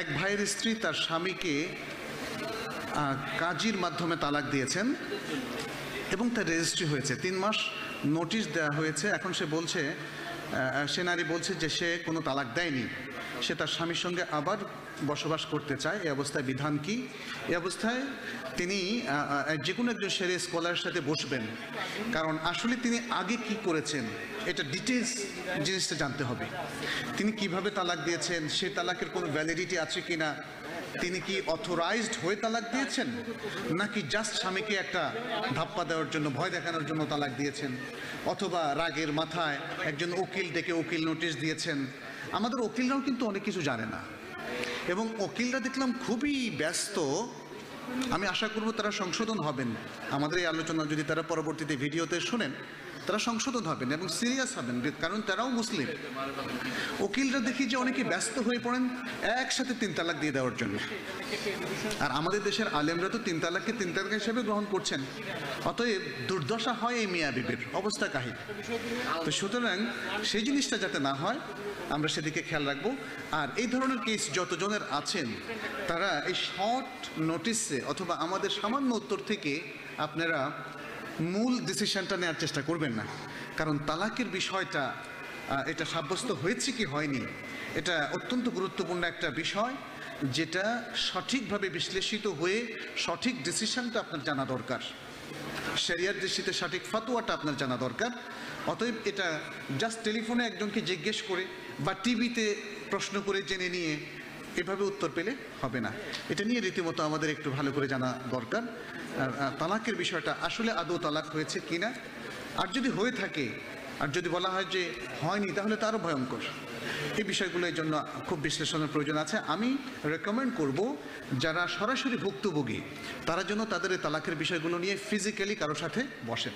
এক ভাইয়ের স্ত্রী তার স্বামীকে কাজীর মাধ্যমে তালাক দিয়েছেন এবং তার রেজিস্ট্রি হয়েছে। তিন মাস নোটিশ দেওয়া হয়েছে। এখন সে বলছে সে নারী বলছে যে সে কোনো তালাক দেয়নি। সে তার স্বামীর সঙ্গে আবার বসবাস করতে চায়। এই অবস্থায় বিধান কি? এই অবস্থায় তিনি যে কোনো একজন সেরে স্কলারের সাথে বসবেন। কারণ আসলে তিনি আগে কি করেছেন, এটা ডিটেলস জিনিসটা জানতে হবে। তিনি কীভাবে তালাক দিয়েছেন, সে তালাকের কোনো ভ্যালিডিটি আছে কিনা, তিনি কি অথরাইজড হয়ে তালাক দিয়েছেন, নাকি জাস্ট স্বামীকে একটা ধাপ্পা দেওয়ার জন্য, ভয় দেখানোর জন্য তালাক দিয়েছেন, অথবা রাগের মাথায় একজন উকিল ডেকে উকিল নোটিশ দিয়েছেন। আমাদের উকিলরাও কিন্তু অনেক কিছু জানে না। এবং উকিলরা দেখলাম খুবই ব্যস্ত আমি আশা করব তারা সংশোধন হবেন। আমাদের এই আলোচনা যদি তারা পরবর্তীতে ভিডিওতে শোনেন, তারা সংশোধন হবেন এবং সিরিয়াস হবেন, কারণ তারাও মুসলিম। উকিলরা দেখি যে অনেকে ব্যস্ত হয়ে পড়েন একসাথে তিন তালাক দিয়ে দেওয়ার জন্য। আর আমাদের দেশের আলেমরা তো তিন তালাককে তিন তালাক হিসেবে গ্রহণ করছেন। অতএব দুর্দশা হয় এই মিয়া বিবির অবস্থা কাহিল তো সুতরাং সেই জিনিসটা যাতে না হয় আমরা সেদিকে খেয়াল রাখব। আর এই ধরনের কেস যতজনের আছেন, তারা এই শর্ট নোটিসে অথবা আমাদের সামান্য উত্তর থেকে আপনারা মূল ডিসিশনটা নেওয়ার চেষ্টা করবেন না। কারণ তালাকের বিষয়টা এটা সাব্যস্ত হয়েছে কি হয়নি, এটা অত্যন্ত গুরুত্বপূর্ণ একটা বিষয় যেটা সঠিকভাবে বিশ্লেষিত হয়ে সঠিক ডিসিশনটা আপনার জানা দরকার। শরিয়ার দৃষ্টিতে সঠিক ফতোয়াটা আপনার জানা দরকার। অতএব এটা জাস্ট টেলিফোনে একজনকে জিজ্ঞেস করে বা টিভিতে প্রশ্ন করে জেনে নিয়ে এভাবে উত্তর পেলে হবে না। এটা নিয়ে রীতিমতো আমাদের একটু ভালো করে জানা দরকার। আর তালাকের বিষয়টা আসলে আদৌ তালাক হয়েছে কিনা? আর যদি হয়ে থাকে, আর যদি বলা হয় যে হয়নি, তাহলে তো আরও ভয়ঙ্কর। এই বিষয়গুলোর জন্য খুব বিশ্লেষণের প্রয়োজন আছে। আমি রেকমেন্ড করব যারা সরাসরি ভুক্তভোগী, তারা যেন তাদের এই তালাকের বিষয়গুলো নিয়ে ফিজিক্যালি কারোর সাথে বসেন।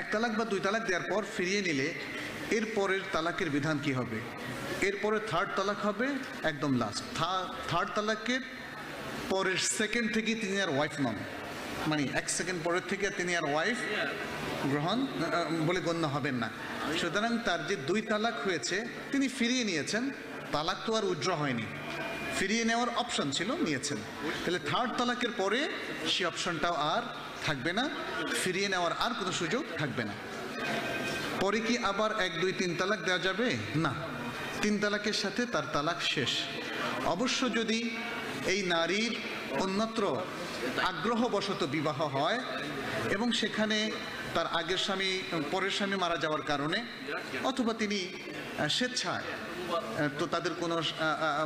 এক তালাক বা দুই তালাক দেওয়ার পর ফিরিয়ে নিলে এরপরের তালাকের বিধান কি হবে? এরপরে থার্ড তালাক হবে, একদম লাস্ট থার্ড তালাকের পরের সেকেন্ড থেকে তিনি আর ওয়াইফ নন। মানে এক সেকেন্ড পরের থেকে তিনি আর ওয়াইফ গ্রহণ বলে গণ্য হবেন না। সুতরাং তার যে দুই তালাক হয়েছে, তিনি ফিরিয়ে নিয়েছেন। তালাক তো আর উজ্র হয়নি। ফিরিয়ে নেওয়ার অপশন ছিল, নিয়েছেন। তাহলে থার্ড তালাকের পরে সেই অপশনটাও আর থাকবে না, ফিরিয়ে নেওয়ার আর কোনো সুযোগ থাকবে না। পরে কি আবার এক, দুই, তিন তালাক দেওয়া যাবে? না। তিন তালাকের সাথে তার তালাক শেষ। অবশ্য যদি এই নারীর অন্যত্র আগ্রহবশত বিবাহ হয় এবং সেখানে তার আগের স্বামী পরের স্বামী মারা যাওয়ার কারণে অথবা তিনি স্বেচ্ছায় তো তাদের কোনো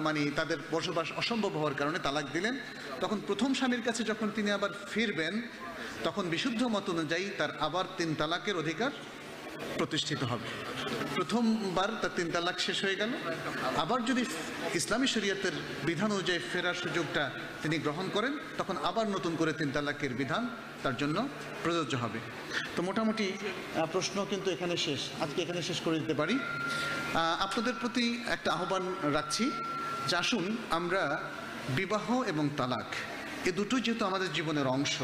মানে তাদের বসবাস অসম্ভব হওয়ার কারণে তালাক দিলেন, তখন প্রথম স্বামীর কাছে যখন তিনি আবার ফিরবেন, তখন বিশুদ্ধ মত অনুযায়ী তার আবার তিন তালাকের অধিকার প্রতিষ্ঠিত হবে। প্রথমবার তার তিন তালাক শেষ হয়ে গেল। আবার যদি ইসলামী শরীয়তের বিধান অনুযায়ী ফেরার সুযোগটা তিনি গ্রহণ করেন, তখন আবার নতুন করে তিন তালাকের বিধান তার জন্য প্রযোজ্য হবে। তো মোটামুটি প্রশ্ন কিন্তু এখানে শেষ। আজকে এখানে শেষ করে দিতে পারি। আপনাদের প্রতি একটা আহ্বান রাখছি যে আসুন আমরা বিবাহ এবং তালাক, এ দুটো যেহেতু আমাদের জীবনের অংশ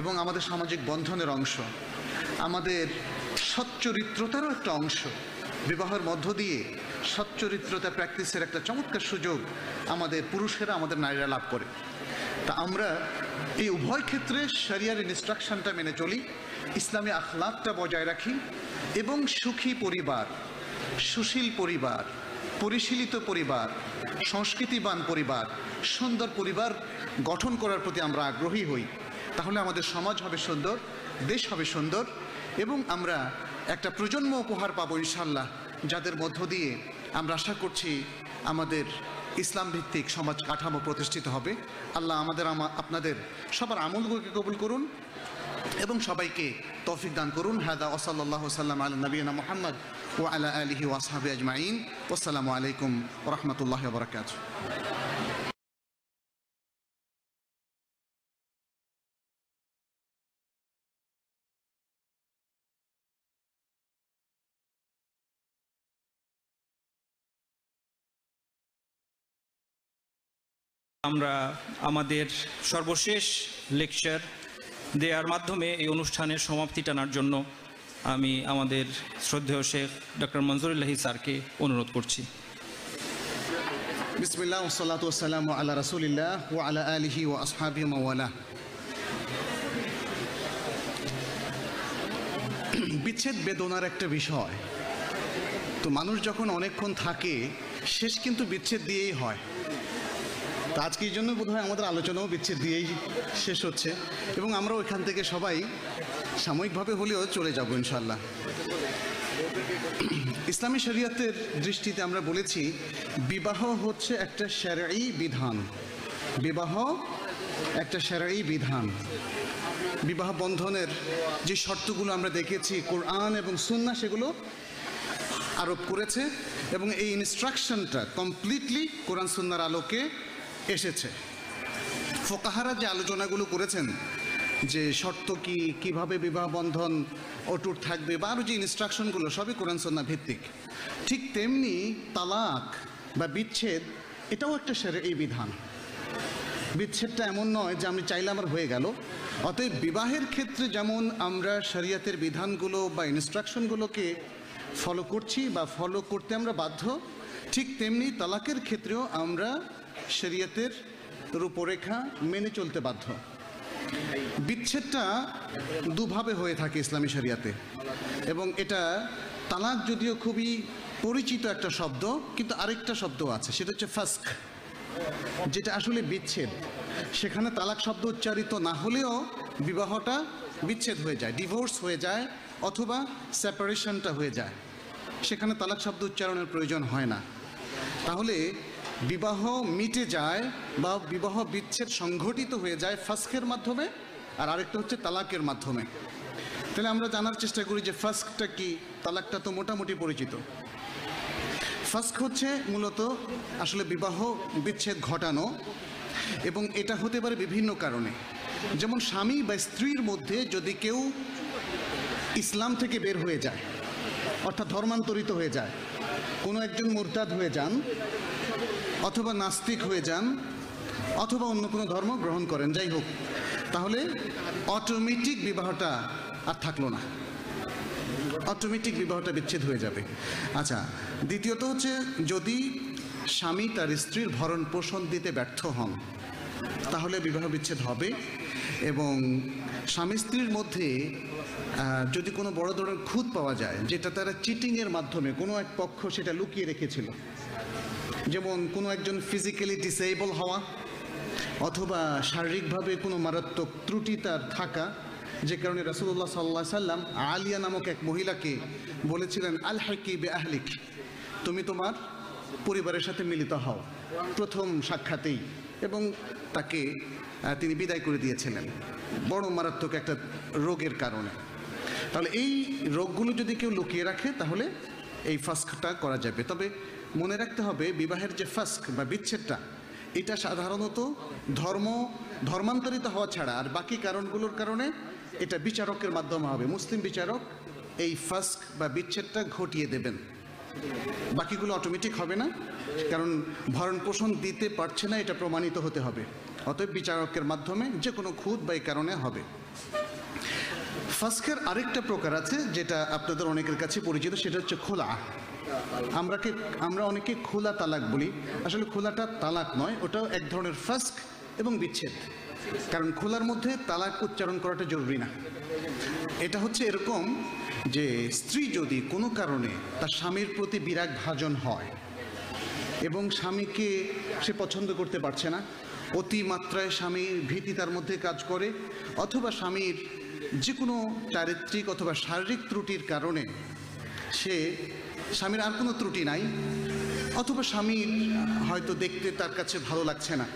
এবং আমাদের সামাজিক বন্ধনের অংশ, আমাদের সচ্চরিত্রতারও একটা অংশ। বিবাহের মধ্য দিয়ে সচ্চরিত্রতা প্র্যাকটিসের একটা চমৎকার সুযোগ আমাদের পুরুষেরা, আমাদের নারীরা লাভ করে। তা আমরা এই উভয় ক্ষেত্রে শরিয়ার ইনস্ট্রাকশনটা মেনে চলি, ইসলামী আখলাকটা বজায় রাখি এবং সুখী পরিবার, সুশীল পরিবার, পরিশীলিত পরিবার, সংস্কৃতিবান পরিবার, সুন্দর পরিবার গঠন করার প্রতি আমরা আগ্রহী হই। তাহলে আমাদের সমাজ হবে সুন্দর, দেশ হবে সুন্দর এবং আমরা একটা প্রজন্ম উপহার পাবো ইনশাল্লাহ যাদের মধ্য দিয়ে আমরা আশা করছি আমাদের ইসলাম ভিত্তিক সমাজ কাঠামো প্রতিষ্ঠিত হবে। আল্লাহ আমাদের আপনাদের সবার আমলগুলোকে কবুল করুন এবং সবাইকে তৌফিক দান করুন। হাদা ওসাল্লাহ সাল্লাম আল নবীনা মোহাম্মদ ও আলা আলহি ওয়াসাহাবি আজমাইন। আসসালামু আলাইকুম রহমতুল্লাহ বরকাত আমরা আমাদের সর্বশেষ লেকচার দেওয়ার মাধ্যমে এই অনুষ্ঠানের সমাপ্তি টানার জন্য আমি আমাদের শ্রদ্ধেয় শেখ ডক্টর মঞ্জুরুল্লাহি স্যারকে অনুরোধ করছি। ও আলা ও বিচ্ছেদ বেদনার একটা বিষয়। তো মানুষ যখন অনেকক্ষণ থাকে, শেষ কিন্তু বিচ্ছেদ দিয়েই হয়। তো আজকে এই জন্য বোধ হয় আমাদের আলোচনাও বিচ্ছেদ দিয়েই শেষ হচ্ছে। এবং আমরা ওইখান থেকে সবাই সাময়িকভাবে হলেও চলে যাব ইনশাল্লাহ ইসলামী শরীয়তের দৃষ্টিতে আমরা বলেছি, বিবাহ হচ্ছে একটা শ্যারাই বিধান। বিবাহ একটা শ্যারাই বিধান। বিবাহ বন্ধনের যে শর্তগুলো আমরা দেখেছি, কোরআন এবং সুন্না সেগুলো আরোপ করেছে এবং এই ইনস্ট্রাকশনটা কমপ্লিটলি কোরআন সুন্নার আলোকে এসেছে। ফোকাহারা যে আলোচনাগুলো করেছেন, যে শর্ত কি, কীভাবে বিবাহ বন্ধন অটুট থাকবে বা আরও যে ইনস্ট্রাকশনগুলো সবই কোরআন সন্না ভিত্তিক। ঠিক তেমনি তালাক বা বিচ্ছেদ, এটাও একটা সেরে এই বিধান। বিচ্ছেদটা এমন নয় যে আমি চাইলে আমার হয়ে গেল। অতএব বিবাহের ক্ষেত্রে যেমন আমরা শরিয়াতের বিধানগুলো বা ইনস্ট্রাকশনগুলোকে ফলো করছি বা ফলো করতে আমরা বাধ্য, ঠিক তেমনি তালাকের ক্ষেত্রেও আমরা শরিয়াতের রূপরেখা মেনে চলতে বাধ্য। বিচ্ছেদটা দুভাবে হয়ে থাকে ইসলামী শরিয়াতে। এবং এটা তালাক যদিও খুবই পরিচিত একটা শব্দ, কিন্তু আরেকটা শব্দ আছে, সেটা হচ্ছে ফাস্ক, যেটা আসলে বিচ্ছেদ। সেখানে তালাক শব্দ উচ্চারিত না হলেও বিবাহটা বিচ্ছেদ হয়ে যায় ডিভোর্স হয়ে যায়, অথবা সেপারেশনটা হয়ে যায়। সেখানে তালাক শব্দ উচ্চারণের প্রয়োজন হয় না। তাহলে বিবাহ মিটে যায় বা বিবাহ বিচ্ছেদ সংঘটিত হয়ে যায় ফাস্কের মাধ্যমে আর আরেকটা হচ্ছে তালাকের মাধ্যমে। তাহলে আমরা জানার চেষ্টা করি যে ফাস্কটা কি? তালাকটা তো মোটামুটি পরিচিত। ফাস্ক হচ্ছে মূলত আসলে বিবাহ বিচ্ছেদ ঘটানো এবং এটা হতে পারে বিভিন্ন কারণে। যেমন স্বামী বা স্ত্রীর মধ্যে যদি কেউ ইসলাম থেকে বের হয়ে যায়, অর্থাৎ ধর্মান্তরিত হয়ে যায় কোনো একজন মোরতাদ হয়ে যান, অথবা নাস্তিক হয়ে যান, অথবা অন্য কোনো ধর্ম গ্রহণ করেন, যাই হোক, তাহলে অটোমেটিক বিবাহটা আর থাকল না। অটোমেটিক বিবাহটা বিচ্ছেদ হয়ে যাবে। আচ্ছা দ্বিতীয়ত হচ্ছে যদি স্বামী তার স্ত্রীর ভরণ পোষণ দিতে ব্যর্থ হন তাহলে বিবাহ বিচ্ছেদ হবে এবং স্বামী স্ত্রীর মধ্যে যদি কোনো বড় ধরনের খুঁত পাওয়া যায়, যেটা তারা চিটিংয়ের মাধ্যমে কোনো এক পক্ষ সেটা লুকিয়ে রেখেছিল, যেমন কোনো একজন ফিজিক্যালি ডিসেবল হওয়া অথবা শারীরিকভাবে কোনো মারাত্মক ত্রুটি তার থাকা, যে কারণে রাসুল্লাহ সাল্লাহ সাল্লাম আলিয়া নামক এক মহিলাকে বলেছিলেন আল হাকি বে আহলিক তুমি তোমার পরিবারের সাথে মিলিত হও। প্রথম সাক্ষাতেই। এবং তাকে তিনি বিদায় করে দিয়েছিলেন। বড় মারাত্মক একটা রোগের কারণে। তাহলে এই রোগগুলো যদি কেউ লুকিয়ে রাখে, তাহলে এই ফাস্কটা করা যাবে। তবে মনে রাখতে হবে, বিবাহের যে ফাস্ক বা বিচ্ছেদটা, এটা সাধারণত ধর্ম, ধর্মান্তরিত হওয়া ছাড়া। আর বাকি কারণগুলোর কারণে এটা বিচারকের মাধ্যমে হবে। মুসলিম বিচারক এই ফাস্ক বা বিচ্ছেদটা ঘটিয়ে দেবেন। বাকিগুলো অটোমেটিক হবে না, কারণ ভরণ পোষণ দিতে পারছে না, এটা প্রমাণিত হতে হবে। অতএব বিচারকের মাধ্যমে যে কোনো খুদ বা এই কারণে হবে। ফাস্কের আরেকটা প্রকার আছে, যেটা আপনাদের অনেকের কাছে পরিচিত, সেটা হচ্ছে খোলা। আমরা কে, আমরা অনেকে খোলা তালাক বলি। আসলে খোলাটা তালাক নয়, ওটাও এক ধরনের ফাস্ক এবং বিচ্ছেদ। কারণ খোলার মধ্যে তালাক উচ্চারণ করাটা জরুরি না। এটা হচ্ছে এরকম যে স্ত্রী যদি কোনো কারণে তার স্বামীর প্রতি বিরাগ ভাজন হয় এবং স্বামীকে সে পছন্দ করতে পারছে না, অতিমাত্রায় স্বামীর ভীতি তার মধ্যে কাজ করে, অথবা স্বামীর যে কোনো চারিত্রিক অথবা শারীরিক ত্রুটির কারণে সে স্বামীর আর কোনো ত্রুটি নাই, অথবা স্বামীর হয়তো দেখতে তার কাছে ভালো লাগছে না,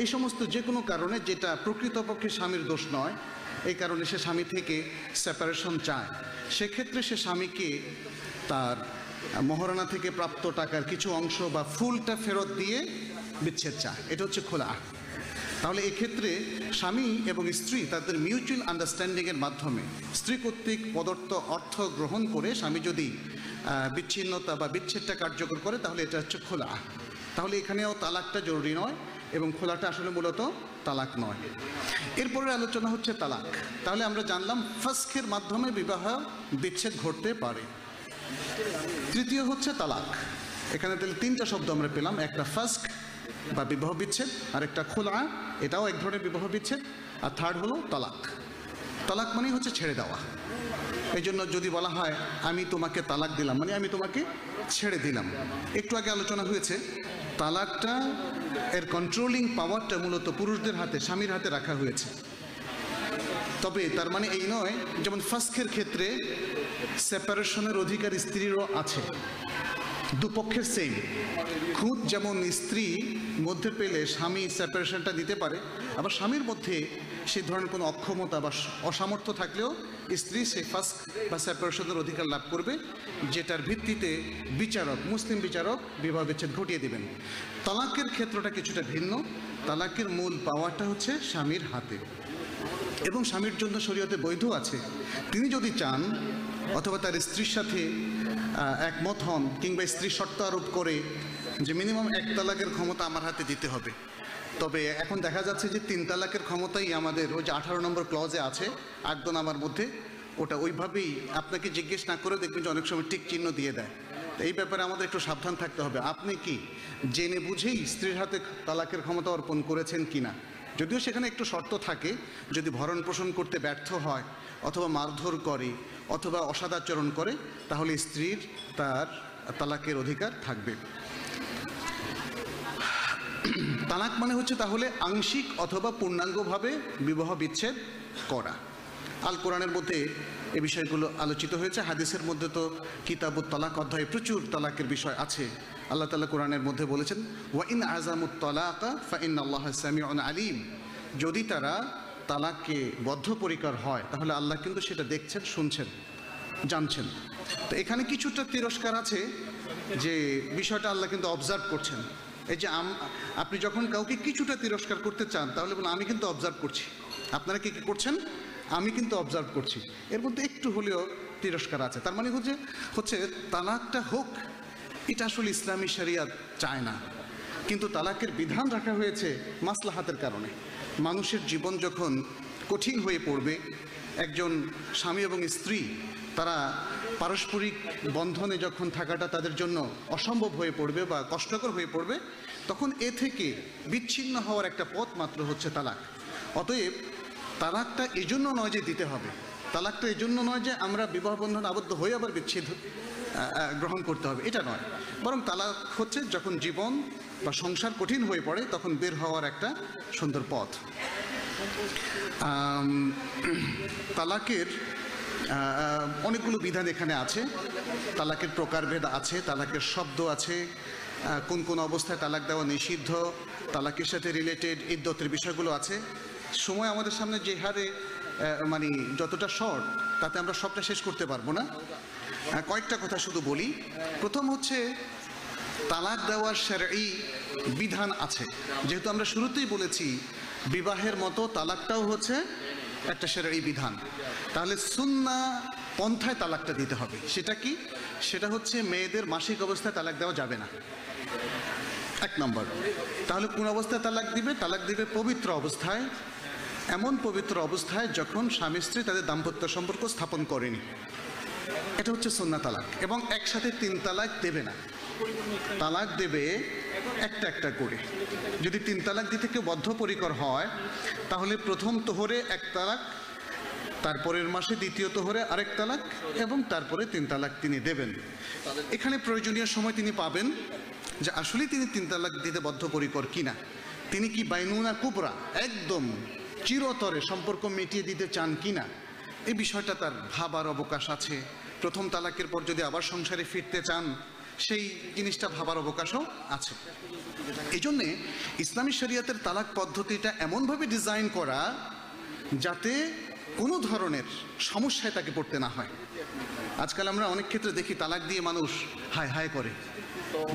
এই সমস্ত যে কোনো কারণে যেটা প্রকৃতপক্ষে স্বামীর দোষ নয়, এই কারণে সে স্বামী থেকে সেপারেশন চায়। সেক্ষেত্রে সে স্বামীকে তার মহারণা থেকে প্রাপ্ত টাকার কিছু অংশ বা ফুলটা ফেরত দিয়ে বিচ্ছেদ চায়। এটা হচ্ছে খোলা তাহলে এক্ষেত্রে স্বামী এবং স্ত্রী তাদের মিউচুয়াল আন্ডারস্ট্যান্ডিংয়ের মাধ্যমে স্ত্রী কর্তৃক প্রদত্ত অর্থ গ্রহণ করে স্বামী যদি বিচ্ছিন্নতা বা বিচ্ছেদটা কার্যকর করে, তাহলে এটা হচ্ছে খোলা তাহলে এখানেও তালাকটা জরুরি নয়। এবং খোলাটা আসলে মূলত তালাক নয়। এরপরে আলোচনা হচ্ছে তালাক। তাহলে আমরা জানলাম ফাস্কের মাধ্যমে বিবাহ বিচ্ছেদ ঘটতে পারে। তৃতীয় হচ্ছে তালাক। এখানে তাহলে তিনটা শব্দ আমরা পেলাম। একটা ফাস্ক বা বিবাহ বিচ্ছেদ আর একটা খোলা, এটাও এক ধরনের বিবাহ বিচ্ছেদ। আর থার্ড হলো তালাক। তালাক মানে হচ্ছে ছেড়ে দেওয়া। এই জন্য যদি বলা হয়, আমি তোমাকে তালাক দিলাম মানে আমি তোমাকে ছেড়ে দিলাম। একটু আগে আলোচনা হয়েছে, তালাকটা এর কন্ট্রোলিং পাওয়ারটা মূলত পুরুষদের হাতে, স্বামীর হাতে রাখা হয়েছে। তবে তার মানে এই নয়, যেমন ফাস্কের ক্ষেত্রে সেপারেশনের অধিকার স্ত্রীরও আছে। দুপক্ষের সেম খুদ যেমন স্ত্রী মধ্যে পেলে স্বামী সেপারেশনটা দিতে পারে, আবার স্বামীর মধ্যে সেই ধরনের কোনো অক্ষমতা বা অসামর্থ্য থাকলেও স্ত্রী সেই ফাস্ক বা সেপারেশনের অধিকার লাভ করবে, যেটার ভিত্তিতে বিচারক, মুসলিম বিচারক বিবাহ বিচ্ছেদ ঘটিয়ে দেবেন। তালাকের ক্ষেত্রটা কিছুটা ভিন্ন। তালাকের মূল পাওয়ারটা হচ্ছে স্বামীর হাতে। এবং স্বামীর জন্য শরীয়তে বৈধ আছে। তিনি যদি চান অথবা তার স্ত্রীর সাথে একমত হন কিংবা স্ত্রী শর্ত আরোপ করে যে মিনিমাম এক তালাকের ক্ষমতা আমার হাতে দিতে হবে। তবে এখন দেখা যাচ্ছে যে তিন তালাকের ক্ষমতাই আমাদের ওই যে আঠারো নম্বর ক্লজে আছে, একদম আমার মধ্যে। ওটা ওইভাবেই আপনাকে জিজ্ঞেস না করে দেখবেন যে অনেক সময় টিক চিহ্ন দিয়ে দেয়। এই ব্যাপারে আমাদের একটু সাবধান থাকতে হবে। আপনি কি জেনে বুঝেই স্ত্রীর হাতে তালাকের ক্ষমতা অর্পণ করেছেন কিনা? যদিও সেখানে একটু শর্ত থাকে, যদি ভরণ পোষণ করতে ব্যর্থ হয়, অথবা মারধর করে, অথবা অসদাচরণ করে, তাহলে স্ত্রীর তার তালাকের অধিকার থাকবে। তালাক মানে হচ্ছে তাহলে আংশিক অথবা পূর্ণাঙ্গভাবে বিবাহ বিচ্ছেদ করা। আল কোরআনের মধ্যে এ বিষয়গুলো আলোচিত হয়েছে। হাদিসের মধ্যে তো কিতাবুত তালাক অধ্যায়ে প্রচুর তালাকের বিষয় আছে। আল্লাহ তালা কোরআনের মধ্যে বলেছেন ওয়াইন আজামুত তালাকা ফাইন আল্লাহ সামিউন আলিম। যদি তারা তালাককে বদ্ধপরিকর হয়, তাহলে আল্লাহ কিন্তু সেটা দেখছেন, শুনছেন, জানছেন। তো এখানে কিছুটা তিরস্কার আছে যে বিষয়টা আল্লাহ কিন্তু অবজার্ভ করছেন। এই যে আপনি যখন কাউকে কিছুটা তিরস্কার করতে চান, তাহলে বলুন, আমি কিন্তু অবজার্ভ করছি। আপনারা কি কি করছেন? আমি কিন্তু অবজার্ভ করছি। এর মধ্যে একটু হলেও তিরস্কার আছে। তার মানে হচ্ছে হচ্ছে তালাকটা হোক, এটা আসলে ইসলামী শরিয়াত চায় না। কিন্তু তালাকের বিধান রাখা হয়েছে মাসলাহাতের কারণে। মানুষের জীবন যখন কঠিন হয়ে পড়বে, একজন স্বামী এবং স্ত্রী, তারা পারস্পরিক বন্ধনে যখন থাকাটা তাদের জন্য অসম্ভব হয়ে পড়বে বা কষ্টকর হয়ে পড়বে, তখন এ থেকে বিচ্ছিন্ন হওয়ার একটা পথ মাত্র হচ্ছে তালাক। অতএব তালাকটা এই জন্য নয় যে দিতে হবে, তালাকটা এই জন্য নয় যে আমরা বিবাহ বন্ধন আবদ্ধ হয়ে আবার বিচ্ছেদ গ্রহণ করতে হবে, এটা নয়। বরং তালাক হচ্ছে যখন জীবন বা সংসার কঠিন হয়ে পড়ে, তখন বের হওয়ার একটা সুন্দর পথ। তালাকের অনেকগুলো বিধান এখানে আছে। তালাকের প্রকারভেদ আছে, তালাকের শব্দ আছে কোন কোন অবস্থায় তালাক দেওয়া নিষিদ্ধ, তালাকের সাথে রিলেটেড ইদ্যতের বিষয়গুলো আছে। সময় আমাদের সামনে যে হারে মানে যতটা শর্ট তাতে আমরা সবটা শেষ করতে পারব না। কয়েকটা কথা শুধু বলি। প্রথম হচ্ছে, তালাক দেওয়ার এই বিধান আছে। যেহেতু আমরা শুরুতেই বলেছি, বিবাহের মতো তালাকটাও হচ্ছে একটা সেরাই বিধান। তাহলে সুন্না পন্থায় তালাকটা দিতে হবে। সেটা কি? সেটা হচ্ছে মেয়েদের মাসিক অবস্থায় তালাক দেওয়া যাবে না। এক নম্বর। তাহলে কোন অবস্থায় তালাক দিবে? তালাক দিবে পবিত্র অবস্থায়। এমন পবিত্র অবস্থায় যখন স্বামী স্ত্রী তাদের দাম্পত্য সম্পর্ক স্থাপন করেনি। এটা হচ্ছে সন্না তালাক। এবং একসাথে তিন তালাক দেবে না। তালাক দেবে একটা একটা করে। যদি তিন তালাক দিতে কেউ বদ্ধপরিকর হয়, তাহলে প্রথম তোহরে এক তালাক, তারপরের মাসে দ্বিতীয় তোহরে আরেক তালাক, এবং তারপরে তিন তালাক তিনি দেবেন। এখানে প্রয়োজনীয় সময় তিনি পাবেন যে আসলেই তিনি তিন তালাক দিতে বদ্ধপরিকর কিনা। তিনি কি বাইনুনা কুবরা? একদম চিরতরে সম্পর্ক মিটিয়ে দিতে চান কিনা? এই বিষয়টা তার ভাবার অবকাশ আছে। প্রথম তালাকের পর যদি আবার সংসারে ফিরতে চান সেই জিনিসটা ভাবার অবকাশও আছে। এই জন্যে ইসলামী শরিয়াতের তালাক পদ্ধতিটা এমনভাবে ডিজাইন করা যাতে কোনো ধরনের সমস্যায় তাকে পড়তে না হয়। আজকাল আমরা অনেক ক্ষেত্রে দেখি তালাক দিয়ে মানুষ হায় হায় করে।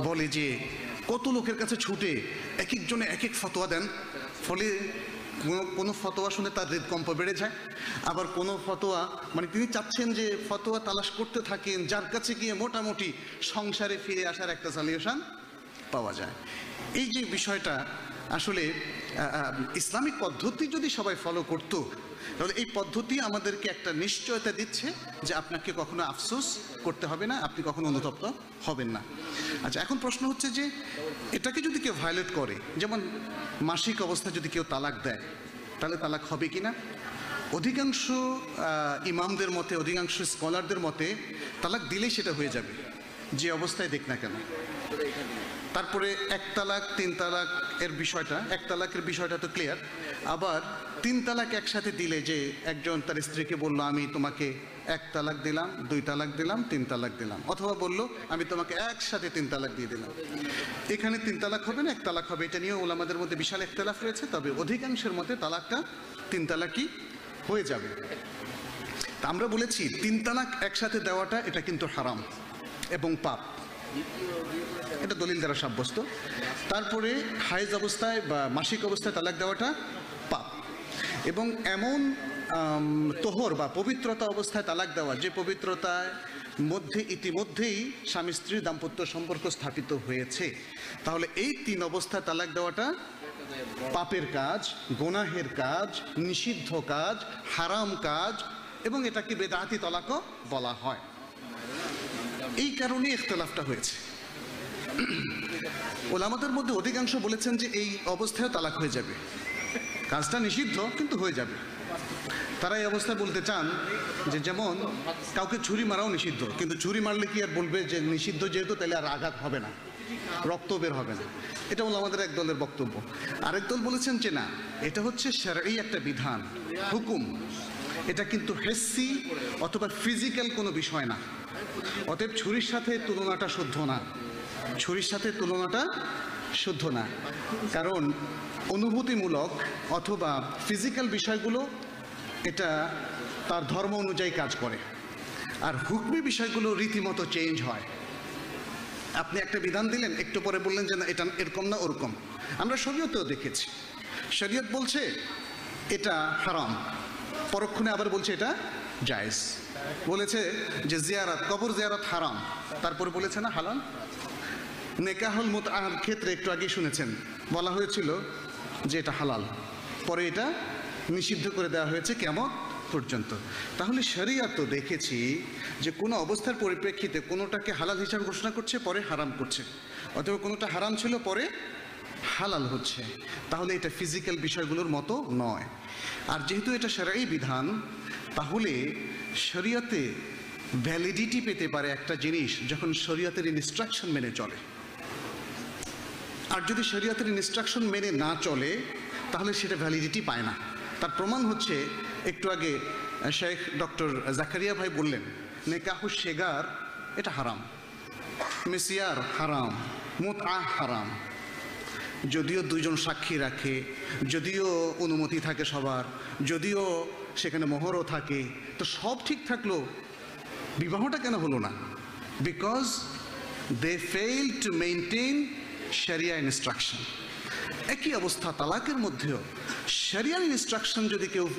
বলে যে, কত লোকের কাছে ছুটে এক একজনে এক এক ফতোয়া দেন। ফলে কোনো কোনো ফতোয়া শুনে তার হৃদকম্প বেড়ে যায়। আবার কোনো ফতোয়া মানে তিনি চাচ্ছেন যে ফতোয়া তালাশ করতে থাকেন, যার কাছে গিয়ে মোটামুটি সংসারে ফিরে আসার একটা সলিউশন পাওয়া যায়। এই যে বিষয়টা, আসলে ইসলামিক পদ্ধতি যদি সবাই ফলো করত, তাহলে এই পদ্ধতি আমাদেরকে একটা নিশ্চয়তা দিচ্ছে যে আপনাকে কখনো আফসোস করতে হবে না, আপনি কখনো অনুতপ্ত হবেন না। আচ্ছা এখন প্রশ্ন হচ্ছে যে, এটাকে যদি কেউ ভায়োলেট করে, যেমন মাসিক অবস্থা যদি কেউ তালাক দেয়, তাহলে তালাক হবে কি না অধিকাংশ ইমামদের মতে, অধিকাংশ স্কলারদের মতে, তালাক দিলেই সেটা হয়ে যাবে, যে অবস্থায় দেখ না কেন। তারপরে এক তালাক, তিন তালাক এর বিষয়টা, এক তালাকের বিষয়টা তো ক্লিয়ার আবার তিন তালাক একসাথে দিলে যে একজন তার স্ত্রীকে বলল, আমি তোমাকে এক তালাক দিলাম, দুই তালাক দিলাম, তিন তালাক দিলাম। অথবা বলল, আমি তোমাকে একসাথে তিন তালাক দিয়ে দিলাম। এখানে তিন তালাক হবে না, এক তালাক হবে। এটা নিয়েও ওলামাদের মধ্যে বিশাল একতলাফ রয়েছে, তবে অধিকাংশের মতে তালাকটা তিন তালাকই হয়ে যাবে। তা আমরা বলেছি, তিন তালাক একসাথে দেওয়াটা এটা কিন্তু হারাম এবং পাপ। এটা দলিল দ্বারা সাব্যস্ত। তারপরে হাইজ অবস্থায় বা মাসিক অবস্থায় তালাক দেওয়াটা পাপ। এবং এমন তোহর বা পবিত্রতা অবস্থায় তালাক দেওয়া, যে পবিত্রতায় মধ্যে, ইতিমধ্যেই স্বামী স্ত্রীর দাম্পত্য সম্পর্ক স্থাপিত হয়েছে। তাহলে এই তিন অবস্থায় তালাক দেওয়াটা পাপের কাজ, গোনাহের কাজ, নিষিদ্ধ কাজ, হারাম কাজ, এবং এটাকে বেদাহাতি তলাকও বলা হয়। এই কারণে ইখতলাফটা হয়েছে। ওলামাদের মধ্যে অধিকাংশ বলেছেন যে এই অবস্থায় তালাক হয়ে যাবে। কাজটা নিষিদ্ধ, কিন্তু হয়ে যাবে। তারা এই অবস্থায় বলতে চান যে যেমন কাউকে ছুরি মারাও নিষিদ্ধ, কিন্তু ছুরি মারলে কি আর বলবে যে নিষিদ্ধ যেহেতু, তাহলে আর আঘাত হবে না, রক্ত বের হবে না। এটা হলো আমাদের এক দলের বক্তব্য। আরেক দল বলেছেন যে না, এটা হচ্ছে এই একটা বিধান, হুকুম। এটা কিন্তু হেসি অথবা ফিজিক্যাল কোনো বিষয় না। অতএব ছুরির সাথে তুলনাটা শুদ্ধ না। ছুরির সাথে তুলনাটা শুদ্ধ না। কারণ অনুভূতিমূলক অথবা ফিজিক্যাল বিষয়গুলো এটা তার ধর্ম অনুযায়ী কাজ করে। আর হুকমি বিষয়গুলো রীতিমতো চেঞ্জ হয়। আপনি একটা বিধান দিলেন, একটু পরে বললেন যে না, এটা এরকম না ওরকম। আমরা শরীয়তেও দেখেছি। শরীয়ত বলছে, এটা হারাম। পরক্ষণে আবার বলছে, এটা জায়েজ। বলেছে যে জিয়ারাত, কবর জিয়ারাত হারাম। তারপরে বলেছে না, হালাল? নেকাহুল মুতআর ক্ষেত্রে একটু আগে শুনেছেন। বলা হয়েছিল যে এটা হালাল। পরে এটা নিষিদ্ধ করে দেওয়া হয়েছে কেমন পর্যন্ত। তাহলে শরিয়াত তো দেখেছি যে কোনো অবস্থার পরিপ্রেক্ষিতে কোনোটাকে হালাল হিসাবে ঘোষণা করছে, পরে হারাম করছে। অথবা কোনোটা হারাম ছিল, পরে হালাল হচ্ছে। তাহলে এটা ফিজিক্যাল বিষয়গুলোর মতো নয়। আর যেহেতু এটা সেরাই বিধান, তাহলে শরিয়াতে ভ্যালিডিটি পেতে পারে একটা জিনিস যখন শরিয়াতের ইনস্ট্রাকশন মেনে চলে। আর যদি শরিয়াতের ইনস্ট্রাকশন মেনে না চলে, তাহলে সেটা ভ্যালিডিটি পায় না। তার প্রমাণ হচ্ছে, একটু আগে শেখ ডক্টর জাকারিয়া ভাই বললেন, নেকাহু শেগার, এটা হারাম। মিসিয়ার হারাম মুত হারাম। যদিও দুজন সাক্ষী রাখে, যদিও অনুমতি থাকে সবার, যদিও সেখানে মোহরও থাকে, তো সব ঠিক থাকল, বিবাহটা কেন হলো না? Because they fail to maintain sharia instruction একই অবস্থা তালাকের মধ্যেও। শরিয়ার ইনস্ট্রাকশন যদি কেউ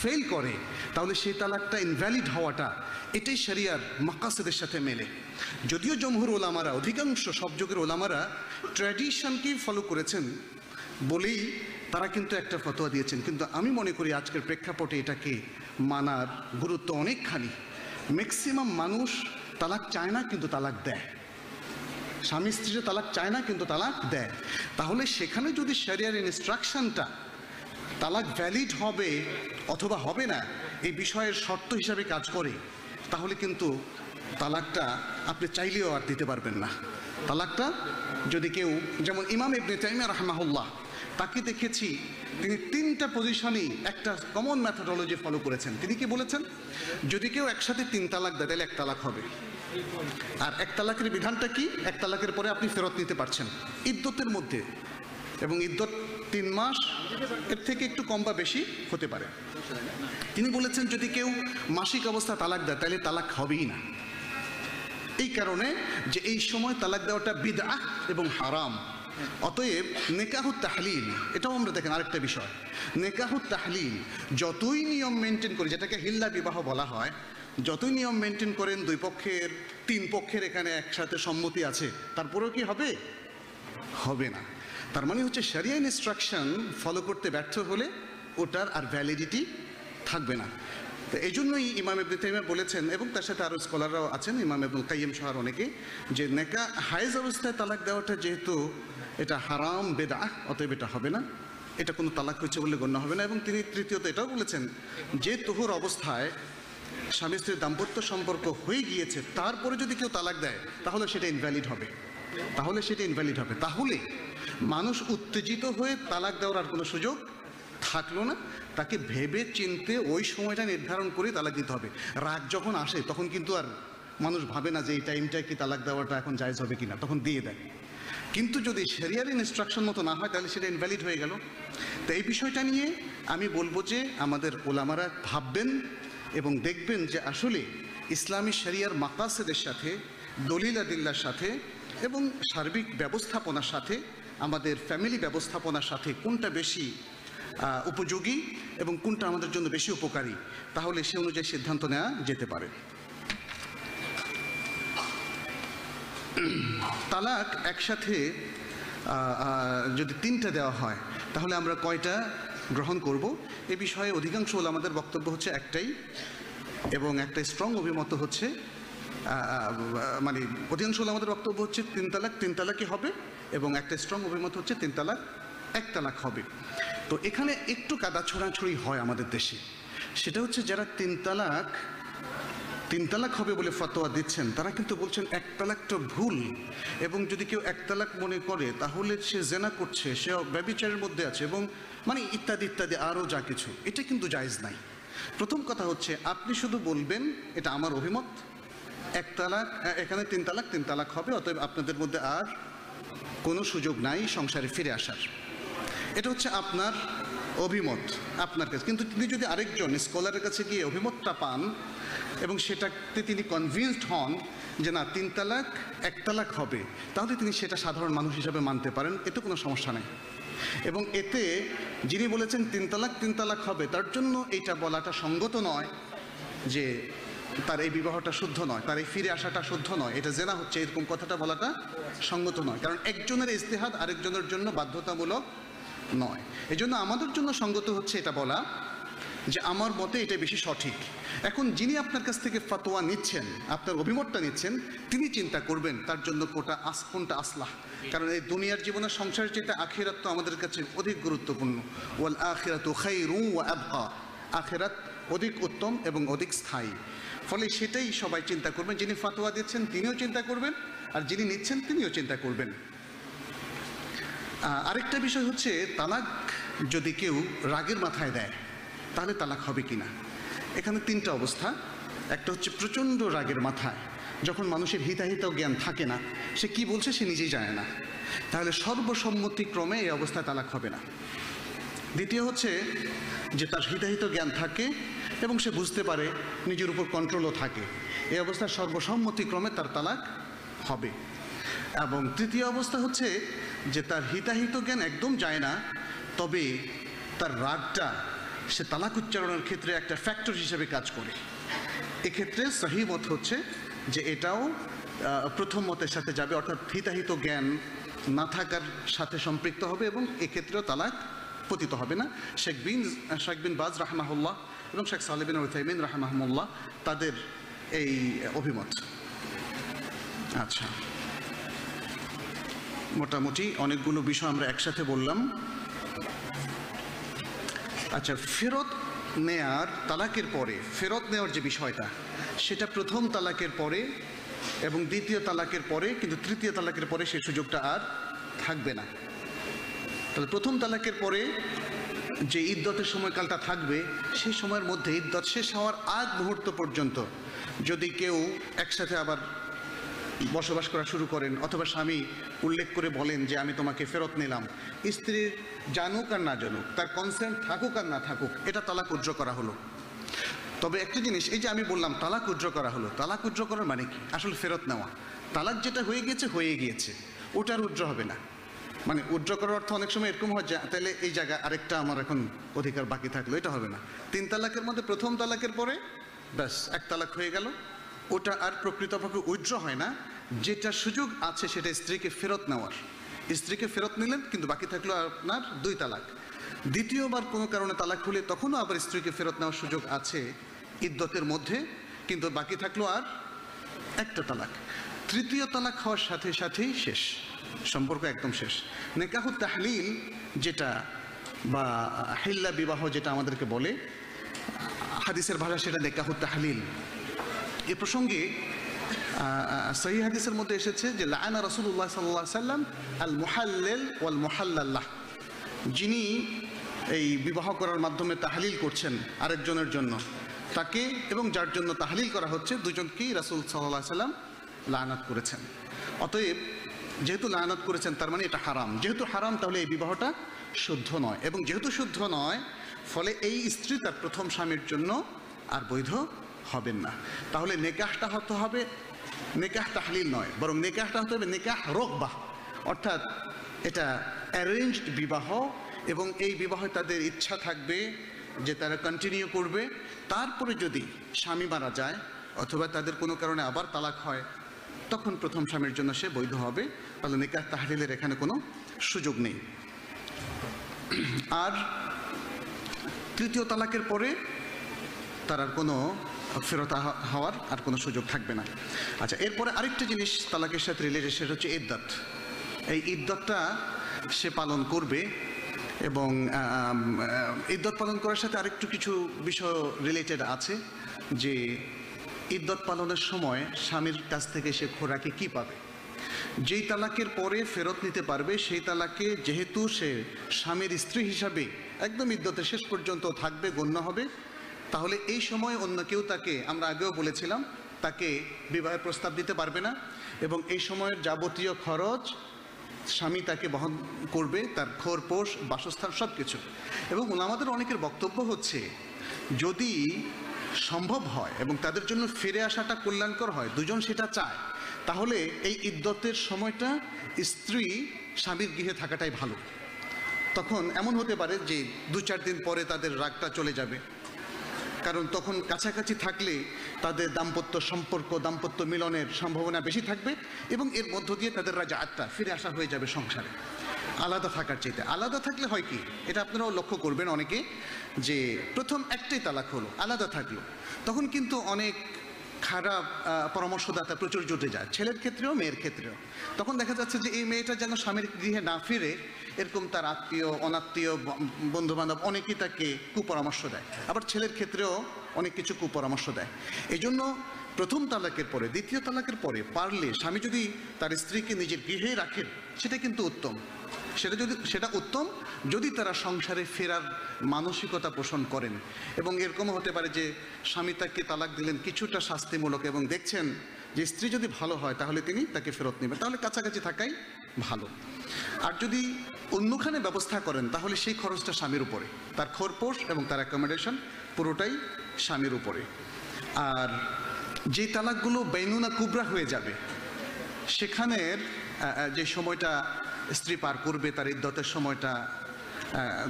ফেল করে, তাহলে সেই তালাকটা ইনভ্যালিড হওয়াটা, এটাই শরিয়ার মাকাসেদের সাথে মেলে। যদিও জমহুর ওলামারা, অধিকাংশ সব যুগের ওলামারা ট্র্যাডিশনকেই ফলো করেছেন বলেই তারা কিন্তু একটা ফতোয়া দিয়েছেন। কিন্তু আমি মনে করি আজকের প্রেক্ষাপটে এটাকে মানার গুরুত্ব অনেকখানি। ম্যাক্সিমাম মানুষ তালাক চায় না, কিন্তু তালাক দেয়। স্বামী স্ত্রীরা তালাক চায় না, কিন্তু তালাক দেয়। তাহলে সেখানে যদি শরিয়ার ইনস্ট্রাকশনটা তালাক ভ্যালিড হবে অথবা হবে না, এই বিষয়ের শর্ত হিসাবে কাজ করে, তাহলে কিন্তু তালাকটা আপনি চাইলেও আর দিতে পারবেন না। তালাকটা যদি কেউ, যেমন ইমাম ইবনে তাইমিয়া রহমাহুল্লাহ, তাকে দেখেছি, তিনি তিনটা পজিশনেই একটা কমন ম্যাথোডলজি ফলো করেছেন। তিনি কি বলেছেন? যদি কেউ একসাথে তিন তালাক দেয়, তাহলে এক তালাক হবে। আর এক তালাকের বিধানটা কি? এক তালাকের পরে আপনি ফেরত নিতে পারছেন। ইদ্যতের মধ্যে। এবং ইদ্যত তিন মাস, এর থেকে একটু কম বা বেশি হতে পারে। তিনি বলেছেন, যদি কেউ মাসিক অবস্থা তালাক দেয়, তাহলে তালাক হবেই না। এই কারণে যে এই সময় তালাক দেওয়াটা বিদআ এবং হারাম। অতএব নেকাহু তাহলিল, এটাও আমরা দেখেন আরেকটা বিষয়। নেকাহু তাহলিল, যতই নিয়ম মেনটেন করি, যেটাকে হিল্লা বিবাহ বলা হয় যতই নিয়ম মেনটেন করেন, দুই পক্ষের, তিন পক্ষের এখানে একসাথে সম্মতি আছে, তারপরেও কি হবে? হবে না। তার মানে হচ্ছে সারিয়া ইনস্ট্রাকশন ফলো করতে ব্যর্থ হলে ওটার আর ভ্যালিডিটি থাকবে না। তো এই জন্যই ইমাম ইবনে তাইমিয়া বলেছেন, এবং তার সাথে আরও স্কলাররাও আছেন, ইমাম ইবনুল কাইয়িম শহর অনেকে, যে নেকা হাইজ অবস্থায় তালাক দেওয়াটা যেহেতু এটা হারাম বেদা অতএব এটা হবে না। এটা কোনো তালাক হয়েছে বলে গণ্য হবে না। এবং তিনি তৃতীয়ত এটাও বলেছেন যে তোহর অবস্থায় স্বামী স্ত্রীর দাম্পত্য সম্পর্ক হয়ে গিয়েছে, তারপরে যদি কেউ তালাক দেয়, তাহলে সেটা ইনভ্যালিড হবে। তাহলে সেটা ইনভ্যালিড হবে। তাহলে মানুষ উত্তেজিত হয়ে তালাক দেওয়ার আর কোনো সুযোগ থাকল না। তাকে ভেবে চিনতে ওই সময়টা নির্ধারণ করে তালাক দিতে হবে। রাগ যখন আসে, তখন কিন্তু আর মানুষ ভাবে না যে এই টাইমটায় কি তালাক দেওয়াটা এখন জায়জ হবে কিনা, তখন দিয়ে দেয়। কিন্তু যদি সেরিয়াল ইনস্ট্রাকশন মতো না হয়, তাহলে সেটা ইনভ্যালিড হয়ে গেল। তো এই বিষয়টা নিয়ে আমি বলব যে আমাদের ওলামারা ভাববেন এবং দেখবেন যে আসলে ইসলামী শরিয়ার মাকাসেদের সাথে, দলিল আদিল্লার সাথে এবং সার্বিক ব্যবস্থাপনার সাথে, আমাদের ফ্যামিলি ব্যবস্থাপনার সাথে কোনটা বেশি উপযোগী এবং কোনটা আমাদের জন্য বেশি উপকারী, তাহলে সে অনুযায়ী সিদ্ধান্ত নেওয়া যেতে পারে। তালাক একসাথে যদি তিনটা দেওয়া হয়, তাহলে আমরা কয়টা গ্রহণ করব। এ বিষয়ে অধিকাংশ হল আমাদের বক্তব্য হচ্ছে একটাই এবং একটা স্ট্রং অভিমত হচ্ছে মানে অধিকাংশ হল আমাদের বক্তব্য হচ্ছে তিন তালাক, তিন তালাকই হবে এবং একটা স্ট্রং অভিমত হচ্ছে তিন তালাক, এক তালাক হবে। তো এখানে একটু কাদা ছোড়াছড়ি হয় আমাদের দেশে। সেটা হচ্ছে যারা তিন তালাক তিন তালাক হবে বলে ফতোয়া দিচ্ছেন, তারা কিন্তু বলছেন এক তালাকটা ভুল এবং যদি কেউ এক তালাক মনে করে, তাহলে সে জেনা করছে, সে ব্যবিচারের মধ্যে আছে এবং মানে ইত্যাদি ইত্যাদি আরও যা কিছু, এটা কিন্তু জায়েজ নাই। প্রথম কথা হচ্ছে, আপনি শুধু বলবেন, এটা আমার অভিমত। এক তালাক এখানে তিন তালাক তিন তালাক হবে, অতএব আপনাদের মধ্যে আর কোনো সুযোগ নাই সংসারে ফিরে আসার। এটা হচ্ছে আপনার অভিমত, আপনার কাছে। কিন্তু তিনি যদি আরেকজন স্কলারের কাছে গিয়ে অভিমতটা পান, এবং সেটাতে তিনি কনভিন্সড হন যে না, তিন তালাক, এক তালাক হবে, তাহলে তিনি সেটা সাধারণ মানুষ হিসাবে মানতে পারেন, এতে কোনো সমস্যা নেই। এবং এতে যিনি বলেছেন তিন তালাক তিন তালাক হবে, তার জন্য এটা বলাটা সঙ্গত নয় যে তার এই বিবাহটা শুদ্ধ নয়, তার এই ফিরে আসাটা শুদ্ধ নয়, এটা জেনা হচ্ছে, এরকম কথাটা বলাটা সঙ্গত নয়। কারণ একজনের ইস্তেহাদ আরেকজনের জন্য বাধ্যতামূলক নয়। এই জন্য আমাদের জন্য সঙ্গত হচ্ছে এটা বলা যে আমার মতে এটা বেশি সঠিক। এখন যিনি আপনার কাছ থেকে ফাতোয়া নিচ্ছেন, আপনার অভিমতটা নিচ্ছেন, তিনি চিন্তা করবেন তার জন্য কোটা আস, কোনটা আসলাহ। কারণ এই দুনিয়ার জীবনের সংসার যেটা, আখিরাত তো আমাদের কাছে অধিক গুরুত্বপূর্ণ। ওয়াল আখিরাত খাইরু ওয়া আবকা। আখিরাত অধিক উত্তম এবং অধিক স্থায়ী। ফলে সেটাই সবাই চিন্তা করবেন, যিনি ফাতোয়া দিচ্ছেন তিনিও চিন্তা করবেন, আর যিনি নিচ্ছেন তিনিও চিন্তা করবেন। আরেকটা বিষয় হচ্ছে, তালাক যদি কেউ রাগের মাথায় দেয়, তাহলে তালাক হবে কিনা? এখানে তিনটা অবস্থা। একটা হচ্ছে প্রচণ্ড রাগের মাথায় যখন মানুষের হিতাহিত জ্ঞান থাকে না, সে কি বলছে সে নিজেই জানে না। তাহলে সর্বসম্মতিক্রমে এই অবস্থায় তালাক হবে না। দ্বিতীয় হচ্ছে যে তার হিতাহিত জ্ঞান থাকে এবং সে বুঝতে পারে নিজের উপর কন্ট্রোলও থাকে। এই অবস্থায় সর্বসম্মতিক্রমে তার তালাক হবে। এবং তৃতীয় অবস্থা হচ্ছে যে তার হিতাহিত জ্ঞান একদম যায় না, তবে তার রাগটা সে তালাক উচ্চারণের ক্ষেত্রে একটা ফ্যাক্টর হিসেবে কাজ করে। এক্ষেত্রে সহি মত হচ্ছে যে এটাও প্রথম মতের সাথে যাবে, অর্থাৎ হিতাহিত জ্ঞান না থাকার সাথে সম্পৃক্ত হবে এবং এক্ষেত্রেও তালাক পতিত হবে না। শেখ বিন শেখ বিন বাজ রাহমাহুল্লাহ এবং শেখ সালেবিন উথাইমিন রাহমাহমুল্লাহ তাদের এই অভিমত। আচ্ছা। মোটামুটি অনেকগুলো বিষয় আমরা একসাথে বললাম। আচ্ছা ফেরত নেয়ার, তালাকের পরে, ফেরত নেওয়ার যে বিষয়টা, সেটা প্রথম তালাকের পরে এবং দ্বিতীয় তালাকের পরে, কিন্তু তৃতীয় তালাকের পরে সেই সুযোগটা আর থাকবে না। তাহলে প্রথম তালাকের পরে যে ইদ্যতের সময়কালটা থাকবে সেই সময়ের মধ্যে ইদ্যত শেষ হওয়ার আগ মুহূর্ত পর্যন্ত যদি কেউ একসাথে আবার বসবাস করা শুরু করেন অথবা স্বামী উল্লেখ করে বলেন যে আমি তোমাকে ফেরত নিলাম। স্ত্রীর জানুক আর না জানুক, তার কনসেন্ট থাকুক আর না থাকুক, এটা তালাক উজ্জ্ব করা হলো। তবে একটা জিনিস, এই যে আমি বললাম তালাক উজ্জ্ব করা হলো, তালাক উজ্জ্ব করার মানে কি? আসলে ফেরত নেওয়া। তালাক যেটা হয়ে গিয়েছে হয়ে গিয়েছে। ওটার উজ্জ্ব হবে না। মানে উজ্জ্ব করার অর্থ অনেক সময় এরকম হয় তাহলে এই জায়গা আরেকটা আমার এখন অধিকার বাকি থাকল, এটা হবে না। তিন তালাকের মধ্যে প্রথম তালাকের পরে ব্যাস, এক তালাক হয়ে গেল। ওটা আর প্রকৃতপক্ষে উজ্জ্ব হয় না। যেটা সুযোগ আছে সেটা স্ত্রীকে ফেরত নেওয়ার। স্ত্রীকে ফেরত নিলেন, কিন্তু বাকি থাকল আপনার দুই তালাক। দ্বিতীয়বার কোনো কারণে তালাক হলে তখনও আবার স্ত্রীকে ফেরত নেওয়ার সুযোগ আছে ইদ্যতের মধ্যে, কিন্তু বাকি থাকল আর একটা তালাক। তৃতীয় তালাক হওয়ার সাথে সাথেই শেষ। সম্পর্ক একদম শেষ। নেকাহু তাহলিল যেটা বা হিল্লা বিবাহ যেটা আমাদেরকে বলে, হাদিসের ভাষা সেটা নেকাহু তাহলিল। এ প্রসঙ্গে সহি হাদিসের মধ্যে এসেছে যে লায়না রসুল্লাহ সাল্লাহ সাল্লাম আল মুহাল্লেল ওয়াল মুহাল্লাল্লাহ যিনি এই বিবাহ করার মাধ্যমে তাহালিল করছেন আরেকজনের জন্য। তাকে এবং যার জন্য তাহালিল করা হচ্ছে, দুজনকেই রাসুল সাল্লাহ সাল্লাম লায়নাত করেছেন। অতএব, যেহেতু লায়নাত করেছেন, তার মানে এটা হারাম। যেহেতু হারাম, তাহলে এই বিবাহটা শুদ্ধ নয়। এবং যেহেতু শুদ্ধ নয়, ফলে এই স্ত্রী তার প্রথম স্বামীর জন্য আর বৈধ হবেন না। তাহলে নেকাহটা হতে হবে, নেকাহ তাহলিল নয়, বরং নেকাহটা হতে হবে নেকাহ রোকবাহ অর্থাৎ এটা অ্যারেঞ্জড বিবাহ এবং এই বিবাহে তাদের ইচ্ছা থাকবে যে তারা কন্টিনিউ করবে। তারপরে যদি স্বামী মারা যায় অথবা তাদের কোনো কারণে আবার তালাক হয়, তখন প্রথম স্বামীর জন্য সে বৈধ হবে। তাহলে নিকাহ তাহলিলের এখানে কোনো সুযোগ নেই। আর তৃতীয় তালাকের পরে তার আর কোনো ফেরত হওয়ার আর কোনো সুযোগ থাকবে না। আচ্ছা এরপরে আরেকটা জিনিস তালাকের সাথে রিলেটেড সেটা হচ্ছে ইদ্যত এই ইদ্যতটা সে পালন করবে এবং ইদ্যত পালন করার সাথে আরেকটু কিছু বিষয় রিলেটেড আছে, যে ইদ্যত পালনের সময় স্বামীর কাছ থেকে সে খোরাকে কি পাবে? যেই তালাকের পরে ফেরত নিতে পারবে, সেই তালাকে যেহেতু সে স্বামীর স্ত্রী হিসাবে একদম ইদ্যতের শেষ পর্যন্ত থাকবে, গণ্য হবে তাহলে এই সময় অন্য কেউ তাকে, আমরা আগেও বলেছিলাম, তাকে বিবাহের প্রস্তাব দিতে পারবে না, এবং এই সময়ের যাবতীয় খরচ স্বামী তাকে বহন করবে, তার খোরপোষ বাসস্থান সব কিছু এবং আমাদের অনেকের বক্তব্য হচ্ছে, যদি সম্ভব হয় এবং তাদের জন্য ফিরে আসাটা কল্যাণকর হয়, দুজন সেটা চায়, তাহলে এই ইদ্যতের সময়টা স্ত্রী স্বামীর গৃহে থাকাটাই ভালো। তখন এমন হতে পারে যে দু চার দিন পরে তাদের রাগটা চলে যাবে। কারণ তখন কাছাকাছি থাকলে তাদের দাম্পত্য সম্পর্ক, দাম্পত্য মিলনের সম্ভাবনা বেশি থাকবে এবং এর মধ্য দিয়ে তাদের রাজা আত্মা ফিরে আসা হয়ে যাবে সংসারে। আলাদা থাকার চাইতে। আলাদা থাকলে হয় কি? এটা আপনারাও লক্ষ্য করবেন অনেকে যে প্রথম একটাই তালাক হলো, আলাদা থাকল। তখন কিন্তু অনেক খারাপ পরামর্শদাতা প্রচুর জুটে যায়। ছেলের ক্ষেত্রেও, মেয়ের ক্ষেত্রেও। তখন দেখা যাচ্ছে যে এই মেয়েটা যেন স্বামীর গৃহে না ফিরে এরকম তার আত্মীয়, অনাত্মীয় বন্ধু বান্ধব অনেকেই তাকে কুপরামর্শ দেয়। আবার ছেলের ক্ষেত্রেও অনেক কিছু কুপরামর্শ দেয়। এই জন্য প্রথম তালাকের পরে, দ্বিতীয় তালাকের পরে পারলে স্বামী যদি তার স্ত্রীকে নিজের গৃহে রাখেন, সেটা কিন্তু উত্তম। সেটা যদি, সেটা উত্তম যদি তারা সংসারে ফেরার মানসিকতা পোষণ করেন। এবং এরকমও হতে পারে যে স্বামী তাকে তালাক দিলেন কিছুটা শাস্তিমূলক এবং দেখছেন যে স্ত্রী যদি ভালো হয়, তাহলে তিনি তাকে ফেরত নেবেন। তাহলে কাছাকাছি থাকাই ভালো। আর যদি অন্যখানে ব্যবস্থা করেন, তাহলে সেই খরচটা স্বামীর উপরে। তার খোরপোষ এবং তার অ্যাকোমোডেশন পুরোটাই স্বামীর উপরে। আর যে তালাকগুলো বেনুনা কুবরা হয়ে যাবে, সেখানের যে সময়টা স্ত্রী পার করবে, তার ইদ্যতের সময়টা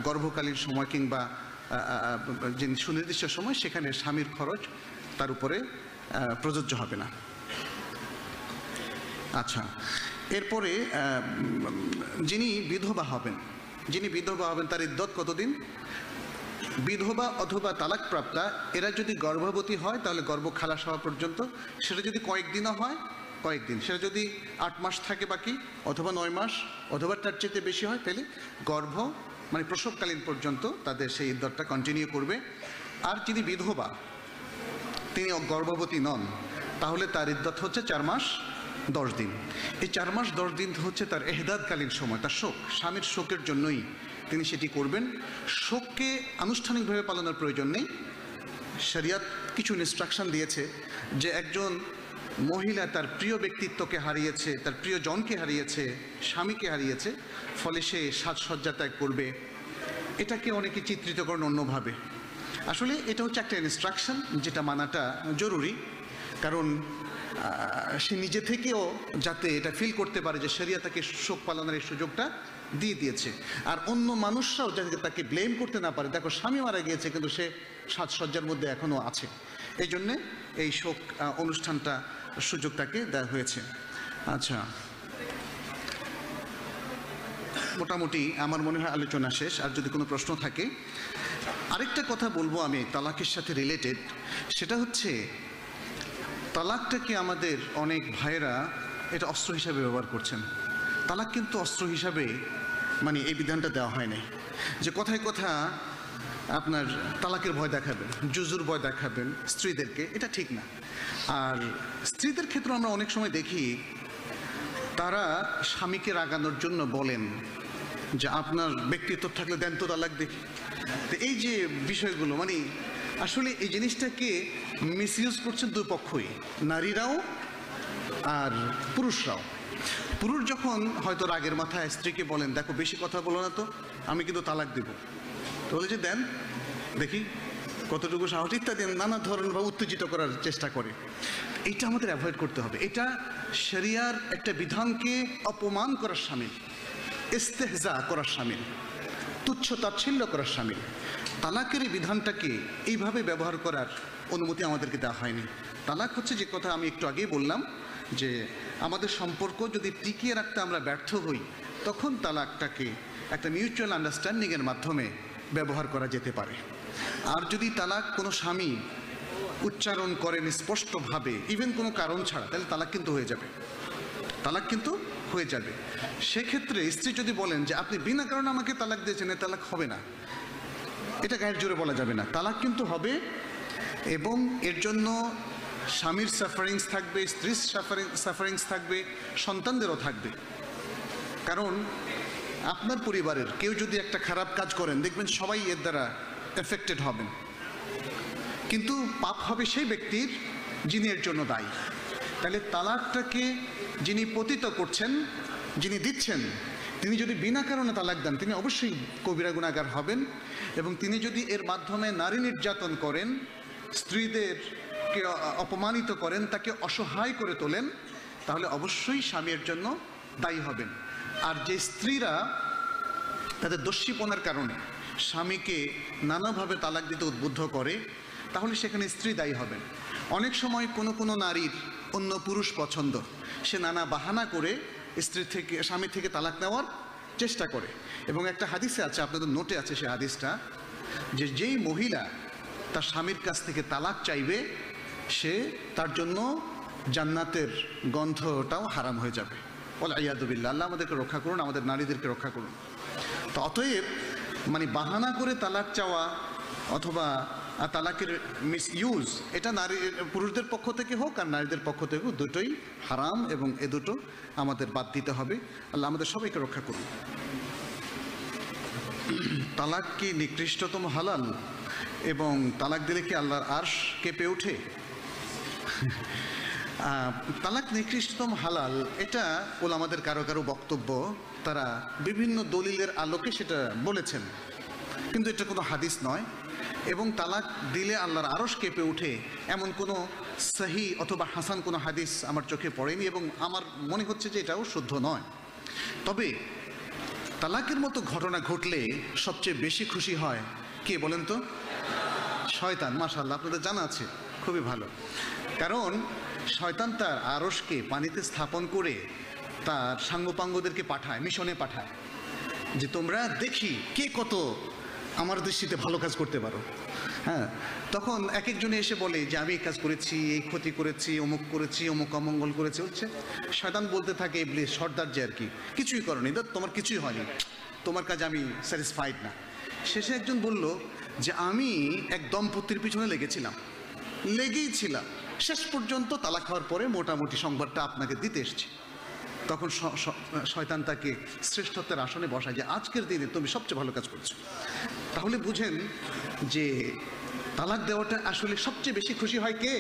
গর্ভকালীন সময় কিংবা যে সুনির্দিষ্ট সময়, সেখানে স্বামীর খরচ তার উপরে প্রযোজ্য হবে না। আচ্ছা এরপরে যিনি বিধবা হবেন, যিনি বিধবা হবেন, তার ইদ্যত কতদিন? বিধবা অথবা তালাকপ্রাপ্তা, এরা যদি গর্ভবতী হয়, তাহলে গর্ভ খালাস হওয়া পর্যন্ত। সেটা যদি কয়েকদিনও হয়, কয়েকদিন। সেটা যদি আট মাস থাকে বাকি, অথবা নয় মাস, অথবা তার চেয়ে বেশি হয়, তাহলে গর্ভ মানে প্রসবকালীন পর্যন্ত তাদের সেই ইদ্যতটা কন্টিনিউ করবে। আর যিনি বিধবা, তিনি গর্ভবতী নন, তাহলে তার ইদ্যত হচ্ছে চার মাস। দশ দিন। এই চার মাস দশ দিন হচ্ছে তার এহদাদকালীন সময়, তার শোক। স্বামীর শোকের জন্যই তিনি সেটি করবেন। শোককে আনুষ্ঠানিকভাবে পালনের প্রয়োজন নেই। শরিয়াত কিছু ইনস্ট্রাকশন দিয়েছে যে একজন মহিলা তার প্রিয় ব্যক্তিত্বকে হারিয়েছে, তার প্রিয় জনকে হারিয়েছে, স্বামীকে হারিয়েছে, ফলে সে সাজসজ্জা ত্যাগ করবে। এটাকে অনেকে চিত্রিত করেন অন্যভাবে। আসলে এটা হচ্ছে একটা ইনস্ট্রাকশন যেটা মানাটা জরুরি। কারণ সে নিজে থেকেও যাতে এটা ফিল করতে পারে যে শরিয়া তাকে শোক পালনের এই সুযোগটা দিয়ে দিয়েছে। আর অন্য মানুষরাও যাতে তাকে ব্লেম করতে না পারে, দেখো স্বামী মারা গিয়েছে কিন্তু সে সাজসজ্জার মধ্যে এখনও আছে। এই জন্যে এই শোক অনুষ্ঠানটা সুযোগ তাকে দেওয়া হয়েছে। আচ্ছা। মোটামুটি আমার মনে হয় আলোচনা শেষ, আর যদি কোনো প্রশ্ন থাকে, আরেকটা কথা বলব আমি তালাকের সাথে রিলেটেড সেটা হচ্ছে তালাকটাকে আমাদের অনেক ভাইয়েরা এটা অস্ত্র হিসাবে ব্যবহার করছেন? তালাক কিন্তু অস্ত্র হিসাবে মানে এই বিধানটা দেওয়া হয় নাই। যে কথায় কথা আপনার তালাকের ভয় দেখাবেন, জুজুর ভয় দেখাবেন স্ত্রীদেরকে, এটা ঠিক না। আর স্ত্রীদের ক্ষেত্রে আমরা অনেক সময় দেখি, তারা স্বামীকে রাগানোর জন্য বলেন যে আপনার ব্যক্তিত্ব থাকলে দেন তো তালাক দেখি। তো এই যে বিষয়গুলো মানে আসলে এই জিনিসটাকে মিসইউজ করছেন দুই পক্ষই, নারীরাও আর পুরুষরাও। পুরুষ যখন হয়তো রাগের মাথায় স্ত্রীকে বলেন, দেখো, বেশি কথা বলো না তো, আমি কিন্তু তালাক দেব। তো বলে যে, দেন, দেখি কতটুকু সাহস, ইত্যাদি, নানা ধরনের বা উত্তেজিত করার চেষ্টা করে। এটা আমাদের অ্যাভয়েড করতে হবে। এটা শরিয়ার একটা বিধানকে অপমান করার সামিল, ইস্তেহজা করার সামিল তুচ্ছ তাচ্ছিল্য করার সামিল। তালাকের এই বিধানটাকে এইভাবে ব্যবহার করার অনুমতি আমাদেরকে দেওয়া হয়নি। তালাক হচ্ছে যে কথা আমি একটু আগেই বললাম যে আমাদের সম্পর্ক যদি টিকিয়ে রাখতে আমরা ব্যর্থ হই, তখন তালাকটাকে একটা মিউচুয়াল আন্ডারস্ট্যান্ডিংয়ের মাধ্যমে ব্যবহার করা যেতে পারে। আর যদি তালাক কোনো স্বামী উচ্চারণ করেন স্পষ্টভাবে ইভেন কোনো কারণ ছাড়া, তাহলে তালাক কিন্তু হয়ে যাবে। তালাক কিন্তু হয়ে যাবে। সেক্ষেত্রে স্ত্রী যদি বলেন যে, আপনি বিনা কারণে আমাকে তালাক দিয়েছেন, এ তালাক হবে না। এটা গায়ের জোরে বলা যাবে না। তালাক কিন্তু হবে এবং এর জন্য স্বামীর সাফারিংস থাকবে, স্ত্রীর সাফারিং সাফারিংস থাকবে, সন্তানদেরও থাকবে। কারণ আপনার পরিবারের কেউ যদি একটা খারাপ কাজ করেন, দেখবেন সবাই এর দ্বারা এফেক্টেড হবেন। কিন্তু পাপ হবে সেই ব্যক্তির যিনি এর জন্য দায়ী। তাহলে তালাকটাকে যিনি পতিত করছেন, যিনি দিচ্ছেন তিনি যদি বিনা কারণে তালাক দেন, তিনি অবশ্যই কবিরা গুণাগার হবেন এবং তিনি যদি এর মাধ্যমে নারী নির্যাতন করেন স্ত্রীদেরকে অপমানিত করেন, তাকে অসহায় করে তোলেন, তাহলে অবশ্যই স্বামীর জন্য দায়ী হবেন। আর যে স্ত্রীরা তাদের দস্যিপনার কারণে স্বামীকে নানাভাবে তালাক দিতে উদ্বুদ্ধ করে, তাহলে সেখানে স্ত্রী দায়ী হবেন। অনেক সময় কোনো কোনো নারীর অন্য পুরুষ পছন্দ, সে নানা বাহানা করে স্ত্রী থেকে, স্বামী থেকে তালাক নেওয়ার চেষ্টা করে। এবং একটা হাদিসে আছে, আপনাদের নোটে আছে সে হাদিসটা, যে যেই মহিলা তার স্বামীর কাছ থেকে তালাক চাইবে, সে তার জন্য জান্নাতের গন্ধটাও হারাম হয়ে যাবে। ওলা ইয়াদুবিল্লা আল্লাহ আমাদেরকে রক্ষা করুন, আমাদের নারীদেরকে রক্ষা করুন। তো অতএব মানে বাহানা করে তালাক চাওয়া অথবা তালাকের মিস ইউজ এটা নারী, পুরুষদের পক্ষ থেকে হোক আর নারীদের পক্ষ থেকে হোক, দুটোই হারাম এবং এ দুটো আমাদের বাদ দিতে হবে। আল্লাহ আমাদের সবাইকে রক্ষা করুন তালাক কি নিকৃষ্টতম হালাল এবং তালাক দিলে কি আল্লাহর আর্শ কেঁপে ওঠে? তালাক নিকৃষ্টতম হালাল, এটা ওলামাদের কারও কারও বক্তব্য, তারা বিভিন্ন দলিলের আলোকে সেটা বলেছেন। কিন্তু এটা কোনো হাদিস নয়। এবং তালাক দিলে আল্লাহর আরশ কেঁপে উঠে এমন কোনো সাহি অথবা হাসান কোনো হাদিস আমার চোখে পড়েনি এবং আমার মনে হচ্ছে যে এটাও শুদ্ধ নয়। তবে তালাকের মতো ঘটনা ঘটলে সবচেয়ে বেশি খুশি হয় কে বলেন তো? শয়তান মাশাল্লাহ আপনাদের জানা আছে, খুবই ভালো। কারণ শয়তান তার আরসকে পানিতে স্থাপন করে তার সাঙ্গপাঙ্গদেরকে পাঠায়, মিশনে পাঠায়। যে তোমরা দেখি কে কত আমার দৃষ্টিতে ভালো কাজ করতে পারো। হ্যাঁ তখন এক একজনে এসে বলে যে, আমি এই কাজ করেছি, এই ক্ষতি করেছি, অমুক করেছি, অমুক অমঙ্গল করেছি। হচ্ছে, শয়তান বলতে থাকে, ইবলিস, সর্দার যে আর কি, কিছুই করনি দেখ তোমার কিছুই হয়নি, তোমার কাজ আমি স্যাটিসফাইড না। শেষে একজন বলল যে, আমি এক দম্পতির পিছনে লেগেছিলাম, লেগেই ছিলাম। শেষ পর্যন্ত তালা খাওয়ার পরে মোটামুটি সংবাদটা আপনাকে দিতে এসছি। তখন শয়তান তাকে শ্রেষ্ঠত্বের আসনে বসায় যে আজকের দিনে তুমি সবচেয়ে ভালো কাজ করছ। তাহলে বুঝেন যে তালাক দেওয়াটা আসলে সবচেয়ে বেশি খুশি হয় কে?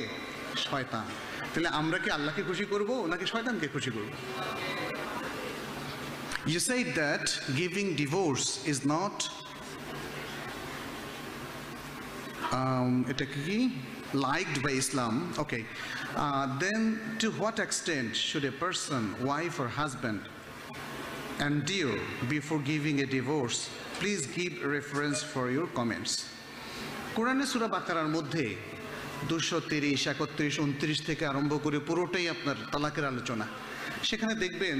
শয়তান। তাহলে আমরা কি আল্লাহকে খুশি করব নাকি শয়তানকে খুশি করব? You said that giving is not um, এটা কি? Liked by Islam. Okay. Uh, then, to what extent should a person, wife or husband, endure before giving a divorce? Please give reference for your comments. কোরআনে সুরা বাকারার মধ্যে দুশো তিরিশ একত্রিশ উনত্রিশ থেকে আরম্ভ করে পুরোটাই আপনার তালাকের আলোচনা সেখানে দেখবেন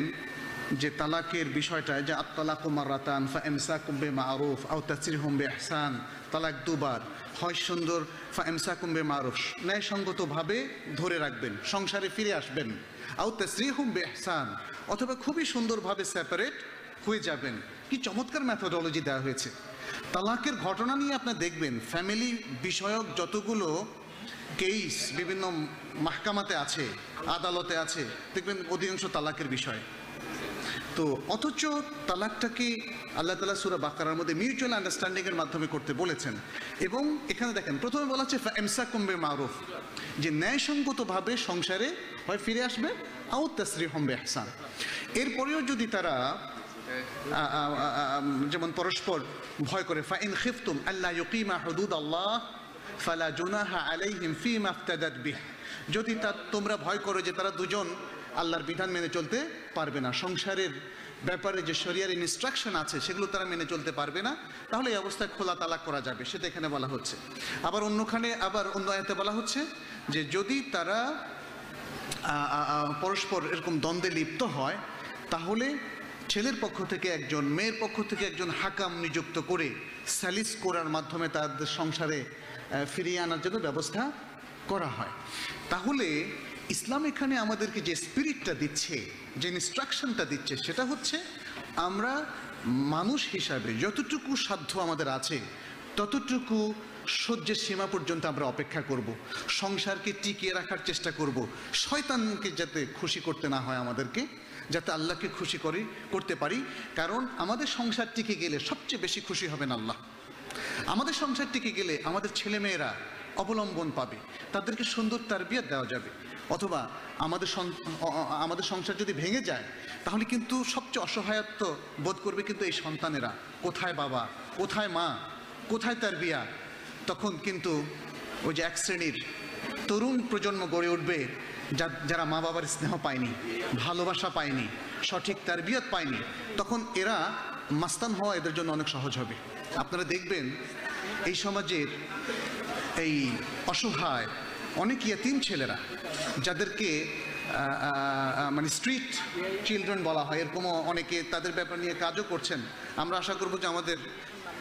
যে তালাকের বিষয়টা যে আত্তালাক মারাতান ফা এমসাকুম বে মারুফ আও তাসরিহুম বে ইহসান তালাক দুবার হয় সুন্দর ফা এমসাকুম বে মারুফ ন্যায়সঙ্গতভাবে ধরে রাখবেন, সংসারে ফিরে আসবেন। আও তাসরিহুম বে ইহসান অথবা খুবই সুন্দরভাবে সেপারেট হয়ে যাবেন। কি চমৎকার ম্যাথোডলজি দেওয়া হয়েছে। তালাকের ঘটনা নিয়ে আপনার দেখবেন ফ্যামিলি বিষয়ক যতগুলো কেস বিভিন্ন মাহকামাতে আছে, আদালতে আছে, দেখবেন অধিকাংশ তালাকের বিষয়। তো অথচ তালাকটাকে আল্লাহ তালা সুরা বাকারার মধ্যে মিউচুয়াল আন্ডারস্ট্যান্ডিং এর মাধ্যমে করতে বলেছেন। এবং এখানে দেখেন, প্রথমে বলা হচ্ছে এমসা কুম্বে মারুফ যে ন্যায়সঙ্গতভাবে সংসারে হয় ফিরে আসবে আউ তাসরি হম্বে হাসান এরপরেও যদি তারা যেমন পরস্পর ভয় করে, ফাইন খিফতুম আল্লাহ ইউকিমা হুদুদ আল্লাহ, ফালা জুনাহা আলাইহিম ফি মাফতাদাত বিহ। যদি তা, তোমরা ভয় করো যে তারা দুজন আল্লাহর বিধান মেনে চলতে পারবে না, সংসারের ব্যাপারে যে শরিয়ার ইনস্ট্রাকশন আছে, সেগুলো তারা মেনে চলতে পারবে না, তাহলে এই অবস্থায় খোলা তালাক করা যাবে, সেটা এখানে বলা হচ্ছে। আবার অন্যখানে, আবার অন্য আয়াতে বলা হচ্ছে যে যদি তারা পরস্পর এরকম দ্বন্দ্বে লিপ্ত হয়, তাহলে ছেলের পক্ষ থেকে একজন, মেয়ের পক্ষ থেকে একজন হাকাম নিযুক্ত করে স্যালিস করার মাধ্যমে তাদের সংসারে ফিরিয়ে আনার জন্য ব্যবস্থা করা হয়। তাহলে ইসলাম এখানে আমাদেরকে যে স্পিরিটটা দিচ্ছে যে ইনস্ট্রাকশনটা দিচ্ছে, সেটা হচ্ছে আমরা মানুষ হিসাবে যতটুকু সাধ্য আমাদের আছে, ততটুকু সহ্যের সীমা পর্যন্ত আমরা অপেক্ষা করব, সংসারকে টিকিয়ে রাখার চেষ্টা করব, শয়তানকে যাতে খুশি করতে না হয় আমাদেরকে, যাতে আল্লাহকে খুশি করি, করতে পারি। কারণ আমাদের সংসার টিকে গেলে সবচেয়ে বেশি খুশি হবেন আল্লাহ। আমাদের সংসার টিকে গেলে আমাদের ছেলেমেয়েরা অবলম্বন পাবে, তাদেরকে সুন্দর তারবিয়ত দেওয়া যাবে। অথবা আমাদের আমাদের সংসার যদি ভেঙে যায়, তাহলে কিন্তু সবচেয়ে অসহায়ত্ব বোধ করবে কিন্তু এই সন্তানেরা। কোথায় বাবা? কোথায় মা? কোথায় তার বিয়া? তখন কিন্তু ওই যে এক শ্রেণির তরুণ প্রজন্ম গড়ে উঠবে যারা মা বাবার স্নেহ পায়নি, ভালোবাসা পায়নি, সঠিক তার বিয়ত পায়নি, তখন এরা মাস্তান হওয়া এদের জন্য অনেক সহজ হবে। আপনারা দেখবেন এই সমাজের এই অসহায় অনেক ইয়াতিম ছেলেরা, যাদেরকে মানে স্ট্রিট চিলড্রেন বলা হয়, এরকমও অনেকে তাদের ব্যাপার নিয়ে কাজও করছেন। আমরা আশা করব যে আমাদের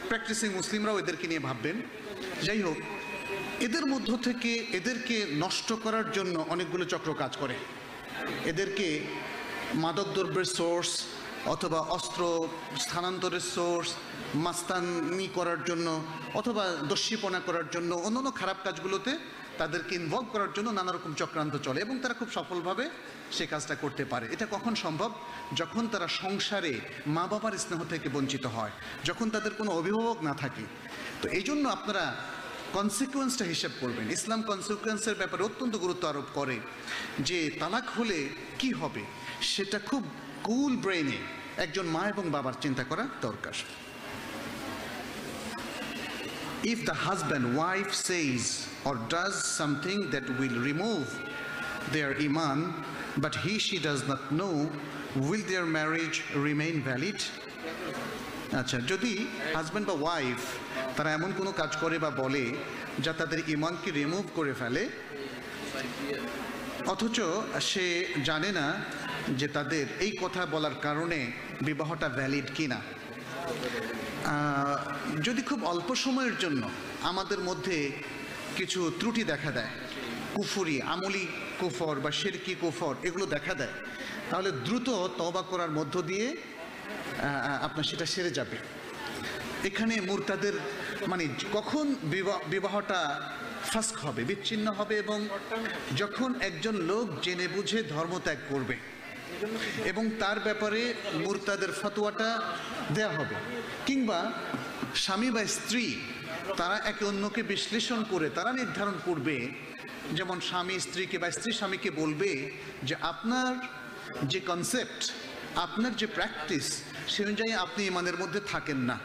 প্র্যাকটিসিং মুসলিমরাও এদেরকে নিয়ে ভাববেন। যাই হোক, এদের মধ্য থেকে এদেরকে নষ্ট করার জন্য অনেকগুলো চক্র কাজ করে। এদেরকে মাদক দ্রব্যের সোর্স অথবা অস্ত্র স্থানান্তরের সোর্স মাস্তানি করার জন্য অথবা দস্যিপনা করার জন্য অন্যান্য খারাপ কাজগুলোতে তাদেরকে ইনভলভ করার জন্য নানা রকম চক্রান্ত চলে এবং তারা খুব সফলভাবে সে কাজটা করতে পারে। এটা কখন সম্ভব? যখন তারা সংসারে মা বাবার স্নেহ থেকে বঞ্চিত হয়, যখন তাদের কোনো অভিভাবক না থাকে। তো এই জন্য আপনারা কনসিকুয়েন্সটা হিসেব করবেন। ইসলাম কনসিকুয়েন্সের ব্যাপারে অত্যন্ত গুরুত্ব আরোপ করে যে তালাক হলে কি হবে? সেটা খুব কুল ব্রেনে একজন মা এবং বাবার চিন্তা করা দরকার। If the husband wife says or does something that will remove their iman but he she does not know will their marriage remain valid আচ্ছা যদি হাজব্যান্ড বা ওয়াইফ তারা এমন কোনো কাজ করে বা বলে যা তাদের ইমানকে রিমুভ করে ফেলে অথচ সে জানে না যে তাদের এই কথা বলার কারণে বিবাহটা ভ্যালিড কিনা যদি খুব অল্প সময়ের জন্য আমাদের মধ্যে কিছু ত্রুটি দেখা দেয়, কুফুরি, আমলি কুফর বা শেরকি কুফর এগুলো দেখা দেয়, তাহলে দ্রুত তবা করার মধ্য দিয়ে আপনার সেটা সেরে যাবে। এখানে মুরতাদের মানে কখন বিবাহ, বিবাহটা ফাস্ক হবে, বিচ্ছিন্ন হবে এবং যখন একজন লোক জেনে বুঝে ধর্ম ত্যাগ করবে এবং তার ব্যাপারে মুরতাদের ফতোয়াটা দেয়া হবে। কিংবা স্বামী বা স্ত্রী, তারা একে অন্যকে বিশ্লেষণ করে, তারা নির্ধারণ করবে। যেমন স্বামী স্ত্রীকে বা স্ত্রী স্বামীকে বলবে যে, আপনার যে কনসেপ্ট আপনার যে প্র্যাকটিস সে অনুযায়ী আপনি ইমানের মধ্যে থাকেন না।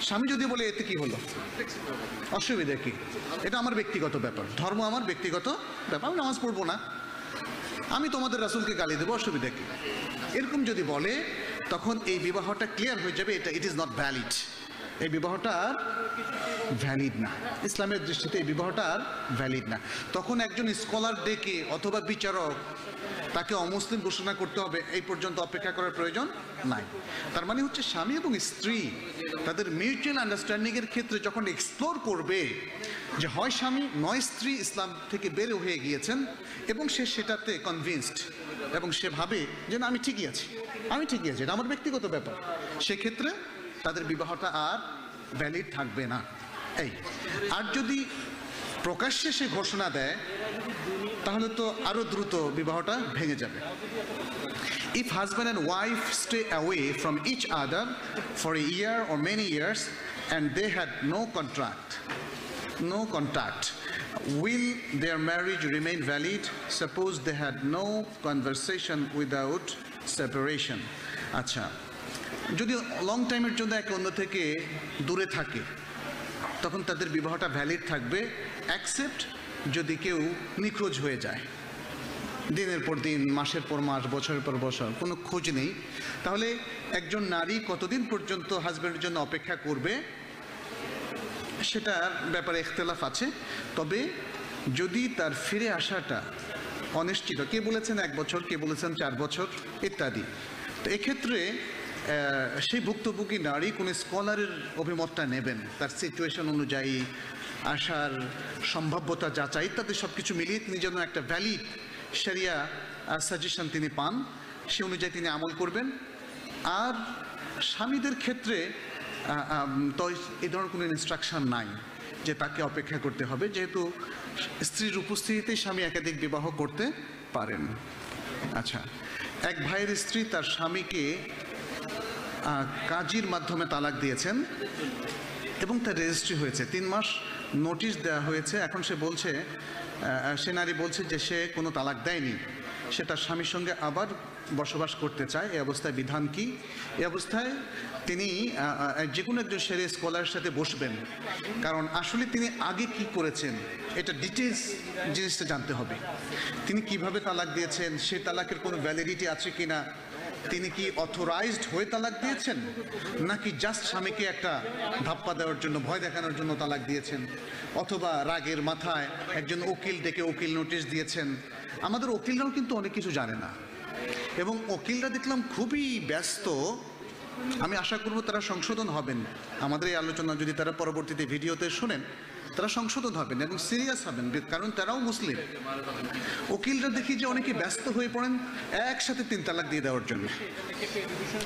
স্বামী যদি বলে, এতে কি হলো? অসুবিধা কি? এটা আমার ব্যক্তিগত ব্যাপার। ধর্ম আমার ব্যক্তিগত ব্যাপার। আমি নামাজ পড়ব না। আমি তোমাদের রাসুলকে গালি দেবো, অসুবিধা কি? এরকম যদি বলে, তখন এই বিবাহটা ক্লিয়ার হয়ে যাবে, এটা ইট ইজ নট ভ্যালিড এই বিবাহটা ভ্যালিড না। ইসলামের দৃষ্টিতে এই বিবাহটা ভ্যালিড না। তখন একজন স্কলার ডেকে অথবা বিচারক তাকে অমুসলিম ঘোষণা করতে হবে, এই পর্যন্ত অপেক্ষা করার প্রয়োজন নাই। তার মানে হচ্ছে স্বামী এবং স্ত্রী তাদের মিউচুয়াল আন্ডারস্ট্যান্ডিংয়ের ক্ষেত্রে যখন এক্সপ্লোর করবে যে হয় স্বামী, নয় স্ত্রী ইসলাম থেকে বের হয়ে গিয়েছেন এবং সে সেটাতে কনভিনসড এবং সে ভাবে যে না, আমি ঠিকই আছি, আমি ঠিকই আছি, এটা আমার ব্যক্তিগত ব্যাপার। সেক্ষেত্রে তাদের বিবাহটা আর ভ্যালিড থাকবে না। এই, আর যদি প্রকাশ্যে সে ঘোষণা দেয় তাহলে তো আরও দ্রুত বিবাহটা ভেঙে যাবে। If husband and wife stay away from each other for a year or many years and they had no contract no contract will their marriage remain valid suppose they had no conversation without separation আচ্ছা যদি long টাইমের জন্য এক অন্য থেকে দূরে থাকে, তখন তাদের বিবাহটা ভ্যালিড থাকবে অ্যাকসেপ্ট যদি কেউ নিখোঁজ হয়ে যায়, দিনের পর দিন, মাসের পর মাস, বছরের পর বছর, কোনো খোঁজ নেই, তাহলে একজন নারী কতদিন পর্যন্ত হাজব্যান্ডের জন্য অপেক্ষা করবে? সেটার ব্যাপারে ইখতলাফ আছে। তবে যদি তার ফিরে আসাটা অনিশ্চিত, কে বলেছেন এক বছর, কে বলেছেন চার বছর, ইত্যাদি। তো এক্ষেত্রে সেই ভুক্তভোগী নারী কোনো স্কলারের অভিমতটা নেবেন, তার সিচুয়েশন অনুযায়ী আসার সম্ভাব্যতা যাচাই ইত্যাদি সব কিছু মিলিয়ে তিনি যেন একটা ভ্যালিড সেরিয়া সাজেশন তিনি পান, সে অনুযায়ী তিনি আমল করবেন। আর স্বামীদের ক্ষেত্রে তো এই ধরনের কোনো ইনস্ট্রাকশন নাই যে তাকে অপেক্ষা করতে হবে, যেহেতু স্ত্রীর উপস্থিতিতেই স্বামী একাধিক বিবাহ করতে পারেন। আচ্ছা এক ভাইয়ের স্ত্রী তার স্বামীকে কাজীর মাধ্যমে তালাক দিয়েছেন এবং তার রেজিস্ট্রি হয়েছে তিন মাস। নোটিশ দেওয়া হয়েছে। এখন সে বলছে সে নারী বলছে যে সে কোনো তালাক দেয়নি। সে তার স্বামীর সঙ্গে আবার বসবাস করতে চায়। এ অবস্থায় বিধান কি? এ অবস্থায় তিনি যে কোনো একজন সেরে স্কলারের সাথে বসবেন। কারণ আসলে তিনি আগে কি করেছেন, এটা ডিটেলস জিনিসটা জানতে হবে। তিনি কীভাবে তালাক দিয়েছেন, সে তালাকের কোনো ভ্যালিডিটি আছে কিনা তিনি কি অথরাইজড হয়ে তালাক দিয়েছেন? নাকি জাস্ট স্বামীকে একটা ধাপ্পা দেওয়ার জন্য, ভয় দেখানোর জন্য তালাক দিয়েছেন? অথবা রাগের মাথায় একজন উকিল ডেকে উকিল নোটিশ দিয়েছেন। আমাদের উকিলরাও কিন্তু অনেক কিছু জানে না। এবং উকিলরা দেখলাম খুবই ব্যস্ত। আমি আশা করব তারা সংশোধন হবেন। আমাদের এই আলোচনা যদি তারা পরবর্তীতে ভিডিওতে শুনেন তারা সংশোধন হবেন এবং সিরিয়াস হবেন কারণ তারাও মুসলিম। উকিলরা দেখি যে অনেকে ব্যস্ত হয়ে পড়েন একসাথে তিন তালাক দিয়ে দেওয়ার জন্য।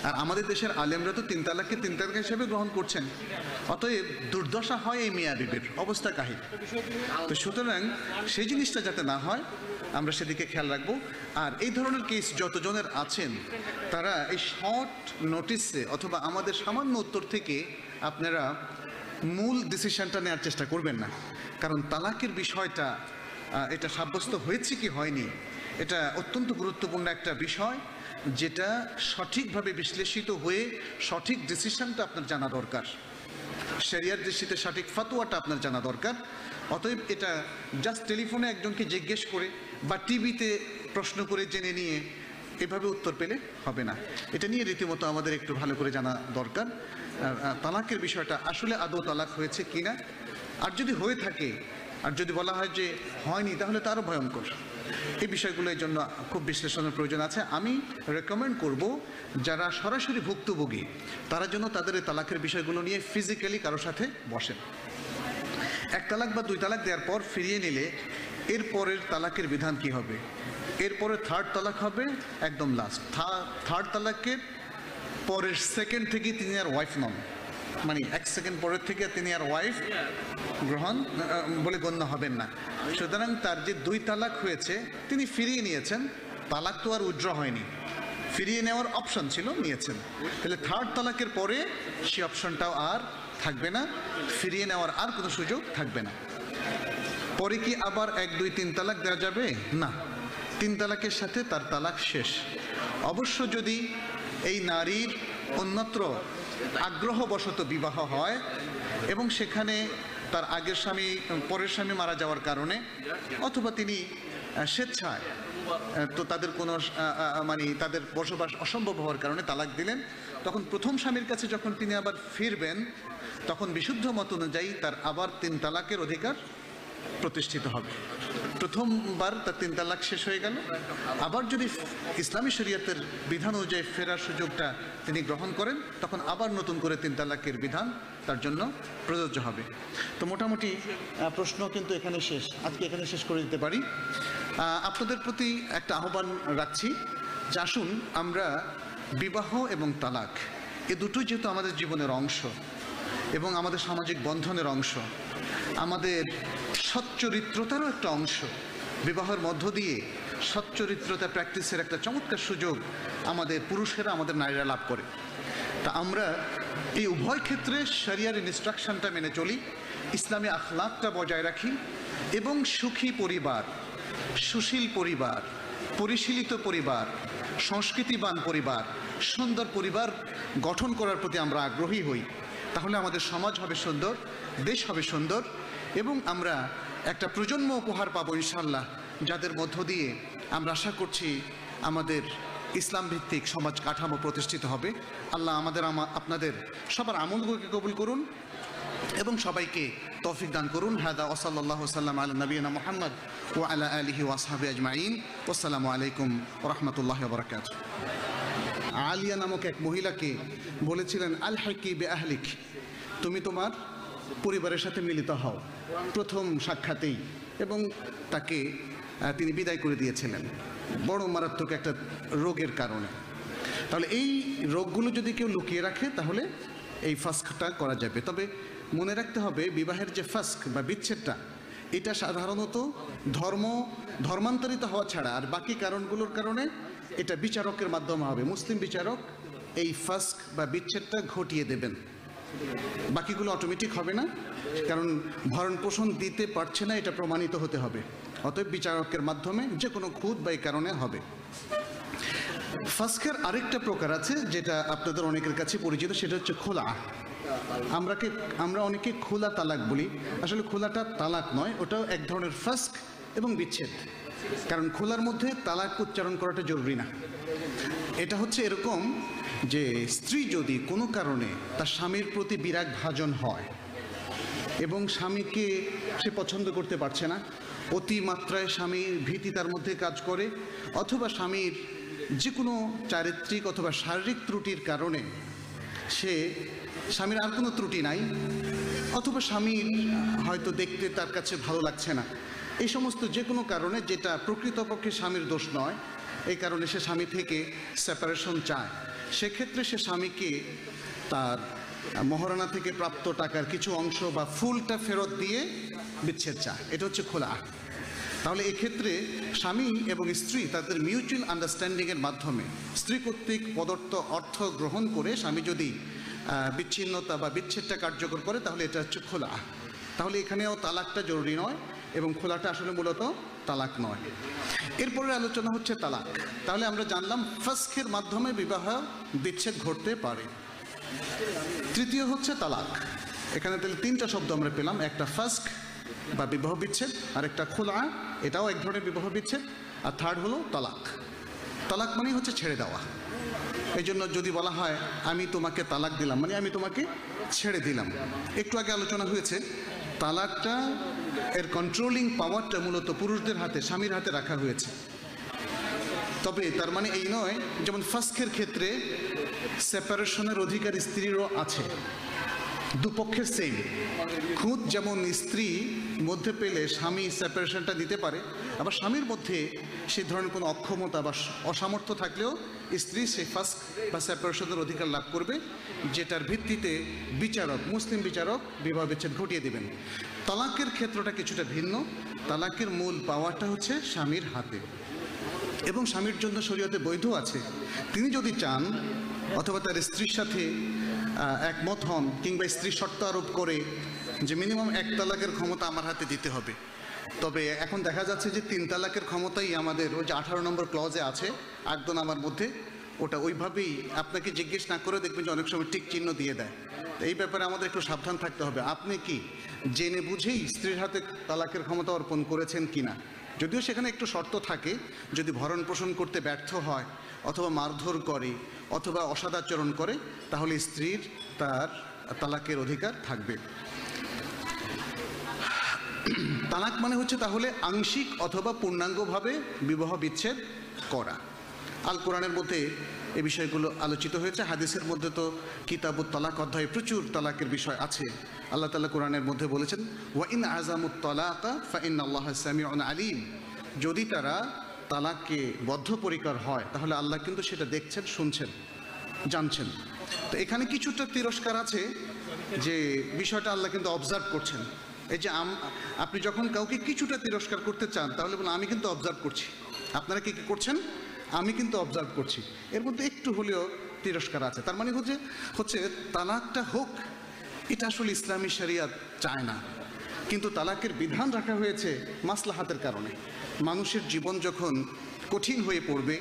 আর আমাদের দেশের আলেমরা তো তিন তালাককে তিন তালাক হিসেবে গ্রহণ করছেন। অতএব দুর্দশা হয় এই মিয়া বিবির অবস্থা কাহিল। তো সুতরাং সেই জিনিসটা যাতে না হয়, আমরা সেদিকে খেয়াল রাখব। আর এই ধরনের কেস যতজনের আছেন, তারা এই শর্ট নোটিসে অথবা আমাদের সামান্য উত্তর থেকে আপনারা মূল ডিসিশনটা নেওয়ার চেষ্টা করবেন না। কারণ তালাকের বিষয়টা এটা সাব্যস্ত হয়েছে কি হয়নি, এটা অত্যন্ত গুরুত্বপূর্ণ একটা বিষয়, যেটা সঠিকভাবে বিশ্লেষিত হয়ে সঠিক ডিসিশনটা আপনার জানা দরকার। শরিয়ার দৃষ্টিতে সঠিক ফতোয়াটা আপনার জানা দরকার। অতএব এটা জাস্ট টেলিফোনে একজনকে জিজ্ঞেস করে বা টিভিতে প্রশ্ন করে জেনে নিয়ে এভাবে উত্তর পেলে হবে না। এটা নিয়ে রীতিমতো আমাদের একটু ভালো করে জানা দরকার। তালাকের বিষয়টা আসলে আদৌ তালাক হয়েছে কিনা? আর যদি হয়ে থাকে, আর যদি বলা হয় যে হয়নি, তাহলে তারও ভয়ঙ্কর। এই বিষয়গুলোর জন্য খুব বিশ্লেষণের প্রয়োজন আছে। আমি রেকমেন্ড করব যারা সরাসরি ভুক্তভোগী, তারা যেন তাদের এই তালাকের বিষয়গুলো নিয়ে ফিজিক্যালি কারোর সাথে বসেন। এক তালাক বা দুই তালাক দেওয়ার পর ফিরিয়ে নিলে এর পরের তালাকের বিধান কি হবে? এরপরে থার্ড তালাক হবে, একদম লাস্ট থার্ড তালাকের পরের সেকেন্ড থেকে তিনি আর ওয়াইফ নন। মানে এক সেকেন্ড পরের থেকে তিনি আর ওয়াইফ গ্রহণ বলে গণ্য হবেন না। সুতরাং তার যে দুই তালাক হয়েছে, তিনি ফিরিয়ে নিয়েছেন। তালাক তো আর উজ্র হয়নি। ফিরিয়ে নেওয়ার অপশন ছিল, নিয়েছেন। তাহলে থার্ড তালাকের পরে সেই অপশনটাও আর থাকবে না। ফিরিয়ে নেওয়ার আর কোনো সুযোগ থাকবে না। পরে কি আবার এক, দুই, তিন তালাক দেওয়া যাবে? না। তিন তালাকের সাথে তার তালাক শেষ। অবশ্য যদি এই নারীর অন্যত্র আগ্রহবশত বিবাহ হয় এবং সেখানে তার আগের স্বামী পরের স্বামী মারা যাওয়ার কারণে অথবা তিনি স্বেচ্ছায় তো তাদের কোনো মানে তাদের বসবাস অসম্ভব হওয়ার কারণে তালাক দিলেন। তখন প্রথম স্বামীর কাছে যখন তিনি আবার ফিরবেন, তখন বিশুদ্ধ মত অনুযায়ী তার আবার তিন তালাকের অধিকার প্রতিষ্ঠিত হবে। প্রথমবার তার তিন তালাক শেষ হয়ে গেল। আবার যদি ইসলামী শরীয়তের বিধান অনুযায়ী ফেরার সুযোগটা তিনি গ্রহণ করেন, তখন আবার নতুন করে তিন তালাকের বিধান তার জন্য প্রযোজ্য হবে। তো মোটামুটি প্রশ্ন কিন্তু এখানে শেষ। আজকে এখানে শেষ করে দিতে পারি। আপনাদের প্রতি একটা আহ্বান রাখছি যে আসুন আমরা বিবাহ এবং তালাক, এ দুটোই যেহেতু আমাদের জীবনের অংশ এবং আমাদের সামাজিক বন্ধনের অংশ আমাদের সচ্চরিত্রতারও একটা অংশ। বিবাহের মধ্য দিয়ে সচ্চরিত্রতা প্র্যাকটিসের একটা চমৎকার সুযোগ আমাদের পুরুষেরা, আমাদের নারীরা লাভ করে। তা আমরা এই উভয় ক্ষেত্রে শরিয়ার ইনস্ট্রাকশনটা মেনে চলি, ইসলামী আখলাকটা বজায় রাখি এবং সুখী পরিবার, সুশীল পরিবার, পরিশীলিত পরিবার, সংস্কৃতিবান পরিবার, সুন্দর পরিবার গঠন করার প্রতি আমরা আগ্রহী হই। তাহলে আমাদের সমাজ হবে সুন্দর, দেশ হবে সুন্দর, এবং আমরা একটা প্রজন্ম উপহার পাবো ইনশাল্লাহ যাদের মধ্য দিয়ে আমরা আশা করছি আমাদের ইসলাম ভিত্তিক সমাজ কাঠামো প্রতিষ্ঠিত হবে। আল্লাহ আমাদের আপনাদের সবার আমলগুলোকে কবুল করুন এবং সবাইকে তৌফিক দান করুন। হাদা ওসাল্লাহ সাল্লাম আলা নবীনা মোহাম্মদ ও আলা আলিহি ওয়াসহাবি আজমাইন। আসসালামু আলাইকুম রহমতুল্লাহ বরকাত আলিয়া নামক এক মহিলাকে বলেছিলেন আল হাকি বে আহলিক তুমি তোমার পরিবারের সাথে মিলিত হও। প্রথম সাক্ষাতেই এবং তাকে তিনি বিদায় করে দিয়েছিলেন, বড় মারাত্মক একটা রোগের কারণে। তাহলে এই রোগগুলো যদি কেউ লুকিয়ে রাখে, তাহলে এই ফাস্কটা করা যাবে। তবে মনে রাখতে হবে, বিবাহের যে ফাস্ক বা বিচ্ছেদটা, এটা সাধারণত ধর্ম, ধর্মান্তরিত হওয়া ছাড়া, আর বাকি কারণগুলোর কারণে এটা বিচারকের মাধ্যমে হবে। মুসলিম বিচারক এই ফাস্ক বা বিচ্ছেদটা ঘটিয়ে দেবেন। বাকিগুলো অটোমেটিক হবে না, কারণ ভরণ পোষণ দিতে পারছে না, এটা প্রমাণিত হতে হবে। অতএব বিচারকের মাধ্যমে যে কোনো খুদ বা এই কারণে হবে। ফাস্কের আরেকটা প্রকার আছে, যেটা আপনাদের অনেকের কাছে পরিচিত, সেটা হচ্ছে খোলা। আমরা কি, আমরা অনেকে খোলা তালাক বলি। আসলে খোলাটা তালাক নয়, ওটাও এক ধরনের ফাস্ক এবং বিচ্ছেদ। কারণ খোলার মধ্যে তালাক উচ্চারণ করাটা জরুরি না। এটা হচ্ছে এরকম যে স্ত্রী যদি কোনো কারণে তার স্বামীর প্রতি বিরাগ ভাজন হয় এবং স্বামীকে সে পছন্দ করতে পারছে না, অতিমাত্রায় স্বামীর ভীতি তার মধ্যে কাজ করে, অথবা স্বামীর যে কোনো চারিত্রিক অথবা শারীরিক ত্রুটির কারণে সে স্বামীর আর কোনো ত্রুটি নাই, অথবা স্বামীর হয়তো দেখতে তার কাছে ভালো লাগছে না। এই সমস্ত যে কোনো কারণে যেটা প্রকৃতপক্ষে স্বামীর দোষ নয়, এই কারণে সে স্বামী থেকে সেপারেশন চায়। সেক্ষেত্রে সে স্বামীকে তার মহারণা থেকে প্রাপ্ত টাকার কিছু অংশ বা ফুলটা ফেরত দিয়ে বিচ্ছেদ চায়। এটা হচ্ছে খোলা তাহলে এক্ষেত্রে স্বামী এবং স্ত্রী তাদের মিউচুয়াল আন্ডারস্ট্যান্ডিংয়ের মাধ্যমে স্ত্রী কর্তৃক প্রদত্ত অর্থ গ্রহণ করে স্বামী যদি বিচ্ছিন্নতা বা বিচ্ছেদটা কার্যকর করে, তাহলে এটা হচ্ছে খোলা তাহলে এখানেও তালাকটা জরুরি নয়। এবং খোলাটা আসলে মূলত তালাক নয়। এরপরের আলোচনা হচ্ছে তালাক। তাহলে আমরা জানলাম ফাস্কের মাধ্যমে বিবাহ বিচ্ছেদ ঘটতে পারে। তৃতীয় হচ্ছে তালাক। এখানে তাহলে তিনটা শব্দ আমরা পেলাম। একটা ফাস্ক বা বিবাহ বিচ্ছেদ আর একটা খোলা, এটাও এক ধরনের বিবাহ বিচ্ছেদ। আর থার্ড হলো তালাক। তালাক মানেই হচ্ছে ছেড়ে দেওয়া। এই জন্য যদি বলা হয়, আমি তোমাকে তালাক দিলাম মানে আমি তোমাকে ছেড়ে দিলাম। একটু আগে আলোচনা হয়েছে তালাকটা, এর কন্ট্রোলিং পাওয়ারটা মূলত পুরুষদের হাতে, স্বামীর হাতে রাখা হয়েছে। তবে তার মানে এই নয়, যেমন ফাস্কের ক্ষেত্রে সেপারেশনের অধিকার স্ত্রীরও আছে। দুপক্ষের সেম খুদ যেমন স্ত্রী মধ্যে পেলে স্বামী সেপারেশনটা দিতে পারে, আবার স্বামীর মধ্যে সে ধরনের কোনো অক্ষমতা বা অসামর্থ্য থাকলেও স্ত্রী সেই ফার্স্ট বা সেপারেশনের অধিকার লাভ করবে, যেটার ভিত্তিতে বিচারক, মুসলিম বিচারক বিবাহ বিচ্ছেদ ঘটিয়ে দেবেন। তালাকের ক্ষেত্রটা কিছুটা ভিন্ন। তালাকের মূল পাওয়ারটা হচ্ছে স্বামীর হাতে। এবং স্বামীর জন্য শরীয়তে বৈধ আছে। তিনি যদি চান, অথবা তার স্ত্রীর সাথে একমত হন, কিংবা স্ত্রী শর্ত আরোপ করে যে মিনিমাম এক তালাকের ক্ষমতা আমার হাতে দিতে হবে। তবে এখন দেখা যাচ্ছে যে তিন তালাকের ক্ষমতাই আমাদের ওই যে আঠারো নম্বর ক্লজে আছে, একদম আমার মধ্যে। ওটা ওইভাবেই আপনাকে জিজ্ঞেস না করে দেখবেন যে অনেক সময় টিক চিহ্ন দিয়ে দেয়। তো এই ব্যাপারে আমাদের একটু সাবধান থাকতে হবে। আপনি কি জেনে বুঝেই স্ত্রীর হাতে তালাকের ক্ষমতা অর্পণ করেছেন কিনা? যদিও সেখানে একটু শর্ত থাকে, যদি ভরণ পোষণ করতে ব্যর্থ হয়, অথবা মারধর করে, অথবা অসদাচরণ করে, তাহলে স্ত্রীর তার তালাকের অধিকার থাকবে। তালাক মানে হচ্ছে তাহলে আংশিক অথবা পূর্ণাঙ্গভাবে বিবাহ বিচ্ছেদ করা। আল কোরআনের মধ্যে এ বিষয়গুলো আলোচিত হয়েছে। হাদিসের মধ্যে তো কিতাবুত তালাক অধ্যায়ে প্রচুর তালাকের বিষয় আছে। আল্লাহ তালা কোরআনের মধ্যে বলেছেন, ওয়াইন আজামুত তালাকা ফাইন আল্লাহ সামিউন আলিম। যদি তারা তালাককে বদ্ধপরিকর হয়, তাহলে আল্লাহ কিন্তু সেটা দেখছেন, শুনছেন, জানছেন। তো এখানে কিছুটা তিরস্কার আছে যে বিষয়টা আল্লাহ কিন্তু অবজার্ভ করছেন। এই যে আপনি যখন কাউকে কিছুটা তিরস্কার করতে চান, তাহলে বলুন, আমি কিন্তু অবজার্ভ করছি। আপনারা কি কি করছেন? আমি কিন্তু অবজার্ভ করছি। এর মধ্যে একটু হলেও তিরস্কার আছে। তার মানে হচ্ছে হচ্ছে তালাকটা হোক, এটা আসলে ইসলামী শরিয়াত চায় না। কিন্তু তালাকের বিধান রাখা হয়েছে মাসলাহাতের কারণে। মানুষের জীবন যখন কঠিন হয়ে পড়বে,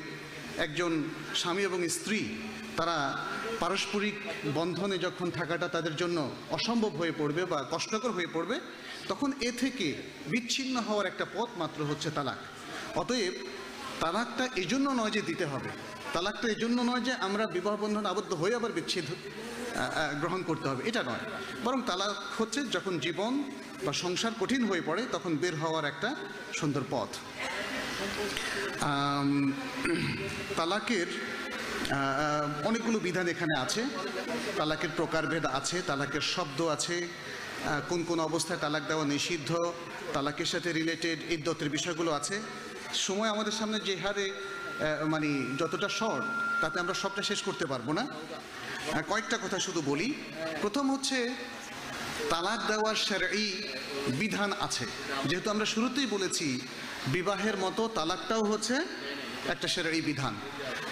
একজন স্বামী এবং স্ত্রী, তারা পারস্পরিক বন্ধনে যখন থাকাটা তাদের জন্য অসম্ভব হয়ে পড়বে বা কষ্টকর হয়ে পড়বে, তখন এ থেকে বিচ্ছিন্ন হওয়ার একটা পথ মাত্র হচ্ছে তালাক। অতএব তালাকটা এই জন্য নয় যে দিতে হবে, তালাকটা এই জন্য নয় যে আমরা বিবাহ বন্ধন আবদ্ধ হয়ে আবার বিচ্ছেদ গ্রহণ করতে হবে, এটা নয়। বরং তালাক হচ্ছে যখন জীবন বা সংসার কঠিন হয়ে পড়ে, তখন বের হওয়ার একটা সুন্দর পথ। তালাকের অনেকগুলো বিধান এখানে আছে। তালাকের প্রকারভেদ আছে, তালাকের শব্দ আছে কোন কোন অবস্থায় তালাক দেওয়া নিষিদ্ধ, তালাকের সাথে রিলেটেড ইদ্যতের বিষয়গুলো আছে। সময় আমাদের সামনে যে হারে মানে যতটা শর্ট তাতে আমরা সবটা শেষ করতে পারব না। কয়েকটা কথা শুধু বলি। প্রথম হচ্ছে, তালাক দেওয়ার সেরাই বিধান আছে। যেহেতু আমরা শুরুতেই বলেছি, বিবাহের মতো তালাকটাও হচ্ছে একটা সেরাই বিধান।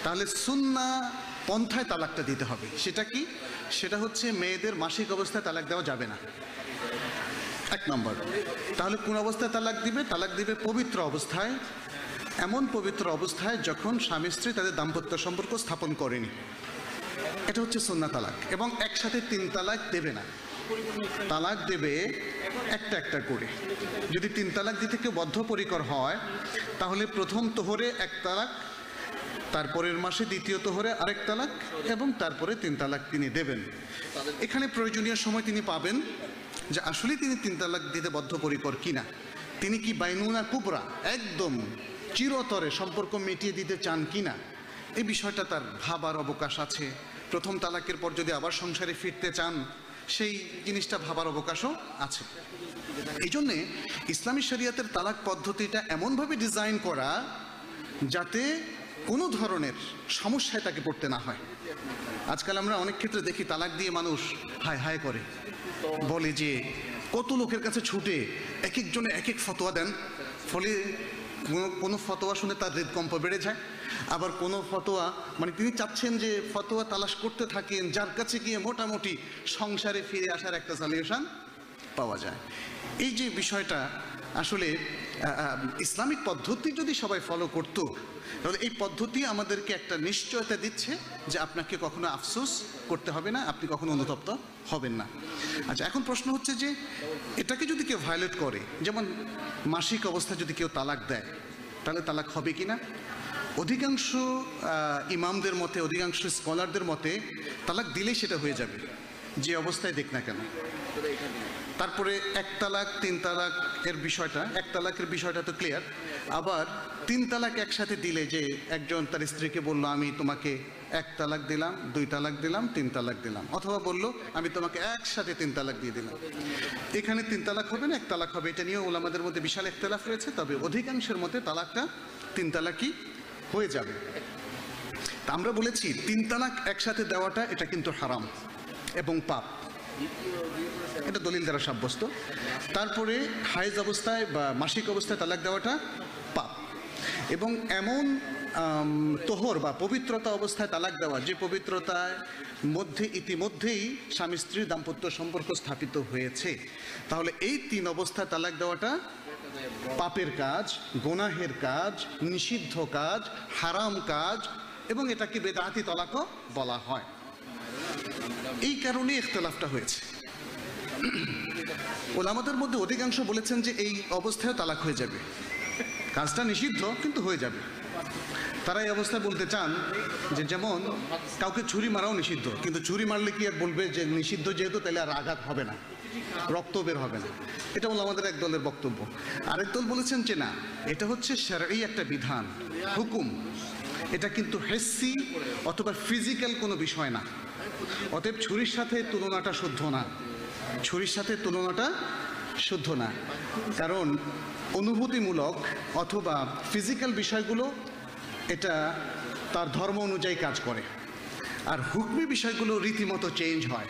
তাহলে সুন্না পন্থায় তালাকটা দিতে হবে। সেটা কি? সেটা হচ্ছে মেয়েদের মাসিক অবস্থায় তালাক দেওয়া যাবে না। এক নম্বর। তাহলে কোন অবস্থায় তালাক দিবে? তালাক দিবে পবিত্র অবস্থায়। এমন পবিত্র অবস্থায় যখন স্বামী স্ত্রী তাদের দাম্পত্য সম্পর্ক স্থাপন করেনি। এটা হচ্ছে সন্না তালাক। এবং একসাথে তিন তালাক দেবে না। তালাক দেবে একটা একটা করে। যদি তিন তালাক দিতে কেউ বদ্ধপরিকর হয়, তাহলে প্রথম তোহরে এক তালাক তারপরের মাসে দ্বিতীয় তোহরে আরেক তালাক এবং তারপরে তিন তালাক তিনি দেবেন। এখানে প্রয়োজনীয় সময় তিনি পাবেন যে আসলে তিনি তিন তালাক দিতে বদ্ধপরিকর কিনা। তিনি কি বাইনুনা কুবরা একদম চিরতরে সম্পর্ক মিটিয়ে দিতে চান কিনা? এই বিষয়টা তার ভাবার অবকাশ আছে। প্রথম তালাকের পর যদি আবার সংসারে ফিরতে চান, সেই জিনিসটা ভাবার অবকাশও আছে। এই জন্যে ইসলামী শরিয়াতের তালাক পদ্ধতিটা এমনভাবে ডিজাইন করা যাতে কোনো ধরনের সমস্যায় তাকে পড়তে না হয়। আজকাল আমরা অনেক ক্ষেত্রে দেখি তালাক দিয়ে মানুষ হায় হায় করে। বলে যে, কত লোকের কাছে ছুটে এক একজনে এক এক ফতোয়া দেন, ফলে কোনো ফতোয়া শুনে তার হৃদকম্প বেড়ে যায়। আবার কোনো ফতোয়া মানে তিনি চাচ্ছেন যে ফতোয়া তালাশ করতে থাকেন, যার কাছে গিয়ে মোটামুটি সংসারে ফিরে আসার একটা সলিউশন পাওয়া যায়। এই যে বিষয়টা, আসলে ইসলামিক পদ্ধতি যদি সবাই ফলো করতো, তাহলে এই পদ্ধতি আমাদেরকে একটা নিশ্চয়তা দিচ্ছে যে আপনাকে কখনো আফসোস করতে হবে না, আপনি কখনো অনুতপ্ত হবেন না। আচ্ছা এখন প্রশ্ন হচ্ছে যে এটাকে যদি কেউ ভায়োলেট করে, যেমন মাসিক অবস্থায় যদি কেউ তালাক দেয়, তাহলে তালাক হবে কি না অধিকাংশ ইমামদের মতে, অধিকাংশ স্কলারদের মতে, তালাক দিলেই সেটা হয়ে যাবে, যে অবস্থায় দেখ না কেন। তারপরে এক তালাক, তিন তালাক এর বিষয়টা, এক তালাকের বিষয়টা তো ক্লিয়ার আবার তিন তালাক একসাথে দিলে যে একজন তার স্ত্রীকে বলল, আমি তোমাকে এক তালাক দিলাম, দুই তালাক দিলাম, তিন তালাক দিলাম। অথবা বলল, আমি তোমাকে একসাথে তিন তালাক দিয়ে দিলাম। এখানে তিন তালাক হবে না, এক তালাক হবে। এটা নিয়েও ওলামাদের মধ্যে বিশাল একতলাফ রয়েছে, তবে অধিকাংশের মতে তালাকটা তিন তালাকই হয়ে যাবে। তা আমরা বলেছি, তিন তালাক একসাথে দেওয়াটা এটা কিন্তু হারাম এবং পাপ। এটা দলিল দ্বারা সাব্যস্ত। তারপরে হাইজ অবস্থায় বা মাসিক অবস্থায় তালাক দেওয়াটা পাপ। এবং এমন তোহর বা পবিত্রতা অবস্থায় তালাক দেওয়া, যে পবিত্রতার মধ্যে, ইতিমধ্যেই স্বামী স্ত্রীর দাম্পত্য সম্পর্ক স্থাপিত হয়েছে। তাহলে এই তিন অবস্থায় তালাক দেওয়াটা পাপের কাজ, গোনাহের কাজ, নিষিদ্ধ কাজ, হারাম কাজ, এবং এটাকে বেদাহাতি তলাকও বলা হয়। এই কারণে ইখতলাফটা হয়েছে। ওলামাদের মধ্যে অধিকাংশ বলেছেন যে এই অবস্থায় তালাক হয়ে যাবে। কাজটা নিষিদ্ধ, কিন্তু হয়ে যাবে। তারা এই অবস্থায় বলতে চান যে যেমন কাউকে ছুরি মারাও নিষিদ্ধ, কিন্তু ছুরি মারলে কি আর বলবে যে নিষিদ্ধ যেহেতু, তাহলে আর আঘাত হবে না, রক্ত বের হবে না। এটা হলো আমাদের এক দলের বক্তব্য। আরেক দল বলেছেন যে না, এটা হচ্ছে এই একটা বিধান, হুকুম। এটা কিন্তু হেসি অথবা ফিজিক্যাল কোনো বিষয় না। অতএব ছুরির সাথে তুলনাটা শুদ্ধ না। ছুরির সাথে তুলনাটা শুদ্ধ না। কারণ অনুভূতিমূলক অথবা ফিজিক্যাল বিষয়গুলো এটা তার ধর্ম অনুযায়ী কাজ করে। আর হুকমি বিষয়গুলো রীতিমতো চেঞ্জ হয়।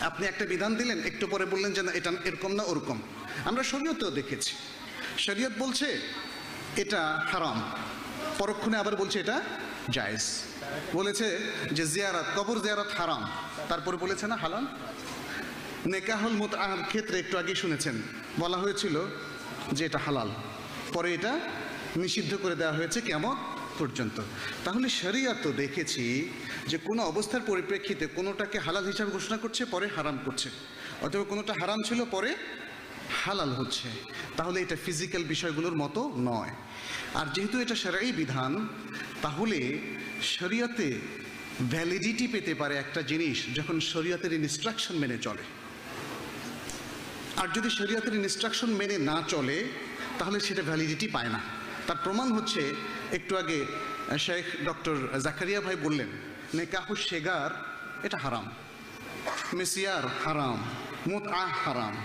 আপনি একটা বিধান দিলেন, একটু পরে বললেন যে না, এটা এরকম না ওরকম। আমরা শরীয়তেও দেখেছি। শরীয়ত বলছে, এটা হারাম। পরক্ষণে আবার বলছে, এটা জায়েজ। বলেছে যে জিয়ারাত, কবর জিয়ারাত হারাম। তারপরে বলেছে না, হালাল? নেকাহুল মুতআর ক্ষেত্রে একটু আগে শুনেছেন। বলা হয়েছিল যে এটা হালাল। পরে এটা নিষিদ্ধ করে দেওয়া হয়েছে কেমন পর্যন্ত। তাহলে শরিয়াত তো দেখেছি যে কোনো অবস্থার পরিপ্রেক্ষিতে কোনোটাকে হালাল হিসাবে ঘোষণা করছে, পরে হারাম করছে। অথবা কোনোটা হারাম ছিল, পরে হালাল হচ্ছে। তাহলে এটা ফিজিক্যাল বিষয়গুলোর মতো নয়। আর যেহেতু এটা সেরাই বিধান, তাহলে শরিয়াতে ভ্যালিডিটি পেতে পারে একটা জিনিস যখন শরিয়তের ইনস্ট্রাকশন মেনে চলে। আর যদি শরিয়তের ইনস্ট্রাকশন মেনে না চলে, তাহলে সেটা ভ্যালিডিটি পায় না। তার প্রমাণ হচ্ছে, একটু আগে শেখ ডক্টর জাকারিয়া ভাই বললেন, নেকাহু শেগার, এটা হারাম। মেসিয়ার হারাম মুত আহ হারাম।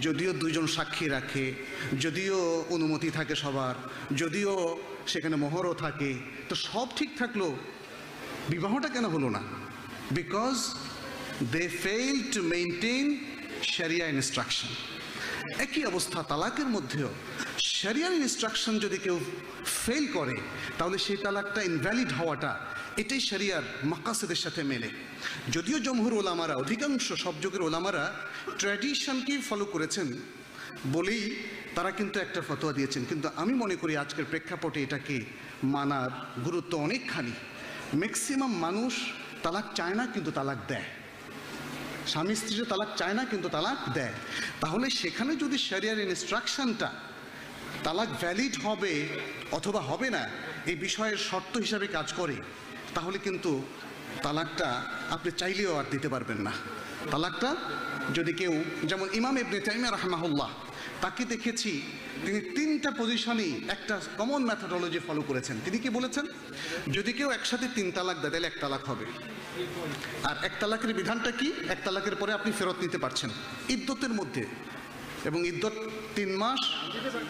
যদিও দুইজন সাক্ষী রাখে, যদিও অনুমতি থাকে সবার, যদিও সেখানে মোহরও থাকে, তো সব ঠিক থাকল। বিবাহটা কেন হলো না? Because they fail to maintain sharia instruction একই অবস্থা তালাকের মধ্যেও শরিয়ার ইনস্ট্রাকশন যদি কেউ ফেল করে, তাহলে সেই তালাকটা ইনভ্যালিড হওয়াটা এটাই শরিয়ার মাকাসেদের সাথে মেলে। যদিও জমহুর ওলামারা, অধিকাংশ সব যুগের ওলামারা ট্র্যাডিশনকেই ফলো করেছেন বলেই তারা কিন্তু একটা ফতোয়া দিয়েছেন। কিন্তু আমি মনে করি আজকের প্রেক্ষাপটে এটাকে মানার গুরুত্ব অনেকখানি। ম্যাক্সিমাম মানুষ তালাক চায় না, কিন্তু তালাক দেয়। স্বামী স্ত্রীর তালাক চায় না, কিন্তু তালাক দেয়। তাহলে সেখানে যদি শরিয়ার ইনস্ট্রাকশনটা তালাক ভ্যালিড হবে অথবা হবে না, এই বিষয়ের শর্ত হিসাবে কাজ করে, তাহলে কিন্তু তালাকটা আপনি চাইলেও আর দিতে পারবেন না। তালাকটা যদি কেউ, যেমন ইমাম ইবনে তাইমিয়া রহমাহুল্লাহ, তাকে দেখেছি, তিনি তিনটা পজিশনই একটা কমন ম্যাথোডলজি ফলো করেছেন। তিনি কি বলেছেন? যদি কেউ একসাথে তিন তালাক দেয়, তাহলে এক তালাক হবে। আর এক তালাকের বিধানটা কি? এক তালাকের পরে আপনি ফেরত নিতে পারছেন। ইদ্যতের মধ্যে। এবং ইদ্যত তিন মাস,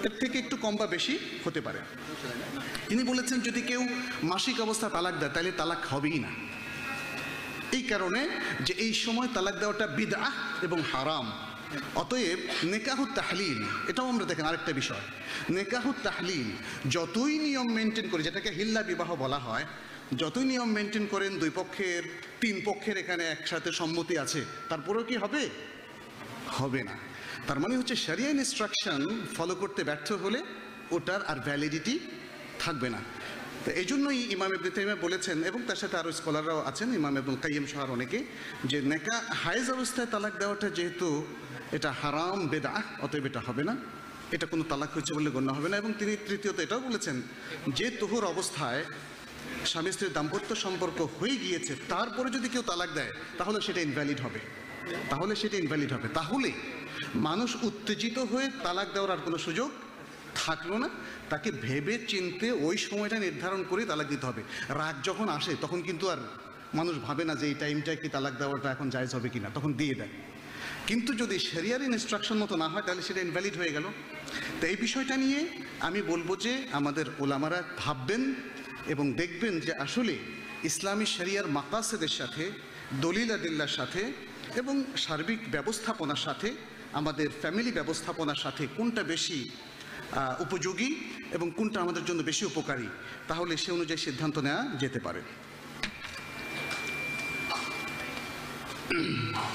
এর থেকে একটু কম বা বেশি হতে পারে। তিনি বলেছেন, যদি কেউ মাসিক অবস্থা তালাক দেয়, তাহলে তালাক হবেই না। এই কারণে যে এই সময় তালাক দেওয়াটা বিদআ এবং হারাম, অতএব নেকাহুত তাহলিল, এটাও আমরা দেখেন আরেকটা বিষয়। নেকাহুত তাহলিল, যতই নিয়ম মেনটেন করি, যেটাকে হিল্লা বিবাহ বলা হয় যতই নিয়ম মেনটেন করেন, দুই পক্ষের, তিন পক্ষের এখানে একসাথে সম্মতি আছে, তারপরেও কি হবে? হবে না। তার মানে হচ্ছে সারিয়া ইনস্ট্রাকশন ফলো করতে ব্যর্থ হলে ওটার আর ভ্যালিডিটি থাকবে না। তো এই জন্যই ইমাম ইবনে তাইমিয়া বলেছেন, এবং তার সাথে আরও স্কলাররাও আছেন, ইমাম এবং কাইম সহ অনেকে, যে নেকা হাইজ অবস্থায় তালাক দেওয়াটা যেহেতু এটা হারাম বেদা অতএব এটা হবে না। এটা কোনো তালাক হয়েছে বলে গণ্য হবে না, এবং তিনি তৃতীয়ত এটাও বলেছেন, যে তোহর অবস্থায় স্বামী স্ত্রীর দাম্পত্য সম্পর্ক হয়ে গিয়েছে, তারপরে যদি কেউ তালাক দেয়, তাহলে সেটা ইনভ্যালিড হবে। তাহলে সেটা ইনভ্যালিড হবে। তাহলে মানুষ উত্তেজিত হয়ে তালাক দেওয়ার আর কোনো সুযোগ থাকল না। তাকে ভেবে চিনতে ওই সময়টা নির্ধারণ করে তালাক দিতে হবে। রাগ যখন আসে, তখন কিন্তু আর মানুষ ভাবে না যে এই টাইমটা কি তালাক দেওয়াটা এখন জায়জ হবে কিনা, তখন দিয়ে দেয়। কিন্তু যদি শরিয়ার ইনস্ট্রাকশন মতো না হয়, তাহলে সেটা ইনভ্যালিড হয়ে গেল। তো এই বিষয়টা নিয়ে আমি বলব যে আমাদের ওলামারা ভাববেন এবং দেখবেন যে আসলে ইসলামী শরিয়ার মাকাসেদের সাথে, দলিল আদিল্লার সাথে এবং সার্বিক ব্যবস্থাপনার সাথে, আমাদের ফ্যামিলি ব্যবস্থাপনার সাথে কোনটা বেশি উপযোগী এবং কোনটা আমাদের জন্য বেশি উপকারী, তাহলে সে অনুযায়ী সিদ্ধান্ত নেওয়া যেতে পারে।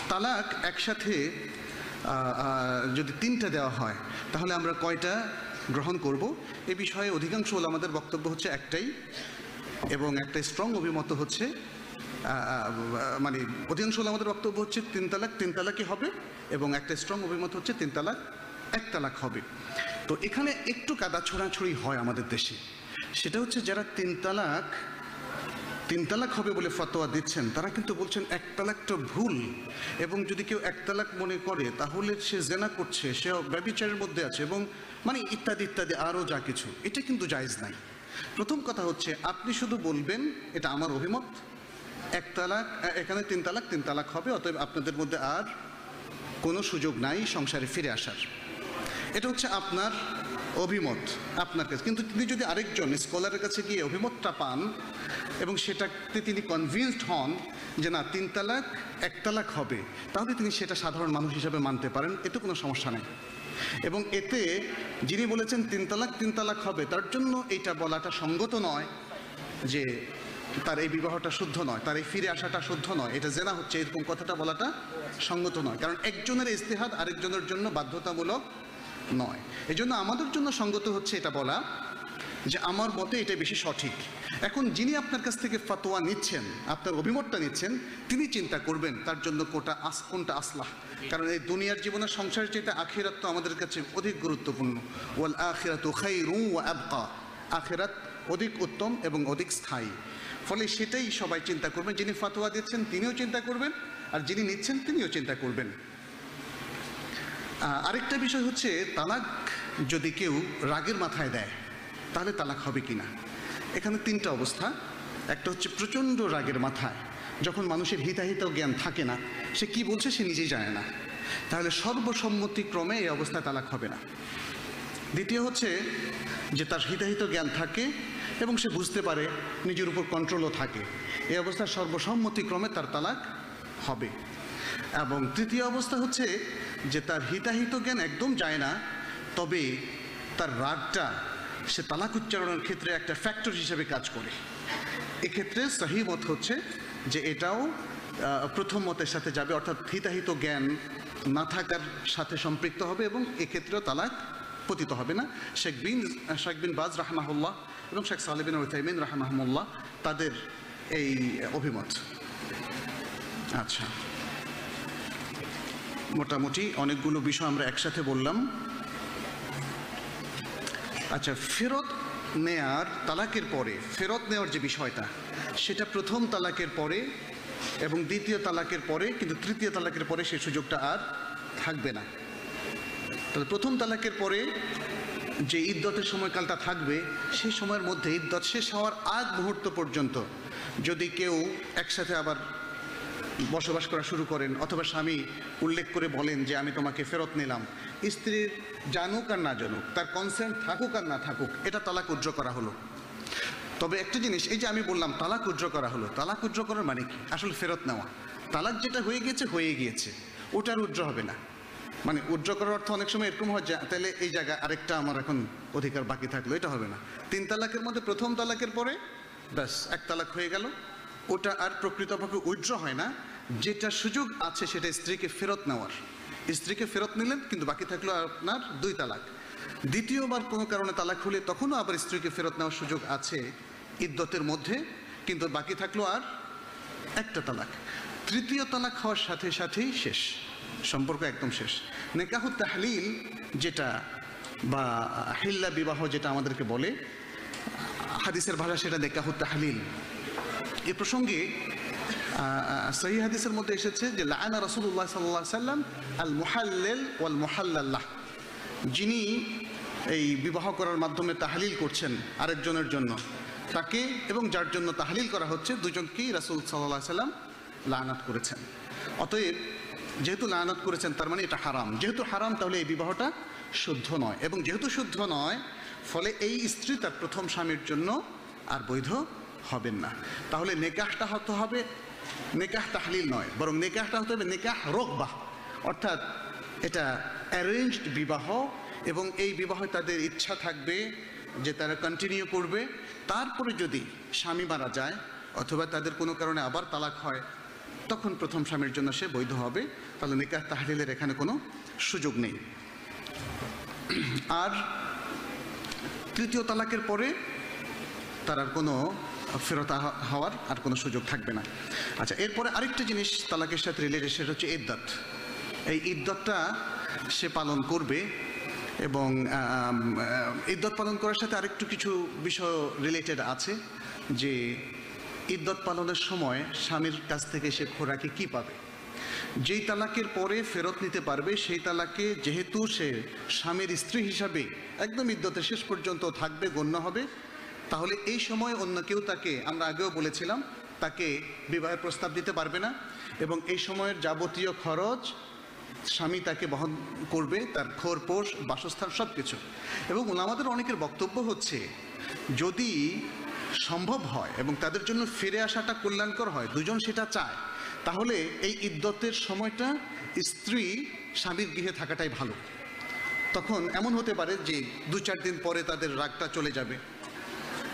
তালাক একসাথে যদি তিনটা দেওয়া হয়, তাহলে আমরা কয়টা গ্রহণ করব। এ বিষয়ে অধিকাংশ আমাদের বক্তব্য হচ্ছে একটাই, এবং একটা স্ট্রং অভিমত হচ্ছে মানে অধিকাংশ আমাদের বক্তব্য হচ্ছে তিন তালাক, তিন তালাকই হবে, এবং একটা স্ট্রং অভিমত হচ্ছে তিন তালাক, এক তালাক হবে। তো এখানে একটু কাদা ছোড়াছড়ি হয় আমাদের দেশে। সেটা হচ্ছে যারা তিন তালাক তিন তালাক হবে বলে ফতোয়া দিচ্ছেন, তারা কিন্তু বলছেন এক তালাকটা ভুল, এবং যদি কেউ এক তালাক মনে করে, তাহলে সে জেনা করছে, সে ব্যবিচারের মধ্যে আছে, এবং মানে ইত্যাদি ইত্যাদি আরও যা কিছু, এটা কিন্তু জায়েজ নাই। প্রথম কথা হচ্ছে, আপনি শুধু বলবেন, এটা আমার অভিমত, এক তালাক এখানে তিন তালাক তিন তালাক হবে, অতএব আপনাদের মধ্যে আর কোনো সুযোগ নাই সংসারে ফিরে আসার। এটা হচ্ছে আপনার অভিমত, আপনার কাছে। কিন্তু তিনি যদি আরেকজন স্কলারের কাছে গিয়ে অভিমতটা পান, এবং সেটাতে তিনি কনভিন্সড হন যে না, তিন তালাক, এক তালাক হবে, তাহলে তিনি সেটা সাধারণ মানুষ হিসাবে মানতে পারেন, এতে কোনো সমস্যা নেই। এবং এতে যিনি বলেছেন তিন তালাক তিন তালাক হবে, তার জন্য এটা বলাটা সঙ্গত নয় যে তার এই বিবাহটা শুদ্ধ নয়, তার এই ফিরে আসাটা শুদ্ধ নয়, এটা জেনা হচ্ছে, এরকম কথাটা বলাটা সঙ্গত নয়, কারণ একজনের ইস্তেহাদ আরেকজনের জন্য বাধ্যতামূলক নয়। এজন্য আমাদের জন্য সঙ্গত হচ্ছে এটা বলা যে আমার মতে এটা বেশি সঠিক। এখন যিনি আপনার কাছ থেকে ফাতোয়া নিচ্ছেন, আপনার অভিমতটা নিচ্ছেন, তিনি চিন্তা করবেন তার জন্য কোটা আস, কোনটা আসলাহ কারণ এই দুনিয়ার জীবনের সংসারের চেয়ে আখিরাত তো আমাদের কাছে অধিক গুরুত্বপূর্ণ। ওয়াল আখিরাত খাইরু ওয়া আবকা। আখেরাত অধিক উত্তম এবং অধিক স্থায়ী। ফলে সেটাই সবাই চিন্তা করবেন। যিনি ফাতোয়া দিচ্ছেন, তিনিও চিন্তা করবেন, আর যিনি নিচ্ছেন, তিনিও চিন্তা করবেন। আরেকটা বিষয় হচ্ছে, তালাক যদি কেউ রাগের মাথায় দেয় তাহলে তালাক হবে কি না এখানে তিনটা অবস্থা। একটা হচ্ছে প্রচণ্ড রাগের মাথায়। যখন মানুষের হিতাহিত জ্ঞান থাকে না, সে কি বলছে সে নিজেই জানে না। তাহলে সর্বসম্মতিক্রমে এই অবস্থায় তালাক হবে না। দ্বিতীয় হচ্ছে যে তার হিতাহিত জ্ঞান থাকে এবং সে বুঝতে পারে নিজের উপর কন্ট্রোলও থাকে। এই অবস্থায় সর্বসম্মতিক্রমে তার তালাক হবে। এবং তৃতীয় অবস্থা হচ্ছে যে তার হিতাহিত জ্ঞান একদম যায় না, তবে তার রাগটা সে তালাক উচ্চারণের ক্ষেত্রে একটা ফ্যাক্টর হিসেবে কাজ করে। এক্ষেত্রে সহি মত হচ্ছে যে এটাও প্রথম মতের সাথে যাবে, অর্থাৎ হিতাহিত জ্ঞান না থাকার সাথে সম্পৃক্ত হবে এবং এক্ষেত্রেও তালাক পতিত হবে না। শেখ বিন শেখ বিন বাজ রাহমাহুল্লাহ এবং শেখ সালেবিন ওসাইমিন রাহমাহমুল্লাহ তাদের এই অভিমত। আচ্ছা। মোটামুটি অনেকগুলো বিষয় আমরা একসাথে বললাম। আচ্ছা ফেরত নেয়ার তালাকের পরে, ফেরত নেওয়ার যে বিষয়টা, সেটা প্রথম তালাকের পরে এবং দ্বিতীয় তালাকের পরে, কিন্তু তৃতীয় তালাকের পরে সেই সুযোগটা আর থাকবে না। তাহলে প্রথম তালাকের পরে যে ইদ্যতের সময়কালটা থাকবে, সেই সময়ের মধ্যে ইদ্যত শেষ হওয়ার আগ মুহূর্ত পর্যন্ত যদি কেউ একসাথে আবার বসবাস করা শুরু করেন অথবা স্বামী উল্লেখ করে বলেন যে আমি তোমাকে ফেরত নিলাম। স্ত্রীর জানুক আর না জানুক, তার কনসেন্ট থাকুক আর না থাকুক, এটা তালাক উজ্জ্ব করা হলো। তবে একটা জিনিস, এই যে আমি বললাম তালাক উজ্জ্ব করা হলো, তালাক উজ্জ্ব করার মানে কি? আসলে ফেরত নেওয়া। তালাক যেটা হয়ে গিয়েছে হয়ে গিয়েছে। ওটার উজ্জ্ব হবে না। মানে উজ্জ্ব করার অর্থ অনেক সময় এরকম হয় তাহলে এই জায়গায় আরেকটা আমার এখন অধিকার বাকি থাকল, এটা হবে না। তিন তালাকের মধ্যে প্রথম তালাকের পরে ব্যাস, এক তালাক হয়ে গেল। ওটা আর প্রকৃতপক্ষে উজ্জ্ব হয় না। যেটা সুযোগ আছে সেটা স্ত্রীকে ফেরত নেওয়ার। স্ত্রীকে ফেরত নিলেন, কিন্তু বাকি থাকল আপনার দুই তালাক। দ্বিতীয়বার কোনো কারণে তালাক হলে তখনও আবার স্ত্রীকে ফেরত নেওয়ার সুযোগ আছে ইদ্যতের মধ্যে, কিন্তু বাকি থাকল আর একটা তালাক। তৃতীয় তালাক হওয়ার সাথে সাথেই শেষ। সম্পর্ক একদম শেষ। নেকাহু তাহলিল যেটা বা হিল্লা বিবাহ যেটা আমাদেরকে বলে, হাদিসের ভাষা সেটা নেকাহু তাহলিল। এ প্রসঙ্গে সহি হাদিসের মধ্যে এসেছে যে লায়না রসুল্লাহ সাল্লাহ সাল্লাম আল মুহাল্লেল ওয়াল মুহাল্লাল্লাহ যিনি এই বিবাহ করার মাধ্যমে তাহালিল করছেন আরেকজনের জন্য। তাকে এবং যার জন্য তাহালিল করা হচ্ছে, দুজনকেই রাসুল সাল্লাহ সাল্লাম লানাত করেছেন। অতএব, যেহেতু লানাত করেছেন, তার মানে এটা হারাম। যেহেতু হারাম, তাহলে এই বিবাহটা শুদ্ধ নয়। এবং যেহেতু শুদ্ধ নয়, ফলে এই স্ত্রী তার প্রথম স্বামীর জন্য আর বৈধ হবেন না। তাহলে নেকাহটা হতে হবে, নেকাহ তাহলিল নয়, বরং নেকাহটা হতে হবে নেকাহ রোকবাহ অর্থাৎ এটা অ্যারেঞ্জড বিবাহ, এবং এই বিবাহে তাদের ইচ্ছা থাকবে যে তারা কন্টিনিউ করবে। তারপরে যদি স্বামী মারা যায়, অথবা তাদের কোনো কারণে আবার তালাক হয়, তখন প্রথম স্বামীর জন্য সে বৈধ হবে। তাহলে নিকাহ তাহলিলের এখানে কোনো সুযোগ নেই। আর তৃতীয় তালাকের পরে তার আর কোনো ফেরত হওয়ার আর কোনো সুযোগ থাকবে না। আচ্ছা এরপরে আরেকটা জিনিস তালাকের সাথে রিলেটেড সেটা হচ্ছে ইদ্যত। এই ইদ্যতটা সে পালন করবে এবং ইদ্যত পালন করার সাথে আরেকটু কিছু বিষয় রিলেটেড আছে, যে ইদ্যত পালনের সময় স্বামীর কাছ থেকে সে খোরাকে কি পাবে? যেই তালাকের পরে ফেরত নিতে পারবে, সেই তালাকে যেহেতু সে স্বামীর স্ত্রী হিসাবে একদম ইদ্যতের শেষ পর্যন্ত থাকবে, গণ্য হবে তাহলে এই সময় অন্য কেউ তাকে, আমরা আগেও বলেছিলাম, তাকে বিবাহের প্রস্তাব দিতে পারবে না। এবং এই সময়ের যাবতীয় খরচ স্বামী তাকে বহন করবে, তার খোরপোষ বাসস্থান সব কিছু এবং ওনামাদের অনেকের বক্তব্য হচ্ছে, যদি সম্ভব হয় এবং তাদের জন্য ফিরে আসাটা কল্যাণকর হয়, দুজন সেটা চায়, তাহলে এই ইদ্যতের সময়টা স্ত্রী স্বামীর গৃহে থাকাটাই ভালো। তখন এমন হতে পারে যে দু চার দিন পরে তাদের রাগটা চলে যাবে।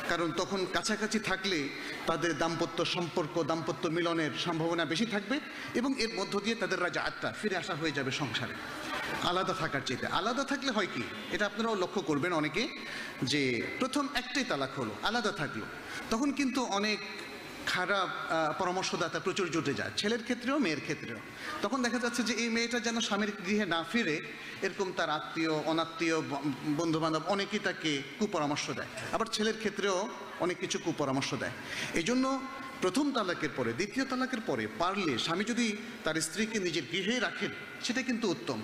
কারণ তখন কাছাকাছি থাকলে তাদের দাম্পত্য সম্পর্ক, দাম্পত্য মিলনের সম্ভাবনা বেশি থাকবে এবং এর মধ্য দিয়ে তাদের রাজা আত্মা ফিরে আসা হয়ে যাবে সংসারে। আলাদা থাকার চেয়ে আলাদা থাকলে হয় কি? এটা আপনারাও লক্ষ্য করবেন অনেকে যে প্রথম একটাই তালাক হলো, আলাদা থাকল। তখন কিন্তু অনেক খারাপ পরামর্শদাতা প্রচুর জুটে যায়, ছেলের ক্ষেত্রেও, মেয়ের ক্ষেত্রেও। তখন দেখা যাচ্ছে যে এই মেয়েটা যেন স্বামীর গৃহে না ফিরে, এরকম তার আত্মীয়, অনাত্মীয় বন্ধু বান্ধব অনেকেই তাকে কুপরামর্শ দেয়। আবার ছেলের ক্ষেত্রেও অনেক কিছু কুপরামর্শ দেয়। এই জন্য প্রথম তালাকের পরে, দ্বিতীয় তালাকের পরে পারলে স্বামী যদি তার স্ত্রীকে নিজের গৃহেই রাখেন, সেটা কিন্তু উত্তম।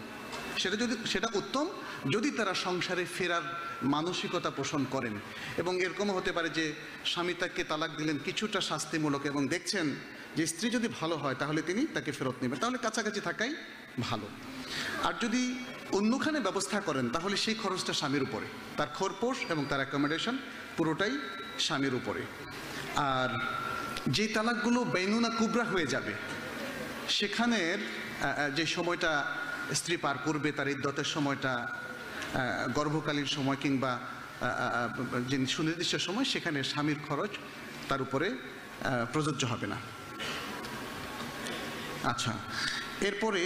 সেটা যদি, সেটা উত্তম, যদি তারা সংসারে ফেরার মানসিকতা পোষণ করেন। এবং এরকম হতে পারে যে স্বামী তাকে তালাক দিলেন কিছুটা শাস্তিমূলক এবং দেখছেন যে স্ত্রী যদি ভালো হয়, তাহলে তিনি তাকে ফেরত নেবেন। তাহলে কাছাকাছি থাকাই ভালো। আর যদি অন্যখানে ব্যবস্থা করেন, তাহলে সেই খরচটা স্বামীর উপরে। তার খোরপোষ এবং তার অ্যাকোমোডেশন পুরোটাই স্বামীর উপরে। আর যে তালাকগুলো বেনুনা কুবরা হয়ে যাবে, সেখানের যে সময়টা স্ত্রী পার করবে তার ইদ্যতের সময়টা গর্ভকালীন সময় কিংবা যে সুনির্দিষ্ট সময়, সেখানে স্বামীর খরচ তার উপরে প্রযোজ্য হবে না। আচ্ছা এরপরে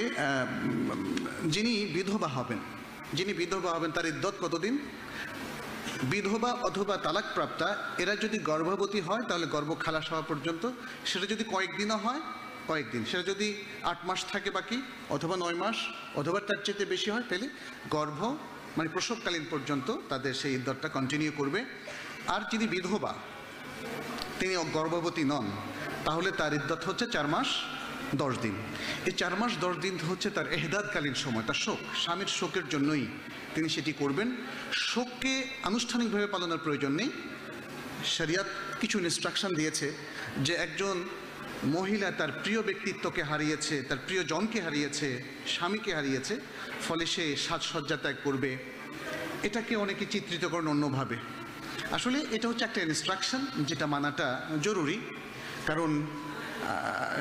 যিনি বিধবা হবেন, যিনি বিধবা হবেন তার ইদ্যত কতদিন? বিধবা অথবা তালাকপ্রাপ্তা, এরা যদি গর্ভবতী হয়, তাহলে গর্ভ খালাস হওয়া পর্যন্ত, সেটা যদি কয়েকদিনও হয় কয়েকদিন। সেটা যদি আট মাস থাকে বাকি, অথবা নয় মাস, অথবা তার চেয়ে বেশি হয় তাহলে গর্ভ মানে প্রসবকালীন পর্যন্ত তাদের সেই ইদ্যতটা কন্টিনিউ করবে। আর যিনি বিধবা, তিনি গর্ভবতী নন, তাহলে তার ইদ্যত হচ্ছে চার মাস, দশ দিন। এই চার মাস, দশ দিন হচ্ছে তার এহদাদকালীন সময়, তার শোক, স্বামীর শোকের জন্যই তিনি সেটি করবেন। শোককে আনুষ্ঠানিকভাবে পালনের প্রয়োজন নেই। শরিয়াত কিছু ইনস্ট্রাকশন দিয়েছে যে একজন মহিলা তার প্রিয় ব্যক্তিত্বকে হারিয়েছে, তার প্রিয় জনকে হারিয়েছে, স্বামীকে হারিয়েছে, ফলে সে সাজসজ্জা ত্যাগ করবে। এটাকে অনেকে চিত্রিত করেন অন্যভাবে। আসলে এটা হচ্ছে একটা ইনস্ট্রাকশন যেটা মানাটা জরুরি। কারণ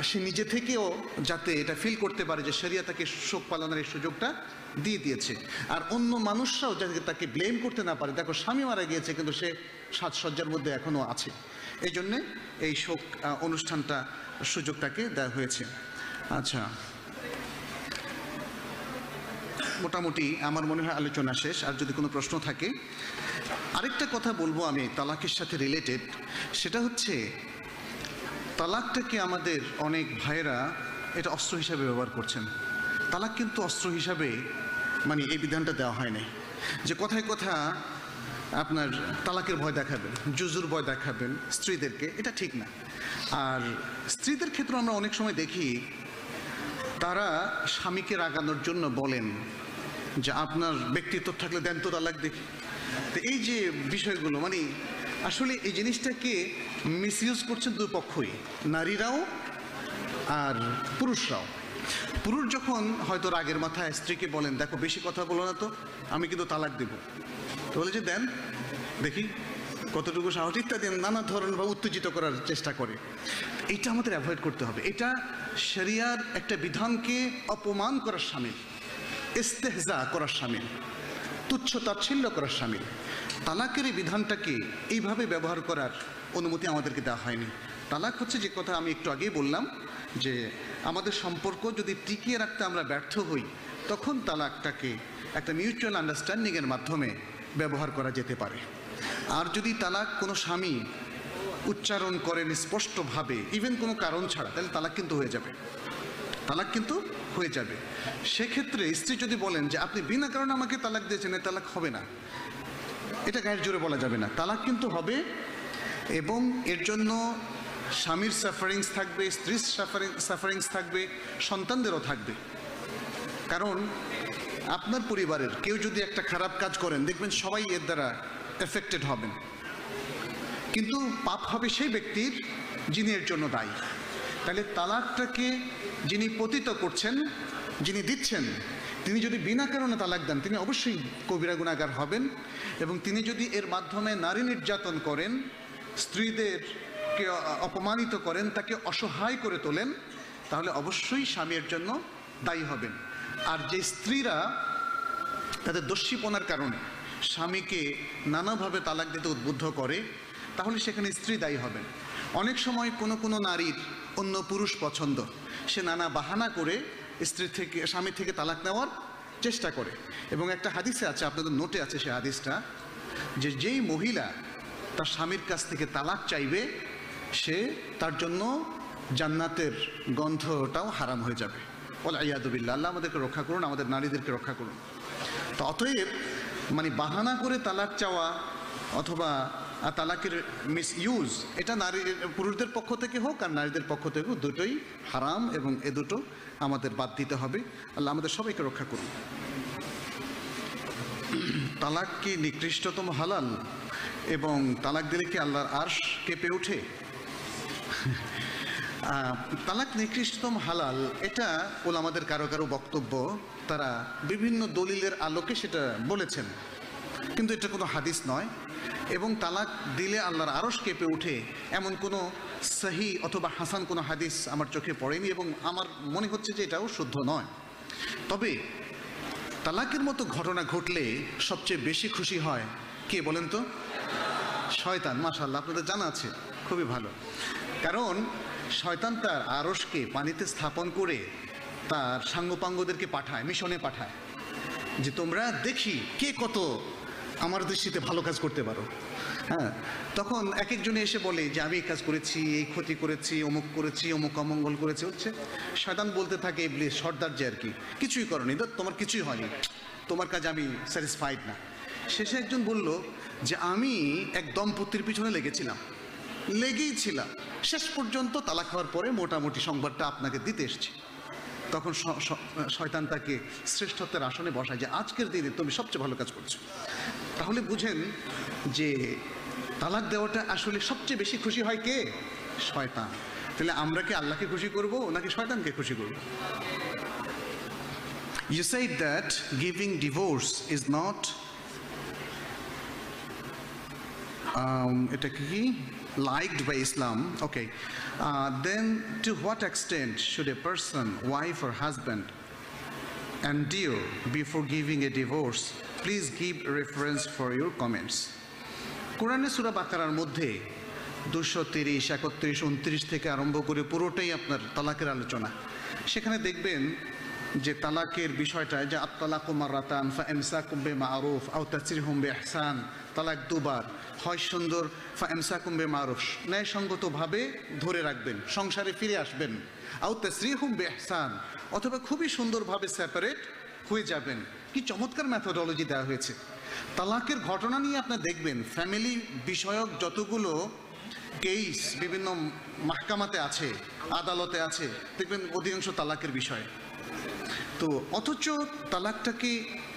সে নিজে থেকেও যাতে এটা ফিল করতে পারে যে সেরিয়া তাকে শোক পালনের এই সুযোগটা দিয়ে দিয়েছে। আর অন্য মানুষরাও যাতে তাকে ব্লেম করতে না পারে। দেখো, স্বামী মারা গিয়েছে, কিন্তু সে সাজসজ্জার মধ্যে এখনও আছে। এই জন্যে এই শোক অনুষ্ঠানটা সুযোগ তাকে দেওয়া হয়েছে। আচ্ছা। মোটামুটি আমার মনে হয় আলোচনা শেষ। আর যদি কোনো প্রশ্ন থাকে, আরেকটা কথা বলব আমি তালাকের সাথে রিলেটেড সেটা হচ্ছে, তালাকটাকে আমাদের অনেক ভাইয়েরা এটা অস্ত্র হিসাবে ব্যবহার করছেন। তালাক কিন্তু অস্ত্র হিসাবে মানে এই বিধানটা দেওয়া হয় নাই। যে কথায় কথা আপনার তালাকের ভয় দেখাবেন জুজুর ভয় দেখাবেন স্ত্রীদেরকে, এটা ঠিক না। আর স্ত্রীদের ক্ষেত্রে আমরা অনেক সময় দেখি, তারা স্বামীকে রাগানোর জন্য বলেন যে আপনার ব্যক্তিত্ব থাকলে দেন তো তালাক দেখি। তো এই যে বিষয়গুলো মানে আসলে এই জিনিসটাকে মিসইউজ করছেন দুই পক্ষই, নারীরাও আর পুরুষরাও। পুরুষ যখন হয়তো রাগের মাথায় স্ত্রীকে বলেন, দেখো বেশি কথা বলো না তো, আমি কিন্তু তালাক দেব। তো বলে যে, দেন, দেখি। কতটুকু সাহস ইত্যাদি নানা ধরনের বা উত্তেজিত করার চেষ্টা করে। এটা আমাদের অ্যাভয়েড করতে হবে। এটা শরিয়ার একটা বিধানকে অপমান করার সামিল, ইস্তেহজা করার সামিল, তুচ্ছ তাচ্ছিল্য করার সামিল। তালাকের এই বিধানটাকে এইভাবে ব্যবহার করার অনুমতি আমাদেরকে দেওয়া হয়নি। তালাক হচ্ছে যে কথা আমি একটু আগেই বললাম যে আমাদের সম্পর্ক যদি টিকিয়ে রাখতে আমরা ব্যর্থ হই, তখন তালাকটাকে একটা মিউচুয়াল আন্ডারস্ট্যান্ডিংয়ের মাধ্যমে ব্যবহার করা যেতে পারে। আর যদি তালাক কোনো স্বামী উচ্চারণ করেন স্পষ্টভাবে ইভেন কোনো কারণ ছাড়া, তাহলে তালাক কিন্তু হয়ে যাবে। তালাক কিন্তু হয়ে যাবে। সেক্ষেত্রে স্ত্রী যদি বলেন যে, আপনি বিনা কারণে আমাকে তালাক দিয়েছেন তালাক হবে না। এটা গায়ের জোরে বলা যাবে না। তালাক কিন্তু হবে এবং এর জন্য স্বামীর সাফারিংস থাকবে, স্ত্রীর সাফারিং সাফারিংস থাকবে, সন্তানদেরও থাকবে। কারণ আপনার পরিবারের কেউ যদি একটা খারাপ কাজ করেন, দেখবেন সবাই এর দ্বারা এফেক্টেড হবেন। কিন্তু পাপ হবে সেই ব্যক্তির যিনি এর জন্য দায়ী। তাহলে তালাকটাকে যিনি পতিত করছেন, যিনি দিচ্ছেন, তিনি যদি বিনা কারণে তালাক দেন, তিনি অবশ্যই কবিরা গুণাগার হবেন এবং তিনি যদি এর মাধ্যমে নারী নির্যাতন করেন, স্ত্রীদেরকে অপমানিত করেন, তাকে অসহায় করে তোলেন, তাহলে অবশ্যই স্বামীর জন্য দায়ী হবেন। আর যে স্ত্রীরা তাদের দস্যিপনার কারণে স্বামীকে নানাভাবে তালাক দিতে উদ্বুদ্ধ করে, তাহলে সেখানে স্ত্রী দায়ী হবেন। অনেক সময় কোনো কোনো নারীর অন্য পুরুষ পছন্দ। সে নানা বাহানা করে স্ত্রী থেকে, স্বামী থেকে তালাক নেওয়ার চেষ্টা করে। এবং একটা হাদিসে আছে, আপনাদের নোটে আছে সে হাদিসটা, যে যেই মহিলা তার স্বামীর কাছ থেকে তালাক চাইবে, সে তার জন্য জান্নাতের গন্ধটাও হারাম হয়ে যাবে। বলে আয়াদুবিল্লা আল্লাহ আমাদেরকে রক্ষা করুন, আমাদের নারীদেরকে রক্ষা করুন। তো অতএব মানে বাহানা করে তালাক চাওয়া অথবা তালাকের মিস ইউজ এটা নারী, পুরুষদের পক্ষ থেকে হোক আর নারীদের পক্ষ থেকে হোক, দুটোই হারাম এবং এ দুটো আমাদের বাদ দিতে হবে। আল্লাহ আমাদের সবাইকে রক্ষা করুন। তালাক কি নিকৃষ্টতম হালাল? এবং তালাক দিলে কি আল্লাহর আর্শ কেঁপে ওঠে? তালাক নিকৃষ্টতম হালাল, এটা ওলামাদের কারও কারও বক্তব্য। তারা বিভিন্ন দলিলের আলোকে সেটা বলেছেন। কিন্তু এটা কোনো হাদিস নয় এবং তালাক দিলে আল্লাহর আরশ কেঁপে ওঠে এমন কোনো সাহি অথবা হাসান কোনো হাদিস আমার চোখে পড়েনি এবং আমার মনে হচ্ছে যে এটাও শুদ্ধ নয়। তবে তালাকের মতো ঘটনা ঘটলে সবচেয়ে বেশি খুশি হয় কে বলেন তো? শয়তান মাশাল্লাহ আপনাদের জানা আছে, খুবই ভালো। কারণ শয়তান তার আরসকে পানিতে স্থাপন করে তার সাঙ্গপাঙ্গদেরকে পাঠায়, মিশনে পাঠায়, যে তোমরা দেখি কে কত আমার দৃষ্টিতে ভালো কাজ করতে পারো। হ্যাঁ তখন এক একজনে এসে বলে যে, আমি এই কাজ করেছি, এই ক্ষতি করেছি, অমুক করেছি, অমুক অমঙ্গল করেছি। হচ্ছে, শয়তান বলতে থাকে ইবলিস সর্দার যে আর কি, কিছুই করনি তোমার কিছুই হয়নি, তোমার কাজ আমি স্যাটিসফাইড না। শেষে একজন বলল যে, আমি এক দম্পতির পিছনে লেগেছিলাম, লেগেই ছিলাম। শেষ পর্যন্ত তালা খাওয়ার পরে মোটামুটি সংবাদটা আপনাকে দিতে এসছি। তখন শয়তান তাকে শ্রেষ্ঠত্বের আসনে বসায় যে আজকের দিনে তুমি সবচেয়ে ভালো কাজ করছ। তাহলে বুঝেন যে তালাক দেওয়াটা আসলে সবচেয়ে বেশি খুশি হয় কে? শয়তান। তাহলে আমরা কি আল্লাহকে খুশি করব নাকি শয়তানকে খুশি করব? You said giving divorce is not um, এটা কি? Liked by Islam. Okay. Uh, then, to what extent should a person, wife or husband, endure before giving a divorce? Please give reference for your comments. কোরআনে সুরা বাকারার মধ্যে দুশো তিরিশ একত্রিশ উনত্রিশ থেকে আরম্ভ করে পুরোটাই আপনার তালাকের আলোচনা সেখানে দেখবেন যে তালাকের বিষয়টা যে আত্মালাক মারাতান ফা এমসাকুম বে মারুফ আও তাসরিহুম বে ইহসান তালাক দুবার হয় সুন্দর ফা এমসাকুম বে মারুফ ন্যায়সঙ্গতভাবে ধরে রাখবেন, সংসারে ফিরে আসবেন। আও তাসরিহুম বে ইহসান অথবা খুবই সুন্দরভাবে সেপারেট হয়ে যাবেন। কি চমৎকার ম্যাথোডলজি দেওয়া হয়েছে। তালাকের ঘটনা নিয়ে আপনি দেখবেন ফ্যামিলি বিষয়ক যতগুলো কেস বিভিন্ন মাহকামাতে আছে, আদালতে আছে, দেখবেন অধিকাংশ তালাকের বিষয়। তো অথচ তালাকটাকে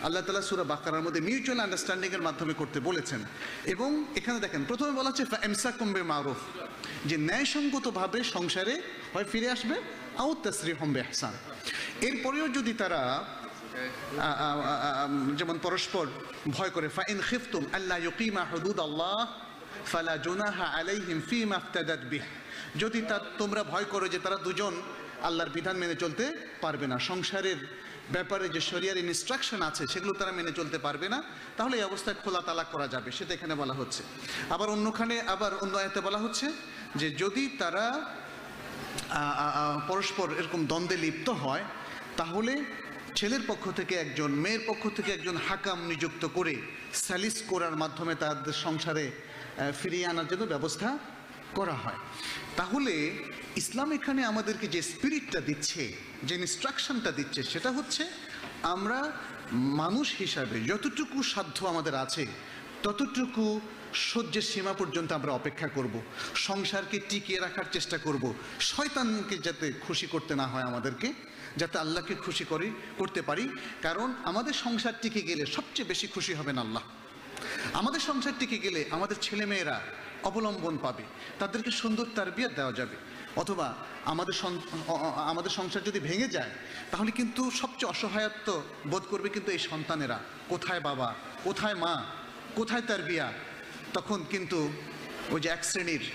আল্লাহ তালা সুরা বাকারার মধ্যে মিউচুয়াল আন্ডারস্ট্যান্ডিংয়ের মাধ্যমে করতে বলেছেন। এবং এখানে দেখেন, প্রথমে বলা হচ্ছে মারুফ যে ন্যায়সঙ্গতভাবে সংসারে হয় ফিরে আসবে আউ তাসরি হম্বে হাসান এরপরেও যদি তারা যেমন পরস্পর ভয় করে, ফাইন খিফতুম আল্লাহ ইউকিমা হুদুদ আল্লাহ, ফালা জুনাহা আলাইহিম ফি মাফতাদাত বিহ যদি তা, তোমরা ভয় করো যে তারা দুজন আল্লাহর বিধান মেনে চলতে পারবে না। সংসারের ব্যাপারে যে শরিয়ার ইনস্ট্রাকশন আছে, সেগুলো তারা মেনে চলতে পারবে না। তাহলে এই অবস্থায় খোলা তালাক করা যাবে, সেটা এখানে বলা হচ্ছে। আবার অন্যখানে, আবার অন্য আয়াতে বলা হচ্ছে যে, যদি তারা পরস্পর এরকম দ্বন্দ্বে লিপ্ত হয়, তাহলে ছেলের পক্ষ থেকে একজন, মেয়ের পক্ষ থেকে একজন হাকাম নিযুক্ত করে স্যালিস করার মাধ্যমে তাদের সংসারে ফিরিয়ে আনার জন্য ব্যবস্থা করা হয়। তাহলে ইসলাম এখানে আমাদেরকে যে স্পিরিটটা দিচ্ছে, যে ইনস্ট্রাকশনটা দিচ্ছে, সেটা হচ্ছে আমরা মানুষ হিসাবে যতটুকু সাধ্য আমাদের আছে, ততটুকু সহ্যের সীমা পর্যন্ত আমরা অপেক্ষা করব। সংসারকে টিকিয়ে রাখার চেষ্টা করব। শয়তানকে যাতে খুশি করতে না হয় আমাদেরকে, যাতে আল্লাহকে খুশি করি, করতে পারি। কারণ আমাদের সংসার টিকে গেলে সবচেয়ে বেশি খুশি হবেন আল্লাহ। আমাদের সংসার টিকে গেলে আমাদের ছেলেমেয়েরা অবলম্বন পাবে। তাদেরকে সুন্দর তারবিয়ত দেওয়া যাবে। অথবা আমাদের আমাদের সংসার যদি ভেঙে যায়, তাহলে কিন্তু সবচেয়ে অসহায়ত্ব বোধ করবে কিন্তু এই সন্তানেরা। কোথায় বাবা? কোথায় মা? কোথায় তার বিয়া? তখন কিন্তু ওই যে এক শ্রেণির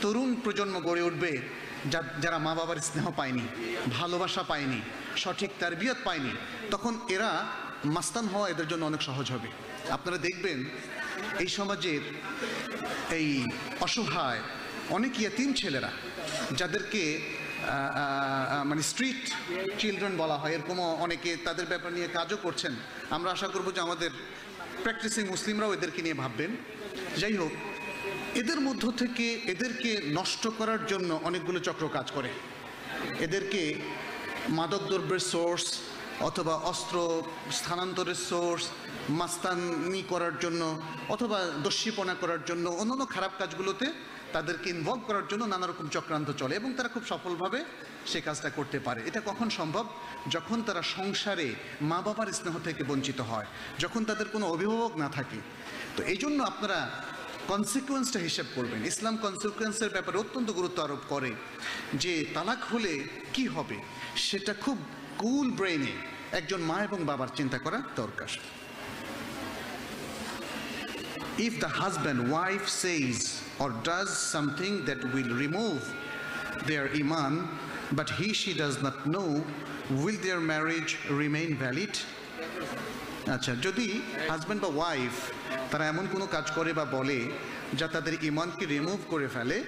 তরুণ প্রজন্ম গড়ে উঠবে, যা- যারা মা বাবার স্নেহ পায়নি, ভালোবাসা পায়নি, সঠিক তারবিয়ত পায়নি, তখন এরা মাস্তান হওয়া এদের জন্য অনেক সহজ হবে। আপনারা দেখবেন এই সমাজের এই অসহায়, অনেক ইয়াতিম ছেলেরা যাদেরকে মানে স্ট্রিট চিলড্রেন বলা হয় এরকমও অনেকে তাদের ব্যাপার নিয়ে কাজও করছেন। আমরা আশা করব যে আমাদের প্র্যাকটিসিং মুসলিমরাও এদেরকে নিয়ে ভাববেন। যাই হোক, এদের মধ্য থেকে এদেরকে নষ্ট করার জন্য অনেকগুলো চক্র কাজ করে। এদেরকে মাদক দ্রব্যের সোর্স অথবা অস্ত্র স্থানান্তরের সোর্স মাস্তানি করার জন্য অথবা দস্যিপনা করার জন্য অন্যান্য খারাপ কাজগুলোতে তাদেরকে ইনভলভ করার জন্য নানা রকম চক্রান্ত চলে এবং তারা খুব সফলভাবে সে কাজটা করতে পারে। এটা কখন সম্ভব? যখন তারা সংসারে মা বাবার স্নেহ থেকে বঞ্চিত হয়, যখন তাদের কোনো অভিভাবক না থাকে। তো এই জন্য আপনারা কনসিকুয়েন্সটা হিসেব করবেন। ইসলাম কনসিকুয়েন্সের ব্যাপারে অত্যন্ত গুরুত্ব আরোপ করে যে তালাক হলে কি হবে? সেটা খুব কুল ব্রেনে একজন মা এবং বাবার চিন্তা করা দরকার। If the husband, wife says or does something that will remove their iman, but he, she does not know, will their marriage remain valid? আচ্ছা যদি হাজব্যান্ড বা ওয়াইফ তারা এমন কোনো কাজ করে বা বলে যা তাদের ইমানকে রিমুভ করে ফেলে,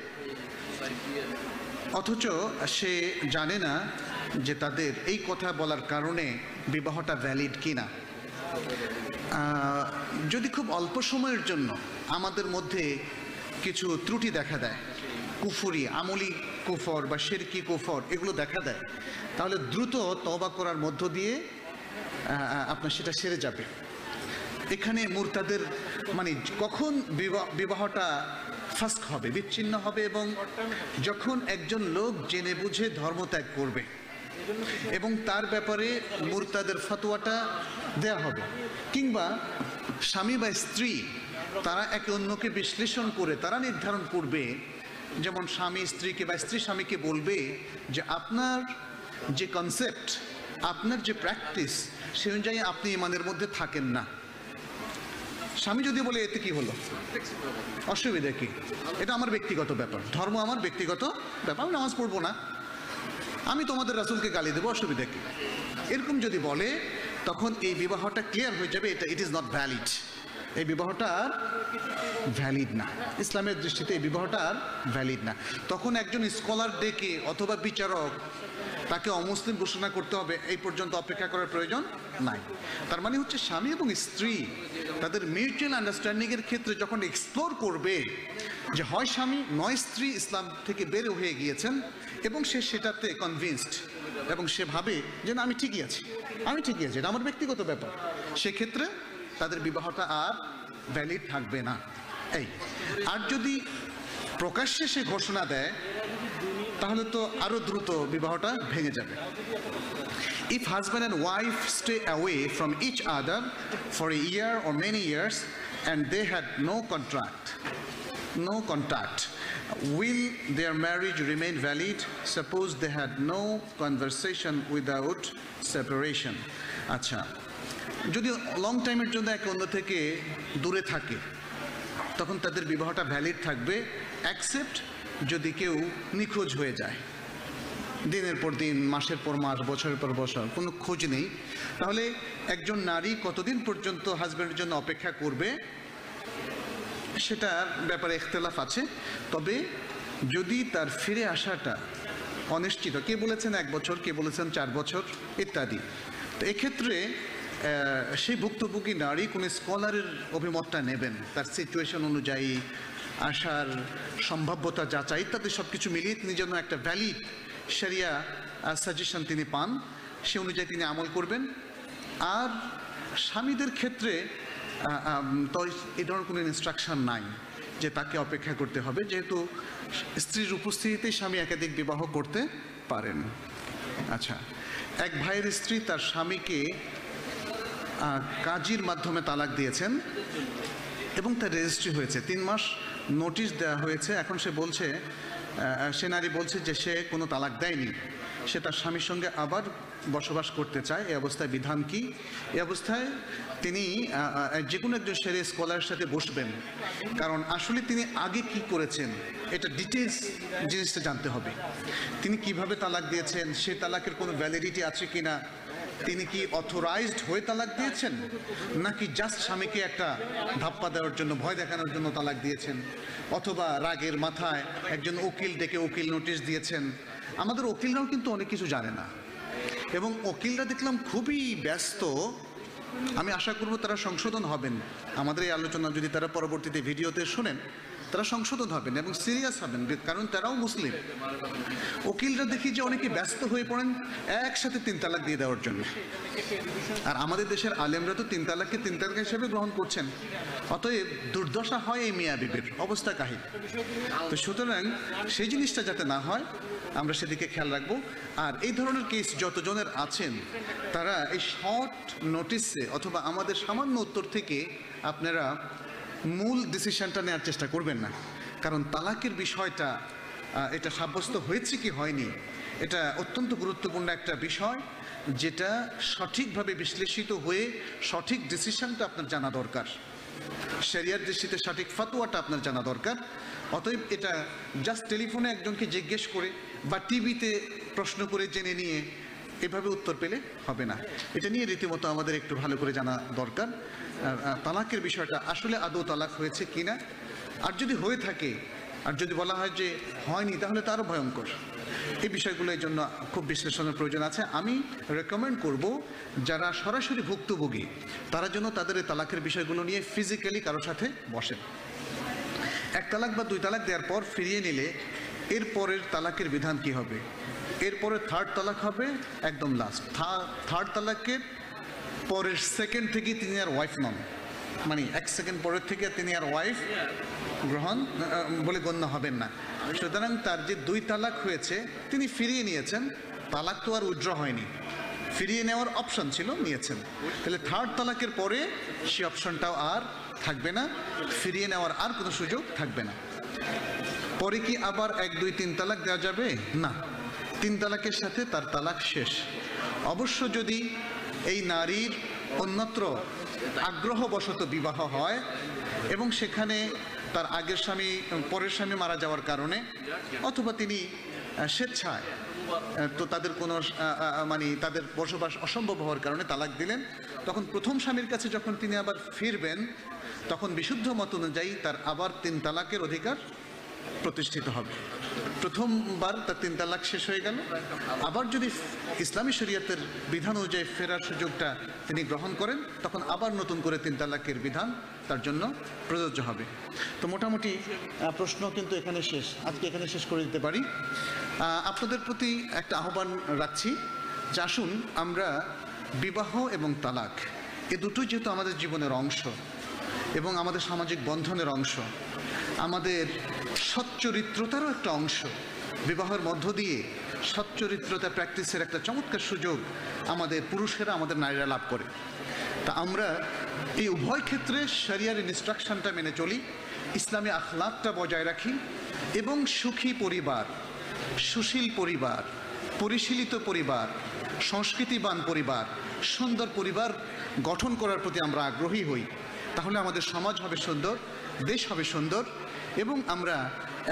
অথচ সে জানে না যে তাদের এই কথা বলার কারণে বিবাহটা ভ্যালিড কিনা। যদি খুব অল্প সময়ের জন্য আমাদের মধ্যে কিছু ত্রুটি দেখা দেয়। কুফুরি, আমলি কুফর বা শেরকি কুফর, এগুলো দেখা দেয়। তাহলে দ্রুত তবা করার মধ্য দিয়ে আপনার সেটা সেরে যাবে। এখানে মুরতাদের মানে কখন বিবাহ, বিবাহটা ফাস্ক হবে, বিচ্ছিন্ন হবে এবং যখন একজন লোক জেনে বুঝে ধর্মত্যাগ করবে এবং তার ব্যাপারে মুরতাদের ফতোয়াটা দেয়া হবে। কিংবা স্বামী বা স্ত্রী তারা একে অন্যকে বিশ্লেষণ করে, তারা নির্ধারণ করবে, যেমন স্বামী স্ত্রীকে বা স্ত্রী স্বামীকে বলবে যে আপনার যে কনসেপ্ট আপনার যে প্র্যাকটিস সে অনুযায়ী আপনি ইমানের মধ্যে থাকেন না। স্বামী যদি বলে, এতে কি হলো? অসুবিধা কি? এটা আমার ব্যক্তিগত ব্যাপার। ধর্ম আমার ব্যক্তিগত ব্যাপার। আমি নামাজ পড়ব না। আমি তোমাদের রাসুলকে গালি দেবো, অসুবিধা কি? এরকম যদি বলে, তখন এই বিবাহটা ক্লিয়ার হয়ে যাবে, এটা ইট ইজ নট ভ্যালিড এই বিবাহটা ভ্যালিড না। ইসলামের দৃষ্টিতে এই বিবাহটা আর ভ্যালিড না। তখন একজন স্কলার ডেকে অথবা বিচারক তাকে অমুসলিম ঘোষণা করতে হবে, এই পর্যন্ত অপেক্ষা করার প্রয়োজন নাই। তার মানে হচ্ছে স্বামী এবং স্ত্রী তাদের মিউচুয়াল আন্ডারস্ট্যান্ডিংয়ের ক্ষেত্রে যখন এক্সপ্লোর করবে যে হয় স্বামী, নয় স্ত্রী ইসলাম থেকে বের হয়ে গিয়েছেন এবং সে সেটাতে কনভিনসড এবং সে ভাবে যে না, আমি ঠিকই আছি, আমি ঠিকই আছি, এটা আমার ব্যক্তিগত ব্যাপার। সেক্ষেত্রে তাদের বিবাহটা আর ভ্যালিড থাকবে না। এই, আর যদি প্রকাশ্যে সে ঘোষণা দেয়, তাহলে তো আরও দ্রুত বিবাহটা ভেঙে যাবে। If husband and wife stay away from each other for a year or many years and they had no contract no contract will their marriage remain valid suppose they had no conversation without separation আচ্ছা যদি long টাইমের জন্য একে অন্য থেকে দূরে থাকে, তখন তাদের বিবাহটা ভ্যালিড থাকবে অ্যাকসেপ্ট যদি কেউ নিখোঁজ হয়ে যায়। দিনের পর দিন, মাসের পর মাস, বছরের পর বছর, কোনো খোঁজ নেই। তাহলে একজন নারী কতদিন পর্যন্ত হাজব্যান্ডের জন্য অপেক্ষা করবে, সেটার ব্যাপারে ইখতলাফ আছে। তবে যদি তার ফিরে আসাটা অনিশ্চিত, কে বলেছেন এক বছর, কে বলেছেন চার বছর, ইত্যাদি। তো এক্ষেত্রে সেই ভুক্তভোগী নারী কোনো স্কলারের অভিমতটা নেবেন, তার সিচুয়েশন অনুযায়ী আসার সম্ভাব্যতা যাচাই, ইত্যাদি সব কিছু মিলিয়ে তিনি যেন একটা ভ্যালিড সেরিয়া সাজেশন তিনি পান, সে অনুযায়ী তিনি আমল করবেন। আর স্বামীদের ক্ষেত্রে তো এই ধরনের কোনো ইনস্ট্রাকশন নাই যে তাকে অপেক্ষা করতে হবে, যেহেতু স্ত্রীর উপস্থিতিতেই স্বামী একাধিক বিবাহ করতে পারেন। আচ্ছা এক ভাইয়ের স্ত্রী তার স্বামীকে কাজীর মাধ্যমে তালাক দিয়েছেন এবং তার রেজিস্ট্রি হয়েছে। তিন মাস নোটিশ দেওয়া হয়েছে। এখন সে বলছে সে নারী বলছে যে সে কোনো তালাক দেয়নি। সে তার স্বামীর সঙ্গে আবার বসবাস করতে চায়। এই অবস্থায় বিধান কি? এই অবস্থায় তিনি যে কোনো একজন সেরে স্কলারের সাথে বসবেন। কারণ আসলে তিনি আগে কি করেছেন, এটা ডিটেলস জিনিসটা জানতে হবে। তিনি কীভাবে তালাক দিয়েছেন, সে তালাকের কোনো ভ্যালিডিটি আছে কিনা তিনি কি অথরাইজড হয়ে তালাক দিয়েছেন? নাকি জাস্ট স্বামীকে একটা ধাপ্পা দেওয়ার জন্য, ভয় দেখানোর জন্য তালাক দিয়েছেন? অথবা রাগের মাথায় একজন উকিল ডেকে উকিল নোটিশ দিয়েছেন। আমাদের উকিলরাও কিন্তু অনেক কিছু জানে না। এবং উকিলরা দেখলাম খুবই ব্যস্ত। আমি আশা করব তারা সংশোধন হবেন। আমাদের এই আলোচনা যদি তারা পরবর্তীতে ভিডিওতে শোনেন তারা সংশোধন হবেন এবং সিরিয়াস হবেন, কারণ তারাও মুসলিম। উকিলরা দেখি যে অনেকে ব্যস্ত হয়ে পড়েন, একসাথে তিন তালাক দিয়ে দেওয়ার জন্য। আর আমাদের দেশের আলেমরা তো তিন তালাককে তিন তালাক হিসেবে গ্রহণ করছেন। অতএব দুর্দশা হয় এই মিয়া বিবির অবস্থা কাহিল তো সুতরাং সেই জিনিসটা যাতে না হয়, আমরা সেদিকে খেয়াল রাখব। আর এই ধরনের কেস যতজনের আছেন, তারা এই শর্ট নোটিসে অথবা আমাদের সামান্য উত্তর থেকে আপনারা মূল ডিসিশনটা নেওয়ার চেষ্টা করবেন না। কারণ তালাকের বিষয়টা এটা সাব্যস্ত হয়েছে কি হয়নি, এটা অত্যন্ত গুরুত্বপূর্ণ একটা বিষয়, যেটা সঠিকভাবে বিশ্লেষিত হয়ে সঠিক ডিসিশনটা আপনার জানা দরকার। শরিয়ার দৃষ্টিতে সঠিক ফাতোয়াটা আপনার জানা দরকার। অতএব এটা জাস্ট টেলিফোনে একজনকে জিজ্ঞেস করে বা টিভিতে প্রশ্ন করে জেনে নিয়ে এভাবে উত্তর পেলে হবে না। এটা নিয়ে রীতিমতো আমাদের একটু ভালো করে জানা দরকার। তালাকের বিষয়টা আসলে আদৌ তালাক হয়েছে কিনা? আর যদি হয়ে থাকে, আর যদি বলা হয় যে হয়নি, তাহলে তো আরও ভয়ঙ্কর। এই বিষয়গুলো বিষয়গুলোর জন্য খুব বিশ্লেষণের প্রয়োজন আছে। আমি রেকমেন্ড করব যারা সরাসরি ভুক্তভোগী, তারা যেন তাদের এই তালাকের বিষয়গুলো নিয়ে ফিজিক্যালি কারোর সাথে বসেন। এক তালাক বা দুই তালাক দেওয়ার পর ফিরিয়ে নিলে এর পরের তালাকের বিধান কি হবে? এরপরে থার্ড তালাক হবে, একদম লাস্ট থার্ড তালাকের পরের সেকেন্ড থেকে তিনি আর ওয়াইফ নন। মানে এক সেকেন্ড পরের থেকে তিনি আর ওয়াইফ গ্রহণ বলে গণ্য হবেন না। সুতরাং তার যে দুই তালাক হয়েছে, তিনি ফিরিয়ে নিয়েছেন। তালাক তো আর উজ্র হয়নি। ফিরিয়ে নেওয়ার অপশন ছিল, নিয়েছেন। তাহলে থার্ড তালাকের পরে সে অপশনটাও আর থাকবে না। ফিরিয়ে নেওয়ার আর কোনো সুযোগ থাকবে না। পরে কি আবার এক, দুই, তিন তালাক দেওয়া যাবে? না। তিন তালাকের সাথে তার তালাক শেষ। অবশ্য যদি এই নারীর অন্যত্র আগ্রহবশত বিবাহ হয় এবং সেখানে তার আগের স্বামী পরের স্বামী মারা যাওয়ার কারণে অথবা তিনি স্বেচ্ছায় তো তাদের কোনো মানে তাদের বসবাস অসম্ভব হওয়ার কারণে তালাক দিলেন। তখন প্রথম স্বামীর কাছে যখন তিনি আবার ফিরবেন, তখন বিশুদ্ধ মত অনুযায়ী তার আবার তিন তালাকের অধিকার প্রতিষ্ঠিত হবে। প্রথমবার তার তিন তালাক শেষ হয়ে গেল। আবার যদি ইসলামী শরীয়তের বিধান অনুযায়ী ফেরার সুযোগটা তিনি গ্রহণ করেন, তখন আবার নতুন করে তিন তালাকের বিধান তার জন্য প্রযোজ্য হবে। তো মোটামুটি প্রশ্ন কিন্তু এখানে শেষ। আজকে এখানে শেষ করে দিতে পারি। আপনাদের প্রতি একটা আহ্বান রাখছি যে আসুন আমরা বিবাহ এবং তালাক এ দুটোই যেহেতু আমাদের জীবনের অংশ এবং আমাদের সামাজিক বন্ধনের অংশ, আমাদের সচ্চরিত্রতারও একটা অংশ। বিবাহের মধ্য দিয়ে সচ্চরিত্রতা প্র্যাকটিসের একটা চমৎকার সুযোগ আমাদের পুরুষেরা, আমাদের নারীরা লাভ করে। তা আমরা এই উভয় ক্ষেত্রে শরিয়ার ইনস্ট্রাকশনটা মেনে চলি, ইসলামী আখলাকটা বজায় রাখি এবং সুখী পরিবার, সুশীল পরিবার, পরিশীলিত পরিবার, সংস্কৃতিবান পরিবার, সুন্দর পরিবার গঠন করার প্রতি আমরা আগ্রহী হই। তাহলে আমাদের সমাজ হবে সুন্দর, দেশ হবে সুন্দর এবং আমরা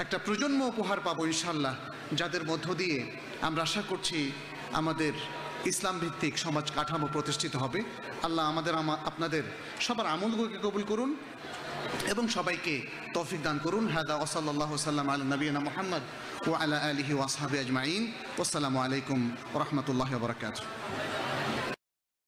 একটা প্রজন্ম উপহার পাবো ইনশাল্লাহ যাদের মধ্য দিয়ে আমরা আশা করছি আমাদের ইসলাম ভিত্তিক সমাজ কাঠামো প্রতিষ্ঠিত হবে। আল্লাহ আমাদের আপনাদের সবার আমলগুলোকে কবুল করুন এবং সবাইকে তৌফিক দান করুন। হাদা ওসাল্লাহ সাল্লাম আল নবীনা মোহাম্মদ ও আলা আলহি ওয়াসাবি আজমাইন। আসসালামু আলাইকুম রহমতুল্লাহ বরকাত